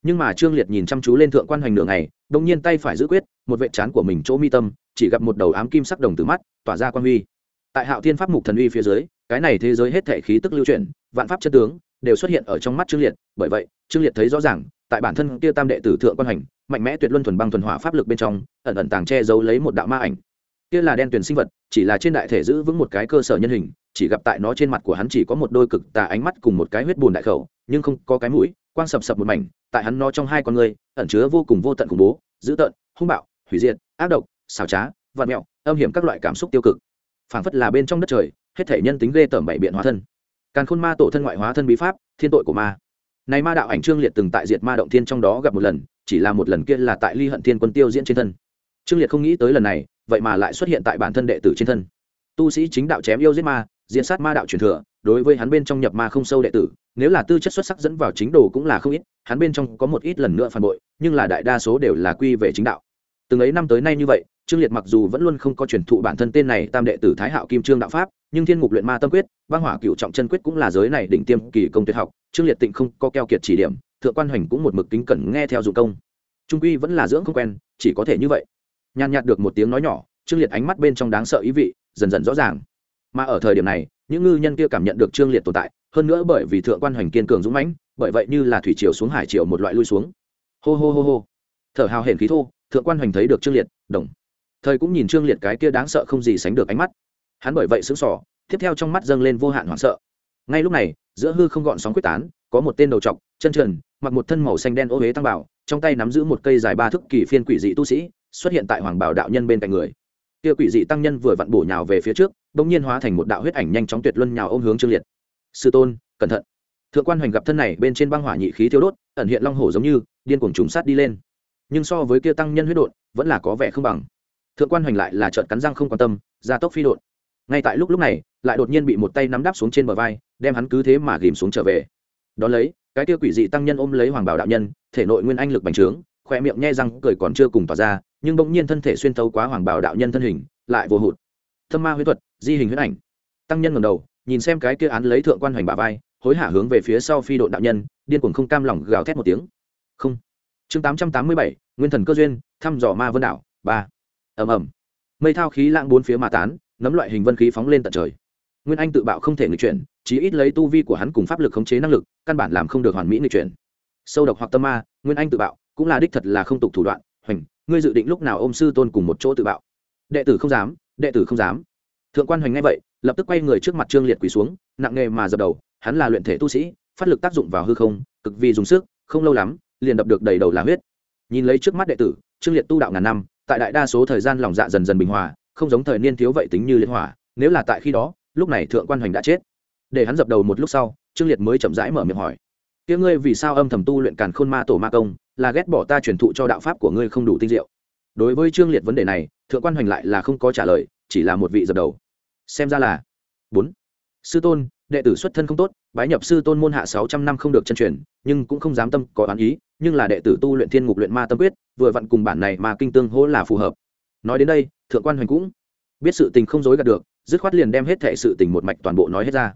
nhưng mà trương liệt nhìn chăm chú lên thượng quan hoành nửa ngày đông nhiên tay phải giữ quyết, một vệ trán của mình chỗ mi tâm, chỉ gặp một đầu ám kim sắc đồng từ mắt, tỏa ra quan huy. Tại hạo thiên pháp mục thần uy phía dưới, cái này thế giới hết thể khí tức lưu chuyển, vạn pháp chất tướng đều xuất hiện ở trong mắt trương liệt. Bởi vậy, trương liệt thấy rõ ràng, tại bản thân kia tam đệ tử thượng quan hoành, mạnh mẽ tuyệt luân thuần băng thuần hỏa pháp lực bên trong, ẩn ẩn tàng che giấu lấy một đạo ma ảnh. Kia là đen tuyển sinh vật, chỉ là trên đại thể giữ vững một cái cơ sở nhân hình, chỉ gặp tại nó trên mặt của hắn chỉ có một đôi cực tà ánh mắt cùng một cái huyết bùn đại khẩu, nhưng không có cái mũi quang sập sập một mảnh, tại hắn nó trong hai con người ẩn chứa vô cùng vô tận khủng bố, dữ tợn, hung bạo, hủy diệt, ác độc, xảo trá vạt mẹo, âm hiểm các loại cảm xúc tiêu cực. Phảng phất là bên trong đất trời, hết thể nhân tính ghê tởm bảy biện hóa thân. Càn khôn ma tổ thân ngoại hóa thân bí pháp, thiên tội của ma. Này ma đạo ảnh trương liệt từng tại diệt ma động thiên trong đó gặp một lần, chỉ là một lần kia là tại ly hận thiên quân tiêu diễn trên thân. Trương liệt không nghĩ tới lần này, vậy mà lại xuất hiện tại bản thân đệ tử trên thân. Tu sĩ chính đạo chém yêu giết ma diễn sát ma đạo truyền thừa, đối với hắn bên trong nhập ma không sâu đệ tử, nếu là tư chất xuất sắc dẫn vào chính đồ cũng là không ít, hắn bên trong có một ít lần nữa phản bội, nhưng là đại đa số đều là quy về chính đạo. Từng ấy năm tới nay như vậy, trương liệt mặc dù vẫn luôn không có truyền thụ bản thân tên này tam đệ tử thái hạo kim trương đạo pháp, nhưng thiên mục luyện ma tâm quyết, băng hỏa cựu trọng chân quyết cũng là giới này đỉnh tiêm kỳ công tuyệt học, trương liệt tịnh không có keo kiệt chỉ điểm, thượng quan hoành cũng một mực kính cẩn nghe theo dụng công. Trung quy vẫn là dưỡng không quen, chỉ có thể như vậy. Nhàn nhạt được một tiếng nói nhỏ, trương liệt ánh mắt bên trong đáng sợ ý vị, dần dần rõ ràng mà ở thời điểm này, những ngư nhân kia cảm nhận được trương liệt tồn tại, hơn nữa bởi vì thượng quan hoành kiên cường dũng mãnh, bởi vậy như là thủy triều xuống hải triều một loại lui xuống. Hô hô hô hô. Thở hào hển khí thô, thượng quan hoành thấy được trương liệt, đồng. Thời cũng nhìn trương liệt cái kia đáng sợ không gì sánh được ánh mắt. Hắn bởi vậy sững sỏ tiếp theo trong mắt dâng lên vô hạn hoảng sợ. Ngay lúc này, giữa hư không gọn sóng quyết tán, có một tên đầu trọc, chân trần, mặc một thân màu xanh đen ô huế tăng bảo, trong tay nắm giữ một cây dài ba thước kỳ phiên quỷ dị tu sĩ, xuất hiện tại hoàng bảo đạo nhân bên cạnh người kia quỷ dị tăng nhân vừa vặn bổ nhào về phía trước, bỗng nhiên hóa thành một đạo huyết ảnh nhanh chóng tuyệt luân nhào ôm hướng trương liệt. Sư tôn, cẩn thận. Thượng quan hoành gặp thân này bên trên băng hỏa nhị khí thiêu đốt, ẩn hiện long hổ giống như, điên cuồng trùng sát đi lên. Nhưng so với kia tăng nhân huyết đột vẫn là có vẻ không bằng. Thượng quan hoành lại là trợn cắn răng không quan tâm, ra tốc phi đột ngay tại lúc lúc này, lại đột nhiên bị một tay nắm đáp xuống trên bờ vai, đem hắn cứ thế mà ghìm xuống trở về. Đón lấy, cái kia quỷ dị tăng nhân ôm lấy hoàng bảo đạo nhân, thể nội nguyên anh lực bành trướng khỏe miệng nhe răng cười còn chưa cùng tỏ ra nhưng bỗng nhiên thân thể xuyên tấu quá hoàng bảo đạo nhân thân hình, lại vô hụt. Thâm ma huyết thuật, di hình huyết ảnh. Tăng nhân ngầm đầu, nhìn xem cái kia án lấy thượng quan hoành bà vai, hối hả hướng về phía sau phi đội đạo nhân, điên cuồng không cam lòng gào thét một tiếng. Không. Chương tám trăm tám mươi bảy, nguyên thần cơ duyên, thăm dò ma vân đảo, ba. Ẩm ẩm mây thao khí lãng bốn phía ma tán, nấm loại hình vân khí phóng lên tận trời. Nguyên anh tự bạo không thể nghịch chuyển, chí ít lấy tu vi của hắn cùng pháp lực khống chế năng lực, căn bản làm không được hoàn mỹ nghịch chuyển. Sâu độc hoặc tâm ma, nguyên anh tự bạo, cũng là đích thật là không tục thủ đoạn, hoành ngươi dự định lúc nào ôm sư tôn cùng một chỗ tự bạo? Đệ tử không dám, đệ tử không dám. Thượng quan hoành nghe vậy, lập tức quay người trước mặt trương liệt quỳ xuống, nặng nghề mà dập đầu, hắn là luyện thể tu sĩ, phát lực tác dụng vào hư không, cực vì dùng sức, không lâu lắm, liền đập được đầy đầu là huyết. Nhìn lấy trước mắt đệ tử, trương liệt tu đạo ngàn năm, tại đại đa số thời gian lòng dạ dần dần bình hòa, không giống thời niên thiếu vậy tính như liệt hỏa, nếu là tại khi đó, lúc này thượng quan hoành đã chết. Để hắn dập đầu một lúc sau, trương liệt mới chậm rãi mở miệng hỏi tiếng ngươi vì sao âm thầm tu luyện càn khôn ma tổ ma công là ghét bỏ ta truyền thụ cho đạo pháp của ngươi không đủ tinh diệu. Đối với trương liệt vấn đề này, thượng quan hoành lại là không có trả lời, chỉ là một vị dập đầu. Xem ra là bốn. Sư tôn, đệ tử xuất thân không tốt, bái nhập sư tôn môn hạ sáu trăm năm không được chân truyền, nhưng cũng không dám tâm có oán ý, nhưng là đệ tử tu luyện thiên ngục luyện ma tâm quyết, vừa vặn cùng bản này mà kinh tương hỗ là phù hợp. Nói đến đây, thượng quan hoành cũng biết sự tình không dối gạt được, dứt khoát liền đem hết thệ sự tình một mạch toàn bộ nói hết ra.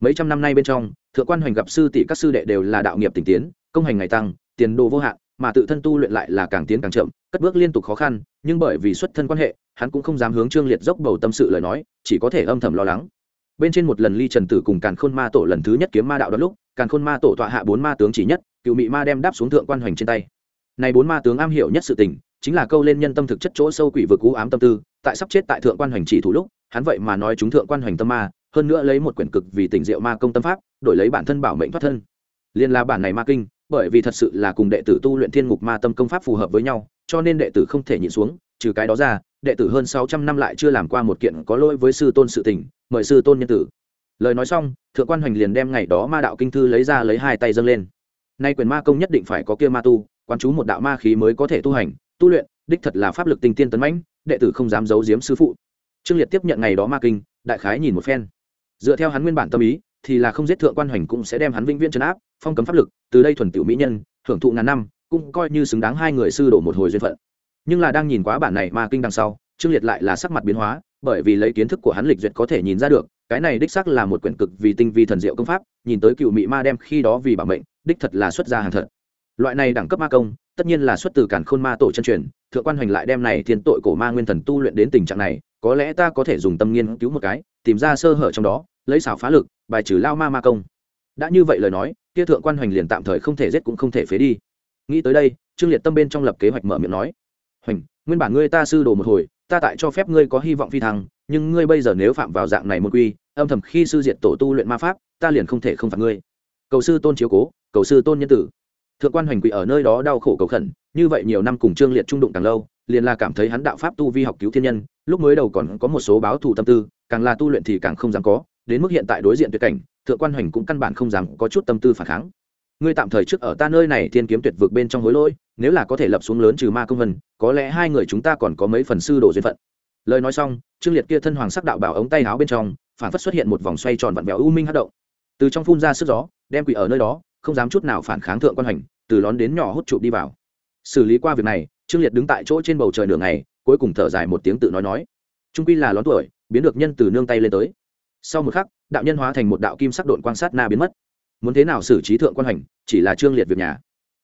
Mấy trăm năm nay bên trong, thượng quan hoành gặp sư tỷ các sư đệ đều là đạo nghiệp tình tiến, công hành ngày tăng tiền đồ vô hạn, mà tự thân tu luyện lại là càng tiến càng chậm, cất bước liên tục khó khăn, nhưng bởi vì xuất thân quan hệ, hắn cũng không dám hướng trương liệt dốc bầu tâm sự lời nói, chỉ có thể âm thầm lo lắng. Bên trên một lần ly trần tử cùng càn khôn ma tổ lần thứ nhất kiếm ma đạo đó lúc, càn khôn ma tổ tọa hạ bốn ma tướng chỉ nhất, cựu mị ma đem đáp xuống thượng quan hoành trên tay. Này bốn ma tướng am hiểu nhất sự tình, chính là câu lên nhân tâm thực chất chỗ sâu quỷ vực cú ám tâm tư, tại sắp chết tại thượng quan hoành chỉ thủ lúc, hắn vậy mà nói chúng thượng quan hoành tâm ma, hơn nữa lấy một quyển cực vì tình diệu ma công tâm pháp, đổi lấy bản thân bảo mệnh thoát thân. Liên là bản này ma kinh bởi vì thật sự là cùng đệ tử tu luyện thiên ngục ma tâm công pháp phù hợp với nhau, cho nên đệ tử không thể nhịn xuống, trừ cái đó ra, đệ tử hơn sáu trăm năm lại chưa làm qua một kiện có lỗi với sư tôn sự tình, mời sư tôn nhân tử. Lời nói xong, thượng quan hoành liền đem ngày đó ma đạo kinh thư lấy ra lấy hai tay dâng lên. Nay quyền ma công nhất định phải có kia ma tu quan chú một đạo ma khí mới có thể tu hành, tu luyện, đích thật là pháp lực tinh tiên tấn mãnh, đệ tử không dám giấu giếm sư phụ. Trương liệt tiếp nhận ngày đó ma kinh, đại khái nhìn một phen. Dựa theo hắn nguyên bản tâm ý thì là không giết thượng quan hoành cũng sẽ đem hắn vĩnh viễn trấn áp, phong cấm pháp lực, từ đây thuần tiểu mỹ nhân, hưởng thụ ngàn năm, cũng coi như xứng đáng hai người sư đổ một hồi duyên phận. Nhưng là đang nhìn quá bản này ma kinh đằng sau, trương liệt lại là sắc mặt biến hóa, bởi vì lấy kiến thức của hắn lịch duyệt có thể nhìn ra được, cái này đích xác là một quyển cực vì tinh vi thần diệu công pháp, nhìn tới cựu mỹ ma đem khi đó vì bảo mệnh, đích thật là xuất gia hàng thật. Loại này đẳng cấp ma công, tất nhiên là xuất từ cản khôn ma tổ chân truyền, thượng quan hoành lại đem này thiên tội cổ ma nguyên thần tu luyện đến tình trạng này, có lẽ ta có thể dùng tâm nghiên cứu một cái, tìm ra sơ hở trong đó lấy xảo phá lực, bài trừ lao ma ma công. Đã như vậy lời nói, kia thượng quan hoành liền tạm thời không thể giết cũng không thể phế đi. Nghĩ tới đây, trương liệt tâm bên trong lập kế hoạch mở miệng nói, hoành, nguyên bản ngươi ta sư đồ một hồi, ta tại cho phép ngươi có hy vọng phi thăng, nhưng ngươi bây giờ nếu phạm vào dạng này một quy, âm thầm khi sư diệt tổ tu luyện ma pháp, ta liền không thể không phạt ngươi. Cầu sư tôn chiếu cố, cầu sư tôn nhân tử. Thượng quan hoành quỷ ở nơi đó đau khổ cầu khẩn, như vậy nhiều năm cùng trương liệt trung đụng càng lâu, liền là cảm thấy hắn đạo pháp tu vi học cứu thiên nhân, lúc mới đầu còn có một số báo thù tâm tư, càng là tu luyện thì càng không dám có đến mức hiện tại đối diện tuyệt cảnh, thượng quan hoành cũng căn bản không dám có chút tâm tư phản kháng. Ngươi tạm thời trước ở ta nơi này thiên kiếm tuyệt vực bên trong hối lỗi, nếu là có thể lập xuống lớn trừ ma công vân, có lẽ hai người chúng ta còn có mấy phần sư đồ duyên phận. Lời nói xong, trương liệt kia thân hoàng sắc đạo bảo ống tay áo bên trong, phản phất xuất hiện một vòng xoay tròn vặn vẹo u minh hát động. Từ trong phun ra sức gió, đem quỷ ở nơi đó, không dám chút nào phản kháng thượng quan hành từ lón đến nhỏ hút chụp đi vào. Xử lý qua việc này, trương liệt đứng tại chỗ trên bầu trời nửa ngày, cuối cùng thở dài một tiếng tự nói nói. Trung quy là lón tuổi, biến được nhân từ nương tay lên tới sau một khắc, đạo nhân hóa thành một đạo kim sắc độn quan sát na biến mất. Muốn thế nào xử trí thượng quan hành, chỉ là trương liệt việc nhà.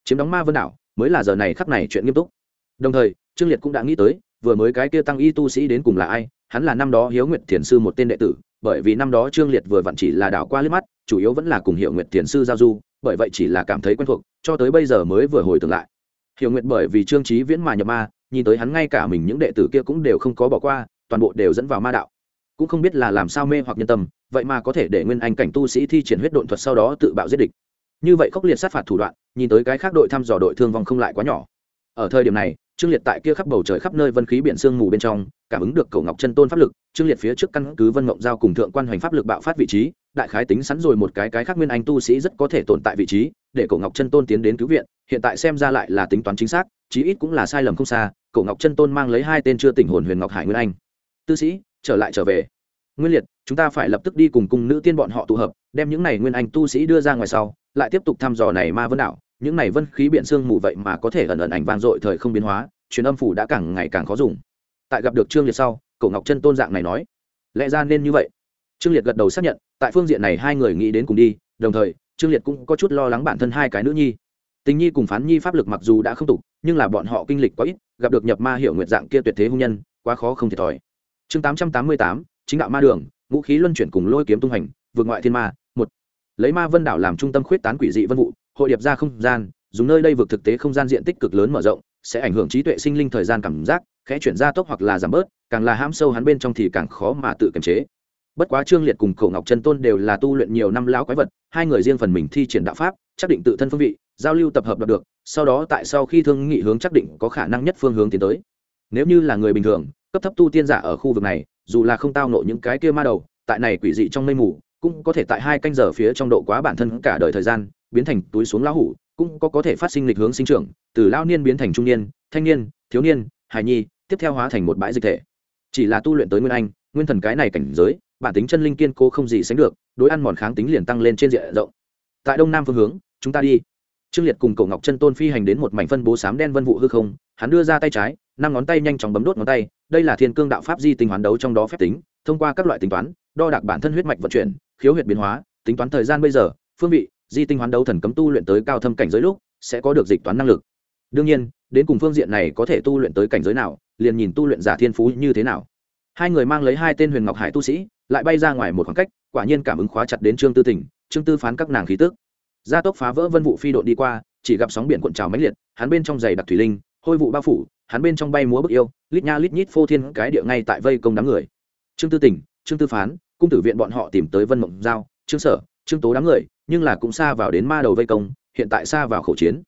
Chiếm đóng ma vân đảo, mới là giờ này khắc này chuyện nghiêm túc. Đồng thời, trương liệt cũng đã nghĩ tới, vừa mới cái kia tăng y tu sĩ đến cùng là ai, hắn là năm đó hiếu nguyệt thiền sư một tên đệ tử, bởi vì năm đó trương liệt vừa vặn chỉ là đảo qua liếc mắt, chủ yếu vẫn là cùng hiệu nguyệt thiền sư giao du, bởi vậy chỉ là cảm thấy quen thuộc, cho tới bây giờ mới vừa hồi tưởng lại. Hiệu nguyệt bởi vì trương trí viễn mà nhập ma, nhìn tới hắn ngay cả mình những đệ tử kia cũng đều không có bỏ qua, toàn bộ đều dẫn vào ma đạo cũng không biết là làm sao mê hoặc nhân tâm, vậy mà có thể để nguyên anh cảnh tu sĩ thi triển huyết độn thuật sau đó tự bạo giết địch. Như vậy khốc liệt sát phạt thủ đoạn, nhìn tới cái khác đội thăm dò đội thương vong không lại quá nhỏ. Ở thời điểm này, trương liệt tại kia khắp bầu trời khắp nơi vân khí biển sương mù bên trong, cảm ứng được cầu ngọc chân tôn pháp lực, trương liệt phía trước căn cứ vân ngộng giao cùng thượng quan hoành pháp lực bạo phát vị trí, đại khái tính sẵn rồi một cái cái khác nguyên anh tu sĩ rất có thể tồn tại vị trí, để cổ ngọc chân tôn tiến đến cứu viện, hiện tại xem ra lại là tính toán chính xác, chí ít cũng là sai lầm không xa, cổ ngọc chân tôn mang lấy hai tên chưa tỉnh hồn huyền ngọc hải nguyên anh. Tư sĩ trở lại trở về. Nguyên liệt, chúng ta phải lập tức đi cùng cung nữ tiên bọn họ tụ hợp, đem những này nguyên anh tu sĩ đưa ra ngoài sau, lại tiếp tục thăm dò này ma vân đảo. Những này vân khí biện xương mù vậy mà có thể ẩn ẩn ảnh vang dội thời không biến hóa, truyền âm phủ đã càng ngày càng khó dùng. Tại gặp được trương liệt sau, cổ ngọc chân tôn dạng này nói, lẽ ra nên như vậy? Trương liệt gật đầu xác nhận, tại phương diện này hai người nghĩ đến cùng đi, đồng thời, trương liệt cũng có chút lo lắng bản thân hai cái nữ nhi. Tình nhi cùng phán nhi pháp lực mặc dù đã không tục nhưng là bọn họ kinh lịch quá ít, gặp được nhập ma hiểu nguyện dạng kia tuyệt thế hung nhân, quá khó không thiệt thòi chương tám trăm tám mươi tám chính đạo ma đường ngũ khí luân chuyển cùng lôi kiếm tung hành vượt ngoại thiên ma một. Lấy ma vân đảo làm trung tâm khuyết tán quỷ dị vân vụ hội điệp ra không gian dùng nơi đây vực thực tế không gian diện tích cực lớn mở rộng sẽ ảnh hưởng trí tuệ sinh linh thời gian cảm giác khẽ chuyển ra tốc hoặc là giảm bớt càng là hãm sâu hắn bên trong thì càng khó mà tự kiềm chế. Bất quá trương liệt cùng cổ ngọc chân tôn đều là tu luyện nhiều năm lão quái vật hai người riêng phần mình thi triển đạo pháp chắc định tự thân phương vị giao lưu tập hợp được, được sau đó tại sau khi thương nghị hướng chắc định có khả năng nhất phương hướng tiến tới. Nếu như là người bình thường cấp thấp tu tiên giả ở khu vực này, dù là không tao nộ những cái kia ma đầu, tại này quỷ dị trong mây mù, cũng có thể tại hai canh giờ phía trong độ quá bản thân cả đời thời gian, biến thành túi xuống lão hủ, cũng có có thể phát sinh lịch hướng sinh trưởng, từ lao niên biến thành trung niên, thanh niên, thiếu niên, hài nhi, tiếp theo hóa thành một bãi dịch thể. Chỉ là tu luyện tới nguyên anh, nguyên thần cái này cảnh giới, bản tính chân linh kiên cố không gì sánh được, đối ăn mòn kháng tính liền tăng lên trên diện rộng. Tại đông nam phương hướng, chúng ta đi. Trương liệt cùng cổ ngọc chân tôn phi hành đến một mảnh phân bố sám đen vân vụ hư không, hắn đưa ra tay trái năm ngón tay nhanh chóng bấm đốt ngón tay, đây là thiên cương đạo pháp di tinh hoán đấu trong đó phép tính, thông qua các loại tính toán, đo đạc bản thân huyết mạch vận chuyển, khiếu huyệt biến hóa, tính toán thời gian bây giờ, phương vị, di tinh hoán đấu thần cấm tu luyện tới cao thâm cảnh giới lúc, sẽ có được dịch toán năng lực. Đương nhiên, đến cùng phương diện này có thể tu luyện tới cảnh giới nào, liền nhìn tu luyện giả thiên phú như thế nào. Hai người mang lấy hai tên huyền ngọc hải tu sĩ, lại bay ra ngoài một khoảng cách, quả nhiên cảm ứng khóa chặt đến trương tư tỉnh, trương tư phán các nàng khí tức. Gia tốc phá vỡ vân vụ phi đội đi qua, chỉ gặp sóng biển cuộn trào mãnh liệt, hắn bên trong giày đặc thủy linh hôi vụ bao phủ, hắn bên trong bay múa bức yêu, lít nha lít nhít phô thiên cái địa ngay tại vây công đám người. Trương tư tỉnh, trương tư phán, cung tử viện bọn họ tìm tới vân mộng giao, trương sở, trương tố đám người, nhưng là cũng xa vào đến ma đầu vây công, hiện tại xa vào khẩu chiến.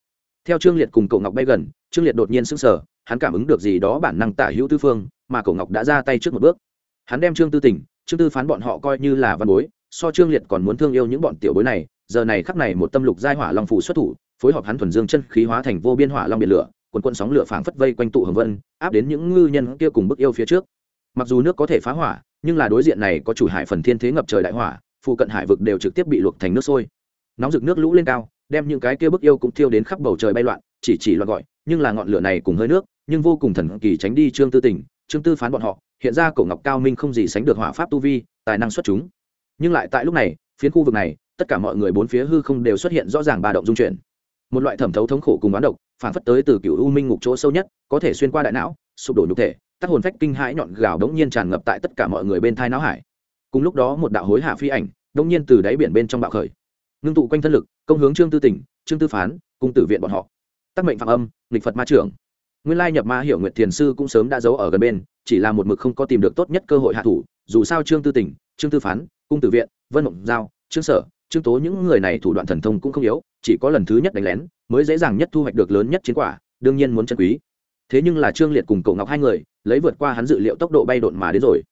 Theo trương liệt cùng cậu ngọc bay gần, trương liệt đột nhiên sững sờ, hắn cảm ứng được gì đó bản năng tả hữu tư phương, mà cậu ngọc đã ra tay trước một bước. Hắn đem trương tư tỉnh, trương tư phán bọn họ coi như là văn bối, so trương liệt còn muốn thương yêu những bọn tiểu bối này, giờ này khắc này một tâm lục giai hỏa long phủ xuất thủ, phối hợp hắn thuần dương chân khí hóa thành vô biên hỏa long biển lửa quần quân sóng lửa phảng phất vây quanh tụ hồng vân, áp đến những ngư nhân kia cùng bức yêu phía trước. Mặc dù nước có thể phá hỏa, nhưng là đối diện này có chủ hải phần thiên thế ngập trời đại hỏa, phụ cận hải vực đều trực tiếp bị luộc thành nước sôi. Nóng rực nước lũ lên cao, đem những cái kia bức yêu cũng thiêu đến khắp bầu trời bay loạn, chỉ chỉ loạn gọi, nhưng là ngọn lửa này cùng hơi nước, nhưng vô cùng thần kỳ tránh đi trương tư tỉnh trương tư phán bọn họ, hiện ra cổ ngọc cao minh không gì sánh được hỏa pháp tu vi, tài năng xuất chúng. Nhưng lại tại lúc này, phiến khu vực này, tất cả mọi người bốn phía hư không đều xuất hiện rõ ràng ba động dung chuyển một loại thẩm thấu thống khổ cùng bán độc, phản phất tới từ cựu u minh ngục chỗ sâu nhất, có thể xuyên qua đại não, sụp đổ nhục thể tác hồn phách kinh hãi nhọn gào đống nhiên tràn ngập tại tất cả mọi người bên thai não hải. Cùng lúc đó một đạo hối hạ phi ảnh, đống nhiên từ đáy biển bên trong bạo khởi. Ngưng tụ quanh thân lực, công hướng trương tư tỉnh, trương tư phán, cung tử viện bọn họ. Tác mệnh phạm âm, nghịch phật ma trưởng. Nguyên lai nhập ma hiểu nguyệt thiền sư cũng sớm đã giấu ở gần bên, chỉ là một mực không có tìm được tốt nhất cơ hội hạ thủ, dù sao trương tư tỉnh, trương tư phán, cung tử viện, vân mộng giao, trương sở trương tố những người này thủ đoạn thần thông cũng không yếu, chỉ có lần thứ nhất đánh lén, mới dễ dàng nhất thu hoạch được lớn nhất chiến quả, đương nhiên muốn chân quý. Thế nhưng là trương liệt cùng cậu ngọc hai người, lấy vượt qua hắn dự liệu tốc độ bay độn mà đến rồi.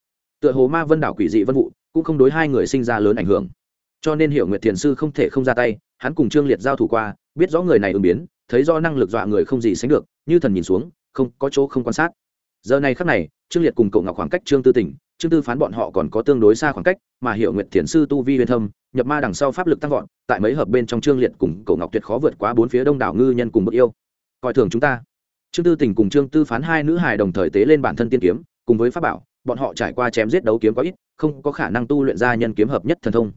Tựa hồ ma vân đảo quỷ dị vân vụ, cũng không đối hai người sinh ra lớn ảnh hưởng. Cho nên hiểu nguyệt thiền sư không thể không ra tay, hắn cùng trương liệt giao thủ qua, biết rõ người này ứng biến, thấy do năng lực dọa người không gì sánh được, như thần nhìn xuống, không có chỗ không quan sát. Giờ này khắc này, trương liệt cùng cậu ngọc khoảng cách trương tư tỉnh trương tư phán bọn họ còn có tương đối xa khoảng cách, mà Hiệu nguyệt thiền sư tu vi huyền thâm, nhập ma đằng sau pháp lực tăng vọt, tại mấy hợp bên trong trương liệt cùng cậu ngọc tuyệt khó vượt quá bốn phía đông đảo ngư nhân cùng bức yêu. Coi thường chúng ta. Trương tư Tình cùng trương tư phán hai nữ hài đồng thời tế lên bản thân tiên kiếm, cùng với pháp bảo, bọn họ trải qua chém giết đấu kiếm có ít, không có khả năng tu luyện ra nhân kiếm hợp nhất thần thông.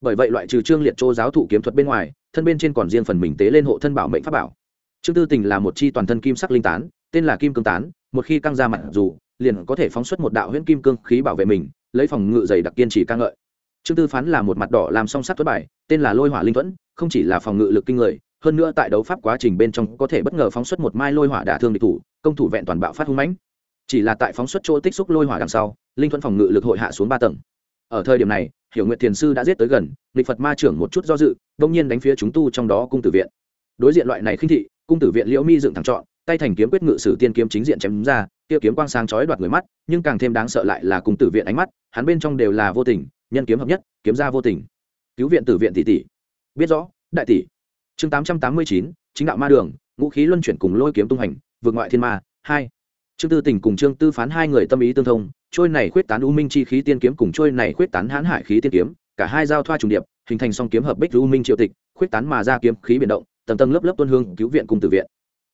Bởi vậy loại trừ trương liệt châu giáo thụ kiếm thuật bên ngoài, thân bên trên còn riêng phần mình tế lên hộ thân bảo mệnh pháp bảo. Trương tư tình là một chi toàn thân kim sắc linh tán, tên là kim cương tán, một khi căng ra mặt dù liền có thể phóng xuất một đạo huyễn kim cương khí bảo vệ mình, lấy phòng ngự dày đặc kiên trì ca ngợi. Trương tư phán là một mặt đỏ làm song sắt tuấn bài, tên là lôi hỏa linh thuẫn, không chỉ là phòng ngự lực kinh người, hơn nữa tại đấu pháp quá trình bên trong có thể bất ngờ phóng xuất một mai lôi hỏa đả thương địch thủ, công thủ vẹn toàn bạo phát hung mãnh. Chỉ là tại phóng xuất chỗ tích xúc lôi hỏa đằng sau, linh thuẫn phòng ngự lực hội hạ xuống ba tầng. Ở thời điểm này, hiểu nguyện thiền sư đã giết tới gần lịch phật ma trưởng một chút do dự, đông nhiên đánh phía chúng tu trong đó cung tử viện. Đối diện loại này khinh thị, cung tử viện liễu mi dựng thẳng trọn, tay thành kiếm quyết ngự sử tiên kiếm chính diện chém ra kia kiếm quang sáng chói đoạt người mắt, nhưng càng thêm đáng sợ lại là cung tử viện ánh mắt, hắn bên trong đều là vô tình, nhân kiếm hợp nhất, kiếm ra vô tình. Cứu viện tử viện tỷ tỷ. Biết rõ, đại tỷ. Chương tám trăm tám mươi chín, chính đạo ma đường, ngũ khí luân chuyển cùng lôi kiếm tung hành, vượt ngoại thiên ma, hai. Trương tư tình cùng trương tư phán hai người tâm ý tương thông, trôi này khuyết tán u minh chi khí tiên kiếm cùng trôi này khuyết tán hãn hải khí tiên kiếm, cả hai giao thoa trùng điệp, hình thành song kiếm hợp bích u minh triệu tịch, khuyết tán mà ra kiếm khí biển động, tầng tầng lớp lớp tuân hương cứu viện cùng tử viện.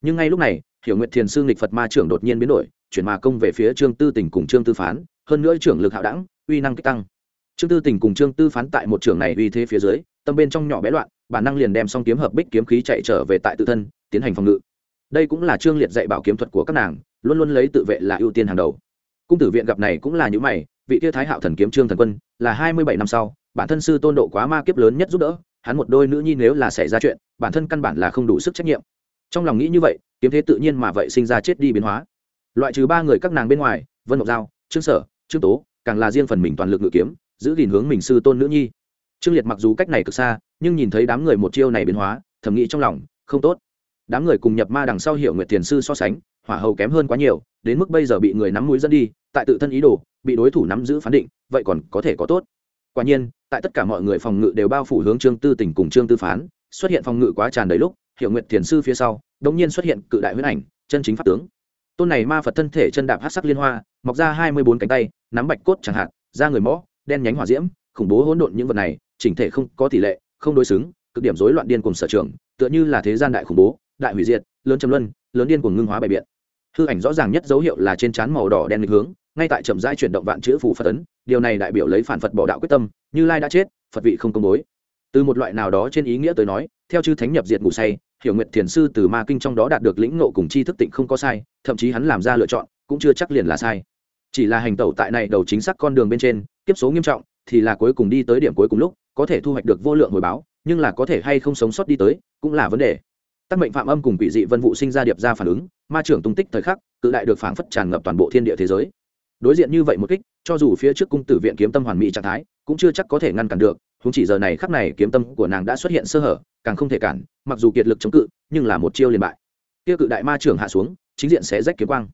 Nhưng ngay lúc này, hiểu nguyện thiền sư nghịch phật ma trưởng đột nhiên biến đổi chuyển mà công về phía trương tư tình cùng trương tư phán, hơn nữa trưởng lực hạo đẳng, uy năng kích tăng. Trương tư tình cùng trương tư phán tại một trường này uy thế phía dưới, tâm bên trong nhỏ bé loạn, bản năng liền đem song kiếm hợp bích kiếm khí chạy trở về tại tự thân, tiến hành phòng ngự. Đây cũng là trương liệt dạy bảo kiếm thuật của các nàng, luôn luôn lấy tự vệ là ưu tiên hàng đầu. Cung tử viện gặp này cũng là những mày, vị tia thái hạo thần kiếm trương thần quân, là hai mươi bảy năm sau, bản thân sư tôn độ quá ma kiếp lớn nhất giúp đỡ, hắn một đôi nữ nhi nếu là xảy ra chuyện, bản thân căn bản là không đủ sức trách nhiệm. Trong lòng nghĩ như vậy, kiếm thế tự nhiên mà vậy sinh ra chết đi biến hóa loại trừ ba người các nàng bên ngoài, vân ngọc giao, trương sở, trương tố, càng là riêng phần mình toàn lực ngự kiếm, giữ gìn hướng mình sư tôn nữ nhi. Trương liệt mặc dù cách này cực xa, nhưng nhìn thấy đám người một chiêu này biến hóa, thầm nghĩ trong lòng, không tốt. Đám người cùng nhập ma đằng sau hiểu nguyệt thiền sư so sánh, hỏa hầu kém hơn quá nhiều, đến mức bây giờ bị người nắm mũi dẫn đi, tại tự thân ý đồ, bị đối thủ nắm giữ phán định, vậy còn có thể có tốt. Quả nhiên, tại tất cả mọi người phòng ngự đều bao phủ hướng trương tư tỉnh cùng trương tư phán, xuất hiện phòng ngự quá tràn đầy lúc hiệu nguyện thiền sư phía sau đống nhiên xuất hiện cự đại huyết ảnh, chân chính pháp tướng tôn này ma phật thân thể chân đạp hát sắc liên hoa, mọc ra hai mươi bốn cánh tay, nắm bạch cốt chẳng hạn, da người mõ, đen nhánh hỏa diễm, khủng bố hỗn độn những vật này, chỉnh thể không có tỷ lệ, không đối xứng, cực điểm rối loạn điên cùng sở trường, tựa như là thế gian đại khủng bố, đại hủy diệt, lớn châm luân, lớn điên cuồng ngưng hóa bày biện. Hư ảnh rõ ràng nhất dấu hiệu là trên trán màu đỏ đen lịch hướng, ngay tại chậm rãi chuyển động vạn chữ phù phật ấn, điều này đại biểu lấy phản phật bỏ đạo quyết tâm, như lai đã chết, phật vị không công bối. Từ một loại nào đó trên ý nghĩa tới nói, theo chư thánh nhập diệt ngủ say hiểu nguyện thiền sư từ ma kinh trong đó đạt được lĩnh ngộ cùng chi thức tịnh không có sai, thậm chí hắn làm ra lựa chọn, cũng chưa chắc liền là sai. Chỉ là hành tẩu tại này đầu chính xác con đường bên trên tiếp số nghiêm trọng, thì là cuối cùng đi tới điểm cuối cùng lúc, có thể thu hoạch được vô lượng hồi báo, nhưng là có thể hay không sống sót đi tới, cũng là vấn đề. Tắc mệnh phạm âm cùng quỷ dị vân vụ sinh ra điệp ra phản ứng, ma trưởng tung tích thời khắc tự đại được phảng phất tràn ngập toàn bộ thiên địa thế giới. Đối diện như vậy một kích, cho dù phía trước cung tử viện kiếm tâm hoàn mỹ trạng thái, cũng chưa chắc có thể ngăn cản được huống chỉ giờ này khắc này kiếm tâm của nàng đã xuất hiện sơ hở, càng không thể cản, mặc dù kiệt lực chống cự, nhưng là một chiêu liền bại. Tiêu cự đại ma trưởng hạ xuống, chính diện sẽ rách kiếm quang.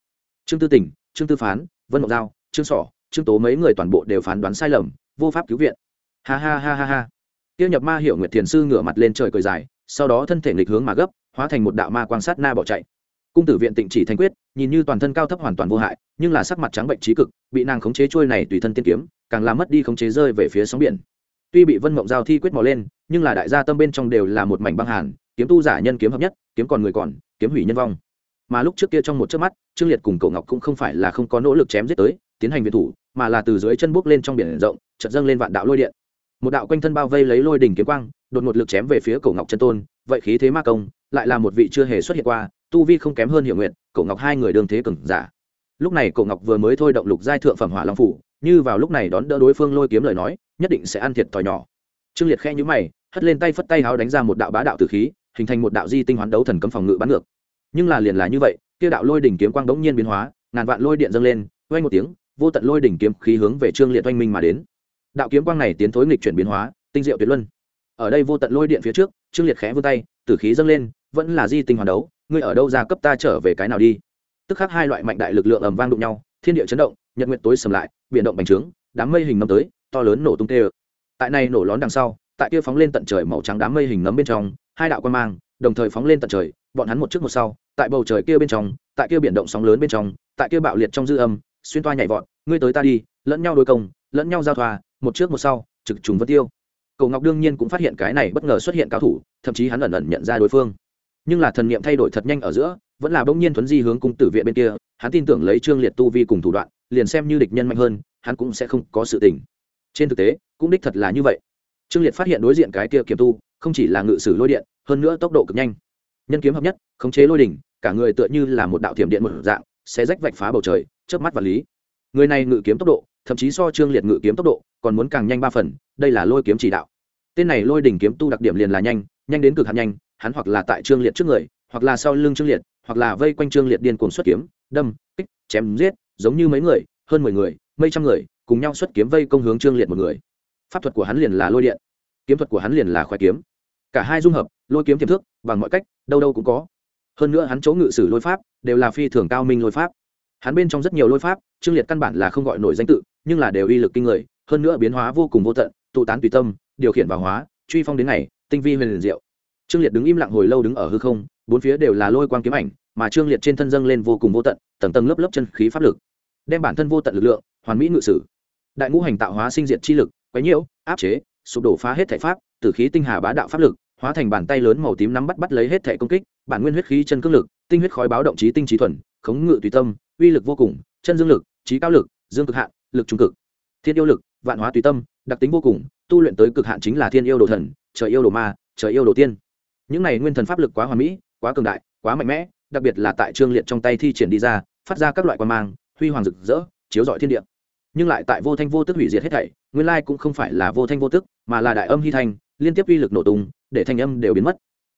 Trương tư tỉnh trương tư phán, vân ngọc giao, trương sỏ, trương tố mấy người toàn bộ đều phán đoán sai lầm, vô pháp cứu viện. Ha ha ha ha ha. Tiêu nhập ma hiểu nguyệt thiền sư ngửa mặt lên trời cười dài, sau đó thân thể nghịch hướng mà gấp, hóa thành một đạo ma quan sát na bỏ chạy. Cung tử viện tịnh chỉ thanh quyết, nhìn như toàn thân cao thấp hoàn toàn vô hại, nhưng là sắc mặt trắng bệnh trí cực, bị nàng khống chế trôi này tùy thân tiên kiếm, càng làm mất đi khống chế rơi về phía sóng biển tuy bị vân mộng giao thi quyết mò lên, nhưng là đại gia tâm bên trong đều là một mảnh băng hàn, kiếm tu giả nhân kiếm hợp nhất, kiếm còn người còn, kiếm hủy nhân vong. Mà lúc trước kia trong một chớp mắt, trương liệt cùng cậu ngọc cũng không phải là không có nỗ lực chém giết tới, tiến hành viện thủ, mà là từ dưới chân bước lên trong biển rộng, chợt dâng lên vạn đạo lôi điện. Một đạo quanh thân bao vây lấy lôi đỉnh kiếm quang, đột ngột lực chém về phía cổ ngọc chân tôn, vậy khí thế ma công, lại là một vị chưa hề xuất hiện qua, tu vi không kém hơn hiệu nguyện cổ ngọc hai người đương thế cường giả. Lúc này cổ ngọc vừa mới thôi động lục giai thượng phẩm hỏa long phủ như vào lúc này đón đỡ đối phương lôi kiếm lời nói, nhất định sẽ ăn thiệt thòi nhỏ. Trương liệt khe nhữ mày, hất lên tay phất tay háo đánh ra một đạo bá đạo tử khí, hình thành một đạo di tinh hoán đấu thần cấm phòng ngự bắn ngược. Nhưng là liền là như vậy, kia đạo lôi đỉnh kiếm quang đống nhiên biến hóa, ngàn vạn lôi điện dâng lên oanh một tiếng, vô tận lôi đỉnh kiếm khí hướng về trương liệt oanh minh mà đến. Đạo kiếm quang này tiến thối nghịch chuyển biến hóa, tinh diệu tuyệt luân. Ở đây vô tận lôi điện phía trước, trương liệt khẽ vươn tay, tử khí dâng lên, vẫn là di tinh hoàn đấu, ngươi ở đâu ra cấp ta trở về cái nào đi? Tức khắc hai loại mạnh đại lực lượng ầm vang đụng nhau thiên địa chấn động, nhật nguyện tối sầm lại, biển động bành trướng, đám mây hình nấm tới, to lớn nổ tung tê tại này nổ lón đằng sau, tại kia phóng lên tận trời màu trắng đám mây hình nấm bên trong, hai đạo quan mang, đồng thời phóng lên tận trời, bọn hắn một trước một sau, tại bầu trời kia bên trong, tại kia biển động sóng lớn bên trong, tại kia bạo liệt trong dư âm, xuyên toa nhảy vọt, ngươi tới ta đi, lẫn nhau đối công, lẫn nhau giao thoa, một trước một sau, trực trùng vân tiêu. Cầu ngọc đương nhiên cũng phát hiện cái này bất ngờ xuất hiện cao thủ, thậm chí hắn ẩn ẩn nhận ra đối phương. Nhưng là thần niệm thay đổi thật nhanh ở giữa vẫn là bỗng nhiên thuấn di hướng cung tử viện bên kia, hắn tin tưởng lấy trương liệt tu vi cùng thủ đoạn, liền xem như địch nhân mạnh hơn, hắn cũng sẽ không có sự tình. Trên thực tế, cũng đích thật là như vậy. Trương liệt phát hiện đối diện cái kia kiếm tu, không chỉ là ngự sử lôi điện, hơn nữa tốc độ cực nhanh. Nhân kiếm hợp nhất, khống chế lôi đỉnh, cả người tựa như là một đạo thiểm điện một dạng, sẽ rách vạch phá bầu trời, chớp mắt và lý. Người này ngự kiếm tốc độ, thậm chí so trương liệt ngự kiếm tốc độ, còn muốn càng nhanh ba phần, đây là lôi kiếm chỉ đạo. Tên này lôi đỉnh kiếm tu đặc điểm liền là nhanh nhanh đến cực hạn nhanh, hắn hoặc là tại trương liệt trước người, hoặc là sau lưng trương liệt hoặc là vây quanh trương liệt điên cuồng xuất kiếm, đâm, kích, chém, giết, giống như mấy người, hơn mười người mấy trăm người, cùng nhau xuất kiếm vây công hướng trương liệt một người. Pháp thuật của hắn liền là lôi điện, kiếm thuật của hắn liền là khoái kiếm. Cả hai dung hợp, lôi kiếm tiềm thức, bằng mọi cách, đâu đâu cũng có. Hơn nữa hắn chỗ ngự sử lôi pháp, đều là phi thường cao minh lôi pháp. Hắn bên trong rất nhiều lôi pháp, trương liệt căn bản là không gọi nổi danh tự, nhưng là đều uy lực kinh người, hơn nữa biến hóa vô cùng vô tận, tụ tán tùy tâm, điều khiển và hóa, truy phong đến ngày, tinh vi huyền liền diệu. Trương liệt đứng im lặng hồi lâu đứng ở hư không bốn phía đều là lôi quang kiếm ảnh, mà trương liệt trên thân dâng lên vô cùng vô tận, tầng tầng lớp lớp chân khí pháp lực, đem bản thân vô tận lực lượng, hoàn mỹ ngự sử. Đại ngũ hành tạo hóa sinh diệt chi lực, quấy nhiễu, áp chế, sụp đổ phá hết thể pháp, tử khí tinh hà bá đạo pháp lực, hóa thành bàn tay lớn màu tím nắm bắt bắt lấy hết thể công kích, bản nguyên huyết khí chân cương lực, tinh huyết khói báo động trí tinh trí thuần, khống ngự tùy tâm, uy lực vô cùng, chân dương lực, trí cao lực, dương cực hạn, lực trung cực. Thiên yêu lực, vạn hóa tùy tâm, đặc tính vô cùng, tu luyện tới cực hạn chính là thiên yêu đồ thần, trời yêu đồ ma, trời yêu đồ tiên. Những này nguyên thần pháp lực quá hoàn mỹ quá cường đại, quá mạnh mẽ, đặc biệt là tại trương liệt trong tay thi triển đi ra, phát ra các loại quan mang, huy hoàng rực rỡ, chiếu rọi thiên địa. Nhưng lại tại vô thanh vô tức hủy diệt hết thảy, nguyên lai cũng không phải là vô thanh vô tức, mà là đại âm hy thanh liên tiếp uy lực nổ tung, để thanh âm đều biến mất.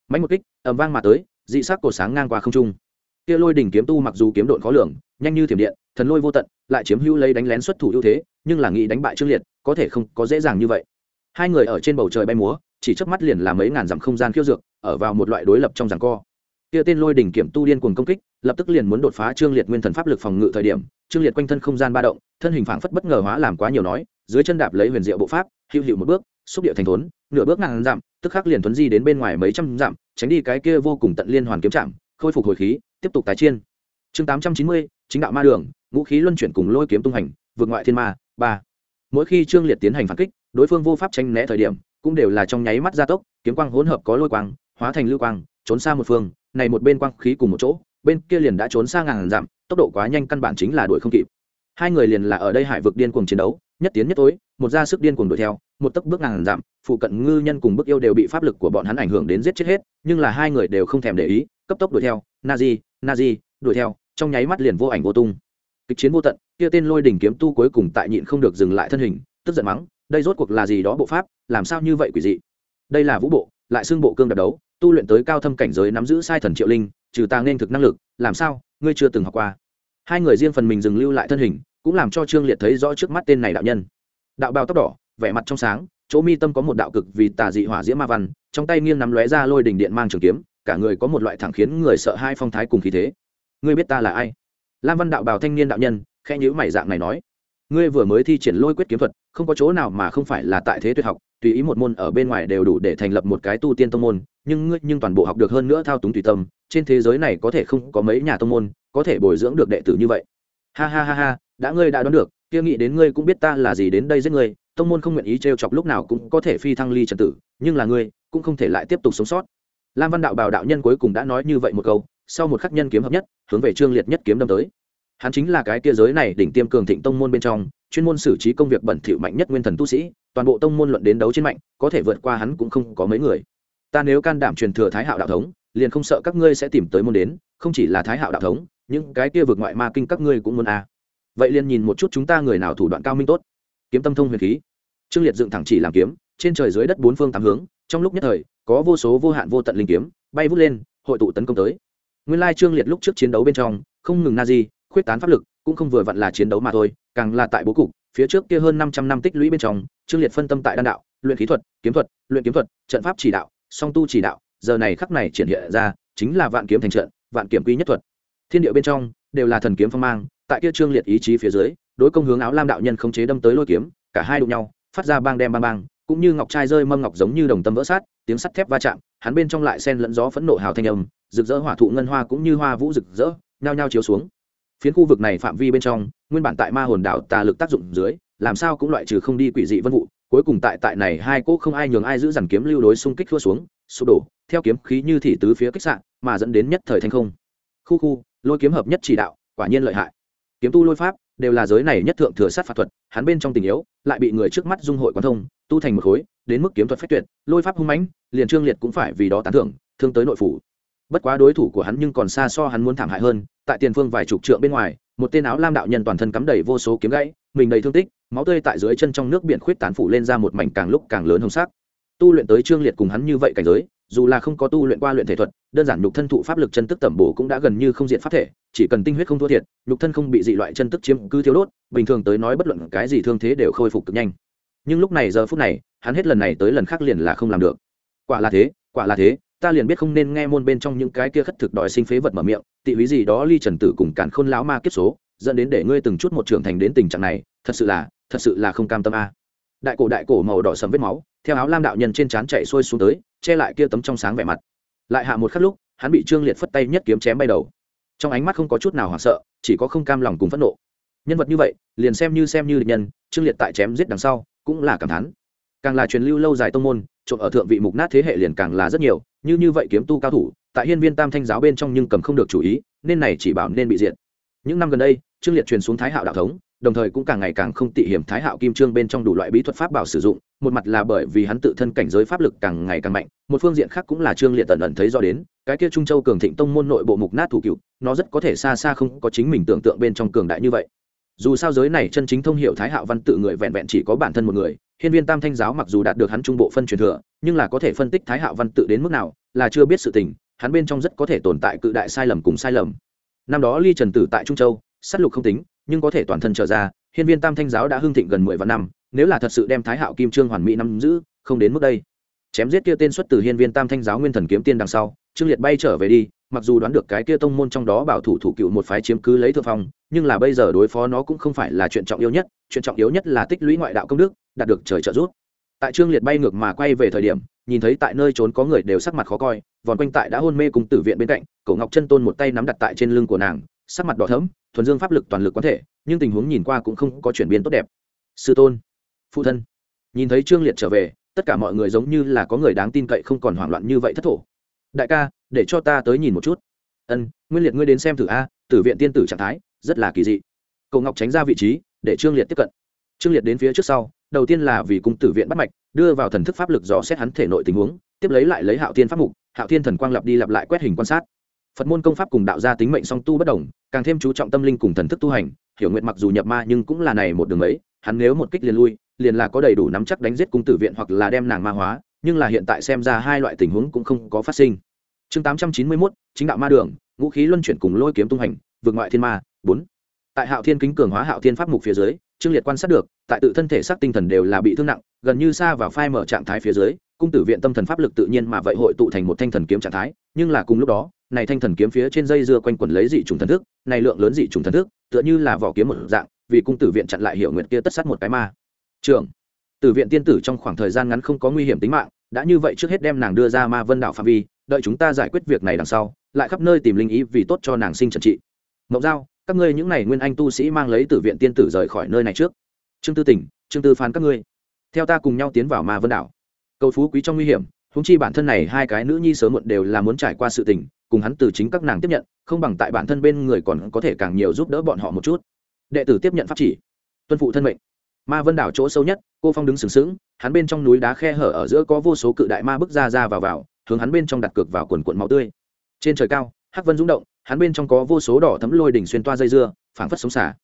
Mạnh một kích, ầm vang mà tới, dị sắc cổ sáng ngang qua không trung. Kia lôi đỉnh kiếm tu mặc dù kiếm độn khó lường, nhanh như thiểm điện, thần lôi vô tận, lại chiếm hữu lấy đánh lén xuất thủ ưu thế, nhưng là nghĩ đánh bại trương liệt, có thể không có dễ dàng như vậy. Hai người ở trên bầu trời bay múa, chỉ chớp mắt liền là mấy ngàn dặm không gian khiêu dược, ở vào một loại đối lập trong giằng co kia tên lôi đỉnh kiểm tu điên cuồng công kích, lập tức liền muốn đột phá trương liệt nguyên thần pháp lực phòng ngự thời điểm, trương liệt quanh thân không gian ba động, thân hình phảng phất bất ngờ hóa làm quá nhiều nói, dưới chân đạp lấy huyền diệu bộ pháp, hữu hiệu một bước, xúc địa thành thốn, nửa bước ngàn dặm, tức khắc liền tuấn di đến bên ngoài mấy trăm dặm, tránh đi cái kia vô cùng tận liên hoàn kiếm chạm khôi phục hồi khí, tiếp tục tái chiên. Chương tám trăm chín mươi, chính đạo ma đường, ngũ khí luân chuyển cùng lôi kiếm tung hành, vượt ngoại thiên ma, ba. Mỗi khi trương liệt tiến hành phản kích, đối phương vô pháp tranh né thời điểm, cũng đều là trong nháy mắt gia tốc, kiếm quang hỗn hợp có lôi quang, hóa thành lưu quang, trốn xa một phương này một bên quang khí cùng một chỗ, bên kia liền đã trốn xa ngàn dặm, tốc độ quá nhanh căn bản chính là đuổi không kịp. Hai người liền là ở đây hải vực điên cuồng chiến đấu, nhất tiến nhất tối, một ra sức điên cuồng đuổi theo, một tấc bước ngàn dặm, phụ cận ngư nhân cùng bước yêu đều bị pháp lực của bọn hắn ảnh hưởng đến giết chết hết, nhưng là hai người đều không thèm để ý, cấp tốc đuổi theo, nazi nazi, đuổi theo, trong nháy mắt liền vô ảnh vô tung. Kịch chiến vô tận, kia tên lôi đỉnh kiếm tu cuối cùng tại nhịn không được dừng lại thân hình, tức giận mắng, đây rốt cuộc là gì đó bộ pháp, làm sao như vậy quỷ dị? Đây là vũ bộ, lại xương bộ cương đập đấu tu luyện tới cao thâm cảnh giới nắm giữ sai thần triệu linh, trừ ta nên thực năng lực, làm sao? Ngươi chưa từng học qua. Hai người riêng phần mình dừng lưu lại thân hình, cũng làm cho trương liệt thấy rõ trước mắt tên này đạo nhân. Đạo bào tóc đỏ, vẻ mặt trong sáng, chỗ mi tâm có một đạo cực vì tà dị hỏa diễm ma văn, trong tay nghiêng nắm lóe ra lôi đỉnh điện mang trường kiếm, cả người có một loại thẳng khiến người sợ hai phong thái cùng khí thế. Ngươi biết ta là ai? Lam văn đạo bào thanh niên đạo nhân khe nhữ mày dạng này nói. Ngươi vừa mới thi triển lôi quyết kiếm thuật, không có chỗ nào mà không phải là tại thế tuyệt học, tùy ý một môn ở bên ngoài đều đủ để thành lập một cái tu tiên tông môn nhưng ngươi nhưng toàn bộ học được hơn nữa thao túng tùy tâm, trên thế giới này có thể không có mấy nhà tông môn có thể bồi dưỡng được đệ tử như vậy. Ha ha ha ha, đã ngươi đã đoán được, kia nghĩ đến ngươi cũng biết ta là gì đến đây giết ngươi, tông môn không nguyện ý trêu chọc lúc nào cũng có thể phi thăng ly trần tử, nhưng là ngươi cũng không thể lại tiếp tục sống sót. Lam văn đạo bảo đạo nhân cuối cùng đã nói như vậy một câu, sau một khắc nhân kiếm hợp nhất, hướng về trương liệt nhất kiếm đâm tới. Hắn chính là cái kia giới này đỉnh tiêm cường thịnh tông môn bên trong, chuyên môn xử trí công việc bẩn thỉu mạnh nhất nguyên thần tu sĩ, toàn bộ tông môn luận đến đấu trên mạnh, có thể vượt qua hắn cũng không có mấy người ta nếu can đảm truyền thừa thái hạo đạo thống, liền không sợ các ngươi sẽ tìm tới môn đến, không chỉ là thái hạo đạo thống, những cái kia vượt ngoại ma kinh các ngươi cũng muốn à. vậy liền nhìn một chút chúng ta người nào thủ đoạn cao minh tốt. Kiếm tâm thông huyền khí. Trương liệt dựng thẳng chỉ làm kiếm, trên trời dưới đất bốn phương tám hướng, trong lúc nhất thời, có vô số vô hạn vô tận linh kiếm bay vút lên, hội tụ tấn công tới. Nguyên lai trương liệt lúc trước chiến đấu bên trong, không ngừng na di, khuyết tán pháp lực, cũng không vừa vặn là chiến đấu mà thôi, càng là tại bố cục, phía trước kia hơn 500 năm tích lũy bên trong, trương liệt phân tâm tại đan đạo, luyện khí thuật, kiếm thuật, luyện kiếm thuật, trận pháp chỉ đạo song tu chỉ đạo, giờ này khắc này triển hiện ra, chính là vạn kiếm thành trận, vạn kiếm quy nhất thuật. Thiên địa bên trong, đều là thần kiếm phong mang, tại kia trương liệt ý chí phía dưới, đối công hướng áo lam đạo nhân không chế đâm tới lôi kiếm, cả hai đụng nhau, phát ra bang đem bang bang, cũng như ngọc trai rơi mâm ngọc giống như đồng tâm vỡ sát, tiếng sắt thép va chạm, hắn bên trong lại sen lẫn gió phẫn nộ hào thanh âm, rực rỡ hỏa thụ ngân hoa cũng như hoa vũ rực rỡ, nhao nhao chiếu xuống. Phiến khu vực này phạm vi bên trong, nguyên bản tại ma hồn đảo tà lực tác dụng dưới, làm sao cũng loại trừ không đi quỷ dị vân vụ cuối cùng tại tại này hai cỗ không ai nhường ai giữ dằn kiếm lưu đối xung kích thua xuống, sụp đổ, theo kiếm khí như thị tứ phía kích sạn mà dẫn đến nhất thời thanh không. Khu khu, lôi kiếm hợp nhất chỉ đạo, quả nhiên lợi hại. Kiếm tu lôi pháp, đều là giới này nhất thượng thừa sát phạt thuật, hắn bên trong tình yếu, lại bị người trước mắt dung hội quán thông, tu thành một khối, đến mức kiếm thuật phách tuyệt, lôi pháp hung mãnh, liền trương liệt cũng phải vì đó tán thưởng, thương tới nội phủ. Bất quá đối thủ của hắn nhưng còn xa so hắn muốn thảm hại hơn, tại tiền phương vài chục trượng bên ngoài, một tên áo lam đạo nhân toàn thân cắm đầy vô số kiếm gãy, mình đầy thương tích máu tươi tại dưới chân trong nước biển khuyết tán phủ lên ra một mảnh càng lúc càng lớn hồng sắc. Tu luyện tới trương liệt cùng hắn như vậy cảnh giới, dù là không có tu luyện qua luyện thể thuật, đơn giản nhục thân thụ pháp lực chân tức tẩm bổ cũng đã gần như không diện pháp thể, chỉ cần tinh huyết không thua thiệt, nhục thân không bị dị loại chân tức chiếm cứ thiếu đốt, bình thường tới nói bất luận cái gì thương thế đều khôi phục cực nhanh. Nhưng lúc này giờ phút này, hắn hết lần này tới lần khác liền là không làm được. Quả là thế, quả là thế, ta liền biết không nên nghe môn bên trong những cái kia khất thực đòi sinh phế vật mở miệng, tị húy gì đó ly trần tử cùng cản khôn lão ma kiếp số, dẫn đến để ngươi từng chút một trưởng thành đến tình trạng này, thật sự là thật sự là không cam tâm a. Đại cổ đại cổ màu đỏ sầm vết máu, theo áo lam đạo nhân trên trán chạy xuôi xuống tới, che lại kia tấm trong sáng vẻ mặt. Lại hạ một khắc lúc, hắn bị trương liệt phất tay nhất kiếm chém bay đầu. Trong ánh mắt không có chút nào hoảng sợ, chỉ có không cam lòng cùng phẫn nộ. Nhân vật như vậy, liền xem như xem như địch nhân, trương liệt tại chém giết đằng sau, cũng là cảm thán. Càng là truyền lưu lâu dài tông môn, trộm ở thượng vị mục nát thế hệ liền càng là rất nhiều, như như vậy kiếm tu cao thủ, tại hiên viên tam thanh giáo bên trong nhưng cầm không được chủ ý, nên này chỉ bảo nên bị diệt. Những năm gần đây, trương liệt truyền xuống thái hạo đạo thống đồng thời cũng càng ngày càng không tị hiểm thái hạo kim trương bên trong đủ loại bí thuật pháp bảo sử dụng, một mặt là bởi vì hắn tự thân cảnh giới pháp lực càng ngày càng mạnh, một phương diện khác cũng là trương liệt tận ẩn thấy do đến, cái kia trung châu cường thịnh tông môn nội bộ mục nát thủ cựu, nó rất có thể xa xa không có chính mình tưởng tượng bên trong cường đại như vậy. Dù sao giới này chân chính thông hiệu thái hạo văn tự người vẹn vẹn chỉ có bản thân một người, hiên viên tam thanh giáo mặc dù đạt được hắn trung bộ phân truyền thừa, nhưng là có thể phân tích thái hạo văn tự đến mức nào, là chưa biết sự tình, hắn bên trong rất có thể tồn tại cự đại sai lầm cùng sai lầm. Năm đó ly trần tử tại trung châu s á t lục không tính nhưng có thể toàn thân trở ra, hiên viên tam thanh giáo đã hưng thịnh gần mười vạn năm, nếu là thật sự đem thái hạo kim trương hoàn mỹ nắm giữ, không đến mức đây. Chém giết kia tên xuất từ hiên viên tam thanh giáo nguyên thần kiếm tiên đằng sau, trương liệt bay trở về đi, mặc dù đoán được cái kia tông môn trong đó bảo thủ thủ cựu một phái chiếm cứ lấy thượng phong, nhưng là bây giờ đối phó nó cũng không phải là chuyện trọng yếu nhất, chuyện trọng yếu nhất là tích lũy ngoại đạo công đức, đạt được trời trợ giúp. Tại trương liệt bay ngược mà quay về thời điểm, nhìn thấy tại nơi trốn có người đều sắc mặt khó coi, vòn quanh tại đã hôn mê cùng tử viện bên cạnh, cổ ngọc chân tôn một tay nắm đặt tại trên lưng của nàng sắc mặt đỏ thẫm, thuần dương pháp lực toàn lực quán thể, nhưng tình huống nhìn qua cũng không có chuyển biến tốt đẹp. Sư tôn, phụ thân. Nhìn thấy trương liệt trở về, tất cả mọi người giống như là có người đáng tin cậy không còn hoảng loạn như vậy thất thổ. Đại ca, để cho ta tới nhìn một chút. Ân, nguyên liệt ngươi đến xem thử a, tử viện tiên tử trạng thái, rất là kỳ dị. Cậu ngọc tránh ra vị trí, để trương liệt tiếp cận. Trương liệt đến phía trước sau, đầu tiên là vì cung tử viện bắt mạch, đưa vào thần thức pháp lực dò xét hắn thể nội tình huống, tiếp lấy lại lấy hạo thiên pháp mục, hạo thiên thần quang lặp đi lặp lại quét hình quan sát phật môn công pháp cùng đạo gia tính mệnh song tu bất đồng, càng thêm chú trọng tâm linh cùng thần thức tu hành, hiểu nguyện mặc dù nhập ma nhưng cũng là này một đường ấy, hắn nếu một kích liền lui, liền là có đầy đủ nắm chắc đánh giết cung tử viện hoặc là đem nàng ma hóa, nhưng là hiện tại xem ra hai loại tình huống cũng không có phát sinh. Chương tám trăm chín mươi mốt, chính đạo ma đường, ngũ khí luân chuyển cùng lôi kiếm tung hành, vượt ngoại thiên ma, bốn. Tại hạo thiên kính cường hóa hạo thiên pháp mục phía dưới, trương liệt quan sát được, tại tự thân thể xác tinh thần đều là bị thương nặng, gần như xa vào phai mở trạng thái phía dưới, cung tử viện tâm thần pháp lực tự nhiên mà vậy hội tụ thành một thanh thần kiếm trạng thái, nhưng là cùng lúc đó này thanh thần kiếm phía trên dây dưa quanh quẩn lấy dị trùng thần thức, này lượng lớn dị trùng thần thức, tựa như là vỏ kiếm một dạng, vì cung tử viện chặn lại hiểu nguyện kia tất sát một cái ma. Trưởng, tử viện tiên tử trong khoảng thời gian ngắn không có nguy hiểm tính mạng, đã như vậy trước hết đem nàng đưa ra ma vân đảo phạm vi, đợi chúng ta giải quyết việc này đằng sau, lại khắp nơi tìm linh ý vì tốt cho nàng sinh trần trị. Mộng giao, các ngươi những n à y nguyên anh tu sĩ mang lấy tử viện tiên tử rời khỏi nơi này trước. Trương tư tỉnh, trương tư phán các ngươi, theo ta cùng nhau tiến vào ma vân đảo. Cầu phú quý trong nguy hiểm húng chi bản thân này hai cái nữ nhi sớm muộn đều là muốn trải qua sự tình cùng hắn từ chính các nàng tiếp nhận, không bằng tại bản thân bên người còn có thể càng nhiều giúp đỡ bọn họ một chút. Đệ tử tiếp nhận pháp chỉ, tuân phụ thân mệnh. Ma vân đảo chỗ sâu nhất, cô phong đứng sừng sững, hắn bên trong núi đá khe hở ở giữa có vô số cự đại ma bước ra ra vào vào, hướng hắn bên trong đặt cược vào quần cuộn máu tươi. Trên trời cao, hắc vân rung động, hắn bên trong có vô số đỏ thấm lôi đỉnh xuyên toa dây dưa, phảng phất sống xả.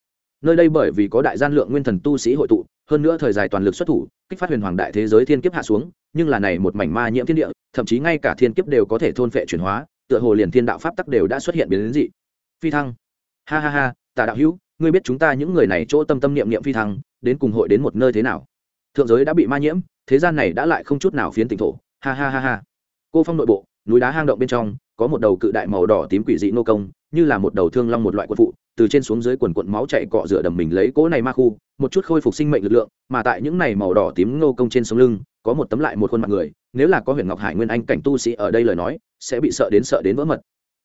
Nơi đây bởi vì có đại gian lượng nguyên thần tu sĩ hội tụ, hơn nữa thời dài toàn lực xuất thủ, kích phát huyền hoàng đại thế giới thiên kiếp hạ xuống, nhưng là này một mảnh ma nhiễm thiên địa, thậm chí ngay cả thiên kiếp đều có thể thôn phệ chuyển hóa tựa hồ liền thiên đạo pháp tắc đều đã xuất hiện biến đến dị. Phi thăng. Ha ha ha, tà đạo hữu, ngươi biết chúng ta những người này chỗ tâm tâm niệm niệm phi thăng, đến cùng hội đến một nơi thế nào? Thượng giới đã bị ma nhiễm, thế gian này đã lại không chút nào phiến tỉnh thổ. Ha ha ha ha. Cô phong nội bộ, núi đá hang động bên trong, có một đầu cự đại màu đỏ tím quỷ dị nô công như là một đầu thương long một loại quân phụ, từ trên xuống dưới quần quận máu chạy cọ rửa đầm mình lấy cỗ này ma khu, một chút khôi phục sinh mệnh lực lượng, mà tại những này màu đỏ tím nô công trên sống lưng, có một tấm lại một khuôn mặt người, nếu là có huyền ngọc hải nguyên anh cảnh tu sĩ ở đây lời nói, sẽ bị sợ đến sợ đến vỡ mật.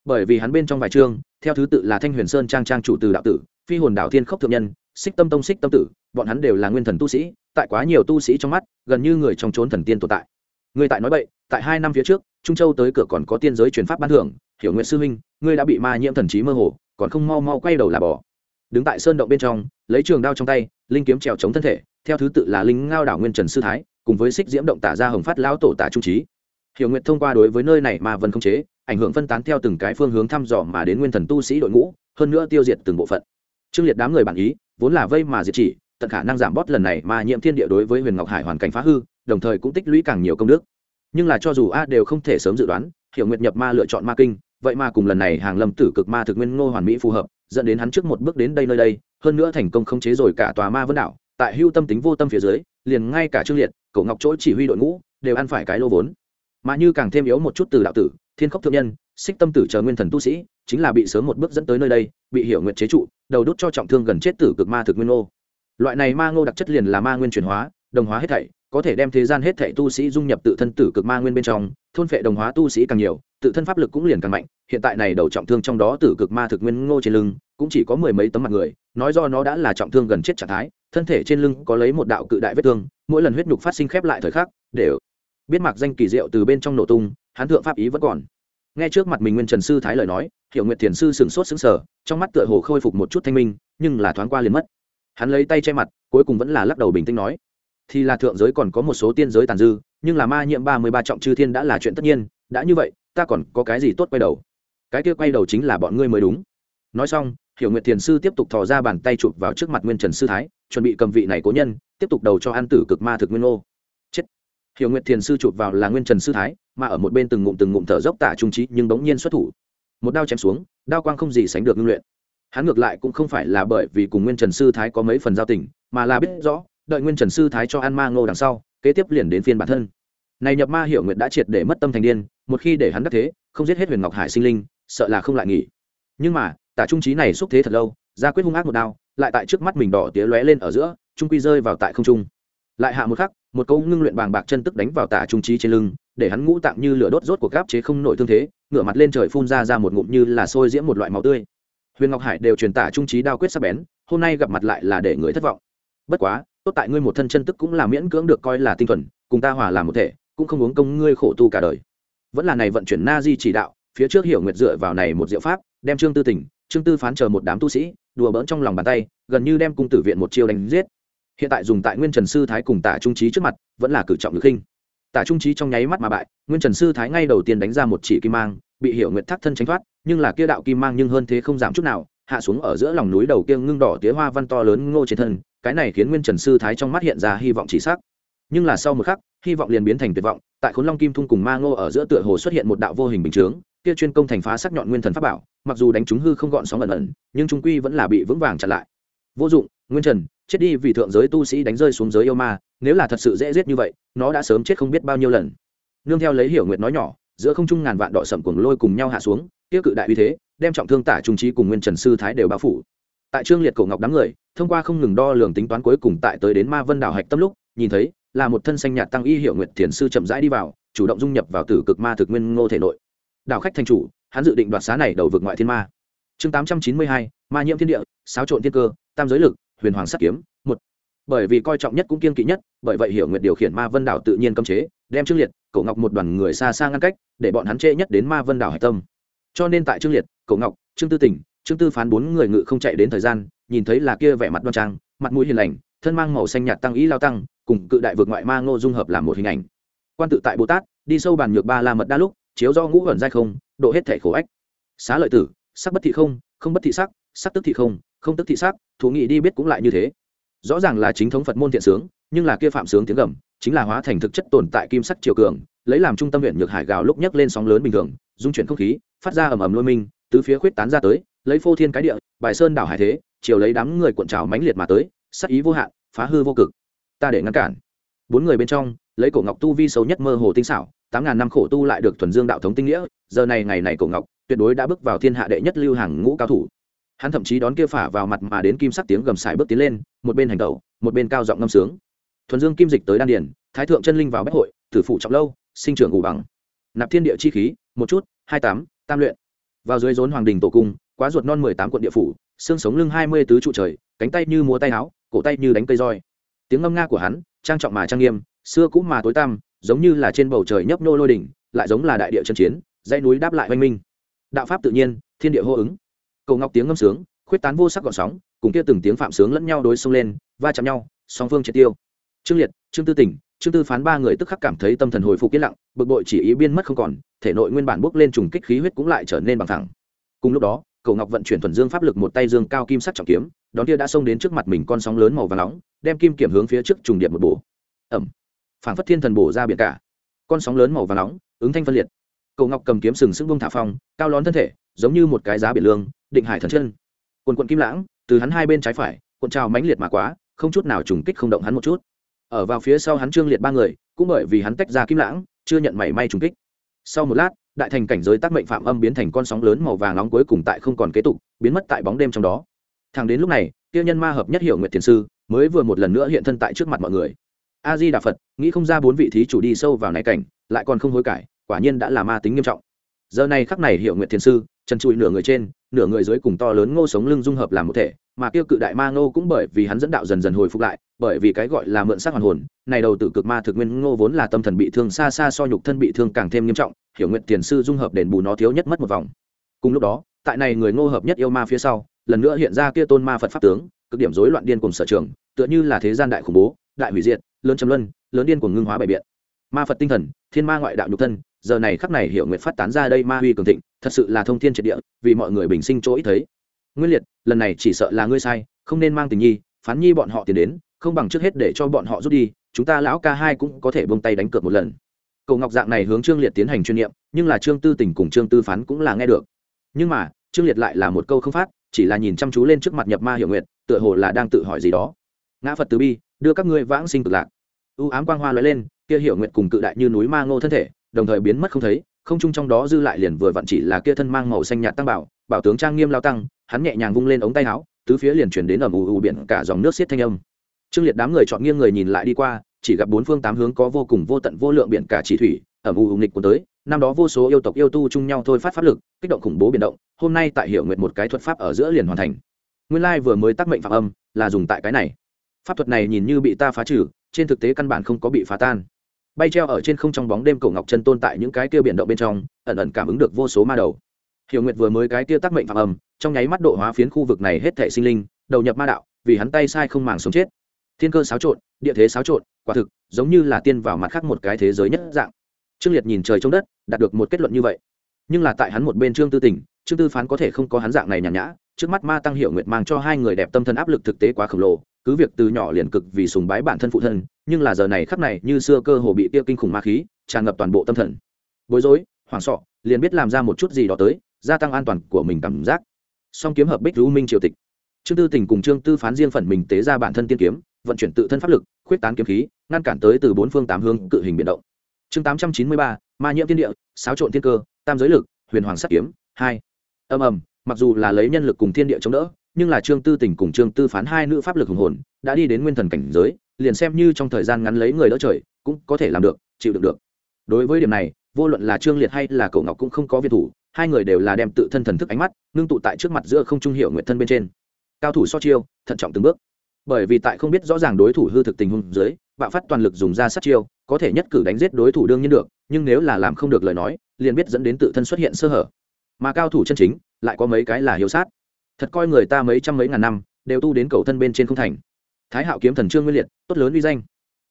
Bởi vì hắn bên trong vài chương, theo thứ tự là thanh huyền sơn trang trang chủ từ đạo tử, phi hồn đạo thiên khốc thượng nhân, xích tâm tông xích tâm tử, bọn hắn đều là nguyên thần tu sĩ, tại quá nhiều tu sĩ trong mắt, gần như người trong trốn thần tiên tồn tại. Người tại nói vậy tại hai năm phía trước trung châu tới cửa còn có tiên giới truyền pháp ban thưởng, hiểu nguyện sư huynh, ngươi đã bị ma nhiễm thần trí mơ hồ, còn không mau mau quay đầu là bỏ. Đứng tại sơn động bên trong, lấy trường đao trong tay, linh kiếm trèo chống thân thể, theo thứ tự là linh ngao đảo nguyên trần sư thái, cùng với xích diễm động tả ra hồng phát lão tổ tả trung trí. Hiểu nguyện thông qua đối với nơi này mà vân không chế, ảnh hưởng phân tán theo từng cái phương hướng thăm dò mà đến nguyên thần tu sĩ đội ngũ, hơn nữa tiêu diệt từng bộ phận. Trương liệt đám người bản ý, vốn là vây mà diệt chỉ, tận khả năng giảm bót lần này mà nhiễm thiên địa đối với huyền ngọc hải hoàn cảnh phá hư, đồng thời cũng tích lũy càng nhiều công đức nhưng là cho dù a đều không thể sớm dự đoán, hiểu nguyệt nhập ma lựa chọn ma kinh, vậy mà cùng lần này hàng lâm tử cực ma thực nguyên ngô hoàn mỹ phù hợp, dẫn đến hắn trước một bước đến đây nơi đây, hơn nữa thành công khống chế rồi cả tòa ma vân đảo, tại hưu tâm tính vô tâm phía dưới, liền ngay cả trương liệt cậu ngọc chỗ chỉ huy đội ngũ, đều ăn phải cái lô vốn. Mà như càng thêm yếu một chút từ đạo tử, thiên khốc thượng nhân, xích tâm tử chờ nguyên thần tu sĩ, chính là bị sớm một bước dẫn tới nơi đây, bị hiểu nguyện chế trụ, đầu đốt cho trọng thương gần chết tử cực ma thực nguyên ngô. Loại này ma ngô đặc chất liền là ma nguyên chuyển hóa, đồng hóa hết thảy có thể đem thế gian hết thảy tu sĩ dung nhập tự thân tử cực ma nguyên bên trong, thôn phệ đồng hóa tu sĩ càng nhiều, tự thân pháp lực cũng liền càng mạnh. Hiện tại này đầu trọng thương trong đó tử cực ma thực nguyên ngô trên lưng, cũng chỉ có mười mấy tấm mặt người, nói do nó đã là trọng thương gần chết trạng thái, thân thể trên lưng có lấy một đạo cự đại vết thương, mỗi lần huyết nhục phát sinh khép lại thời khắc, đều biết mặc danh kỳ diệu từ bên trong nổ tung hắn thượng pháp ý vẫn còn. Nghe trước mặt mình nguyên trần sư thái lời nói, hiểu nguyệt thiền sư sững sốt sững sờ, trong mắt tựa hồ khôi phục một chút thanh minh, nhưng là thoáng qua liền mất. Hắn lấy tay che mặt, cuối cùng vẫn là lắc đầu bình tĩnh nói thì là thượng giới còn có một số tiên giới tàn dư, nhưng là ma nhiễm ba mươi ba trọng chư thiên đã là chuyện tất nhiên, đã như vậy, ta còn có cái gì tốt quay đầu? Cái kia quay đầu chính là bọn ngươi mới đúng. Nói xong, hiểu nguyện thiền sư tiếp tục thò ra bàn tay chụp vào trước mặt nguyên trần sư thái, chuẩn bị cầm vị này cố nhân, tiếp tục đầu cho an tử cực ma thực nguyên ô chết! Hiểu nguyện thiền sư chụp vào là nguyên trần sư thái, mà ở một bên từng ngụm từng ngụm thở dốc tả trung trí, nhưng bỗng nhiên xuất thủ. Một đao chém xuống, đao quang không gì sánh được ngưng luyện. Hắn ngược lại cũng không phải là bởi vì cùng nguyên trần sư thái có mấy phần giao tình, mà là biết rõ đợi nguyên trần sư thái cho ăn ma ngô đằng sau, kế tiếp liền đến phiên bản thân. Này nhập ma hiểu nguyện đã triệt để mất tâm thành điên, một khi để hắn đắc thế, không giết hết huyền ngọc hải sinh linh, sợ là không lại nghỉ. Nhưng mà, tả trung trí này xúc thế thật lâu, ra quyết hung ác một đao, lại tại trước mắt mình đỏ tía lóe lên ở giữa, trung quy rơi vào tại không trung. Lại hạ một khắc, một câu ngưng luyện bàng bạc chân tức đánh vào tả trung trí trên lưng, để hắn ngũ tạng như lửa đốt rốt của gáp chế không nổi thương thế, ngửa mặt lên trời phun ra ra một ngụm như là sôi diễm một loại máu tươi. Huyền ngọc hải đều truyền tả trung trí đao quyết sắc bén, hôm nay gặp mặt lại là để người thất vọng. Bất quá tốt tại ngươi một thân chân tức cũng là miễn cưỡng được coi là tinh thuần, cùng ta hòa làm một thể, cũng không uống công ngươi khổ tu cả đời. Vẫn là này vận chuyển na di chỉ đạo, phía trước hiểu nguyệt dựa vào này một diệu pháp, đem trương tư tỉnh, trương tư phán chờ một đám tu sĩ, đùa bỡn trong lòng bàn tay, gần như đem cung tử viện một chiêu đánh giết. Hiện tại dùng tại nguyên trần sư thái cùng tả trung trí trước mặt, vẫn là cử trọng được khinh. Tả trung trí trong nháy mắt mà bại, nguyên trần sư thái ngay đầu tiên đánh ra một chỉ kim mang, bị hiểu nguyệt thác thân tránh thoát, nhưng là kia đạo kim mang nhưng hơn thế không giảm chút nào, hạ xuống ở giữa lòng núi đầu kia ngưng đỏ tía hoa văn to lớn ngô trên thân cái này khiến nguyên trần sư thái trong mắt hiện ra hy vọng chỉ sắc. Nhưng là sau một khắc, hy vọng liền biến thành tuyệt vọng, tại khốn long kim thung cùng ma ngô ở giữa tựa hồ xuất hiện một đạo vô hình bình chướng, kia chuyên công thành phá sắc nhọn nguyên thần pháp bảo, mặc dù đánh chúng hư không gọn sóng ẩn ẩn, nhưng trung quy vẫn là bị vững vàng chặn lại. Vô dụng, nguyên trần, chết đi vì thượng giới tu sĩ đánh rơi xuống giới yêu ma, nếu là thật sự dễ giết như vậy, nó đã sớm chết không biết bao nhiêu lần. Nương theo lấy hiểu nguyệt nói nhỏ, giữa không trung ngàn vạn đọ sẩm cuồng lôi cùng nhau hạ xuống, kia cự đại uy thế, đem trọng thương tả trung trí cùng nguyên trần sư thái đều bao phủ tại trương liệt cổ ngọc đám người, thông qua không ngừng đo lường tính toán cuối cùng tại tới đến ma vân đảo hạch tâm lúc, nhìn thấy là một thân xanh nhạt tăng y hiệu nguyệt thiền sư chậm rãi đi vào, chủ động dung nhập vào tử cực ma thực nguyên ngô thể nội. Đảo khách thành chủ, hắn dự định đoạt xá này đầu vực ngoại thiên ma. Chương tám trăm chín mươi hai, ma nhiễm thiên địa, xáo trộn thiên cơ, tam giới lực, huyền hoàng sắt kiếm, một. Bởi vì coi trọng nhất cũng kiên kỵ nhất, bởi vậy hiểu nguyệt điều khiển ma vân đảo tự nhiên cấm chế, đem trương liệt, cổ ngọc một đoàn người xa xa ngăn cách, để bọn hắn chê nhất đến ma vân đảo hải tâm. Cho nên tại trương liệt, cổ ngọc, trương tư tỉnh trương tư phán bốn người ngự không chạy đến thời gian, nhìn thấy là kia vẻ mặt đoan trang, mặt mũi hiền lành, thân mang màu xanh nhạt tăng ý lao tăng, cùng cự đại vượt ngoại ma ngô dung hợp làm một hình ảnh. Quan tự tại bồ tát, đi sâu bàn nhược ba la mật đa lúc, chiếu do ngũ ẩn giai không, độ hết thể khổ ách. Xá lợi tử, sắc bất thị không không bất thị sắc sắc tức thị không không tức thị sắc, thú nghị đi biết cũng lại như thế. Rõ ràng là chính thống phật môn thiện sướng, nhưng là kia phạm sướng tiếng gầm, chính là hóa thành thực chất tồn tại kim sắc triều cường, lấy làm trung tâm huyện nhược hải gào lúc nhấc lên sóng lớn bình thường, dung chuyển không khí, phát ra ầm ầm lôi minh, tứ phía khuyết tán ra tới lấy phô thiên cái địa bài sơn đảo hải thế chiều lấy đám người cuộn trào mãnh liệt mà tới sắc ý vô hạn phá hư vô cực. Ta để ngăn cản. Bốn người bên trong lấy cổ ngọc tu vi xấu nhất mơ hồ tinh xảo tám ngàn năm khổ tu lại được thuần dương đạo thống tinh nghĩa giờ này ngày này cổ ngọc tuyệt đối đã bước vào thiên hạ đệ nhất lưu hàng ngũ cao thủ. Hắn thậm chí đón kia phả vào mặt mà đến kim sắc tiếng gầm xài bước tiến lên một bên hành tẩu một bên cao giọng ngâm sướng. Thuần dương kim dịch tới đan điền, thái thượng chân linh vào bách hội tử phụ trọng lâu sinh trưởng ủ bằng. Nạp thiên địa chi khí một chút hai tám tam luyện. Vào dưới rốn hoàng đình tổ cung quá ruột non mười tám quận địa phủ, xương sống lưng hai mươi tứ trụ trời, cánh tay như múa tay áo, cổ tay như đánh cây roi. Tiếng ngâm nga của hắn, trang trọng mà trang nghiêm, xưa cũ mà tối tăm, giống như là trên bầu trời nhấp nô lôi đỉnh, lại giống là đại địa chân chiến, dãy núi đáp lại oanh minh. Đạo pháp tự nhiên, thiên địa hô ứng. Cầu ngọc tiếng ngâm sướng, khuyết tán vô sắc gọn sóng, cùng kia từng tiếng phạm sướng lẫn nhau đối xông lên, va chạm nhau, song phương triệt tiêu. Trương liệt, trương tư tỉnh, trương tư phán ba người tức khắc cảm thấy tâm thần hồi phục yên lặng, bực bội chỉ ý biên mất không còn, thể nội nguyên bản bốc lên trùng kích khí huyết cũng lại trở nên bằng thẳng. Cùng lúc đó cầu ngọc vận chuyển thuần dương pháp lực một tay dương cao kim sắc trọng kiếm, đón kia đã xông đến trước mặt mình con sóng lớn màu vàng nóng, đem kim kiểm hướng phía trước trùng điện một bổ. Ẩm. Phản phất thiên thần bổ ra biển cả. Con sóng lớn màu vàng nóng, ứng thanh phân liệt. Cầu ngọc cầm kiếm sừng sững buông thả phong, cao lón thân thể, giống như một cái giá biển lương, định hải thần chân. Quần quận kim lãng, từ hắn hai bên trái phải, cuộn trào mãnh liệt mà quá, không chút nào trùng kích không động hắn một chút. Ở vào phía sau hắn trương liệt ba người, cũng bởi vì hắn tách ra kim lãng, chưa nhận mảy may trùng kích. Sau một lát đại thành cảnh giới tác mệnh phạm âm biến thành con sóng lớn màu vàng nóng cuối cùng tại không còn kế tục, biến mất tại bóng đêm trong đó. Thằng đến lúc này tiêu nhân ma hợp nhất hiệu nguyệt thiền sư, mới vừa một lần nữa hiện thân tại trước mặt mọi người. A di đà phật, nghĩ không ra bốn vị thí chủ đi sâu vào này cảnh, lại còn không hối cải, quả nhiên đã là ma tính nghiêm trọng. Giờ này khắc này hiệu nguyệt thiền sư, chân trụi nửa người trên nửa người dưới cùng to lớn ngô sống lưng dung hợp làm một thể, mà kia cự đại ma ngô cũng bởi vì hắn dẫn đạo dần dần hồi phục lại, bởi vì cái gọi là mượn sắc hoàn hồn, này đầu tử cực ma thực nguyên ngô vốn là tâm thần bị thương xa xa so nhục thân bị thương càng thêm nghiêm trọng, hiểu nguyện tiền sư dung hợp đền bù nó thiếu nhất mất một vòng. Cùng lúc đó, tại này người ngô hợp nhất yêu ma phía sau, lần nữa hiện ra kia tôn ma phật pháp tướng, cực điểm rối loạn điên cùng sở trường, tựa như là thế gian đại khủng bố, đại hủy diệt, lớn trầm luân, lớn điên cùng ngưng hóa bại biện ma phật tinh thần, thiên ma ngoại đạo nhục thân, giờ này khắc này hiểu nguyện phát tán ra đây ma huy cường thịnh, thật sự là thông thiên triệt địa, vì mọi người bình sinh chỗ ít thấy. Nguyên liệt, lần này chỉ sợ là ngươi sai, không nên mang tình nhi, phán nhi bọn họ tiền đến, không bằng trước hết để cho bọn họ rút đi, chúng ta lão ca hai cũng có thể bông tay đánh cược một lần. Cầu ngọc dạng này hướng trương liệt tiến hành chuyên nghiệm nhưng là trương tư tình cùng trương tư phán cũng là nghe được. Nhưng mà, trương liệt lại là một câu không phát, chỉ là nhìn chăm chú lên trước mặt nhập ma hiệu nguyện, tựa hồ là đang tự hỏi gì đó. Ngã phật từ bi, đưa các ngươi vãng sinh cực lạc. U ám quang hoa lóe lên kia hiệu nguyện cùng cự đại như núi ma ngô thân thể, đồng thời biến mất không thấy, không chung trong đó dư lại liền vừa vặn chỉ là kia thân mang màu xanh nhạt tăng bảo bảo tướng trang nghiêm lao tăng, hắn nhẹ nhàng vung lên ống tay áo, tứ phía liền chuyển đến ở mù ù biển cả dòng nước xiết thanh âm. Trương liệt đám người chọn nghiêng người nhìn lại đi qua, chỉ gặp bốn phương tám hướng có vô cùng vô tận vô lượng biển cả chỉ thủy ở mù ù nghịch của tới, năm đó vô số yêu tộc yêu tu chung nhau thôi phát pháp lực, kích động khủng bố biển động, hôm nay tại hiệu nguyện một cái thuật pháp ở giữa liền hoàn thành. Nguyên lai vừa mới tác mệnh phạm âm, là dùng tại cái này. Pháp thuật này nhìn như bị ta phá trừ, trên thực tế căn bản không có bị phá tan bay treo ở trên không trong bóng đêm cổ ngọc chân tôn tại những cái kia biển động bên trong, ẩn ẩn cảm ứng được vô số ma đầu. Hiểu nguyệt vừa mới cái kia tác mệnh phạm âm, trong nháy mắt độ hóa phiến khu vực này hết thể sinh linh, đầu nhập ma đạo, vì hắn tay sai không màng sống chết. Thiên cơ xáo trộn, địa thế xáo trộn, quả thực, giống như là tiên vào mặt khác một cái thế giới nhất dạng. Trương liệt nhìn trời trong đất, đạt được một kết luận như vậy. Nhưng là tại hắn một bên trương tư tỉnh trương tư phán có thể không có hắn dạng này nhàn nhã, trước mắt ma tăng hiệu nguyệt mang cho hai người đẹp tâm thân áp lực thực tế quá khổng lồ, cứ việc từ nhỏ liền cực vì sùng bái bản thân phụ thân nhưng là giờ này khắc này như xưa cơ hồ bị tiêu kinh khủng ma khí tràn ngập toàn bộ tâm thần. Bối rối, hoảng sọ liền biết làm ra một chút gì đó tới, gia tăng an toàn của mình cảm giác. Song kiếm hợp bích lưu minh triều tịch. Trương tư tình cùng trương tư phán riêng phần mình tế ra bản thân tiên kiếm, vận chuyển tự thân pháp lực, khuyết tán kiếm khí, ngăn cản tới từ bốn phương tám hướng cự hình biến động. Chương tám trăm chín mươi ba, ma nhiễm thiên địa, xáo trộn thiên cơ, tam giới lực, huyền hoàng sắt kiếm, hai. Ầm ầm, mặc dù là lấy nhân lực cùng thiên địa chống đỡ, nhưng là trương tư tình cùng trương tư phán hai nữ pháp lực hùng hồn, đã đi đến nguyên thần cảnh giới liền xem như trong thời gian ngắn lấy người đỡ trời, cũng có thể làm được, chịu được được. Đối với điểm này, vô luận là trương liệt hay là cậu ngọc cũng không có viên thủ, hai người đều là đem tự thân thần thức ánh mắt, ngưng tụ tại trước mặt giữa không trung hiệu nguyện thân bên trên. Cao thủ so chiêu, thận trọng từng bước. Bởi vì tại không biết rõ ràng đối thủ hư thực tình huống dưới, bạo phát toàn lực dùng ra sát chiêu, có thể nhất cử đánh giết đối thủ đương nhiên được, nhưng nếu là làm không được lời nói, liền biết dẫn đến tự thân xuất hiện sơ hở. Mà cao thủ chân chính, lại có mấy cái là hiếu sát. Thật coi người ta mấy trăm mấy ngàn năm, đều tu đến cầu thân bên trên không thành thái hạo kiếm thần trương nguyên liệt, tốt lớn uy danh.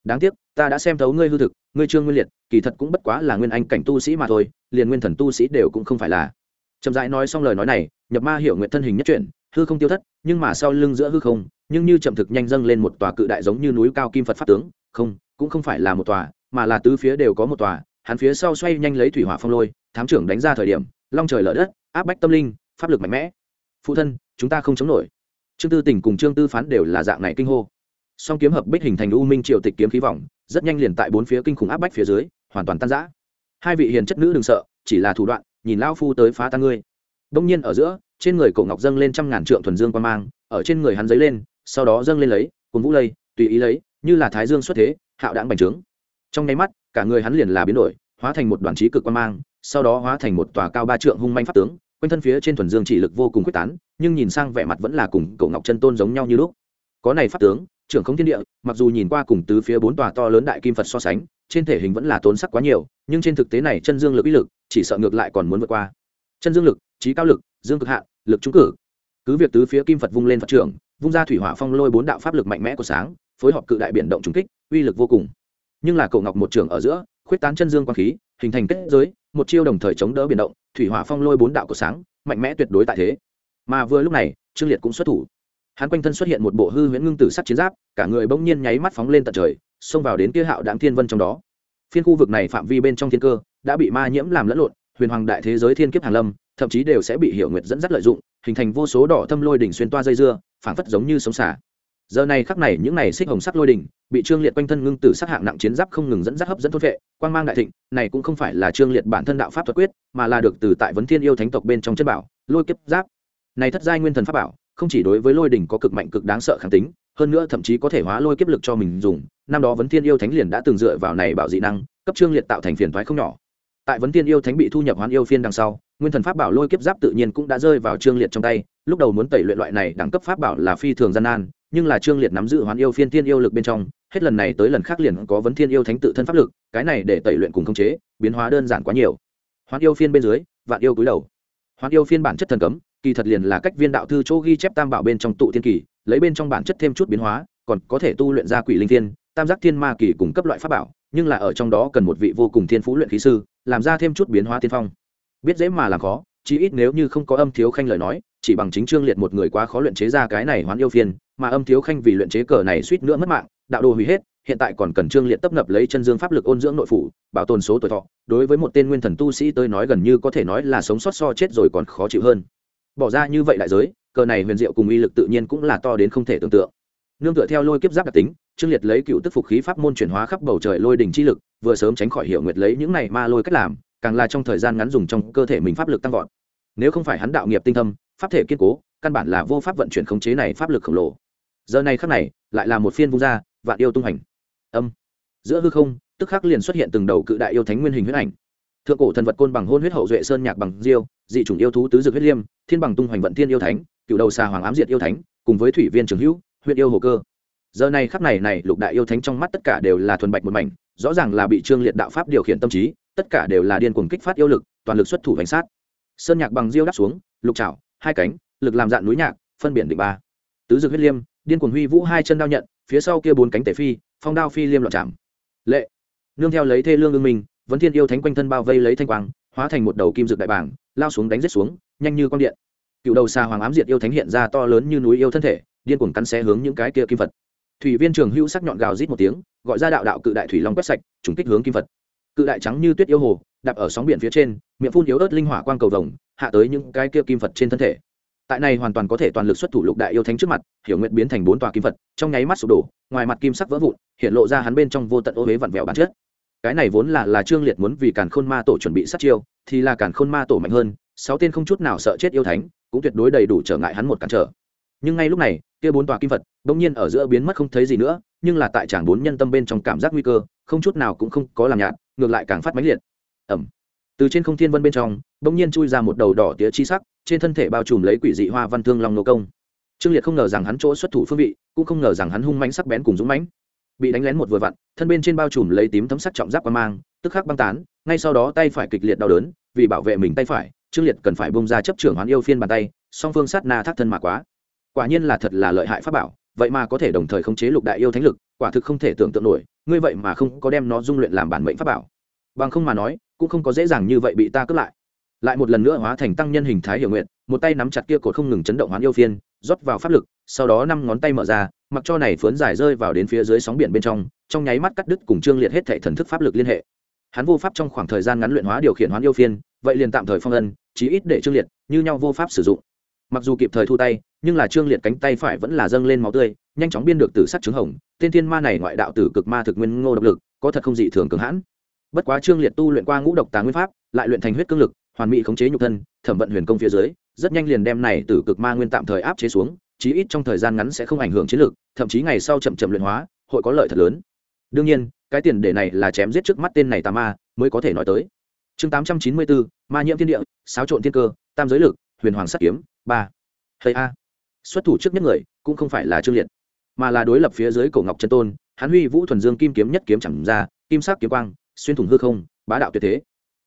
Đáng tiếc, ta đã xem thấu ngươi hư thực, ngươi trương nguyên liệt, kỳ thật cũng bất quá là nguyên anh cảnh tu sĩ mà thôi, liền nguyên thần tu sĩ đều cũng không phải là. Chậm rãi nói xong lời nói này, nhập ma hiểu nguyện thân hình nhất chuyển, hư không tiêu thất, nhưng mà sau lưng giữa hư không, nhưng như chậm thực nhanh dâng lên một tòa cự đại giống như núi cao kim phật pháp tướng, không, cũng không phải là một tòa, mà là tứ phía đều có một tòa, hắn phía sau xoay nhanh lấy thủy hỏa phong lôi, thám trưởng đánh ra thời điểm, long trời lở đất, áp bách tâm linh, pháp lực mạnh mẽ. Phụ thân, chúng ta không chống nổi trương tư tỉnh cùng trương tư phán đều là dạng này kinh hô. Song kiếm hợp bích hình thành u minh triều tịch kiếm khí vọng rất nhanh liền tại bốn phía kinh khủng áp bách phía dưới, hoàn toàn tan rã. Hai vị hiền chất nữ đừng sợ, chỉ là thủ đoạn, nhìn lao phu tới phá tan ngươi. Đông nhiên ở giữa, trên người cổ ngọc dâng lên trăm ngàn trượng thuần dương quan mang, ở trên người hắn giấy lên, sau đó dâng lên lấy cồn vũ lây, tùy ý lấy, như là thái dương xuất thế, hạo đảng bành trướng. Trong nháy mắt, cả người hắn liền là biến đổi, hóa thành một đoàn trí cực quan mang, sau đó hóa thành một tòa cao ba trượng hung manh pháp tướng quanh thân phía trên thuần dương chỉ lực vô cùng quyết tán, nhưng nhìn sang vẻ mặt vẫn là cùng cậu ngọc chân tôn giống nhau như lúc. Có này pháp tướng, trưởng không thiên địa, mặc dù nhìn qua cùng tứ phía bốn tòa to lớn đại kim phật so sánh, trên thể hình vẫn là tốn sắc quá nhiều, nhưng trên thực tế này chân dương lực ý lực, chỉ sợ ngược lại còn muốn vượt qua. Chân dương lực, trí cao lực, dương cực hạ lực trúng cử. Cứ việc tứ phía kim phật vung lên phật trưởng, vung ra thủy hỏa phong lôi bốn đạo pháp lực mạnh mẽ của sáng, phối hợp cự đại biển động trúng kích, uy lực vô cùng. Nhưng là cậu ngọc một trưởng ở giữa, khuyết tán chân dương quang khí, hình thành kết giới, một chiêu đồng thời chống đỡ biển động thủy hỏa phong lôi bốn đạo của sáng, mạnh mẽ tuyệt đối tại thế. Mà vừa lúc này, trương liệt cũng xuất thủ. Hắn quanh thân xuất hiện một bộ hư huyễn ngưng tử sắc chiến giáp, cả người bỗng nhiên nháy mắt phóng lên tận trời, xông vào đến kia hạo đáng thiên vân trong đó. Phiên khu vực này phạm vi bên trong thiên cơ, đã bị ma nhiễm làm lẫn lộn, huyền hoàng đại thế giới thiên kiếp hàng lâm, thậm chí đều sẽ bị hiểu nguyệt dẫn dắt lợi dụng, hình thành vô số đỏ thâm lôi đỉnh xuyên toa dây dưa, phảng phất giống như sống xả giờ này khắc này những này xích hồng sắc lôi đỉnh bị trương liệt quanh thân ngưng tử sắc hạng nặng chiến giáp không ngừng dẫn dắt hấp dẫn thốt vệ, quang mang đại thịnh, này cũng không phải là trương liệt bản thân đạo pháp thuật quyết, mà là được từ tại vấn thiên yêu thánh tộc bên trong chất bảo, lôi kiếp giáp. Này thất giai nguyên thần pháp bảo, không chỉ đối với lôi đỉnh có cực mạnh cực đáng sợ kháng tính, hơn nữa thậm chí có thể hóa lôi kiếp lực cho mình dùng. Năm đó vấn thiên yêu thánh liền đã từng dựa vào này bảo dị năng, cấp trương liệt tạo thành phiền thoái không nhỏ. Tại vấn thiên yêu thánh bị thu nhập hoán yêu phiên đằng sau, nguyên thần pháp bảo lôi kiếp giáp tự nhiên cũng đã rơi vào trương liệt trong tay, lúc đầu muốn tẩy luyện loại này đẳng cấp pháp bảo là phi thường gian nan nhưng là trương liệt nắm giữ hoán yêu phiên thiên yêu lực bên trong, hết lần này tới lần khác liền có vấn thiên yêu thánh tự thân pháp lực, cái này để tẩy luyện cùng khống chế, biến hóa đơn giản quá nhiều. Hoán yêu phiên bên dưới, vạn yêu cúi đầu. Hoán yêu phiên bản chất thần cấm, kỳ thật liền là cách viên đạo thư chỗ ghi chép tam bảo bên trong tụ thiên kỳ, lấy bên trong bản chất thêm chút biến hóa, còn có thể tu luyện ra quỷ linh thiên, tam giác thiên ma kỳ cùng cấp loại pháp bảo, nhưng là ở trong đó cần một vị vô cùng thiên phú luyện khí sư, làm ra thêm chút biến hóa tiên phong. Biết dễ mà làm khó, chí ít nếu như không có âm thiếu khanh lời nói chỉ bằng chính trương liệt một người quá khó luyện chế ra cái này hoán yêu phiên, mà âm thiếu khanh vì luyện chế cờ này suýt nữa mất mạng, đạo đồ hủy hết, hiện tại còn cần trương liệt tấp nập lấy chân dương pháp lực ôn dưỡng nội phủ, bảo tồn số tuổi thọ, đối với một tên nguyên thần tu sĩ tới nói gần như có thể nói là sống sót so chết rồi còn khó chịu hơn. Bỏ ra như vậy đại giới, cờ này huyền diệu cùng uy lực tự nhiên cũng là to đến không thể tưởng tượng. Nương tựa theo lôi kiếp giáp đặc tính, trương liệt lấy cựu tức phục khí pháp môn chuyển hóa khắp bầu trời lôi đỉnh chi lực, vừa sớm tránh khỏi hiệu nguyệt lấy những này ma lôi cách làm, càng là trong thời gian ngắn dùng trong cơ thể mình pháp lực tăng vọt. Nếu không phải hắn đạo nghiệp tinh thâm pháp thể kiên cố, căn bản là vô pháp vận chuyển khống chế này pháp lực khổng lồ. Giờ này khắc này, lại là một phiên vung ra, vạn yêu tung hành. Âm. Giữa hư không, tức khắc liền xuất hiện từng đầu cự đại yêu thánh nguyên hình huyết ảnh. Thượng cổ thần vật côn bằng hôn huyết hậu duệ sơn nhạc bằng diêu, dị chủng yêu thú tứ dược huyết liêm, thiên bằng tung hoành vận thiên yêu thánh, cựu đầu xà hoàng ám diệt yêu thánh, cùng với thủy viên trường hữu huyện yêu hồ cơ. Giờ này khắc này này, lục đại yêu thánh trong mắt tất cả đều là thuần bạch một mảnh, rõ ràng là bị trương liệt đạo pháp điều khiển tâm trí, tất cả đều là điên cuồng kích phát yêu lực, toàn lực xuất thủ hành sát. Sơn nhạc bằng diêu đáp xuống, lục trảo hai cánh, lực làm dạn núi nhạc, phân biển định ba. Tứ dược huyết liêm, điên cuồng huy vũ hai chân đao nhận, phía sau kia bốn cánh tể phi, phong đao phi liêm loạn chạm. Lệ. Nương theo lấy thê lương ương minh, vấn thiên yêu thánh quanh thân bao vây lấy thanh quang, hóa thành một đầu kim dược đại bảng, lao xuống đánh rết xuống, nhanh như con điện. Cựu đầu xa hoàng ám diệt yêu thánh hiện ra to lớn như núi yêu thân thể, điên cuồng cắn xé hướng những cái kia kim vật. Thủy viên trường hữu sắc nhọn gào rít một tiếng, gọi ra đạo đạo cự đại thủy long quét sạch, trùng kích hướng kim vật cự đại trắng như tuyết yêu hồ, đạp ở sóng biển phía trên, miệng phun yếu ớt linh hỏa quang cầu vồng, hạ tới những cái kia kim phật trên thân thể. Tại này hoàn toàn có thể toàn lực xuất thủ lục đại yêu thánh trước mặt, hiểu nguyện biến thành bốn tòa kim phật, trong nháy mắt sụp đổ, ngoài mặt kim sắc vỡ vụn, hiện lộ ra hắn bên trong vô tận ô huế vặn vẹo bản chất. Cái này vốn là là trương liệt muốn vì càn khôn ma tổ chuẩn bị sát chiêu, thì là càn khôn ma tổ mạnh hơn, sáu tên không chút nào sợ chết yêu thánh, cũng tuyệt đối đầy đủ trở ngại hắn một cản trở. Nhưng ngay lúc này kia bốn tòa kim vật bỗng nhiên ở giữa biến mất không thấy gì nữa, nhưng là tại chàng bốn nhân tâm bên trong cảm giác nguy cơ, không chút nào cũng không có làm nhạt, ngược lại càng phát mãnh liệt. Ẩm từ trên không thiên vân bên trong, bỗng nhiên chui ra một đầu đỏ tía chi sắc, trên thân thể bao trùm lấy quỷ dị hoa văn thương long nô công. Trương liệt không ngờ rằng hắn chỗ xuất thủ phương vị, cũng không ngờ rằng hắn hung mãnh sắc bén cùng dũng mãnh. Bị đánh lén một vừa vặn, thân bên trên bao trùm lấy tím thấm sắc trọng giáp qua mang, tức khắc băng tán, ngay sau đó tay phải kịch liệt đau đớn, vì bảo vệ mình tay phải, trương liệt cần phải bông ra chấp trưởng hoán yêu phiên bàn tay, song phương sát na thác thân mà quá quả nhiên là thật là lợi hại pháp bảo, vậy mà có thể đồng thời khống chế lục đại yêu thánh lực, quả thực không thể tưởng tượng nổi, ngươi vậy mà không có đem nó dung luyện làm bản mệnh pháp bảo. Bằng không mà nói, cũng không có dễ dàng như vậy bị ta cướp lại. Lại một lần nữa hóa thành tăng nhân hình thái hiểu nguyện, một tay nắm chặt kia cột không ngừng chấn động hoán yêu phiên, rót vào pháp lực, sau đó năm ngón tay mở ra, mặc cho này phớn dài rơi vào đến phía dưới sóng biển bên trong trong nháy mắt cắt đứt cùng trương liệt hết thể thần thức pháp lực liên hệ. Hắn vô pháp trong khoảng thời gian ngắn luyện hóa điều khiển hoán yêu phiên, vậy liền tạm thời phong ân chí ít để trương liệt như nhau vô pháp sử dụng mặc dù kịp thời thu tay, nhưng là trương liệt cánh tay phải vẫn là dâng lên máu tươi, nhanh chóng biên được tử sắc trứng hồng. Tên thiên ma này ngoại đạo tử cực ma thực nguyên ngô độc lực, có thật không dị thường cường hãn. Bất quá trương liệt tu luyện qua ngũ độc tà nguyên pháp, lại luyện thành huyết cương lực, hoàn mỹ khống chế nhục thân, thẩm vận huyền công phía dưới, rất nhanh liền đem này tử cực ma nguyên tạm thời áp chế xuống, chí ít trong thời gian ngắn sẽ không ảnh hưởng chiến lược thậm chí ngày sau chậm chậm luyện hóa, hội có lợi thật lớn. Đương nhiên, cái tiền đề này là chém giết trước mắt tên này tà ma, mới có thể nói tới. Chương tám trăm chín mươi bốn, ma nhiễm thiên địa, xáo trộn thiên cơ, tam giới lực, huyền hoàng sắt kiếm ba. Hay a. Xuất thủ trước nhất người, cũng không phải là trương liệt, mà là đối lập phía dưới cổ ngọc chân tôn, hắn huy vũ thuần dương kim kiếm nhất kiếm chẳng ra, kim sắc kiếm quang, xuyên thủng hư không, bá đạo tuyệt thế.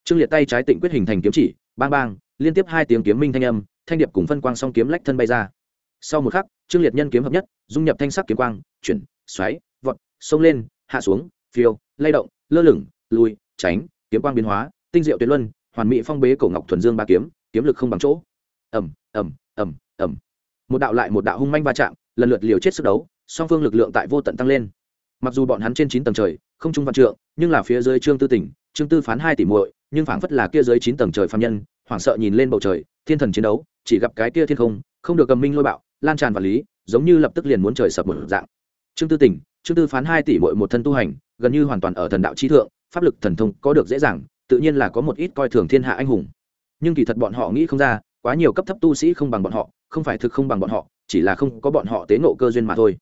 Trương liệt tay trái tịnh quyết hình thành kiếm chỉ, bang bang, liên tiếp hai tiếng kiếm minh thanh âm, thanh điệp cùng phân quang song kiếm lách thân bay ra. Sau một khắc, trương liệt nhân kiếm hợp nhất, dung nhập thanh sắc kiếm quang, chuyển, xoáy, vọt, xông lên, hạ xuống, phiêu, lay động, lơ lửng, lùi, tránh, kiếm quang biến hóa, tinh diệu tuyệt luân, hoàn mỹ phong bế cổ ngọc thuần dương ba kiếm kiếm lực không bằng chỗ. Ẩm ầm, ầm, ầm. một đạo lại một đạo hung manh va chạm lần lượt liều chết sức đấu song phương lực lượng tại vô tận tăng lên. Mặc dù bọn hắn trên chín tầng trời không trung văn trượng nhưng là phía dưới trương tư tỉnh trương tư phán hai tỷ muội nhưng phảng phất là kia dưới chín tầng trời phạm nhân hoảng sợ nhìn lên bầu trời thiên thần chiến đấu chỉ gặp cái kia thiên không không được cầm minh lôi bạo lan tràn và lý giống như lập tức liền muốn trời sập một dạng. Trương tư tỉnh trương tư phán hai tỷ muội một thân tu hành gần như hoàn toàn ở thần đạo trí thượng pháp lực thần thông có được dễ dàng tự nhiên là có một ít coi thường thiên hạ anh hùng. Nhưng kỳ thật bọn họ nghĩ không ra quá nhiều cấp thấp tu sĩ không bằng bọn họ, không phải thực không bằng bọn họ, chỉ là không có bọn họ tế nộ cơ duyên mà thôi.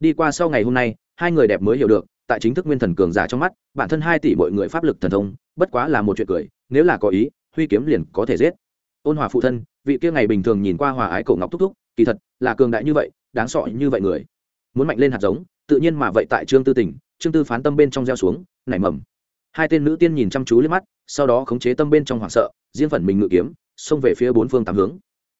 Đi qua sau ngày hôm nay, hai người đẹp mới hiểu được, tại chính thức nguyên thần cường giả trong mắt, bản thân hai tỷ mọi người pháp lực thần thông, bất quá là một chuyện cười, nếu là có ý, huy kiếm liền có thể giết. Ôn hòa phụ thân, vị kia ngày bình thường nhìn qua hòa ái cổ ngọc thúc thúc, kỳ thật là cường đại như vậy, đáng sọ như vậy người. Muốn mạnh lên hạt giống, tự nhiên mà vậy tại trương tư tỉnh, trương tư phán tâm bên trong gieo xuống, nảy mầm. Hai tên nữ tiên nhìn chăm chú lên mắt, sau đó khống chế tâm bên trong hoảng sợ, riêng phần mình ngự kiếm xông về phía bốn phương tám hướng.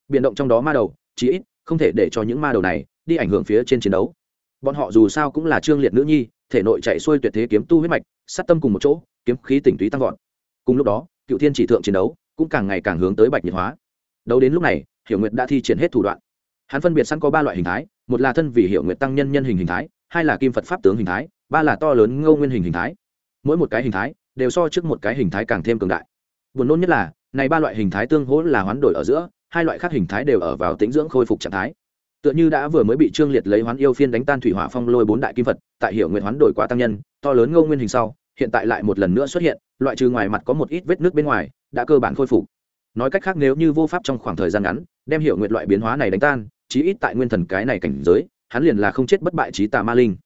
Biển động trong đó ma đầu, chí ít, không thể để cho những ma đầu này đi ảnh hưởng phía trên chiến đấu. Bọn họ dù sao cũng là trương liệt nữ nhi, thể nội chạy xuôi tuyệt thế kiếm tu huyết mạch, sát tâm cùng một chỗ, kiếm khí tỉnh túy tăng vọt. Cùng lúc đó, cựu thiên chỉ thượng chiến đấu cũng càng ngày càng hướng tới bạch nhiệt hóa. Đấu đến lúc này, hiểu nguyệt đã thi triển hết thủ đoạn. Hắn phân biệt sẵn có ba loại hình thái, một là thân vì hiểu nguyệt tăng nhân nhân hình hình thái, hai là kim phật pháp tướng hình thái, ba là to lớn ngâu nguyên hình hình thái. Mỗi một cái hình thái đều so trước một cái hình thái càng thêm cường đại. Buồn nôn nhất là này ba loại hình thái tương hỗ là hoán đổi ở giữa, hai loại khác hình thái đều ở vào tĩnh dưỡng khôi phục trạng thái. Tựa như đã vừa mới bị trương liệt lấy hoán yêu phiên đánh tan thủy hỏa phong lôi bốn đại kim vật tại hiểu nguyện hoán đổi quá tăng nhân, to lớn ngô nguyên hình sau, hiện tại lại một lần nữa xuất hiện, loại trừ ngoài mặt có một ít vết nước bên ngoài, đã cơ bản khôi phục. Nói cách khác nếu như vô pháp trong khoảng thời gian ngắn, đem hiểu nguyện loại biến hóa này đánh tan, chí ít tại nguyên thần cái này cảnh giới, hắn liền là không chết bất bại trí tà ma linh.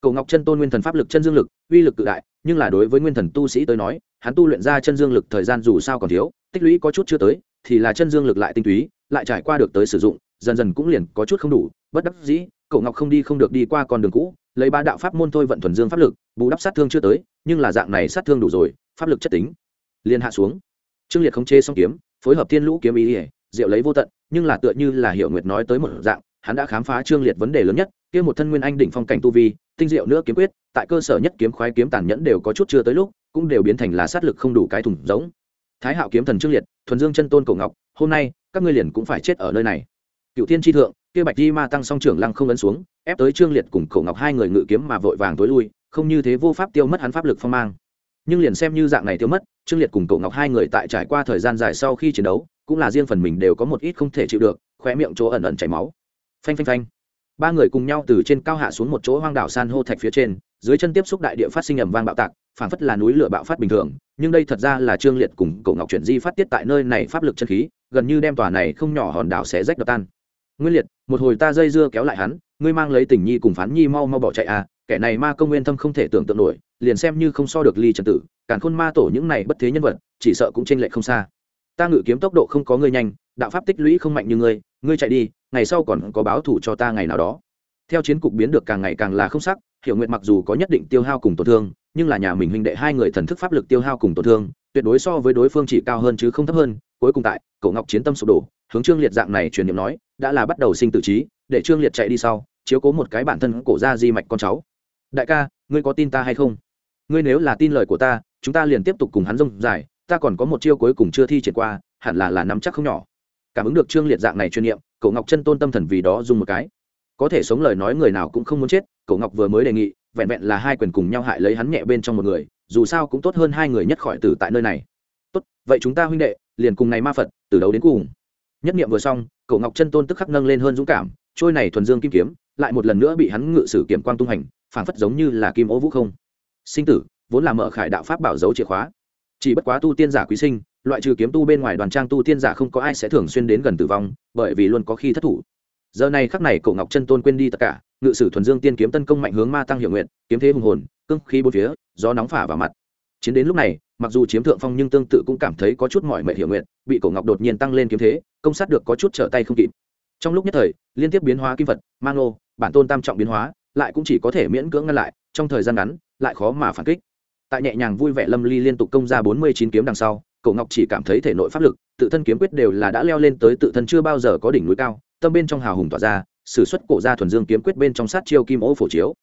Cầu ngọc chân tôn nguyên thần pháp lực chân dương lực, uy lực cự đại, nhưng là đối với nguyên thần tu sĩ tới nói, hắn tu luyện ra chân dương lực thời gian dù sao còn thiếu tích lũy có chút chưa tới, thì là chân dương lực lại tinh túy, lại trải qua được tới sử dụng, dần dần cũng liền có chút không đủ, bất đắc dĩ, cậu ngọc không đi không được đi qua con đường cũ, lấy ba đạo pháp môn thôi vận thuần dương pháp lực, bù đắp sát thương chưa tới, nhưng là dạng này sát thương đủ rồi, pháp lực chất tính liền hạ xuống. Trương liệt không chê xong kiếm, phối hợp thiên lũ kiếm ý ỉa diệu lấy vô tận, nhưng là tựa như là hiểu nguyệt nói tới một dạng, hắn đã khám phá trương liệt vấn đề lớn nhất, kia một thân nguyên anh đỉnh phong cảnh tu vi, tinh diệu nữa kiếm quyết, tại cơ sở nhất kiếm khoái kiếm tàn nhẫn đều có chút chưa tới lúc, cũng đều biến thành là sát lực không đủ cái thùng giống thái hạo kiếm thần trương liệt, thuần dương chân tôn cổ ngọc, hôm nay, các ngươi liền cũng phải chết ở nơi này. Cựu thiên tri thượng, kia bạch di ma tăng song trưởng lăng không ấn xuống, ép tới trương liệt cùng cổ ngọc hai người ngự kiếm mà vội vàng tối lui, không như thế vô pháp tiêu mất hắn pháp lực phong mang. Nhưng liền xem như dạng này tiêu mất, trương liệt cùng cổ ngọc hai người tại trải qua thời gian dài sau khi chiến đấu, cũng là riêng phần mình đều có một ít không thể chịu được, khóe miệng chỗ ẩn ẩn chảy máu. Phanh phanh phanh ba người cùng nhau từ trên cao hạ xuống một chỗ hoang đảo san hô thạch phía trên, dưới chân tiếp xúc đại địa phát sinh ẩm vang bạo tạc, phảng phất là núi lửa bạo phát bình thường, nhưng đây thật ra là trương liệt cùng cổ ngọc chuyển di phát tiết tại nơi này pháp lực chân khí, gần như đem tòa này không nhỏ hòn đảo sẽ rách đập tan. Nguyên liệt, một hồi ta dây dưa kéo lại hắn, ngươi mang lấy tình nhi cùng phán nhi mau mau bỏ chạy à kẻ này ma công nguyên thâm không thể tưởng tượng nổi, liền xem như không so được ly trần tử, càn khôn ma tổ những này bất thế nhân vật, chỉ sợ cũng t r ê n lệch không xa. Ta ngự kiếm tốc độ không có ngươi nhanh, đạo pháp tích lũy không mạnh như ngươi ngươi chạy đi, ngày sau còn có báo thủ cho ta ngày nào đó. Theo chiến cục biến được càng ngày càng là không sắc, hiểu nguyện mặc dù có nhất định tiêu hao cùng tổn thương, nhưng là nhà mình huynh đệ hai người thần thức pháp lực tiêu hao cùng tổn thương, tuyệt đối so với đối phương chỉ cao hơn chứ không thấp hơn. Cuối cùng tại, cậu ngọc chiến tâm sụp đổ, hướng trương liệt dạng này truyền niệm nói, đã là bắt đầu sinh tử trí, để trương liệt chạy đi sau, chiếu cố một cái bản thân cổ ra di mạch con cháu. Đại ca, ngươi có tin ta hay không? Ngươi nếu là tin lời của ta, chúng ta liền tiếp tục cùng hắn rông dài, ta còn có một chiêu cuối cùng chưa thi triển qua, hẳn là là nắm chắc không nhỏ cảm ứng được trương liệt dạng này chuyên niệm cậu ngọc chân tôn tâm thần vì đó dùng một cái. Có thể sống lời nói người nào cũng không muốn chết cậu ngọc vừa mới đề nghị, vẹn vẹn là hai quyền cùng nhau hại lấy hắn nhẹ bên trong một người, dù sao cũng tốt hơn hai người nhất khỏi tử tại nơi này. Tốt, vậy chúng ta huynh đệ, liền cùng này ma phật, từ đầu đến cùng. Nhất niệm vừa xong cậu ngọc chân tôn tức khắc nâng lên hơn dũng cảm, trôi này thuần dương kim kiếm, lại một lần nữa bị hắn ngự sử kiểm quang tung hành, phảng phất giống như là kim ô vũ không. Sinh tử, vốn là mở khải đạo pháp bảo dấu chìa khóa chỉ bất quá tu tiên giả quý sinh, loại trừ kiếm tu bên ngoài đoàn trang tu tiên giả không có ai sẽ thường xuyên đến gần tử vong, bởi vì luôn có khi thất thủ. Giờ này khắc này cậu ngọc chân tôn quên đi tất cả, ngự sử thuần dương tiên kiếm tấn công mạnh hướng ma tăng hiệu nguyện, kiếm thế hùng hồn cưng khí bốn phía, gió nóng phả vào mặt. Chiến đến lúc này, mặc dù chiếm thượng phong nhưng tương tự cũng cảm thấy có chút mỏi mệt hiểu nguyện, bị cổ ngọc đột nhiên tăng lên kiếm thế, công sát được có chút trở tay không kịp. Trong lúc nhất thời, liên tiếp biến hóa kim vật, mang lô, bản tôn tam trọng biến hóa, lại cũng chỉ có thể miễn cưỡng ngăn lại, trong thời gian ngắn, lại khó mà phản kích tại nhẹ nhàng vui vẻ lâm ly liên tục công ra bốn mươi chín kiếm đằng sau cổ ngọc chỉ cảm thấy thể nội pháp lực, tự thân kiếm quyết đều là đã leo lên tới tự thân chưa bao giờ có đỉnh núi cao, tâm bên trong hào hùng tỏa ra s ử suất cổ ra thuần dương kiếm quyết bên trong sát chiêu kim ô phổ chiếu.